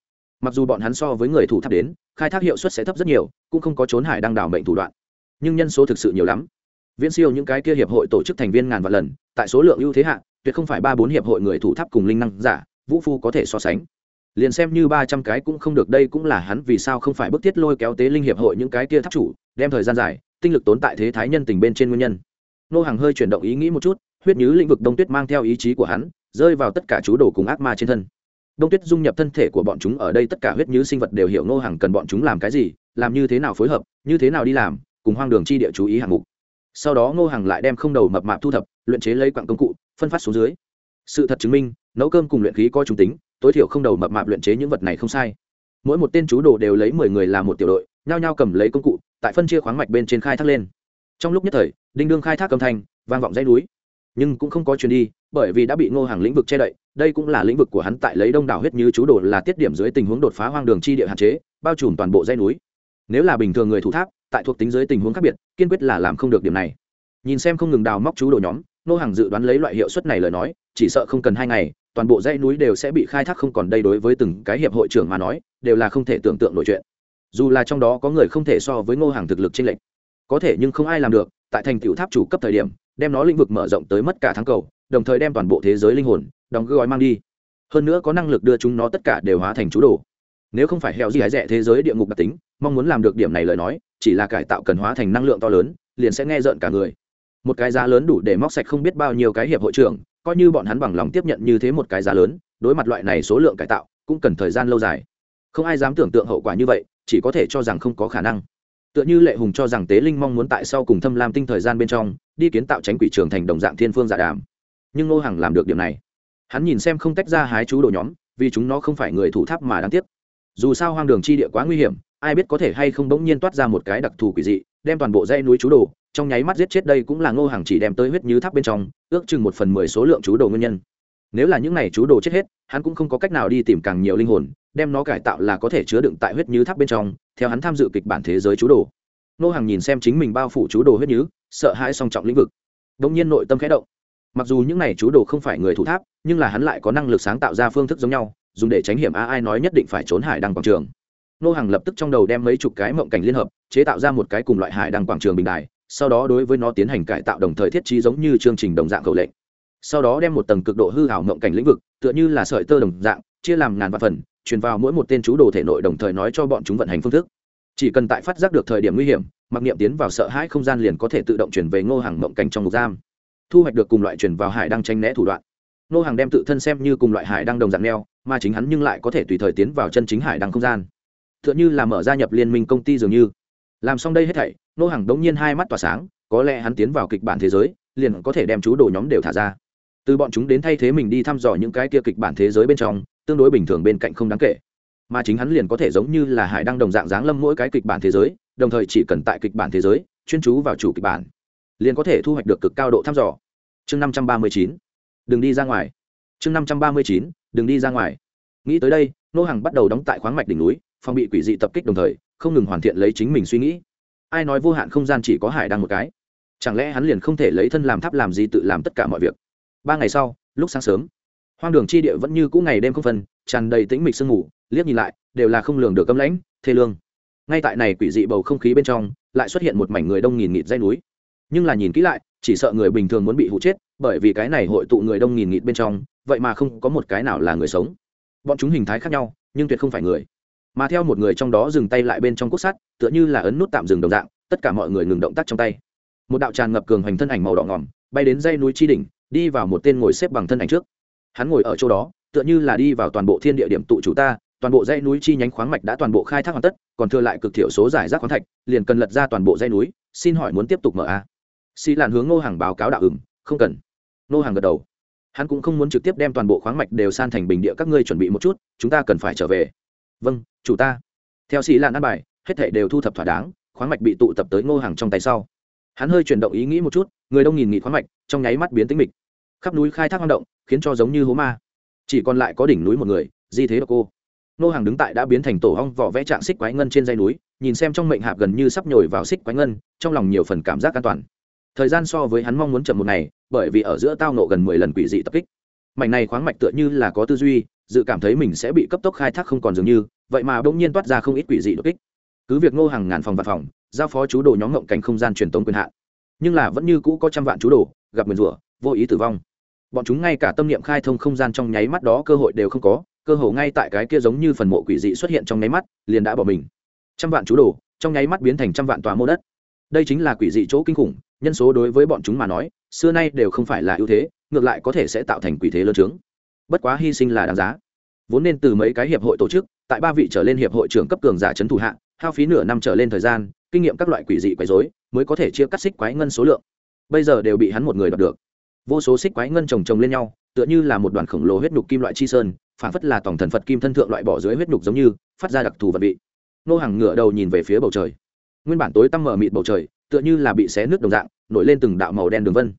Mặc dù bọn hắn so với người thủ tháp đến, khai thác hiệu suất sẽ thấp rất nhiều, cũng không có trốn hải đang đảo mệnh thủ đoạn. Nhưng nhân số thực sự nhiều lắm. Viễn siêu những cái kia hiệp hội tổ chức thành viên ngàn vạn lần, tại số lượng ưu thế hạ tuyệt không phải ba bốn hiệp hội người thủ tháp cùng linh năng giả, vũ phu có thể so sánh. Liền xem như ba trăm cái cũng không được, đây cũng là hắn vì sao không phải bức thiết lôi kéo tế linh hiệp hội những cái kia tháp chủ, đem thời gian dài, tinh lực tốn tại thế thái nhân tình bên trên nguyên nhân. Nô hàng hơi chuyển động ý nghĩ một chút, huyết nhứ lĩnh vực đông tuyết mang theo ý chí của hắn, rơi vào tất cả chú đồ cùng ác ma trên thân. Đông tuyết dung nhập thân thể của bọn chúng, ở đây tất cả huyết nhứ sinh vật đều hiểu nô hàng cần bọn chúng làm cái gì, làm như thế nào phối hợp, như thế nào đi làm, cùng hoang đường chi địa chú ý hạng mục. Sau đó ngô hàng lại đem không đầu mập mạp thu thập, luyện chế lấy quặng công cụ phân phát xuống dưới. Sự thật chứng minh, nấu cơm cùng luyện khí có trung tính, tối thiểu không đầu mập mạp luyện chế những vật này không sai. Mỗi một tên chú đồ đều lấy mười người làm một tiểu đội, nhao nhao cầm lấy công cụ, tại phân chia khoáng mạch bên trên khai thác lên. Trong lúc nhất thời, đinh đương khai thác âm thanh, vang vọng dãy núi. Nhưng cũng không có chuyến đi, bởi vì đã bị ngô hàng lĩnh vực che đậy, đây cũng là lĩnh vực của hắn tại lấy đông đảo huyết như chú đồ là tiết điểm dưới tình huống đột phá hoang đường chi địa hạn chế, bao trùm toàn bộ dãy núi. Nếu là bình thường người thủ tháp, tại thuộc tính dưới tình huống khác biệt, kiên quyết là làm không được điểm này. Nhìn xem không ngừng đào móc chú đồ nhóm nô hàng dự đoán lấy loại hiệu suất này lời nói, chỉ sợ không cần hai ngày, toàn bộ dãy núi đều sẽ bị khai thác không còn đây đối với từng cái hiệp hội trưởng mà nói, đều là không thể tưởng tượng nổi chuyện. Dù là trong đó có người không thể so với ngô hàng thực lực trên lệnh có thể nhưng không ai làm được, tại thành tựu tháp chủ cấp thời điểm, đem nó lĩnh vực mở rộng tới mất cả tháng cầu, đồng thời đem toàn bộ thế giới linh hồn, đóng gói mang đi. Hơn nữa có năng lực đưa chúng nó tất cả đều hóa thành chú đồ. Nếu không phải heo gì hái rẻ thế giới địa ngục đặc tính, mong muốn làm được điểm này lời nói, chỉ là cải tạo cần hóa thành năng lượng to lớn, liền sẽ nghe rợn cả người một cái giá lớn đủ để móc sạch không biết bao nhiêu cái hiệp hội trưởng, coi như bọn hắn bằng lòng tiếp nhận như thế một cái giá lớn, đối mặt loại này số lượng cải tạo, cũng cần thời gian lâu dài. Không ai dám tưởng tượng hậu quả như vậy, chỉ có thể cho rằng không có khả năng. Tựa như lệ hùng cho rằng tế linh mong muốn tại sau cùng thâm lam tinh thời gian bên trong, đi kiến tạo tránh quỷ trường thành đồng dạng thiên phương giả đàm. Nhưng ngô hằng làm được điểm này. Hắn nhìn xem không tách ra hái chú đồ nhóm, vì chúng nó không phải người thủ tháp mà đáng tiếc. Dù sao hoang đường chi địa quá nguy hiểm, ai biết có thể hay không bỗng nhiên toát ra một cái đặc thù quỷ dị, đem toàn bộ dây núi chú đồ trong nháy mắt giết chết đây cũng là ngô hàng chỉ đem tới huyết như tháp bên trong, ước chừng một phần mười số lượng chú đồ nguyên nhân. Nếu là những n à y chú đồ chết hết, hắn cũng không có cách nào đi tìm càng nhiều linh hồn, đem nó cải tạo là có thể chứa đựng tại huyết như tháp bên trong, theo hắn tham dự kịch bản thế giới chú đồ. Ngô hàng nhìn xem chính mình bao phủ chú đồ huyết như sợ hãi song trọng lĩnh vực. Đ ỗ n g nhiên nội tâm khẽ động. Mặc dù những n à y chú đồ không phải người thủ tháp, nhưng là hắn lại có năng lực sáng tạo ra phương thức giống nhau, dùng để tránh hiểm a ai nói nhất định phải trốn hải đăng quảng trường. Nô hàng lập tức trong đầu đem mấy chục cái mộng cảnh liên hợp, chế tạo ra một cái cùng loại hải đăng quảng trường bình đài sau đó đối với nó tiến hành cải tạo đồng thời thiết trí giống như chương trình đồng dạng khẩu lệnh. Sau đó đem một tầng cực độ hư hảo mộng cảnh lĩnh vực, tựa như là sợi tơ đồng dạng, chia làm ngàn vạn phần, truyền vào mỗi một tên chú đồ thể nội đồng thời nói cho bọn chúng vận hành phương thức. Chỉ cần tại phát giác được thời điểm nguy hiểm, mặc niệm tiến vào sợ hãi không gian liền có thể tự động chuyển về ngô hàng mộng cảnh trong ngục giam. Thu hoạch được cùng loại chuyển vào hải đang tranh né thủ đoạn. Ngô hàng đem tự thân xem như cùng loại hải đang đồng dạng neo, mà chính hắn nhưng lại có thể tùy thời tiến vào chân chính hải đăng không gian. T h ư ợ n h ư là mở gia nhập liên minh công ty dường như. Làm xong đây hết thảy nô hàng đống nhiên hai mắt tỏa sáng, có lẽ hắn tiến vào kịch bản thế giới, liền có thể đem chú đồ nhóm đều thả ra. Từ bọn chúng đến thay thế mình đi thăm dò những cái kia kịch bản thế giới bên trong, tương đối bình thường bên cạnh không đáng kể. Mà chính hắn liền có thể giống như là hải đăng đồng dạng giáng lâm mỗi cái kịch bản thế giới, đồng thời chỉ cần tại kịch bản thế giới, chuyên chú vào chủ kịch bản, liền có thể thu hoạch được cực cao độ thăm dò. Chương năm trăm ba mươi chín, đừng đi ra ngoài. Chương năm trăm ba mươi chín, đừng đi ra ngoài. Nghĩ tới đây, nô hàng bắt đầu đóng tại khoáng mạch đỉnh núi, phòng bị quỷ dị tập kích đồng thời, không ngừng hoàn thiện lấy chính mình suy nghĩ ai nói vô hạn không gian chỉ có hải đăng một cái? Chẳng lẽ hắn liền không thể lấy thân làm tháp làm gì tự làm tất cả mọi việc? Ba ngày sau, lúc sáng sớm, hoang đường chi địa vẫn như cũ ngày đêm không phân, tràn đầy tĩnh mịch sương mù, liếc nhìn lại, đều là không lường được cấm lãnh, thê lương. Ngay tại này quỷ dị bầu không khí bên trong, lại xuất hiện một mảnh người đông nghìn nghịt dây núi. Nhưng là nhìn kỹ lại, chỉ sợ người bình thường muốn bị hụ chết, bởi vì cái này hội tụ người đông nghìn nghịt bên trong, vậy mà không có một cái nào là người sống. Bọn chúng hình thái khác nhau, nhưng tuyệt không phải người mà theo một người trong đó dừng tay lại bên trong cốt sắt, tựa như là ấn nút tạm dừng đồng dạng, tất cả mọi người ngừng động tác trong tay. Một đạo tràn ngập cường hoành thân ảnh màu đỏ ngòm, bay đến dây núi chi đỉnh, đi vào một tên ngồi xếp bằng thân ảnh trước. Hắn ngồi ở chỗ đó, tựa như là đi vào toàn bộ thiên địa điểm tụ chủ ta, toàn bộ dãy núi chi nhánh khoáng mạch đã toàn bộ khai thác hoàn tất, còn thừa lại cực thiểu số giải rác khoáng thạch, liền cần lật ra toàn bộ dãy núi, xin hỏi muốn tiếp tục mở a? À? xì làn hướng ngô hàng báo cáo đạo ửng không cần. Ngô hàng gật đầu. Hắn cũng không muốn trực tiếp đem toàn bộ khoáng mạch đều san thành bình địa các ngươi chuẩn bị một chút, chúng ta cần phải trở về vâng chủ ta. Theo sĩ lan ăn bài, hết thể đều thu thập thỏa đáng, khoáng mạch bị tụ tập tới ngô hàng trong tay sau. Hắn hơi chuyển động ý nghĩ một chút, người đông nghìn nghị khoáng mạch, trong nháy mắt biến tính mịch. Khắp núi khai thác hoang động, khiến cho giống như hố ma. Chỉ còn lại có đỉnh núi một người, di thế độc cô. Ngô hàng đứng tại đã biến thành tổ hong vỏ vẽ trạng xích quái ngân trên dây núi, nhìn xem trong mệnh hạp gần như sắp nhồi vào xích quái ngân, trong lòng nhiều phần cảm giác an toàn. Thời gian so với hắn mong muốn chậm một ngày, bởi vì ở giữa tao nộ gần mười lần quỷ dị tập kích. Mảnh này khoáng mạch tựa như là có tư duy dự cảm thấy mình sẽ bị cấp tốc khai thác không còn dường như, vậy mà bỗng nhiên toát ra không ít quỷ dị đột kích. Cứ việc ngô hàng ngàn phòng và phòng, giao phó chú đồ nhóm ngộng cảnh không gian truyền tống quyền hạn, nhưng là vẫn như cũ có trăm vạn chú đồ, gặp nguyền rủa, vô ý tử vong. Bọn chúng ngay cả tâm niệm khai thông không gian trong nháy mắt đó cơ hội đều không có, cơ hội ngay tại cái kia giống như phần mộ quỷ dị xuất hiện trong nháy mắt, liền đã bỏ mình. Trăm vạn chú đồ, trong nháy mắt biến thành trăm vạn tòa mô đất. Đây chính là quỷ dị chỗ kinh khủng, nhân số đối với bọn chúng mà nói, xưa nay đều không phải là ưu thế, ngược lại có thể sẽ tạo thành quỷ thế lớn trướng bất quá hy sinh là đáng giá. Vốn nên từ mấy cái hiệp hội tổ chức, tại ba vị trở lên hiệp hội trưởng cấp cường giả trấn thủ hạ, hao phí nửa năm trở lên thời gian, kinh nghiệm các loại quỷ dị quấy dối mới có thể chia cắt xích quái ngân số lượng. Bây giờ đều bị hắn một người đoạt được. Vô số xích quái ngân chồng chồng lên nhau, tựa như là một đoàn khổng lồ huyết nhục kim loại chi sơn phản phất là tổng thần phật kim thân thượng loại bỏ dưới huyết nhục giống như, phát ra đặc thù vật vị. Nô hàng ngựa đầu nhìn về phía bầu trời. Nguyên bản tối tăm mở mịt bầu trời, tựa như là bị xé nước đồng dạng, nổi lên từng đạo màu đen đường vân.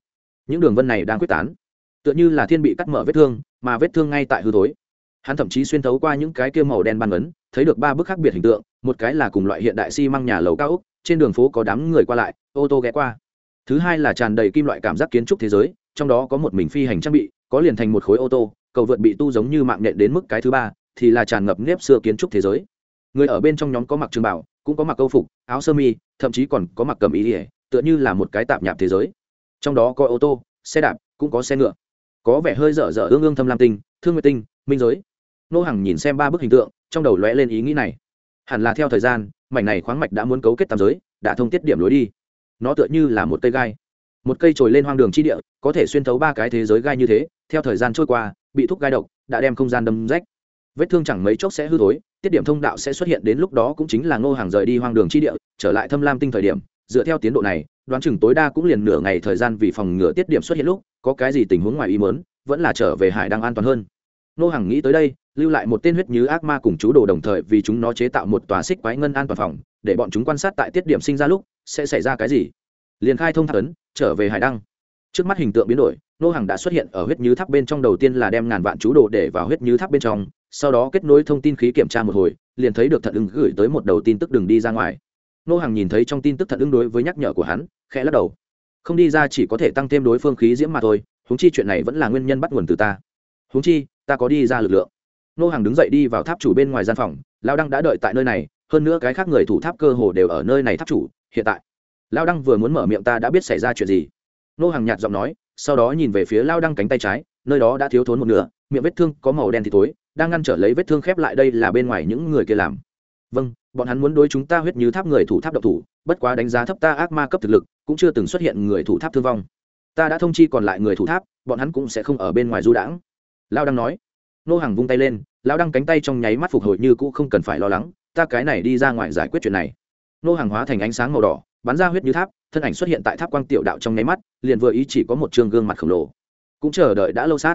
Những đường vân này đang quyết tán tựa như là thiên bị cắt mở vết thương, mà vết thương ngay tại hư thối. Hắn thậm chí xuyên thấu qua những cái kia màu đen ban ấn, thấy được ba bức khác biệt hình tượng, một cái là cùng loại hiện đại xi、si、măng nhà lầu cao úc trên đường phố có đám người qua lại, ô tô ghé qua. Thứ hai là tràn đầy kim loại cảm giác kiến trúc thế giới, trong đó có một mình phi hành trang bị, có liền thành một khối ô tô, cầu vượt bị tu giống như mạng nhện đến mức cái thứ ba, thì là tràn ngập nếp xưa kiến trúc thế giới. Người ở bên trong nhóm có mặc trường bảo, cũng có mặc câu phục, áo sơ mi, thậm chí còn có mặc cầm ý ỉa tựa như là một cái tạp nhạp thế giới. Trong đó có ô tô, xe đạp, cũng có xe ngựa có vẻ hơi dở dở ương ương thâm lam tinh, thương nguyệt tinh, minh giới. Nô hàng nhìn xem ba bức hình tượng, trong đầu lóe lên ý nghĩ này. Hẳn là theo thời gian, mảnh này khoáng mạch đã muốn cấu kết tam giới, đã thông tiết điểm lối đi. Nó tựa như là một cây gai. Một cây trồi lên hoang đường chi địa, có thể xuyên thấu ba cái thế giới gai như thế, theo thời gian trôi qua, bị thúc gai độc, đã đem không gian đâm rách. Vết thương chẳng mấy chốc sẽ hư thối, tiết điểm thông đạo sẽ xuất hiện đến lúc đó cũng chính là ngô hàng rời đi hoang đường chi địa, trở lại thâm lam tinh thời điểm dựa theo tiến độ này, đoán chừng tối đa cũng liền nửa ngày thời gian vì phòng ngừa tiết điểm xuất hiện lúc, có cái gì tình huống ngoài ý mớn vẫn là trở về hải đang an toàn hơn. Nô hàng nghĩ tới đây, lưu lại một tên huyết như ác ma cùng chú đồ đồng thời vì chúng nó chế tạo một tòa xích quái ngân an toàn phòng, để bọn chúng quan sát tại tiết điểm sinh ra lúc, sẽ xảy ra cái gì. Liền khai thông thác ấn, trở về hải đăng. Trước mắt hình tượng biến đổi, nô hàng đã xuất hiện ở huyết như tháp bên trong đầu tiên là đem ngàn vạn chú đồ để vào huyết như tháp bên trong, sau đó kết nối thông tin khí kiểm tra một hồi, liền thấy được thận ứng gửi tới một đầu tin tức đừng đi ra ngoài nô hàng nhìn thấy trong tin tức thận ứng đối với nhắc nhở của hắn, khẽ lắc đầu. Không đi ra chỉ có thể tăng thêm đối phương khí diễm mà thôi húng chi chuyện này vẫn là nguyên nhân bắt nguồn từ ta. Húng chi, ta có đi ra lực lượng. Nô hàng đứng dậy đi vào tháp chủ bên ngoài gian phòng, lao đăng đã đợi tại nơi này, hơn nữa cái khác người thủ tháp cơ hồ đều ở nơi này tháp chủ, hiện tại. Lao đăng vừa muốn mở miệng ta đã biết xảy ra chuyện gì. Nô hàng nhạt giọng nói, sau đó nhìn về phía lao đăng cánh tay trái, nơi đó đã thiếu thốn một nửa, miệng vết thương có màu đen thì tối đang ngăn trở lấy vết thương khép lại đây là bên ngoài những người kia làm. Vâng bọn hắn muốn đối chúng ta huyết như tháp người thủ tháp độc thủ, bất quá đánh giá thấp ta ác ma cấp thực lực, cũng chưa từng xuất hiện người thủ tháp thương vong. Ta đã thông chi còn lại người thủ tháp, bọn hắn cũng sẽ không ở bên ngoài du đãng. Lao đăng nói. Nô hàng vung tay lên, lao đăng cánh tay trong nháy mắt phục hồi như cũ không cần phải lo lắng, ta cái này đi ra ngoài giải quyết chuyện này. Nô hàng hóa thành ánh sáng màu đỏ, bắn ra huyết như tháp, thân ảnh xuất hiện tại tháp quang tiểu đạo trong nháy mắt, liền vừa ý chỉ có một trường gương mặt khổng lồ. Cũng chờ đợi đã lâu sát.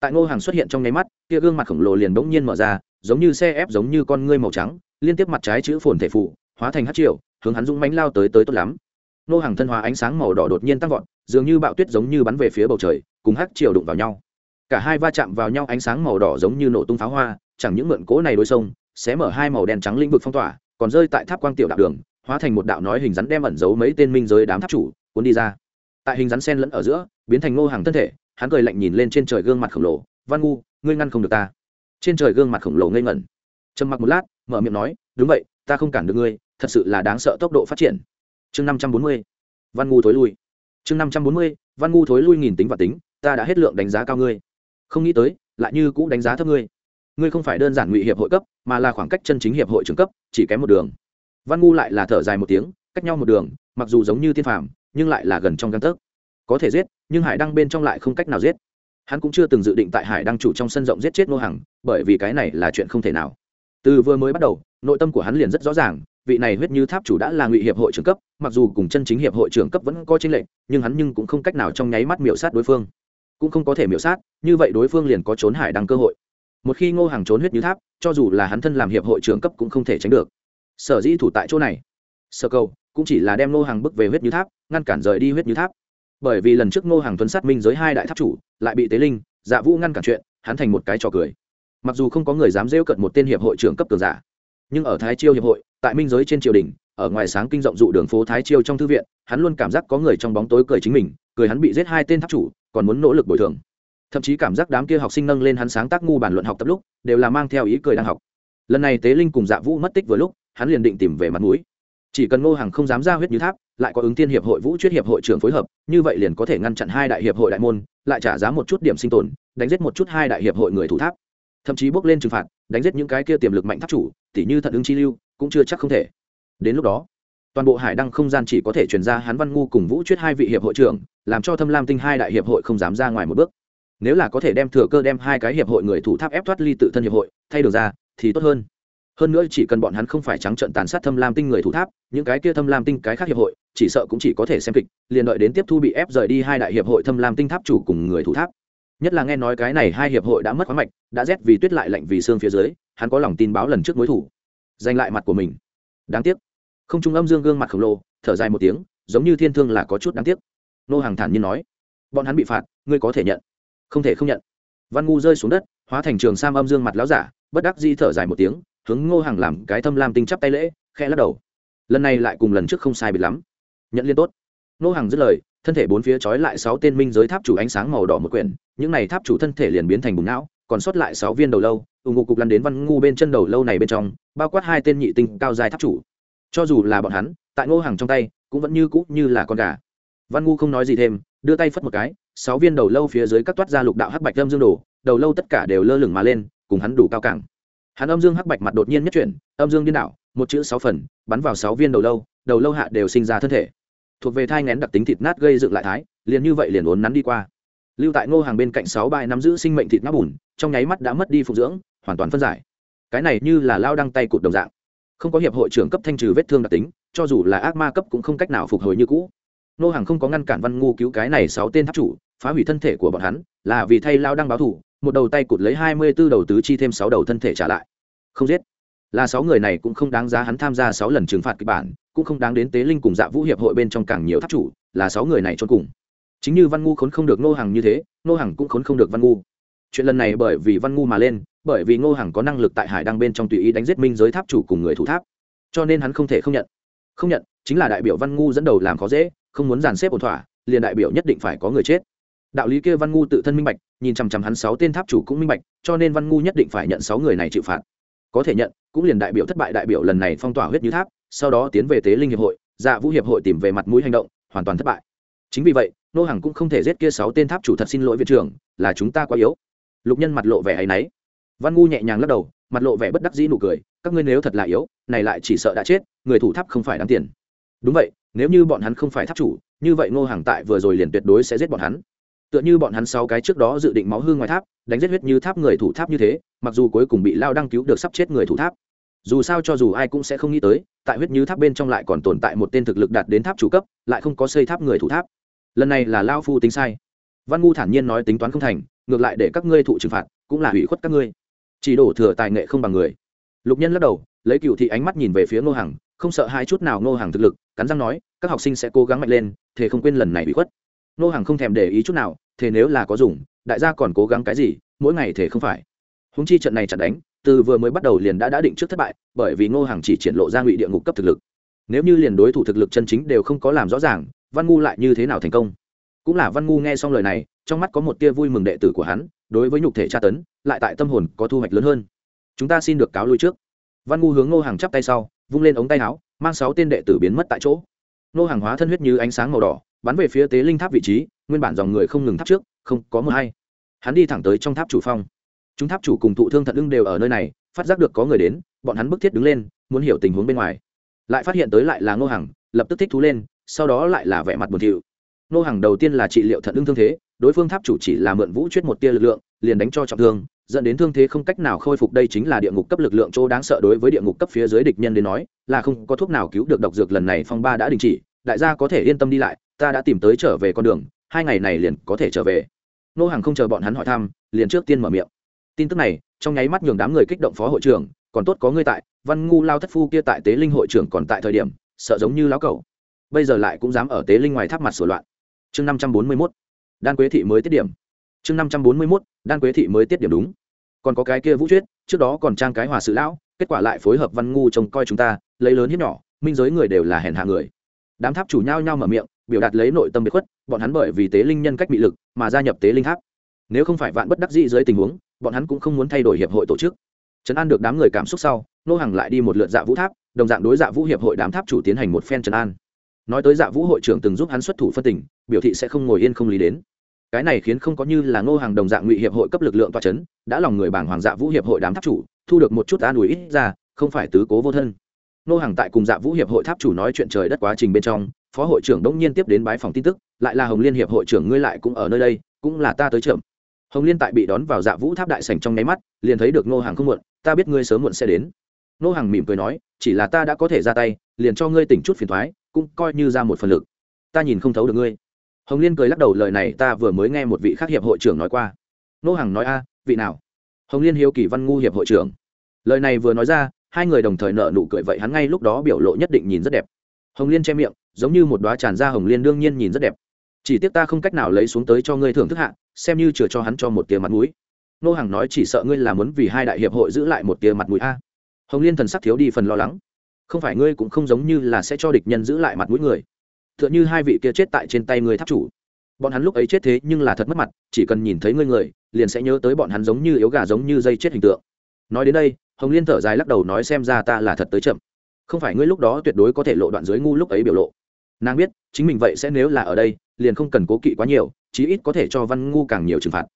Tại ngô hàng xuất hiện trong nháy mắt, kia gương mặt khổng lồ liền bỗng nhiên mở ra, giống như xe ép giống như con ngươi màu trắng liên tiếp mặt trái chữ phồn thể phụ, hóa thành hát triệu hướng hắn dũng mánh lao tới tới tốt lắm. Ngô hàng thân hóa ánh sáng màu đỏ đột nhiên tăng vọt, dường như bạo tuyết giống như bắn về phía bầu trời, cùng hát triệu đụng vào nhau. Cả hai va chạm vào nhau ánh sáng màu đỏ giống như nổ tung pháo hoa, chẳng những mượn cỗ này đôi sông, xé mở hai màu đen trắng lĩnh vực phong tỏa, còn rơi tại tháp quang tiểu đạo đường, hóa thành một đạo nói hình rắn đem ẩn giấu mấy tên minh giới đám tháp chủ cuốn đi ra. Tại hình rắn sen lẫn ở giữa, biến thành ngô hàng thân thể, hắn cười lạnh nhìn lên trên trời gương mặt khổng lồ, văn ngu, ngươi ngăn không được ta. Trên trời gương mặt khổng lồ ngây ngẩn. Trầm mặc một lát mở miệng nói, đúng vậy, ta không cản được ngươi, thật sự là đáng sợ tốc độ phát triển. Chương năm trăm bốn mươi, văn ngu thối lui. Chương năm trăm bốn mươi, văn ngu thối lui nghìn tính và tính, ta đã hết lượng đánh giá cao ngươi. Không nghĩ tới, lại như cũ đánh giá thấp ngươi. Ngươi không phải đơn giản ngụy hiệp hội cấp, mà là khoảng cách chân chính hiệp hội trưởng cấp, chỉ kém một đường. Văn ngu lại là thở dài một tiếng, cách nhau một đường, mặc dù giống như tiên phàm, nhưng lại là gần trong căn tấc. Có thể giết, nhưng hải đăng bên trong lại không cách nào giết. Hắn cũng chưa từng dự định tại hải đăng chủ trong sân rộng giết chết nô hằng, bởi vì cái này là chuyện không thể nào từ vừa mới bắt đầu, nội tâm của hắn liền rất rõ ràng, vị này huyết như tháp chủ đã là ngụy hiệp hội trưởng cấp, mặc dù cùng chân chính hiệp hội trưởng cấp vẫn có tranh lệch, nhưng hắn nhưng cũng không cách nào trong nháy mắt miểu sát đối phương. Cũng không có thể miểu sát, như vậy đối phương liền có trốn hải đăng cơ hội. Một khi ngô hàng trốn huyết như tháp, cho dù là hắn thân làm hiệp hội trưởng cấp cũng không thể tránh được. Sở dĩ thủ tại chỗ này. Sơ cầu, cũng chỉ là đem ngô hàng bước về huyết như tháp, ngăn cản rời đi huyết như tháp. Bởi vì lần trước ngô hàng tuấn sát minh giới hai đại tháp chủ, lại bị tế linh dạ vũ ngăn cản chuyện, hắn thành một cái trò cười mặc dù không có người dám rêu cận một tên hiệp hội trưởng cấp cường giả, nhưng ở thái chiêu hiệp hội, tại minh giới trên triều đình, ở ngoài sáng kinh rộng dụ đường phố thái chiêu trong thư viện, hắn luôn cảm giác có người trong bóng tối cười chính mình, cười hắn bị giết hai tên tháp chủ, còn muốn nỗ lực bồi thường. Thậm chí cảm giác đám kia học sinh nâng lên hắn sáng tác ngu bản luận học tập lúc, đều là mang theo ý cười đang học. Lần này tế linh cùng dạ vũ mất tích vừa lúc, hắn liền định tìm về mặt mũi. Chỉ cần ngô hàng không dám ra huyết như tháp, lại có ứng tiên hiệp hội vũ chuyết hiệp hội trưởng phối hợp, như vậy liền có thể ngăn chặn hai đại hiệp hội đại môn, lại trả giá một chút điểm sinh tồn, đánh giết một chút hai đại hiệp hội người thủ tháp thậm chí bước lên trừng phạt, đánh giết những cái kia tiềm lực mạnh tháp chủ tỷ như thận ứng chi lưu, cũng chưa chắc không thể. Đến lúc đó, toàn bộ hải đăng không gian chỉ có thể chuyển ra hắn văn ngu cùng vũ chuyết hai vị hiệp hội trưởng, làm cho thâm lam tinh hai đại hiệp hội không dám ra ngoài một bước. Nếu là có thể đem thừa cơ đem hai cái hiệp hội người thủ tháp ép thoát ly tự thân hiệp hội, thay đổi ra, thì tốt hơn. Hơn nữa chỉ cần bọn hắn không phải trắng trận tàn sát thâm lam tinh người thủ tháp, những cái kia thâm lam tinh cái khác hiệp hội, chỉ sợ cũng chỉ có thể xem kịch, liền đợi đến tiếp thu bị ép rời đi hai đại hiệp hội thâm lam tinh tháp chủ cùng người thủ tháp nhất là nghe nói cái này hai hiệp hội đã mất khoáng mạch, đã rét vì tuyết lại lạnh vì xương phía dưới, hắn có lòng tin báo lần trước mối thủ. Giành lại mặt của mình. Đáng tiếc. Không trung âm dương gương mặt khổng lồ, thở dài một tiếng, giống như thiên thương là có chút đáng tiếc. Nô hàng thản nhiên nói. Bọn hắn bị phạt, ngươi có thể nhận. Không thể không nhận. Văn ngu rơi xuống đất, hóa thành trường sam âm dương mặt láo giả, bất đắc di thở dài một tiếng, hướng ngô hàng làm cái thâm lam tinh chắp tay lễ, khẽ lắc đầu. Lần này lại cùng lần trước không sai biệt lắm. Nhận liên tốt. Nô hàng dứt lời thân thể bốn phía trói lại sáu tên minh giới tháp chủ ánh sáng màu đỏ một quyển, những này tháp chủ thân thể liền biến thành bùng não, còn sót lại sáu viên đầu lâu ủng ngụ cục lăn đến văn ngu bên chân đầu lâu này bên trong, bao quát hai tên nhị tinh cao dài tháp chủ. Cho dù là bọn hắn, tại ngô hàng trong tay, cũng vẫn như cũ như là con gà. Văn ngu không nói gì thêm, đưa tay phất một cái, sáu viên đầu lâu phía dưới các toát ra lục đạo hắc bạch âm dương đồ, đầu lâu tất cả đều lơ lửng mà lên, cùng hắn đủ cao cảng hắn âm dương hắc bạch mặt đột nhiên nhất chuyển, âm dương điên đảo, một chữ sáu phần, bắn vào sáu viên đầu lâu đầu lâu hạ đều sinh ra thân thể thuộc về thai ngén đặc tính thịt nát gây dựng lại thái, liền như vậy liền uốn nắn đi qua. Lưu tại ngô hàng bên cạnh sáu bài nắm giữ sinh mệnh thịt nát bùn, trong nháy mắt đã mất đi phục dưỡng, hoàn toàn phân giải. Cái này như là lao đăng tay cụt đồng dạng. Không có hiệp hội trưởng cấp thanh trừ vết thương đặc tính, cho dù là ác ma cấp cũng không cách nào phục hồi như cũ. Ngô hàng không có ngăn cản văn ngu cứu cái này sáu tên tháp chủ, phá hủy thân thể của bọn hắn, là vì thay lao đăng báo thủ, một đầu tay cụt lấy hai mươi b ố đầu tứ chi thêm sáu đầu thân thể trả lại. Không giết. Là sáu người này cũng không đáng giá hắn tham gia sáu lần trừng phạt kịch bản cũng không đáng đến tế linh cùng dạ vũ hiệp hội bên trong càng nhiều tháp chủ, là sáu người này trốn cùng. Chính như văn ngu khốn không được nô hàng như thế nô hàng cũng khốn không được văn ngu. Chuyện lần này bởi vì văn ngu mà lên, bởi vì ngô hàng có năng lực tại hải đăng bên trong tùy ý đánh giết minh giới tháp chủ cùng người thủ tháp. Cho nên hắn không thể không nhận. Không nhận, chính là đại biểu văn ngu dẫn đầu làm khó dễ, không muốn dàn xếp ổn thỏa, liền đại biểu nhất định phải có người chết. Đạo lý kia văn ngu tự thân minh bạch, nhìn chằm chằm hắn sáu tên tháp chủ cũng minh bạch, cho nên văn ngu nhất định phải nhận sáu người này chịu phạt. Có thể nhận, cũng liền đại biểu thất bại đại biểu lần này phong tỏa huyết như tháp sau đó tiến về tế linh hiệp hội dạ vũ hiệp hội tìm về mặt mũi hành động, hoàn toàn thất bại. Chính vì vậy, nô hàng cũng không thể giết kia sáu tên tháp chủ thật xin lỗi viện trưởng, là chúng ta quá yếu. Lục nhân mặt lộ vẻ hay náy. Văn ngu nhẹ nhàng lắc đầu, mặt lộ vẻ bất đắc dĩ nụ cười, các ngươi nếu thật là yếu, này lại chỉ sợ đã chết, người thủ tháp không phải đáng tiền. Đúng vậy, nếu như bọn hắn không phải tháp chủ, như vậy ngô hàng tại vừa rồi liền tuyệt đối sẽ giết bọn hắn. Tựa như bọn hắn sáu cái trước đó dự định máu hương ngoài tháp, đánh giết huyết như tháp người thủ tháp như thế, mặc dù cuối cùng bị lao đăng cứu được sắp chết người thủ tháp dù sao cho dù ai cũng sẽ không nghĩ tới, tại huyết như tháp bên trong lại còn tồn tại một tên thực lực đạt đến tháp chủ cấp, lại không có xây tháp người thủ tháp. Lần này là lao phu tính sai. Văn ngu thản nhiên nói tính toán không thành, ngược lại để các ngươi thụ trừng phạt, cũng là hủy khuất các ngươi. Chỉ đổ thừa tài nghệ không bằng người. Lục nhân lắc đầu, lấy cựu thị ánh mắt nhìn về phía ngô hằng, không sợ hai chút nào ngô hằng thực lực, cắn răng nói, các học sinh sẽ cố gắng mạnh lên thế không quên lần này bị khuất. Ngô hằng không thèm để ý chút nào thế nếu là có dùng, đại gia còn cố gắng cái gì, mỗi ngày thể không phải húng chi trận này chặn đánh, từ vừa mới bắt đầu liền đã đã định trước thất bại, bởi vì ngô hằng chỉ triển lộ ra ngụy địa ngục cấp thực lực. Nếu như liền đối thủ thực lực chân chính đều không có làm rõ ràng, văn ngu lại như thế nào thành công? Cũng là văn ngu nghe xong lời này, trong mắt có một tia vui mừng đệ tử của hắn, đối với nhục thể tra tấn, lại tại tâm hồn có thu hoạch lớn hơn. Chúng ta xin được cáo lui trước. Văn ngu hướng ngô hàng chắp tay sau, vung lên ống tay áo, mang sáu tên đệ tử biến mất tại chỗ. Ngô hàng hóa thân huyết như ánh sáng màu đỏ, bắn về phía tế linh tháp vị trí, nguyên bản dòng người không ngừng tháp trước, không có mưa hay. Hắn đi thẳng tới trong tháp chủ phong chúng tháp chủ cùng thụ thương thận ưng đều ở nơi này, phát giác được có người đến, bọn hắn bức thiết đứng lên, muốn hiểu tình huống bên ngoài. Lại phát hiện tới lại là ngô hằng, lập tức thích thú lên, sau đó lại là vẻ mặt buồn thiu. Ngô hằng đầu tiên là trị liệu thận ưng thương thế, đối phương tháp chủ chỉ là mượn vũ chuyết một tia lực lượng, liền đánh cho trọng thương, dẫn đến thương thế không cách nào khôi phục, đây chính là địa ngục cấp lực lượng chỗ đáng sợ đối với địa ngục cấp phía dưới địch nhân đến nói, là không có thuốc nào cứu được độc dược lần này phong ba đã đình chỉ, đại gia có thể yên tâm đi lại, ta đã tìm tới trở về con đường, hai ngày này liền có thể trở về. Nô hàng không chờ bọn hắn hỏi thăm, liền trước tiên mở miệng tin tức này, trong nháy mắt nhường đám người kích động phó hội trưởng, còn tốt có ngươi tại, văn ngu lao thất phu kia tại tế linh hội trưởng còn tại thời điểm, sợ giống như lão cầu bây giờ lại cũng dám ở tế linh ngoài tháp mặt sửa loạn. Chương năm trăm bốn mươi mốt. Đan quế thị mới tiết điểm. Chương năm trăm bốn mươi mốt. Đan quế thị mới tiết điểm đúng. Còn có cái kia vũ chuyết trước đó còn trang cái hòa sự lão, kết quả lại phối hợp văn ngu trông coi chúng ta, lấy lớn hiếp nhỏ, minh giới người đều là hèn hạ người. Đám tháp chủ nhau nhau mở miệng, biểu đạt lấy nội tâm bị khuất, bọn hắn bởi vì tế linh nhân cách bị lực mà gia nhập tế linh tháp. Nếu không phải vạn bất đắc dĩ dưới tình huống bọn hắn cũng không muốn thay đổi hiệp hội tổ chức. Trấn an được đám người cảm xúc sau, nô hàng lại đi một lượt dạ vũ tháp, đồng dạng đối dạ vũ hiệp hội đám tháp chủ tiến hành một phen trấn an. Nói tới dạ vũ hội trưởng từng giúp hắn xuất thủ phân tình, biểu thị sẽ không ngồi yên không lý đến. Cái này khiến không có như là ngô hàng đồng dạng ngụy hiệp hội cấp lực lượng toa c h ấ n đã lòng người bảng hoàng dạ vũ hiệp hội đám tháp chủ, thu được một chút an ủi ít ra, không phải tứ cố vô thân. Ngô hàng tại cùng dạ vũ hiệp hội tháp chủ nói chuyện trời đất quá trình bên trong, phó hội trưởng đông nhiên tiếp đến bái phòng tin tức, lại là hồng liên hiệp hội trưởng ngươi lại cũng ở nơi đây, cũng là ta tới trưởng hồng liên tại bị đón vào dạ vũ tháp đại sành trong nháy mắt, liền thấy được ngô hàng không muộn, ta biết ngươi sớm muộn sẽ đến. Ngô hàng mỉm cười nói, chỉ là ta đã có thể ra tay, liền cho ngươi tỉnh chút phiền thoái, cũng coi như ra một phần lực. Ta nhìn không thấu được ngươi. Hồng liên cười lắc đầu lời này ta vừa mới nghe một vị khác hiệp hội trưởng nói qua. Nô hằng nói, a, vị nào? Hồng liên hiếu kỳ văn ngu hiệp hội trưởng. Lời này vừa nói ra, hai người đồng thời nợ nụ cười vậy hắn ngay lúc đó biểu lộ nhất định nhìn rất đẹp. Hồng liên che miệng, giống như một đoá tràn ra hồng liên đương nhiên nhìn rất đẹp chỉ tiếc ta không cách nào lấy xuống tới cho ngươi thưởng thức hạ, xem như chừa cho hắn cho một tia mặt mũi. Nô hàng nói chỉ sợ ngươi là muốn vì hai đại hiệp hội giữ lại một tia mặt mũi a. Hồng liên thần sắc thiếu đi phần lo lắng. Không phải ngươi cũng không giống như là sẽ cho địch nhân giữ lại mặt mũi người. T h ư ợ n h ư hai vị kia chết tại trên tay ngươi tháp chủ. Bọn hắn lúc ấy chết thế nhưng là thật mất mặt, chỉ cần nhìn thấy ngươi người, liền sẽ nhớ tới bọn hắn giống như yếu gà giống như dây chết hình tượng. Nói đến đây, hồng liên thở dài lắc đầu nói xem ra ta là thật tới chậm. Không phải ngươi lúc đó tuyệt đối có thể lộ đoạn dưới ngu lúc ấy biểu lộ. Nàng biết, chính mình vậy sẽ nếu là ở đây liền không cần cố kỵ quá nhiều, chí ít có thể cho văn ngu càng nhiều trừng phạt.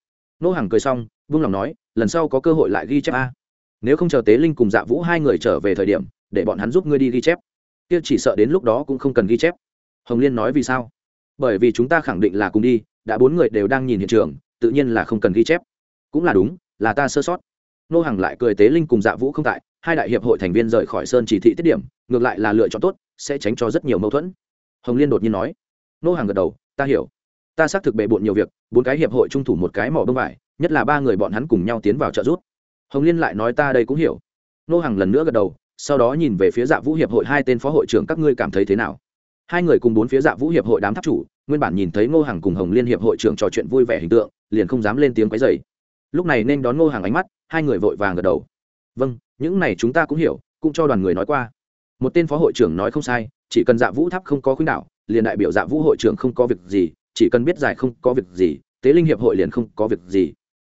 Nô hàng cười xong vương lòng nói, lần sau có cơ hội lại ghi chép a. Nếu không chờ tế linh cùng dạ vũ hai người trở về thời điểm, để bọn hắn giúp ngươi đi ghi chép. Kia chỉ sợ đến lúc đó cũng không cần ghi chép. Hồng liên nói vì sao? Bởi vì chúng ta khẳng định là cùng đi, đã bốn người đều đang nhìn hiện trường, tự nhiên là không cần ghi chép. Cũng là đúng, là ta sơ sót. Nô hàng lại cười tế linh cùng dạ vũ không tại, hai đại hiệp hội thành viên rời khỏi sơn chỉ thị tiết điểm, ngược lại là lựa chọn tốt, sẽ tránh cho rất nhiều mâu thuẫn. Hồng liên đột nhiên nói. Nô hàng gật đầu ta hiểu. Ta xác thực bề bộn nhiều việc, bốn cái hiệp hội trung thủ một cái mỏ bông vải, nhất là ba người bọn hắn cùng nhau tiến vào trợ giúp. Hồng liên lại nói ta đây cũng hiểu. Nô hàng lần nữa gật đầu, sau đó nhìn về phía dạ vũ hiệp hội hai tên phó hội trưởng các ngươi cảm thấy thế nào? Hai người cùng bốn phía dạ vũ hiệp hội đám tháp chủ, nguyên bản nhìn thấy ngô hàng cùng hồng liên hiệp hội trưởng trò chuyện vui vẻ hình tượng, liền không dám lên tiếng quấy dày lúc này nên đón ngô hàng ánh mắt, hai người vội vàng gật đầu. Vâng những này chúng ta cũng hiểu, cũng cho đoàn người nói qua. Một tên phó hội trưởng nói không sai, chỉ cần dạ vũ tháp không có khuyến đạo liền đại biểu dạ vũ hội trưởng không có việc gì, chỉ cần biết giải không có việc gì, tế linh hiệp hội liền không có việc gì.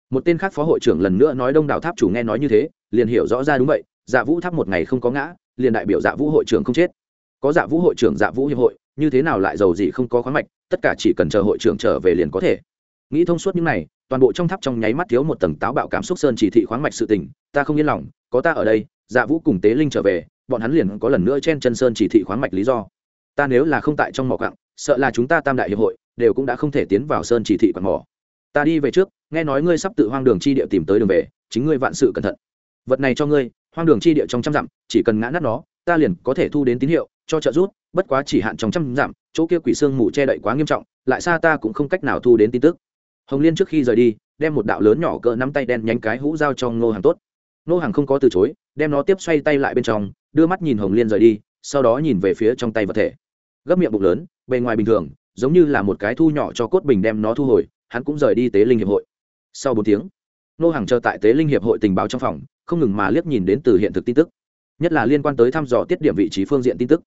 Một tên khác phó hội trưởng lần nữa nói đông đảo tháp chủ nghe nói như thế, liền hiểu rõ ra đúng vậy dạ vũ tháp một ngày không có ngã, liền đại biểu dạ vũ hội trưởng không chết. Có dạ vũ hội trưởng dạ vũ hiệp hội, như thế nào lại giàu gì không có khoáng mạch, tất cả chỉ cần chờ hội trưởng trở về liền có thể. Nghĩ thông suốt những này, toàn bộ trong tháp trong nháy mắt thiếu một tầng táo bạo cảm xúc sơn chỉ thị khoáng mạch sự tình, ta không yên lòng, có ta ở đây dạ vũ cùng tế linh trở về, bọn hắn liền có lần nữa chen chân sơn chỉ thị khoáng mạch lý do ta nếu là không tại trong mỏ cặng sợ là chúng ta tam đại hiệp hội đều cũng đã không thể tiến vào sơn chỉ thị quạt mỏ. Ta đi về trước, nghe nói ngươi sắp tự hoang đường chi địa tìm tới đường về, chính ngươi vạn sự cẩn thận. Vật này cho ngươi, hoang đường chi địa trong trăm dặm, chỉ cần ngã nát nó, ta liền có thể thu đến tín hiệu, cho trợ rút bất quá chỉ hạn trong trăm dặm, chỗ kia quỷ xương mù che đậy quá nghiêm trọng, lại xa ta cũng không cách nào thu đến tin tức. Hồng liên trước khi rời đi, đem một đạo lớn nhỏ cỡ nắm tay đen nhánh cái hũ giao cho ngô hàng tốt. Ngô hàng không có từ chối, đem nó tiếp xoay tay lại bên trong, đưa mắt nhìn hồng liên rời đi, sau đó nhìn về phía trong tay vật thể gấp miệng bụng lớn, bề ngoài bình thường, giống như là một cái thu nhỏ cho cốt bình đem nó thu hồi, hắn cũng rời đi tế linh hiệp hội. Sau bốn tiếng, nô hàng chờ tại tế linh hiệp hội tình báo trong phòng, không ngừng mà liếc nhìn đến từ hiện thực tin tức, nhất là liên quan tới thăm dò tiết điểm vị trí phương diện tin tức.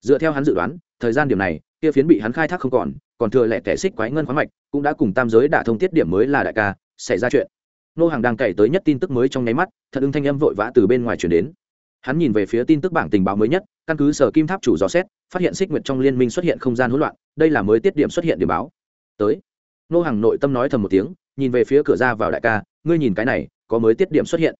Dựa theo hắn dự đoán, thời gian điểm này, kia phiến bị hắn khai thác không còn còn thừa lẻ tẻ xích quái ngân khoáng mạch, cũng đã cùng tam giới đả thông tiết điểm mới là đại ca, xảy ra chuyện. Nô hàng đang cày tới nhất tin tức mới trong nháy mắt, thật ưng thanh âm vội vã từ bên ngoài chuyển đến hắn nhìn về phía tin tức bảng tình báo mới nhất, căn cứ sở kim tháp chủ dò xét, phát hiện xích nguyệt trong liên minh xuất hiện không gian hỗn loạn, đây là mới tiết điểm xuất hiện điểm báo. Tới. Nô hàng nội tâm nói thầm một tiếng, nhìn về phía cửa ra vào đại ca, ngươi nhìn cái này, có mới tiết điểm xuất hiện.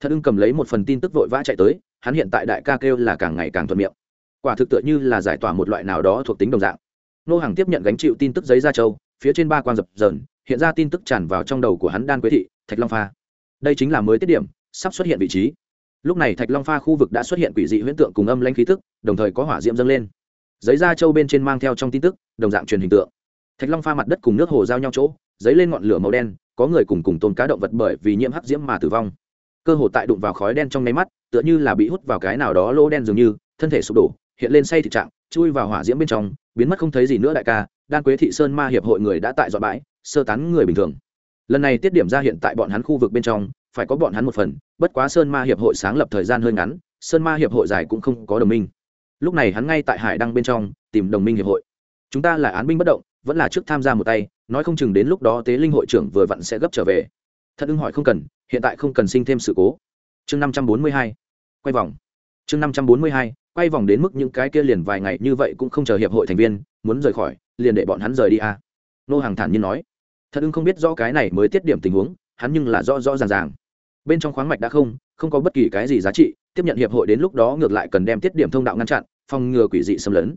Thật ưng cầm lấy một phần tin tức vội vã chạy tới, hắn hiện tại đại ca kêu là càng ngày càng thuận miệng. Quả thực tựa như là giải tỏa một loại nào đó thuộc tính đồng dạng. Nô hàng tiếp nhận gánh chịu tin tức giấy ra châu, phía trên ba quan dập dờn, hiện ra tin tức tràn vào trong đầu của hắn đan quế thị, thạch long pha. Đây chính là mới tiết điểm, sắp xuất hiện vị trí lúc này thạch long pha khu vực đã xuất hiện quỷ dị huyễn tượng cùng âm lanh khí tức, đồng thời có hỏa diễm dâng lên. Giấy da châu bên trên mang theo trong tin tức, đồng dạng truyền hình tượng. Thạch long pha mặt đất cùng nước hồ giao nhau chỗ, giấy lên ngọn lửa màu đen, có người cùng cùng tôn cá động vật bởi vì nhiễm hắc diễm mà tử vong. Cơ hồ tại đụng vào khói đen trong nháy mắt, tựa như là bị hút vào cái nào đó lỗ đen dường như, thân thể sụp đổ, hiện lên say thịt trạng, chui vào hỏa diễm bên trong, biến mất không thấy gì nữa đại ca, đan quế thị sơn ma hiệp hội người đã tại dọn bãi, sơ tán người bình thường lần này tiết điểm ra hiện tại bọn hắn khu vực bên trong, phải có bọn hắn một phần, bất quá sơn ma hiệp hội sáng lập thời gian hơi ngắn, sơn ma hiệp hội dài cũng không có đồng minh. Lúc này hắn ngay tại hải đăng bên trong, tìm đồng minh hiệp hội. Chúng ta là án binh bất động, vẫn là trước tham gia một tay, nói không chừng đến lúc đó tế linh hội trưởng vừa vặn sẽ gấp trở về. Thật ưng hỏi không cần, hiện tại không cần sinh thêm sự cố. Chương năm trăm bốn mươi hai, quay vòng. Chương năm trăm bốn mươi hai, quay vòng đến mức những cái kia liền vài ngày như vậy cũng không chờ hiệp hội thành viên, muốn rời khỏi, liền để bọn hắn rời đi à. nô hàng thản nhiên nói thật ưng không biết rõ cái này mới tiết điểm tình huống, hắn nhưng là rõ rõ ràng ràng. Bên trong khoáng mạch đã không không có bất kỳ cái gì giá trị, tiếp nhận hiệp hội đến lúc đó ngược lại cần đem tiết điểm thông đạo ngăn chặn, phòng ngừa quỷ dị xâm lấn.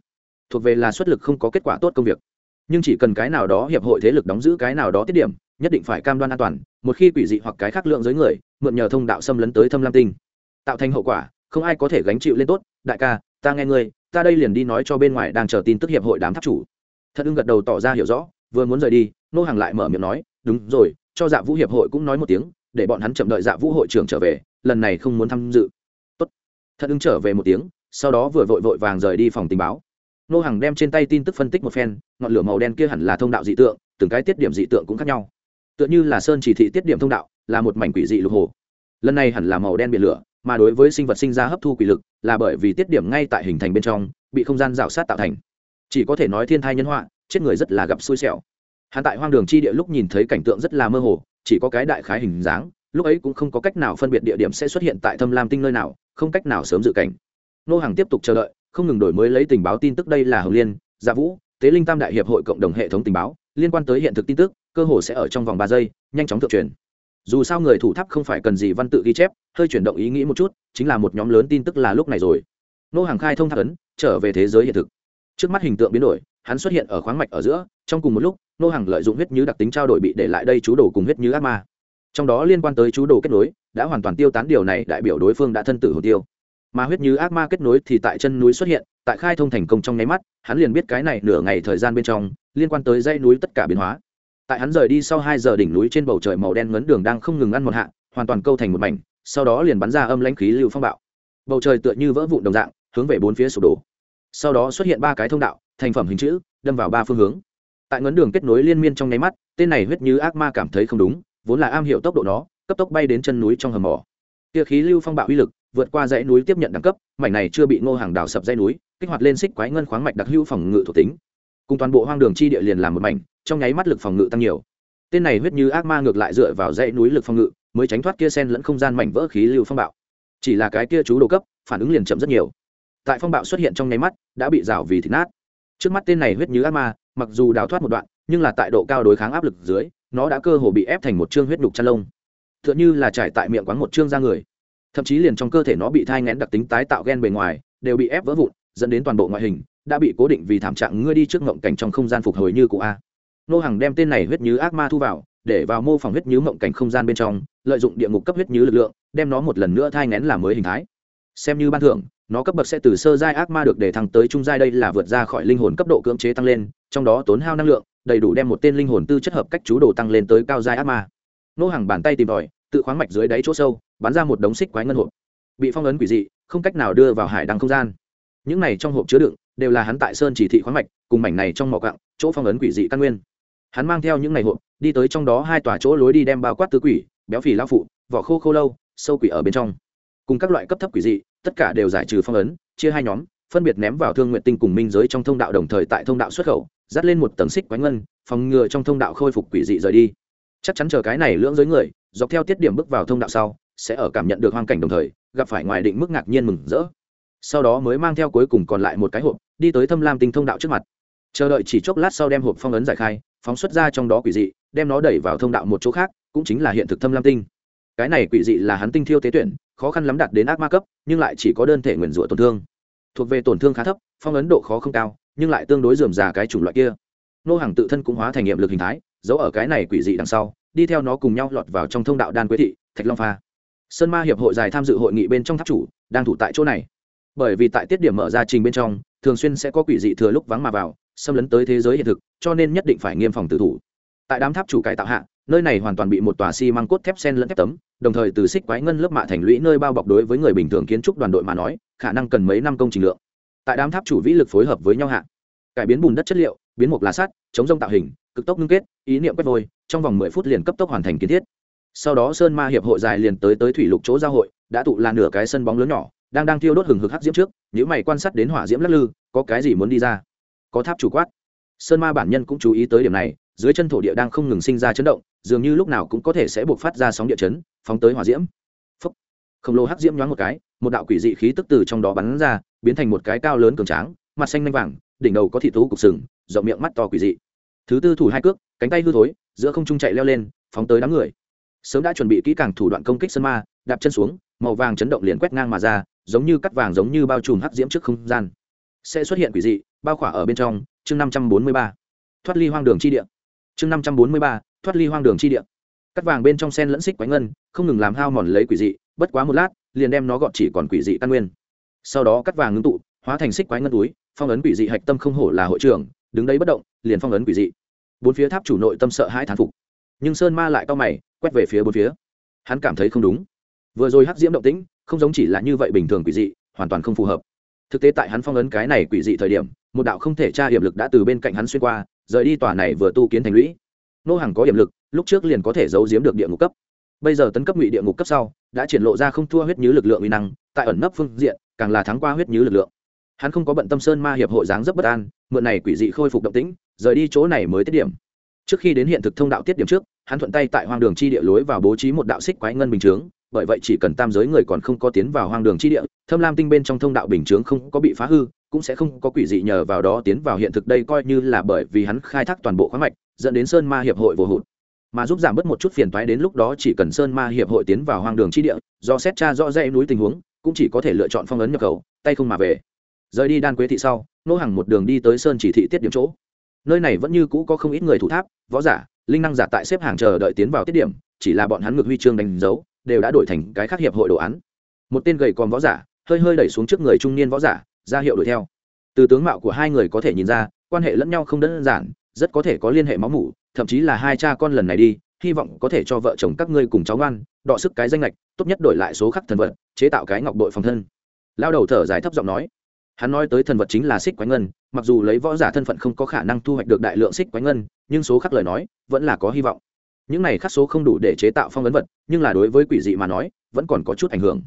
Thuộc về là xuất lực không có kết quả tốt công việc. Nhưng chỉ cần cái nào đó hiệp hội thế lực đóng giữ cái nào đó tiết điểm, nhất định phải cam đoan an toàn, một khi quỷ dị hoặc cái khác lượng giới người, mượn nhờ thông đạo xâm lấn tới thâm lam tinh. Tạo thành hậu quả, không ai có thể gánh chịu lên tốt. Đại ca, ta nghe ngươi, ta đây liền đi nói cho bên ngoài đang chờ tin tức hiệp hội đám tháp chủ. Thật ưng gật đầu tỏ ra hiểu rõ, vừa muốn rời đi nô hàng lại mở miệng nói, đúng rồi, cho dạ vũ hiệp hội cũng nói một tiếng, để bọn hắn chậm đợi dạ vũ hội trưởng trở về, lần này không muốn tham dự. Tốt. Thật ứng trở về một tiếng, sau đó vừa vội vội vàng rời đi phòng tình báo. Nô hàng đem trên tay tin tức phân tích một phen, ngọn lửa màu đen kia hẳn là thông đạo dị tượng, từng cái tiết điểm dị tượng cũng khác nhau. Tựa như là sơn chỉ thị tiết điểm thông đạo, là một mảnh quỷ dị lục hồ. Lần này hẳn là màu đen biển lửa, mà đối với sinh vật sinh ra hấp thu quỷ lực, là bởi vì tiết điểm ngay tại hình thành bên trong, bị không gian rào sát tạo thành. Chỉ có thể nói thiên thai nhân họa, chết người rất là gặp xui xẻo hắn tại hoang đường chi địa lúc nhìn thấy cảnh tượng rất là mơ hồ, chỉ có cái đại khái hình dáng, lúc ấy cũng không có cách nào phân biệt địa điểm sẽ xuất hiện tại thâm lam tinh nơi nào, không cách nào sớm dự cảnh. Nô hàng tiếp tục chờ đợi, không ngừng đổi mới lấy tình báo tin tức đây là hồng liên dạ vũ, tế linh tam đại hiệp hội cộng đồng hệ thống tình báo, liên quan tới hiện thực tin tức, cơ hồ sẽ ở trong vòng ba giây, nhanh chóng thượng truyền. Dù sao người thủ tháp không phải cần gì văn tự ghi chép, hơi chuyển động ý nghĩ một chút, chính là một nhóm lớn tin tức là lúc này rồi. Nô hàng khai thông tháp ấn, trở về thế giới hiện thực. Trước mắt hình tượng biến đổi, hắn xuất hiện ở khoáng mạch ở giữa trong cùng một lúc nô hàng lợi dụng huyết như đặc tính trao đổi bị để lại đây chú đồ cùng huyết như ác ma. Trong đó liên quan tới chú đồ kết nối, đã hoàn toàn tiêu tán điều này đại biểu đối phương đã thân tử hồ tiêu. Mà huyết như ác ma kết nối thì tại chân núi xuất hiện, tại khai thông thành công trong nháy mắt, hắn liền biết cái này nửa ngày thời gian bên trong, liên quan tới dãy núi tất cả biến hóa. Tại hắn rời đi sau hai giờ đỉnh núi trên bầu trời màu đen ngấn đường đang không ngừng ăn một hạ, hoàn toàn câu thành một mảnh, sau đó liền bắn ra âm lãnh khí lưu phong bạo. Bầu trời tựa như vỡ vụn đồng dạng, hướng về bốn phía sụp đổ. Sau đó xuất hiện ba cái thông đạo, thành phẩm hình chữ, đâm vào ba phương hướng tại ngấn đường kết nối liên miên trong nháy mắt, tên này huyết như ác ma cảm thấy không đúng, vốn là am hiểu tốc độ nó, cấp tốc bay đến chân núi trong hầm mỏ. Kia khí lưu phong bạo uy lực, vượt qua dãy núi tiếp nhận đẳng cấp, mảnh này chưa bị ngô hàng đào sập dãy núi, kích hoạt lên xích quái ngân khoáng mạch đặc hữu phòng ngự thuộc tính. Cùng toàn bộ hoang đường chi địa liền làm một mảnh, trong nháy mắt lực phòng ngự tăng nhiều. Tên này huyết như ác ma ngược lại dựa vào dãy núi lực phòng ngự, mới tránh thoát kia sen lẫn không gian mảnh vỡ khí lưu phong bạo. Chỉ là cái kia chú đồ cấp, phản ứng liền chậm rất nhiều. Tại phong bạo xuất hiện trong nháy mắt, đã bị rào vì thịt nát. Trước mắt tên này huyết như ác ma mặc dù đào thoát một đoạn, nhưng là tại độ cao đối kháng áp lực dưới, nó đã cơ hồ bị ép thành một chương huyết nhục chăn lông. T h ư ợ n h ư là trải tại miệng quán một chương ra người. Thậm chí liền trong cơ thể nó bị thai ngén đặc tính tái tạo gen bề ngoài, đều bị ép vỡ vụn, dẫn đến toàn bộ ngoại hình đã bị cố định vì thảm trạng ngươi đi trước ngộng cảnh trong không gian phục hồi như cụ a. Nô hàng đem tên này huyết như ác ma thu vào, để vào mô phỏng huyết như ngộng cảnh không gian bên trong, lợi dụng địa ngục cấp huyết như lực lượng, đem nó một lần nữa thai ngén làm mới hình thái. Xem như ban thưởng nó cấp bậc sẽ từ sơ giai ác ma được để thăng tới trung giai. Đây là vượt ra khỏi linh hồn cấp độ cưỡng chế tăng lên, trong đó tốn hao năng lượng, đầy đủ đem một tên linh hồn tư chất hợp cách chú đồ tăng lên tới cao giai ác ma. Nô hàng bàn tay tìm tòi, tự khoáng mạch dưới đáy chỗ sâu, bắn ra một đống xích quái ngân hộp. Bị phong ấn quỷ dị, không cách nào đưa vào hải đăng không gian. Những này trong hộp chứa đựng, đều là hắn tại sơn chỉ thị khoáng mạch, cùng mảnh này trong mỏ cặng chỗ phong ấn quỷ dị căn nguyên. Hắn mang theo những này hộp, đi tới trong đó hai tòa chỗ lối đi đem bao quát tứ quỷ, béo phì lao phụ, vỏ khô khô lâu, sâu quỷ ở bên trong cùng các loại cấp thấp quỷ dị, tất cả đều giải trừ phong ấn, chia hai nhóm, phân biệt ném vào thương nguyện tinh cùng minh giới trong thông đạo đồng thời tại thông đạo xuất khẩu, dắt lên một tầng xích quánh ngân, phòng ngừa trong thông đạo khôi phục quỷ dị rời đi. Chắc chắn chờ cái này lưỡng giới người, dọc theo tiết điểm bước vào thông đạo sau, sẽ ở cảm nhận được hoang cảnh đồng thời, gặp phải ngoài định mức ngạc nhiên mừng rỡ. Sau đó mới mang theo cuối cùng còn lại một cái hộp, đi tới thâm lam tinh thông đạo trước mặt. Chờ đợi chỉ chốc lát sau đem hộp phong ấn giải khai, phóng xuất ra trong đó quỷ dị, đem nó đẩy vào thông đạo một chỗ khác, cũng chính là hiện thực thâm lam tinh cái này quỷ dị là hắn tinh thiêu tế tuyển, khó khăn lắm đạt đến ác ma cấp, nhưng lại chỉ có đơn thể nguyền rủa tổn thương. Thuộc về tổn thương khá thấp, phong ấn độ khó không cao, nhưng lại tương đối dườm già cái chủng loại kia. Nô hàng tự thân cũng hóa thành nghiệm lực hình thái, giấu ở cái này quỷ dị đằng sau, đi theo nó cùng nhau lọt vào trong thông đạo đan quế thị, thạch long pha. Sơn ma hiệp hội dài tham dự hội nghị bên trong tháp chủ, đang thủ tại chỗ này. Bởi vì tại tiết điểm mở ra trình bên trong, thường xuyên sẽ có quỷ dị thừa lúc vắng mà vào, xâm lấn tới thế giới hiện thực, cho nên nhất định phải nghiêm phòng tự thủ. Tại đám tháp chủ cải tạo hạ nơi này hoàn toàn bị một tòa xi măng cốt thép sen lẫn thép tấm, đồng thời từ xích quái ngân lớp mạ thành lũy nơi bao bọc đối với người bình thường kiến trúc đoàn đội mà nói, khả năng cần mấy năm công trình lượng. Tại đám tháp chủ vĩ lực phối hợp với nhau hạ, cải biến bùn đất chất liệu, biến mục lá sắt, chống rông tạo hình, cực tốc ngưng kết, ý niệm quét vôi, trong vòng mười phút liền cấp tốc hoàn thành kiến thiết. Sau đó sơn ma hiệp hội dài liền tới tới thủy lục chỗ giao hội, đã tụ là nửa cái sân bóng lớn nhỏ, đang đang thiêu đốt hừng hực hắc diễm trước những mày quan sát đến hỏa diễm lắc lư, có cái gì muốn đi ra? Có tháp chủ quát. Sơn ma bản nhân cũng chú ý tới điểm này dưới chân thổ địa đang không ngừng sinh ra chấn động, dường như lúc nào cũng có thể sẽ buộc phát ra sóng địa chấn, phóng tới hỏa diễm. Phấp khổng lồ hắc diễm nhoáng một cái, một đạo quỷ dị khí tức từ trong đó bắn ra, biến thành một cái cao lớn cường tráng, mặt xanh lanh vàng, đỉnh đầu có thị thú cục sừng, rộng miệng mắt to quỷ dị. Thứ tư thủ hai cước, cánh tay hư thối, giữa không trung chạy leo lên, phóng tới đám người. Sớm đã chuẩn bị kỹ càng thủ đoạn công kích sân ma, đạp chân xuống, màu vàng chấn động liền quét ngang mà ra, giống như cắt vàng giống như bao trùm hắc diễm trước không gian. Sẽ xuất hiện quỷ dị, bao khỏa ở bên trong, chương năm trăm bốn mươi ba. Thoát ly hoang đường chi địa chương năm trăm bốn mươi ba, thoát ly hoang đường chi địa. Cắt vàng bên trong sen lẫn xích quánh ngân, không ngừng làm hao mòn lấy quỷ dị, bất quá một lát, liền đem nó gọn chỉ còn quỷ dị căn nguyên. Sau đó cắt vàng ngưng tụ, hóa thành xích quái ngân túi, phong ấn quỷ dị hạch tâm không hổ là hội trưởng, đứng đấy bất động, liền phong ấn quỷ dị. Bốn phía tháp chủ nội tâm sợ hãi thán phục. Nhưng sơn ma lại cao mày, quét về phía bốn phía. Hắn cảm thấy không đúng. Vừa rồi hắc diễm động tĩnh, không giống chỉ là như vậy bình thường quỷ dị, hoàn toàn không phù hợp. Thực tế tại hắn phong ấn cái này quỷ dị thời điểm, một đạo không thể tra hiểm lực đã từ bên cạnh hắn xuyên qua rời đi tòa này vừa tu kiến thành lũy. Nô hàng có hiểm lực, lúc trước liền có thể giấu giếm được địa ngục cấp. Bây giờ tấn cấp ngụy địa ngục cấp sau, đã triển lộ ra không thua huyết như lực lượng uy năng, tại ẩn nấp phương diện, càng là thắng qua huyết như lực lượng. Hắn không có bận tâm sơn ma hiệp hội dáng rất bất an, mượn này quỷ dị khôi phục động tĩnh, rời đi chỗ này mới tiết điểm. Trước khi đến hiện thực thông đạo tiết điểm trước, hắn thuận tay tại hoang đường chi địa lối vào bố trí một đạo xích quái ngân bình chướng, bởi vậy chỉ cần tam giới người còn không có tiến vào hoang đường chi địa, thâm lam tinh bên trong thông đạo bình chướng không có bị phá hư cũng sẽ không có quỷ dị nhờ vào đó tiến vào hiện thực đây coi như là bởi vì hắn khai thác toàn bộ khoáng mạch, dẫn đến sơn ma hiệp hội vô hụt. Mà giúp giảm bớt một chút phiền toái đến lúc đó chỉ cần sơn ma hiệp hội tiến vào hoang đường chi địa, do xét tra rõ dãy núi tình huống, cũng chỉ có thể lựa chọn phong ấn nhập khẩu, tay không mà về. Rời đi đan quế thị sau, nô hàng một đường đi tới sơn chỉ thị tiết điểm chỗ. Nơi này vẫn như cũ có không ít người thủ tháp, võ giả, linh năng giả tại xếp hàng chờ đợi tiến vào tiết điểm, chỉ là bọn hắn ngược huy chương đánh dấu, đều đã đổi thành cái khác hiệp hội đồ án. Một tên gầy còm võ giả, hơi hơi đẩy xuống trước người trung niên võ giả ra hiệu đuổi theo. Từ tướng mạo của hai người có thể nhìn ra, quan hệ lẫn nhau không đơn giản, rất có thể có liên hệ máu mủ, thậm chí là hai cha con lần này đi, hy vọng có thể cho vợ chồng các ngươi cùng cháu ngoan, đọ sức cái danh lệch tốt nhất đổi lại số khắc thần vật, chế tạo cái ngọc bội phòng thân. Lao đầu thở dài thấp giọng nói. Hắn nói tới thần vật chính là xích quái ngân, mặc dù lấy võ giả thân phận không có khả năng thu hoạch được đại lượng xích quái ngân, nhưng số khắc lời nói, vẫn là có hy vọng. Những này khắc số không đủ để chế tạo phong ấn vật, nhưng là đối với quỷ dị mà nói, vẫn còn có chút ảnh hưởng.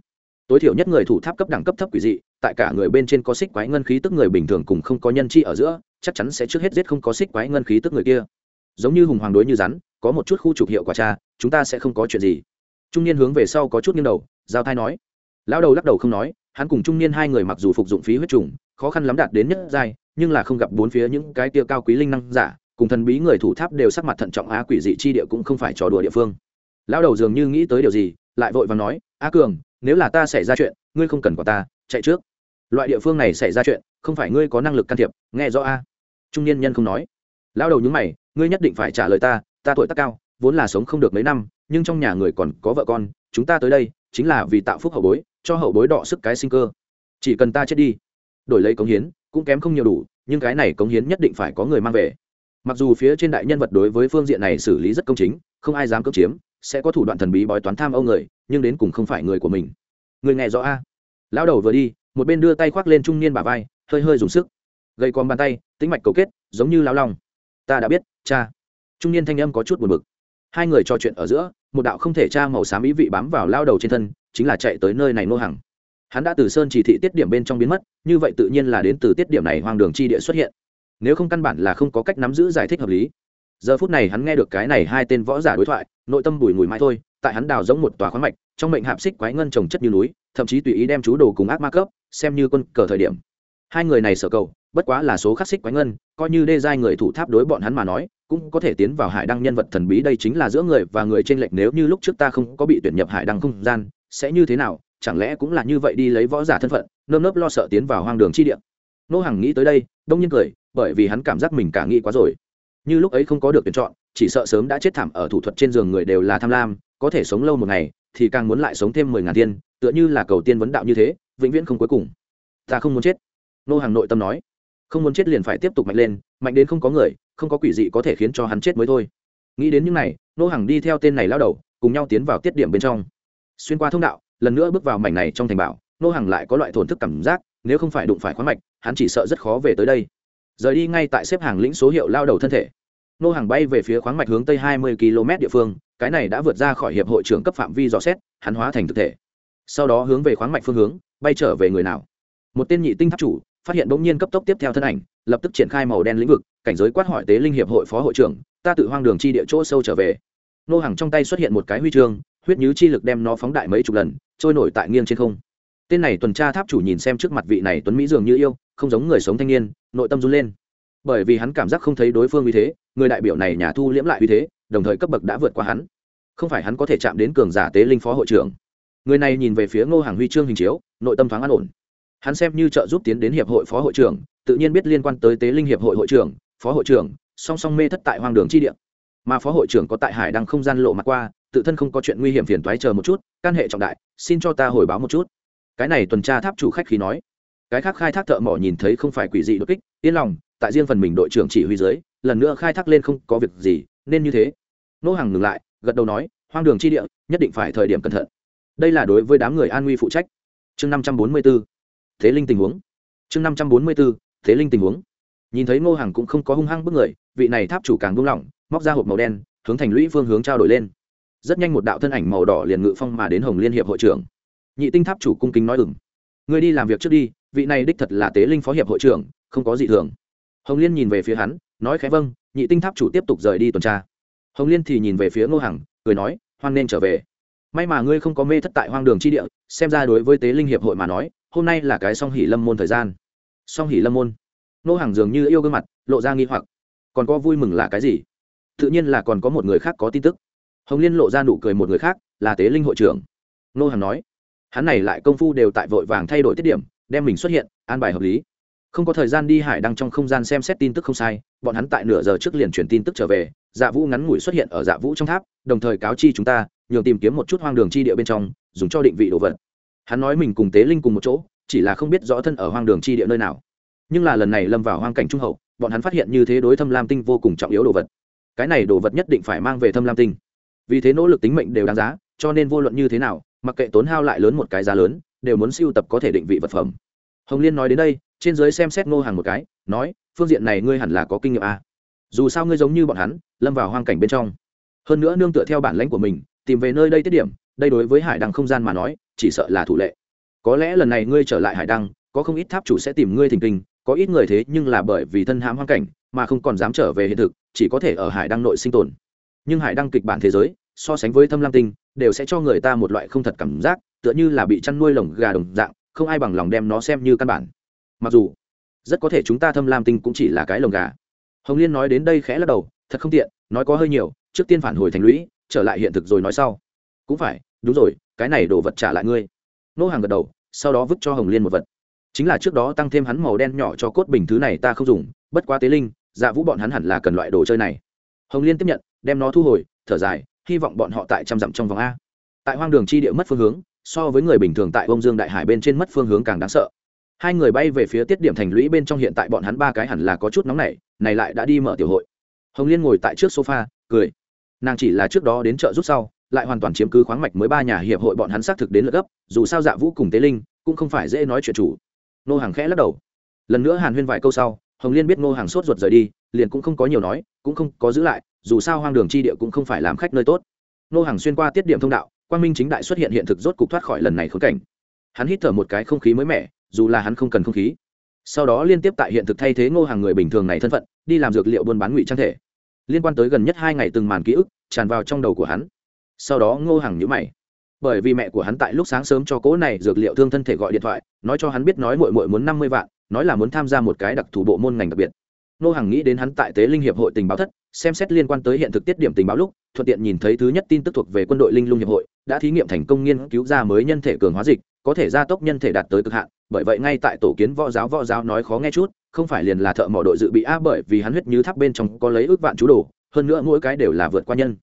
Tối thiểu nhất người thủ tháp cấp đẳng cấp thấp quỷ dị tại cả người bên trên có xích quái ngân khí tức người bình thường cùng không có nhân chi ở giữa, chắc chắn sẽ trước hết giết không có xích quái ngân khí tức người kia. Giống như hùng hoàng đối như rắn, có một chút khu trục hiệu quả cha, chúng ta sẽ không có chuyện gì. Trung niên hướng về sau có chút nghiêng đầu, giao thai nói. Lão đầu lắc đầu không nói, hắn cùng trung niên hai người mặc dù phục dụng phí huyết trùng, khó khăn lắm đạt đến nhất giai, nhưng là không gặp bốn phía những cái tia cao quý linh năng giả, cùng thần bí người thủ tháp đều sắc mặt thận trọng á quỷ dị chi địa cũng không phải trò đùa địa phương. Lão đầu dường như nghĩ tới điều gì, lại vội và nói, a cường, nếu là ta xảy ra chuyện, ngươi không cần quả ta, chạy trước loại địa phương này xảy ra chuyện, không phải ngươi có năng lực can thiệp, nghe rõ a? Trung niên nhân không nói. Lão đầu nhúng mày, ngươi nhất định phải trả lời ta ta tuổi tác cao, vốn là sống không được mấy năm, nhưng trong nhà người còn có vợ con, chúng ta tới đây, chính là vì tạo phúc hậu bối, cho hậu bối đọ sức cái sinh cơ. Chỉ cần ta chết đi, đổi lấy cống hiến, cũng kém không nhiều đủ, nhưng cái này cống hiến nhất định phải có người mang về. Mặc dù phía trên đại nhân vật đối với phương diện này xử lý rất công chính, không ai dám cưỡng chiếm, sẽ có thủ đoạn thần bí bói toán tham âu người, nhưng đến cùng không phải người của mình. Người nghe rõ a? Lão đầu vừa đi một bên đưa tay khoác lên trung niên bà vai, hơi hơi dùng sức. Gây con bàn tay tính mạch cầu kết, giống như lao long. Ta đã biết, cha. Trung niên thanh âm có chút buồn bực. Hai người trò chuyện ở giữa, một đạo không thể cha màu xám ý vị bám vào lao đầu trên thân, chính là chạy tới nơi này nô hàng hắn đã từ sơn chỉ thị tiết điểm bên trong biến mất, như vậy tự nhiên là đến từ tiết điểm này hoang đường chi địa xuất hiện. Nếu không căn bản là không có cách nắm giữ giải thích hợp lý. Giờ phút này hắn nghe được cái này hai tên võ giả đối thoại, nội tâm bùi ngùi mãi thôi, tại hắn đào giống một tòa khoáng mạch, trong mệnh hạp xích quái ngân trồng chất như núi, thậm chí tùy ý đem chú đồ cùng ác ma cấp xem như quân cờ thời điểm. Hai người này sở cầu, bất quá là số khắc xích quái ngân, coi như đê giai người thủ tháp đối bọn hắn mà nói, cũng có thể tiến vào hải đăng nhân vật thần bí đây chính là giữa người và người trên lệch nếu như lúc trước ta không có bị tuyển nhập hải đăng không gian, sẽ như thế nào, chẳng lẽ cũng là như vậy đi lấy võ giả thân phận, nơm nớp lo sợ tiến vào hoang đường chi địa. Nô hằng nghĩ tới đây, đông nhiên cười, bởi vì hắn cảm giác mình cả nghĩ quá rồi. Như lúc ấy không có được tuyển chọn, chỉ sợ sớm đã chết thảm ở thủ thuật trên giường người đều là tham lam, có thể sống lâu một ngày, thì càng muốn lại sống thêm mười ngàn tiên tựa như là cầu tiên vấn đạo như thế vĩnh viễn không cuối cùng. Ta không muốn chết. Nô hàng nội tâm nói. Không muốn chết liền phải tiếp tục mạnh lên, mạnh đến không có người, không có quỷ dị có thể khiến cho hắn chết mới thôi. Nghĩ đến những này, nô hàng đi theo tên này lao đầu, cùng nhau tiến vào tiết điểm bên trong. Xuyên qua thông đạo, lần nữa bước vào mảnh này trong thành bảo, nô hàng lại có loại thổn thức cảm giác, nếu không phải đụng phải khoáng mạch, hắn chỉ sợ rất khó về tới đây. Rời đi ngay tại xếp hàng lĩnh số hiệu lao đầu thân thể. Nô hàng bay về phía khoáng mạch hướng tây hai mươi km địa phương, cái này đã vượt ra khỏi hiệp hội trưởng cấp phạm vi dò xét, hắn hóa thành thực thể. Sau đó hướng về khoáng mạch phương hướng bay trở về người nào. Một tên nhị tinh tháp chủ, phát hiện bỗng nhiên cấp tốc tiếp theo thân ảnh, lập tức triển khai màu đen lĩnh vực, cảnh giới quát hỏi tế linh hiệp hội phó hội trưởng, ta tự hoang đường chi địa chỗ sâu trở về. Nô hàng trong tay xuất hiện một cái huy chương, huyết nhứ chi lực đem nó phóng đại mấy chục lần, trôi nổi tại nghiêng trên không. Tên này tuần tra tháp chủ nhìn xem trước mặt vị này tuấn mỹ dường như yêu, không giống người sống thanh niên, nội tâm run lên. Bởi vì hắn cảm giác không thấy đối phương uy thế, người đại biểu này nhà thu liễm lại uy thế, đồng thời cấp bậc đã vượt qua hắn. Không phải hắn có thể chạm đến cường giả tế linh phó hội trưởng. Người này nhìn về phía ngô hàng huy chương hình chiếu nội tâm thoáng an ổn. Hắn xem như trợ giúp tiến đến hiệp hội phó hội trưởng, tự nhiên biết liên quan tới tế linh hiệp hội hội trưởng, phó hội trưởng, song song mê thất tại hoang đường chi địa. Mà phó hội trưởng có tại hải đăng không gian lộ mặt qua, tự thân không có chuyện nguy hiểm phiền toái chờ một chút căn hệ trọng đại, xin cho ta hồi báo một chút. Cái này tuần tra tháp chủ khách khí nói. Cái khác khai thác thợ mỏ nhìn thấy không phải quỷ dị đột kích, yên lòng, tại riêng phần mình đội trưởng chỉ huy dưới, lần nữa khai thác lên không có việc gì, nên như thế. Nô hàng ngừng lại, gật đầu nói, hoang đường chi địa, nhất định phải thời điểm cẩn thận. Đây là đối với đám người an nguy phụ trách chương năm trăm bốn mươi b ố thế linh tình huống. Chương năm trăm bốn mươi b ố thế linh tình huống. Nhìn thấy ngô hàng cũng không có hung hăng bức người, vị này tháp chủ càng buông lỏng, móc ra hộp màu đen, hướng thành lũy phương hướng trao đổi lên. Rất nhanh một đạo thân ảnh màu đỏ liền ngự phong mà đến hồng liên hiệp hội trưởng. Nhị tinh tháp chủ cung kính nói ừng người đi làm việc trước đi, vị này đích thật là tế linh phó hiệp hội trưởng, không có gì thường. Hồng liên nhìn về phía hắn, nói khẽ vâng nhị tinh tháp chủ tiếp tục rời đi tuần tra. Hồng liên thì nhìn về phía ngô hằng, cười nói, hoan nên trở về may mà ngươi không có mê thất tại hoang đường chi địa, xem ra đối với tế linh hiệp hội mà nói, hôm nay là cái song hỷ lâm môn thời gian. Song hỉ lâm môn? Nô hàng dường như yêu gương mặt, lộ ra nghi hoặc. Còn có vui mừng là cái gì? Tự nhiên là còn có một người khác có tin tức. Hồng liên lộ ra nụ cười một người khác, là tế linh hội trưởng. Nô hàng nói, hắn này lại công phu đều tại vội vàng thay đổi tiết điểm, đem mình xuất hiện, an bài hợp lý. Không có thời gian đi hải đăng trong không gian xem xét tin tức không sai, bọn hắn tại nửa giờ trước liền truyền tin tức trở về dạ vũ ngắn ngủi xuất hiện ở dạ vũ trong tháp, đồng thời cáo chi chúng ta nhường tìm kiếm một chút hoang đường chi địa bên trong, dùng cho định vị đồ vật. Hắn nói mình cùng tế linh cùng một chỗ, chỉ là không biết rõ thân ở hoang đường chi địa nơi nào. Nhưng là lần này lâm vào hoang cảnh trung hậu, bọn hắn phát hiện như thế đối thâm lam tinh vô cùng trọng yếu đồ vật. Cái này đồ vật nhất định phải mang về thâm lam tinh. Vì thế nỗ lực tính mệnh đều đáng giá, cho nên vô luận như thế nào, mặc kệ tốn hao lại lớn một cái giá lớn, đều muốn siêu tập có thể định vị vật phẩm. Hồng liên nói đến đây, trên giới xem xét ngô hàng một cái, nói, phương diện này ngươi hẳn là có kinh nghiệm à. dù sao ngươi giống như bọn hắn, lâm vào hoang cảnh bên trong. Hơn nữa nương tựa theo bản lãnh của mình tìm về nơi đây tiết điểm, đây đối với hải đăng không gian mà nói, chỉ sợ là thủ lệ. Có lẽ lần này ngươi trở lại hải đăng, có không ít tháp chủ sẽ tìm ngươi thình kinh, có ít người thế nhưng là bởi vì thân hãm hoang cảnh, mà không còn dám trở về hiện thực, chỉ có thể ở hải đăng nội sinh tồn. Nhưng hải đăng kịch bản thế giới, so sánh với thâm lam tinh, đều sẽ cho người ta một loại không thật cảm giác, tựa như là bị chăn nuôi lồng gà đồng dạng, không ai bằng lòng đem nó xem như căn bản. Mặc dù, rất có thể chúng ta thâm lam tinh cũng chỉ là cái lồng gà. Hồng liên nói đến đây khẽ lắc đầu, thật không tiện, nói có hơi nhiều, trước tiên phản hồi thành lũy trở lại hiện thực rồi nói sau. Cũng phải, đúng rồi, cái này đồ vật trả lại ngươi. Nô hàng gật đầu, sau đó vứt cho hồng liên một vật. Chính là trước đó tăng thêm hắn màu đen nhỏ cho cốt bình thứ này ta không dùng, bất quá tế linh dạ vũ bọn hắn hẳn là cần loại đồ chơi này. Hồng liên tiếp nhận, đem nó thu hồi, thở dài, hy vọng bọn họ tại trăm dặm trong vòng a. Tại hoang đường chi địa mất phương hướng, so với người bình thường tại ông dương đại hải bên trên mất phương hướng càng đáng sợ. Hai người bay về phía tiết điểm thành lũy bên trong hiện tại bọn hắn ba cái hẳn là có chút nóng nảy, này lại đã đi mở tiểu hội. Hồng liên ngồi tại trước sofa, cười nàng chỉ là trước đó đến chợ rút sau, lại hoàn toàn chiếm cứ khoáng mạch mới ba nhà hiệp hội bọn hắn xác thực đến lợi gấp, dù sao dạ vũ cùng tế linh cũng không phải dễ nói chuyện chủ. Nô hàng khẽ lắc đầu. Lần nữa hàn huyên vài câu sau, hồng liên biết nô hàng sốt ruột rời đi, liền cũng không có nhiều nói, cũng không có giữ lại, dù sao hoang đường chi địa cũng không phải làm khách nơi tốt. Nô hàng xuyên qua tiết điểm thông đạo, quang minh chính đại xuất hiện hiện thực rốt cục thoát khỏi lần này khốn cảnh. Hắn hít thở một cái không khí mới mẻ, dù là hắn không cần không khí. Sau đó liên tiếp tại hiện thực thay thế ngô hàng người bình thường này thân phận, đi làm dược liệu buôn bán ngụy trang thể liên quan tới gần nhất hai ngày từng màn ký ức, tràn vào trong đầu của hắn. Sau đó ngô Hằng nhữ mày. Bởi vì mẹ của hắn tại lúc sáng sớm cho cỗ này dược liệu thương thân thể gọi điện thoại, nói cho hắn biết nói mội mội muốn năm mươi vạn, nói là muốn tham gia một cái đặc thù bộ môn ngành đặc biệt. Ngô Hằng nghĩ đến hắn tại tế linh hiệp hội tình báo thất, xem xét liên quan tới hiện thực tiết điểm tình báo lúc, thuận tiện nhìn thấy thứ nhất tin tức thuộc về quân đội linh lung hiệp hội, đã thí nghiệm thành công nghiên cứu ra mới nhân thể cường hóa dịch có thể gia tốc nhân thể đạt tới cực hạn, bởi vậy ngay tại tổ kiến võ giáo võ giáo nói khó nghe chút, không phải liền là thợ mỏ đội dự bị a bởi vì hắn huyết như tháp bên trong có lấy ước vạn chú đồ, hơn nữa mỗi cái đều là vượt qua nhân.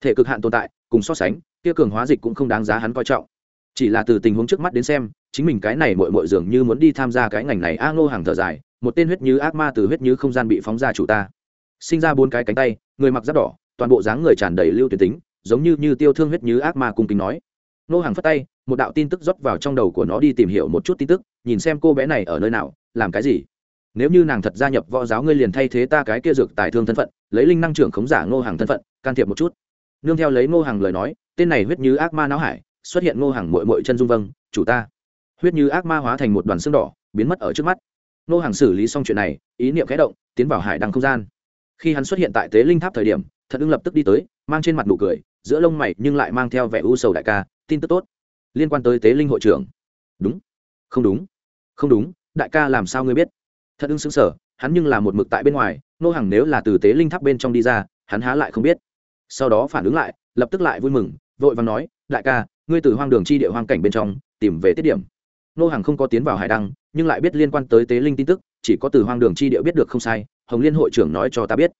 Thể cực hạn tồn tại, cùng so sánh, kia cường hóa dịch cũng không đáng giá hắn coi trọng. Chỉ là từ tình huống trước mắt đến xem, chính mình cái này mội mội dường như muốn đi tham gia cái ngành này a ngô hàng thở dài, một tên huyết như ác ma từ huyết như không gian bị phóng ra chủ ta. Sinh ra bốn cái cánh tay, người mặc giáp đỏ, toàn bộ dáng người tràn đầy lưu tuyến tính, giống như như tiêu thương huyết như ác ma cung kính nói nô hàng phất tay, một đạo tin tức rót vào trong đầu của nó đi tìm hiểu một chút tin tức, nhìn xem cô bé này ở nơi nào, làm cái gì. Nếu như nàng thật gia nhập võ giáo, ngươi liền thay thế ta cái kia dược tài thương thân phận, lấy linh năng trưởng khống giả ngô hàng thân phận, can thiệp một chút. Nương theo lấy ngô hàng lời nói, tên này huyết như ác ma não hải, xuất hiện ngô hàng mội mội chân dung vâng chủ ta. Huyết như ác ma hóa thành một đoàn xương đỏ, biến mất ở trước mắt. Ngô hàng xử lý xong chuyện này, ý niệm khẽ động, tiến vào hải đăng không gian. Khi hắn xuất hiện tại tế linh tháp thời điểm thật ưng lập tức đi tới, mang trên mặt nụ cười, giữa lông mày nhưng lại mang theo vẻ u sầu đại ca tin tức tốt. Liên quan tới tế linh hội trưởng. Đúng. Không đúng. Không đúng, đại ca làm sao ngươi biết? Thật ưng xứng sở hắn nhưng là một mực tại bên ngoài, nô hàng nếu là từ tế linh tháp bên trong đi ra, hắn há lại không biết. Sau đó phản ứng lại, lập tức lại vui mừng, vội và nói, đại ca, ngươi từ hoang đường chi địa hoang cảnh bên trong, tìm về tiết điểm. Nô hàng không có tiến vào hải đăng, nhưng lại biết liên quan tới tế linh tin tức, chỉ có từ hoang đường chi địa biết được không sai, hồng liên hội trưởng nói cho ta biết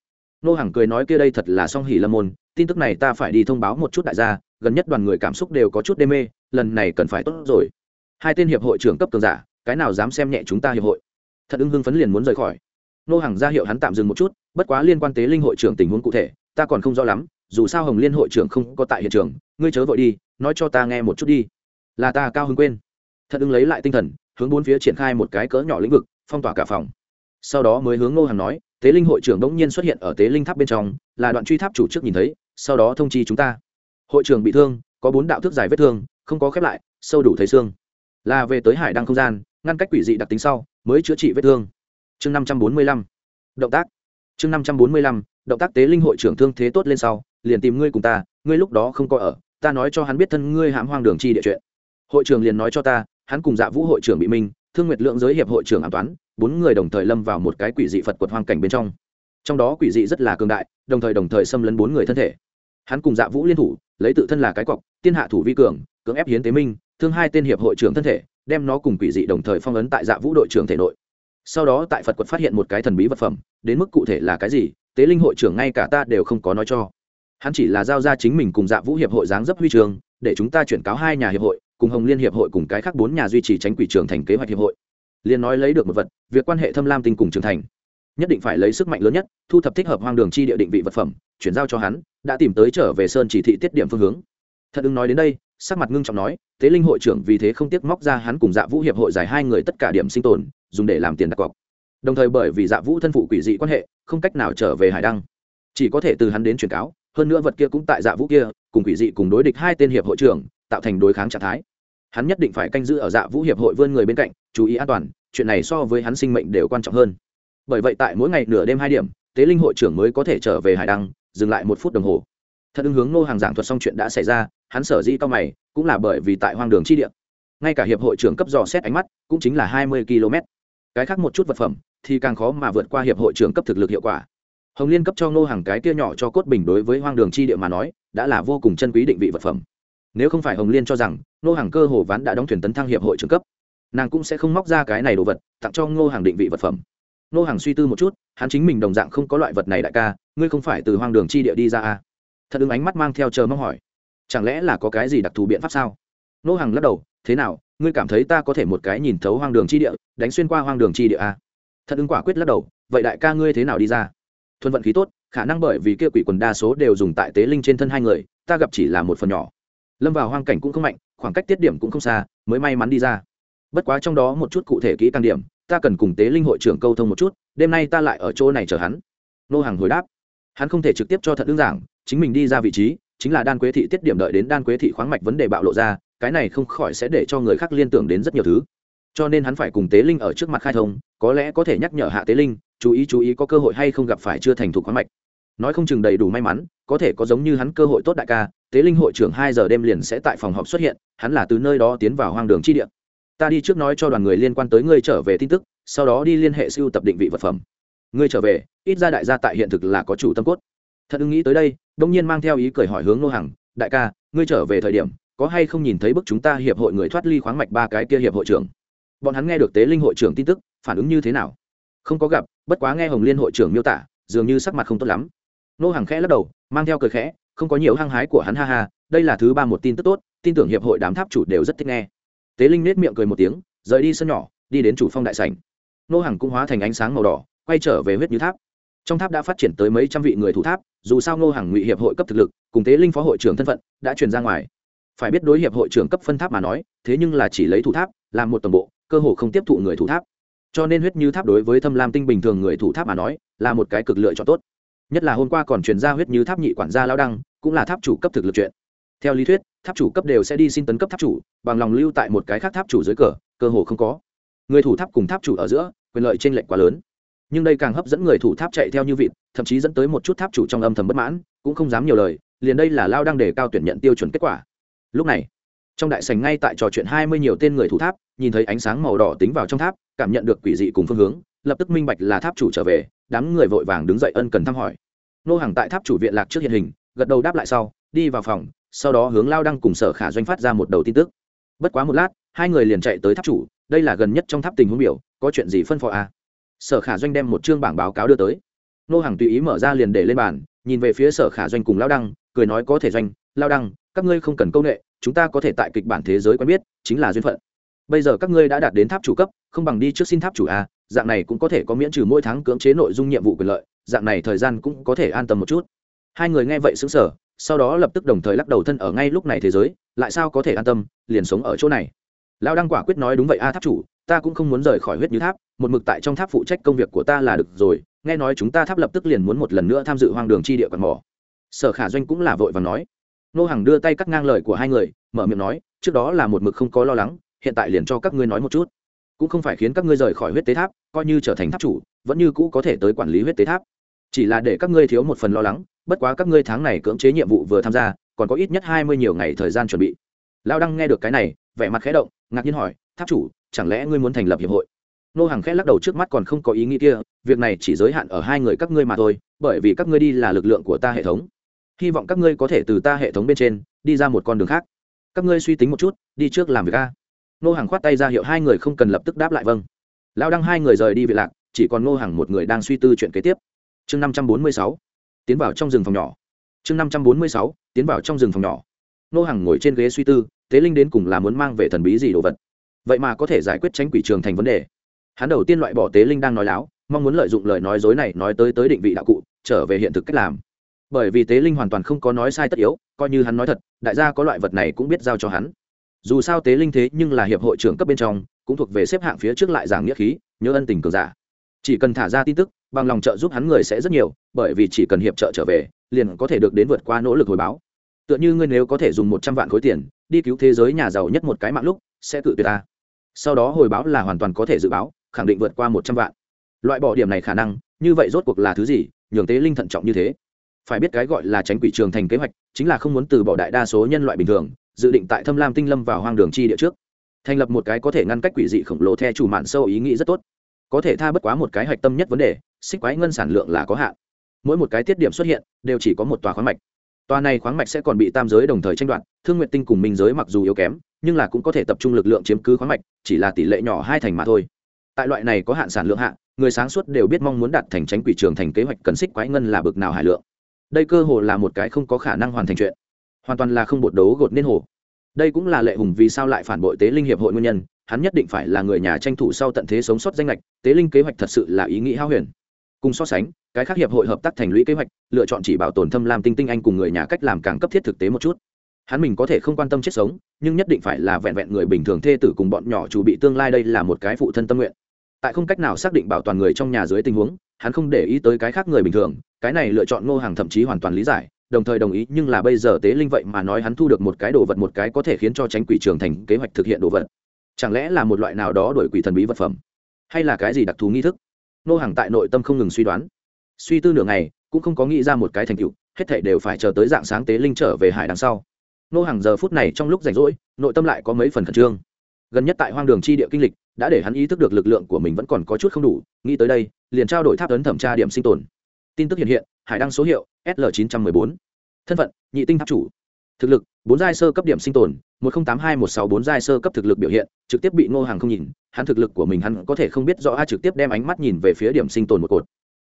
nô hàng cười nói kia đây thật là song hỉ lâm môn, tin tức này ta phải đi thông báo một chút đại gia, gần nhất đoàn người cảm xúc đều có chút đê mê, lần này cần phải tốt rồi. Hai tên hiệp hội trưởng cấp cường giả, cái nào dám xem nhẹ chúng ta hiệp hội? Thật ưng hưng phấn liền muốn rời khỏi. Nô hàng ra hiệu hắn tạm dừng một chút, bất quá liên quan tế linh hội trưởng tình huống cụ thể, ta còn không rõ lắm, dù sao hồng liên hội trưởng không có tại hiện trường, ngươi chớ vội đi, nói cho ta nghe một chút đi. Là ta cao hứng quên. Thật ưng lấy lại tinh thần, hướng bốn phía triển khai một cái cỡ nhỏ lĩnh vực, phong tỏa cả phòng. Sau đó mới hướng Nô hàng nói tế linh hội trưởng đ ỗ n g nhiên xuất hiện ở tế linh tháp bên trong, là đoạn truy tháp chủ trước nhìn thấy, sau đó thông chi chúng ta. Hội trưởng bị thương, có bốn đạo thức dài vết thương, không có khép lại, sâu đủ thấy xương. Là về tới hải đăng không gian, ngăn cách quỷ dị đặc tính sau, mới chữa trị vết thương. Chương năm trăm bốn mươi lăm. Động tác. Chương năm trăm bốn mươi lăm, động tác tế linh hội trưởng thương thế tốt lên sau, liền tìm ngươi cùng ta, ngươi lúc đó không có ở, ta nói cho hắn biết thân ngươi hãm hoang đường chi địa chuyện. Hội trưởng liền nói cho ta, hắn cùng dạ vũ hội trưởng bị minh, thương nguyệt lượng giới hiệp hội trưởng an toán bốn người đồng thời lâm vào một cái quỷ dị phật quật hoang cảnh bên trong. Trong đó quỷ dị rất là cường đại, đồng thời đồng thời xâm lấn bốn người thân thể. Hắn cùng dạ vũ liên thủ, lấy tự thân là cái cọc, tiên hạ thủ vi cường, cưỡng ép hiến tế minh, thương hai tên hiệp hội trưởng thân thể, đem nó cùng quỷ dị đồng thời phong ấn tại dạ vũ đội trưởng thể nội. Sau đó tại phật quật phát hiện một cái thần bí vật phẩm, đến mức cụ thể là cái gì, tế linh hội trưởng ngay cả ta đều không có nói cho. Hắn chỉ là giao ra chính mình cùng dạ vũ hiệp hội giáng dấp huy trường, để chúng ta chuyển cáo hai nhà hiệp hội, cùng hồng liên hiệp hội cùng cái khác bốn nhà duy trì tránh quỷ trường thành kế hoạch hiệp hội liền nói lấy được một vật, việc quan hệ thâm lam tinh cùng trưởng thành. Nhất định phải lấy sức mạnh lớn nhất, thu thập thích hợp hoang đường chi địa định vị vật phẩm, chuyển giao cho hắn, đã tìm tới trở về sơn chỉ thị tiết điểm phương hướng. Thật ứng nói đến đây, sắc mặt ngưng trọng nói tế linh hội trưởng vì thế không tiếc móc ra hắn cùng dạ vũ hiệp hội giải hai người tất cả điểm sinh tồn, dùng để làm tiền đặt cọc. Đồng thời bởi vì dạ vũ thân phụ quỷ dị quan hệ, không cách nào trở về hải đăng. Chỉ có thể từ hắn đến truyền cáo, hơn nữa vật kia cũng tại dạ vũ kia, cùng quỷ dị cùng đối địch hai tên hiệp hội trưởng, tạo thành đối kháng trạng thái. Hắn nhất định phải canh giữ ở dạ vũ hiệp hội vươn người bên cạnh chú ý an toàn, chuyện này so với hắn sinh mệnh đều quan trọng hơn. Bởi vậy tại mỗi ngày nửa đêm hai điểm, tế linh hội trưởng mới có thể trở về hải đăng, dừng lại một phút đồng hồ. Thật ứng hướng nô hàng giảng thuật xong chuyện đã xảy ra, hắn sở dĩ to mày, cũng là bởi vì tại hoang đường chi địa. Ngay cả hiệp hội trưởng cấp dò xét ánh mắt, cũng chính là hai mươi km. Cái khác một chút vật phẩm, thì càng khó mà vượt qua hiệp hội trưởng cấp thực lực hiệu quả. Hồng liên cấp cho ngô hàng cái kia nhỏ cho cốt bình đối với hoang đường chi địa mà nói, đã là vô cùng chân quý định vị vật phẩm. Nếu không phải hồng liên cho rằng ngô hàng cơ hồ ván đã đóng thuyền tấn thăng hiệp hội trưởng cấp nàng cũng sẽ không móc ra cái này đồ vật, tặng cho ngô hàng định vị vật phẩm. Ngô hàng suy tư một chút, hắn chính mình đồng dạng không có loại vật này đại ca, ngươi không phải từ hoang đường chi địa đi ra à? thật ứng ánh mắt mang theo chờ mong hỏi. Chẳng lẽ là có cái gì đặc thù biện pháp sao? Ngô hàng lắc đầu, thế nào, ngươi cảm thấy ta có thể một cái nhìn thấu hoang đường chi địa, đánh xuyên qua hoang đường chi địa à? thật ứng quả quyết lắc đầu, vậy đại ca ngươi thế nào đi ra? Thuần vận khí tốt, khả năng bởi vì kia quỷ quần đa số đều dùng tại tế linh trên thân hai người, ta gặp chỉ là một phần nhỏ. Lâm vào hoang cảnh cũng không mạnh, khoảng cách tiết điểm cũng không xa, mới may mắn đi ra bất quá trong đó một chút cụ thể kỹ càng điểm ta cần cùng tế linh hội trưởng câu thông một chút đêm nay ta lại ở chỗ này chờ hắn. Nô hàng hồi đáp. Hắn không thể trực tiếp cho thật đương giảng, chính mình đi ra vị trí chính là đan quế thị tiết điểm đợi đến đan quế thị khoáng mạch vấn đề bạo lộ ra cái này không khỏi sẽ để cho người khác liên tưởng đến rất nhiều thứ. Cho nên hắn phải cùng tế linh ở trước mặt khai thông có lẽ có thể nhắc nhở hạ tế linh chú ý chú ý có cơ hội hay không gặp phải chưa thành thục khoáng mạch. Nói không chừng đầy đủ may mắn có thể có giống như hắn cơ hội tốt đại ca tế linh hội trưởng hai giờ đêm liền sẽ tại phòng họp xuất hiện hắn là từ nơi đó tiến vào hoang đường chi điện ta đi trước nói cho đoàn người liên quan tới ngươi trở về tin tức, sau đó đi liên hệ siêu tập định vị vật phẩm. Ngươi trở về, ít ra đại gia tại hiện thực là có chủ tâm cốt. Thật ưng nghĩ tới đây đông nhiên mang theo ý cười hỏi hướng nô hằng, đại ca, ngươi trở về thời điểm, có hay không nhìn thấy bức chúng ta hiệp hội người thoát ly khoáng mạch ba cái kia hiệp hội trưởng? Bọn hắn nghe được tế linh hội trưởng tin tức, phản ứng như thế nào? Không có gặp, bất quá nghe hồng liên hội trưởng miêu tả, dường như sắc mặt không tốt lắm. Nô hàng khẽ lắc đầu, mang theo cười khẽ, không có nhiều hăng hái của hắn, ha ha, đây là thứ ba một tin tức tốt, tin tưởng hiệp hội đám tháp chủ đều rất thích nghe tế linh nết miệng cười một tiếng, rời đi sân nhỏ, đi đến chủ phong đại sảnh. Nô hàng cũng hóa thành ánh sáng màu đỏ, quay trở về huyết như tháp. Trong tháp đã phát triển tới mấy trăm vị người thủ tháp, dù sao nô hàng ngụy hiệp hội cấp thực lực, cùng tế linh phó hội trưởng thân phận, đã truyền ra ngoài. Phải biết đối hiệp hội trưởng cấp phân tháp mà nói, thế nhưng là chỉ lấy thủ tháp, làm một toàn bộ, cơ hội không tiếp thụ người thủ tháp. Cho nên huyết như tháp đối với thâm lam tinh bình thường người thủ tháp mà nói, là một cái cực lựa chọn tốt. Nhất là hôm qua còn truyền ra huyết như tháp nhị quản gia lao đăng, cũng là tháp chủ cấp thực lực chuyện theo lý thuyết, tháp chủ cấp đều sẽ đi xin tấn cấp tháp chủ, bằng lòng lưu tại một cái khác tháp chủ dưới cờ, cơ hồ không có. Người thủ tháp cùng tháp chủ ở giữa, quyền lợi t r ê n lệch quá lớn. Nhưng đây càng hấp dẫn người thủ tháp chạy theo như vịt, thậm chí dẫn tới một chút tháp chủ trong âm thầm bất mãn, cũng không dám nhiều lời, liền đây là lao đang đề cao tuyển nhận tiêu chuẩn kết quả. Lúc này, trong đại sành ngay tại trò chuyện hai mươi nhiều tên người thủ tháp, nhìn thấy ánh sáng màu đỏ tính vào trong tháp, cảm nhận được quỷ dị cùng phương hướng, lập tức minh bạch là tháp chủ trở về, đám người vội vàng đứng dậy ân cần thăm hỏi. Nô hàng tại tháp chủ viện lạc trước hiện hình, gật đầu đáp lại sau, đi vào phòng sau đó hướng lao đăng cùng sở khả doanh phát ra một đầu tin tức. Bất quá một lát, hai người liền chạy tới tháp chủ, đây là gần nhất trong tháp tình huống biểu, có chuyện gì phân phó à? sở khả doanh đem một chương bảng báo cáo đưa tới. Nô hàng tùy ý mở ra liền để lên bàn, nhìn về phía sở khả doanh cùng lao đăng, cười nói có thể doanh, lao đăng, các ngươi không cần công nghệ chúng ta có thể tại kịch bản thế giới quen biết, chính là duyên phận. Bây giờ các ngươi đã đạt đến tháp chủ cấp, không bằng đi trước xin tháp chủ a dạng này cũng có thể có miễn trừ mỗi tháng cưỡng chế nội dung nhiệm vụ quyền lợi, dạng này thời gian cũng có thể an tâm một chút. Hai người nghe vậy xứng sở sau đó lập tức đồng thời lắc đầu thân ở ngay lúc này thế giới, lại sao có thể an tâm, liền sống ở chỗ này? Lão đăng quả quyết nói đúng vậy, a tháp chủ, ta cũng không muốn rời khỏi huyết như tháp, một mực tại trong tháp phụ trách công việc của ta là được rồi, nghe nói chúng ta tháp lập tức liền muốn một lần nữa tham dự hoang đường chi địa quạt mỏ. Sở khả doanh cũng là vội và nói. Nô hàng đưa tay cắt ngang lời của hai người, mở miệng nói, trước đó là một mực không có lo lắng, hiện tại liền cho các ngươi nói một chút. Cũng không phải khiến các ngươi rời khỏi huyết tế tháp, coi như trở thành tháp chủ, vẫn như cũ có thể tới quản lý huyết tế tháp. Chỉ là để các ngươi thiếu một phần lo lắng bất quá các ngươi tháng này cưỡng chế nhiệm vụ vừa tham gia, còn có ít nhất hai mươi nhiều ngày thời gian chuẩn bị. Lao đăng nghe được cái này, vẻ mặt khẽ động, ngạc nhiên hỏi, tháp chủ, chẳng lẽ ngươi muốn thành lập hiệp hội? Nô hàng khẽ lắc đầu trước mắt còn không có ý nghĩ kia, việc này chỉ giới hạn ở hai người các ngươi mà thôi, bởi vì các ngươi đi là lực lượng của ta hệ thống. Hy vọng các ngươi có thể từ ta hệ thống bên trên, đi ra một con đường khác. Các ngươi suy tính một chút, đi trước làm việc a. Nô hàng khoát tay ra hiệu hai người không cần lập tức đáp lại vâng. Lao đăng hai người rời đi vị lạc, chỉ còn nô hàng một người đang suy tư chuyện kế tiếp. Chương năm trăm bốn mươi sáu tiến vào trong rừng phòng nhỏ. Chương năm trăm bốn mươi sáu, tiến vào trong rừng phòng nhỏ. Nô hàng ngồi trên ghế suy tư, tế linh đến cùng là muốn mang về thần bí gì đồ vật? Vậy mà có thể giải quyết tránh quỷ trường thành vấn đề. Hắn đầu tiên loại bỏ tế linh đang nói láo, mong muốn lợi dụng lời nói dối này nói tới tới định vị đạo cụ, trở về hiện thực cách làm. Bởi vì tế linh hoàn toàn không có nói sai tất yếu, coi như hắn nói thật, đại gia có loại vật này cũng biết giao cho hắn. Dù sao tế linh thế nhưng là hiệp hội trưởng cấp bên trong, cũng thuộc về xếp hạng phía trước lại giảng nghĩa khí, nhớ ân tình cường giả. Chỉ cần thả ra tin tức bằng lòng trợ giúp hắn người sẽ rất nhiều, bởi vì chỉ cần hiệp trợ trở về, liền có thể được đến vượt qua nỗ lực hồi báo. Tựa như ngươi nếu có thể dùng một trăm vạn khối tiền, đi cứu thế giới nhà giàu nhất một cái mạng lúc, sẽ tự tuyệt ta. Sau đó hồi báo là hoàn toàn có thể dự báo, khẳng định vượt qua một trăm vạn. Loại bỏ điểm này khả năng, như vậy rốt cuộc là thứ gì, nhường tế linh thận trọng như thế. Phải biết cái gọi là tránh quỷ trường thành kế hoạch, chính là không muốn từ bỏ đại đa số nhân loại bình thường, dự định tại thâm lam tinh lâm vào hoang đường chi địa trước. Thành lập một cái có thể ngăn cách quỷ dị khổng lồ theo chủ mạn sâu ý nghĩ rất tốt có thể tha bất quá một cái hạch tâm nhất vấn đề, xích quái ngân sản lượng là có hạn. Mỗi một cái tiết điểm xuất hiện, đều chỉ có một tòa khoáng mạch. Tòa này khoáng mạch sẽ còn bị tam giới đồng thời tranh đoạt, thương nguyện tinh cùng minh giới mặc dù yếu kém, nhưng là cũng có thể tập trung lực lượng chiếm cứ khoáng mạch, chỉ là tỷ lệ nhỏ hai thành mà thôi. Tại loại này có hạn sản lượng hạ, người sáng suốt đều biết mong muốn đạt thành tránh quỷ trường thành kế hoạch cần xích quái ngân là bực nào hải lượng. Đây cơ hồ là một cái không có khả năng hoàn thành chuyện. Hoàn toàn là không bột đấu gột nên hồ đây cũng là lệ hùng vì sao lại phản bội tế linh hiệp hội nguyên nhân, hắn nhất định phải là người nhà tranh thủ sau tận thế sống sót danh lệch tế linh kế hoạch thật sự là ý nghĩ hao huyền. Cùng so sánh, cái khác hiệp hội hợp tác thành lũy kế hoạch, lựa chọn chỉ bảo tồn thâm lam tinh tinh anh cùng người nhà cách làm càng cấp thiết thực tế một chút. Hắn mình có thể không quan tâm chết sống, nhưng nhất định phải là vẹn vẹn người bình thường thê tử cùng bọn nhỏ chủ bị tương lai đây là một cái phụ thân tâm nguyện. Tại không cách nào xác định bảo toàn người trong nhà dưới tình huống, hắn không để ý tới cái khác người bình thường, cái này lựa chọn ngô hàng thậm chí hoàn toàn lý giải đồng thời đồng ý, nhưng là bây giờ tế linh vậy mà nói hắn thu được một cái đồ vật, một cái có thể khiến cho tránh quỷ trường thành kế hoạch thực hiện đồ vật. Chẳng lẽ là một loại nào đó đổi quỷ thần bí vật phẩm? Hay là cái gì đặc thù nghi thức? Nô hàng tại nội tâm không ngừng suy đoán. Suy tư nửa ngày, cũng không có nghĩ ra một cái thành tựu, hết thảy đều phải chờ tới dạng sáng tế linh trở về hải đằng sau. Nô hàng giờ phút này trong lúc rảnh rỗi, nội tâm lại có mấy phần khẩn trương. Gần nhất tại hoang đường chi địa kinh lịch, đã để hắn ý thức được lực lượng của mình vẫn còn có chút không đủ, nghĩ tới đây, liền trao đổi tháp ấn thẩm tra điểm sinh tồn. Tin tức hiện hiện hải đăng số hiệu sl 914 thân phận, nhị tinh tháp chủ. Thực lực, bốn giai sơ cấp điểm sinh tồn, một nghìn tám hai một sáu bốn giai sơ cấp thực lực biểu hiện, trực tiếp bị ngô hàng không nhìn, hắn thực lực của mình hắn có thể không biết rõ, a trực tiếp đem ánh mắt nhìn về phía điểm sinh tồn một cột.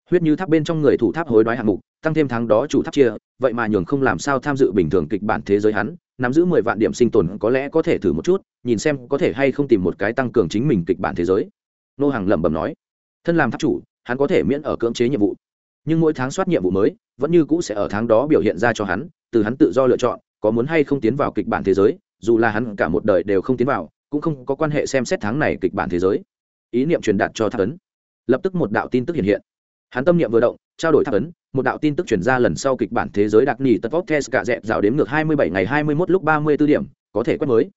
Huyết như tháp bên trong người thủ tháp hối đoái hạng mục, tăng thêm tháng đó chủ tháp chia, vậy mà nhường không làm sao tham dự bình thường kịch bản thế giới hắn, nắm giữ mười vạn điểm sinh tồn có lẽ có thể thử một chút, nhìn xem có thể hay không tìm một cái tăng cường chính mình kịch bản thế giới. Nô hàng lẩm bẩm nói, thân làm tháp chủ, hắn có thể miễn ở cưỡng chế nhiệm vụ nhưng mỗi tháng soát nhiệm vụ mới, vẫn như cũ sẽ ở tháng đó biểu hiện ra cho hắn, từ hắn tự do lựa chọn, có muốn hay không tiến vào kịch bản thế giới, dù là hắn cả một đời đều không tiến vào, cũng không có quan hệ xem xét tháng này kịch bản thế giới. Ý niệm truyền đạt cho tháp ấn. Lập tức một đạo tin tức hiện hiện. Hắn tâm niệm vừa động, trao đổi tháp ấn, một đạo tin tức chuyển ra lần sau kịch bản thế giới đặc nỉ tật vóc test cả dẹp rào đếm ngược hai mươi bảy ngày hai mươi 21 lúc ba mươi 34 điểm, có thể quét mới.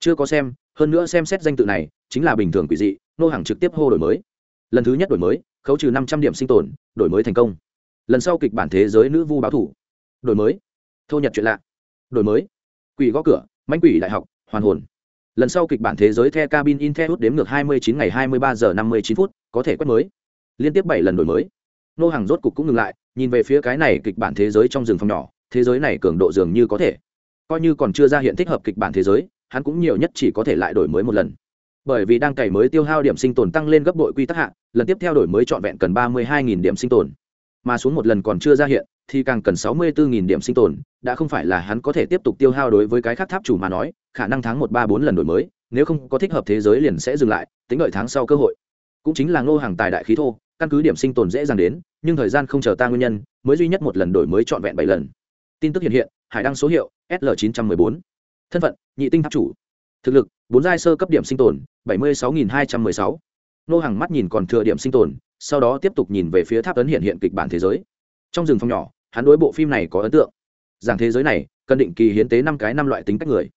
Chưa có xem, hơn nữa xem xét danh tự này, chính là bình thường quỷ dị, nô hàng trực tiếp hô đổi mới lần thứ nhất đổi mới, khấu trừ năm trăm điểm sinh tồn, đổi mới thành công. Lần sau kịch bản thế giới nữ vu báo thủ. Đổi mới. Thô nhật chuyện lạ. Đổi mới. Quỷ gõ cửa, manh quỷ đại học, hoàn hồn. Lần sau kịch bản thế giới the cabin in the hút đếm ngược hai mươi chín ngày hai mươi ba giờ năm mươi chín phút, có thể quét mới. Liên tiếp bảy lần đổi mới. Nô hàng rốt cục cũng ngừng lại, nhìn về phía cái này kịch bản thế giới trong rừng phòng nhỏ, thế giới này cường độ dường như có thể. Coi như còn chưa ra hiện thích hợp kịch bản thế giới, hắn cũng nhiều nhất chỉ có thể lại đổi mới một lần bởi vì đang cày mới tiêu hao điểm sinh tồn tăng lên gấp bội quy tắc hạ, lần tiếp theo đổi mới trọn vẹn cần ba mươi hai điểm sinh tồn. Mà xuống một lần còn chưa ra hiện, thì càng cần sáu mươi bốn điểm sinh tồn, đã không phải là hắn có thể tiếp tục tiêu hao đối với cái khác tháp chủ mà nói, khả năng tháng một, ba, bốn lần đổi mới, nếu không có thích hợp thế giới liền sẽ dừng lại, tính đợi tháng sau cơ hội. Cũng chính là ngô hàng tài đại khí thô, căn cứ điểm sinh tồn dễ dàng đến, nhưng thời gian không chờ ta nguyên nhân, mới duy nhất một lần đổi mới trọn vẹn bảy lần. Tin tức hiện hiện, hải đăng số hiệu sl 914 thân phận, nhị tinh tháp chủ. Thực lực bốn giai sơ cấp điểm sinh tồn, bảy mươi sáu nghìn hai trăm m ư ơ i sáu. Nô hàng mắt nhìn còn thừa điểm sinh tồn, sau đó tiếp tục nhìn về phía tháp ấn hiện hiện kịch bản thế giới. Trong rừng phòng nhỏ, hắn đối bộ phim này có ấn tượng. Rằng thế giới này, cần định kỳ hiến tế năm cái năm loại tính cách người.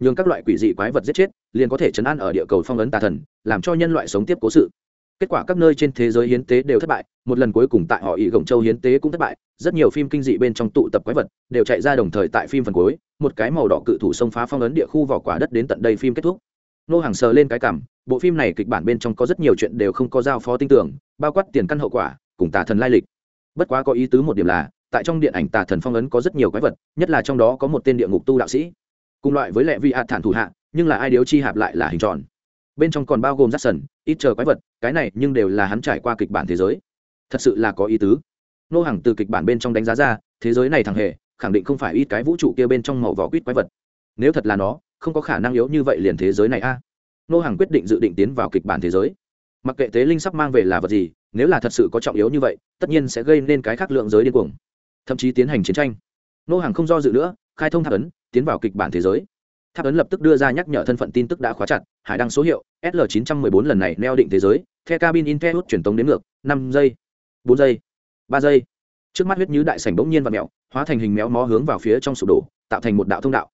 Nhường các loại quỷ dị quái vật giết chết, liền có thể chấn an ở địa cầu phong ấn tà thần, làm cho nhân loại sống tiếp cố sự kết quả các nơi trên thế giới hiến tế đều thất bại, một lần cuối cùng tại họ ỵ gồng châu hiến tế cũng thất bại. Rất nhiều phim kinh dị bên trong tụ tập quái vật đều chạy ra đồng thời tại phim phần cuối, một cái màu đỏ cự thủ xông phá phong ấn địa khu vỏ quả đất đến tận đây phim kết thúc. Nô hàng sờ lên cái cảm, bộ phim này kịch bản bên trong có rất nhiều chuyện đều không có giao phó tin tưởng, bao quát tiền căn hậu quả, cùng tà thần lai lịch. Bất quá có ý tứ một điểm là, tại trong điện ảnh tà thần phong ấn có rất nhiều quái vật, nhất là trong đó có một tên địa ngục tu đạo sĩ. Cùng loại với lệ vi hạt thản thủ hạ, nhưng là ai điếu chi hạp lại là hình tròn bên trong còn bao gồm rắt sần, ít chờ quái vật, cái này nhưng đều là hắn trải qua kịch bản thế giới. Thật sự là có ý tứ. Nô hàng từ kịch bản bên trong đánh giá ra, thế giới này thằng hề, khẳng định không phải ít cái vũ trụ kia bên trong màu vỏ quýt quái vật. Nếu thật là nó, không có khả năng yếu như vậy liền thế giới này a. Nô hàng quyết định dự định tiến vào kịch bản thế giới. Mặc kệ tế linh sắp mang về là vật gì, nếu là thật sự có trọng yếu như vậy, tất nhiên sẽ gây nên cái khác lượng giới điên cuồng, thậm chí tiến hành chiến tranh. Nô hàng không do dự nữa, khai thông tháp ấn, tiến vào kịch bản thế giới tháp ấn lập tức đưa ra nhắc nhở thân phận tin tức đã khóa chặt, hải đăng số hiệu sl 914 lần này neo định thế giới the cabin intel truyền tống đến ngược, năm giây, bốn giây, ba giây. Trước mắt huyết như đại sảnh bỗng nhiên và mẹo hóa thành hình méo mó hướng vào phía trong sụp đổ, tạo thành một đạo thông đạo.